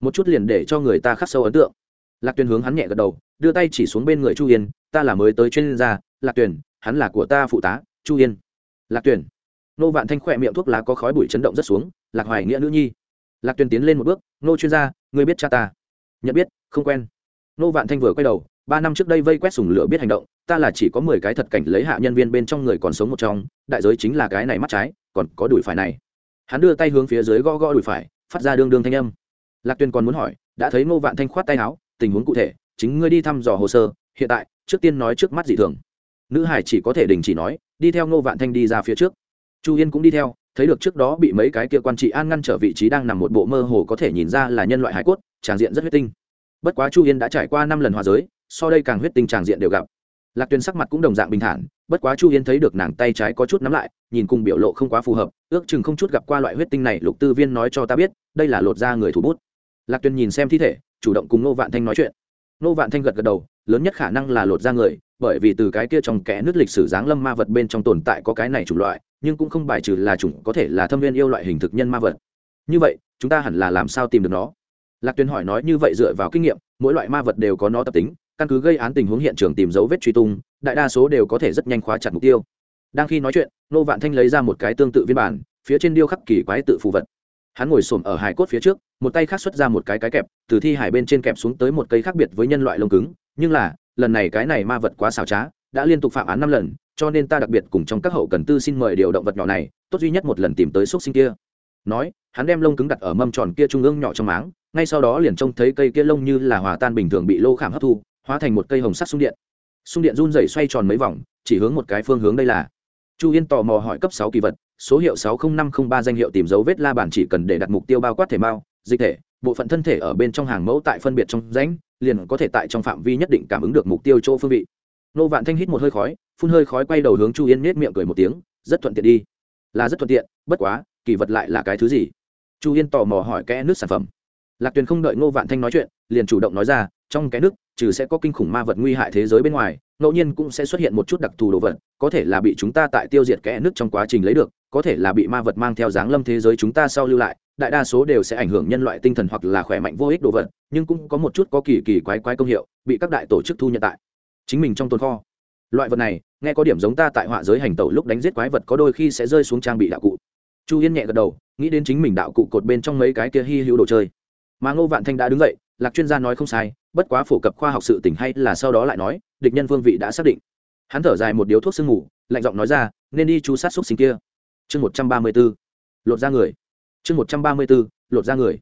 Một chút liền để cho người ta khắc sâu ấn tượng. Lạc tuyền hướng hắn nhẹ gật đầu, đưa tay chỉ xuống bên người chu yên, ta là mới tới chuyên gia, lạc tuyền, hắn là của ta phụ tá, chu yên. Lạc tuyền. Nô vạn thanh khỏe miệng thuốc lá có khói bụi chấn động rất xuống, lạc hoài nghĩa nữ nhi. Lạc tuyền tiến lên một bước, nô chuyên gia, ngươi biết cha ta? Nhận biết, không quen. Nô vạn thanh vừa quay đầu ba năm trước đây vây quét sùng lửa biết hành động, ta là chỉ có mười cái thật cảnh lấy hạ nhân viên bên trong người còn sống một trong, đại giới chính là cái này mắt trái, còn có đùi phải này. Hắn đưa tay hướng phía dưới gõ gõ đùi phải, phát ra đương đương thanh âm. Lạc tuyên còn muốn hỏi, đã thấy ngô vạn thanh khoát tay áo, tình huống cụ thể, chính ngươi đi thăm dò hồ sơ, hiện tại, trước tiên nói trước mắt dị thường. Nữ hải chỉ có thể đình chỉ nói, đi theo ngô vạn thanh đi ra phía trước. Chu yên cũng đi theo, thấy được trước đó bị mấy cái kia quan trị an ngăn trở vị trí đang nằm một bộ mơ hồ có thể nhìn ra là nhân loại hải cốt tràng diện rất huyết tinh. Bất quá chu yên đã trải qua năm lần hòa giới so đây càng huyết tinh tràng diện đều gặp. Lạc tuyền sắc mặt cũng đồng dạng bình thản, bất quá chu yên thấy được nàng tay trái có chút nắm lại, nhìn cùng biểu lộ không quá phù hợp, ước chừng không chút gặp qua loại huyết tinh này, lục tư viên nói cho ta biết, đây là lột da người thủ bút. Lạc tuyền nhìn xem thi thể, chủ động cùng nô vạn thanh nói chuyện. Nô vạn thanh gật gật đầu, lớn nhất khả năng là lột da người, bởi vì từ cái kia trong kẽ nước lịch sử giáng lâm ma vật bên trong tồn tại có cái này chủng loại, nhưng cũng không bài trừ là chủng có thể là thâm viên yêu loại hình thực nhân ma vật. Như vậy, chúng ta hẳn là làm sao tìm được nó? Lạc tuyền hỏi nói như vậy dựa vào kinh nghiệm, mỗi loại ma vật đều có nó tập tính căn cứ gây án tình huống hiện trường tìm dấu vết truy tung, đại đa số đều có thể rất nhanh khóa chặt mục tiêu. Đang khi nói chuyện nô vạn thanh lấy ra một cái tương tự viên bản, phía trên điêu khắc kỳ quái tự phù vật. Hắn ngồi xổm ở hải cốt phía trước, một tay khác xuất ra một cái cái kẹp, từ thi hải bên trên kẹp xuống tới một cây khác biệt với nhân loại lông cứng. Nhưng là, lần này cái này ma vật quá xảo trá, đã liên tục phạm án năm lần, cho nên ta đặc biệt cùng trong các hậu cần tư xin mời điều động vật nhỏ này, tốt duy nhất một lần tìm tới xúc sinh kia. Nói, hắn đem lông cứng đặt ở mâm tròn kia trung ương nhỏ trong máng, ngay sau đó liền trông thấy cây kia lông như là hòa tan bình thường bị lô khảm hấp thu hóa thành một cây hồng sắt sung điện. Sung điện run rẩy xoay tròn mấy vòng, chỉ hướng một cái phương hướng đây là. Chu yên tò mò hỏi cấp sáu kỳ vật, số hiệu sáu nghìn năm trăm ba danh hiệu tìm dấu vết la bản chỉ cần để đặt mục tiêu bao quát thể mao dịch thể, bộ phận thân thể ở bên trong hàng mẫu tại phân biệt trong rãnh, liền có thể tại trong phạm vi nhất định cảm ứng được mục tiêu chỗ phương vị. Nô vạn thanh hít một hơi khói, phun hơi khói quay đầu hướng chu yên nết miệng cười một tiếng, rất thuận tiện đi. Là rất thuận tiện, bất quá, kỳ vật lại là cái thứ gì? Chu yên tò mò hỏi kẽ nước sản phẩm. Lạc tuyền không đợi ngô vạn thanh nói chuyện, liền chủ động nói ra, trong cái nước trừ sẽ có kinh khủng ma vật nguy hại thế giới bên ngoài, ngẫu nhiên cũng sẽ xuất hiện một chút đặc thù đồ vật, có thể là bị chúng ta tại tiêu diệt kẽ nước trong quá trình lấy được, có thể là bị ma vật mang theo dáng lâm thế giới chúng ta sau lưu lại, đại đa số đều sẽ ảnh hưởng nhân loại tinh thần hoặc là khỏe mạnh vô ích đồ vật, nhưng cũng có một chút có kỳ kỳ quái quái công hiệu, bị các đại tổ chức thu nhận tại chính mình trong tồn kho. Loại vật này, nghe có điểm giống ta tại họa giới hành tẩu lúc đánh giết quái vật có đôi khi sẽ rơi xuống trang bị đạo cụ. Chu yên nhẹ gật đầu, nghĩ đến chính mình đạo cụ cột bên trong mấy cái kia hy hữu đồ chơi. Mà ngô vạn thanh đã đứng dậy lạc chuyên gia nói không sai, bất quá phổ cập khoa học sự tỉnh hay là sau đó lại nói, địch nhân vương vị đã xác định. Hắn thở dài một điếu thuốc sương ngủ lạnh giọng nói ra, nên đi chú sát xúc sinh kia. Chương một trăm ba mươi b ố lột ra người. Chương một trăm ba mươi b ố lột ra người.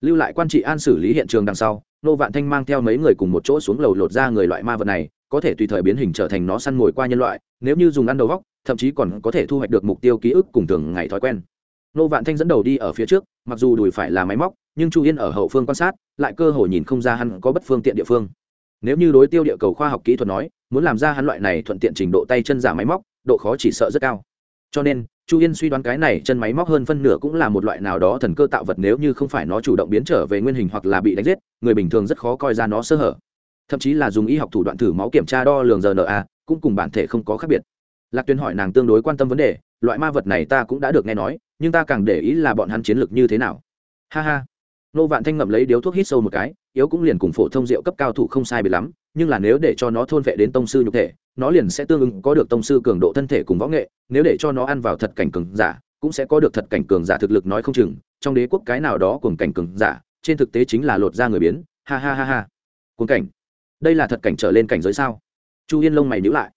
Lưu lại quan trị an xử lý hiện trường đằng sau, nô vạn thanh mang theo mấy người cùng một chỗ xuống lầu lột ra người loại ma vật này, có thể tùy thời biến hình trở thành nó săn mồi qua nhân loại, nếu như dùng ăn đầu góc, thậm chí còn có thể thu hoạch được mục tiêu ký ức cùng thường ngày thói quen. Nô vạn thanh dẫn đầu đi ở phía trước, mặc dù đùi phải là máy móc nhưng chu yên ở hậu phương quan sát, lại cơ hội nhìn không ra hắn có bất phương tiện địa phương. Nếu như đối tiêu địa cầu khoa học kỹ thuật nói, muốn làm ra hắn loại này thuận tiện trình độ tay chân giả máy móc, độ khó chỉ sợ rất cao. Cho nên, chu yên suy đoán cái này chân máy móc hơn phân nửa cũng là một loại nào đó thần cơ tạo vật nếu như không phải nó chủ động biến trở về nguyên hình hoặc là bị đánh giết, người bình thường rất khó coi ra nó sơ hở. Thậm chí là dùng y học thủ đoạn thử máu kiểm tra đo lường rna cũng cùng bản thể không có khác biệt. Lạc tuyên hỏi nàng tương đối quan tâm vấn đề, loại ma vật này ta cũng đã được nghe nói, nhưng ta càng để ý là bọn hắn chiến lược như thế nào. Ha ha nô vạn thanh ngậm lấy điếu thuốc hít sâu một cái, yếu cũng liền cùng phổ thông rượu cấp cao thủ không sai biệt lắm, nhưng là nếu để cho nó thôn vệ đến tông sư nhục thể, nó liền sẽ tương ứng có được tông sư cường độ thân thể cùng võ nghệ, nếu để cho nó ăn vào thật cảnh cường giả, cũng sẽ có được thật cảnh cường giả thực lực nói không chừng, trong đế quốc cái nào đó cùng cảnh cường giả, trên thực tế chính là lột ra người biến, ha ha ha ha. Cuồng cảnh? Đây là thật cảnh trở lên cảnh giới sao? Chu yên lông mày nhữ lại.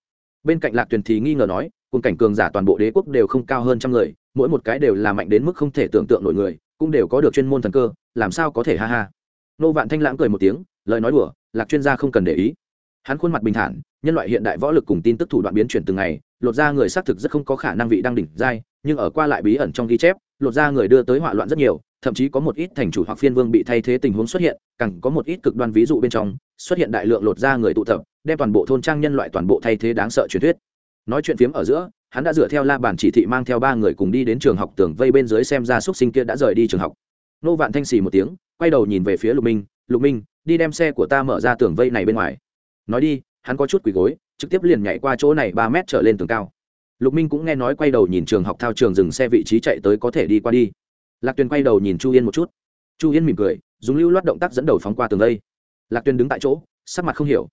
Bên cạnh lạc tuyền thì nghi ngờ nói cùng cảnh cường giả toàn bộ đế quốc đều không cao hơn trăm người, mỗi một cái đều là mạnh đến mức không thể tưởng tượng nổi người cũng đều có được chuyên môn thần cơ, làm sao có thể ha ha. Nô vạn thanh lãng cười một tiếng, lời nói đùa, lạc chuyên gia không cần để ý. Hắn khuôn mặt bình thản, nhân loại hiện đại võ lực cùng tin tức thủ đoạn biến chuyển từng ngày, lột ra người xác thực rất không có khả năng vị đang đỉnh giai, nhưng ở qua lại bí ẩn trong ghi chép, lột ra người đưa tới hỏa loạn rất nhiều, thậm chí có một ít thành chủ hoặc phiên vương bị thay thế tình huống xuất hiện, càng có một ít cực đoan ví dụ bên trong, xuất hiện đại lượng lột ra người tụ tập, đem toàn bộ thôn trang nhân loại toàn bộ thay thế đáng sợ truyền thuyết. Nói chuyện phiếm ở giữa hắn đã dựa theo la bàn chỉ thị mang theo ba người cùng đi đến trường học tường vây bên dưới xem ra xuất sinh kia đã rời đi trường học. Nô vạn thanh xì một tiếng, quay đầu nhìn về phía lục minh lục minh, đi đem xe của ta mở ra tường vây này bên ngoài. Nói đi, hắn có chút quỳ gối, trực tiếp liền nhảy qua chỗ này ba mét trở lên tường cao. Lục minh cũng nghe nói quay đầu nhìn trường học thao trường dừng xe vị trí chạy tới có thể đi qua đi. Lạc tuyền quay đầu nhìn chu yên một chút. Chu yên mỉm cười, dùng lưu loát động tác dẫn đầu phóng qua tường vây. Lạc tuyền đứng tại chỗ, sắc mặt không hiểu.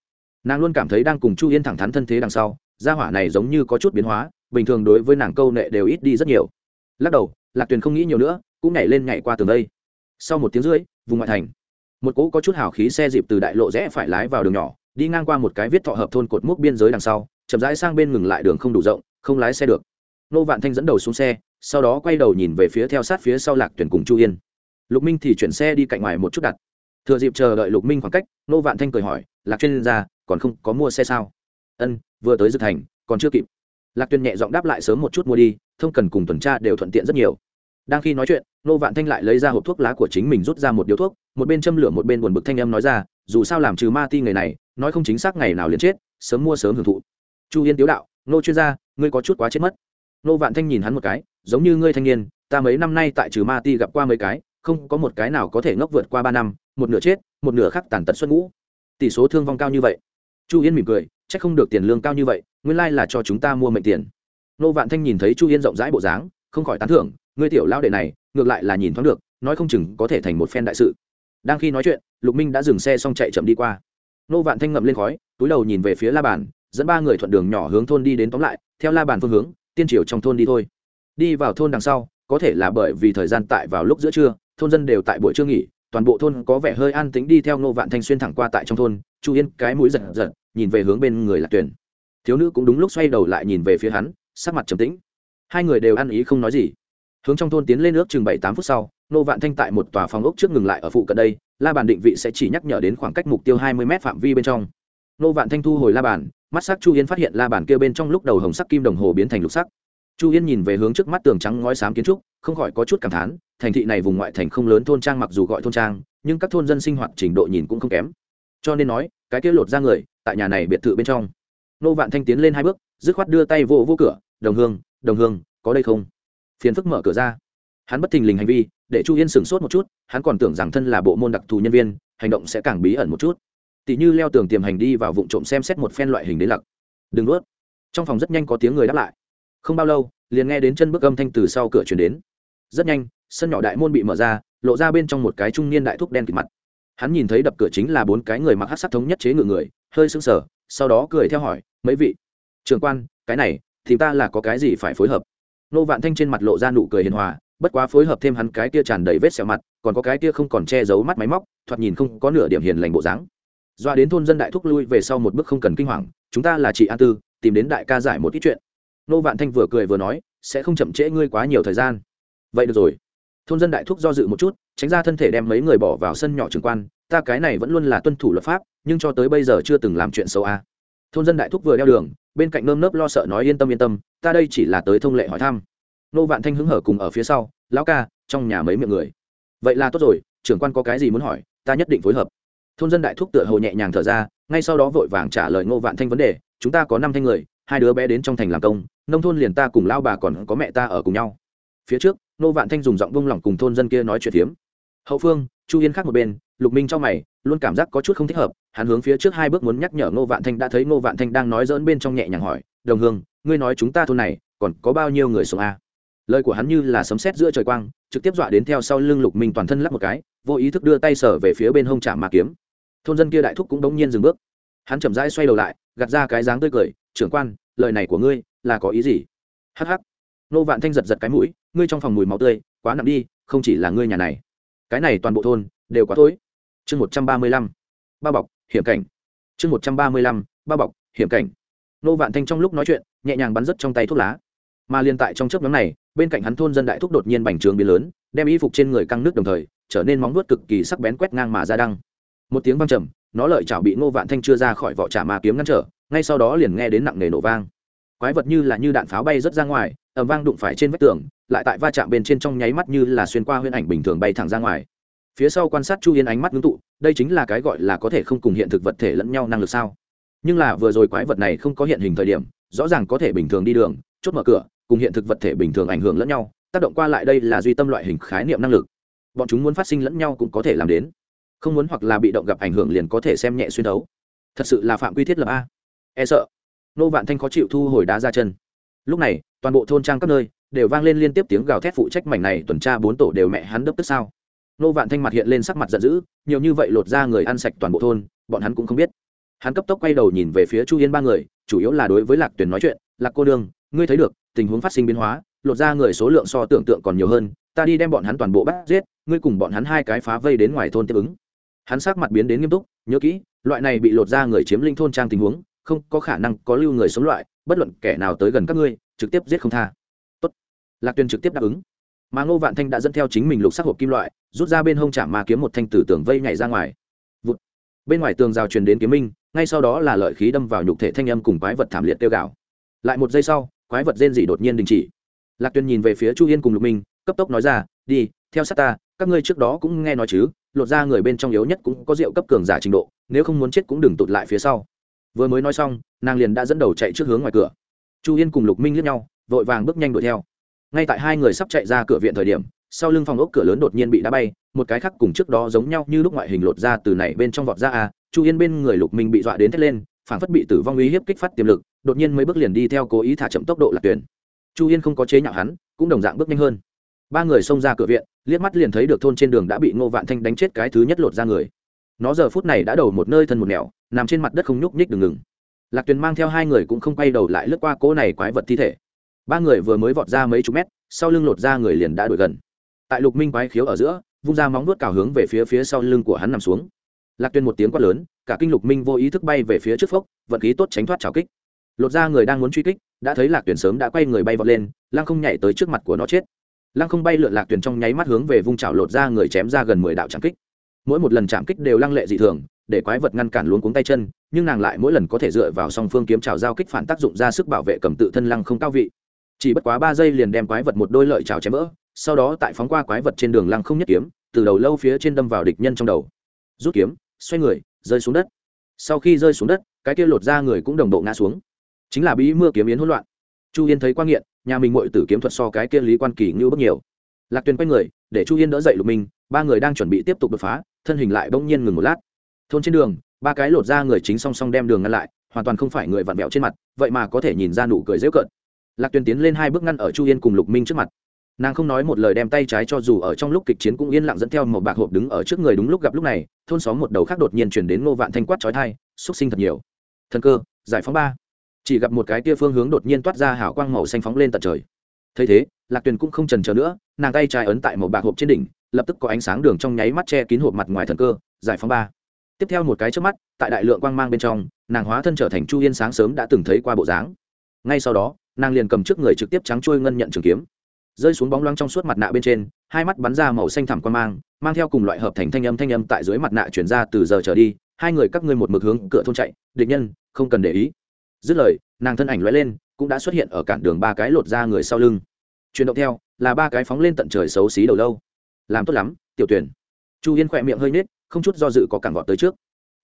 Nàng luôn cảm thấy đang cùng chu yên thẳng thắn thân thế đằng sau, gia hỏa này giống như có chút biến hóa bình thường đối với nàng câu nệ đều ít đi rất nhiều. Lắc đầu, lạc tuyền không nghĩ nhiều nữa, cũng nhảy lên nhảy qua tường đây. Sau một tiếng rưỡi, vùng ngoại thành, một cỗ có chút hào khí xe dịp từ đại lộ rẽ phải lái vào đường nhỏ, đi ngang qua một cái viết thọ hợp thôn cột mốc biên giới đằng sau, chậm rãi sang bên ngừng lại đường không đủ rộng, không lái xe được. Nô vạn thanh dẫn đầu xuống xe, sau đó quay đầu nhìn về phía theo sát phía sau lạc tuyển cùng chu yên. Lục minh thì chuyển xe đi cạnh ngoài một chút đặt. Thừa dịp chờ đợi lục minh khoảng cách, nô vạn thanh cười hỏi, lạc chuyên gia, còn không có mua xe sao? Ân, vừa tới dược thành, còn chưa kịp lạc tuyên nhẹ giọng đáp lại sớm một chút mua đi, thông cần cùng tuần tra đều thuận tiện rất nhiều. Đang khi nói chuyện nô vạn thanh lại lấy ra hộp thuốc lá của chính mình rút ra một điếu thuốc, một bên châm lửa một bên buồn bực thanh âm nói ra, dù sao làm trừ ma ti người này, nói không chính xác ngày nào liền chết, sớm mua sớm hưởng thụ. Chu yên tiếu đạo nô chuyên gia, ngươi có chút quá chết mất. Nô vạn thanh nhìn hắn một cái, giống như ngươi thanh niên, ta mấy năm nay tại trừ ma ti gặp qua mấy cái, không có một cái nào có thể ngốc vượt qua ba năm, một nửa chết, một nửa khác tàn tật xuất ngũ. Tỷ số thương vong cao như vậy. Chu yên mỉm cười c h ắ c không được tiền lương cao như vậy, nguyên lai là cho chúng ta mua mệnh tiền. Nô vạn thanh nhìn thấy chu yên rộng rãi bộ dáng, không khỏi tán thưởng, ngươi tiểu lão đệ này, ngược lại là nhìn thoáng được, nói không chừng có thể thành một phen đại sự. Đang khi nói chuyện, lục minh đã dừng xe xong chạy chậm đi qua. Nô vạn thanh ngậm lên khói, túi đầu nhìn về phía la bàn, dẫn ba người thuận đường nhỏ hướng thôn đi đến tóm lại, theo la bàn phương hướng, tiên triều trong thôn đi thôi. Đi vào thôn đằng sau, có thể là bởi vì thời gian tại vào lúc giữa trưa, thôn dân đều tại buổi trưa nghỉ toàn bộ thôn có vẻ hơi an tĩnh đi theo Ngô vạn thanh xuyên thẳng qua tại trong thôn, chu yên cái mũi giật giật, nhìn về hướng bên người lạc tuyển thiếu nữ cũng đúng lúc xoay đầu lại nhìn về phía hắn, sắc mặt trầm tĩnh. Hai người đều ăn ý không nói gì. Hướng trong thôn tiến lên nước chừng bảy tám phút sau nô vạn thanh tại một tòa phòng ốc trước ngừng lại ở phụ cận đây, la bàn định vị sẽ chỉ nhắc nhở đến khoảng cách mục tiêu hai mươi m phạm vi bên trong. Nô vạn thanh thu hồi la bàn, mắt sắc chu yên phát hiện la bàn kia bên trong lúc đầu hồng sắc kim đồng hồ biến thành lục sắc. Chu yên nhìn về hướng trước mắt tường trắng ngói xám kiến trúc, không khỏi có chút cảm thán thành thị này vùng ngoại thành không lớn thôn trang mặc dù gọi thôn trang, nhưng các thôn dân sinh hoạt trình độ nhìn cũng không kém. Cho nên nói, cái kia lột ra người, tại nhà này biệt thự bên trong. Nô vạn thanh tiến lên hai bước, dứt khoát đưa tay vô vô cửa, đồng hương đồng hương, có đây không? Phiền phức mở cửa ra. Hắn bất thình lình hành vi, để chu yên sửng sốt một chút, hắn còn tưởng rằng thân là bộ môn đặc thù nhân viên, hành động sẽ càng bí ẩn một chút. Tỷ như leo tường tiềm hành đi vào vụ trộm xem xét một phen loại hình đến lặc. Đừng nuốt. Trong phòng rất nhanh có tiếng người đáp lại. Không bao lâu, liền nghe đến chân bước âm thanh từ sau cửa chuyển đến. Rất nhanh sân nhỏ đại môn bị mở ra, lộ ra bên trong một cái trung niên đại thúc đen kịt mặt. Hắn nhìn thấy đập cửa chính là bốn cái người mặc hát sắc thống nhất chế ngự người, hơi sững sờ, sau đó cười theo hỏi, mấy vị? Trường quan, cái này, thì ta là có cái gì phải phối hợp? Nô vạn thanh trên mặt lộ ra nụ cười hiền hòa, bất quá phối hợp thêm hắn cái kia tràn đầy vết sẹo mặt, còn có cái kia không còn che giấu mắt máy móc, thoạt nhìn không có nửa điểm hiền lành bộ dáng. Doa đến thôn dân đại thúc lui về sau một bước không cần kinh hoàng, chúng ta là chị an tư, tìm đến đại ca giải một ít chuyện. Nô vạn thanh vừa cười vừa nói, sẽ không chậm trễ ngươi quá nhiều thời gian. Vậy được rồi thôn dân đại thúc do dự một chút, tránh ra thân thể đem mấy người bỏ vào sân nhỏ trường quan, ta cái này vẫn luôn là tuân thủ luật pháp, nhưng cho tới bây giờ chưa từng làm chuyện xấu a. À. thôn dân đại thúc vừa đeo đường, bên cạnh nơm nớp lo sợ nói yên tâm yên tâm, ta đây chỉ là tới thông lệ hỏi thăm. Nô vạn thanh hứng hở cùng ở phía sau, lão ca, trong nhà mấy miệng người. Vậy là tốt rồi, trưởng quan có cái gì muốn hỏi, ta nhất định phối hợp. Thôn dân đại thúc tựa hồ nhẹ nhàng thở ra, ngay sau đó vội vàng trả lời ngô vạn thanh vấn đề, chúng ta có năm thanh người, hai đứa bé đến trong thành làm công, nông thôn liền ta cùng lao bà còn có mẹ ta ở cùng nhau phía trước nô vạn thanh dùng giọng bông lỏng cùng thôn dân kia nói chuyện phiếm. Hậu phương chu yên khác một bên lục minh trong mày luôn cảm giác có chút không thích hợp hắn hướng phía trước hai bước muốn nhắc nhở ngô vạn thanh đã thấy ngô vạn thanh đang nói dỡn bên trong nhẹ nhàng hỏi đồng hương ngươi nói chúng ta thôn này còn có bao nhiêu người sống a lời của hắn như là sấm sét giữa trời quang trực tiếp dọa đến theo sau lưng lục minh toàn thân lắp một cái vô ý thức đưa tay sở về phía bên hông chạm mà kiếm. Thôn dân kia đại thúc cũng đống nhiên dừng bước. Hắn chậm rãi xoay đầu lại gạt ra cái dáng tươi cười trưởng quan lời này của ngươi là có ý gì? Hắc hắc, nô vạn thanh giật giật cái mũi ngươi trong phòng mùi máu tươi, quá nặng đi, không chỉ là ngươi nhà này. Cái này toàn bộ thôn đều quá thối. Chương một trăm ba mươi lăm, bao bọc, hiểm cảnh. Chương một trăm ba mươi lăm, bao bọc, hiểm cảnh. Nô vạn thanh trong lúc nói chuyện, nhẹ nhàng bắn rứt trong tay thuốc lá. Mà liên tại trong chớp nhóm này, bên cạnh hắn thôn dân đại thúc đột nhiên bành trướng biến lớn, đem y phục trên người căng nước đồng thời, trở nên móng nuốt cực kỳ sắc bén quét ngang mà ra đăng. Một tiếng vang trầm, nó lợi chảo bị ngô vạn thanh chưa ra khỏi vỏ trả ma kiếm ngăn trở, ngay sau đó liền nghe đến nặng nề nổ vang. Quái vật như là như đạn pháo bay rất ra ngoài ẩm vang đụng phải trên vách tường, lại tại va chạm bên trên trong nháy mắt như là xuyên qua huyễn ảnh bình thường bay thẳng ra ngoài. Phía sau quan sát chu yên ánh mắt ngưng tụ, đây chính là cái gọi là có thể không cùng hiện thực vật thể lẫn nhau năng lực sao? Nhưng là vừa rồi quái vật này không có hiện hình thời điểm, rõ ràng có thể bình thường đi đường, chốt mở cửa, cùng hiện thực vật thể bình thường ảnh hưởng lẫn nhau, tác động qua lại đây là duy tâm loại hình khái niệm năng lực. Bọn chúng muốn phát sinh lẫn nhau cũng có thể làm đến. Không muốn hoặc là bị động gặp ảnh hưởng liền có thể xem nhẹ xuyên đấu thật sự là phạm quy thiết lập a. E sợ. Nô vạn thanh khó chịu thu hồi đá ra chân lúc này, toàn bộ thôn trang các nơi đều vang lên liên tiếp tiếng gào thét phụ trách mảnh này tuần tra bốn tổ đều mẹ hắn đớp tức sao. Nô vạn thanh mặt hiện lên sắc mặt giận dữ, nhiều như vậy lột ra người ăn sạch toàn bộ thôn, bọn hắn cũng không biết. Hắn cấp tốc quay đầu nhìn về phía chu yên ba người, chủ yếu là đối với lạc Tuyền nói chuyện, lạc cô đương ngươi thấy được, tình huống phát sinh biến hóa, lột ra người số lượng so tưởng tượng còn nhiều hơn, ta đi đem bọn hắn toàn bộ bắt giết, ngươi cùng bọn hắn hai cái phá vây đến ngoài thôn tiếp ứng. Hắn sắc mặt biến đến nghiêm túc, nhớ kỹ, loại này bị lột ra người chiếm linh thôn trang tình huống, không có khả năng có lưu người sống loại bất luận kẻ nào tới gần các ngươi, trực tiếp giết không tha. Tốt. Lạc tuyền trực tiếp đáp ứng. Mà ngô vạn thanh đã dẫn theo chính mình lục sắc hộp kim loại, rút ra bên hông chạm ma kiếm một thanh tử tường vây nhảy ra ngoài. Vụt. bên ngoài tường rào truyền đến kiếm minh, ngay sau đó là lợi khí đâm vào nhục thể thanh âm cùng quái vật thảm liệt tiêu gạo lại một giây sau, quái vật rên rỉ đột nhiên đình chỉ. Lạc tuyền nhìn về phía chu yên cùng lục minh, cấp tốc nói ra, đi, theo sát ta, các ngươi trước đó cũng nghe nói chứ, lột ra người bên trong yếu nhất cũng có rượu cấp cường giả trình độ, nếu không muốn chết cũng đừng tụt lại phía sau vừa mới nói xong, nàng liền đã dẫn đầu chạy trước hướng ngoài cửa. Chu yên cùng lục minh liếc nhau, vội vàng bước nhanh đuổi theo. Ngay tại hai người sắp chạy ra cửa viện thời điểm, sau lưng phòng ốc cửa lớn đột nhiên bị đá bay, một cái khác cùng trước đó giống nhau như lúc ngoại hình lột ra từ này bên trong vọt ra à chu yên bên người lục minh bị dọa đến thét lên phảng phất bị tử vong uy hiếp kích phát tiềm lực, đột nhiên mấy bước liền đi theo cố ý thả chậm tốc độ lạc tuyển. Chu yên không có chế nhạo hắn, cũng đồng dạng bước nhanh hơn. Ba người xông ra cửa viện, liếc mắt liền thấy được thôn trên đường đã bị ngô vạn thanh đánh chết cái thứ nhất lột ra người. Nó giờ phút này đã đầu một nơi thân một nẻo nằm trên mặt đất không nhúc nhích đừng ngừng. Lạc tuyền mang theo hai người cũng không quay đầu lại lướt qua cỗ này quái vật thi thể. Ba người vừa mới vọt ra mấy chục mét, sau lưng lột ra người liền đã đuổi gần. Tại lục minh quái khiếu ở giữa, vung ra móng nuốt cào hướng về phía phía sau lưng của hắn nằm xuống. Lạc tuyền một tiếng quát lớn, cả kinh lục minh vô ý thức bay về phía trước phốc, vận khí tốt tránh thoát trào kích. Lột ra người đang muốn truy kích, đã thấy lạc Tuyền sớm đã quay người bay vọt lên, lăng không nhảy tới trước mặt của nó chết. Lăng không bay lượn lạc Tuyền trong nháy mắt hướng về vung trào lột ra người chém ra gần mười đạo trạm kích. Mỗi một lần chạm kích đều lăng lệ dị thường để quái vật ngăn cản luống cuống tay chân, nhưng nàng lại mỗi lần có thể dựa vào song phương kiếm trào giao kích phản tác dụng ra sức bảo vệ cầm tự thân lăng không cao vị. Chỉ bất quá ba giây liền đem quái vật một đôi lợi trào chém vỡ, sau đó tại phóng qua quái vật trên đường lăng không nhất kiếm, từ đầu lâu phía trên đâm vào địch nhân trong đầu. Rút kiếm, xoay người, rơi xuống đất. Sau khi rơi xuống đất, cái kia lột ra người cũng đồng bộ ngã xuống. Chính là bí mưa kiếm yến hỗn loạn. Chu yên thấy quan nghiện, nhà mình mội tử kiếm thuật so cái kia lý quan kỳ ngưu bất nhiều. Lạc tuyền quay người, để chu yên đỡ dậy lục minh ba người đang chuẩn bị tiếp tục đột phá, thân hình lại bỗng nhiên ngừng một lát thôn trên đường, ba cái lột ra người chính song song đem đường ngăn lại, hoàn toàn không phải người vặn vẹo trên mặt, vậy mà có thể nhìn ra nụ cười dễ cợt. Lạc tuyền tiến lên hai bước ngăn ở chu yên cùng lục minh trước mặt. Nàng không nói một lời đem tay trái cho dù ở trong lúc kịch chiến cũng yên lặng dẫn theo một bạc hộp đứng ở trước người đúng lúc gặp lúc này, thôn xóm một đầu khác đột nhiên chuyển đến ngô vạn thanh quát trói thai xúc sinh thật nhiều. Thần cơ, giải phóng ba. Chỉ gặp một cái tia phương hướng đột nhiên toát ra hảo quang màu xanh phóng lên tận trời. Thấy thế, lạc tuyền cũng không trần chờ nữa, nàng tay trái ấn tại một bạc hộp trên đỉnh, lập tức có ánh sáng đường trong nháy mắt che kín hộp mặt ngoài thần cơ, giải phóng ba tiếp theo một cái trước mắt, tại đại lượng quang mang bên trong, nàng hóa thân trở thành chu yên sáng sớm đã từng thấy qua bộ dáng. Ngay sau đó, nàng liền cầm trước người trực tiếp trắng trôi ngân nhận trường kiếm. Rơi xuống bóng loáng trong suốt mặt nạ bên trên, hai mắt bắn ra màu xanh thẳm quang mang mang theo cùng loại hợp thành thanh âm thanh âm tại dưới mặt nạ chuyển ra từ giờ trở đi, hai người các ngươi một mực hướng cửa thôn chạy, địch nhân, không cần để ý. Dứt lời, nàng thân ảnh lóe lên, cũng đã xuất hiện ở cản đường ba cái lột ra người sau lưng. Chuyển động theo, là ba cái phóng lên tận trời xấu xí đầu lâu. Làm tốt lắm, tiểu tuyển. Chu yên khỏe miệng hơi nết không chút do dự có cản vọt tới trước.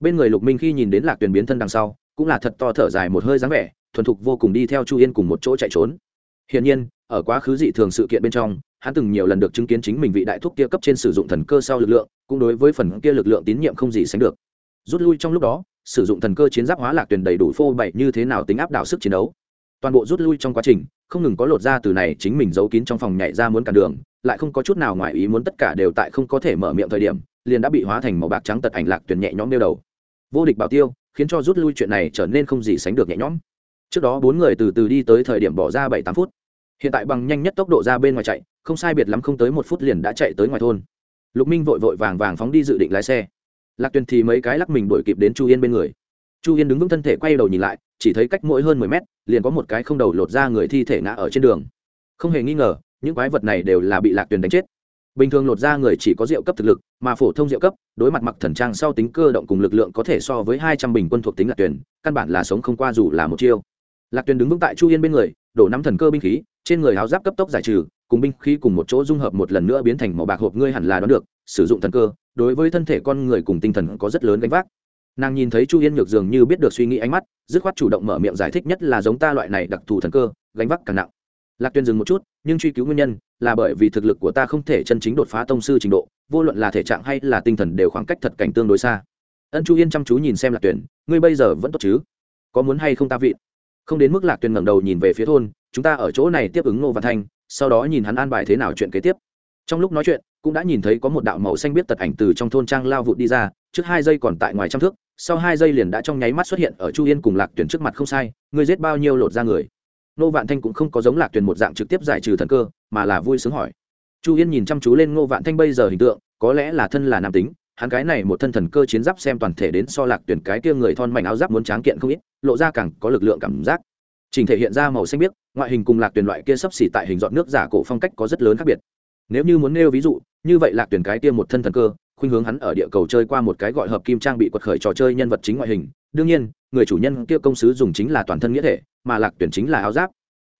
Bên người lục minh khi nhìn đến lạc tuyền biến thân đằng sau, cũng là thật to thở dài một hơi dáng vẻ, thuần thục vô cùng đi theo chu yên cùng một chỗ chạy trốn. Hiển nhiên, ở quá khứ dị thường sự kiện bên trong, hắn từng nhiều lần được chứng kiến chính mình vị đại thúc kia cấp trên sử dụng thần cơ sau lực lượng, cũng đối với phần kia lực lượng tín nhiệm không gì sánh được. Rút lui trong lúc đó, sử dụng thần cơ chiến giáp hóa lạc tuyền đầy đủ phô bày như thế nào tính áp đảo sức chiến đấu toàn bộ rút lui trong quá trình, không ngừng có lột ra từ này chính mình giấu kín trong phòng nhảy ra muốn cản đường, lại không có chút nào ngoài ý muốn tất cả đều tại không có thể mở miệng thời điểm, liền đã bị hóa thành màu bạc trắng tật ảnh lạc tuyển nhẹ nhõm nêu đầu. Vô địch bảo tiêu, khiến cho rút lui chuyện này trở nên không gì sánh được nhẹ nhõm. Trước đó bốn người từ từ đi tới thời điểm bỏ ra bảy tám phút. Hiện tại bằng nhanh nhất tốc độ ra bên ngoài chạy, không sai biệt lắm không tới một phút liền đã chạy tới ngoài thôn. Lục minh vội vội vàng vàng phóng đi dự định lái xe. Lạc tuyền thì mấy cái lắc mình đuổi kịp đến chu yên bên người chu yên đứng vững thân thể quay đầu nhìn lại, chỉ thấy cách mỗi hơn mười mét, liền có một cái không đầu lột ra người thi thể ngã ở trên đường. Không hề nghi ngờ, những quái vật này đều là bị lạc tuyền đánh chết. Bình thường lột ra người chỉ có rượu cấp thực lực, mà phổ thông rượu cấp, đối mặt mặc thần trang sau tính cơ động cùng lực lượng có thể so với hai trăm bình quân thuộc tính lạc tuyền, căn bản là sống không qua dù là một chiêu. Lạc tuyền đứng vững tại chu yên bên người, đổ nắm thần cơ binh khí, trên người háo giáp cấp tốc giải trừ, cùng binh khí cùng một chỗ dung hợp một lần nữa biến thành màu bạc hộp ngươi hẳn là đón được, sử dụng thần cơ, đối với thân thể con người cùng tinh thần có rất lớn gánh vác nàng nhìn thấy chu yên nhược dường như biết được suy nghĩ ánh mắt, dứt khoát chủ động mở miệng giải thích nhất là giống ta loại này đặc thù thần cơ, gánh vác càng nặng. Lạc tuyên dừng một chút, nhưng truy cứu nguyên nhân là bởi vì thực lực của ta không thể chân chính đột phá tông sư trình độ, vô luận là thể trạng hay là tinh thần đều khoảng cách thật cảnh tương đối xa. Ân chu yên chăm chú nhìn xem lạc tuyển ngươi bây giờ vẫn tốt chứ? Có muốn hay không ta vị? Không đến mức lạc tuyển ngẩng đầu nhìn về phía thôn, chúng ta ở chỗ này tiếp ứng ngô văn thanh, sau đó nhìn hắn an bài thế nào chuyện kế tiếp. Trong lúc nói chuyện, cũng đã nhìn thấy có một đạo màu xanh biết tật ảnh từ trong thôn trang lao vụt đi ra trước hai giây còn tại ngoài trăm thước, sau hai giây liền đã trong nháy mắt xuất hiện ở chu yên cùng lạc tuyển trước mặt không sai, ngươi giết bao nhiêu lột ra người. Nô vạn thanh cũng không có giống lạc tuyển một dạng trực tiếp giải trừ thần cơ, mà là vui sướng hỏi. Chu yên nhìn chăm chú lên ngô vạn thanh bây giờ hình tượng, có lẽ là thân là nam tính, hắn cái này một thân thần cơ chiến giáp xem toàn thể đến so lạc tuyển cái kia người thon mảnh áo giáp muốn tráng kiện không ít, lộ ra càng có lực lượng cảm giác. Trình thể hiện ra màu xanh biếc, ngoại hình cùng lạc tuyển loại kia sấp xỉ tại hình dọn nước giả cổ phong cách có rất lớn khác biệt. Nếu như muốn nêu ví dụ, như vậy lạc tuyển cái kia một thân thần cơ khuynh hướng hắn ở địa cầu chơi qua một cái gọi hợp kim trang bị quật khởi trò chơi nhân vật chính ngoại hình. Đương nhiên, người chủ nhân kia công sứ dùng chính là toàn thân nghĩa thể, mà lạc tuyển chính là áo giáp.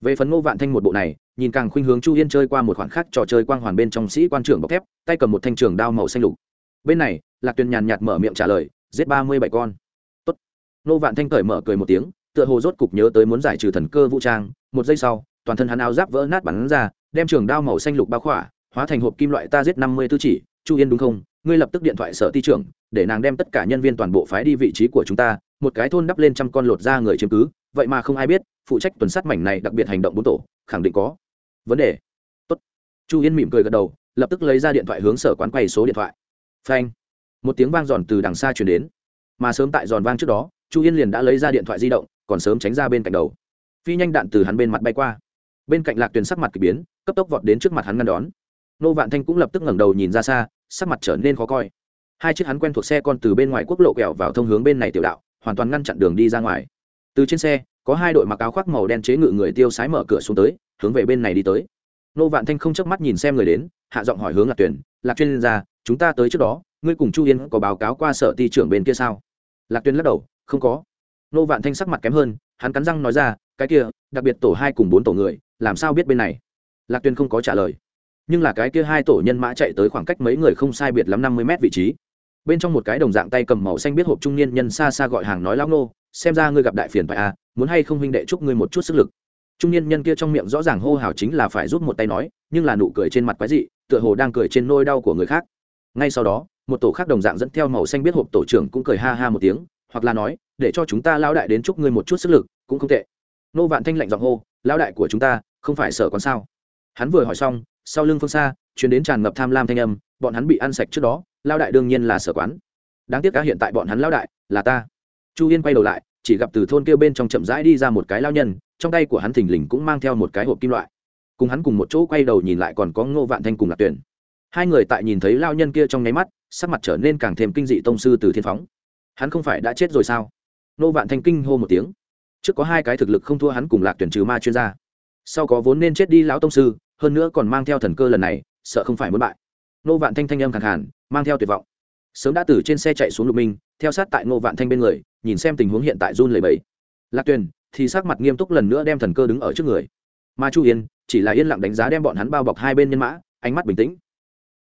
Về phần ngô vạn thanh một bộ này, nhìn càng khuynh hướng chu yên chơi qua một khoản khác trò chơi quang hoàn bên trong sĩ quan trưởng bọc thép, tay cầm một thanh trường đao màu xanh lục. Bên này, lạc tuyển nhàn nhạt mở miệng trả lời, giết ba mươi bảy con. Tốt. ngô vạn thanh cởi mở cười một tiếng, tựa hồ rốt cục nhớ tới muốn giải trừ thần cơ vũ trang. Một giây sau, toàn thân hắn áo giáp vỡ nát bắn ra, đem trường đao màu xanh lục bao khỏa, hóa thành hộp kim loại ta giết năm mươi tư chỉ. Chu yên đúng không? Ngươi lập tức điện thoại sở ti trưởng, để nàng đem tất cả nhân viên toàn bộ phái đi vị trí của chúng ta, một cái thôn đắp lên trăm con lột ra người chiếm cứ, vậy mà không ai biết, phụ trách tuần sát mảnh này đặc biệt hành động bốn tổ, khẳng định có vấn đề. Tốt. chu yên mỉm cười gật đầu, lập tức lấy ra điện thoại hướng sở quán quay số điện thoại. Phanh. Một tiếng vang giòn từ đằng xa chuyển đến. Mà sớm tại giòn vang trước đó, chu yên liền đã lấy ra điện thoại di động, còn sớm tránh ra bên cạnh đầu. Phi nhanh đạn từ hắn bên mặt bay qua. Bên cạnh lạc tuyền sắc mặt k ỳ biến, cấp tốc vọt đến trước mặt hắn ngăn đón nô vạn thanh cũng lập tức ngẩng đầu nhìn ra xa, sắc mặt trở nên khó coi. Hai chiếc hắn quen thuộc xe con từ bên ngoài quốc lộ kẹo vào thông hướng bên này tiểu đạo, hoàn toàn ngăn chặn đường đi ra ngoài. Từ trên xe, có hai đội mặc áo khoác màu đen chế ngự người tiêu sái mở cửa xuống tới, hướng về bên này đi tới. Nô vạn thanh không chớp mắt nhìn xem người đến, hạ giọng hỏi hướng lạc tuyển lạc chuyên gia, chúng ta tới trước đó, ngươi cùng chu yên có báo cáo qua sở ty trưởng bên kia sao? Lạc tuyên lắc đầu, không có. Nô vạn thanh sắc mặt kém hơn, hắn cắn răng nói ra, cái kia, đặc biệt tổ hai cùng bốn tổ người, làm sao biết bên này? Lạc tuyên không có trả lời nhưng là cái kia hai tổ nhân mã chạy tới khoảng cách mấy người không sai biệt lắm năm mươi mét vị trí. Bên trong một cái đồng dạng tay cầm màu xanh biết hộp trung niên nhân xa xa gọi hàng nói lão nô, xem ra ngươi gặp đại phiền phải à muốn hay không huynh đệ chúc ngươi một chút sức lực. Trung niên nhân kia trong miệng rõ ràng hô hào chính là phải giúp một tay nói, nhưng là nụ cười trên mặt quái dị, tựa hồ đang cười trên nôi đau của người khác. Ngay sau đó, một tổ khác đồng dạng dẫn theo màu xanh biết hộp tổ trưởng cũng cười ha ha một tiếng, hoặc là nói, để cho chúng ta lão đại đến chúc ngươi một chút sức lực, cũng không tệ. Nô vạn thanh lạnh giọng hô, lão đại của chúng ta, không phải sợ con sao? Hắn vừa hỏi xong sau lưng phương xa chuyến đến tràn ngập tham lam thanh âm, bọn hắn bị ăn sạch trước đó, lao đại đương nhiên là sở quán. Đáng tiếc cá hiện tại bọn hắn lao đại là ta. Chu yên quay đầu lại, chỉ gặp từ thôn kêu bên trong chậm rãi đi ra một cái lao nhân, trong tay của hắn thình lình cũng mang theo một cái hộp kim loại. Cùng hắn cùng một chỗ quay đầu nhìn lại còn có ngô vạn thanh cùng lạc tuyển. Hai người tại nhìn thấy lao nhân kia trong nháy mắt, sắc mặt trở nên càng thêm kinh dị tông sư từ thiên phóng. Hắn không phải đã chết rồi sao? Ngô vạn thanh kinh hô một tiếng. Trước có hai cái thực lực không thua hắn cùng lạc tuyển trừ ma chuyên gia. Sau có vốn nên chết đi lão tông sư hơn nữa còn mang theo thần cơ lần này, sợ không phải muốn bại. Nô vạn thanh thanh âm khẳng hẳn mang theo tuyệt vọng. Sớm đã từ trên xe chạy xuống lục minh, theo sát tại nô vạn thanh bên người, nhìn xem tình huống hiện tại run lầy bẫy lạc tuyền, thì sắc mặt nghiêm túc lần nữa đem thần cơ đứng ở trước người. Mà chu yên, chỉ là yên lặng đánh giá đem bọn hắn bao bọc hai bên nhân mã, ánh mắt bình tĩnh.